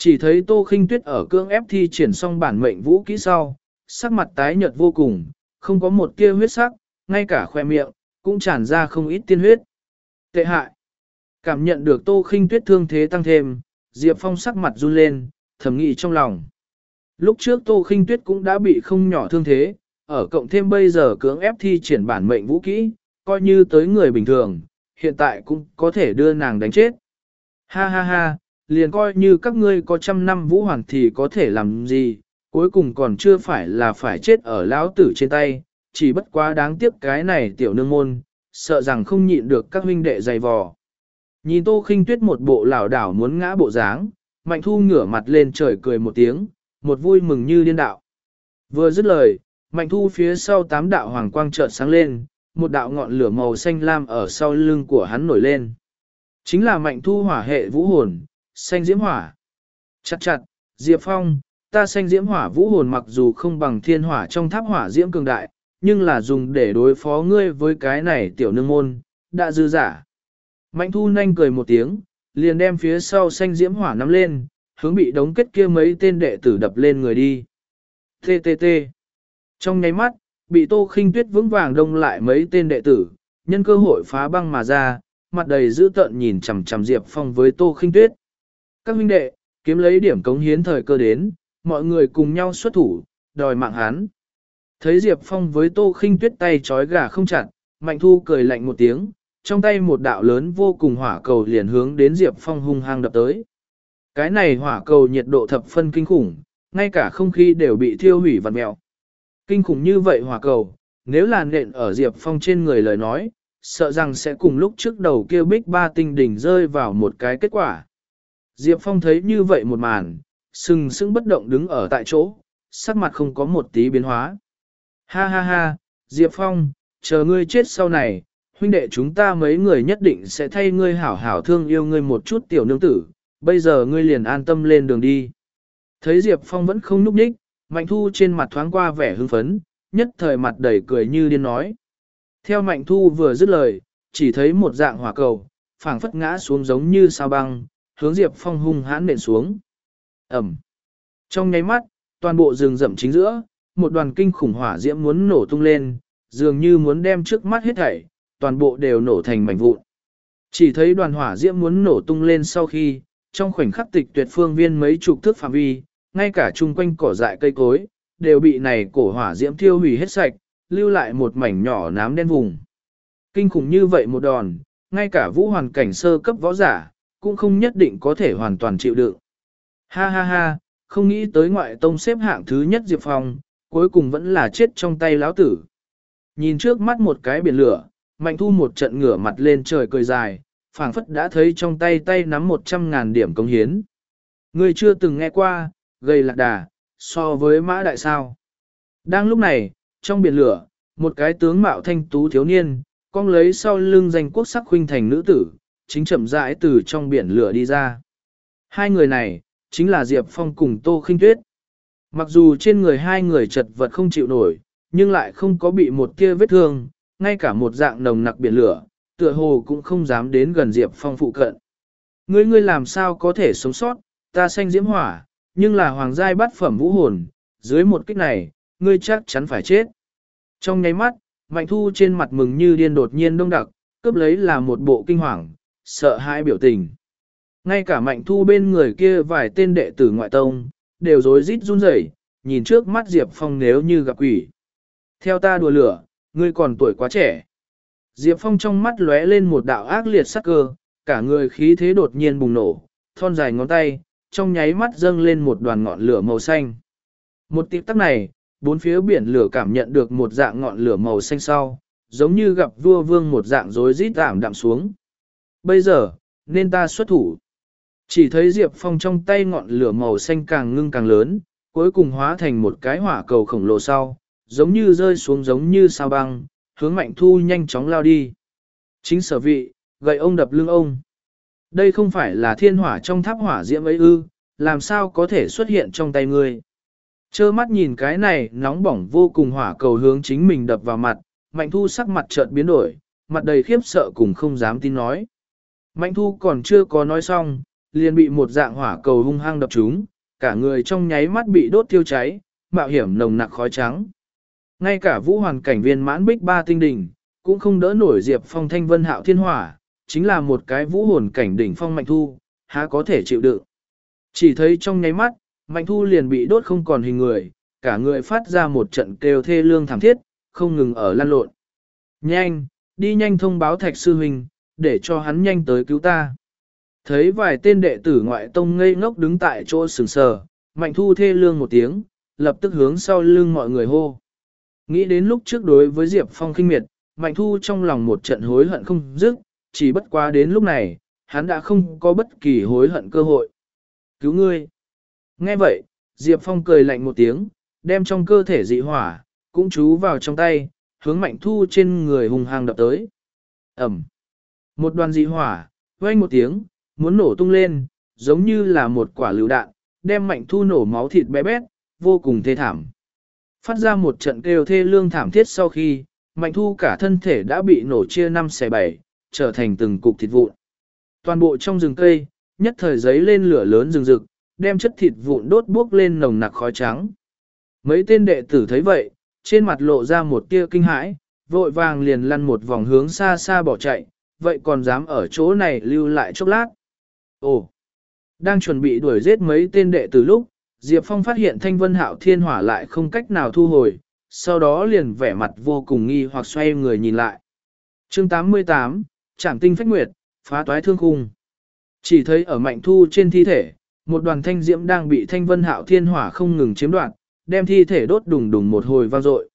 Chỉ thấy tô khinh tuyết ở cương ép thi triển xong bản mệnh vũ kỹ sau, sắc mặt tái nhợt vô cùng, không có một tia huyết sắc, ngay cả khoe miệng, cũng tràn ra không ít tiên huyết. Tệ hại. Cảm nhận được Tô Khinh Tuyết thương thế tăng thêm, Diệp Phong sắc mặt run lên, thầm nghĩ trong lòng. Lúc trước Tô Khinh Tuyết cũng đã bị không nhỏ thương thế, ở cộng thêm bây giờ cưỡng ép thi triển bản mệnh vũ kỹ, coi như tới người bình thường, hiện tại cũng có thể đưa nàng đánh chết. Ha ha ha, liền coi như các ngươi có trăm năm vũ hoàn thì có thể làm gì, cuối cùng còn chưa phải là phải chết ở lão tử trên tay, chỉ bất quá đáng tiếc cái này tiểu nương môn, sợ rằng không nhịn được các huynh đệ dày vò. Nhìn tô khinh tuyết một bộ lảo đảo muốn ngã bộ dáng, mạnh thu ngửa mặt lên trời cười một tiếng, một vui mừng như điên đạo. Vừa dứt lời, mạnh thu phía sau tám đạo hoàng quang chợt sáng lên, một đạo ngọn lửa màu xanh lam ở sau lưng của hắn nổi lên. Chính là mạnh thu hỏa hệ vũ hồn, xanh diễm hỏa. Chặt chặt, Diệp Phong, ta xanh diễm hỏa vũ hồn mặc dù không bằng thiên hỏa trong tháp hỏa diễm cường đại, nhưng là dùng để đối phó ngươi với cái này tiểu nương môn, đã dư giả. Mạnh thu nhanh cười một tiếng, liền đem phía sau xanh diễm hỏa nắm lên, hướng bị đống kết kia mấy tên đệ tử đập lên người đi. TTT. Trong nháy mắt, bị tô khinh tuyết vững vàng đông lại mấy tên đệ tử, nhân cơ hội phá băng mà ra, mặt đầy dữ tợn nhìn chằm chằm Diệp Phong với tô khinh tuyết. Các huynh đệ, kiếm lấy điểm cống hiến thời cơ đến, mọi người cùng nhau xuất thủ, đòi mạng hắn. Thấy Diệp Phong với tô khinh tuyết tay trói gà không chặt, Mạnh Thu cười lạnh một tiếng, trong tay một đạo lớn vô cùng hỏa cầu liền hướng đến Diệp Phong hung hăng đập tới. Cái này hỏa cầu nhiệt độ thập phân kinh khủng, ngay cả không khí đều bị thiêu hủy vặn mèo. Kinh khủng như vậy hỏa cầu, nếu là nện ở Diệp Phong trên người lời nói, sợ rằng sẽ cùng lúc trước đầu kia bích ba tinh đỉnh rơi vào một cái kết quả. Diệp Phong thấy như vậy một màn, sừng sững bất động đứng ở tại chỗ, sắc mặt không có một tí biến hóa. Ha ha ha, Diệp Phong, chờ ngươi chết sau này, huynh đệ chúng ta mấy người nhất định sẽ thay ngươi hảo hảo thương yêu ngươi một chút tiểu nương tử, bây giờ ngươi liền an tâm lên đường đi. Thấy Diệp Phong vẫn không núp đích, Mạnh Thu trên mặt thoáng qua vẻ hưng phấn, nhất thời mặt đầy cười như điên nói. Theo Mạnh Thu vừa dứt lời, chỉ thấy một dạng hỏa cầu, phảng phất ngã xuống giống như sao băng, hướng Diệp Phong hung hãn nện xuống. Ẩm. Trong nháy mắt, toàn bộ rừng rậm chính giữa, một đoàn kinh khủng hỏa diễm muốn nổ tung lên, dường như muốn đem trước mắt hết thảy, toàn bộ đều nổ thành mảnh vụn. Chỉ thấy đoàn hỏa diễm muốn nổ tung lên sau khi, trong khoảnh khắc tịch tuyệt phương viên mấy chục thước phạm vi, ngay cả chung quanh cỏ dại cây cối, đều bị này cổ hỏa diễm thiêu hủy hết sạch, lưu lại một mảnh nhỏ nám đen vùng. Kinh khủng như vậy một đòn, ngay cả vũ hoàn cảnh sơ cấp võ giả, cũng không nhất định có thể hoàn toàn chịu đựng. Ha ha ha, không nghĩ tới ngoại tông xếp hạng thứ nhất Diệp Phong, cuối cùng vẫn là chết trong tay lão tử. Nhìn trước mắt một cái biển lửa, Mạnh Thu một trận ngửa mặt lên trời cười dài, phảng phất đã thấy trong tay tay nắm một trăm ngàn điểm công hiến. Người chưa từng nghe qua, gây lạc đà, so với mã đại sao. Đang lúc này, trong biển lửa, một cái tướng mạo thanh tú thiếu niên, con lấy sau lưng danh quốc sắc huynh thành nữ tử, chính chậm rãi từ trong biển lửa đi ra. Hai người này, chính là Diệp Phong cùng Tô Khinh Tuyết. Mặc dù trên người hai người chật vật không chịu nổi, nhưng lại không có bị một kia vết thương, ngay cả một dạng nồng nặc biển lửa, tựa hồ cũng không dám đến gần Diệp Phong phụ cận. Ngươi ngươi làm sao có thể sống sót, ta xanh diễm hỏa, nhưng là hoàng giai bắt phẩm vũ hồn, dưới một kích này, ngươi chắc chắn phải chết. Trong nháy mắt, Mạnh Thu trên mặt mừng như điên đột nhiên đông đặc, cướp lấy là một bộ kinh hoàng, sợ hãi biểu tình. Ngay cả Mạnh Thu bên người kia vài tên đệ tử ngoại tông, đều rối rít run rẩy, nhìn trước mắt Diệp Phong nếu như gặp quỷ. Theo ta đùa lửa, ngươi còn tuổi quá trẻ. Diệp Phong trong mắt lóe lên một đạo ác liệt sắc cơ, cả người khí thế đột nhiên bùng nổ, thon dài ngón tay, trong nháy mắt dâng lên một đoàn ngọn lửa màu xanh. Một tiếp tắc này, bốn phía biển lửa cảm nhận được một dạng ngọn lửa màu xanh sau, giống như gặp vua vương một dạng rối rít ảm đạm xuống. Bây giờ, nên ta xuất thủ. Chỉ thấy Diệp Phong trong tay ngọn lửa màu xanh càng ngưng càng lớn, cuối cùng hóa thành một cái hỏa cầu khổng lồ sau, giống như rơi xuống giống như sao băng, hướng mạnh thu nhanh chóng lao đi. Chính sở vị, gậy ông đập lưng ông. Đây không phải là thiên hỏa trong tháp hỏa diễm ấy ư, làm sao có thể xuất hiện trong tay ngươi. Chơ mắt nhìn cái này nóng bỏng vô cùng hỏa cầu hướng chính mình đập vào mặt, mạnh thu sắc mặt chợt biến đổi, mặt đầy khiếp sợ cùng không dám tin nói. Mạnh thu còn chưa có nói xong, liền bị một dạng hỏa cầu hung hăng đập trúng, cả người trong nháy mắt bị đốt tiêu cháy, mạo hiểm nồng nặc khói trắng. Ngay cả vũ hoàn cảnh viên mãn bích ba tinh đỉnh, cũng không đỡ nổi Diệp Phong thanh vân hạo thiên hỏa, chính là một cái vũ hồn cảnh đỉnh phong mạnh thu, há có thể chịu đựng. Chỉ thấy trong nháy mắt, mạnh thu liền bị đốt không còn hình người, cả người phát ra một trận kêu thê lương thảm thiết, không ngừng ở lan lộn. Nhanh, đi nhanh thông báo thạch sư huynh, để cho hắn nhanh tới cứu ta. Thấy vài tên đệ tử ngoại tông ngây ngốc đứng tại chỗ sừng sờ, mạnh thu thê lương một tiếng, lập tức hướng sau lưng mọi người hô. Nghĩ đến lúc trước đối với Diệp Phong kinh miệt, mạnh thu trong lòng một trận hối hận không dứt, chỉ bất quá đến lúc này, hắn đã không có bất kỳ hối hận cơ hội. Cứu ngươi! Nghe vậy, Diệp Phong cười lạnh một tiếng, đem trong cơ thể dị hỏa, cũng chú vào trong tay, hướng mạnh thu trên người hùng hàng đập tới. Ẩm! Một đoàn dị hỏa, vang một tiếng, muốn nổ tung lên, giống như là một quả lựu đạn, đem mạnh thu nổ máu thịt bé bét, vô cùng thê thảm. Phát ra một trận kêu thê lương thảm thiết sau khi, mạnh thu cả thân thể đã bị nổ chia năm xẻ bảy, trở thành từng cục thịt vụn. Toàn bộ trong rừng cây, nhất thời giấy lên lửa lớn rừng rực, đem chất thịt vụn đốt buốc lên nồng nặc khói trắng. Mấy tên đệ tử thấy vậy, trên mặt lộ ra một tia kinh hãi, vội vàng liền lăn một vòng hướng xa xa bỏ chạy, vậy còn dám ở chỗ này lưu lại chốc lát. Ồ! Đang chuẩn bị đuổi giết mấy tên đệ tử lúc, Diệp Phong phát hiện thanh vân hạo thiên hỏa lại không cách nào thu hồi, sau đó liền vẻ mặt vô cùng nghi hoặc xoay người nhìn lại. chương 88, Trảm tinh phách nguyệt, phá toái thương khung. Chỉ thấy ở mạnh thu trên thi thể, một đoàn thanh diễm đang bị thanh vân hạo thiên hỏa không ngừng chiếm đoạt, đem thi thể đốt đùng đùng một hồi vang dội.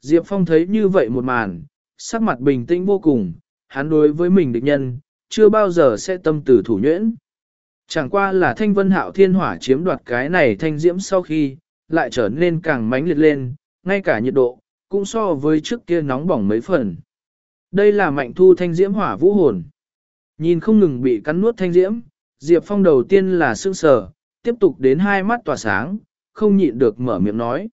Diệp Phong thấy như vậy một màn, sắc mặt bình tĩnh vô cùng, hắn đối với mình địch nhân, chưa bao giờ sẽ tâm tử thủ nhuyễn. Chẳng qua là thanh vân hạo thiên hỏa chiếm đoạt cái này thanh diễm sau khi, lại trở nên càng mãnh liệt lên, ngay cả nhiệt độ, cũng so với trước kia nóng bỏng mấy phần. Đây là mạnh thu thanh diễm hỏa vũ hồn. Nhìn không ngừng bị cắn nuốt thanh diễm, Diệp Phong đầu tiên là sương sờ, tiếp tục đến hai mắt tỏa sáng, không nhịn được mở miệng nói.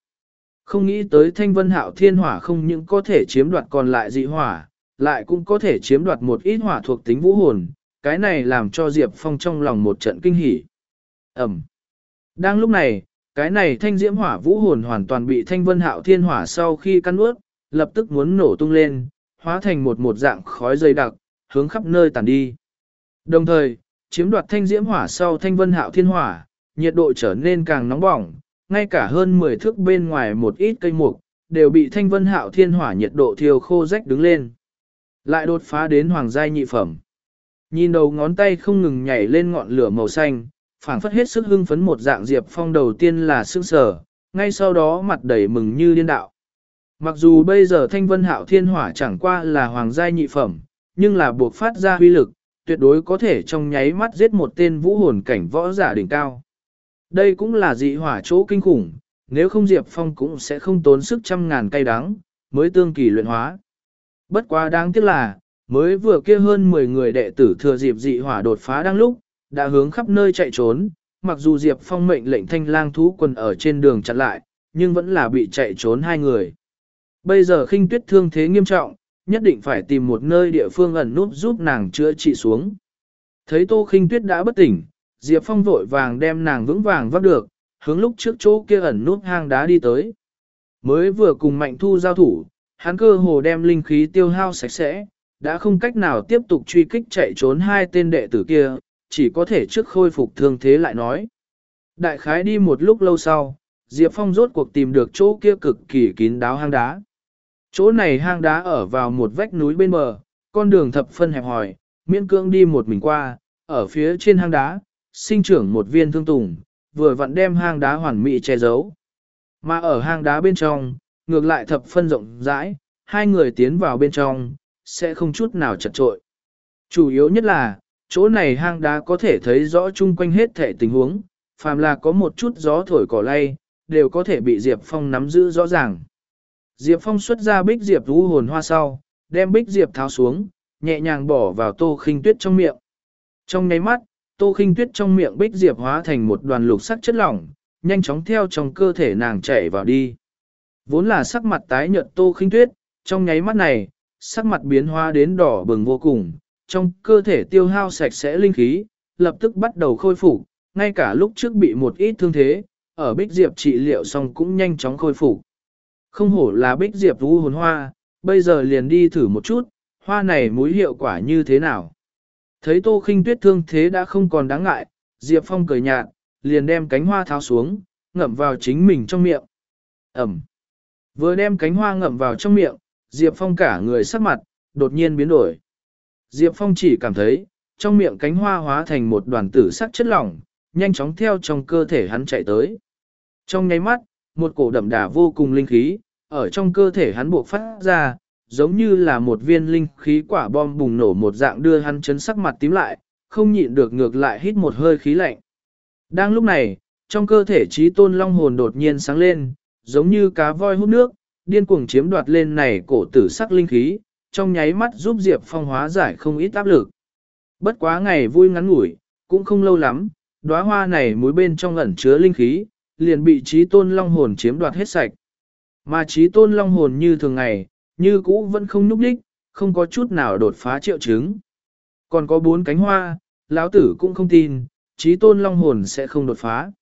Không nghĩ tới thanh vân hạo thiên hỏa không những có thể chiếm đoạt còn lại dị hỏa, lại cũng có thể chiếm đoạt một ít hỏa thuộc tính vũ hồn, cái này làm cho Diệp Phong trong lòng một trận kinh hỉ. Ẩm. Đang lúc này, cái này thanh diễm hỏa vũ hồn hoàn toàn bị thanh vân hạo thiên hỏa sau khi căn ướt, lập tức muốn nổ tung lên, hóa thành một một dạng khói dày đặc, hướng khắp nơi tàn đi. Đồng thời, chiếm đoạt thanh diễm hỏa sau thanh vân hạo thiên hỏa, nhiệt độ trở nên càng nóng bỏng, ngay cả hơn 10 thước bên ngoài một ít cây mục, đều bị thanh vân hạo thiên hỏa nhiệt độ thiêu khô rách đứng lên. Lại đột phá đến hoàng giai nhị phẩm. Nhìn đầu ngón tay không ngừng nhảy lên ngọn lửa màu xanh, phảng phất hết sức hưng phấn một dạng Diệp Phong đầu tiên là sương sở, ngay sau đó mặt đầy mừng như điên đạo. Mặc dù bây giờ thanh vân hạo thiên hỏa chẳng qua là hoàng giai nhị phẩm, nhưng là buộc phát ra huy lực, tuyệt đối có thể trong nháy mắt giết một tên vũ hồn cảnh võ giả đỉnh cao. Đây cũng là dị hỏa chỗ kinh khủng, nếu không Diệp Phong cũng sẽ không tốn sức trăm ngàn cây đắng, mới tương kỳ luyện hóa. Bất quá đáng tiếc là, mới vừa kia hơn 10 người đệ tử thừa dịp dị hỏa đột phá đang lúc, đã hướng khắp nơi chạy trốn, mặc dù Diệp Phong mệnh lệnh thanh lang thú quân ở trên đường chặn lại, nhưng vẫn là bị chạy trốn hai người. Bây giờ khinh tuyết thương thế nghiêm trọng, nhất định phải tìm một nơi địa phương ẩn núp giúp nàng chữa trị xuống. Thấy Tô Khinh Tuyết đã bất tỉnh, Diệp Phong vội vàng đem nàng vững vàng vác được, hướng lúc trước chỗ kia ẩn núp hang đá đi tới. Mới vừa cùng Mạnh Thu giao thủ, hắn cơ hồ đem linh khí tiêu hao sạch sẽ, đã không cách nào tiếp tục truy kích chạy trốn hai tên đệ tử kia, chỉ có thể trước khôi phục thương thế lại nói. Đại khái đi một lúc lâu sau, Diệp Phong rốt cuộc tìm được chỗ kia cực kỳ kín đáo hang đá. Chỗ này hang đá ở vào một vách núi bên bờ, con đường thập phân hẹp hòi, miễn cưỡng đi một mình qua, ở phía trên hang đá, sinh trưởng một viên thương tùng, vừa vặn đem hang đá hoàn mỹ che giấu. Mà ở hang đá bên trong, ngược lại thập phân rộng rãi, hai người tiến vào bên trong, sẽ không chút nào chật trội. Chủ yếu nhất là, chỗ này hang đá có thể thấy rõ chung quanh hết thể tình huống, phàm là có một chút gió thổi cỏ lay, đều có thể bị Diệp Phong nắm giữ rõ ràng. Diệp Phong xuất ra bích diệp vũ hồn hoa sau, đem bích diệp tháo xuống, nhẹ nhàng bỏ vào tô khinh tuyết trong miệng. Trong nháy mắt, tô khinh tuyết trong miệng bích diệp hóa thành một đoàn lục sắc chất lỏng, nhanh chóng theo trong cơ thể nàng chảy vào đi. Vốn là sắc mặt tái nhợt tô khinh tuyết, trong nháy mắt này, sắc mặt biến hóa đến đỏ bừng vô cùng, trong cơ thể tiêu hao sạch sẽ linh khí, lập tức bắt đầu khôi phục, ngay cả lúc trước bị một ít thương thế, ở bích diệp trị liệu xong cũng nhanh chóng khôi phục. Không hổ là bích diệp vũ hồn hoa, bây giờ liền đi thử một chút, hoa này mũi hiệu quả như thế nào. Thấy tô khinh tuyết thương thế đã không còn đáng ngại, Diệp Phong cười nhạt, liền đem cánh hoa tháo xuống, ngậm vào chính mình trong miệng. Ẩm. Vừa đem cánh hoa ngậm vào trong miệng, Diệp Phong cả người sắc mặt, đột nhiên biến đổi. Diệp Phong chỉ cảm thấy, trong miệng cánh hoa hóa thành một đoàn tử sắc chất lỏng, nhanh chóng theo trong cơ thể hắn chạy tới. Trong nháy mắt, một cổ đậm đà vô cùng linh khí, ở trong cơ thể hắn buộc phát ra, giống như là một viên linh khí quả bom bùng nổ một dạng đưa hắn chấn sắc mặt tím lại, không nhịn được ngược lại hít một hơi khí lạnh. Đang lúc này, trong cơ thể trí tôn long hồn đột nhiên sáng lên, giống như cá voi hút nước, điên cuồng chiếm đoạt lên này cổ tử sắc linh khí, trong nháy mắt giúp Diệp Phong hóa giải không ít áp lực. Bất quá ngày vui ngắn ngủi, cũng không lâu lắm, đóa hoa này múi bên trong ẩn chứa linh khí, liền bị trí tôn long hồn chiếm đoạt hết sạch. Mà trí tôn long hồn như thường ngày, như cũ vẫn không nhúc đích, không có chút nào đột phá triệu chứng. Còn có bốn cánh hoa, lão tử cũng không tin, trí tôn long hồn sẽ không đột phá.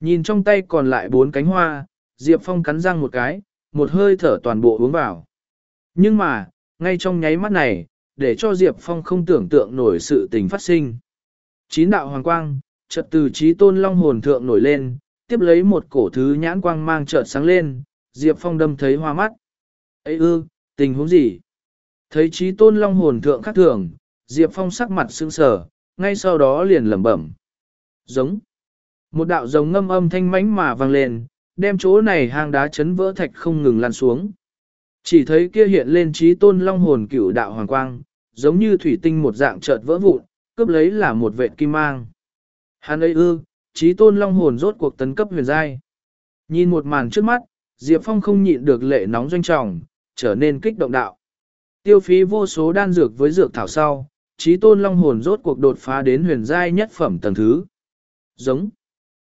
Nhìn trong tay còn lại bốn cánh hoa, Diệp Phong cắn răng một cái, một hơi thở toàn bộ uống vào. Nhưng mà, ngay trong nháy mắt này, để cho Diệp Phong không tưởng tượng nổi sự tình phát sinh. Chín đạo hoàng quang, chợt từ trí tôn long hồn thượng nổi lên, tiếp lấy một cổ thứ nhãn quang mang chợt sáng lên, Diệp Phong đâm thấy hoa mắt. Ê ư, tình huống gì? Thấy trí tôn long hồn thượng khắc thường, Diệp Phong sắc mặt sưng sờ, ngay sau đó liền lẩm bẩm. Giống. Một đạo giống ngâm âm thanh mãnh mà vang lên, đem chỗ này hang đá chấn vỡ thạch không ngừng lăn xuống. Chỉ thấy kia hiện lên trí tôn long hồn cửu đạo hoàng quang, giống như thủy tinh một dạng chợt vỡ vụn, cướp lấy là một vệt kim mang. Hắn ấy ư, trí tôn long hồn rốt cuộc tấn cấp huyền giai. Nhìn một màn trước mắt, Diệp Phong không nhịn được lệ nóng doanh trọng, trở nên kích động đạo. Tiêu phí vô số đan dược với dược thảo sau, trí tôn long hồn rốt cuộc đột phá đến huyền giai nhất phẩm tầng thứ. Giống.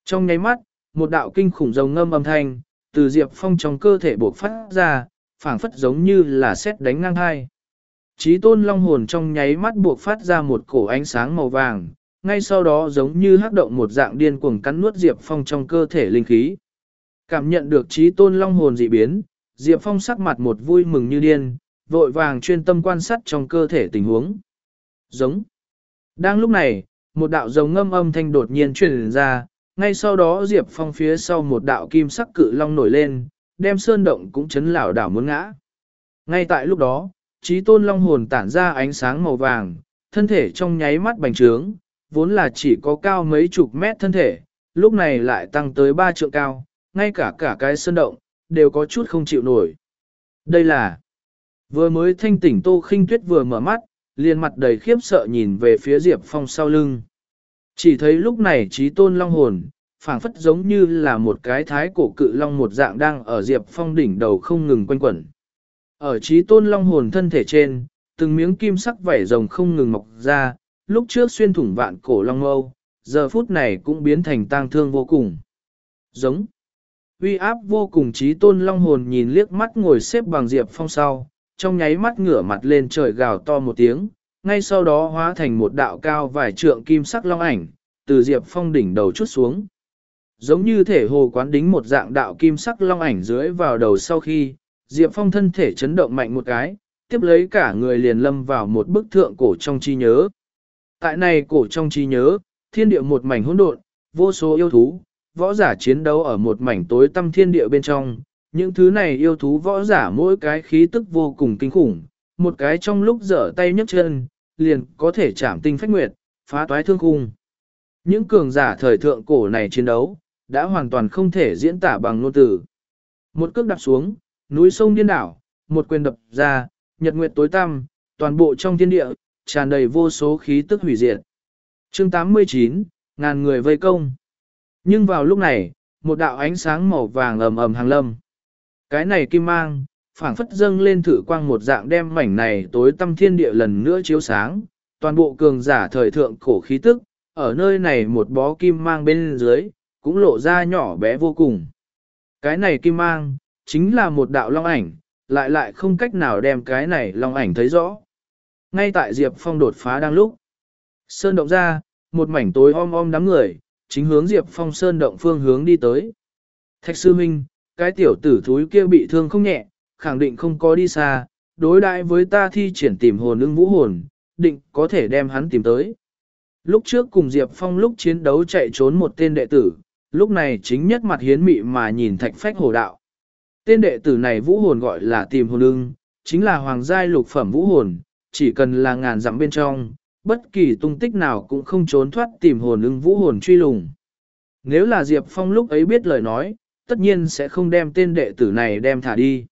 Trong nháy mắt, một đạo kinh khủng rồng ngâm âm thanh, từ Diệp Phong trong cơ thể buộc phát ra, phảng phất giống như là xét đánh ngang hai. Trí tôn long hồn trong nháy mắt buộc phát ra một cổ ánh sáng màu vàng, ngay sau đó giống như hắc động một dạng điên cuồng cắn nuốt Diệp Phong trong cơ thể linh khí. Cảm nhận được trí tôn long hồn dị biến, Diệp Phong sắc mặt một vui mừng như điên, vội vàng chuyên tâm quan sát trong cơ thể tình huống. Giống. Đang lúc này, một đạo giống ngâm âm thanh đột nhiên truyền ra, ngay sau đó Diệp Phong phía sau một đạo kim sắc cự long nổi lên, đem sơn động cũng chấn lảo đảo muốn ngã. Ngay tại lúc đó, trí tôn long hồn tản ra ánh sáng màu vàng, thân thể trong nháy mắt bành trướng, vốn là chỉ có cao mấy chục mét thân thể, lúc này lại tăng tới ba trượng cao, ngay cả cả cái sơn động, đều có chút không chịu nổi. Đây là vừa mới thanh tỉnh Tô Khinh Tuyết vừa mở mắt, liền mặt đầy khiếp sợ nhìn về phía Diệp Phong sau lưng. Chỉ thấy lúc này trí tôn long hồn, phảng phất giống như là một cái thái cổ cự long một dạng đang ở Diệp Phong đỉnh đầu không ngừng quanh quẩn. Ở trí tôn long hồn thân thể trên, từng miếng kim sắc vảy rồng không ngừng mọc ra, lúc trước xuyên thủng vạn cổ long âu, giờ phút này cũng biến thành tang thương vô cùng. Giống. Uy áp vô cùng trí tôn long hồn nhìn liếc mắt ngồi xếp bằng Diệp Phong sau, trong nháy mắt ngửa mặt lên trời gào to một tiếng, ngay sau đó hóa thành một đạo cao vài trượng kim sắc long ảnh, từ Diệp Phong đỉnh đầu chút xuống. Giống như thể hồ quán đính một dạng đạo kim sắc long ảnh dưới vào đầu sau khi, Diệp Phong thân thể chấn động mạnh một cái, tiếp lấy cả người liền lâm vào một bức thượng cổ trong chi nhớ. Tại này cổ trong chi nhớ, thiên địa một mảnh hỗn độn, vô số yêu thú, võ giả chiến đấu ở một mảnh tối tăm thiên địa bên trong, những thứ này yêu thú võ giả mỗi cái khí tức vô cùng kinh khủng, một cái trong lúc dở tay nhấc chân, liền có thể chạm tinh phách nguyệt, phá toái thương khung. Những cường giả thời thượng cổ này chiến đấu, đã hoàn toàn không thể diễn tả bằng ngôn từ. Một cước đạp xuống, núi sông điên đảo, một quyền đập ra, nhật nguyệt tối tăm, toàn bộ trong thiên địa, tràn đầy vô số khí tức hủy diệt. Chương 89, ngàn người vây công. Nhưng vào lúc này, một đạo ánh sáng màu vàng ầm ầm hàng lâm. Cái này kim mang, phảng phất dâng lên thử quang một dạng đem mảnh này tối tâm thiên địa lần nữa chiếu sáng, toàn bộ cường giả thời thượng cổ khí tức, ở nơi này một bó kim mang bên dưới, cũng lộ ra nhỏ bé vô cùng. Cái này kim mang, chính là một đạo long ảnh, lại lại không cách nào đem cái này long ảnh thấy rõ. Ngay tại Diệp Phong đột phá đang lúc, sơn động ra, một mảnh tối om om đám người, chính hướng Diệp Phong sơn động phương hướng đi tới. Thạch sư minh, cái tiểu tử thúi kia bị thương không nhẹ, khẳng định không có đi xa, đối đại với ta thi triển tìm hồn ưng vũ hồn, định có thể đem hắn tìm tới. Lúc trước cùng Diệp Phong lúc chiến đấu chạy trốn một tên đệ tử, lúc này chính nhất mặt hiến mị mà nhìn thạch phách hồ đạo. Tên đệ tử này vũ hồn gọi là tìm hồn ưng, chính là hoàng giai lục phẩm vũ hồn, chỉ cần là ngàn dặm bên trong, bất kỳ tung tích nào cũng không trốn thoát tìm hồn ưng vũ hồn truy lùng. Nếu là Diệp Phong lúc ấy biết lời nói, tất nhiên sẽ không đem tên đệ tử này đem thả đi.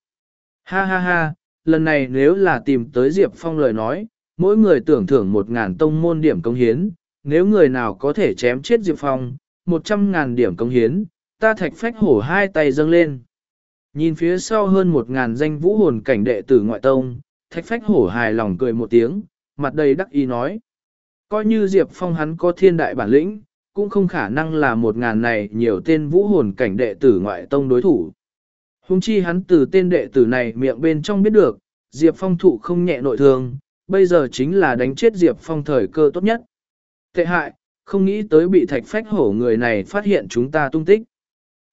Ha ha ha, lần này nếu là tìm tới Diệp Phong lời nói, mỗi người tưởng thưởng một ngàn tông môn điểm công hiến, nếu người nào có thể chém chết Diệp Phong, một trăm ngàn điểm công hiến, ta thạch phách hổ hai tay dâng lên. Nhìn phía sau hơn một ngàn danh vũ hồn cảnh đệ tử ngoại tông, thạch phách hổ hài lòng cười một tiếng, mặt đầy đắc ý nói. Coi như Diệp Phong hắn có thiên đại bản lĩnh, cũng không khả năng là một ngàn này nhiều tên vũ hồn cảnh đệ tử ngoại tông đối thủ. Hùng chi hắn từ tên đệ tử này miệng bên trong biết được, Diệp Phong thụ không nhẹ nội thương, bây giờ chính là đánh chết Diệp Phong thời cơ tốt nhất. Tệ hại, không nghĩ tới bị thạch phách hổ người này phát hiện chúng ta tung tích.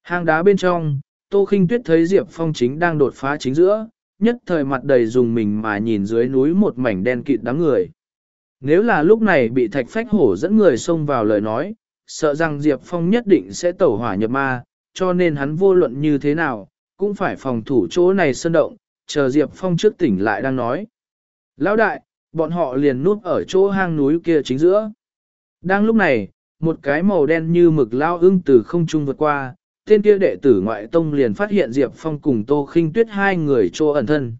Hang đá bên trong, Tô Khinh Tuyết thấy Diệp Phong chính đang đột phá chính giữa, nhất thời mặt đầy dùng mình mà nhìn dưới núi một mảnh đen kịt đám người. Nếu là lúc này bị thạch phách hổ dẫn người xông vào lời nói, sợ rằng Diệp Phong nhất định sẽ tẩu hỏa nhập ma, cho nên hắn vô luận như thế nào, cũng phải phòng thủ chỗ này sơn động, chờ Diệp Phong trước tỉnh lại đang nói. Lão đại, bọn họ liền núp ở chỗ hang núi kia chính giữa. Đang lúc này, một cái màu đen như mực lao ưng từ không trung vượt qua, tên kia đệ tử ngoại tông liền phát hiện Diệp Phong cùng Tô Khinh Tuyết hai người chỗ ẩn thân.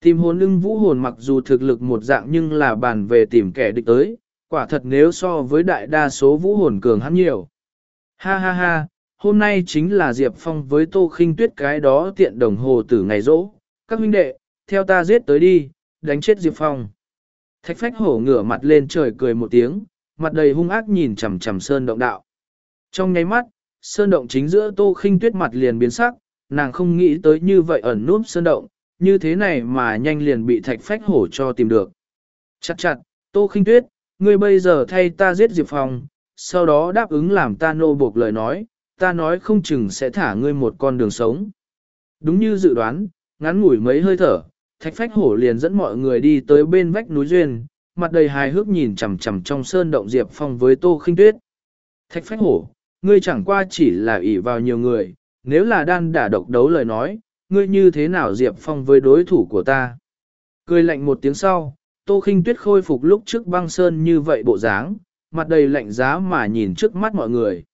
Tìm hồn ưng vũ hồn mặc dù thực lực một dạng nhưng là bàn về tìm kẻ địch tới, quả thật nếu so với đại đa số vũ hồn cường hắn nhiều. Ha ha ha, hôm nay chính là Diệp Phong với Tô Khinh Tuyết cái đó tiện đồng hồ tử ngày rỗ. Các huynh đệ, theo ta giết tới đi, đánh chết Diệp Phong. Thạch phách hổ ngửa mặt lên trời cười một tiếng, mặt đầy hung ác nhìn chằm chằm sơn động đạo. Trong nháy mắt, sơn động chính giữa Tô Khinh Tuyết mặt liền biến sắc, nàng không nghĩ tới như vậy ẩn núp sơn động, như thế này mà nhanh liền bị thạch phách hổ cho tìm được. Chặt chặt, Tô Khinh Tuyết, ngươi bây giờ thay ta giết Diệp Phong, sau đó đáp ứng làm ta nô buộc lời nói, ta nói không chừng sẽ thả ngươi một con đường sống. Đúng như dự đoán, ngắn ngủi mấy hơi thở, thạch phách hổ liền dẫn mọi người đi tới bên vách núi duyên, mặt đầy hài hước nhìn chằm chằm trong sơn động Diệp Phong với tô khinh tuyết. Thạch phách hổ, ngươi chẳng qua chỉ là ỷ vào nhiều người, nếu là đan đả độc đấu lời nói, ngươi như thế nào Diệp Phong với đối thủ của ta. Cười lạnh một tiếng sau, Tô Khinh Tuyết khôi phục lúc trước băng sơn như vậy bộ dáng, mặt đầy lạnh giá mà nhìn trước mắt mọi người.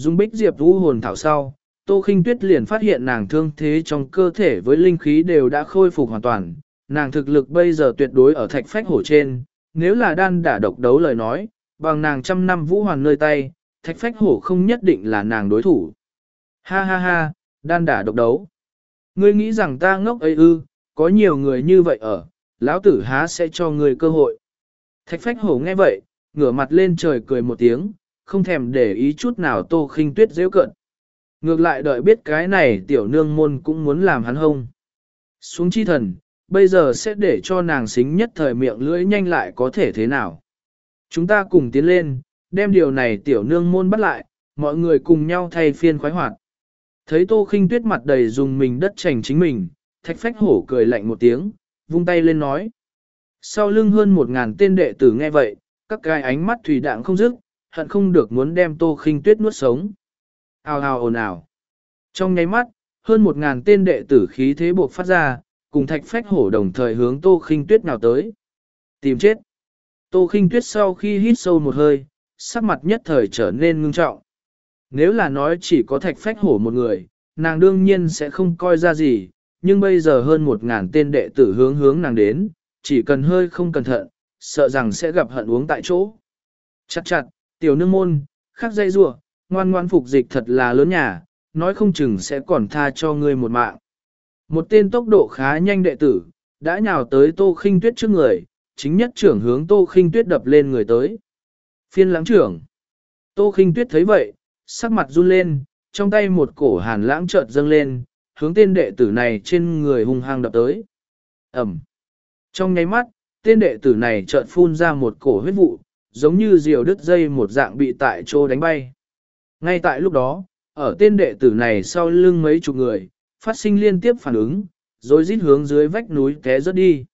Dung bích diệp vũ hồn thảo sau, Tô Khinh Tuyết liền phát hiện nàng thương thế trong cơ thể với linh khí đều đã khôi phục hoàn toàn, nàng thực lực bây giờ tuyệt đối ở thạch phách hổ trên, nếu là đan đả độc đấu lời nói, bằng nàng trăm năm vũ hoàn nơi tay, thạch phách hổ không nhất định là nàng đối thủ. Ha ha ha, đan đả độc đấu. Ngươi nghĩ rằng ta ngốc ấy ư, có nhiều người như vậy ở, lão tử há sẽ cho ngươi cơ hội. Thạch phách hổ nghe vậy, ngửa mặt lên trời cười một tiếng, không thèm để ý chút nào tô khinh tuyết dễ cận. Ngược lại đợi biết cái này tiểu nương môn cũng muốn làm hắn hông. Xuống chi thần, bây giờ sẽ để cho nàng xính nhất thời miệng lưỡi nhanh lại có thể thế nào. Chúng ta cùng tiến lên, đem điều này tiểu nương môn bắt lại, mọi người cùng nhau thay phiên khoái hoạt. Thấy tô khinh tuyết mặt đầy dùng mình đất chành chính mình, thạch phách hổ cười lạnh một tiếng, vung tay lên nói. Sau lưng hơn một ngàn tên đệ tử nghe vậy, các cái ánh mắt thủy đạng không dứt, hận không được muốn đem tô khinh tuyết nuốt sống. Hào hào ồn ào. Trong nháy mắt, hơn một ngàn tên đệ tử khí thế buộc phát ra, cùng thạch phách hổ đồng thời hướng tô khinh tuyết nào tới. Tìm chết. Tô khinh tuyết sau khi hít sâu một hơi, sắc mặt nhất thời trở nên ngưng trọng. Nếu là nói chỉ có thạch phách hổ một người, nàng đương nhiên sẽ không coi ra gì, nhưng bây giờ hơn một ngàn tên đệ tử hướng hướng nàng đến, chỉ cần hơi không cẩn thận, sợ rằng sẽ gặp hận uống tại chỗ. Chặt chặt, tiểu nương môn, khắc dây rủa ngoan ngoan phục dịch thật là lớn nhà, nói không chừng sẽ còn tha cho ngươi một mạng. Một tên tốc độ khá nhanh đệ tử, đã nhào tới tô khinh tuyết trước người, chính nhất trưởng hướng tô khinh tuyết đập lên người tới. Phiên lãng trưởng. Tô khinh tuyết thấy vậy, sắc mặt run lên, trong tay một cổ hàn lãng chợt dâng lên, hướng tên đệ tử này trên người hung hăng đập tới. Ẩm. Trong nháy mắt, tên đệ tử này chợt phun ra một cổ huyết vụ, giống như diều đứt dây một dạng bị tại chỗ đánh bay. Ngay tại lúc đó, ở tên đệ tử này sau lưng mấy chục người, phát sinh liên tiếp phản ứng, rồi rít hướng dưới vách núi té rớt đi.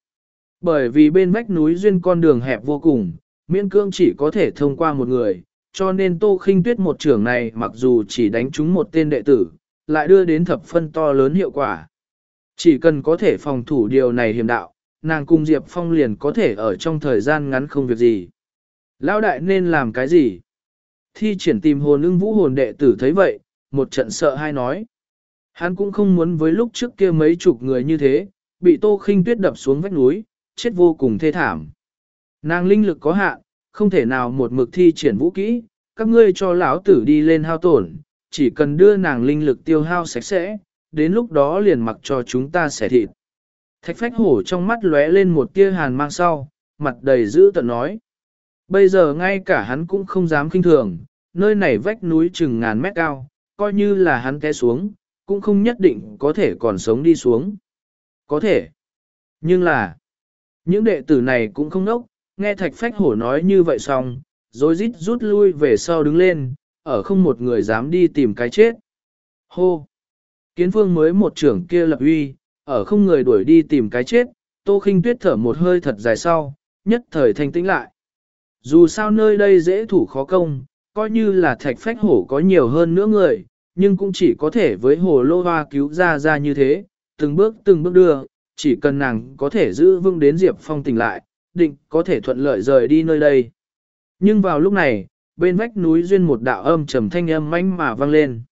Bởi vì bên vách núi duyên con đường hẹp vô cùng, miễn cương chỉ có thể thông qua một người, cho nên Tô Khinh Tuyết một trưởng này mặc dù chỉ đánh trúng một tên đệ tử, lại đưa đến thập phân to lớn hiệu quả. Chỉ cần có thể phòng thủ điều này hiểm đạo, nàng cung Diệp Phong liền có thể ở trong thời gian ngắn không việc gì. Lão đại nên làm cái gì? Thi triển tìm hồn ưng vũ hồn đệ tử thấy vậy, một trận sợ hai nói. Hắn cũng không muốn với lúc trước kia mấy chục người như thế, bị tô khinh tuyết đập xuống vách núi, chết vô cùng thê thảm. Nàng linh lực có hạn, không thể nào một mực thi triển vũ kỹ, các ngươi cho lão tử đi lên hao tổn, chỉ cần đưa nàng linh lực tiêu hao sạch sẽ, đến lúc đó liền mặc cho chúng ta xẻ thịt. Thạch phách hổ trong mắt lóe lên một tia hàn mang sau, mặt đầy dữ tận nói. Bây giờ ngay cả hắn cũng không dám kinh thường, nơi này vách núi chừng ngàn mét cao, coi như là hắn té xuống, cũng không nhất định có thể còn sống đi xuống. Có thể. Nhưng là, những đệ tử này cũng không nốc, nghe thạch phách hổ nói như vậy xong, rồi rít rút lui về sau đứng lên, ở không một người dám đi tìm cái chết. Hô! Kiến phương mới một trưởng kia lập uy, ở không người đuổi đi tìm cái chết, tô khinh tuyết thở một hơi thật dài sau, nhất thời thanh tĩnh lại. Dù sao nơi đây dễ thủ khó công, coi như là thạch phách hổ có nhiều hơn nữa người, nhưng cũng chỉ có thể với hồ lô hoa cứu ra ra như thế, từng bước từng bước đưa, chỉ cần nàng có thể giữ vững đến Diệp Phong tỉnh lại, định có thể thuận lợi rời đi nơi đây. Nhưng vào lúc này, bên vách núi duyên một đạo âm trầm thanh âm manh mà vang lên.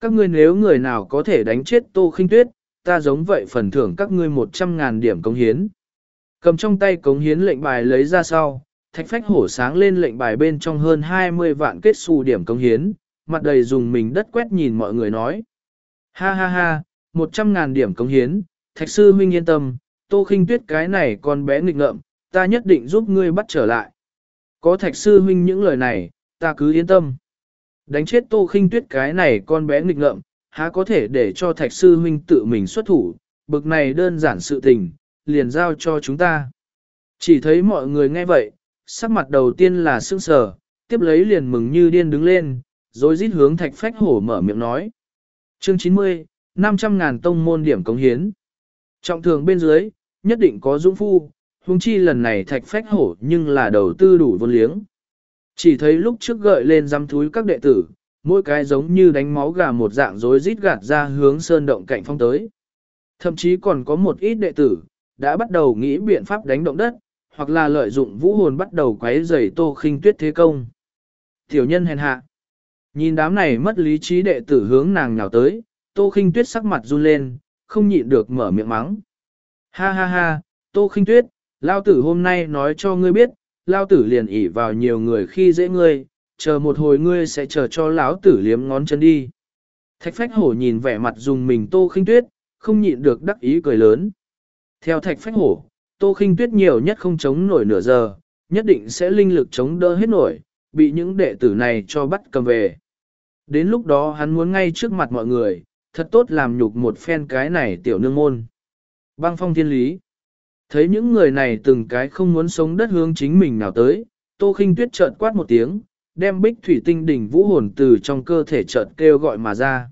Các ngươi nếu người nào có thể đánh chết Tô Khinh Tuyết, ta giống vậy phần thưởng các ngươi một trăm ngàn điểm cống hiến. Cầm trong tay cống hiến lệnh bài lấy ra sau, thạch phách hổ sáng lên lệnh bài bên trong hơn 20 vạn kết xu điểm công hiến, mặt đầy dùng mình đất quét nhìn mọi người nói. Ha ha ha, một trăm ngàn điểm công hiến, thạch sư huynh yên tâm, tô khinh tuyết cái này con bé nghịch ngợm, ta nhất định giúp ngươi bắt trở lại. Có thạch sư huynh những lời này, ta cứ yên tâm. Đánh chết tô khinh tuyết cái này con bé nghịch ngợm, há có thể để cho thạch sư huynh tự mình xuất thủ, bực này đơn giản sự tình, liền giao cho chúng ta. Chỉ thấy mọi người nghe vậy, sắc mặt đầu tiên là sững sờ, tiếp lấy liền mừng như điên đứng lên, rồi rít hướng thạch phách hổ mở miệng nói. Chương 90, 500 ngàn tông môn điểm cống hiến. Trọng thường bên dưới, nhất định có dũng phu, huống chi lần này thạch phách hổ nhưng là đầu tư đủ vốn liếng. Chỉ thấy lúc trước gợi lên giam thúi các đệ tử, mỗi cái giống như đánh máu gà một dạng rối rít gạt ra hướng sơn động cạnh phong tới. Thậm chí còn có một ít đệ tử, đã bắt đầu nghĩ biện pháp đánh động đất, hoặc là lợi dụng vũ hồn bắt đầu quấy rầy tô khinh tuyết thế công. Tiểu nhân hèn hạ. Nhìn đám này mất lý trí đệ tử hướng nàng nhào tới, tô khinh tuyết sắc mặt run lên, không nhịn được mở miệng mắng. Ha ha ha, tô khinh tuyết, lao tử hôm nay nói cho ngươi biết, lao tử liền ỉ vào nhiều người khi dễ ngươi, chờ một hồi ngươi sẽ chờ cho lão tử liếm ngón chân đi. Thạch phách hổ nhìn vẻ mặt dùng mình tô khinh tuyết, không nhịn được đắc ý cười lớn. Theo thạch phách hổ, tô khinh tuyết nhiều nhất không chống nổi nửa giờ, nhất định sẽ linh lực chống đỡ hết nổi, bị những đệ tử này cho bắt cầm về. Đến lúc đó hắn muốn ngay trước mặt mọi người, thật tốt làm nhục một phen cái này tiểu nương môn. Băng phong thiên lý. Thấy những người này từng cái không muốn sống đất hướng chính mình nào tới, tô khinh tuyết chợt quát một tiếng, đem bích thủy tinh đỉnh vũ hồn từ trong cơ thể chợt kêu gọi mà ra.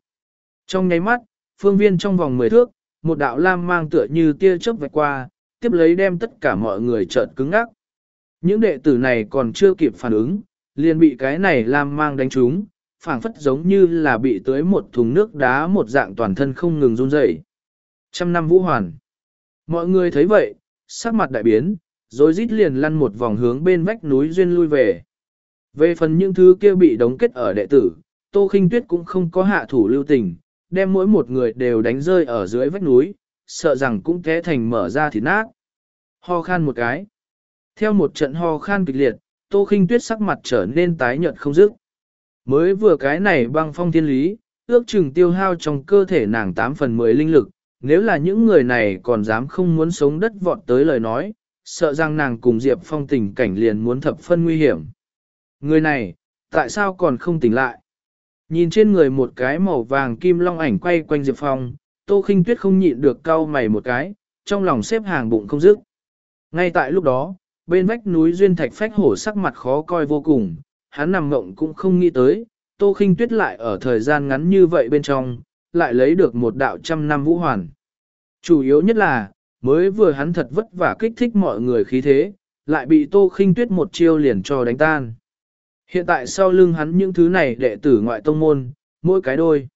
Trong nháy mắt, phương viên trong vòng 10 thước, một đạo lam mang tựa như tia chớp vạch qua, tiếp lấy đem tất cả mọi người trợn cứng ngắc. Những đệ tử này còn chưa kịp phản ứng, liền bị cái này lam mang đánh trúng, phảng phất giống như là bị tưới một thùng nước đá một dạng toàn thân không ngừng run rẩy. Trăm năm vũ hoàn. Mọi người thấy vậy, sắc mặt đại biến, rồi rít liền lăn một vòng hướng bên vách núi duyên lui về. Về phần những thứ kia bị đóng kết ở đệ tử, Tô Khinh Tuyết cũng không có hạ thủ lưu tình, đem mỗi một người đều đánh rơi ở dưới vách núi, sợ rằng cũng té thành mở ra thì nát. Ho khan một cái. Theo một trận ho khan kịch liệt, Tô Khinh Tuyết sắc mặt trở nên tái nhợt không dứt. Mới vừa cái này băng phong thiên lý, ước chừng tiêu hao trong cơ thể nàng 8 phần 10 linh lực, nếu là những người này còn dám không muốn sống đất vọt tới lời nói, sợ rằng nàng cùng Diệp Phong tình cảnh liền muốn thập phân nguy hiểm. Người này, tại sao còn không tỉnh lại? Nhìn trên người một cái màu vàng kim long ảnh quay quanh Diệp Phong, Tô Khinh Tuyết không nhịn được cau mày một cái, trong lòng xếp hàng bụng không dứt. Ngay tại lúc đó, bên vách núi duyên thạch phách hổ sắc mặt khó coi vô cùng, hắn nằm ngộng cũng không nghĩ tới, Tô Khinh Tuyết lại ở thời gian ngắn như vậy bên trong, lại lấy được một đạo trăm năm vũ hoàn. Chủ yếu nhất là, mới vừa hắn thật vất vả kích thích mọi người khí thế, lại bị Tô Khinh Tuyết một chiêu liền cho đánh tan. Hiện tại sau lưng hắn những thứ này đệ tử ngoại tông môn, mỗi cái đôi.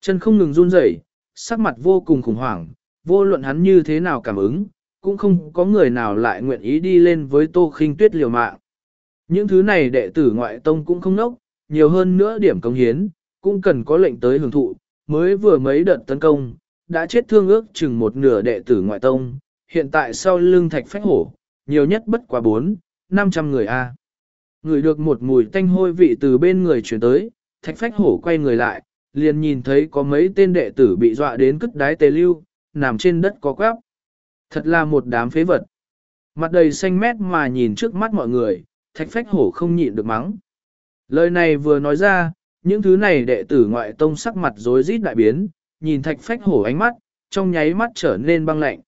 Chân không ngừng run rẩy, sắc mặt vô cùng khủng hoảng, vô luận hắn như thế nào cảm ứng, cũng không có người nào lại nguyện ý đi lên với Tô Khinh Tuyết liều mạng. Những thứ này đệ tử ngoại tông cũng không nốc, nhiều hơn nữa điểm công hiến, cũng cần có lệnh tới hưởng thụ, mới vừa mấy đợt tấn công, đã chết thương ước chừng một nửa đệ tử ngoại tông, hiện tại sau lưng thạch phách hổ, nhiều nhất bất quá 4, 500 người A. Người được một mùi tanh hôi vị từ bên người chuyển tới, thạch phách hổ quay người lại, liền nhìn thấy có mấy tên đệ tử bị dọa đến cất đái tề lưu, nằm trên đất có quáp. Thật là một đám phế vật. Mặt đầy xanh mét mà nhìn trước mắt mọi người, thạch phách hổ không nhịn được mắng. Lời này vừa nói ra, những thứ này đệ tử ngoại tông sắc mặt rối rít đại biến, nhìn thạch phách hổ ánh mắt, trong nháy mắt trở nên băng lạnh.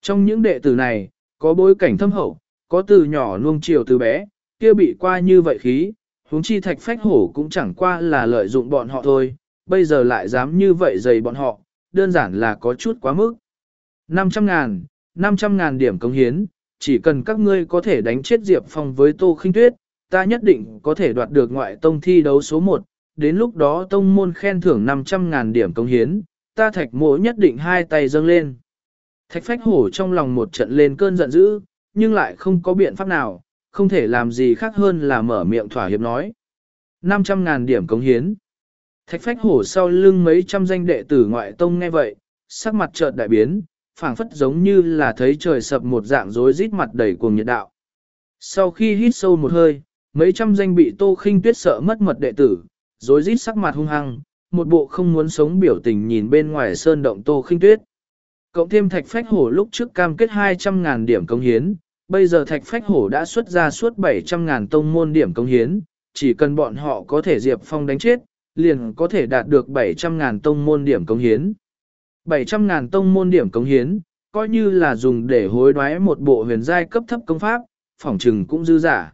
Trong những đệ tử này, có bối cảnh thâm hậu, có từ nhỏ nuông chiều từ bé, kia bị qua như vậy khí, huống chi thạch phách hổ cũng chẳng qua là lợi dụng bọn họ thôi, bây giờ lại dám như vậy dày bọn họ, đơn giản là có chút quá mức. 500 ngàn, 500 ngàn điểm công hiến, chỉ cần các ngươi có thể đánh chết Diệp Phong với Tô Khinh Tuyết, ta nhất định có thể đoạt được ngoại tông thi đấu số 1, đến lúc đó tông môn khen thưởng 500 ngàn điểm công hiến, ta thạch mỗ nhất định hai tay dâng lên. Thạch phách hổ trong lòng một trận lên cơn giận dữ, nhưng lại không có biện pháp nào, không thể làm gì khác hơn là mở miệng thỏa hiệp nói. 500 ngàn điểm công hiến. Thạch phách hổ sau lưng mấy trăm danh đệ tử ngoại tông nghe vậy, sắc mặt chợt đại biến, phảng phất giống như là thấy trời sập một dạng rối rít mặt đầy cuồng nhiệt đạo. Sau khi hít sâu một hơi, mấy trăm danh bị tô khinh tuyết sợ mất mật đệ tử, rối rít sắc mặt hung hăng, một bộ không muốn sống biểu tình nhìn bên ngoài sơn động tô khinh tuyết. Cộng thêm thạch phách hổ lúc trước cam kết 200.000 điểm công hiến, bây giờ thạch phách hổ đã xuất ra suốt 700.000 tông môn điểm công hiến, chỉ cần bọn họ có thể diệp phong đánh chết, liền có thể đạt được 700.000 tông môn điểm công hiến. 700.000 tông môn điểm công hiến, coi như là dùng để hối đoái một bộ huyền giai cấp thấp công pháp, phỏng trừng cũng dư giả.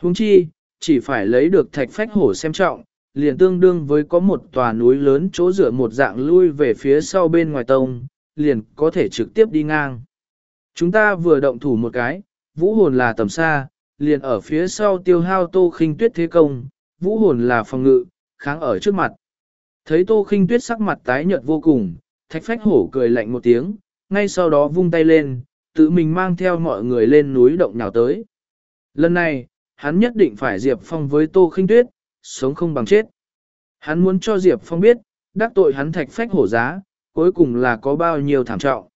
Huống chi, chỉ phải lấy được thạch phách hổ xem trọng, liền tương đương với có một tòa núi lớn chỗ dựa một dạng lui về phía sau bên ngoài tông, liền có thể trực tiếp đi ngang. Chúng ta vừa động thủ một cái, vũ hồn là tầm xa, liền ở phía sau tiêu hao tô khinh tuyết thế công, vũ hồn là phòng ngự, kháng ở trước mặt. Thấy tô khinh tuyết sắc mặt tái nhợt vô cùng, thạch phách hổ cười lạnh một tiếng, ngay sau đó vung tay lên, tự mình mang theo mọi người lên núi động nhào tới. Lần này, hắn nhất định phải Diệp Phong với tô khinh tuyết, sống không bằng chết. Hắn muốn cho Diệp Phong biết, đắc tội hắn thạch phách hổ giá, cuối cùng là có bao nhiêu thảm trọng.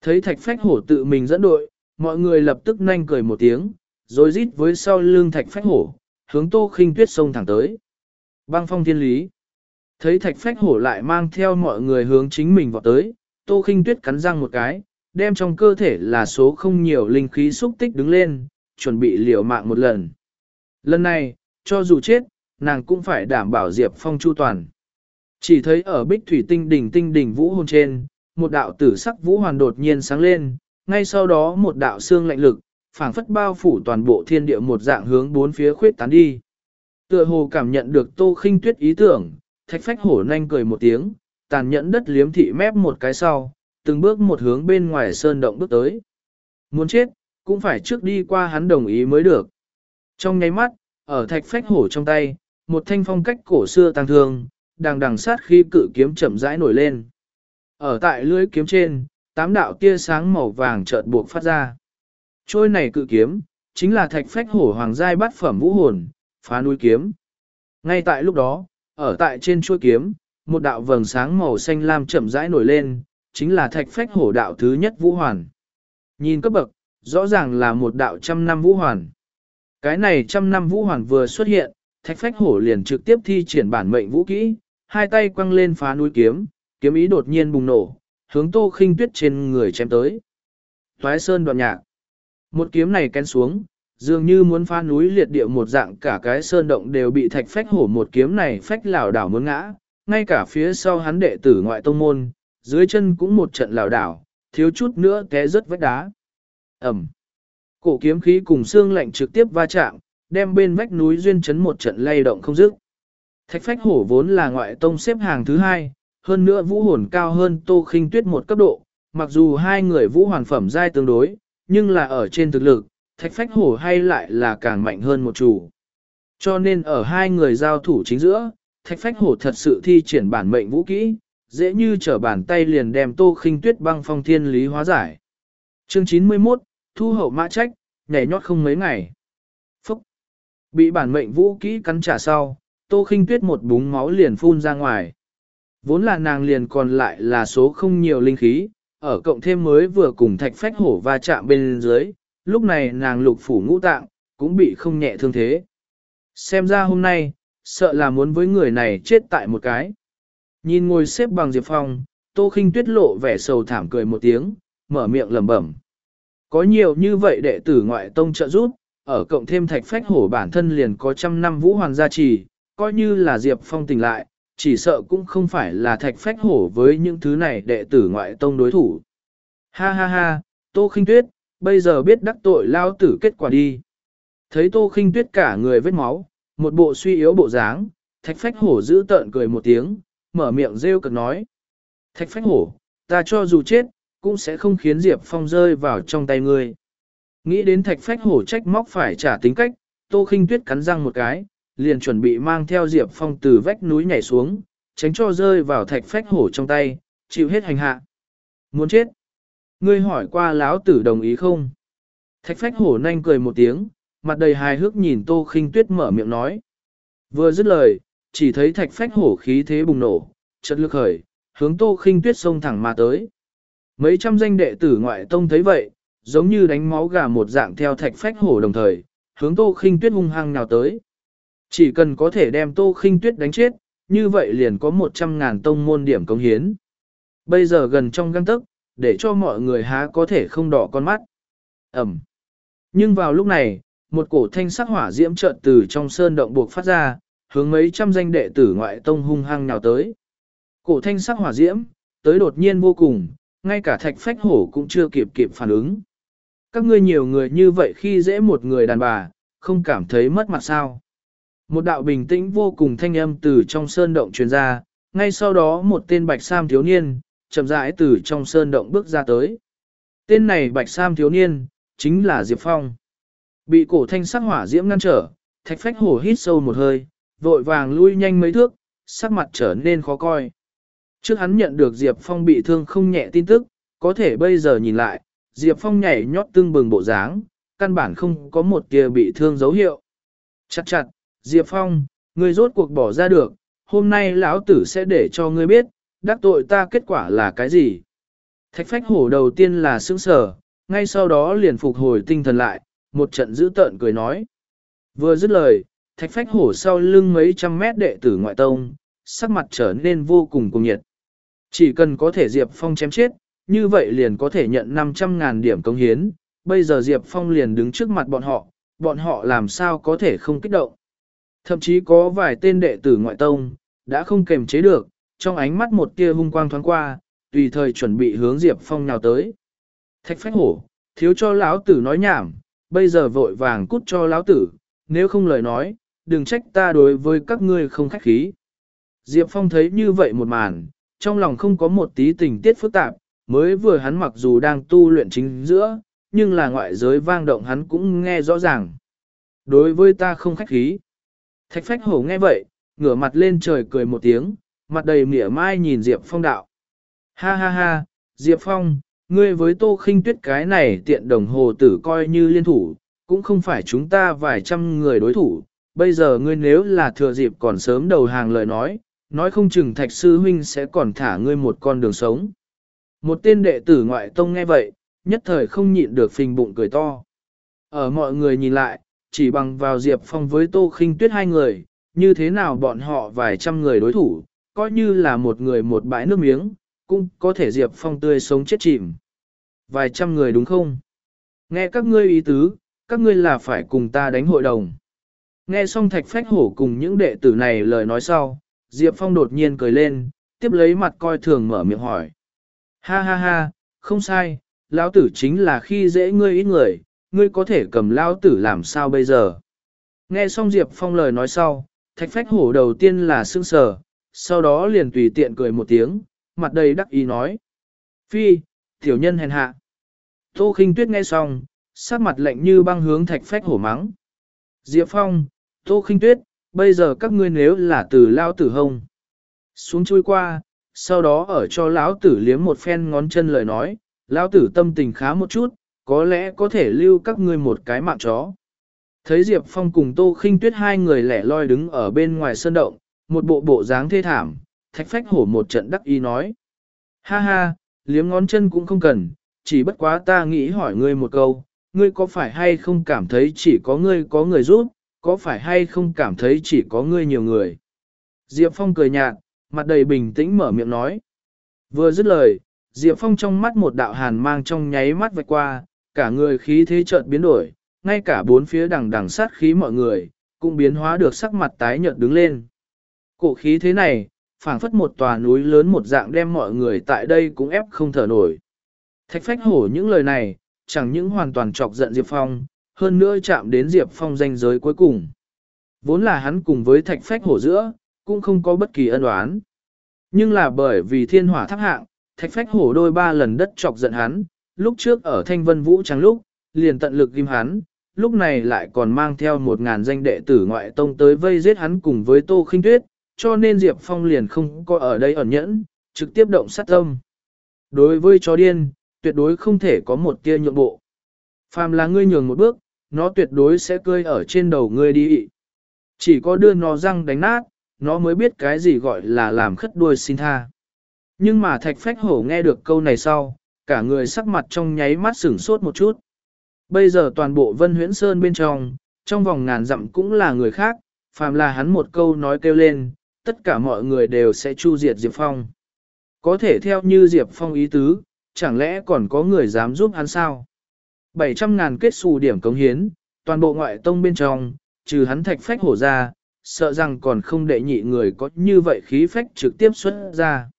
Thấy thạch phách hổ tự mình dẫn đội, mọi người lập tức nhanh cười một tiếng, rồi rít với sau lưng thạch phách hổ, hướng tô khinh tuyết xông thẳng tới. Băng phong thiên lý. Thấy thạch phách hổ lại mang theo mọi người hướng chính mình vào tới, tô khinh tuyết cắn răng một cái, đem trong cơ thể là số không nhiều linh khí xúc tích đứng lên, chuẩn bị liều mạng một lần. Lần này, cho dù chết, nàng cũng phải đảm bảo Diệp Phong chu toàn. Chỉ thấy ở bích thủy tinh đỉnh tinh đỉnh vũ hồn trên, một đạo tử sắc vũ hoàn đột nhiên sáng lên, ngay sau đó một đạo xương lạnh lực, phảng phất bao phủ toàn bộ thiên địa một dạng hướng bốn phía khuyết tán đi. Tựa hồ cảm nhận được tô khinh tuyết ý tưởng, thạch phách hổ nhanh cười một tiếng, tàn nhẫn đất liếm thị mép một cái sau, từng bước một hướng bên ngoài sơn động bước tới. Muốn chết, cũng phải trước đi qua hắn đồng ý mới được. Trong nháy mắt, ở thạch phách hổ trong tay, một thanh phong cách cổ xưa tăng thương, đang đằng sát khi cự kiếm chậm rãi nổi lên. Ở tại lưỡi kiếm trên, tám đạo tia sáng màu vàng chợt buộc phát ra. Trôi này cự kiếm, chính là thạch phách hổ hoàng giai bát phẩm vũ hồn, phá núi kiếm. Ngay tại lúc đó, ở tại trên chuôi kiếm, một đạo vầng sáng màu xanh lam chậm rãi nổi lên, chính là thạch phách hổ đạo thứ nhất vũ hoàn. Nhìn cấp bậc, rõ ràng là một đạo trăm năm vũ hoàn. Cái này trăm năm vũ hoàn vừa xuất hiện, thạch phách hổ liền trực tiếp thi triển bản mệnh vũ kỹ, hai tay quăng lên phá núi kiếm, kiếm ý đột nhiên bùng nổ, hướng tô khinh tuyết trên người chém tới. Toái sơn đoạn nhạc. Một kiếm này kén xuống, dường như muốn phá núi liệt địa một dạng cả cái sơn động đều bị thạch phách hổ một kiếm này phách lảo đảo muốn ngã, ngay cả phía sau hắn đệ tử ngoại tông môn, dưới chân cũng một trận lảo đảo, thiếu chút nữa té rớt vách đá. Ẩm. Cổ kiếm khí cùng xương lạnh trực tiếp va chạm, đem bên vách núi duyên chấn một trận lay động không dứt. Thạch phách hổ vốn là ngoại tông xếp hàng thứ hai, hơn nữa vũ hồn cao hơn tô khinh tuyết một cấp độ, mặc dù hai người vũ hoàn phẩm giai tương đối, nhưng là ở trên thực lực, thạch phách hổ hay lại là càng mạnh hơn một chủ. Cho nên ở hai người giao thủ chính giữa, thạch phách hổ thật sự thi triển bản mệnh vũ kỹ, dễ như trở bàn tay liền đem tô khinh tuyết băng phong thiên lý hóa giải. Chương 91, Thu hậu mã trách, nhảy nhót không mấy ngày. Phúc! Bị bản mệnh vũ kỹ cắn trả sau, tô khinh tuyết một búng máu liền phun ra ngoài. Vốn là nàng liền còn lại là số không nhiều linh khí, ở cộng thêm mới vừa cùng thạch phách hổ va chạm bên dưới, lúc này nàng lục phủ ngũ tạng, cũng bị không nhẹ thương thế. Xem ra hôm nay, sợ là muốn với người này chết tại một cái. Nhìn ngồi xếp bằng Diệp Phong, Tô Khinh Tuyết lộ vẻ sầu thảm cười một tiếng, mở miệng lẩm bẩm. Có nhiều như vậy đệ tử ngoại tông trợ giúp, ở cộng thêm thạch phách hổ bản thân liền có trăm năm vũ hoàng gia trì, coi như là Diệp Phong tỉnh lại, chỉ sợ cũng không phải là thạch phách hổ với những thứ này đệ tử ngoại tông đối thủ. Ha ha ha, Tô Khinh Tuyết, bây giờ biết đắc tội lao tử kết quả đi. Thấy Tô Khinh Tuyết cả người vết máu, một bộ suy yếu bộ dáng, thạch phách hổ giữ tợn cười một tiếng, mở miệng rêu cực nói. Thạch phách hổ, ta cho dù chết, cũng sẽ không khiến Diệp Phong rơi vào trong tay ngươi. Nghĩ đến thạch phách hổ trách móc phải trả tính cách, Tô Khinh Tuyết cắn răng một cái, liền chuẩn bị mang theo Diệp Phong từ vách núi nhảy xuống, tránh cho rơi vào thạch phách hổ trong tay, chịu hết hành hạ. Muốn chết? Ngươi hỏi qua lão tử đồng ý không? Thạch phách hổ nhanh cười một tiếng, mặt đầy hài hước nhìn Tô Khinh Tuyết mở miệng nói. Vừa dứt lời, chỉ thấy thạch phách hổ khí thế bùng nổ, chợt lực khởi, hướng Tô Khinh Tuyết xông thẳng mà tới. Mấy trăm danh đệ tử ngoại tông thấy vậy, giống như đánh máu gà một dạng theo thạch phách hổ đồng thời, hướng Tô Khinh Tuyết hung hăng nào tới. Chỉ cần có thể đem Tô Khinh Tuyết đánh chết, như vậy liền có 100 ngàn tông môn điểm công hiến. Bây giờ gần trong găng tức, để cho mọi người há có thể không đỏ con mắt. Ẩm. Nhưng vào lúc này, một cổ thanh sắc hỏa diễm chợt từ trong sơn động buộc phát ra, hướng mấy trăm danh đệ tử ngoại tông hung hăng nhào tới. Cổ thanh sắc hỏa diễm, tới đột nhiên vô cùng, ngay cả thạch phách hổ cũng chưa kịp kịp phản ứng. Các ngươi nhiều người như vậy khi dễ một người đàn bà, không cảm thấy mất mặt sao. Một đạo bình tĩnh vô cùng thanh âm từ trong sơn động truyền ra, ngay sau đó một tên bạch sam thiếu niên, chậm rãi từ trong sơn động bước ra tới. Tên này bạch sam thiếu niên, chính là Diệp Phong. Bị cổ thanh sắc hỏa diễm ngăn trở, thạch phách hổ hít sâu một hơi, vội vàng lui nhanh mấy thước, sắc mặt trở nên khó coi. Trước hắn nhận được Diệp Phong bị thương không nhẹ tin tức, có thể bây giờ nhìn lại, Diệp Phong nhảy nhót tương bừng bộ dáng, căn bản không có một tia bị thương dấu hiệu. Chặt chặt, Diệp Phong, ngươi rốt cuộc bỏ ra được, hôm nay lão tử sẽ để cho ngươi biết, đắc tội ta kết quả là cái gì. Thạch phách hổ đầu tiên là sững sờ, ngay sau đó liền phục hồi tinh thần lại, một trận giữ tợn cười nói. Vừa dứt lời, thạch phách hổ sau lưng mấy trăm mét đệ tử ngoại tông, sắc mặt trở nên vô cùng cùng nhiệt. Chỉ cần có thể Diệp Phong chém chết, như vậy liền có thể nhận 500.000 điểm công hiến, bây giờ Diệp Phong liền đứng trước mặt bọn họ, bọn họ làm sao có thể không kích động. Thậm chí có vài tên đệ tử ngoại tông, đã không kềm chế được, trong ánh mắt một tia hung quang thoáng qua, tùy thời chuẩn bị hướng Diệp Phong nào tới. Thạch phách hổ, thiếu cho lão tử nói nhảm, bây giờ vội vàng cút cho lão tử, nếu không lời nói, đừng trách ta đối với các ngươi không khách khí. Diệp Phong thấy như vậy một màn, trong lòng không có một tí tình tiết phức tạp, mới vừa hắn mặc dù đang tu luyện chính giữa, nhưng là ngoại giới vang động hắn cũng nghe rõ ràng. Đối với ta không khách khí. Thạch phách hổ nghe vậy, ngửa mặt lên trời cười một tiếng, mặt đầy mỉa mai nhìn Diệp Phong đạo. Ha ha ha, Diệp Phong, ngươi với tô khinh tuyết cái này tiện đồng hồ tử coi như liên thủ, cũng không phải chúng ta vài trăm người đối thủ. Bây giờ ngươi nếu là thừa dịp còn sớm đầu hàng lời nói, nói không chừng thạch sư huynh sẽ còn thả ngươi một con đường sống. Một tên đệ tử ngoại tông nghe vậy, nhất thời không nhịn được phình bụng cười to. Ở mọi người nhìn lại, chỉ bằng vào Diệp Phong với Tô Khinh Tuyết hai người, như thế nào bọn họ vài trăm người đối thủ, coi như là một người một bãi nước miếng, cũng có thể Diệp Phong tươi sống chết chìm. Vài trăm người đúng không? Nghe các ngươi ý tứ, các ngươi là phải cùng ta đánh hội đồng. Nghe xong thạch phách hổ cùng những đệ tử này lời nói sau, Diệp Phong đột nhiên cười lên, tiếp lấy mặt coi thường mở miệng hỏi. Ha ha ha, không sai, lão tử chính là khi dễ ngươi ít người, ngươi có thể cầm lão tử làm sao bây giờ. Nghe xong Diệp Phong lời nói sau, thạch phách hổ đầu tiên là sương sờ, sau đó liền tùy tiện cười một tiếng, mặt đầy đắc ý nói. Phi, tiểu nhân hèn hạ. Tô khinh tuyết nghe xong, sát mặt lạnh như băng hướng thạch phách hổ mắng. Diệp Phong, Tô khinh tuyết, bây giờ các ngươi nếu là từ lao tử hông. Xuống chui qua, sau đó ở cho lão tử liếm một phen ngón chân lời nói, lão tử tâm tình khá một chút, có lẽ có thể lưu các ngươi một cái mạng chó. Thấy Diệp Phong cùng Tô Khinh Tuyết hai người lẻ loi đứng ở bên ngoài sân động, một bộ bộ dáng thê thảm, thạch phách hổ một trận đắc ý nói. Ha ha, liếm ngón chân cũng không cần, chỉ bất quá ta nghĩ hỏi ngươi một câu, ngươi có phải hay không cảm thấy chỉ có ngươi có người giúp, có phải hay không cảm thấy chỉ có ngươi nhiều người. Diệp Phong cười nhạt, mặt đầy bình tĩnh mở miệng nói. Vừa dứt lời, Diệp Phong trong mắt một đạo hàn mang trong nháy mắt vạch qua, cả người khí thế chợt biến đổi, ngay cả bốn phía đằng đằng sát khí mọi người, cũng biến hóa được sắc mặt tái nhợt đứng lên. Cổ khí thế này, phảng phất một tòa núi lớn một dạng đem mọi người tại đây cũng ép không thở nổi. Thạch phách hổ những lời này, chẳng những hoàn toàn chọc giận Diệp Phong, hơn nữa chạm đến Diệp Phong danh giới cuối cùng. Vốn là hắn cùng với thạch phách hổ giữa, cũng không có bất kỳ ân oán. Nhưng là bởi vì thiên hỏa tháp hạng, thạch phách hổ đôi ba lần đất chọc giận hắn, lúc trước ở thanh vân vũ trắng lúc, liền tận lực ghim hắn, lúc này lại còn mang theo một ngàn danh đệ tử ngoại tông tới vây giết hắn cùng với tô khinh tuyết, cho nên Diệp Phong liền không có ở đây ẩn nhẫn, trực tiếp động sát tâm. Đối với chó điên, tuyệt đối không thể có một tia nhượng bộ. Phàm là ngươi nhường một bước, nó tuyệt đối sẽ cơi ở trên đầu ngươi đi. Chỉ có đưa nó răng đánh nát, nó mới biết cái gì gọi là làm khất đuôi xin tha. Nhưng mà thạch phách hổ nghe được câu này sau, cả người sắc mặt trong nháy mắt sửng sốt một chút. Bây giờ toàn bộ Vân Huyễn Sơn bên trong, trong vòng ngàn dặm cũng là người khác, phàm là hắn một câu nói kêu lên, tất cả mọi người đều sẽ chu diệt Diệp Phong. Có thể theo như Diệp Phong ý tứ, chẳng lẽ còn có người dám giúp hắn sao? 700 ngàn kết xù điểm cống hiến, toàn bộ ngoại tông bên trong, trừ hắn thạch phách hổ ra, sợ rằng còn không đệ nhị người có như vậy khí phách trực tiếp xuất ra.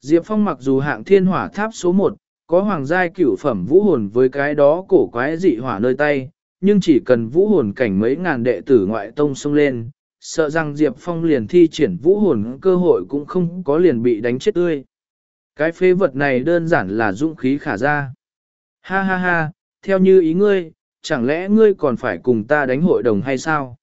Diệp Phong mặc dù hạng thiên hỏa tháp số 1, có hoàng giai cửu phẩm vũ hồn với cái đó cổ quái dị hỏa nơi tay, nhưng chỉ cần vũ hồn cảnh mấy ngàn đệ tử ngoại tông xông lên, sợ rằng Diệp Phong liền thi triển vũ hồn cơ hội cũng không có liền bị đánh chết tươi. Cái phế vật này đơn giản là dũng khí khả ra. Ha ha ha, theo như ý ngươi, chẳng lẽ ngươi còn phải cùng ta đánh hội đồng hay sao?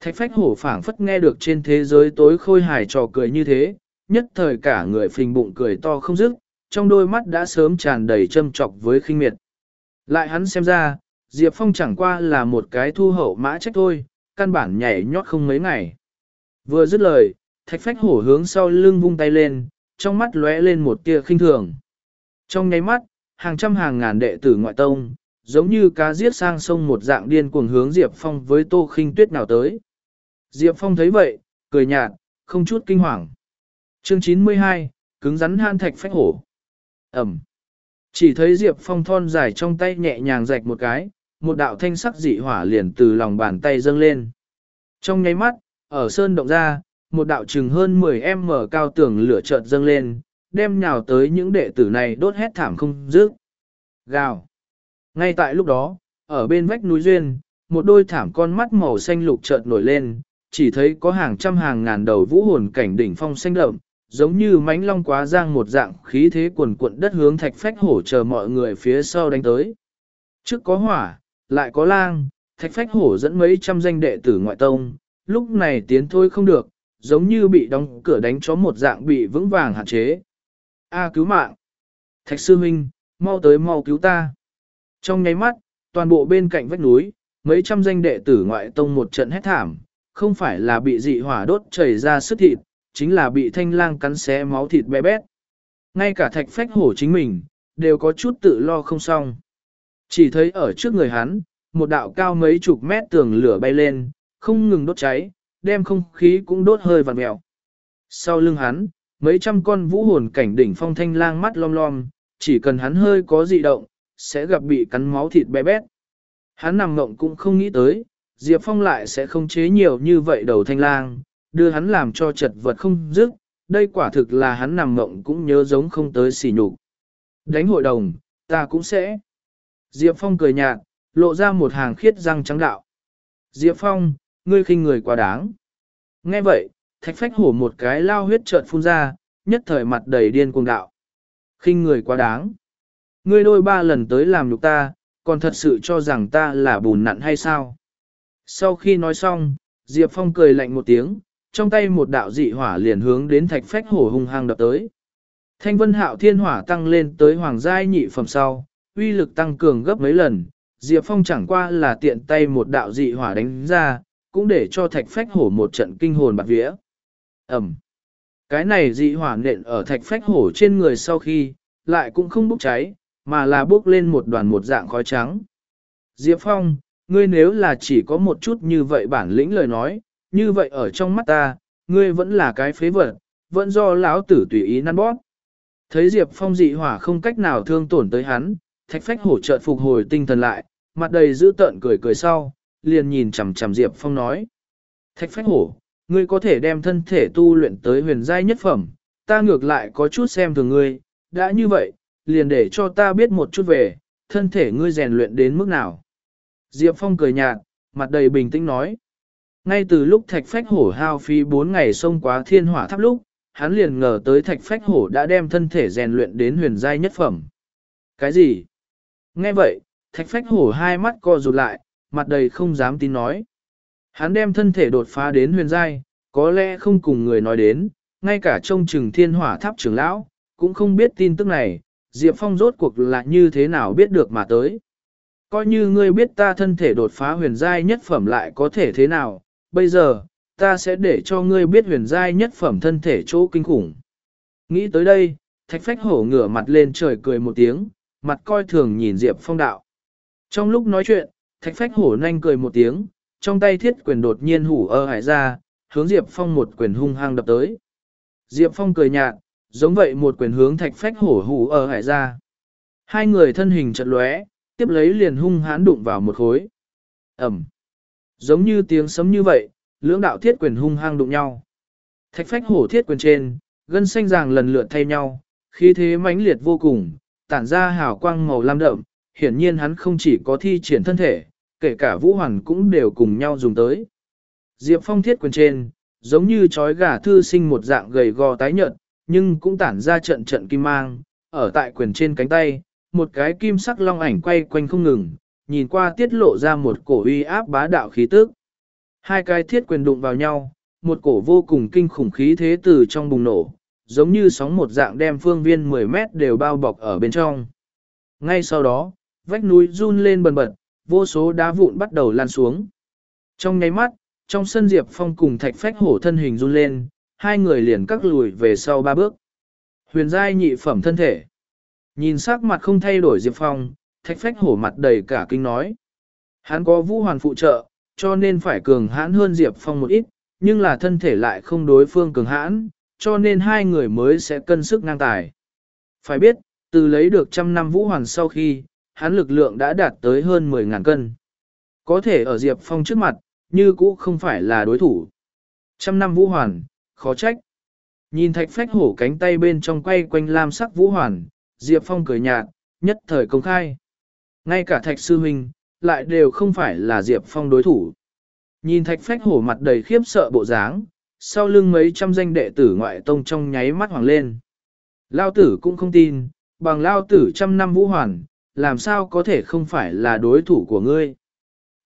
Thạch phách hổ phảng phất nghe được trên thế giới tối khôi hài trò cười như thế, nhất thời cả người phình bụng cười to không dứt, trong đôi mắt đã sớm tràn đầy châm trọc với khinh miệt. Lại hắn xem ra, Diệp Phong chẳng qua là một cái thu hậu mã trách thôi, căn bản nhảy nhót không mấy ngày. Vừa dứt lời, thạch phách hổ hướng sau lưng vung tay lên, trong mắt lóe lên một tia khinh thường. Trong nháy mắt, hàng trăm hàng ngàn đệ tử ngoại tông, giống như cá giết sang sông một dạng điên cuồng hướng Diệp Phong với tô khinh tuyết nào tới. Diệp Phong thấy vậy, cười nhạt, không chút kinh hoàng. Chương 92, cứng rắn han thạch phách hổ. Ẩm. Chỉ thấy Diệp Phong thon dài trong tay nhẹ nhàng rạch một cái, một đạo thanh sắc dị hỏa liền từ lòng bàn tay dâng lên. Trong nháy mắt, ở sơn động ra, một đạo chừng hơn 10 m cao tường lửa chợt dâng lên, đem nhào tới những đệ tử này đốt hét thảm không dứt. Gào. Ngay tại lúc đó, ở bên vách núi duyên, một đôi thảm con mắt màu xanh lục chợt nổi lên, chỉ thấy có hàng trăm hàng ngàn đầu vũ hồn cảnh đỉnh phong xanh đậm, giống như mánh long quá giang một dạng khí thế quần cuộn đất hướng thạch phách hổ chờ mọi người phía sau đánh tới. Trước có hỏa, lại có lang, thạch phách hổ dẫn mấy trăm danh đệ tử ngoại tông, lúc này tiến thôi không được, giống như bị đóng cửa đánh chó một dạng bị vững vàng hạn chế. A cứu mạng! Thạch sư huynh, mau tới mau cứu ta! Trong nháy mắt, toàn bộ bên cạnh vách núi, mấy trăm danh đệ tử ngoại tông một trận hét thảm, không phải là bị dị hỏa đốt chảy ra sức thịt, chính là bị thanh lang cắn xé máu thịt bé bét. Ngay cả thạch phách hổ chính mình, đều có chút tự lo không xong. Chỉ thấy ở trước người hắn, một đạo cao mấy chục mét tường lửa bay lên, không ngừng đốt cháy, đem không khí cũng đốt hơi vằn mèo. Sau lưng hắn, mấy trăm con vũ hồn cảnh đỉnh phong thanh lang mắt lom lom, chỉ cần hắn hơi có dị động, sẽ gặp bị cắn máu thịt bé bét. Hắn nằm ngộng cũng không nghĩ tới, Diệp Phong lại sẽ không chế nhiều như vậy đầu thanh lang, đưa hắn làm cho chật vật không dứt, đây quả thực là hắn nằm ngộng cũng nhớ giống không tới xỉ nhục. Đánh hội đồng, ta cũng sẽ. Diệp Phong cười nhạt, lộ ra một hàng khiết răng trắng đạo. Diệp Phong, ngươi khinh người quá đáng. Nghe vậy, thạch phách hổ một cái lao huyết trợn phun ra, nhất thời mặt đầy điên cuồng đạo. khinh người quá đáng. Ngươi đôi ba lần tới làm nhục ta, còn thật sự cho rằng ta là bùn nặn hay sao? Sau khi nói xong, Diệp Phong cười lạnh một tiếng, trong tay một đạo dị hỏa liền hướng đến thạch phách hổ hung hăng đập tới. Thanh vân hạo thiên hỏa tăng lên tới hoàng giai nhị phẩm sau, uy lực tăng cường gấp mấy lần, Diệp Phong chẳng qua là tiện tay một đạo dị hỏa đánh ra, cũng để cho thạch phách hổ một trận kinh hồn bạc vía. Ẩm. Cái này dị hỏa nện ở thạch phách hổ trên người sau khi, lại cũng không bốc cháy, mà là bốc lên một đoàn một dạng khói trắng. Diệp Phong, ngươi nếu là chỉ có một chút như vậy bản lĩnh lời nói, như vậy ở trong mắt ta, ngươi vẫn là cái phế vật, vẫn do lão tử tùy ý năn bóp. Thấy Diệp Phong dị hỏa không cách nào thương tổn tới hắn, thạch phách hổ chợt phục hồi tinh thần lại, mặt đầy giữ tợn cười cười sau, liền nhìn chằm chằm Diệp Phong nói. Thạch phách hổ, ngươi có thể đem thân thể tu luyện tới huyền giai nhất phẩm, ta ngược lại có chút xem thường ngươi, đã như vậy, liền để cho ta biết một chút về, thân thể ngươi rèn luyện đến mức nào. Diệp Phong cười nhạt, mặt đầy bình tĩnh nói. Ngay từ lúc thạch phách hổ hao phí 4 ngày xông quá thiên hỏa tháp lúc, hắn liền ngờ tới thạch phách hổ đã đem thân thể rèn luyện đến huyền giai nhất phẩm. Cái gì? Nghe vậy, thạch phách hổ hai mắt co rụt lại, mặt đầy không dám tin nói. Hắn đem thân thể đột phá đến huyền giai, có lẽ không cùng người nói đến, ngay cả trong trừng thiên hỏa tháp trưởng lão, cũng không biết tin tức này, Diệp Phong rốt cuộc là như thế nào biết được mà tới. Coi như ngươi biết ta thân thể đột phá huyền giai nhất phẩm lại có thể thế nào, bây giờ, ta sẽ để cho ngươi biết huyền giai nhất phẩm thân thể chỗ kinh khủng. Nghĩ tới đây, thạch phách hổ ngửa mặt lên trời cười một tiếng, mặt coi thường nhìn Diệp Phong đạo. Trong lúc nói chuyện, thạch phách hổ nhanh cười một tiếng, trong tay thiết quyền đột nhiên hủ ơ hải ra, hướng Diệp Phong một quyền hung hăng đập tới. Diệp Phong cười nhạt, giống vậy một quyền hướng thạch phách hổ hủ ơ hải ra. Hai người thân hình chật lóe, tiếp lấy liền hung hãn đụng vào một khối. Ẩm. Giống như tiếng sấm như vậy, lưỡng đạo thiết quyền hung hăng đụng nhau. Thạch phách hổ thiết quyền trên, gân xanh ràng lần lượt thay nhau, khí thế mãnh liệt vô cùng, tản ra hào quang màu lam đậm, hiển nhiên hắn không chỉ có thi triển thân thể, kể cả vũ hoàn cũng đều cùng nhau dùng tới. Diệp Phong thiết quyền trên, giống như chói gà thư sinh một dạng gầy gò tái nhợt, nhưng cũng tản ra trận trận kim mang, ở tại quyền trên cánh tay, một cái kim sắc long ảnh quay quanh không ngừng, nhìn qua tiết lộ ra một cổ uy áp bá đạo khí tức. Hai cái thiết quyền đụng vào nhau, một cổ vô cùng kinh khủng khí thế từ trong bùng nổ, giống như sóng một dạng đem phương viên 10 mét đều bao bọc ở bên trong. Ngay sau đó, vách núi run lên bần bật, vô số đá vụn bắt đầu lan xuống. Trong nháy mắt, trong sân Diệp Phong cùng thạch phách hổ thân hình run lên, hai người liền cắt lùi về sau ba bước. Huyền giai nhị phẩm thân thể. Nhìn sắc mặt không thay đổi Diệp Phong, thạch phách hổ mặt đầy cả kinh nói. Hắn có vũ hoàn phụ trợ, cho nên phải cường hãn hơn Diệp Phong một ít, nhưng là thân thể lại không đối phương cường hãn, cho nên hai người mới sẽ cân sức ngang tài. Phải biết, từ lấy được trăm năm vũ hoàn sau khi, hắn lực lượng đã đạt tới hơn 10.000 cân. Có thể ở Diệp Phong trước mặt, như cũ không phải là đối thủ. Trăm năm vũ hoàn, khó trách. Nhìn thạch phách hổ cánh tay bên trong quay quanh lam sắc vũ hoàn, Diệp Phong cười nhạt, nhất thời công khai. Ngay cả thạch sư huynh, lại đều không phải là Diệp Phong đối thủ. Nhìn thạch phách hổ mặt đầy khiếp sợ bộ dáng, sau lưng mấy trăm danh đệ tử ngoại tông trong nháy mắt hoàng lên. Lao tử cũng không tin, bằng lao tử trăm năm vũ hoàn, làm sao có thể không phải là đối thủ của ngươi.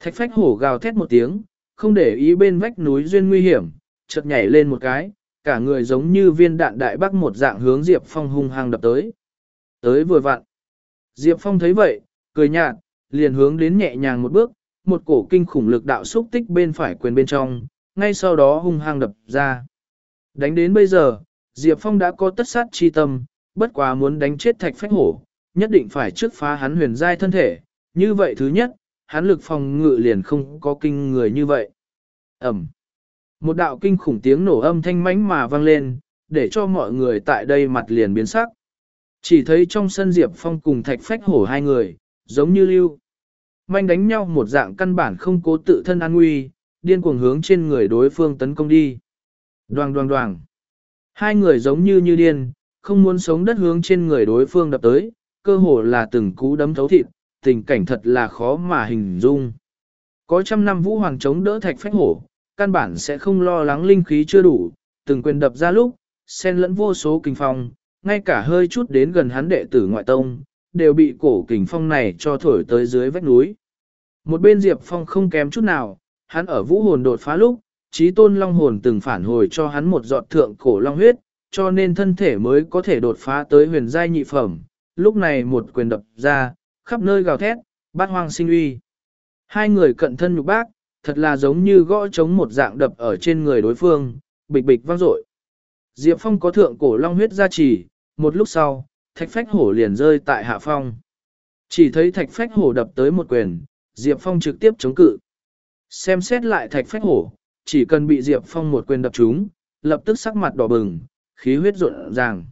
Thạch phách hổ gào thét một tiếng, không để ý bên vách núi duyên nguy hiểm, chợt nhảy lên một cái, cả người giống như viên đạn đại bắc một dạng hướng Diệp Phong hung hăng đập tới. Tới vừa vặn. Diệp Phong thấy vậy, cười nhạt, liền hướng đến nhẹ nhàng một bước, một cổ kinh khủng lực đạo xúc tích bên phải quyền bên trong, ngay sau đó hung hăng đập ra. Đánh đến bây giờ, Diệp Phong đã có tất sát chi tâm, bất quá muốn đánh chết thạch phách hổ, nhất định phải trước phá hắn huyền giai thân thể, như vậy thứ nhất, hắn lực phòng ngự liền không có kinh người như vậy. Ẩm. Một đạo kinh khủng tiếng nổ âm thanh mãnh mà vang lên, để cho mọi người tại đây mặt liền biến sắc. Chỉ thấy trong sân Diệp Phong cùng thạch phách hổ hai người, giống như lưu. Manh đánh nhau một dạng căn bản không cố tự thân an nguy, điên cuồng hướng trên người đối phương tấn công đi. Đoàng đoàng đoàng. Hai người giống như như điên, không muốn sống đất hướng trên người đối phương đập tới, cơ hồ là từng cú đấm thấu thịt, tình cảnh thật là khó mà hình dung. Có trăm năm vũ hoàng chống đỡ thạch phách hổ, căn bản sẽ không lo lắng linh khí chưa đủ, từng quyền đập ra lúc, xen lẫn vô số kinh phong, ngay cả hơi chút đến gần hắn đệ tử ngoại tông, đều bị cổ kình phong này cho thổi tới dưới vách núi. Một bên Diệp Phong không kém chút nào, hắn ở vũ hồn đột phá lúc, trí tôn long hồn từng phản hồi cho hắn một giọt thượng cổ long huyết, cho nên thân thể mới có thể đột phá tới huyền giai nhị phẩm. Lúc này một quyền đập ra, khắp nơi gào thét, bát hoang sinh uy. Hai người cận thân nhục bác, thật là giống như gõ trống một dạng đập ở trên người đối phương, bịch bịch vang dội. Diệp Phong có thượng cổ long huyết gia trì, một lúc sau, thạch phách hổ liền rơi tại hạ phong. Chỉ thấy thạch phách hổ đập tới một quyền, Diệp Phong trực tiếp chống cự. Xem xét lại thạch phách hổ, chỉ cần bị Diệp Phong một quyền đập trúng, lập tức sắc mặt đỏ bừng, khí huyết rộn ràng.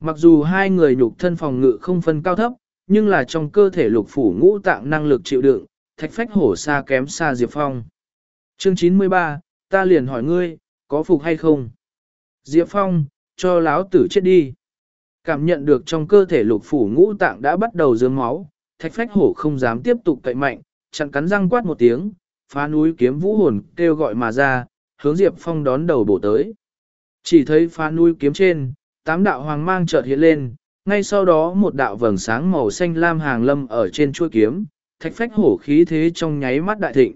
Mặc dù hai người nhục thân phòng ngự không phân cao thấp, nhưng là trong cơ thể lục phủ ngũ tạng năng lực chịu đựng, thạch phách hổ xa kém xa Diệp Phong. Chương 93, ta liền hỏi ngươi, có phục hay không? Diệp Phong, cho láo tử chết đi. Cảm nhận được trong cơ thể lục phủ ngũ tạng đã bắt đầu dướng máu, thạch phách hổ không dám tiếp tục cậy mạnh, chặn cắn răng quát một tiếng, phá núi kiếm vũ hồn kêu gọi mà ra, hướng Diệp Phong đón đầu bổ tới. Chỉ thấy phá núi kiếm trên, tám đạo hoàng mang chợt hiện lên, ngay sau đó một đạo vầng sáng màu xanh lam hàng lâm ở trên chuôi kiếm, thạch phách hổ khí thế trong nháy mắt đại thịnh.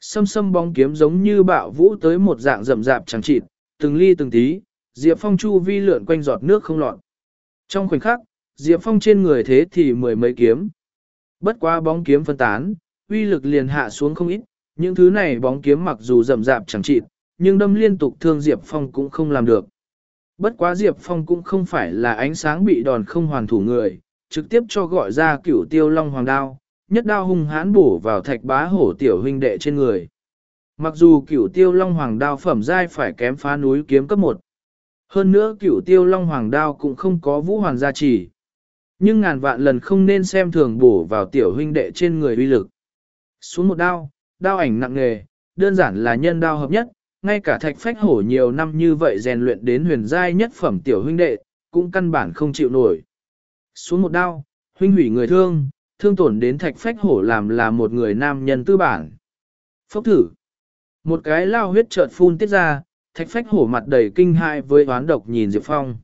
Sâm sâm bóng kiếm giống như bạo vũ tới một dạng rậm rạp chẳng chịt, từng ly từng tí, Diệp Phong chu vi lượn quanh giọt nước không lọt. Trong khoảnh khắc, Diệp Phong trên người thế thì mười mấy kiếm. Bất quá bóng kiếm phân tán, uy lực liền hạ xuống không ít, những thứ này bóng kiếm mặc dù rậm rạp chẳng chịt, nhưng đâm liên tục thương Diệp Phong cũng không làm được. Bất quá Diệp Phong cũng không phải là ánh sáng bị đòn không hoàn thủ người, trực tiếp cho gọi ra cửu tiêu long hoàng đao, nhất đao hung hãn bổ vào thạch bá hổ tiểu huynh đệ trên người. Mặc dù cửu tiêu long hoàng đao phẩm giai phải kém phá núi kiếm cấp 1. Hơn nữa cửu tiêu long hoàng đao cũng không có vũ hoàn gia trì. Nhưng ngàn vạn lần không nên xem thường bổ vào tiểu huynh đệ trên người uy lực. Xuống một đao, đao ảnh nặng nghề, đơn giản là nhân đao hợp nhất, ngay cả thạch phách hổ nhiều năm như vậy rèn luyện đến huyền giai nhất phẩm tiểu huynh đệ, cũng căn bản không chịu nổi. Xuống một đao, huynh hủy người thương, thương tổn đến thạch phách hổ làm là một người nam nhân tư bản. Phốc thử. Một cái lao huyết chợt phun tiết ra, thạch phách hổ mặt đầy kinh hại với oán độc nhìn Diệp Phong.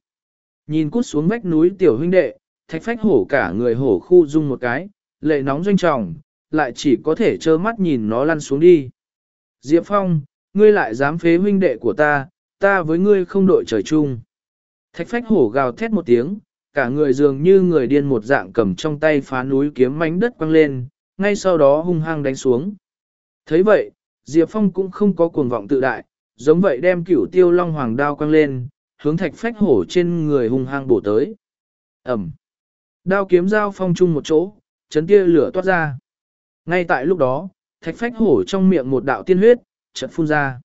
Nhìn cút xuống vách núi tiểu huynh đệ, thạch phách hổ cả người hổ khu dung một cái, lệ nóng doanh trọng, lại chỉ có thể trơ mắt nhìn nó lăn xuống đi. Diệp Phong, ngươi lại dám phế huynh đệ của ta, ta với ngươi không đội trời chung. Thạch phách hổ gào thét một tiếng, cả người dường như người điên một dạng cầm trong tay phá núi kiếm mảnh đất quăng lên, ngay sau đó hung hăng đánh xuống. thấy vậy, Diệp Phong cũng không có cuồng vọng tự đại, giống vậy đem cửu tiêu long hoàng đao quăng lên, hướng thạch phách hổ trên người hung hăng bổ tới. Ẩm. Đao kiếm dao phong chung một chỗ, chấn tia lửa toát ra. Ngay tại lúc đó, thạch phách hổ trong miệng một đạo tiên huyết, chợt phun ra.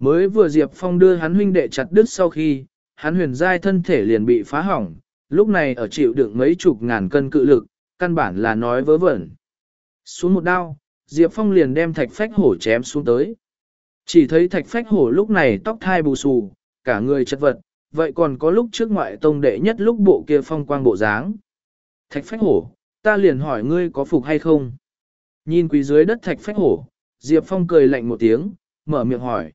Mới vừa Diệp Phong đưa hắn huynh đệ chặt đứt sau khi, hắn huyền giai thân thể liền bị phá hỏng, lúc này ở chịu đựng mấy chục ngàn cân cự lực, căn bản là nói vớ vẩn. Xuống một đao, Diệp Phong liền đem thạch phách hổ chém xuống tới. Chỉ thấy thạch phách hổ lúc này tóc thai bù xù, cả người chật vật, vậy còn có lúc trước ngoại tông đệ nhất lúc bộ kia phong quang bộ dáng. Thạch phách hổ, ta liền hỏi ngươi có phục hay không? Nhìn quỳ dưới đất thạch phách hổ, Diệp Phong cười lạnh một tiếng, mở miệng hỏi.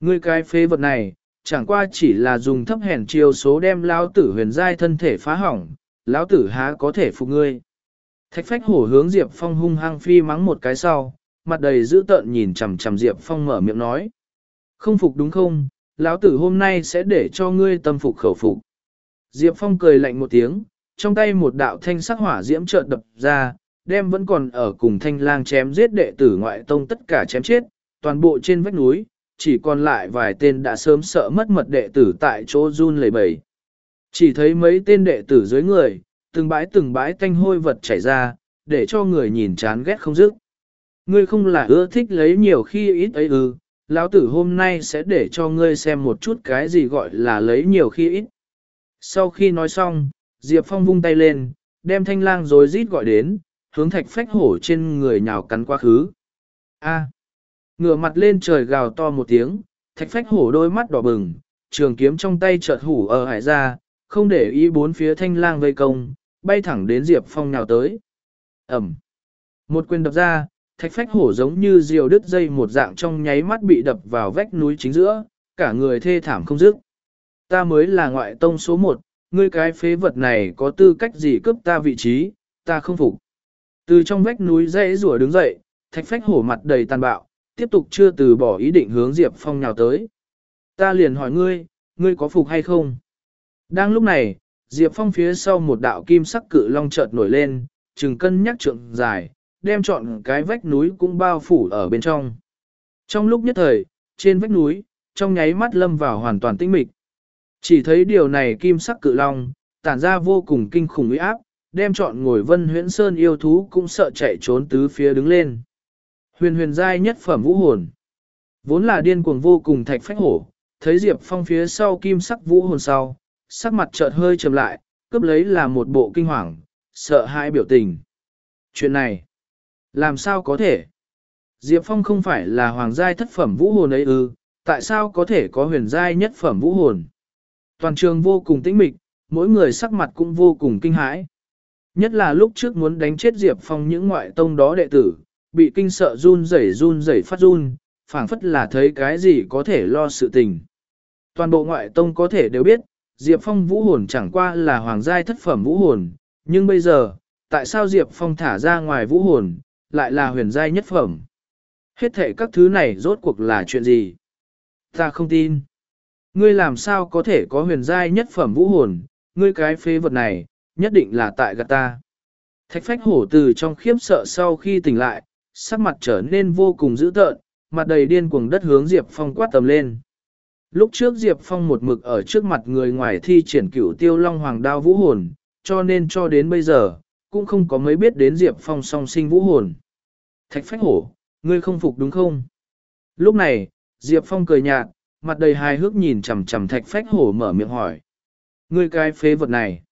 Ngươi cái phế vật này, chẳng qua chỉ là dùng thấp hèn chiêu số đem lão tử huyền giai thân thể phá hỏng, lão tử há có thể phục ngươi. Thạch phách hổ hướng Diệp Phong hung hăng phi mắng một cái sau, mặt đầy dữ tợn nhìn chằm chằm Diệp Phong mở miệng nói. Không phục đúng không, lão tử hôm nay sẽ để cho ngươi tâm phục khẩu phục. Diệp Phong cười lạnh một tiếng, trong tay một đạo thanh sắc hỏa diễm chợt đập ra, đem vẫn còn ở cùng thanh lang chém giết đệ tử ngoại tông tất cả chém chết, toàn bộ trên vách núi, chỉ còn lại vài tên đã sớm sợ mất mật đệ tử tại chỗ run lẩy bẩy. Chỉ thấy mấy tên đệ tử dưới người, từng bãi từng bãi tanh hôi vật chảy ra, để cho người nhìn chán ghét không dứt. Ngươi không là ưa thích lấy nhiều khi ít ấy ư, lão tử hôm nay sẽ để cho ngươi xem một chút cái gì gọi là lấy nhiều khi ít. Sau khi nói xong, Diệp Phong vung tay lên, đem thanh lang rồi rít gọi đến, hướng thạch phách hổ trên người nhào cắn quá khứ. A. Ngửa mặt lên trời gào to một tiếng, thạch phách hổ đôi mắt đỏ bừng, trường kiếm trong tay chợt hủ ở hải ra, không để ý bốn phía thanh lang vây công, bay thẳng đến Diệp Phong nhào tới. Ẩm. Một quyền đập ra, thạch phách hổ giống như diều đứt dây một dạng trong nháy mắt bị đập vào vách núi chính giữa, cả người thê thảm không dứt. Ta mới là ngoại tông số một, ngươi cái phế vật này có tư cách gì cướp ta vị trí, ta không phục. Từ trong vách núi dãy rủa đứng dậy, thạch phách hổ mặt đầy tàn bạo, tiếp tục chưa từ bỏ ý định hướng Diệp Phong nhào tới. Ta liền hỏi ngươi, ngươi có phục hay không? Đang lúc này, Diệp Phong phía sau một đạo kim sắc cự long chợt nổi lên, chừng cân nhắc trượng dài, đem trọn cái vách núi cũng bao phủ ở bên trong. Trong lúc nhất thời, trên vách núi, trong nháy mắt lâm vào hoàn toàn tĩnh mịch. Chỉ thấy điều này kim sắc cự long, tản ra vô cùng kinh khủng uy áp, đem chọn ngồi vân huyễn sơn yêu thú cũng sợ chạy trốn tứ phía đứng lên. Huyền huyền giai nhất phẩm vũ hồn. Vốn là điên cuồng vô cùng thạch phách hổ, thấy Diệp Phong phía sau kim sắc vũ hồn sau, sắc mặt chợt hơi trầm lại, cướp lấy là một bộ kinh hoàng, sợ hãi biểu tình. Chuyện này, làm sao có thể? Diệp Phong không phải là hoàng giai thất phẩm vũ hồn ấy ư, tại sao có thể có huyền giai nhất phẩm vũ hồn? Toàn trường vô cùng tĩnh mịch, mỗi người sắc mặt cũng vô cùng kinh hãi. Nhất là lúc trước muốn đánh chết Diệp Phong những ngoại tông đó đệ tử, bị kinh sợ run rẩy run rẩy phát run, phảng phất là thấy cái gì có thể lo sự tình. Toàn bộ ngoại tông có thể đều biết, Diệp Phong vũ hồn chẳng qua là hoàng giai thất phẩm vũ hồn, nhưng bây giờ, tại sao Diệp Phong thả ra ngoài vũ hồn, lại là huyền giai nhất phẩm? Hết thể các thứ này rốt cuộc là chuyện gì? Ta không tin. Ngươi làm sao có thể có huyền giai nhất phẩm vũ hồn, ngươi cái phế vật này, nhất định là tại gạt ta. Thạch phách hổ từ trong khiếp sợ sau khi tỉnh lại, sắc mặt trở nên vô cùng dữ tợn, mặt đầy điên cuồng đất hướng Diệp Phong quát tầm lên. Lúc trước Diệp Phong một mực ở trước mặt người ngoài thi triển cửu tiêu long hoàng đao vũ hồn, cho nên cho đến bây giờ, cũng không có mấy biết đến Diệp Phong song sinh vũ hồn. Thạch phách hổ, ngươi không phục đúng không? Lúc này, Diệp Phong cười nhạt, mặt đầy hài hước nhìn chằm chằm thạch phách hổ mở miệng hỏi. Ngươi cái phế vật này,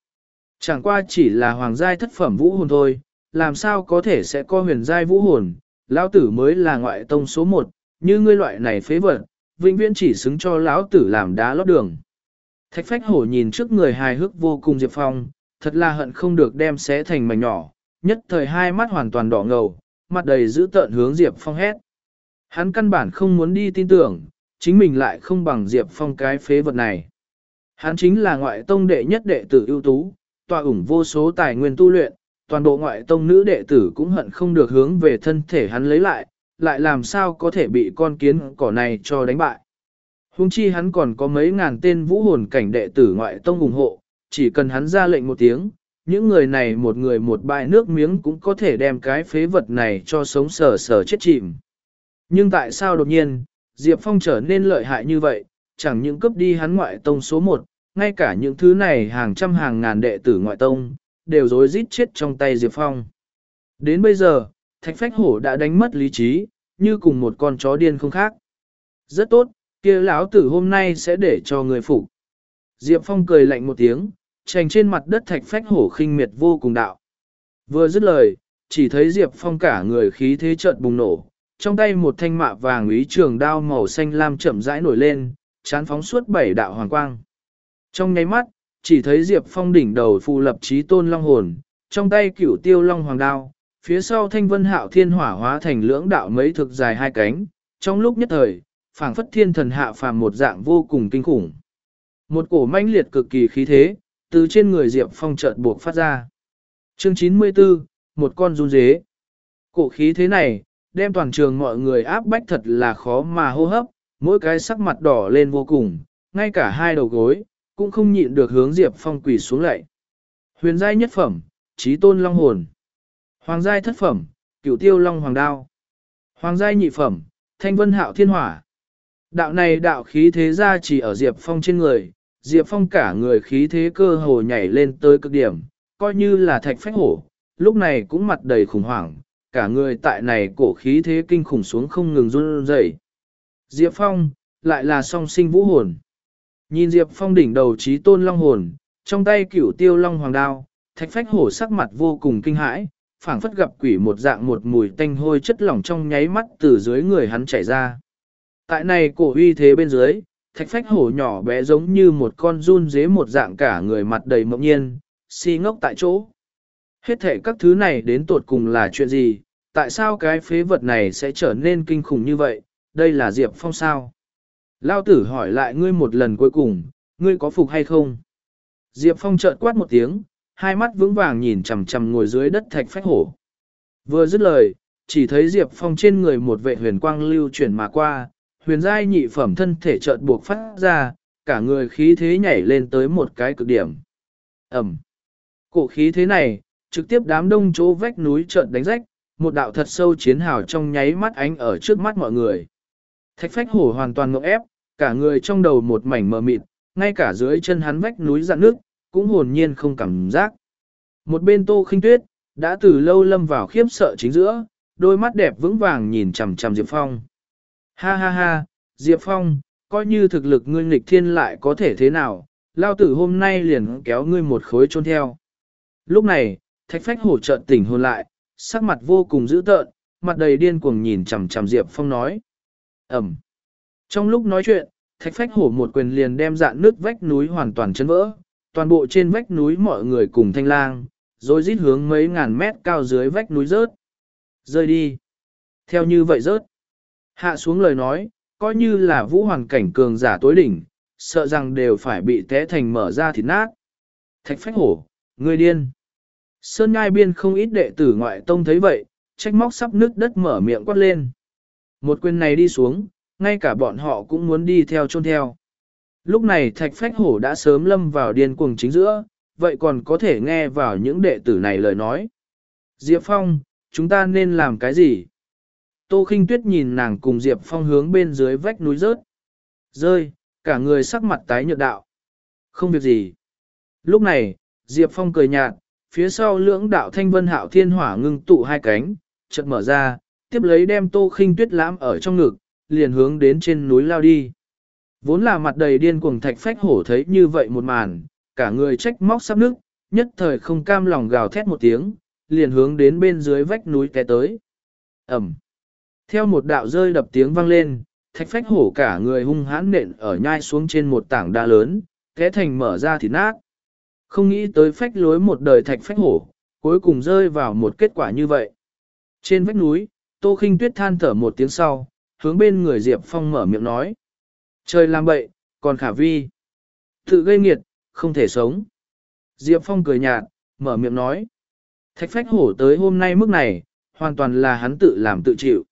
chẳng qua chỉ là hoàng giai thất phẩm vũ hồn thôi, làm sao có thể sẽ có huyền giai vũ hồn, lão tử mới là ngoại tông số một, như ngươi loại này phế vật, vĩnh viễn chỉ xứng cho lão tử làm đá lót đường. Thạch phách hổ nhìn trước người hài hước vô cùng Diệp Phong, thật là hận không được đem xé thành mảnh nhỏ, nhất thời hai mắt hoàn toàn đỏ ngầu, mặt đầy dữ tợn hướng Diệp Phong hét. Hắn căn bản không muốn đi tin tưởng, chính mình lại không bằng Diệp Phong cái phế vật này. Hắn chính là ngoại tông đệ nhất đệ tử ưu tú, tòa ủng vô số tài nguyên tu luyện, toàn bộ ngoại tông nữ đệ tử cũng hận không được hướng về thân thể hắn lấy lại, lại làm sao có thể bị con kiến cỏ này cho đánh bại. Hùng chi hắn còn có mấy ngàn tên vũ hồn cảnh đệ tử ngoại tông ủng hộ, chỉ cần hắn ra lệnh một tiếng, những người này một người một bãi nước miếng cũng có thể đem cái phế vật này cho sống sờ sờ chết chìm. Nhưng tại sao đột nhiên, Diệp Phong trở nên lợi hại như vậy, chẳng những cướp đi hắn ngoại tông số 1, ngay cả những thứ này hàng trăm hàng ngàn đệ tử ngoại tông, đều rối rít chết trong tay Diệp Phong. Đến bây giờ, Thạch Phách Hổ đã đánh mất lý trí, như cùng một con chó điên không khác. Rất tốt, kia lão tử hôm nay sẽ để cho người phục. Diệp Phong cười lạnh một tiếng, trành trên mặt đất Thạch Phách Hổ khinh miệt vô cùng đạo. Vừa dứt lời, chỉ thấy Diệp Phong cả người khí thế chợt bùng nổ, trong tay một thanh mạ vàng ý trường đao màu xanh lam chậm rãi nổi lên, chán phóng suốt bảy đạo hoàng quang. Trong nháy mắt, chỉ thấy Diệp Phong đỉnh đầu phù lập trí tôn long hồn, trong tay cửu tiêu long hoàng đao, phía sau thanh vân hạo thiên hỏa hóa thành lưỡng đạo mấy thực dài hai cánh, trong lúc nhất thời, phảng phất thiên thần hạ phàm một dạng vô cùng kinh khủng. Một cổ manh liệt cực kỳ khí thế, từ trên người Diệp Phong chợt buộc phát ra. Chương 94, một con run dế. Cổ khí thế này, đem toàn trường mọi người áp bách thật là khó mà hô hấp, mỗi cái sắc mặt đỏ lên vô cùng, ngay cả hai đầu gối, cũng không nhịn được hướng Diệp Phong quỳ xuống lạy. Huyền giai nhất phẩm, trí tôn long hồn. Hoàng giai thất phẩm, cửu tiêu long hoàng đao. Hoàng giai nhị phẩm, thanh vân hạo thiên hỏa. Đạo này đạo khí thế ra chỉ ở Diệp Phong trên người, Diệp Phong cả người khí thế cơ hồ nhảy lên tới cực điểm, coi như là thạch phách hổ, lúc này cũng mặt đầy khủng hoảng, cả người tại này cổ khí thế kinh khủng xuống không ngừng run rẩy. Diệp Phong, lại là song sinh vũ hồn. Nhìn Diệp Phong đỉnh đầu trí tôn long hồn, trong tay cửu tiêu long hoàng đao, thạch phách hổ sắc mặt vô cùng kinh hãi, phảng phất gặp quỷ một dạng một mùi tanh hôi chất lỏng trong nháy mắt từ dưới người hắn chảy ra. Tại này cổ uy thế bên dưới, thạch phách hổ nhỏ bé giống như một con run dế một dạng cả người mặt đầy mộng nhiên, si ngốc tại chỗ. Hết thể các thứ này đến tột cùng là chuyện gì, tại sao cái phế vật này sẽ trở nên kinh khủng như vậy, đây là Diệp Phong sao? Lao tử hỏi lại ngươi một lần cuối cùng, ngươi có phục hay không? Diệp Phong chợt quát một tiếng, hai mắt vững vàng nhìn chằm chằm ngồi dưới đất thạch phách hổ. Vừa dứt lời, chỉ thấy Diệp Phong trên người một vệ huyền quang lưu chuyển mà qua, huyền giai nhị phẩm thân thể chợt buộc phát ra, cả người khí thế nhảy lên tới một cái cực điểm. Ẩm. Cổ khí thế này, trực tiếp đám đông chỗ vách núi chợt đánh rách, một đạo thật sâu chiến hào trong nháy mắt ánh ở trước mắt mọi người. Thạch phách hổ hoàn toàn ngộ ép, cả người trong đầu một mảnh mờ mịt, ngay cả dưới chân hắn vách núi dạn nước, cũng hồn nhiên không cảm giác. Một bên tô khinh tuyết, đã từ lâu lâm vào khiếp sợ chính giữa, đôi mắt đẹp vững vàng nhìn chằm chằm Diệp Phong. Ha ha ha, Diệp Phong, coi như thực lực ngươi nghịch thiên lại có thể thế nào, lao tử hôm nay liền kéo ngươi một khối trôn theo. Lúc này, thạch phách hổ trợn tỉnh hồn lại, sắc mặt vô cùng dữ tợn, mặt đầy điên cuồng nhìn chằm chằm Diệp Phong nói. Ẩm. Trong lúc nói chuyện, thạch phách hổ một quyền liền đem dạn nước vách núi hoàn toàn chấn vỡ, toàn bộ trên vách núi mọi người cùng thanh lang, rồi rít hướng mấy ngàn mét cao dưới vách núi rớt. Rơi đi. Theo như vậy rớt. Hạ xuống lời nói, coi như là vũ hoàn cảnh cường giả tối đỉnh, sợ rằng đều phải bị té thành mở ra thịt nát. Thạch phách hổ, người điên. Sơn ngai biên không ít đệ tử ngoại tông thấy vậy, trách móc sắp nước đất mở miệng quát lên. Một quyền này đi xuống, ngay cả bọn họ cũng muốn đi theo chôn theo. Lúc này thạch phách hổ đã sớm lâm vào điên cuồng chính giữa, vậy còn có thể nghe vào những đệ tử này lời nói. Diệp Phong, chúng ta nên làm cái gì? Tô khinh tuyết nhìn nàng cùng Diệp Phong hướng bên dưới vách núi rớt. Rơi, cả người sắc mặt tái nhợt đạo. Không việc gì. Lúc này, Diệp Phong cười nhạt, phía sau lưỡng đạo thanh vân hạo thiên hỏa ngưng tụ hai cánh, chợt mở ra, tiếp lấy đem tô khinh tuyết lãm ở trong ngực, liền hướng đến trên núi lao đi. Vốn là mặt đầy điên cuồng thạch phách hổ thấy như vậy một màn, cả người trách móc sắp nước, nhất thời không cam lòng gào thét một tiếng, liền hướng đến bên dưới vách núi té tới. Ẩm. Theo một đạo rơi đập tiếng vang lên, thạch phách hổ cả người hung hãn nện ở nhai xuống trên một tảng đá lớn, té thành mở ra thì nát. Không nghĩ tới phách lối một đời thạch phách hổ, cuối cùng rơi vào một kết quả như vậy. Trên vách núi, Tô Khinh Tuyết than thở một tiếng sau, hướng bên người Diệp Phong mở miệng nói. Trời làm bậy, còn khả vi. Tự gây nghiệt, không thể sống. Diệp Phong cười nhạt, mở miệng nói. Thạch phách hổ tới hôm nay mức này, hoàn toàn là hắn tự làm tự chịu.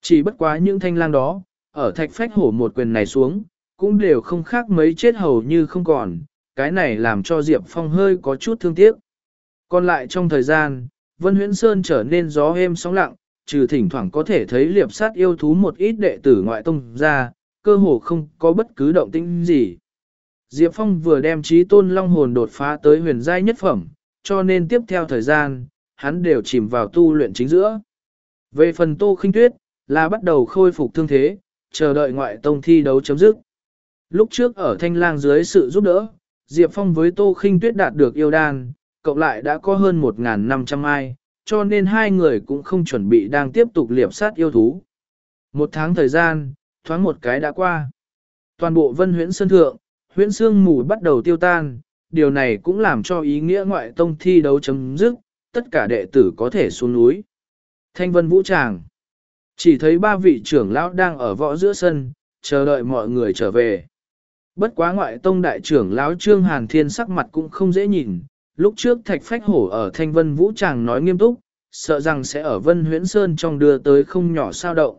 Chỉ bất quá những thanh lang đó, ở thạch phách hổ một quyền này xuống, cũng đều không khác mấy chết hầu như không còn, cái này làm cho Diệp Phong hơi có chút thương tiếc. Còn lại trong thời gian, Vân Huyễn Sơn trở nên gió êm sóng lặng, trừ thỉnh thoảng có thể thấy liệp sát yêu thú một ít đệ tử ngoại tông ra, cơ hồ không có bất cứ động tĩnh gì. Diệp Phong vừa đem trí tôn long hồn đột phá tới huyền giai nhất phẩm, cho nên tiếp theo thời gian, hắn đều chìm vào tu luyện chính giữa. Về phần tô khinh tuyết, là bắt đầu khôi phục thương thế, chờ đợi ngoại tông thi đấu chấm dứt. Lúc trước ở thanh lang dưới sự giúp đỡ, Diệp Phong với tô khinh tuyết đạt được yêu đan, cộng lại đã có hơn 1.500 ai, cho nên hai người cũng không chuẩn bị đang tiếp tục liệp sát yêu thú. Một tháng thời gian, thoáng một cái đã qua. Toàn bộ vân huyễn sơn thượng, huyễn sương mù bắt đầu tiêu tan, điều này cũng làm cho ý nghĩa ngoại tông thi đấu chấm dứt, tất cả đệ tử có thể xuống núi. Thanh vân vũ tràng. Chỉ thấy ba vị trưởng lão đang ở võ giữa sân, chờ đợi mọi người trở về. Bất quá ngoại tông đại trưởng lão Trương Hàn Thiên sắc mặt cũng không dễ nhìn, lúc trước thạch phách hổ ở Thanh Vân Vũ Tràng nói nghiêm túc, sợ rằng sẽ ở Vân Huyễn Sơn trong đưa tới không nhỏ sao động.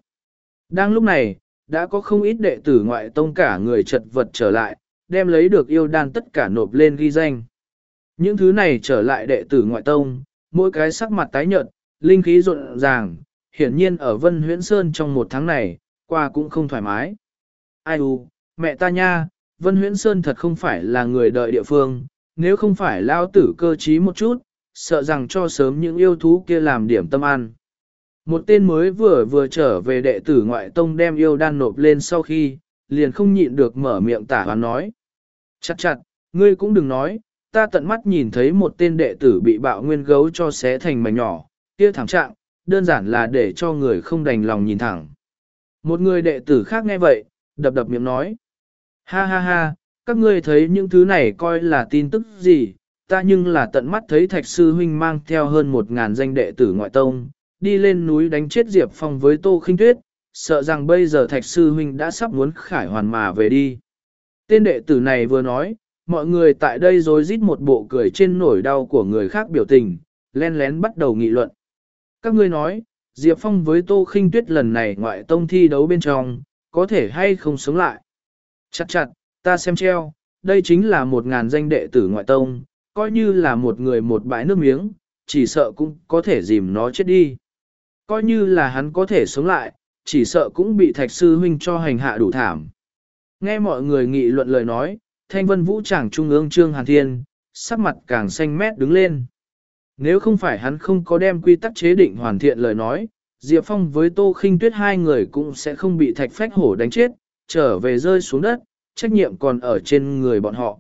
Đang lúc này, đã có không ít đệ tử ngoại tông cả người chật vật trở lại, đem lấy được yêu đan tất cả nộp lên ghi danh. Những thứ này trở lại đệ tử ngoại tông, mỗi cái sắc mặt tái nhợt, linh khí rộn ràng, hiển nhiên ở Vân Huyễn Sơn trong một tháng này, qua cũng không thoải mái. Ai u, mẹ ta nha, Vân Huyễn Sơn thật không phải là người đợi địa phương, nếu không phải lao tử cơ trí một chút, sợ rằng cho sớm những yêu thú kia làm điểm tâm ăn. Một tên mới vừa vừa trở về đệ tử ngoại tông đem yêu đan nộp lên sau khi, liền không nhịn được mở miệng tả và nói. Chặt chặt, ngươi cũng đừng nói, ta tận mắt nhìn thấy một tên đệ tử bị bạo nguyên gấu cho xé thành mảnh nhỏ, kia thẳng trạng, đơn giản là để cho người không đành lòng nhìn thẳng. Một người đệ tử khác nghe vậy, đập đập miệng nói. Ha ha ha, các ngươi thấy những thứ này coi là tin tức gì, ta nhưng là tận mắt thấy thạch sư huynh mang theo hơn một ngàn danh đệ tử ngoại tông, đi lên núi đánh chết Diệp Phong với Tô Khinh Tuyết, sợ rằng bây giờ Thạch Sư Huynh đã sắp muốn khải hoàn mà về đi. Tên đệ tử này vừa nói, mọi người tại đây rồi rít một bộ cười trên nổi đau của người khác biểu tình, len lén bắt đầu nghị luận. Các ngươi nói, Diệp Phong với Tô Khinh Tuyết lần này ngoại tông thi đấu bên trong, có thể hay không sống lại. Chặt chặt, ta xem treo, đây chính là một ngàn danh đệ tử ngoại tông, coi như là một người một bãi nước miếng, chỉ sợ cũng có thể dìm nó chết đi. Coi như là hắn có thể sống lại, chỉ sợ cũng bị thạch sư huynh cho hành hạ đủ thảm. Nghe mọi người nghị luận lời nói, thanh vân vũ trảng trung ương trương hàn thiên, sắc mặt càng xanh mét đứng lên. Nếu không phải hắn không có đem quy tắc chế định hoàn thiện lời nói, Diệp Phong với Tô Khinh Tuyết hai người cũng sẽ không bị thạch phách hổ đánh chết, trở về rơi xuống đất, trách nhiệm còn ở trên người bọn họ.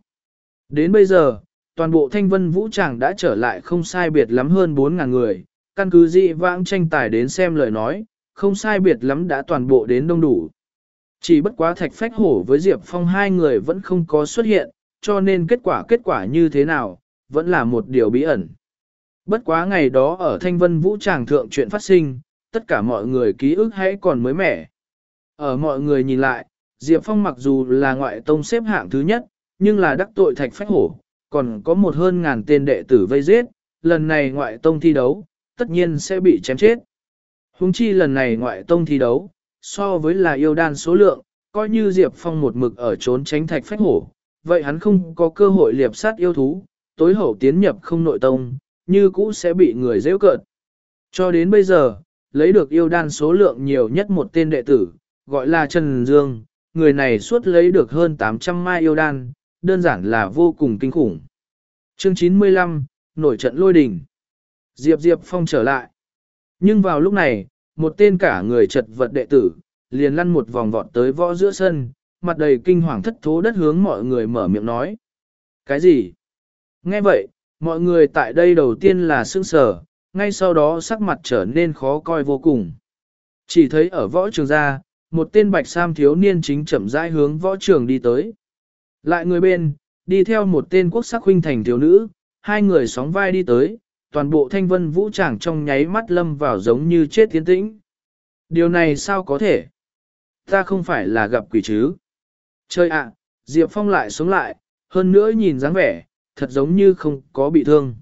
Đến bây giờ, toàn bộ thanh vân vũ tràng đã trở lại không sai biệt lắm hơn 4.000 người, căn cứ dị vãng tranh tài đến xem lời nói, không sai biệt lắm đã toàn bộ đến đông đủ. Chỉ bất quá thạch phách hổ với Diệp Phong hai người vẫn không có xuất hiện, cho nên kết quả kết quả như thế nào, vẫn là một điều bí ẩn. Bất quá ngày đó ở Thanh Vân Vũ Tràng Thượng chuyện phát sinh, tất cả mọi người ký ức hãy còn mới mẻ. Ở mọi người nhìn lại, Diệp Phong mặc dù là ngoại tông xếp hạng thứ nhất, nhưng là đắc tội thạch phách hổ, còn có một hơn ngàn tên đệ tử vây giết, lần này ngoại tông thi đấu, tất nhiên sẽ bị chém chết. Huống chi lần này ngoại tông thi đấu, so với là yêu đan số lượng, coi như Diệp Phong một mực ở trốn tránh thạch phách hổ, vậy hắn không có cơ hội liệp sát yêu thú, tối hậu tiến nhập không nội tông, như cũ sẽ bị người dễ cợt. Cho đến bây giờ, lấy được yêu đan số lượng nhiều nhất một tên đệ tử, gọi là Trần Dương, người này suốt lấy được hơn 800 mai yêu đan, đơn giản là vô cùng kinh khủng. Chương 95, nổi trận lôi đình. Diệp Diệp Phong trở lại. Nhưng vào lúc này, một tên cả người chật vật đệ tử, liền lăn một vòng vọt tới võ giữa sân, mặt đầy kinh hoàng thất thố đất hướng mọi người mở miệng nói. Cái gì? Nghe vậy, mọi người tại đây đầu tiên là sương sở, ngay sau đó sắc mặt trở nên khó coi vô cùng. Chỉ thấy ở võ trường ra, một tên bạch sam thiếu niên chính chậm rãi hướng võ trường đi tới. Lại người bên, đi theo một tên quốc sắc huynh thành thiếu nữ, hai người sóng vai đi tới, toàn bộ thanh vân vũ tràng trong nháy mắt lâm vào giống như chết tiến tĩnh. Điều này sao có thể? Ta không phải là gặp quỷ chứ? Chơi ạ, Diệp Phong lại sống lại, hơn nữa nhìn dáng vẻ, thật giống như không có bị thương.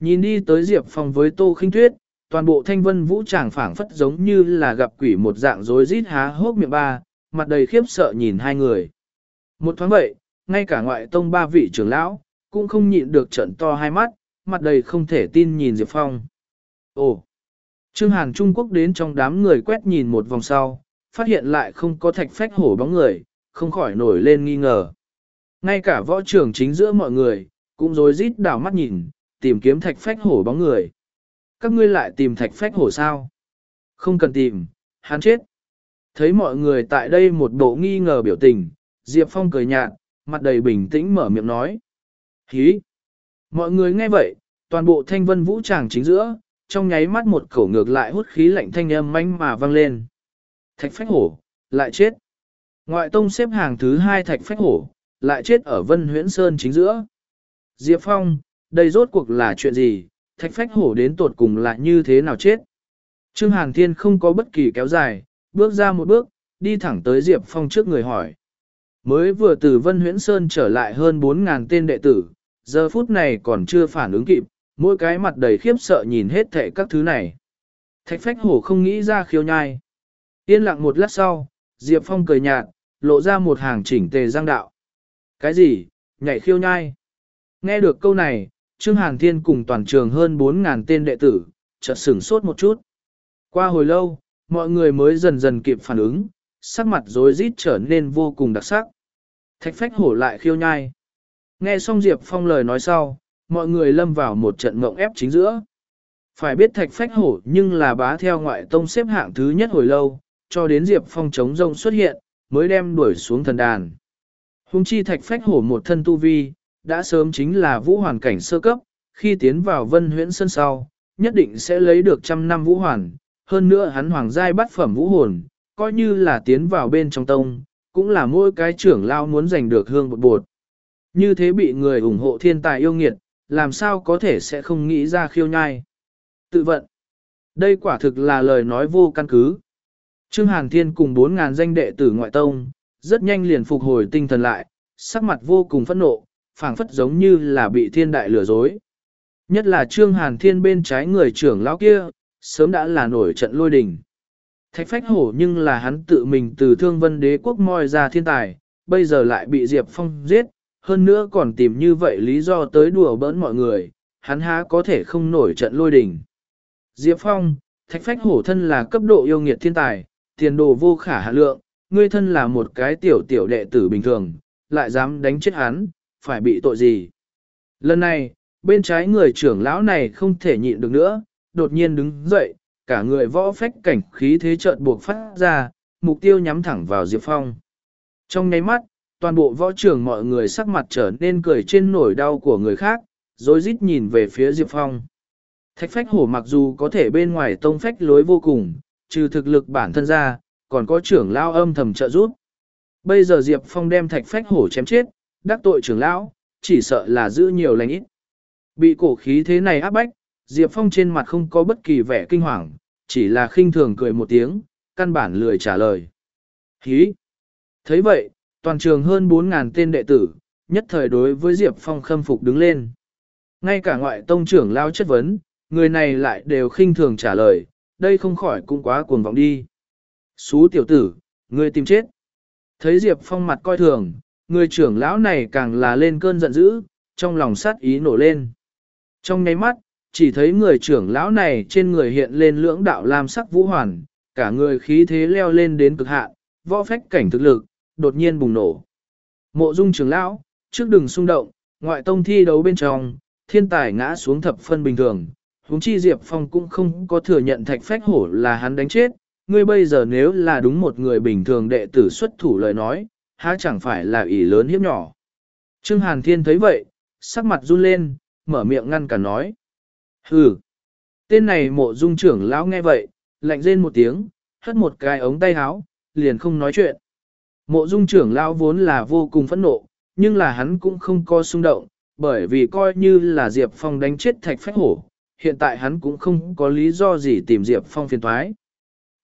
Nhìn đi tới Diệp Phong với Tô Khinh Tuyết, toàn bộ thanh vân vũ tràng phảng phất giống như là gặp quỷ một dạng rối rít há hốc miệng ba, mặt đầy khiếp sợ nhìn hai người. Một thoáng vậy, ngay cả ngoại tông ba vị trưởng lão, cũng không nhịn được trận to hai mắt, mặt đầy không thể tin nhìn Diệp Phong. Ồ! Trương Hàn Trung Quốc đến trong đám người quét nhìn một vòng sau, phát hiện lại không có thạch phách hổ bóng người, không khỏi nổi lên nghi ngờ. Ngay cả võ trưởng chính giữa mọi người, cũng rối rít đảo mắt nhìn, tìm kiếm thạch phách hổ bóng người. Các ngươi lại tìm thạch phách hổ sao? Không cần tìm, hắn chết. Thấy mọi người tại đây một bộ nghi ngờ biểu tình, Diệp Phong cười nhạt, mặt đầy bình tĩnh mở miệng nói. Hí! Mọi người nghe vậy, toàn bộ thanh vân vũ tràng chính giữa, trong nháy mắt một khẩu ngược lại hút khí lạnh thanh âm manh mà vang lên. Thạch phách hổ, lại chết. Ngoại tông xếp hàng thứ hai thạch phách hổ, lại chết ở vân huyễn sơn chính giữa. Diệp Phong, đây rốt cuộc là chuyện gì, thạch phách hổ đến tột cùng là như thế nào chết. Trương Hàn Thiên không có bất kỳ kéo dài, bước ra một bước, đi thẳng tới Diệp Phong trước người hỏi. Mới vừa từ Vân Huyễn Sơn trở lại hơn 4.000 tên đệ tử, giờ phút này còn chưa phản ứng kịp, mỗi cái mặt đầy khiếp sợ nhìn hết thệ các thứ này. Thạch phách hổ không nghĩ ra khiêu nhai. Yên lặng một lát sau, Diệp Phong cười nhạt, lộ ra một hàng chỉnh tề giang đạo. Cái gì, nhảy khiêu nhai? Nghe được câu này, Trương Hàn Thiên cùng toàn trường hơn 4.000 tên đệ tử, chợt sửng sốt một chút. Qua hồi lâu, mọi người mới dần dần kịp phản ứng, sắc mặt rối rít trở nên vô cùng đặc sắc. Thạch phách hổ lại khiêu nhai. Nghe xong Diệp Phong lời nói sau, mọi người lâm vào một trận mộng ép chính giữa. Phải biết thạch phách hổ nhưng là bá theo ngoại tông xếp hạng thứ nhất hồi lâu, cho đến Diệp Phong chống rông xuất hiện, mới đem đuổi xuống thần đàn. Hùng chi thạch phách hổ một thân tu vi, đã sớm chính là vũ hoàn cảnh sơ cấp, khi tiến vào vân huyễn sân sau, nhất định sẽ lấy được trăm năm vũ hoàn, hơn nữa hắn hoàng giai bắt phẩm vũ hồn, coi như là tiến vào bên trong tông, cũng là mỗi cái trưởng lao muốn giành được hương bột bột. Như thế bị người ủng hộ thiên tài yêu nghiệt, làm sao có thể sẽ không nghĩ ra khiêu nhai. Tự vận. Đây quả thực là lời nói vô căn cứ. Trương Hàn Thiên cùng 4.000 danh đệ tử ngoại tông, rất nhanh liền phục hồi tinh thần lại, sắc mặt vô cùng phẫn nộ, phảng phất giống như là bị thiên đại lừa dối. Nhất là Trương Hàn Thiên bên trái người trưởng lão kia, sớm đã là nổi trận lôi đình. Thạch phách hổ nhưng là hắn tự mình từ thương vân đế quốc moi ra thiên tài, bây giờ lại bị Diệp Phong giết, hơn nữa còn tìm như vậy lý do tới đùa bỡn mọi người, hắn há có thể không nổi trận lôi đình. Diệp Phong, thạch phách hổ thân là cấp độ yêu nghiệt thiên tài, tiền đồ vô khả hạ lượng, ngươi thân là một cái tiểu tiểu đệ tử bình thường, lại dám đánh chết hắn, phải bị tội gì? Lần này, bên trái người trưởng lão này không thể nhịn được nữa, đột nhiên đứng dậy, cả người võ phách cảnh khí thế chợt buộc phát ra, mục tiêu nhắm thẳng vào Diệp Phong. Trong nháy mắt, toàn bộ võ trưởng mọi người sắc mặt trở nên cười trên nổi đau của người khác, rồi rít nhìn về phía Diệp Phong. Thạch phách hổ mặc dù có thể bên ngoài tông phách lối vô cùng, trừ thực lực bản thân ra, còn có trưởng lao âm thầm trợ giúp. Bây giờ Diệp Phong đem thạch phách hổ chém chết, đắc tội trưởng lão, chỉ sợ là giữ nhiều lành ít. Bị cổ khí thế này áp bách, Diệp Phong trên mặt không có bất kỳ vẻ kinh hoàng, chỉ là khinh thường cười một tiếng, căn bản lười trả lời. Hí! thấy vậy, toàn trường hơn 4.000 tên đệ tử, nhất thời đối với Diệp Phong khâm phục đứng lên. Ngay cả ngoại tông trưởng lao chất vấn, người này lại đều khinh thường trả lời, đây không khỏi cũng quá cuồng vọng đi. Xú tiểu tử, ngươi tìm chết. Thấy Diệp Phong mặt coi thường, người trưởng lão này càng là lên cơn giận dữ, trong lòng sát ý nổ lên. Trong nháy mắt, chỉ thấy người trưởng lão này trên người hiện lên lưỡng đạo lam sắc vũ hoàn, cả người khí thế leo lên đến cực hạn, võ phách cảnh thực lực, đột nhiên bùng nổ. Mộ dung trưởng lão, trước đừng xung động, ngoại tông thi đấu bên trong, thiên tài ngã xuống thập phân bình thường, huống chi Diệp Phong cũng không có thừa nhận thạch phách hổ là hắn đánh chết, ngươi bây giờ nếu là đúng một người bình thường đệ tử xuất thủ lời nói, há chẳng phải là ỷ lớn hiếp nhỏ. Trương Hàn Thiên thấy vậy, sắc mặt run lên, mở miệng ngăn cả nói. Hừ! Tên này mộ dung trưởng lão nghe vậy, lạnh rên một tiếng, hất một cái ống tay áo, liền không nói chuyện. Mộ dung trưởng lão vốn là vô cùng phẫn nộ, nhưng là hắn cũng không có xung động, bởi vì coi như là Diệp Phong đánh chết thạch phách hổ, hiện tại hắn cũng không có lý do gì tìm Diệp Phong phiền thoái.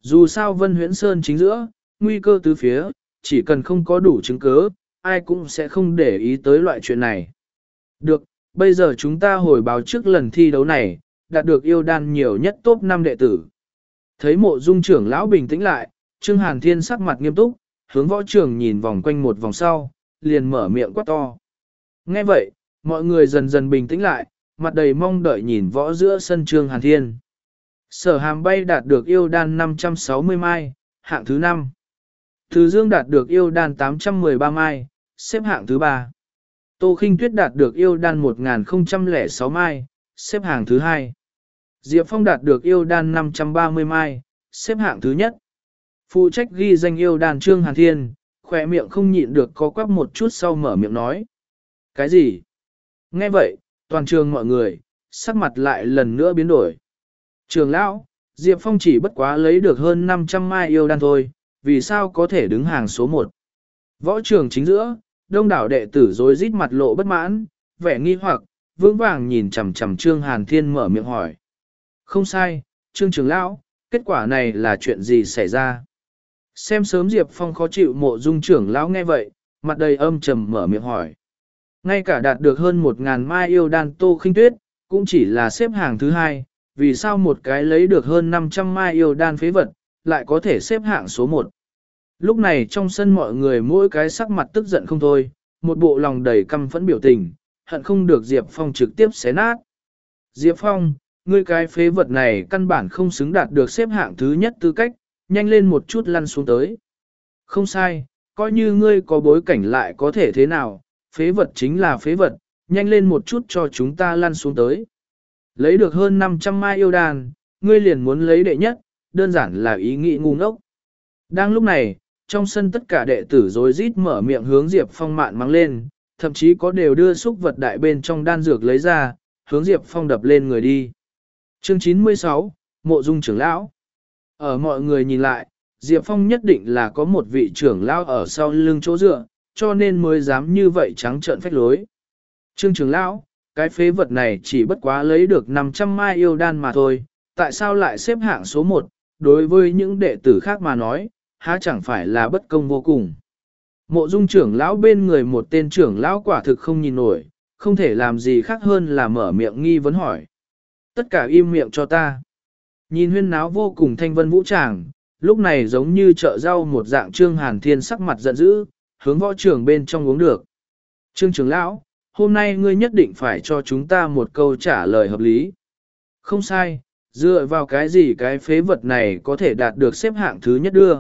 Dù sao Vân Huyễn Sơn chính giữa, nguy cơ tứ phía, chỉ cần không có đủ chứng cứ, ai cũng sẽ không để ý tới loại chuyện này. Được, bây giờ chúng ta hồi báo trước lần thi đấu này, đạt được yêu đan nhiều nhất top 5 đệ tử. Thấy mộ dung trưởng lão bình tĩnh lại, Trương Hàn Thiên sắc mặt nghiêm túc, hướng võ trưởng nhìn vòng quanh một vòng sau, liền mở miệng quát to. Nghe vậy, mọi người dần dần bình tĩnh lại, mặt đầy mong đợi nhìn võ giữa sân Trương Hàn Thiên. Sở hàm bay đạt được yêu đan 560 mai, hạng thứ 5. Từ Dương đạt được yêu đan 813 mai, xếp hạng thứ 3. Tô Khinh Tuyết đạt được yêu đan 1006 mai, xếp hạng thứ 2. Diệp Phong đạt được yêu đan 530 mai, xếp hạng thứ nhất. Phụ trách ghi danh yêu đan Trương Hàn Thiên, khỏe miệng không nhịn được có quắp một chút sau mở miệng nói. Cái gì? Nghe vậy, toàn trường mọi người, sắc mặt lại lần nữa biến đổi. Trường lão, Diệp Phong chỉ bất quá lấy được hơn 500 mai yêu đan thôi, vì sao có thể đứng hàng số 1. Võ trường chính giữa, đông đảo đệ tử rối rít mặt lộ bất mãn, vẻ nghi hoặc, vững vàng nhìn chằm chằm Trương Hàn Thiên mở miệng hỏi. Không sai, Trương Trường Lão, kết quả này là chuyện gì xảy ra? Xem sớm Diệp Phong khó chịu mộ dung trưởng lão nghe vậy, mặt đầy âm trầm mở miệng hỏi. Ngay cả đạt được hơn một ngàn mai yêu đan tô khinh tuyết, cũng chỉ là xếp hàng thứ hai, vì sao một cái lấy được hơn 500 mai yêu đan phế vật, lại có thể xếp hạng số 1. Lúc này trong sân mọi người mỗi cái sắc mặt tức giận không thôi, một bộ lòng đầy căm phẫn biểu tình, hận không được Diệp Phong trực tiếp xé nát. Diệp Phong, ngươi cái phế vật này căn bản không xứng đạt được xếp hạng thứ nhất tư cách, nhanh lên một chút lăn xuống tới. Không sai, coi như ngươi có bối cảnh lại có thể thế nào, phế vật chính là phế vật, nhanh lên một chút cho chúng ta lăn xuống tới. Lấy được hơn 500 mai yêu đàn, ngươi liền muốn lấy đệ nhất, đơn giản là ý nghĩ ngu ngốc. Đang lúc này, trong sân tất cả đệ tử rối rít mở miệng hướng Diệp Phong mạn mang lên, thậm chí có đều đưa xúc vật đại bên trong đan dược lấy ra, hướng Diệp Phong đập lên người đi. Chương 96, Mộ Dung trưởng lão. Ở mọi người nhìn lại, Diệp Phong nhất định là có một vị trưởng lão ở sau lưng chỗ dựa, cho nên mới dám như vậy trắng trợn phách lối. Trương trưởng lão, cái phế vật này chỉ bất quá lấy được 500 mai yêu đan mà thôi, tại sao lại xếp hạng số 1, đối với những đệ tử khác mà nói, há chẳng phải là bất công vô cùng. Mộ dung trưởng lão bên người một tên trưởng lão quả thực không nhìn nổi, không thể làm gì khác hơn là mở miệng nghi vấn hỏi. Tất cả im miệng cho ta. Nhìn huyên náo vô cùng thanh vân vũ tràng, lúc này giống như chợ rau một dạng trương hàn thiên sắc mặt giận dữ, hướng võ trưởng bên trong uống được. Trương trưởng lão, hôm nay ngươi nhất định phải cho chúng ta một câu trả lời hợp lý. Không sai, dựa vào cái gì cái phế vật này có thể đạt được xếp hạng thứ nhất đưa.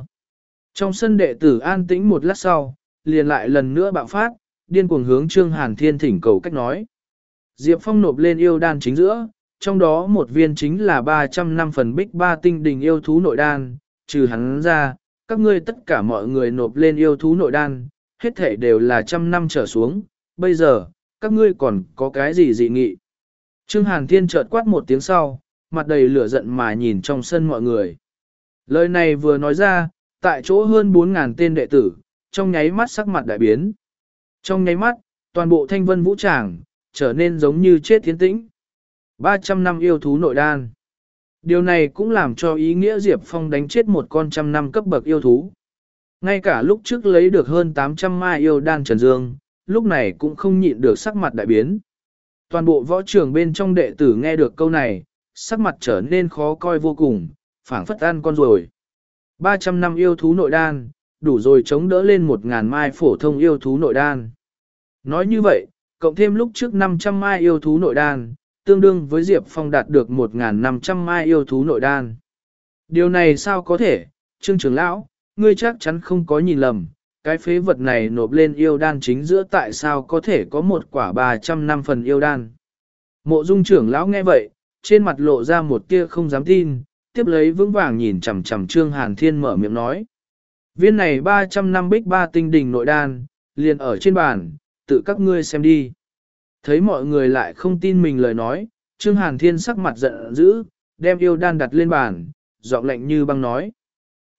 Trong sân đệ tử an tĩnh một lát sau, liền lại lần nữa bạo phát, điên cuồng hướng Trương Hàn Thiên thỉnh cầu cách nói. Diệp Phong nộp lên yêu đan chính giữa, trong đó một viên chính là 300 năm phần bích ba tinh đình yêu thú nội đan, trừ hắn ra, các ngươi tất cả mọi người nộp lên yêu thú nội đan, hết thể đều là trăm năm trở xuống, bây giờ, các ngươi còn có cái gì dị nghị. Trương Hàn Thiên chợt quát một tiếng sau, mặt đầy lửa giận mà nhìn trong sân mọi người. Lời này vừa nói ra, tại chỗ hơn 4.000 tên đệ tử, trong nháy mắt sắc mặt đại biến. Trong nháy mắt, toàn bộ thanh vân vũ tràng, trở nên giống như chết thiến tĩnh. 300 năm yêu thú nội đan. Điều này cũng làm cho ý nghĩa Diệp Phong đánh chết một con trăm năm cấp bậc yêu thú. Ngay cả lúc trước lấy được hơn 800 mai yêu đan Trần Dương, lúc này cũng không nhịn được sắc mặt đại biến. Toàn bộ võ trường bên trong đệ tử nghe được câu này, sắc mặt trở nên khó coi vô cùng, phảng phất ăn con rồi. 300 năm yêu thú nội đan, đủ rồi chống đỡ lên 1.000 mai phổ thông yêu thú nội đan. Nói như vậy, cộng thêm lúc trước 500 mai yêu thú nội đan, tương đương với Diệp Phong đạt được 1.500 mai yêu thú nội đan. Điều này sao có thể, Trương trưởng lão, ngươi chắc chắn không có nhìn lầm, cái phế vật này nộp lên yêu đan chính giữa tại sao có thể có một quả 300 năm phần yêu đan. Mộ dung trưởng lão nghe vậy, trên mặt lộ ra một tia không dám tin, tiếp lấy vững vàng nhìn chằm chằm Trương Hàn Thiên mở miệng nói. Viên này 300 năm bích ba tinh đình nội đan, liền ở trên bàn, tự các ngươi xem đi. Thấy mọi người lại không tin mình lời nói, Trương Hàn Thiên sắc mặt giận dữ, đem yêu đan đặt lên bàn, giọng lạnh như băng nói.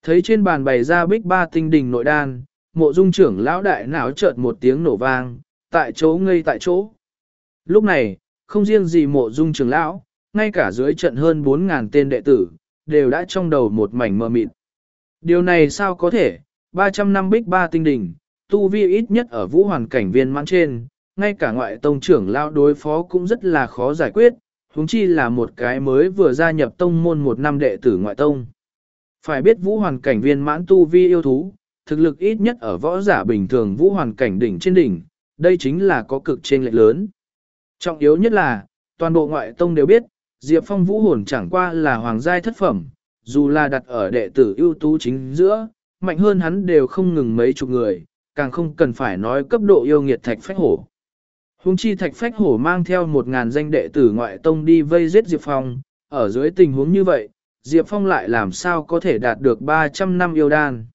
Thấy trên bàn bày ra bích ba tinh đình nội đan, mộ dung trưởng lão đại não chợt một tiếng nổ vang, tại chỗ ngây tại chỗ. Lúc này, không riêng gì mộ dung trưởng lão, ngay cả dưới trận hơn 4.000 tên đệ tử, đều đã trong đầu một mảnh mờ mịt. Điều này sao có thể, 300 năm bích ba tinh đỉnh, tu vi ít nhất ở vũ hoàn cảnh viên mãn trên, ngay cả ngoại tông trưởng lao đối phó cũng rất là khó giải quyết, huống chi là một cái mới vừa gia nhập tông môn một năm đệ tử ngoại tông. Phải biết vũ hoàn cảnh viên mãn tu vi yêu thú, thực lực ít nhất ở võ giả bình thường vũ hoàn cảnh đỉnh trên đỉnh, đây chính là có cực trên lệch lớn. Trọng yếu nhất là, toàn bộ ngoại tông đều biết, Diệp Phong vũ hồn chẳng qua là hoàng giai thất phẩm, dù là đặt ở đệ tử ưu tú chính giữa, mạnh hơn hắn đều không ngừng mấy chục người, càng không cần phải nói cấp độ yêu nghiệt thạch phách hổ. Hùng chi thạch phách hổ mang theo một ngàn danh đệ tử ngoại tông đi vây giết Diệp Phong, ở dưới tình huống như vậy, Diệp Phong lại làm sao có thể đạt được 300 năm yêu đan.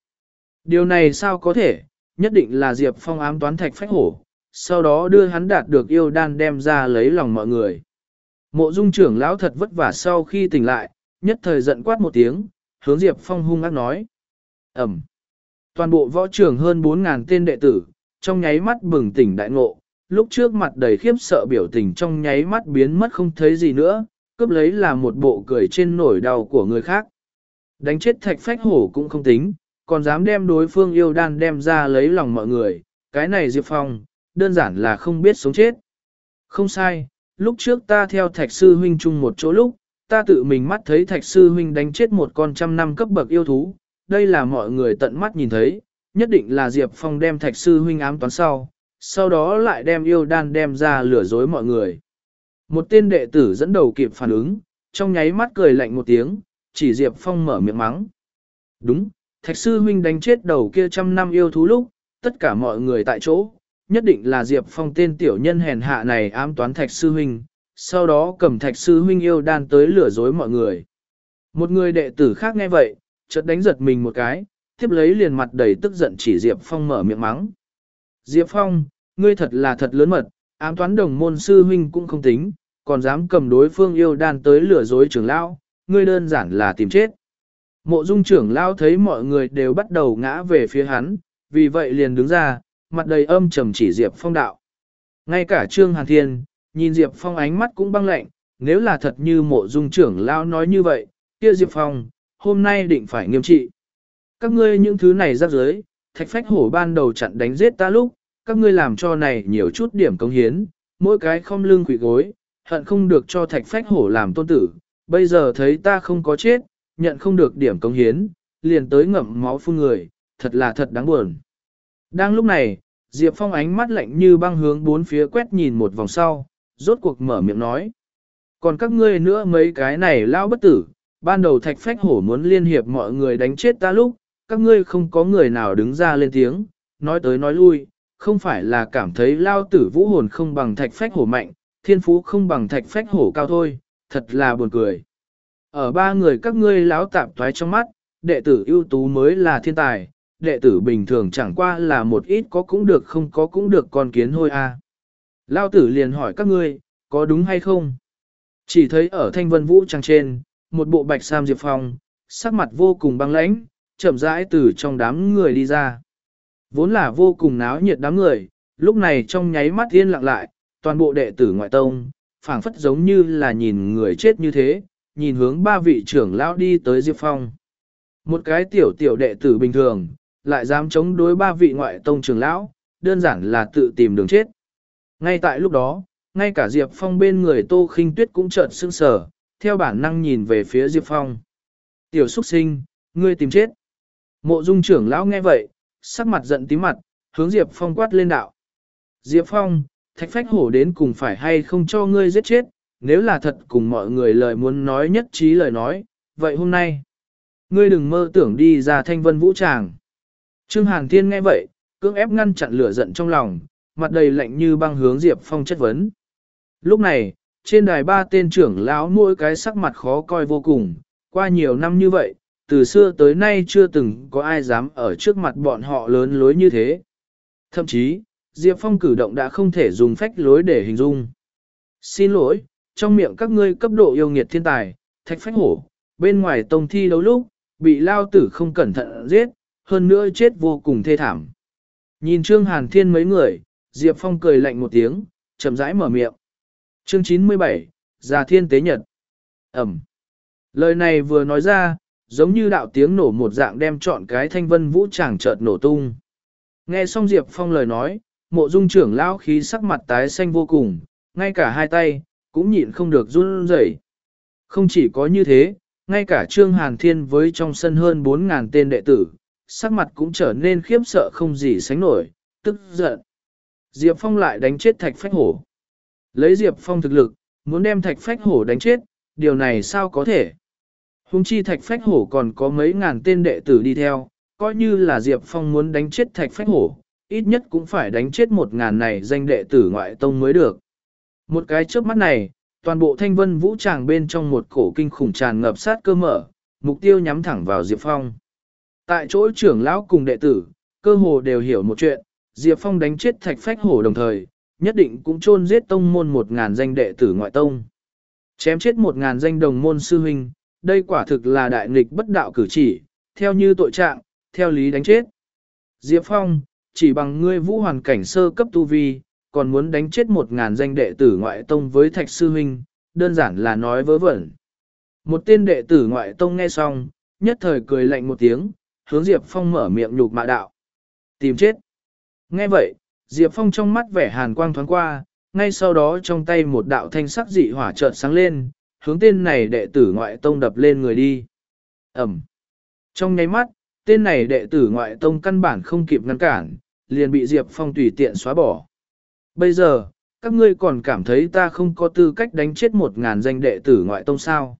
Điều này sao có thể, nhất định là Diệp Phong ám toán thạch phách hổ, sau đó đưa hắn đạt được yêu đan đem ra lấy lòng mọi người. Mộ dung trưởng lão thật vất vả sau khi tỉnh lại, nhất thời giận quát một tiếng, hướng Diệp Phong hung ác nói. Ẩm. Toàn bộ võ trường hơn 4.000 tên đệ tử, trong nháy mắt bừng tỉnh đại ngộ, lúc trước mặt đầy khiếp sợ biểu tình trong nháy mắt biến mất không thấy gì nữa, cướp lấy là một bộ cười trên nổi đau của người khác. Đánh chết thạch phách hổ cũng không tính, còn dám đem đối phương yêu đan đem ra lấy lòng mọi người, cái này Diệp Phong, đơn giản là không biết sống chết. Không sai, lúc trước ta theo thạch sư huynh chung một chỗ lúc, ta tự mình mắt thấy thạch sư huynh đánh chết một con trăm năm cấp bậc yêu thú, đây là mọi người tận mắt nhìn thấy, nhất định là Diệp Phong đem thạch sư huynh ám toán sau, sau đó lại đem yêu đan đem ra lừa dối mọi người. Một tên đệ tử dẫn đầu kịp phản ứng, trong nháy mắt cười lạnh một tiếng, chỉ Diệp Phong mở miệng mắng. Đúng, thạch sư huynh đánh chết đầu kia trăm năm yêu thú lúc, tất cả mọi người tại chỗ, nhất định là Diệp Phong tên tiểu nhân hèn hạ này ám toán thạch sư huynh, sau đó cầm thạch sư huynh yêu đan tới lừa dối mọi người. Một người đệ tử khác nghe vậy, chợt đánh giật mình một cái, tiếp lấy liền mặt đầy tức giận chỉ Diệp Phong mở miệng mắng. Diệp Phong, ngươi thật là thật lớn mật, ám toán đồng môn sư huynh cũng không tính, còn dám cầm đối phương yêu đan tới lừa dối trưởng lão, ngươi đơn giản là tìm chết. Mộ dung trưởng lão thấy mọi người đều bắt đầu ngã về phía hắn, vì vậy liền đứng ra, mặt đầy âm trầm chỉ Diệp Phong đạo. Ngay cả Trương Hàn Thiên, nhìn Diệp Phong ánh mắt cũng băng lạnh, nếu là thật như mộ dung trưởng lão nói như vậy, kia Diệp Phong, hôm nay định phải nghiêm trị. Các ngươi những thứ này ra dưới, thạch phách hổ ban đầu chặn đánh giết ta lúc, các ngươi làm cho này nhiều chút điểm công hiến, mỗi cái không lưng quỷ gối, hận không được cho thạch phách hổ làm tôn tử, bây giờ thấy ta không có chết, nhận không được điểm công hiến, liền tới ngậm máu phun người, thật là thật đáng buồn. Đang lúc này, Diệp Phong ánh mắt lạnh như băng hướng bốn phía quét nhìn một vòng sau, rốt cuộc mở miệng nói. Còn các ngươi nữa mấy cái này lao bất tử, ban đầu thạch phách hổ muốn liên hiệp mọi người đánh chết ta lúc, các ngươi không có người nào đứng ra lên tiếng, nói tới nói lui, không phải là cảm thấy lao tử vũ hồn không bằng thạch phách hổ mạnh, thiên phú không bằng thạch phách hổ cao thôi, thật là buồn cười. Ở ba người các ngươi láo tạp thoái trong mắt, đệ tử ưu tú mới là thiên tài, đệ tử bình thường chẳng qua là một ít có cũng được không có cũng được con kiến hôi a. À. Lao tử liền hỏi các ngươi, có đúng hay không? Chỉ thấy ở thanh vân vũ trang trên, một bộ bạch sam diệp phong, sắc mặt vô cùng băng lãnh, chậm rãi từ trong đám người đi ra. Vốn là vô cùng náo nhiệt đám người, lúc này trong nháy mắt yên lặng lại, toàn bộ đệ tử ngoại tông, phảng phất giống như là nhìn người chết như thế, nhìn hướng ba vị trưởng lão đi tới Diệp Phong. Một cái tiểu tiểu đệ tử bình thường, lại dám chống đối ba vị ngoại tông trưởng lão, đơn giản là tự tìm đường chết. Ngay tại lúc đó, ngay cả Diệp Phong bên người Tô Khinh Tuyết cũng chợt sững sờ, theo bản năng nhìn về phía Diệp Phong. Tiểu xuất sinh, ngươi tìm chết. Mộ dung trưởng lão nghe vậy, sắc mặt giận tím mặt, hướng Diệp Phong quát lên đạo. Diệp Phong, thạch phách hổ đến cùng phải hay không cho ngươi giết chết, nếu là thật cùng mọi người lời muốn nói nhất trí lời nói, vậy hôm nay, ngươi đừng mơ tưởng đi ra thanh vân vũ tràng. Trương Hàn Thiên nghe vậy, cưỡng ép ngăn chặn lửa giận trong lòng, mặt đầy lạnh như băng hướng Diệp Phong chất vấn. Lúc này, trên đài ba tên trưởng lão mỗi cái sắc mặt khó coi vô cùng, qua nhiều năm như vậy, từ xưa tới nay chưa từng có ai dám ở trước mặt bọn họ lớn lối như thế. Thậm chí, Diệp Phong cử động đã không thể dùng phách lối để hình dung. Xin lỗi, trong miệng các ngươi cấp độ yêu nghiệt thiên tài, thạch phách hổ, bên ngoài tông thi đấu lúc, bị lao tử không cẩn thận giết, hơn nữa chết vô cùng thê thảm. Nhìn Trương Hàn Thiên mấy người, Diệp Phong cười lạnh một tiếng, chậm rãi mở miệng. Chương 97, Già Thiên Tế Nhật. Ẩm. Lời này vừa nói ra, giống như đạo tiếng nổ một dạng đem trọn cái thanh vân vũ tràng chợt nổ tung. Nghe xong Diệp Phong lời nói, mộ dung trưởng lão khí sắc mặt tái xanh vô cùng, ngay cả hai tay, cũng nhịn không được run rẩy. Không chỉ có như thế, ngay cả Trương Hàn Thiên với trong sân hơn 4.000 tên đệ tử, sắc mặt cũng trở nên khiếp sợ không gì sánh nổi, tức giận. Diệp Phong lại đánh chết thạch phách hổ. Lấy Diệp Phong thực lực, muốn đem thạch phách hổ đánh chết, điều này sao có thể? Hùng chi thạch phách hổ còn có mấy ngàn tên đệ tử đi theo, coi như là Diệp Phong muốn đánh chết thạch phách hổ, ít nhất cũng phải đánh chết một ngàn này danh đệ tử ngoại tông mới được. Một cái trước mắt này, toàn bộ thanh vân vũ tràng bên trong một cổ kinh khủng tràn ngập sát cơ mở, mục tiêu nhắm thẳng vào Diệp Phong. Tại chỗ trưởng lão cùng đệ tử, cơ hồ đều hiểu một chuyện, Diệp Phong đánh chết thạch phách hổ đồng thời, nhất định cũng chôn giết tông môn một ngàn danh đệ tử ngoại tông. Chém chết một ngàn danh đồng môn sư huynh, đây quả thực là đại nghịch bất đạo cử chỉ, theo như tội trạng, theo lý đánh chết. Diệp Phong, chỉ bằng ngươi vũ hoàn cảnh sơ cấp tu vi, còn muốn đánh chết một ngàn danh đệ tử ngoại tông với thạch sư huynh, đơn giản là nói vớ vẩn. Một tên đệ tử ngoại tông nghe xong, nhất thời cười lạnh một tiếng, hướng Diệp Phong mở miệng nhục mạ đạo. Tìm chết. Nghe vậy, Diệp Phong trong mắt vẻ hàn quang thoáng qua, ngay sau đó trong tay một đạo thanh sắc dị hỏa chợt sáng lên, hướng tên này đệ tử ngoại tông đập lên người đi. Ẩm. Trong nháy mắt, tên này đệ tử ngoại tông căn bản không kịp ngăn cản, liền bị Diệp Phong tùy tiện xóa bỏ. Bây giờ, các ngươi còn cảm thấy ta không có tư cách đánh chết một ngàn danh đệ tử ngoại tông sao.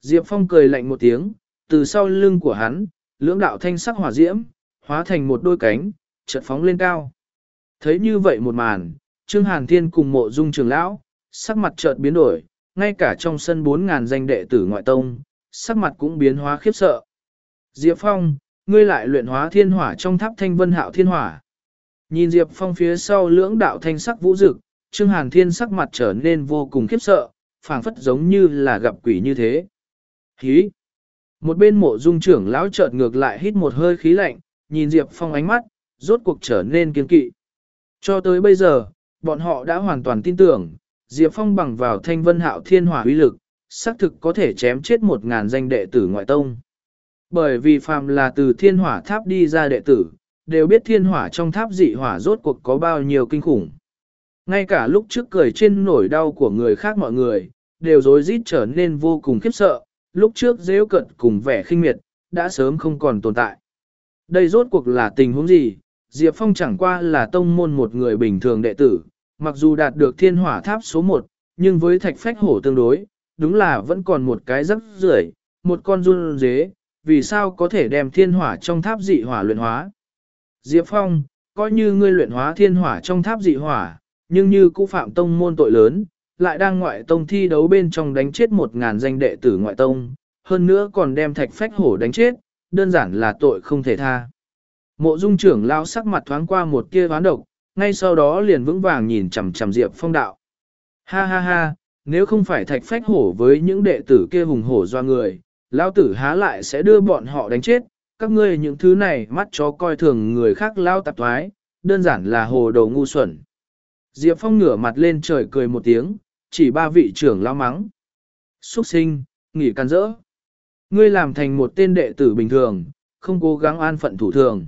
Diệp Phong cười lạnh một tiếng, từ sau lưng của hắn, lưỡng đạo thanh sắc hỏa diễm, hóa thành một đôi cánh, chợt phóng lên cao. Thấy như vậy một màn, Trương Hàn Thiên cùng mộ dung trường lão, sắc mặt chợt biến đổi, ngay cả trong sân 4.000 danh đệ tử ngoại tông, sắc mặt cũng biến hóa khiếp sợ. Diệp Phong, ngươi lại luyện hóa thiên hỏa trong tháp thanh vân hạo thiên hỏa. Nhìn Diệp Phong phía sau lưỡng đạo thanh sắc vũ dực, Trương Hàn Thiên sắc mặt trở nên vô cùng khiếp sợ, phảng phất giống như là gặp quỷ như thế. Hí! Một bên mộ dung trưởng lão chợt ngược lại hít một hơi khí lạnh, nhìn Diệp Phong ánh mắt, rốt cuộc trở nên kiên kỵ. Cho tới bây giờ, bọn họ đã hoàn toàn tin tưởng, Diệp Phong bằng vào thanh vân hạo thiên hỏa uy lực, xác thực có thể chém chết một ngàn danh đệ tử ngoại tông. Bởi vì phàm là từ thiên hỏa tháp đi ra đệ tử, đều biết thiên hỏa trong tháp dị hỏa rốt cuộc có bao nhiêu kinh khủng. Ngay cả lúc trước cười trên nổi đau của người khác mọi người, đều rối rít trở nên vô cùng khiếp sợ, lúc trước dễ cận cùng vẻ khinh miệt, đã sớm không còn tồn tại. Đây rốt cuộc là tình huống gì? Diệp Phong chẳng qua là tông môn một người bình thường đệ tử, mặc dù đạt được thiên hỏa tháp số 1, nhưng với thạch phách hổ tương đối, đúng là vẫn còn một cái rất rưởi, một con run dế, vì sao có thể đem thiên hỏa trong tháp dị hỏa luyện hóa. Diệp Phong, coi như ngươi luyện hóa thiên hỏa trong tháp dị hỏa, nhưng như cũ phạm tông môn tội lớn, lại đang ngoại tông thi đấu bên trong đánh chết một ngàn danh đệ tử ngoại tông, hơn nữa còn đem thạch phách hổ đánh chết, đơn giản là tội không thể tha. Mộ dung trưởng lao sắc mặt thoáng qua một tia ván độc, ngay sau đó liền vững vàng nhìn chằm chằm Diệp Phong đạo. Ha ha ha, nếu không phải thạch phách hổ với những đệ tử kia hùng hổ do người, lao tử há lại sẽ đưa bọn họ đánh chết, các ngươi những thứ này mắt chó coi thường người khác lao tạp thoái, đơn giản là hồ đồ ngu xuẩn. Diệp Phong ngửa mặt lên trời cười một tiếng, chỉ ba vị trưởng lao mắng. Xuất sinh, nghỉ can rỡ. Ngươi làm thành một tên đệ tử bình thường, không cố gắng an phận thủ thường.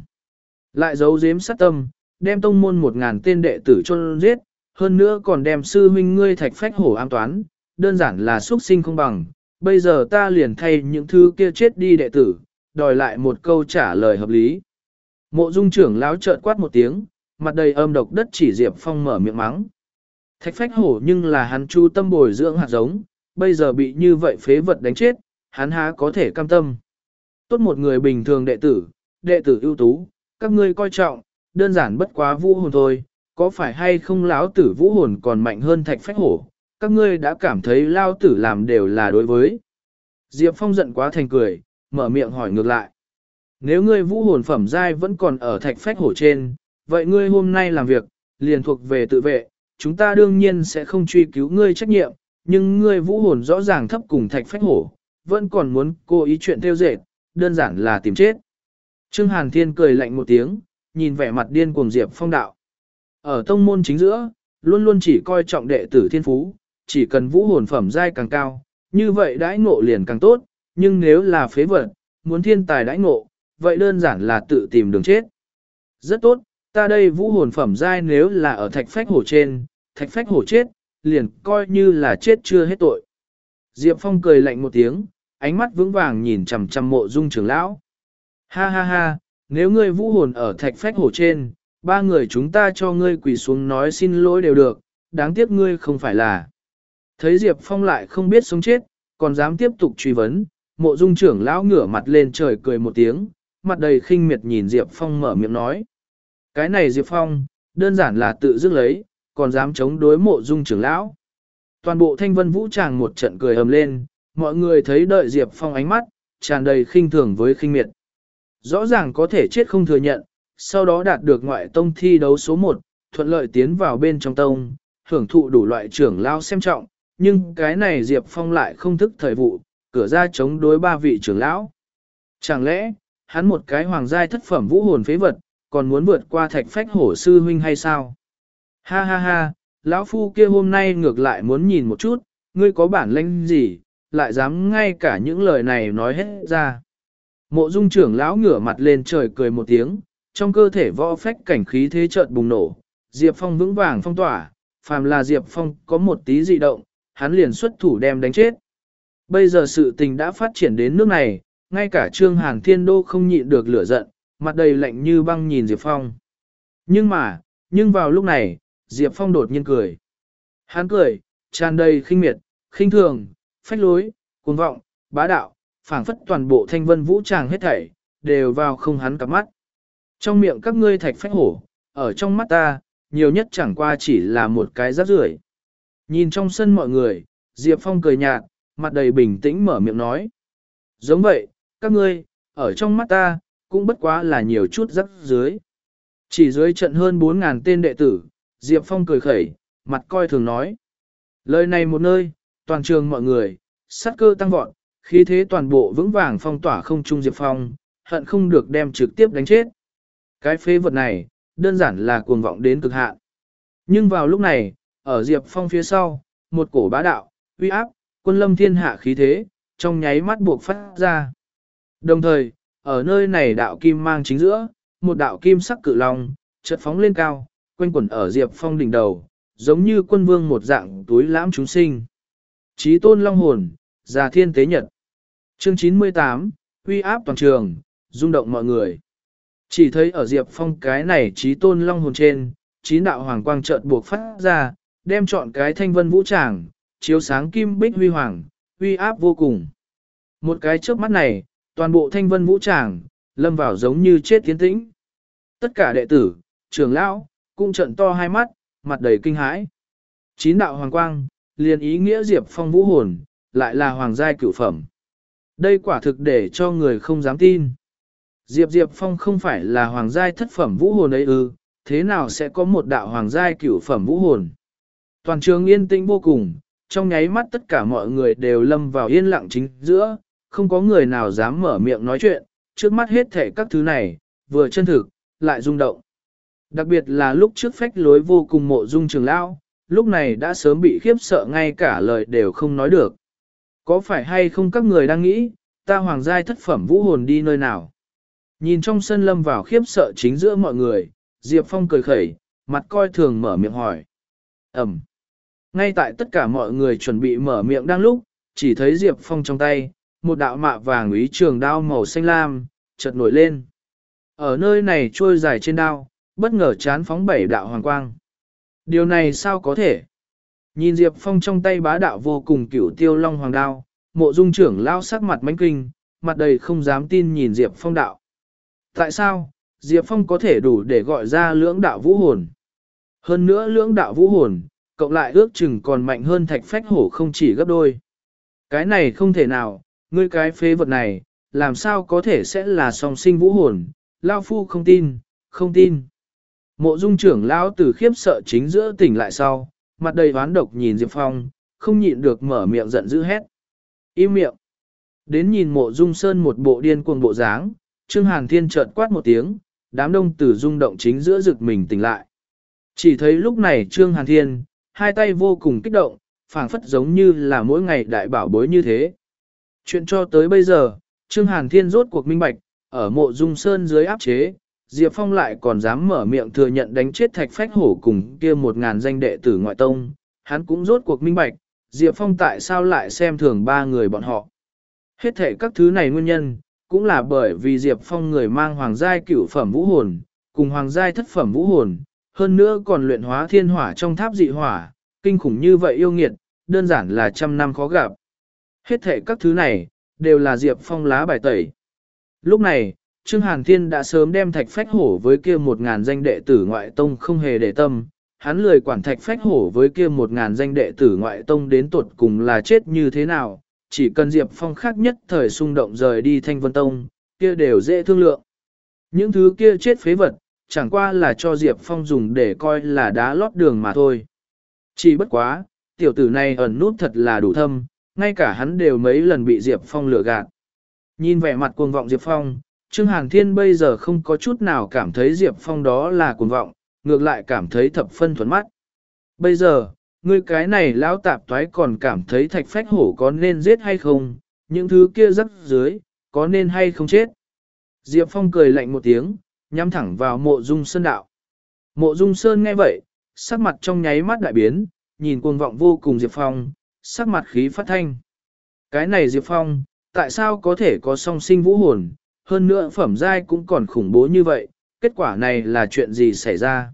Lại giấu giếm sát tâm, đem tông môn một ngàn tên đệ tử chôn giết, hơn nữa còn đem sư huynh ngươi thạch phách hổ an toán, đơn giản là xuất sinh không bằng. Bây giờ ta liền thay những thứ kia chết đi đệ tử, đòi lại một câu trả lời hợp lý. Mộ dung trưởng lão trợn quát một tiếng, mặt đầy âm độc đất chỉ Diệp Phong mở miệng mắng. Thạch phách hổ nhưng là hắn chu tâm bồi dưỡng hạt giống, bây giờ bị như vậy phế vật đánh chết, hắn há có thể cam tâm. Tốt một người bình thường đệ tử, đệ tử ưu tú, các ngươi coi trọng, đơn giản bất quá vũ hồn thôi, có phải hay không lão tử vũ hồn còn mạnh hơn thạch phách hổ, các ngươi đã cảm thấy lao tử làm đều là đối với. Diệp Phong giận quá thành cười, mở miệng hỏi ngược lại. Nếu ngươi vũ hồn phẩm giai vẫn còn ở thạch phách hổ trên, vậy ngươi hôm nay làm việc, liền thuộc về tự vệ, chúng ta đương nhiên sẽ không truy cứu ngươi trách nhiệm, nhưng ngươi vũ hồn rõ ràng thấp cùng thạch phách hổ, vẫn còn muốn cố ý chuyện theo dệt, đơn giản là tìm chết. Trương Hàn Thiên cười lạnh một tiếng, nhìn vẻ mặt điên cuồng Diệp Phong đạo. Ở tông môn chính giữa, luôn luôn chỉ coi trọng đệ tử thiên phú, chỉ cần vũ hồn phẩm giai càng cao, như vậy đãi ngộ liền càng tốt, nhưng nếu là phế vật, muốn thiên tài đãi ngộ, vậy đơn giản là tự tìm đường chết. Rất tốt, ta đây vũ hồn phẩm giai nếu là ở thạch phách hổ trên, thạch phách hổ chết, liền coi như là chết chưa hết tội. Diệp Phong cười lạnh một tiếng, ánh mắt vững vàng nhìn chằm chằm mộ dung trưởng lão. Ha ha ha, nếu ngươi vũ hồn ở thạch phách hổ trên, ba người chúng ta cho ngươi quỳ xuống nói xin lỗi đều được, đáng tiếc ngươi không phải là. Thấy Diệp Phong lại không biết sống chết, còn dám tiếp tục truy vấn, mộ dung trưởng lão ngửa mặt lên trời cười một tiếng, mặt đầy khinh miệt nhìn Diệp Phong mở miệng nói. Cái này Diệp Phong, đơn giản là tự dứt lấy, còn dám chống đối mộ dung trưởng lão. Toàn bộ thanh vân vũ tràng một trận cười ầm lên, mọi người thấy đợi Diệp Phong ánh mắt, tràn đầy khinh thường với khinh miệt. Rõ ràng có thể chết không thừa nhận, sau đó đạt được ngoại tông thi đấu số 1, thuận lợi tiến vào bên trong tông, hưởng thụ đủ loại trưởng lao xem trọng, nhưng cái này Diệp Phong lại không thức thời vụ, cửa ra chống đối ba vị trưởng lão. Chẳng lẽ, hắn một cái hoàng giai thất phẩm vũ hồn phế vật, còn muốn vượt qua thạch phách hổ sư huynh hay sao? Ha ha ha, lão phu kia hôm nay ngược lại muốn nhìn một chút, ngươi có bản lĩnh gì, lại dám ngay cả những lời này nói hết ra. Mộ dung trưởng lão ngửa mặt lên trời cười một tiếng, trong cơ thể võ phách cảnh khí thế chợt bùng nổ, Diệp Phong vững vàng phong tỏa, phàm là Diệp Phong có một tí dị động, hắn liền xuất thủ đem đánh chết. Bây giờ sự tình đã phát triển đến nước này, ngay cả Trương Hàn Thiên Đô không nhịn được lửa giận, mặt đầy lạnh như băng nhìn Diệp Phong. Nhưng mà, nhưng vào lúc này, Diệp Phong đột nhiên cười. Hắn cười, tràn đầy khinh miệt, khinh thường, phách lối, cuồng vọng, bá đạo, phảng phất toàn bộ thanh vân vũ tràng hết thảy, đều vào không hắn cặp mắt. Trong miệng các ngươi thạch phách hổ, ở trong mắt ta, nhiều nhất chẳng qua chỉ là một cái rác rưởi. Nhìn trong sân mọi người, Diệp Phong cười nhạt, mặt đầy bình tĩnh mở miệng nói. Giống vậy, các ngươi, ở trong mắt ta, cũng bất quá là nhiều chút rắc dưới. Chỉ dưới trận hơn 4.000 tên đệ tử, Diệp Phong cười khẩy, mặt coi thường nói. Lời này một nơi, toàn trường mọi người, sát cơ tăng vọt, khí thế toàn bộ vững vàng phong tỏa không trung Diệp Phong, hận không được đem trực tiếp đánh chết. Cái phế vật này, đơn giản là cuồng vọng đến cực hạn. Nhưng vào lúc này, ở Diệp Phong phía sau, một cổ bá đạo, uy áp, quân lâm thiên hạ khí thế, trong nháy mắt buộc phát ra. Đồng thời, ở nơi này đạo kim mang chính giữa, một đạo kim sắc cự long, chợt phóng lên cao, quanh quẩn ở Diệp Phong đỉnh đầu, giống như quân vương một dạng túi lãm chúng sinh. Chí tôn long hồn, già thiên tế nhật. Chương 98, uy áp toàn trường, rung động mọi người. Chỉ thấy ở Diệp Phong cái này trí tôn long hồn trên, chín đạo hoàng quang chợt buộc phát ra, đem chọn cái thanh vân vũ tràng, chiếu sáng kim bích huy hoàng, uy áp vô cùng. Một cái trước mắt này, toàn bộ thanh vân vũ tràng, lâm vào giống như chết tiến tĩnh. Tất cả đệ tử, trưởng lão, cũng trận to hai mắt, mặt đầy kinh hãi. Chín đạo hoàng quang, liền ý nghĩa Diệp Phong vũ hồn, lại là hoàng giai cửu phẩm. Đây quả thực để cho người không dám tin. Diệp Diệp Phong không phải là hoàng giai thất phẩm vũ hồn ấy ư, thế nào sẽ có một đạo hoàng giai cửu phẩm vũ hồn? Toàn trường yên tĩnh vô cùng, trong nháy mắt tất cả mọi người đều lâm vào yên lặng chính giữa, không có người nào dám mở miệng nói chuyện, trước mắt hết thể các thứ này, vừa chân thực, lại rung động. Đặc biệt là lúc trước phách lối vô cùng mộ dung trường lão, lúc này đã sớm bị khiếp sợ ngay cả lời đều không nói được. Có phải hay không các người đang nghĩ, ta hoàng giai thất phẩm vũ hồn đi nơi nào? Nhìn trong sân lâm vào khiếp sợ chính giữa mọi người, Diệp Phong cười khẩy, mặt coi thường mở miệng hỏi. Ẩm. Ngay tại tất cả mọi người chuẩn bị mở miệng đang lúc, chỉ thấy Diệp Phong trong tay, một đạo mạ vàng ý trường đao màu xanh lam, chợt nổi lên. Ở nơi này trôi dài trên đao, bất ngờ chán phóng bảy đạo hoàng quang. Điều này sao có thể? Nhìn Diệp Phong trong tay bá đạo vô cùng cửu tiêu long hoàng đao, mộ dung trưởng lao sắc mặt mánh kinh, mặt đầy không dám tin nhìn Diệp Phong đạo. Tại sao, Diệp Phong có thể đủ để gọi ra lưỡng đạo vũ hồn? Hơn nữa lưỡng đạo vũ hồn, cộng lại ước chừng còn mạnh hơn thạch phách hổ không chỉ gấp đôi. Cái này không thể nào, ngươi cái phế vật này, làm sao có thể sẽ là song sinh vũ hồn, Lao Phu không tin, không tin. Mộ dung trưởng Lao từ khiếp sợ chính giữa tỉnh lại sau, mặt đầy ván độc nhìn Diệp Phong, không nhịn được mở miệng giận dữ hét. Im miệng. Đến nhìn mộ dung sơn một bộ điên cuồng bộ dáng, Trương Hàn Thiên chợt quát một tiếng, đám đông tử rung động chính giữa rực mình tỉnh lại. Chỉ thấy lúc này Trương Hàn Thiên, hai tay vô cùng kích động, phảng phất giống như là mỗi ngày đại bảo bối như thế. Chuyện cho tới bây giờ, Trương Hàn Thiên rốt cuộc minh bạch, ở mộ dung sơn dưới áp chế, Diệp Phong lại còn dám mở miệng thừa nhận đánh chết thạch phách hổ cùng kia một ngàn danh đệ tử ngoại tông, hắn cũng rốt cuộc minh bạch, Diệp Phong tại sao lại xem thường ba người bọn họ. Hết thể các thứ này nguyên nhân, cũng là bởi vì Diệp Phong người mang hoàng giai cửu phẩm vũ hồn, cùng hoàng giai thất phẩm vũ hồn, hơn nữa còn luyện hóa thiên hỏa trong tháp dị hỏa, kinh khủng như vậy yêu nghiệt, đơn giản là trăm năm khó gặp. Hết thể các thứ này, đều là Diệp Phong lá bài tẩy. Lúc này, Trương Hàn Thiên đã sớm đem thạch phách hổ với kia một ngàn danh đệ tử ngoại tông không hề để tâm, hắn lười quản thạch phách hổ với kia một ngàn danh đệ tử ngoại tông đến tuột cùng là chết như thế nào, chỉ cần Diệp Phong khác nhất thời xung động rời đi Thanh Vân Tông, kia đều dễ thương lượng. Những thứ kia chết phế vật, chẳng qua là cho Diệp Phong dùng để coi là đá lót đường mà thôi. Chỉ bất quá, tiểu tử này ẩn nút thật là đủ thâm, ngay cả hắn đều mấy lần bị Diệp Phong lừa gạt. Nhìn vẻ mặt cuồng vọng Diệp Phong, Trương Hàn Thiên bây giờ không có chút nào cảm thấy Diệp Phong đó là cuồng vọng, ngược lại cảm thấy thập phân thuần mắt. Bây giờ, ngươi cái này lão tạp toái còn cảm thấy thạch phách hổ có nên giết hay không, những thứ kia rắc dưới, có nên hay không chết. Diệp Phong cười lạnh một tiếng, nhắm thẳng vào mộ dung sơn đạo. Mộ dung sơn nghe vậy, sắc mặt trong nháy mắt đại biến, nhìn cuồng vọng vô cùng Diệp Phong, sắc mặt khí phát thanh. Cái này Diệp Phong, tại sao có thể có song sinh vũ hồn, hơn nữa phẩm giai cũng còn khủng bố như vậy, kết quả này là chuyện gì xảy ra?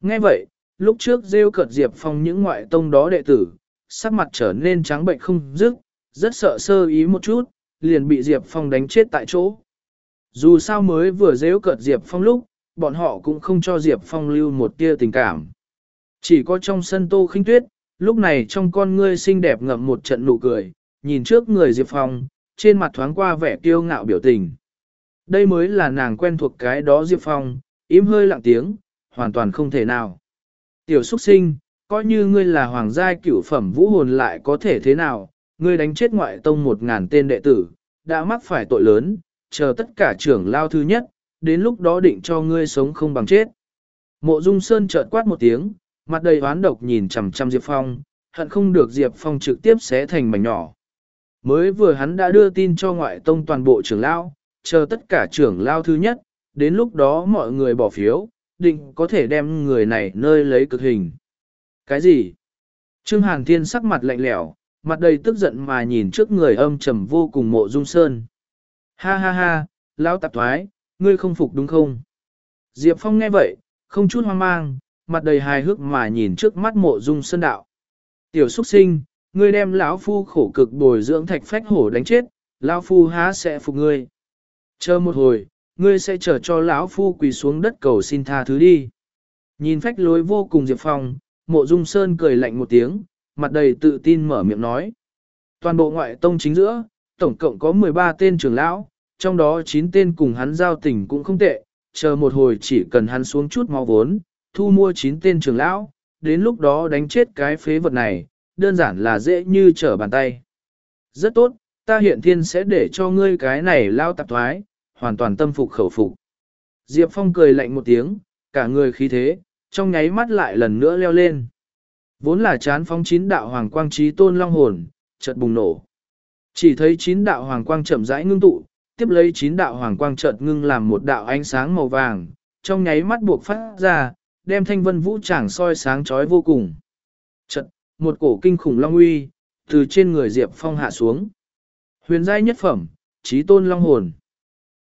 Nghe vậy, lúc trước rêu cợt Diệp Phong những ngoại tông đó đệ tử, sắc mặt trở nên trắng bệnh không dứt, rất sợ sơ ý một chút, liền bị Diệp Phong đánh chết tại chỗ. Dù sao mới vừa rêu cợt Diệp Phong lúc, bọn họ cũng không cho Diệp Phong lưu một tia tình cảm. Chỉ có trong sân tô khinh tuyết, lúc này trong con ngươi xinh đẹp ngậm một trận nụ cười, nhìn trước người Diệp Phong, trên mặt thoáng qua vẻ kiêu ngạo biểu tình. Đây mới là nàng quen thuộc cái đó Diệp Phong, im hơi lặng tiếng, hoàn toàn không thể nào. Tiểu xuất sinh, coi như ngươi là hoàng giai cửu phẩm vũ hồn lại có thể thế nào, ngươi đánh chết ngoại tông một ngàn tên đệ tử, đã mắc phải tội lớn, chờ tất cả trưởng lao thứ nhất, đến lúc đó định cho ngươi sống không bằng chết. Mộ Dung Sơn chợt quát một tiếng, mặt đầy oán độc nhìn chằm chằm Diệp Phong, hận không được Diệp Phong trực tiếp xé thành mảnh nhỏ. Mới vừa hắn đã đưa tin cho ngoại tông toàn bộ trưởng lao, chờ tất cả trưởng lao thứ nhất, đến lúc đó mọi người bỏ phiếu, định có thể đem người này nơi lấy cực hình. Cái gì? Trương Hàn Thiên sắc mặt lạnh lẽo, mặt đầy tức giận mà nhìn trước người âm trầm vô cùng mộ dung sơn. Ha ha ha, lão tạp thoái, ngươi không phục đúng không? Diệp Phong nghe vậy, không chút hoang mang, mặt đầy hài hước mà nhìn trước mắt mộ dung sơn đạo. Tiểu xuất sinh, ngươi đem lão phu khổ cực bồi dưỡng thạch phách hổ đánh chết, lão phu há sẽ phục ngươi. Chờ một hồi, ngươi sẽ chờ cho lão phu quỳ xuống đất cầu xin tha thứ đi. Nhìn phách lối vô cùng Diệp Phong, mộ dung sơn cười lạnh một tiếng, mặt đầy tự tin mở miệng nói. Toàn bộ ngoại tông chính giữa, tổng cộng có 13 tên trưởng lão, trong đó 9 tên cùng hắn giao tình cũng không tệ, chờ một hồi chỉ cần hắn xuống chút máu vốn, thu mua 9 tên trưởng lão, đến lúc đó đánh chết cái phế vật này, đơn giản là dễ như trở bàn tay. Rất tốt, ta hiện thiên sẽ để cho ngươi cái này lao tạp thoái, hoàn toàn tâm phục khẩu phục. Diệp Phong cười lạnh một tiếng, cả người khí thế, trong nháy mắt lại lần nữa leo lên. Vốn là chán phong chín đạo hoàng quang trí tôn long hồn, chợt bùng nổ. Chỉ thấy chín đạo hoàng quang chậm rãi ngưng tụ, tiếp lấy chín đạo hoàng quang chợt ngưng làm một đạo ánh sáng màu vàng, trong nháy mắt buộc phát ra, đem thanh vân vũ tràng soi sáng chói vô cùng. Chợt, một cổ kinh khủng long uy, từ trên người Diệp Phong hạ xuống. Huyền giai nhất phẩm, trí tôn long hồn.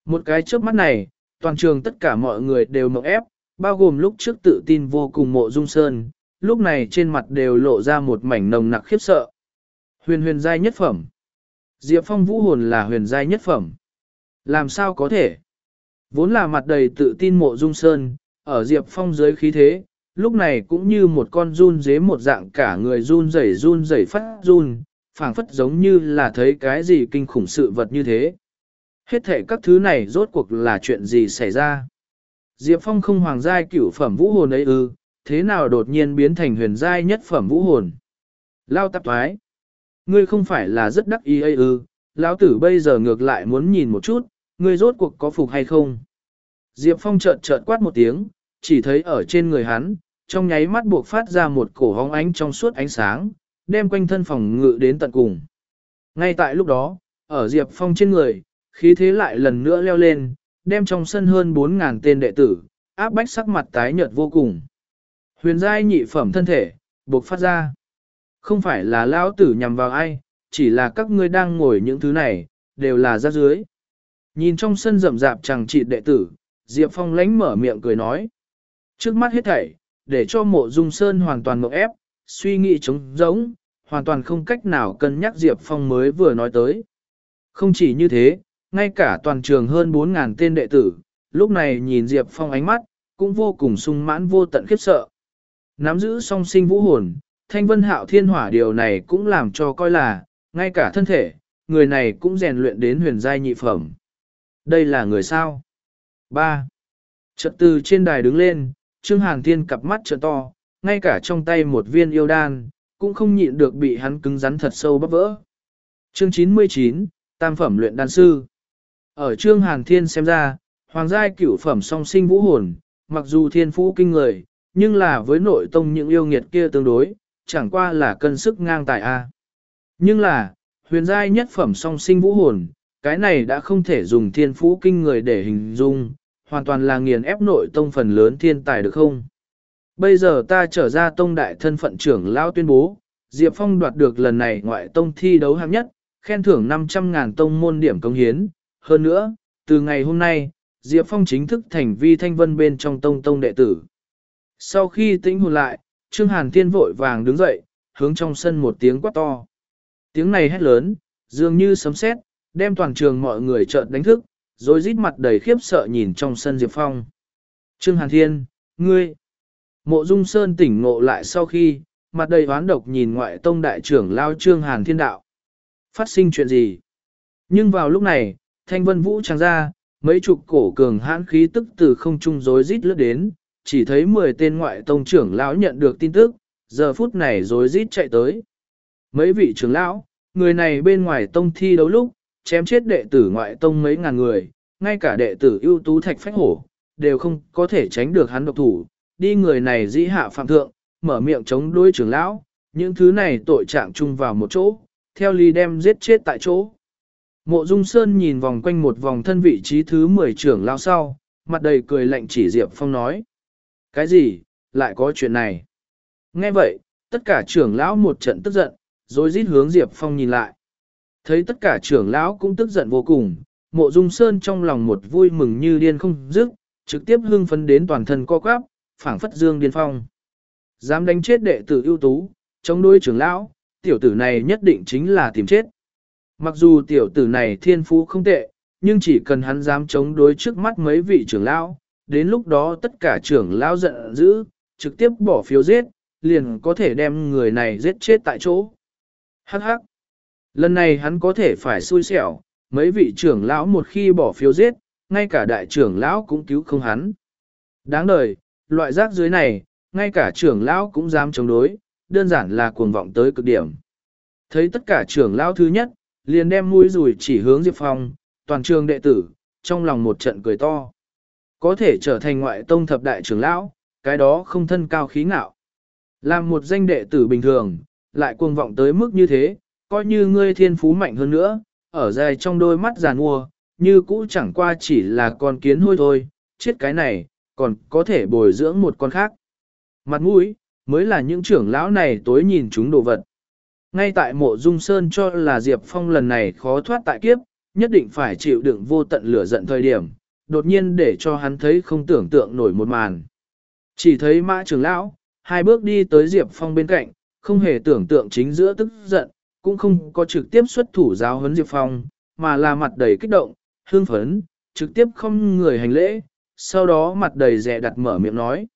Một cái trước mắt này, toàn trường tất cả mọi người đều mộng ép, bao gồm lúc trước tự tin vô cùng mộ dung sơn, lúc này trên mặt đều lộ ra một mảnh nồng nặc khiếp sợ. Huyền huyền giai nhất phẩm. Diệp Phong vũ hồn là huyền giai nhất phẩm. Làm sao có thể? Vốn là mặt đầy tự tin mộ dung sơn, ở Diệp Phong dưới khí thế, lúc này cũng như một con run dế một dạng cả người run rẩy run rẩy phát run, phảng phất giống như là thấy cái gì kinh khủng sự vật như thế. Hết thể các thứ này rốt cuộc là chuyện gì xảy ra? Diệp Phong không hoàng giai cửu phẩm vũ hồn ấy ư, thế nào đột nhiên biến thành huyền giai nhất phẩm vũ hồn? Lao tạp thoái. Ngươi không phải là rất đắc ý ấy ư, lão tử bây giờ ngược lại muốn nhìn một chút, ngươi rốt cuộc có phục hay không? Diệp Phong chợt chợt quát một tiếng, chỉ thấy ở trên người hắn, trong nháy mắt buộc phát ra một cổ hóng ánh trong suốt ánh sáng, đem quanh thân phòng ngự đến tận cùng. Ngay tại lúc đó, ở Diệp Phong trên người, khí thế lại lần nữa leo lên, đem trong sân hơn 4.000 tên đệ tử, áp bách sắc mặt tái nhợt vô cùng. Huyền giai nhị phẩm thân thể, buộc phát ra. Không phải là lão tử nhằm vào ai, chỉ là các ngươi đang ngồi những thứ này, đều là ra dưới. Nhìn trong sân rậm rạp chẳng trị đệ tử, Diệp Phong lánh mở miệng cười nói. Trước mắt hết thảy, để cho mộ dung sơn hoàn toàn mộng ép, suy nghĩ trống rỗng, hoàn toàn không cách nào cân nhắc Diệp Phong mới vừa nói tới. Không chỉ như thế, ngay cả toàn trường hơn 4.000 tên đệ tử, lúc này nhìn Diệp Phong ánh mắt, cũng vô cùng sung mãn vô tận khiếp sợ. Nắm giữ song sinh vũ hồn, thanh vân hạo thiên hỏa điều này cũng làm cho coi là, ngay cả thân thể, người này cũng rèn luyện đến huyền giai nhị phẩm. Đây là người sao? 3. Trật từ trên đài đứng lên, Trương Hàn Thiên cặp mắt trợ to, ngay cả trong tay một viên yêu đan, cũng không nhịn được bị hắn cứng rắn thật sâu bắp vỡ. Chương 99, Tam phẩm luyện đan sư. Ở Trương Hàn Thiên xem ra, hoàng giai cửu phẩm song sinh vũ hồn, mặc dù thiên phú kinh người, nhưng là với nội tông những yêu nghiệt kia tương đối, chẳng qua là cân sức ngang tài A. Nhưng là, huyền giai nhất phẩm song sinh vũ hồn, cái này đã không thể dùng thiên phú kinh người để hình dung, hoàn toàn là nghiền ép nội tông phần lớn thiên tài được không? Bây giờ ta trở ra tông đại thân phận trưởng lao tuyên bố, Diệp Phong đoạt được lần này ngoại tông thi đấu hạng nhất, khen thưởng 500.000 tông môn điểm công hiến. Hơn nữa, từ ngày hôm nay, Diệp Phong chính thức thành vi thanh vân bên trong tông tông đệ tử. Sau khi tĩnh hồn lại, Trương Hàn Thiên vội vàng đứng dậy, hướng trong sân một tiếng quát to. Tiếng này hét lớn, dường như sấm sét, đem toàn trường mọi người trợn đánh thức, rồi rít mặt đầy khiếp sợ nhìn trong sân Diệp Phong. Trương Hàn Thiên, ngươi! Mộ Dung Sơn tỉnh ngộ lại sau khi, mặt đầy oán độc nhìn ngoại tông đại trưởng lao Trương Hàn Thiên đạo. Phát sinh chuyện gì? Nhưng vào lúc này, thanh vân vũ tràng ra, mấy chục cổ cường hãn khí tức từ không trung rối rít lướt đến, chỉ thấy 10 tên ngoại tông trưởng lão nhận được tin tức, giờ phút này rối rít chạy tới. Mấy vị trưởng lão, người này bên ngoài tông thi đấu lúc, chém chết đệ tử ngoại tông mấy ngàn người, ngay cả đệ tử ưu tú thạch phách hổ, đều không có thể tránh được hắn độc thủ, đi người này dĩ hạ phạm thượng, mở miệng chống đối trưởng lão, những thứ này tội trạng chung vào một chỗ, theo lý đem giết chết tại chỗ. Mộ Dung Sơn nhìn vòng quanh một vòng thân vị trí thứ 10 trưởng lao sau, mặt đầy cười lạnh chỉ Diệp Phong nói. Cái gì, lại có chuyện này? Nghe vậy, tất cả trưởng lão một trận tức giận, rồi rít hướng Diệp Phong nhìn lại. Thấy tất cả trưởng lão cũng tức giận vô cùng, mộ dung sơn trong lòng một vui mừng như điên không dứt, trực tiếp hưng phấn đến toàn thân co quắp, phảng phất dương điên phong. Dám đánh chết đệ tử ưu tú, chống đối trưởng lão, tiểu tử này nhất định chính là tìm chết. Mặc dù tiểu tử này thiên phú không tệ, nhưng chỉ cần hắn dám chống đối trước mắt mấy vị trưởng lão, đến lúc đó tất cả trưởng lão giận dữ, trực tiếp bỏ phiếu giết, liền có thể đem người này giết chết tại chỗ. Hắc hắc. Lần này hắn có thể phải xui xẻo, mấy vị trưởng lão một khi bỏ phiếu giết, ngay cả đại trưởng lão cũng cứu không hắn. Đáng đời, loại rác dưới này, ngay cả trưởng lão cũng dám chống đối, đơn giản là cuồng vọng tới cực điểm. Thấy tất cả trưởng lão thứ nhất, liền đem mũi rùi chỉ hướng Diệp Phong, toàn trường đệ tử, trong lòng một trận cười to. Có thể trở thành ngoại tông thập đại trưởng lão, cái đó không thân cao khí ngạo. Làm một danh đệ tử bình thường, lại cuồng vọng tới mức như thế, coi như ngươi thiên phú mạnh hơn nữa, ở dài trong đôi mắt giàn mua, như cũ chẳng qua chỉ là con kiến hôi thôi, chết cái này, còn có thể bồi dưỡng một con khác. Mặt mũi, mới là những trưởng lão này tối nhìn chúng đồ vật. Ngay tại mộ dung sơn cho là Diệp Phong lần này khó thoát tại kiếp, nhất định phải chịu đựng vô tận lửa giận thời điểm, đột nhiên để cho hắn thấy không tưởng tượng nổi một màn. Chỉ thấy mã trưởng lão, hai bước đi tới Diệp Phong bên cạnh, không hề tưởng tượng chính giữa tức giận, cũng không có trực tiếp xuất thủ giáo huấn Diệp Phong, mà là mặt đầy kích động, hương phấn, trực tiếp không người hành lễ, sau đó mặt đầy rẻ đặt mở miệng nói.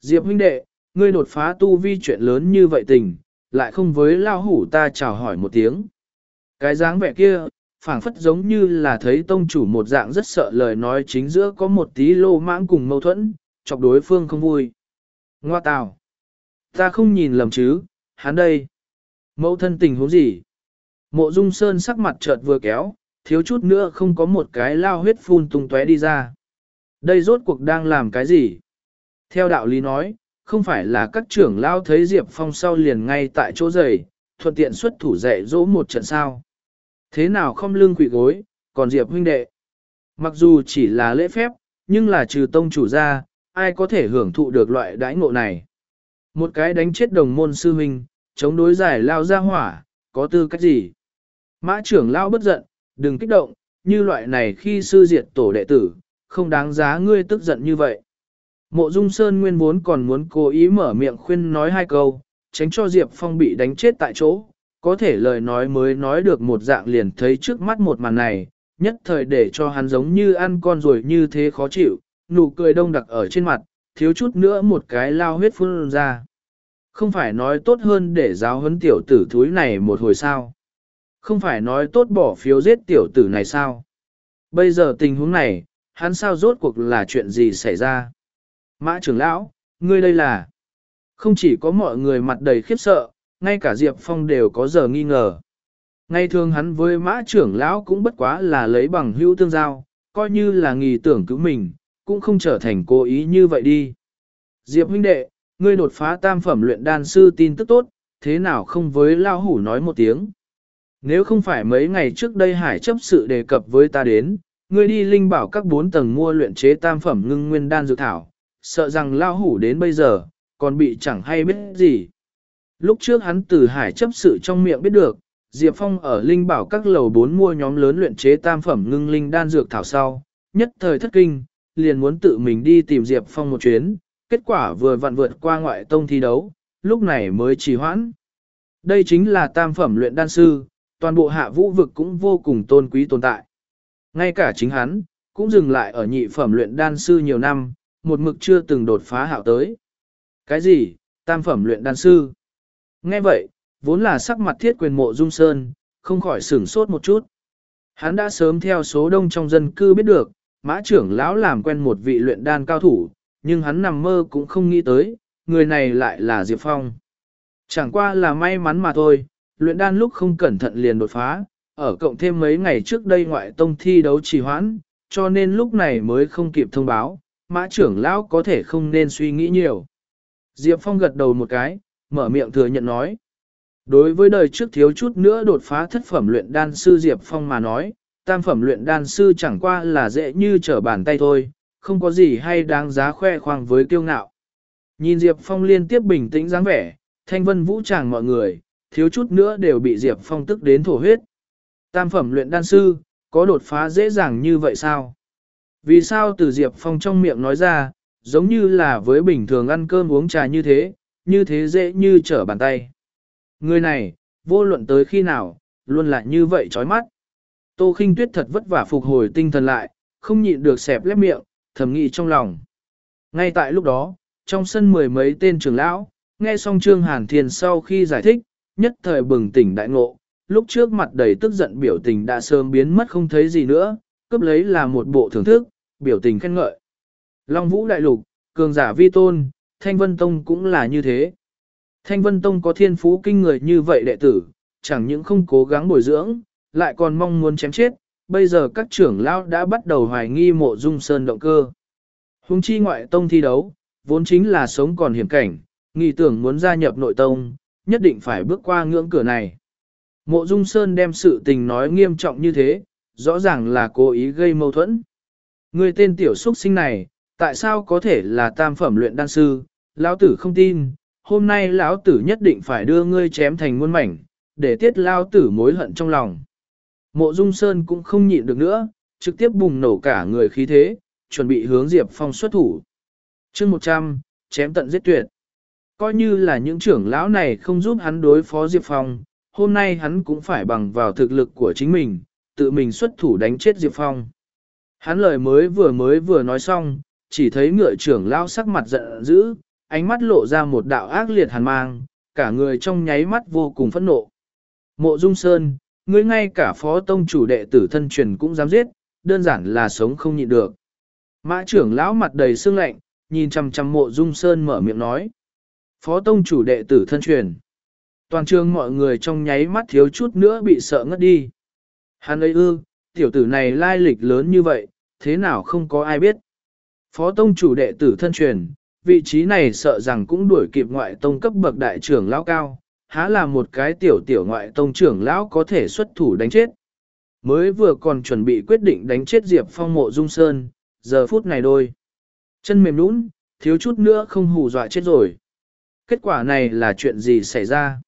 Diệp huynh đệ, ngươi đột phá tu vi chuyện lớn như vậy tình, lại không với lao hủ ta chào hỏi một tiếng. Cái dáng vẻ kia, phảng phất giống như là thấy tông chủ một dạng rất sợ lời nói chính giữa có một tí lô mãng cùng mâu thuẫn, chọc đối phương không vui. Ngoa tào. Ta không nhìn lầm chứ, hắn đây. Mẫu thân tình huống gì? Mộ dung sơn sắc mặt chợt vừa kéo, thiếu chút nữa không có một cái lao huyết phun tung tóe đi ra. Đây rốt cuộc đang làm cái gì? Theo đạo lý nói, không phải là các trưởng lao thấy Diệp Phong sau liền ngay tại chỗ giày, thuận tiện xuất thủ dạy dỗ một trận sao. Thế nào không lương quỷ gối, còn Diệp huynh đệ. Mặc dù chỉ là lễ phép, nhưng là trừ tông chủ ra, ai có thể hưởng thụ được loại đãi ngộ này. Một cái đánh chết đồng môn sư huynh, chống đối giải lao ra hỏa, có tư cách gì? Mã trưởng lao bất giận, đừng kích động, như loại này khi sư diệt tổ đệ tử, không đáng giá ngươi tức giận như vậy. Mộ Dung Sơn nguyên vốn còn muốn cố ý mở miệng khuyên nói hai câu, tránh cho Diệp Phong bị đánh chết tại chỗ, có thể lời nói mới nói được một dạng liền thấy trước mắt một màn này, nhất thời để cho hắn giống như ăn con rồi như thế khó chịu, nụ cười đông đặc ở trên mặt, thiếu chút nữa một cái lao huyết phun ra. Không phải nói tốt hơn để giáo huấn tiểu tử thúi này một hồi sao? Không phải nói tốt bỏ phiếu giết tiểu tử này sao? Bây giờ tình huống này, hắn sao rốt cuộc là chuyện gì xảy ra? Mã trưởng lão, ngươi đây là... Không chỉ có mọi người mặt đầy khiếp sợ, ngay cả Diệp Phong đều có giờ nghi ngờ. Ngay thường hắn với mã trưởng lão cũng bất quá là lấy bằng hữu tương giao, coi như là nghi tưởng cứu mình, cũng không trở thành cố ý như vậy đi. Diệp huynh đệ, ngươi đột phá tam phẩm luyện đan sư tin tức tốt, thế nào không với lao hủ nói một tiếng. Nếu không phải mấy ngày trước đây hải chấp sự đề cập với ta đến, ngươi đi linh bảo các bốn tầng mua luyện chế tam phẩm ngưng nguyên đan dược thảo, sợ rằng lao hủ đến bây giờ, còn bị chẳng hay biết gì. Lúc trước hắn từ hải chấp sự trong miệng biết được, Diệp Phong ở linh bảo các lầu bốn mua nhóm lớn luyện chế tam phẩm ngưng linh đan dược thảo sau, nhất thời thất kinh, liền muốn tự mình đi tìm Diệp Phong một chuyến, kết quả vừa vặn vượt qua ngoại tông thi đấu, lúc này mới trì hoãn. Đây chính là tam phẩm luyện đan sư, toàn bộ hạ vũ vực cũng vô cùng tôn quý tồn tại. Ngay cả chính hắn, cũng dừng lại ở nhị phẩm luyện đan sư nhiều năm, một mực chưa từng đột phá hạo tới. Cái gì, tam phẩm luyện đan sư? Nghe vậy, vốn là sắc mặt thiết quyền mộ dung sơn, không khỏi sửng sốt một chút. Hắn đã sớm theo số đông trong dân cư biết được, mã trưởng lão làm quen một vị luyện đan cao thủ, nhưng hắn nằm mơ cũng không nghĩ tới, người này lại là Diệp Phong. Chẳng qua là may mắn mà thôi, luyện đan lúc không cẩn thận liền đột phá, ở cộng thêm mấy ngày trước đây ngoại tông thi đấu trì hoãn, cho nên lúc này mới không kịp thông báo, mã trưởng lão có thể không nên suy nghĩ nhiều. Diệp Phong gật đầu một cái, mở miệng thừa nhận nói. Đối với đời trước thiếu chút nữa đột phá thất phẩm luyện đan sư Diệp Phong mà nói, tam phẩm luyện đan sư chẳng qua là dễ như trở bàn tay thôi, không có gì hay đáng giá khoe khoang với kiêu ngạo. Nhìn Diệp Phong liên tiếp bình tĩnh dáng vẻ, thanh vân vũ tràng mọi người, thiếu chút nữa đều bị Diệp Phong tức đến thổ huyết. Tam phẩm luyện đan sư, có đột phá dễ dàng như vậy sao? Vì sao từ Diệp Phong trong miệng nói ra, giống như là với bình thường ăn cơm uống trà như thế, như thế dễ như trở bàn tay. Người này, vô luận tới khi nào, luôn lại như vậy chói mắt. Tô khinh tuyết thật vất vả phục hồi tinh thần lại, không nhịn được xẹp lép miệng, thầm nghĩ trong lòng. Ngay tại lúc đó, trong sân mười mấy tên trưởng lão, nghe xong Trương Hàn Thiên sau khi giải thích, nhất thời bừng tỉnh đại ngộ, lúc trước mặt đầy tức giận biểu tình đã sớm biến mất không thấy gì nữa, cướp lấy là một bộ thưởng thức, biểu tình khen ngợi. Long Vũ Đại Lục, cường giả vi tôn, Thanh Vân Tông cũng là như thế. Thanh Vân Tông có thiên phú kinh người như vậy đệ tử, chẳng những không cố gắng bồi dưỡng, lại còn mong muốn chém chết, bây giờ các trưởng lão đã bắt đầu hoài nghi mộ dung sơn động cơ. Hùng chi ngoại tông thi đấu, vốn chính là sống còn hiểm cảnh, nghi tưởng muốn gia nhập nội tông, nhất định phải bước qua ngưỡng cửa này. Mộ dung sơn đem sự tình nói nghiêm trọng như thế, rõ ràng là cố ý gây mâu thuẫn. Người tên tiểu xuất sinh này, tại sao có thể là tam phẩm luyện đan sư, lão tử không tin, hôm nay lão tử nhất định phải đưa ngươi chém thành muôn mảnh, để tiết lão tử mối hận trong lòng. Mộ Dung Sơn cũng không nhịn được nữa, trực tiếp bùng nổ cả người khí thế, chuẩn bị hướng Diệp Phong xuất thủ. chương 100, chém tận giết tuyệt. Coi như là những trưởng lão này không giúp hắn đối phó Diệp Phong, hôm nay hắn cũng phải bằng vào thực lực của chính mình, tự mình xuất thủ đánh chết Diệp Phong. Hắn lời mới vừa mới vừa nói xong, chỉ thấy ngựa trưởng lão sắc mặt giận dữ, ánh mắt lộ ra một đạo ác liệt hàn mang, cả người trong nháy mắt vô cùng phẫn nộ. Mộ Dung Sơn, ngươi ngay cả phó tông chủ đệ tử thân truyền cũng dám giết, đơn giản là sống không nhịn được. Mã trưởng lão mặt đầy sương lạnh, nhìn chằm chằm mộ Dung Sơn mở miệng nói. Phó tông chủ đệ tử thân truyền. Toàn trường mọi người trong nháy mắt thiếu chút nữa bị sợ ngất đi. Hắn ấy ư, tiểu tử này lai lịch lớn như vậy, thế nào không có ai biết. Phó tông chủ đệ tử thân truyền, vị trí này sợ rằng cũng đuổi kịp ngoại tông cấp bậc đại trưởng lão cao, há là một cái tiểu tiểu ngoại tông trưởng lão có thể xuất thủ đánh chết. Mới vừa còn chuẩn bị quyết định đánh chết Diệp Phong mộ dung sơn, giờ phút này đôi. Chân mềm nũng, thiếu chút nữa không hù dọa chết rồi. Kết quả này là chuyện gì xảy ra?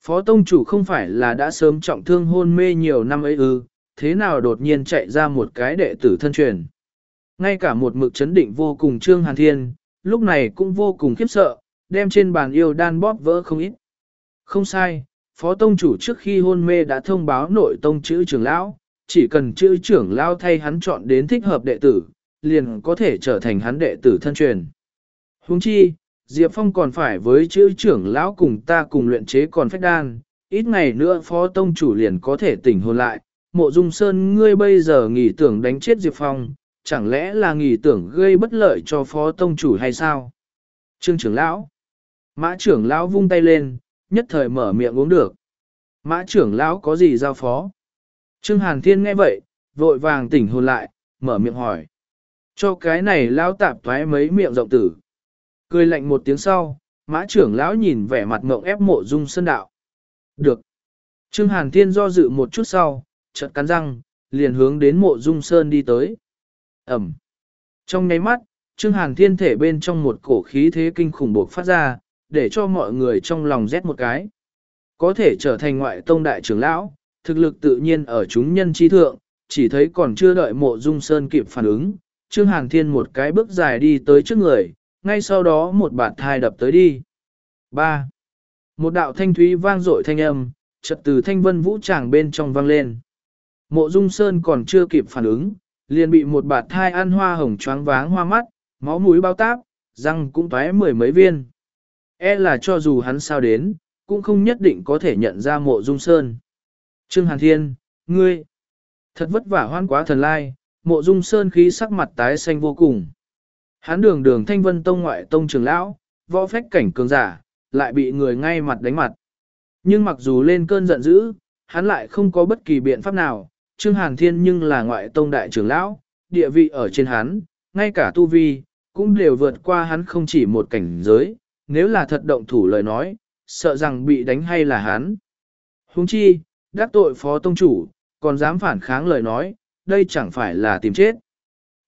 Phó tông chủ không phải là đã sớm trọng thương hôn mê nhiều năm ấy ư, thế nào đột nhiên chạy ra một cái đệ tử thân truyền. Ngay cả một mực chấn định vô cùng Trương Hàn Thiên, lúc này cũng vô cùng khiếp sợ, đem trên bàn yêu đan bóp vỡ không ít. Không sai, Phó Tông chủ trước khi hôn mê đã thông báo nội tông chữ trưởng lão, chỉ cần chữ trưởng lão thay hắn chọn đến thích hợp đệ tử, liền có thể trở thành hắn đệ tử thân truyền. Huống chi, Diệp Phong còn phải với chữ trưởng lão cùng ta cùng luyện chế còn phách đan, ít ngày nữa Phó Tông chủ liền có thể tỉnh hồn lại. Mộ Dung Sơn ngươi bây giờ nghỉ tưởng đánh chết Diệp Phong, chẳng lẽ là nghỉ tưởng gây bất lợi cho Phó Tông chủ hay sao? Trương trưởng lão Mã trưởng lão vung tay lên, nhất thời mở miệng uống được. Mã trưởng lão có gì giao phó? Trương Hàn Thiên nghe vậy, vội vàng tỉnh hồn lại, mở miệng hỏi. Cho cái này lão tạp thoái mấy miệng rộng tử. Cười lạnh một tiếng sau, mã trưởng lão nhìn vẻ mặt mộng ép mộ dung sơn đạo. Được. Trương Hàn Thiên do dự một chút sau, chợt cắn răng, liền hướng đến mộ dung sơn đi tới. Ẩm. Trong nháy mắt, Trương Hàn Thiên thể bên trong một cổ khí thế kinh khủng buộc phát ra, để cho mọi người trong lòng rét một cái. Có thể trở thành ngoại tông đại trưởng lão, thực lực tự nhiên ở chúng nhân chi thượng, chỉ thấy còn chưa đợi mộ dung sơn kịp phản ứng, Trương Hàn Thiên một cái bước dài đi tới trước người, ngay sau đó một bạt thai đập tới đi. 3. Một đạo thanh thúy vang dội thanh âm, chợt từ thanh vân vũ tràng bên trong vang lên. Mộ dung sơn còn chưa kịp phản ứng, liền bị một bạt thai ăn hoa hồng choáng váng hoa mắt, máu mũi bao táp, răng cũng tóe mười mấy viên. E là cho dù hắn sao đến, cũng không nhất định có thể nhận ra mộ dung sơn. Trương Hàn Thiên, ngươi, thật vất vả hoan quá thần lai, mộ dung sơn khí sắc mặt tái xanh vô cùng. Hắn đường đường thanh vân tông ngoại tông trường lão, võ phách cảnh cường giả, lại bị người ngay mặt đánh mặt. Nhưng mặc dù lên cơn giận dữ, hắn lại không có bất kỳ biện pháp nào, Trương Hàn Thiên nhưng là ngoại tông đại trưởng lão, địa vị ở trên hắn, ngay cả tu vi, cũng đều vượt qua hắn không chỉ một cảnh giới, nếu là thật động thủ lời nói, sợ rằng bị đánh hay là hắn. Huống chi, đắc tội phó tông chủ, còn dám phản kháng lời nói, đây chẳng phải là tìm chết.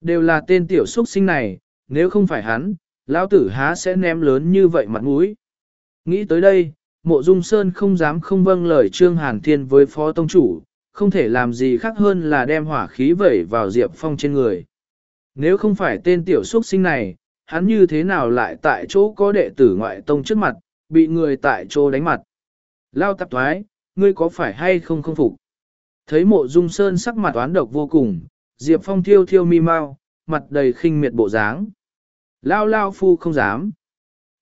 Đều là tên tiểu xuất sinh này, nếu không phải hắn, lão tử há sẽ ném lớn như vậy mặt mũi. Nghĩ tới đây, mộ dung sơn không dám không vâng lời trương hàn thiên với phó tông chủ, không thể làm gì khác hơn là đem hỏa khí vẩy vào diệp phong trên người. Nếu không phải tên tiểu xuất sinh này, hắn như thế nào lại tại chỗ có đệ tử ngoại tông trước mặt, bị người tại chỗ đánh mặt. Lao tạp thoái, ngươi có phải hay không không phục? Thấy mộ dung sơn sắc mặt oán độc vô cùng, Diệp Phong thiêu thiêu mi mau, mặt đầy khinh miệt bộ dáng. Lao lao phu không dám.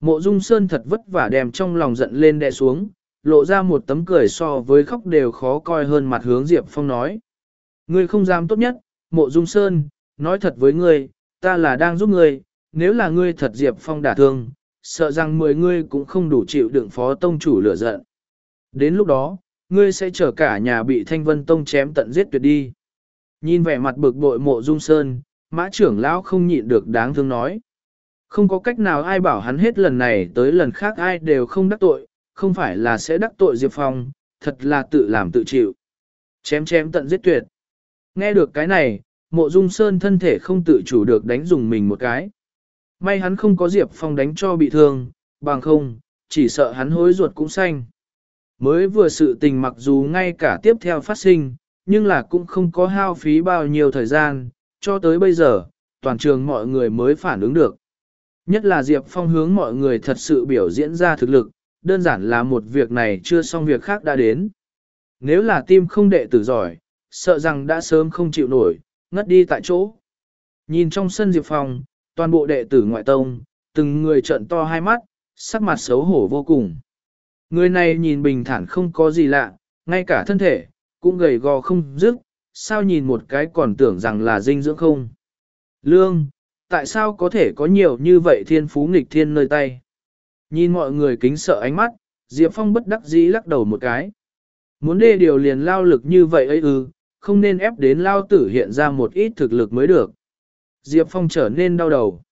Mộ dung sơn thật vất vả đem trong lòng giận lên đè xuống, lộ ra một tấm cười so với khóc đều khó coi hơn mặt hướng Diệp Phong nói. Ngươi không dám tốt nhất, mộ dung sơn, nói thật với ngươi, ta là đang giúp ngươi, nếu là ngươi thật Diệp Phong đả thương, sợ rằng mười ngươi cũng không đủ chịu đựng phó tông chủ lửa giận. Đến lúc đó, ngươi sẽ chở cả nhà bị thanh vân tông chém tận giết tuyệt đi. Nhìn vẻ mặt bực bội mộ dung sơn, mã trưởng lão không nhịn được đáng thương nói. Không có cách nào ai bảo hắn hết lần này tới lần khác ai đều không đắc tội, không phải là sẽ đắc tội Diệp Phong, thật là tự làm tự chịu. Chém chém tận giết tuyệt. Nghe được cái này, mộ dung sơn thân thể không tự chủ được đánh dùng mình một cái. May hắn không có Diệp Phong đánh cho bị thương, bằng không, chỉ sợ hắn hối ruột cũng xanh. Mới vừa sự tình mặc dù ngay cả tiếp theo phát sinh, nhưng là cũng không có hao phí bao nhiêu thời gian, cho tới bây giờ, toàn trường mọi người mới phản ứng được. Nhất là Diệp Phong hướng mọi người thật sự biểu diễn ra thực lực, đơn giản là một việc này chưa xong việc khác đã đến. Nếu là tim không đệ tử giỏi, sợ rằng đã sớm không chịu nổi, ngất đi tại chỗ. Nhìn trong sân Diệp phòng toàn bộ đệ tử ngoại tông, từng người trợn to hai mắt, sắc mặt xấu hổ vô cùng. Người này nhìn bình thản không có gì lạ, ngay cả thân thể, cũng gầy gò không dứt, sao nhìn một cái còn tưởng rằng là dinh dưỡng không. Lương, tại sao có thể có nhiều như vậy thiên phú nghịch thiên nơi tay? Nhìn mọi người kính sợ ánh mắt, Diệp Phong bất đắc dĩ lắc đầu một cái. Muốn đê điều liền lao lực như vậy ấy ư, không nên ép đến lao tử hiện ra một ít thực lực mới được. Diệp Phong trở nên đau đầu.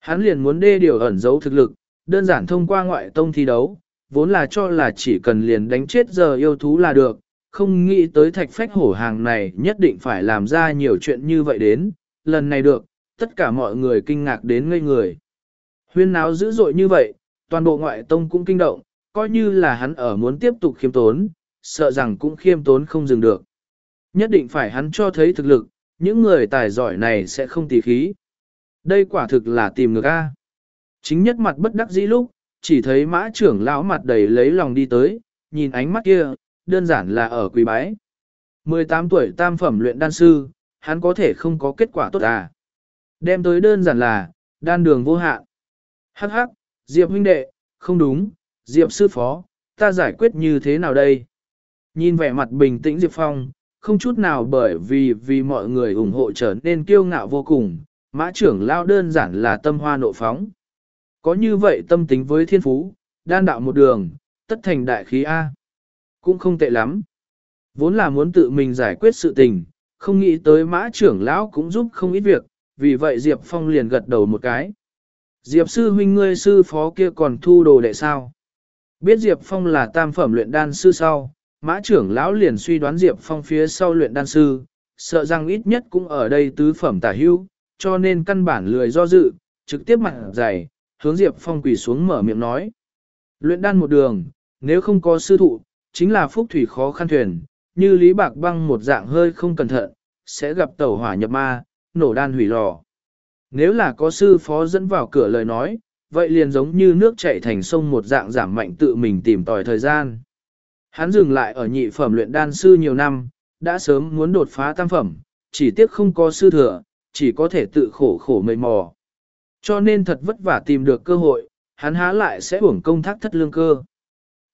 Hắn liền muốn đê điều ẩn giấu thực lực, đơn giản thông qua ngoại tông thi đấu, vốn là cho là chỉ cần liền đánh chết giờ yêu thú là được, không nghĩ tới thạch phách hổ hàng này nhất định phải làm ra nhiều chuyện như vậy đến, lần này được, tất cả mọi người kinh ngạc đến ngây người. Huyên náo dữ dội như vậy, toàn bộ ngoại tông cũng kinh động, coi như là hắn ở muốn tiếp tục khiêm tốn, sợ rằng cũng khiêm tốn không dừng được. Nhất định phải hắn cho thấy thực lực, những người tài giỏi này sẽ không tỉ khí. Đây quả thực là tìm ngược A. Chính nhất mặt bất đắc dĩ lúc, chỉ thấy mã trưởng lão mặt đầy lấy lòng đi tới, nhìn ánh mắt kia, đơn giản là ở quý bái. 18 tuổi tam phẩm luyện đan sư, hắn có thể không có kết quả tốt à. Đem tới đơn giản là, đan đường vô hạn. Hắc hắc, Diệp huynh đệ, không đúng, Diệp sư phó, ta giải quyết như thế nào đây? Nhìn vẻ mặt bình tĩnh Diệp Phong, không chút nào bởi vì vì mọi người ủng hộ trở nên kiêu ngạo vô cùng, mã trưởng lao đơn giản là tâm hoa nộ phóng. Có như vậy tâm tính với thiên phú, đan đạo một đường, tất thành đại khí A. Cũng không tệ lắm. Vốn là muốn tự mình giải quyết sự tình, không nghĩ tới mã trưởng lão cũng giúp không ít việc, vì vậy Diệp Phong liền gật đầu một cái. Diệp sư huynh ngươi sư phó kia còn thu đồ đệ sao? Biết Diệp Phong là tam phẩm luyện đan sư sau, mã trưởng lão liền suy đoán Diệp Phong phía sau luyện đan sư, sợ rằng ít nhất cũng ở đây tứ phẩm tả hưu, cho nên căn bản lười do dự, trực tiếp mặt dày, hướng Diệp Phong quỳ xuống mở miệng nói. Luyện đan một đường, nếu không có sư thụ, chính là phúc thủy khó khăn thuyền, như lý bạc băng một dạng hơi không cẩn thận, sẽ gặp tẩu hỏa nhập ma, nổ đan hủy lò. Nếu là có sư phó dẫn vào cửa lời nói, vậy liền giống như nước chảy thành sông một dạng giảm mạnh tự mình tìm tòi thời gian. Hắn dừng lại ở nhị phẩm luyện đan sư nhiều năm, đã sớm muốn đột phá tam phẩm, chỉ tiếc không có sư thừa, chỉ có thể tự khổ khổ mệt mò. Cho nên thật vất vả tìm được cơ hội, hắn há lại sẽ uổng công thác thất lương cơ.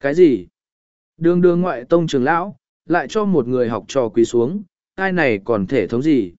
Cái gì? Đường đường ngoại tông trưởng lão, lại cho một người học trò quỳ xuống, ai này còn thể thống gì?